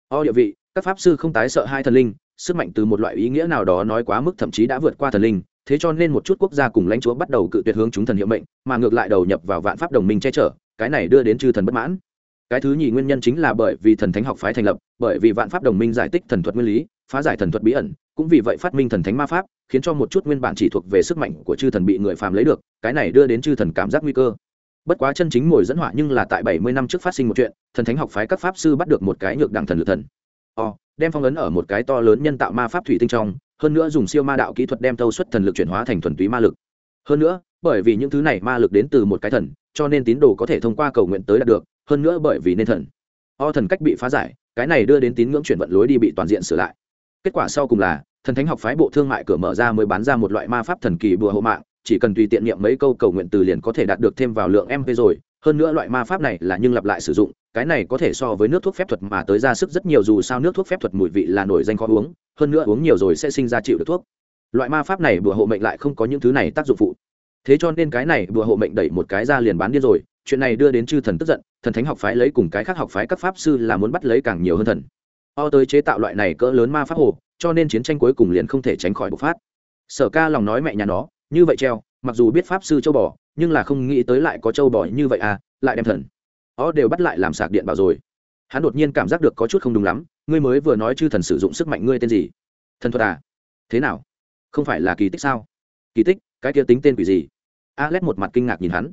O địa vị các pháp sư không tái sợ hai thần linh, sức mạnh từ một loại ý nghĩa nào đó nói quá mức thậm chí đã vượt qua thần linh, thế cho nên một chút quốc gia cùng lãnh chúa bắt đầu cự tuyệt hướng chúng thần hiệu mệnh, mà ngược lại đầu nhập vào vạn pháp đồng minh che chở, cái này đưa đến chư thần bất mãn. Cái thứ nhì nguyên nhân chính là bởi vì thần thánh học phái thành lập, bởi vì vạn pháp đồng minh giải tích thần thuật nguyên lý, phá giải thần thuật bí ẩn, cũng vì vậy phát minh thần thánh ma pháp, khiến cho một chút nguyên bản chỉ thuộc về sức mạnh của chư thần bị người phàm lấy được, cái này đưa đến chư thần cảm giác nguy cơ. Bất quá chân chính mồi dẫn họa nhưng là tại bảy mươi năm trước phát sinh một chuyện, thần thánh học phái các pháp sư bắt được một cái nhược đẳng thần lực thần o, đem phong ấn ở một cái to lớn nhân tạo ma pháp thủy tinh trong, hơn nữa dùng siêu ma đạo kỹ thuật đem thâu suất thần lực chuyển hóa thành thuần túy ma lực. Hơn nữa, bởi vì những thứ này ma lực đến từ một cái thần, cho nên tín đồ có thể thông qua cầu nguyện tới đạt được, hơn nữa bởi vì nên thần. O, thần cách bị phá giải, cái này đưa đến tín ngưỡng chuyển vận lối đi bị toàn diện sửa lại. Kết quả sau cùng là, thần thánh học phái bộ thương mại cửa mở ra mới bán ra một loại ma pháp thần kỳ bùa hộ mạng, chỉ cần tùy tiện niệm mấy câu cầu nguyện từ liền có thể đạt được thêm vào lượng mp rồi. Hơn nữa loại ma pháp này là nhưng lặp lại sử dụng cái này có thể so với nước thuốc phép thuật mà tới ra sức rất nhiều, dù sao nước thuốc phép thuật mùi vị là nổi danh khó uống, hơn nữa uống nhiều rồi sẽ sinh ra chịu được thuốc. Loại ma pháp này bùa hộ mệnh lại không có những thứ này tác dụng phụ. Thế cho nên cái này bùa hộ mệnh đẩy một cái ra liền bán điên rồi, chuyện này đưa đến chư thần tức giận, thần thánh học phái lấy cùng cái khác học phái các pháp sư là muốn bắt lấy càng nhiều hơn thần. O tới chế tạo loại này cỡ lớn ma pháp hồ, cho nên chiến tranh cuối cùng liền không thể tránh khỏi bộc phát. Sở ca lòng nói mẹ nhà nó, như vậy treo, mặc dù biết pháp sư châu bò, nhưng là không nghĩ tới lại có châu bò như vậy à lại đem thần ó đều bắt lại làm sạc điện bảo rồi. Hắn đột nhiên cảm giác được có chút không đúng lắm, ngươi mới vừa nói chư thần sử dụng sức mạnh ngươi tên gì? Thần thuật à? Thế nào? Không phải là kỳ tích sao? Kỳ tích? Cái kia tính tên quỷ gì? Alex một mặt kinh ngạc nhìn hắn.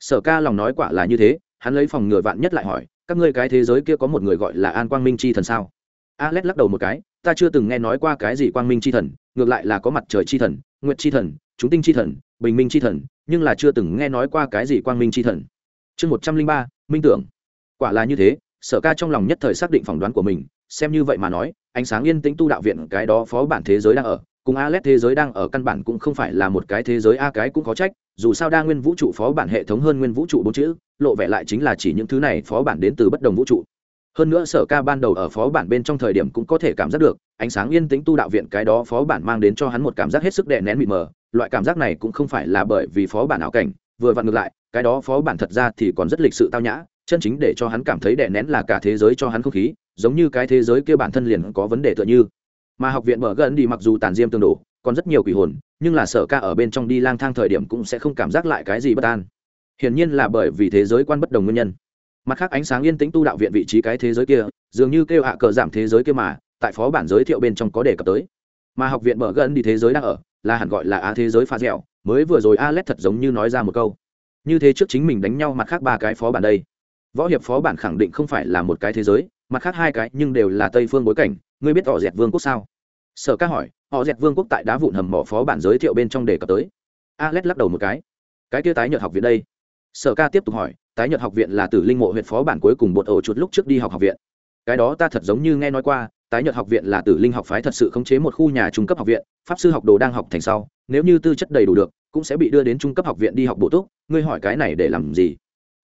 Sở ca lòng nói quả là như thế, hắn lấy phòng ngừa vạn nhất lại hỏi, các ngươi cái thế giới kia có một người gọi là an quang minh c h i thần sao? Alex lắc đầu một cái, ta chưa từng nghe nói qua cái gì quang minh c h i thần, ngược lại là có mặt trời c h i thần, nguyệt c h i thần, chúng tinh c h i thần, bình minh c h i thần, nhưng là chưa từng nghe nói qua cái gì quang minh c h i thần chương một trăm linh ba minh tưởng quả là như thế sở ca trong lòng nhất thời xác định phỏng đoán của mình xem như vậy mà nói ánh sáng yên tĩnh tu đạo viện cái đó phó bản thế giới đang ở cùng Alet thế giới đang ở căn bản cũng không phải là một cái thế giới a cái cũng có trách, dù sao đa nguyên vũ trụ phó bản hệ thống hơn nguyên vũ trụ bốn chữ, lộ vẻ lại chính là chỉ những thứ này phó bản đến từ bất đồng vũ trụ. Hơn nữa Sở Ca ban đầu ở phó bản bên trong thời điểm cũng có thể cảm giác được, ánh sáng yên tĩnh tu đạo viện cái đó phó bản mang đến cho hắn một cảm giác hết sức đè nén mịt mờ, loại cảm giác này cũng không phải là bởi vì phó bản ảo cảnh, vừa vặn ngược lại, cái đó phó bản thật ra thì còn rất lịch sự tao nhã, chân chính để cho hắn cảm thấy đè nén là cả thế giới cho hắn không khí, giống như cái thế giới kia bản thân liền có vấn đề tựa như. Mà học viện mở gần đi mặc dù tàn diêm tương đổ còn rất nhiều quỷ hồn nhưng là sở ca ở bên trong đi lang thang thời điểm cũng sẽ không cảm giác lại cái gì bất an. Hiển nhiên là bởi vì thế giới quan bất đồng nguyên nhân. Mặt khác ánh sáng yên tĩnh tu đạo viện vị trí cái thế giới kia dường như kêu hạ cờ giảm thế giới kia mà tại phó bản giới thiệu bên trong có đề cập tới. Mà học viện mở gần đi thế giới đang ở là hẳn gọi là á thế giới pha dẻo mới vừa rồi alex thật giống như nói ra một câu. Như thế trước chính mình đánh nhau mặt khác ba cái phó bản đây. Võ hiệp phó bản khẳng định không phải là một cái thế giới, mặt khác hai cái nhưng đều là tây phương bối cảnh. Ngươi biết họ dẹt vương quốc sao? Sở ca hỏi, họ dẹt vương quốc tại đá vụn hầm mỏ phó bản giới thiệu bên trong đề cập tới. Alex lắc đầu một cái. Cái kia tái nhợt học viện đây. Sở ca tiếp tục hỏi, tái nhợt học viện là tử linh mộ huyện phó bản cuối cùng bột ổ chuột lúc trước đi học học viện cái đó ta thật giống như nghe nói qua, tái nhật học viện là tử linh học phái thật sự khống chế một khu nhà trung cấp học viện, pháp sư học đồ đang học thành sau, nếu như tư chất đầy đủ được, cũng sẽ bị đưa đến trung cấp học viện đi học bổ túc, ngươi hỏi cái này để làm gì?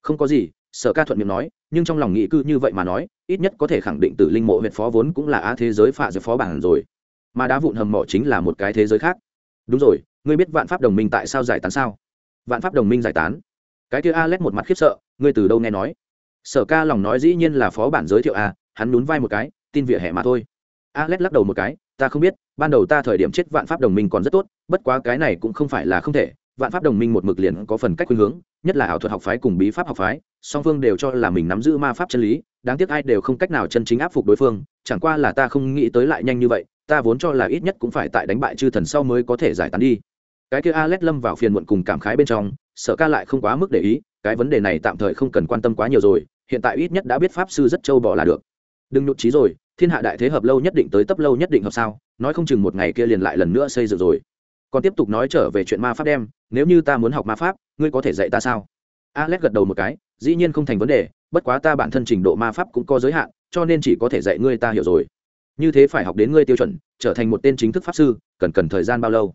Không có gì, sở ca thuận miệng nói, nhưng trong lòng nghĩ cư như vậy mà nói, ít nhất có thể khẳng định tử linh mộ huyện phó vốn cũng là á thế giới phạ giới phó bản rồi. Mà đá vụn hầm mỏ chính là một cái thế giới khác. Đúng rồi, ngươi biết vạn pháp đồng minh tại sao giải tán sao? Vạn pháp đồng minh giải tán? Cái kia a lét một mặt khiếp sợ, ngươi từ đâu nghe nói? Sở ca lòng nói dĩ nhiên là phó bản giới thiệu a hắn nhún vai một cái, tin vỉa hè mà thôi. Alex lắc đầu một cái, ta không biết, ban đầu ta thời điểm chết vạn pháp đồng minh còn rất tốt, bất quá cái này cũng không phải là không thể. Vạn pháp đồng minh một mực liền có phần cách khuynh hướng, nhất là ảo thuật học phái cùng bí pháp học phái, song phương đều cho là mình nắm giữ ma pháp chân lý, đáng tiếc ai đều không cách nào chân chính áp phục đối phương, chẳng qua là ta không nghĩ tới lại nhanh như vậy, ta vốn cho là ít nhất cũng phải tại đánh bại chư thần sau mới có thể giải tán đi. Cái kia alex lâm vào phiền muộn cùng cảm khái bên trong, sợ ca lại không quá mức để ý, cái vấn đề này tạm thời không cần quan tâm quá nhiều rồi, hiện tại ít nhất đã biết pháp sư rất châu bỏ là được đừng nhụt trí rồi, thiên hạ đại thế hợp lâu nhất định tới tấp lâu nhất định hợp sao, nói không chừng một ngày kia liền lại lần nữa xây dựng rồi. Còn tiếp tục nói trở về chuyện ma pháp đem, nếu như ta muốn học ma pháp, ngươi có thể dạy ta sao? Alex gật đầu một cái, dĩ nhiên không thành vấn đề, bất quá ta bản thân trình độ ma pháp cũng có giới hạn, cho nên chỉ có thể dạy ngươi ta hiểu rồi. Như thế phải học đến ngươi tiêu chuẩn, trở thành một tên chính thức pháp sư, cần cần thời gian bao lâu?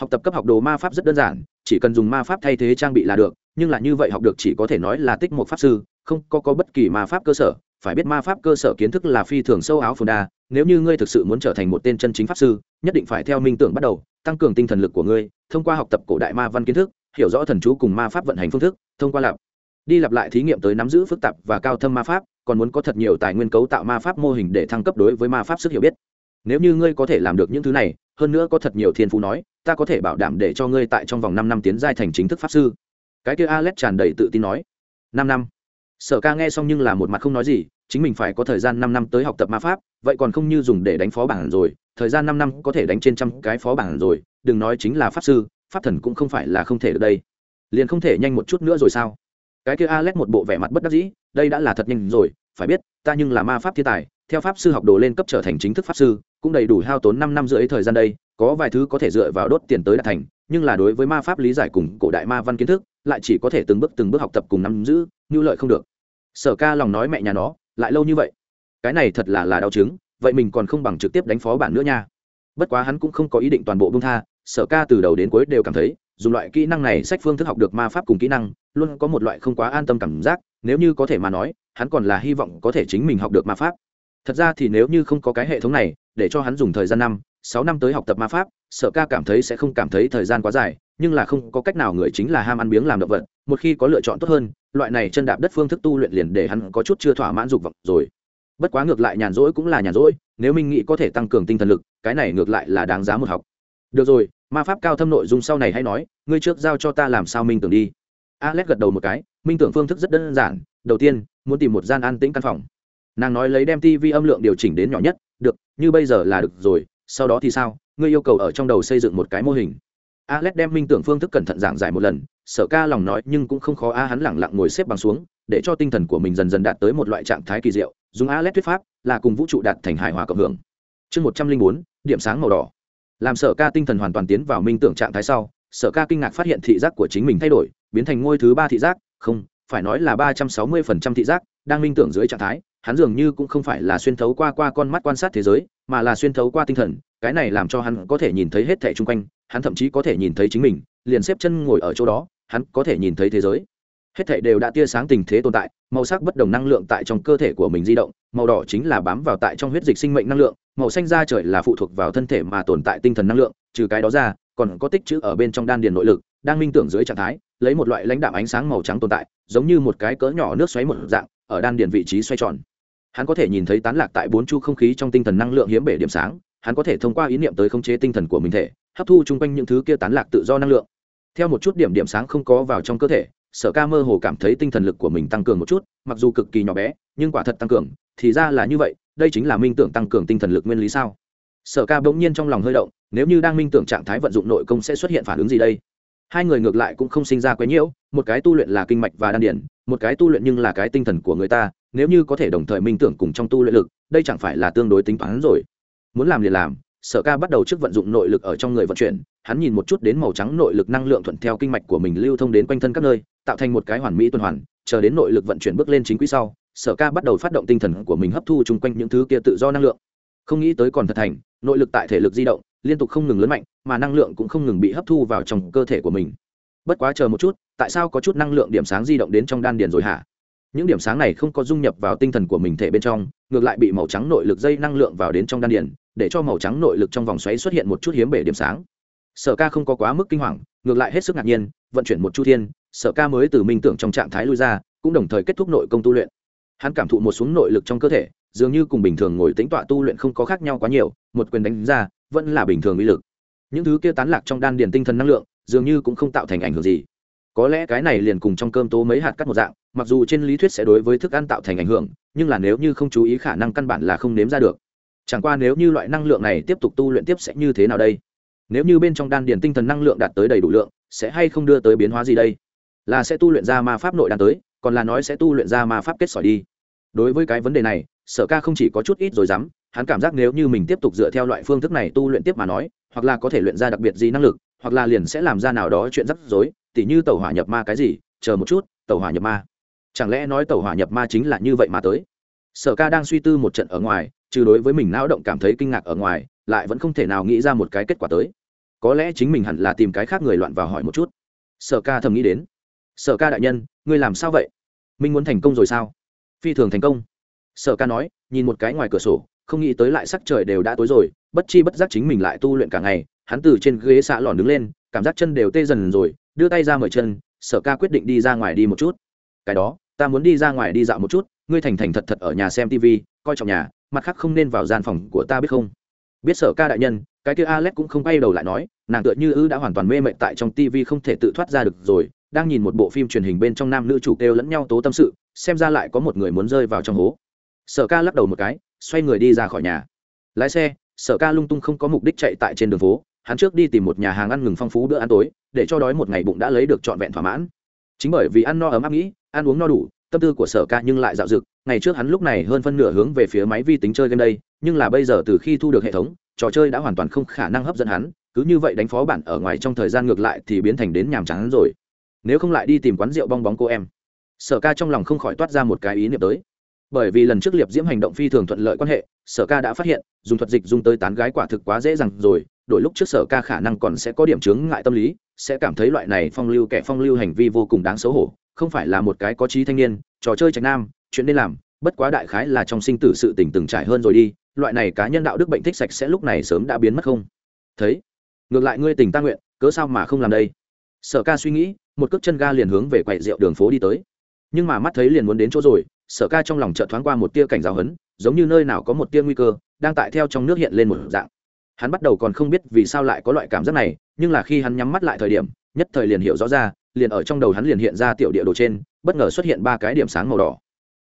Học tập cấp học đồ ma pháp rất đơn giản, chỉ cần dùng ma pháp thay thế trang bị là được, nhưng là như vậy học được chỉ có thể nói là tích một pháp sư không có, có bất kỳ ma pháp cơ sở phải biết ma pháp cơ sở kiến thức là phi thường sâu áo phồn đa nếu như ngươi thực sự muốn trở thành một tên chân chính pháp sư nhất định phải theo minh tưởng bắt đầu tăng cường tinh thần lực của ngươi thông qua học tập cổ đại ma văn kiến thức hiểu rõ thần chú cùng ma pháp vận hành phương thức thông qua lặp đi lặp lại thí nghiệm tới nắm giữ phức tạp và cao thâm ma pháp còn muốn có thật nhiều tài nguyên cấu tạo ma pháp mô hình để thăng cấp đối với ma pháp sức hiểu biết. Nếu như ngươi có thể làm được những thứ này hơn nữa có thật nhiều thiên phú nói ta có thể bảo đảm để cho ngươi tại trong vòng năm năm tiến giai thành chính thức pháp sư. Cái kia alex tràn đầy tự tin nói. Năm năm sở ca nghe xong nhưng là một mặt không nói gì, chính mình phải có thời gian năm năm tới học tập ma pháp, vậy còn không như dùng để đánh phó bản rồi, thời gian năm năm có thể đánh trên trăm cái phó bản rồi, đừng nói chính là pháp sư, pháp thần cũng không phải là không thể được đây. Liền không thể nhanh một chút nữa rồi sao? Cái kia alex một bộ vẻ mặt bất đắc dĩ, đây đã là thật nhanh rồi, phải biết, ta nhưng là ma pháp thiên tài, theo pháp sư học đồ lên cấp trở thành chính thức pháp sư, cũng đầy đủ hao tốn năm năm rưỡi thời gian đây, có vài thứ có thể dựa vào đốt tiền tới đạt thành, nhưng là đối với ma pháp lý giải cùng cổ đại ma văn kiến thức lại chỉ có thể từng bước từng bước học tập cùng nắm giữ, như lợi không được. Sở ca lòng nói mẹ nhà nó, lại lâu như vậy. Cái này thật là là đau chứng, vậy mình còn không bằng trực tiếp đánh phó bản nữa nha. Bất quá hắn cũng không có ý định toàn bộ bông tha, sở ca từ đầu đến cuối đều cảm thấy, dùng loại kỹ năng này, sách phương thức học được ma pháp cùng kỹ năng, luôn có một loại không quá an tâm cảm giác, nếu như có thể mà nói, hắn còn là hy vọng có thể chính mình học được ma pháp. Thật ra thì nếu như không có cái hệ thống này, để cho hắn dùng thời gian năm, sáu năm tới học tập ma pháp, sở ca cảm thấy sẽ không cảm thấy thời gian quá dài nhưng là không có cách nào người chính là ham ăn biếng làm động vật, một khi có lựa chọn tốt hơn, loại này chân đạp đất phương thức tu luyện liền để hắn có chút chưa thỏa mãn dục vọng rồi. Bất quá ngược lại nhàn rỗi cũng là nhàn rỗi, nếu minh nghĩ có thể tăng cường tinh thần lực, cái này ngược lại là đáng giá một học. Được rồi, ma pháp cao thâm nội dung sau này hay nói, ngươi trước giao cho ta làm sao minh tưởng đi. Alex gật đầu một cái, minh tưởng phương thức rất đơn giản, đầu tiên, muốn tìm một gian an tĩnh căn phòng. Nàng nói lấy đem tv âm lượng điều chỉnh đến nhỏ nhất, được, như bây giờ là được rồi, sau đó thì sao? Ngươi yêu cầu ở trong đầu xây dựng một cái mô hình alex đem minh tưởng phương thức cẩn thận giảng giải một lần, sở ca lòng nói nhưng cũng không khó, a, hắn lẳng lặng ngồi xếp bằng xuống, để cho tinh thần của mình dần dần đạt tới một loại trạng thái kỳ diệu, dùng alex thuyết pháp là cùng vũ trụ đạt thành hài hòa cộng hưởng. Chương một trăm linh bốn, điểm sáng màu đỏ. Làm sở ca tinh thần hoàn toàn tiến vào minh tưởng trạng thái sau, sở ca kinh ngạc phát hiện thị giác của chính mình thay đổi, biến thành ngôi thứ ba thị giác, không, phải nói là ba trăm sáu mươi phần trăm thị giác đang minh tưởng dưới trạng thái, hắn dường như cũng không phải là xuyên thấu qua qua con mắt quan sát thế giới, mà là xuyên thấu qua tinh thần, cái này làm cho hắn có thể nhìn thấy hết thảy chung quanh hắn thậm chí có thể nhìn thấy chính mình, liền xếp chân ngồi ở chỗ đó, hắn có thể nhìn thấy thế giới. Hết thảy đều đã tia sáng tình thế tồn tại, màu sắc bất đồng năng lượng tại trong cơ thể của mình di động, màu đỏ chính là bám vào tại trong huyết dịch sinh mệnh năng lượng, màu xanh da trời là phụ thuộc vào thân thể mà tồn tại tinh thần năng lượng, trừ cái đó ra, còn có tích chữ ở bên trong đan điền nội lực, đang minh tưởng dưới trạng thái, lấy một loại lãnh đạm ánh sáng màu trắng tồn tại, giống như một cái cỡ nhỏ nước xoáy một dạng, ở đan điền vị trí xoay tròn. Hắn có thể nhìn thấy tán lạc tại bốn chu không khí trong tinh thần năng lượng hiếm bể điểm sáng, hắn có thể thông qua ý niệm tới khống chế tinh thần của mình thể hấp thu chung quanh những thứ kia tán lạc tự do năng lượng. Theo một chút điểm điểm sáng không có vào trong cơ thể, sở ca mơ hồ cảm thấy tinh thần lực của mình tăng cường một chút, mặc dù cực kỳ nhỏ bé, nhưng quả thật tăng cường, thì ra là như vậy, đây chính là minh tưởng tăng cường tinh thần lực nguyên lý sao? Sở ca bỗng nhiên trong lòng hơi động, nếu như đang minh tưởng trạng thái vận dụng nội công sẽ xuất hiện phản ứng gì đây? Hai người ngược lại cũng không sinh ra quấy nhiễu một cái tu luyện là kinh mạch và đan điển một cái tu luyện nhưng là cái tinh thần của người ta, nếu như có thể đồng thời minh tưởng cùng trong tu luyện lực, đây chẳng phải là tương đối tính toán rồi. Muốn làm liền làm sở ca bắt đầu trước vận dụng nội lực ở trong người vận chuyển, hắn nhìn một chút đến màu trắng nội lực năng lượng thuận theo kinh mạch của mình lưu thông đến quanh thân các nơi, tạo thành một cái hoàn mỹ tuần hoàn, chờ đến nội lực vận chuyển bước lên chính quỹ sau, sở ca bắt đầu phát động tinh thần của mình hấp thu chung quanh những thứ kia tự do năng lượng. Không nghĩ tới còn thật thành, nội lực tại thể lực di động, liên tục không ngừng lớn mạnh, mà năng lượng cũng không ngừng bị hấp thu vào trong cơ thể của mình. Bất quá chờ một chút, tại sao có chút năng lượng điểm sáng di động đến trong đan điền rồi hả? Những điểm sáng này không có dung nhập vào tinh thần của mình thể bên trong, ngược lại bị màu trắng nội lực dây năng lượng vào đến trong đan điền để cho màu trắng nội lực trong vòng xoáy xuất hiện một chút hiếm bể điểm sáng. Sở ca không có quá mức kinh hoàng, ngược lại hết sức ngạc nhiên, vận chuyển một chu thiên, sở ca mới từ minh tưởng trong trạng thái lui ra, cũng đồng thời kết thúc nội công tu luyện. Hắn cảm thụ một xuống nội lực trong cơ thể, dường như cùng bình thường ngồi tính tọa tu luyện không có khác nhau quá nhiều, một quyền đánh ra, vẫn là bình thường uy lực. Những thứ kia tán lạc trong đan điền tinh thần năng lượng, dường như cũng không tạo thành ảnh hưởng gì. Có lẽ cái này liền cùng trong cơm tố mấy hạt cắt một dạng, mặc dù trên lý thuyết sẽ đối với thức ăn tạo thành ảnh hưởng, nhưng là nếu như không chú ý khả năng căn bản là không nếm ra được chẳng qua nếu như loại năng lượng này tiếp tục tu luyện tiếp sẽ như thế nào đây? Nếu như bên trong đan điền tinh thần năng lượng đạt tới đầy đủ lượng, sẽ hay không đưa tới biến hóa gì đây? Là sẽ tu luyện ra ma pháp nội đan tới, còn là nói sẽ tu luyện ra ma pháp kết sỏi đi? Đối với cái vấn đề này, sở ca không chỉ có chút ít rồi dám, hắn cảm giác nếu như mình tiếp tục dựa theo loại phương thức này tu luyện tiếp mà nói, hoặc là có thể luyện ra đặc biệt gì năng lực, hoặc là liền sẽ làm ra nào đó chuyện rắc rối, tỉ như tàu hỏa nhập ma cái gì, chờ một chút tàu hỏa nhập ma. Chẳng lẽ nói tàu hỏa nhập ma chính là như vậy mà tới? Sở ca đang suy tư một trận ở ngoài trừ đối với mình não động cảm thấy kinh ngạc ở ngoài, lại vẫn không thể nào nghĩ ra một cái kết quả tới. Có lẽ chính mình hẳn là tìm cái khác người loạn vào hỏi một chút. Sở ca thầm nghĩ đến. Sở ca đại nhân, ngươi làm sao vậy? Minh muốn thành công rồi sao? Phi thường thành công. Sở ca nói, nhìn một cái ngoài cửa sổ, không nghĩ tới lại sắc trời đều đã tối rồi, bất chi bất giác chính mình lại tu luyện cả ngày, hắn từ trên ghế xạ lòn đứng lên, cảm giác chân đều tê dần rồi, đưa tay ra mời chân, sở ca quyết định đi ra ngoài đi một chút. Cái đó, ta muốn đi ra ngoài đi dạo một chút, ngươi thành thành thật thật ở nhà xem tv coi trọng nhà mặt khác không nên vào gian phòng của ta biết không? Biết sở ca đại nhân, cái kia alex cũng không bay đầu lại nói, nàng tựa như ư đã hoàn toàn mê mệt tại trong tv không thể tự thoát ra được rồi, đang nhìn một bộ phim truyền hình bên trong nam nữ chủ kêu lẫn nhau tố tâm sự, xem ra lại có một người muốn rơi vào trong hố. Sở ca lắc đầu một cái, xoay người đi ra khỏi nhà. Lái xe, sở ca lung tung không có mục đích chạy tại trên đường phố, hắn trước đi tìm một nhà hàng ăn ngừng phong phú bữa ăn tối, để cho đói một ngày bụng đã lấy được trọn vẹn thỏa mãn. Chính bởi vì ăn no ấm áp nghĩ, ăn uống no đủ tâm tư của sở ca nhưng lại dạo dực. Ngày trước hắn lúc này hơn phân nửa hướng về phía máy vi tính chơi game đây, nhưng là bây giờ từ khi thu được hệ thống, trò chơi đã hoàn toàn không khả năng hấp dẫn hắn. Cứ như vậy đánh phó bản ở ngoài trong thời gian ngược lại thì biến thành đến nhàm chán rồi. Nếu không lại đi tìm quán rượu bong bóng cô em. Sở ca trong lòng không khỏi toát ra một cái ý niệm tới. Bởi vì lần trước liệp diễm hành động phi thường thuận lợi quan hệ, sở ca đã phát hiện, dùng thuật dịch dùng tới tán gái quả thực quá dễ dàng rồi, đổi lúc trước sở ca khả năng còn sẽ có điểm chướng ngại tâm lý, sẽ cảm thấy loại này phong lưu kẻ phong lưu hành vi vô cùng đáng xấu hổ không phải là một cái có trí thanh niên, trò chơi trạch nam, chuyện nên làm, bất quá đại khái là trong sinh tử sự tình từng trải hơn rồi đi, loại này cá nhân đạo đức bệnh thích sạch sẽ lúc này sớm đã biến mất không. Thấy, ngược lại ngươi tình ta nguyện, cớ sao mà không làm đây? Sở ca suy nghĩ, một cước chân ga liền hướng về quậy rượu đường phố đi tới. Nhưng mà mắt thấy liền muốn đến chỗ rồi, sở ca trong lòng chợt thoáng qua một tia cảnh giáo hấn, giống như nơi nào có một tia nguy cơ, đang tại theo trong nước hiện lên một dạng. Hắn bắt đầu còn không biết vì sao lại có loại cảm giác này, nhưng là khi hắn nhắm mắt lại thời điểm, nhất thời liền hiểu rõ ra liền ở trong đầu hắn liền hiện ra tiểu địa đồ trên, bất ngờ xuất hiện ba cái điểm sáng màu đỏ.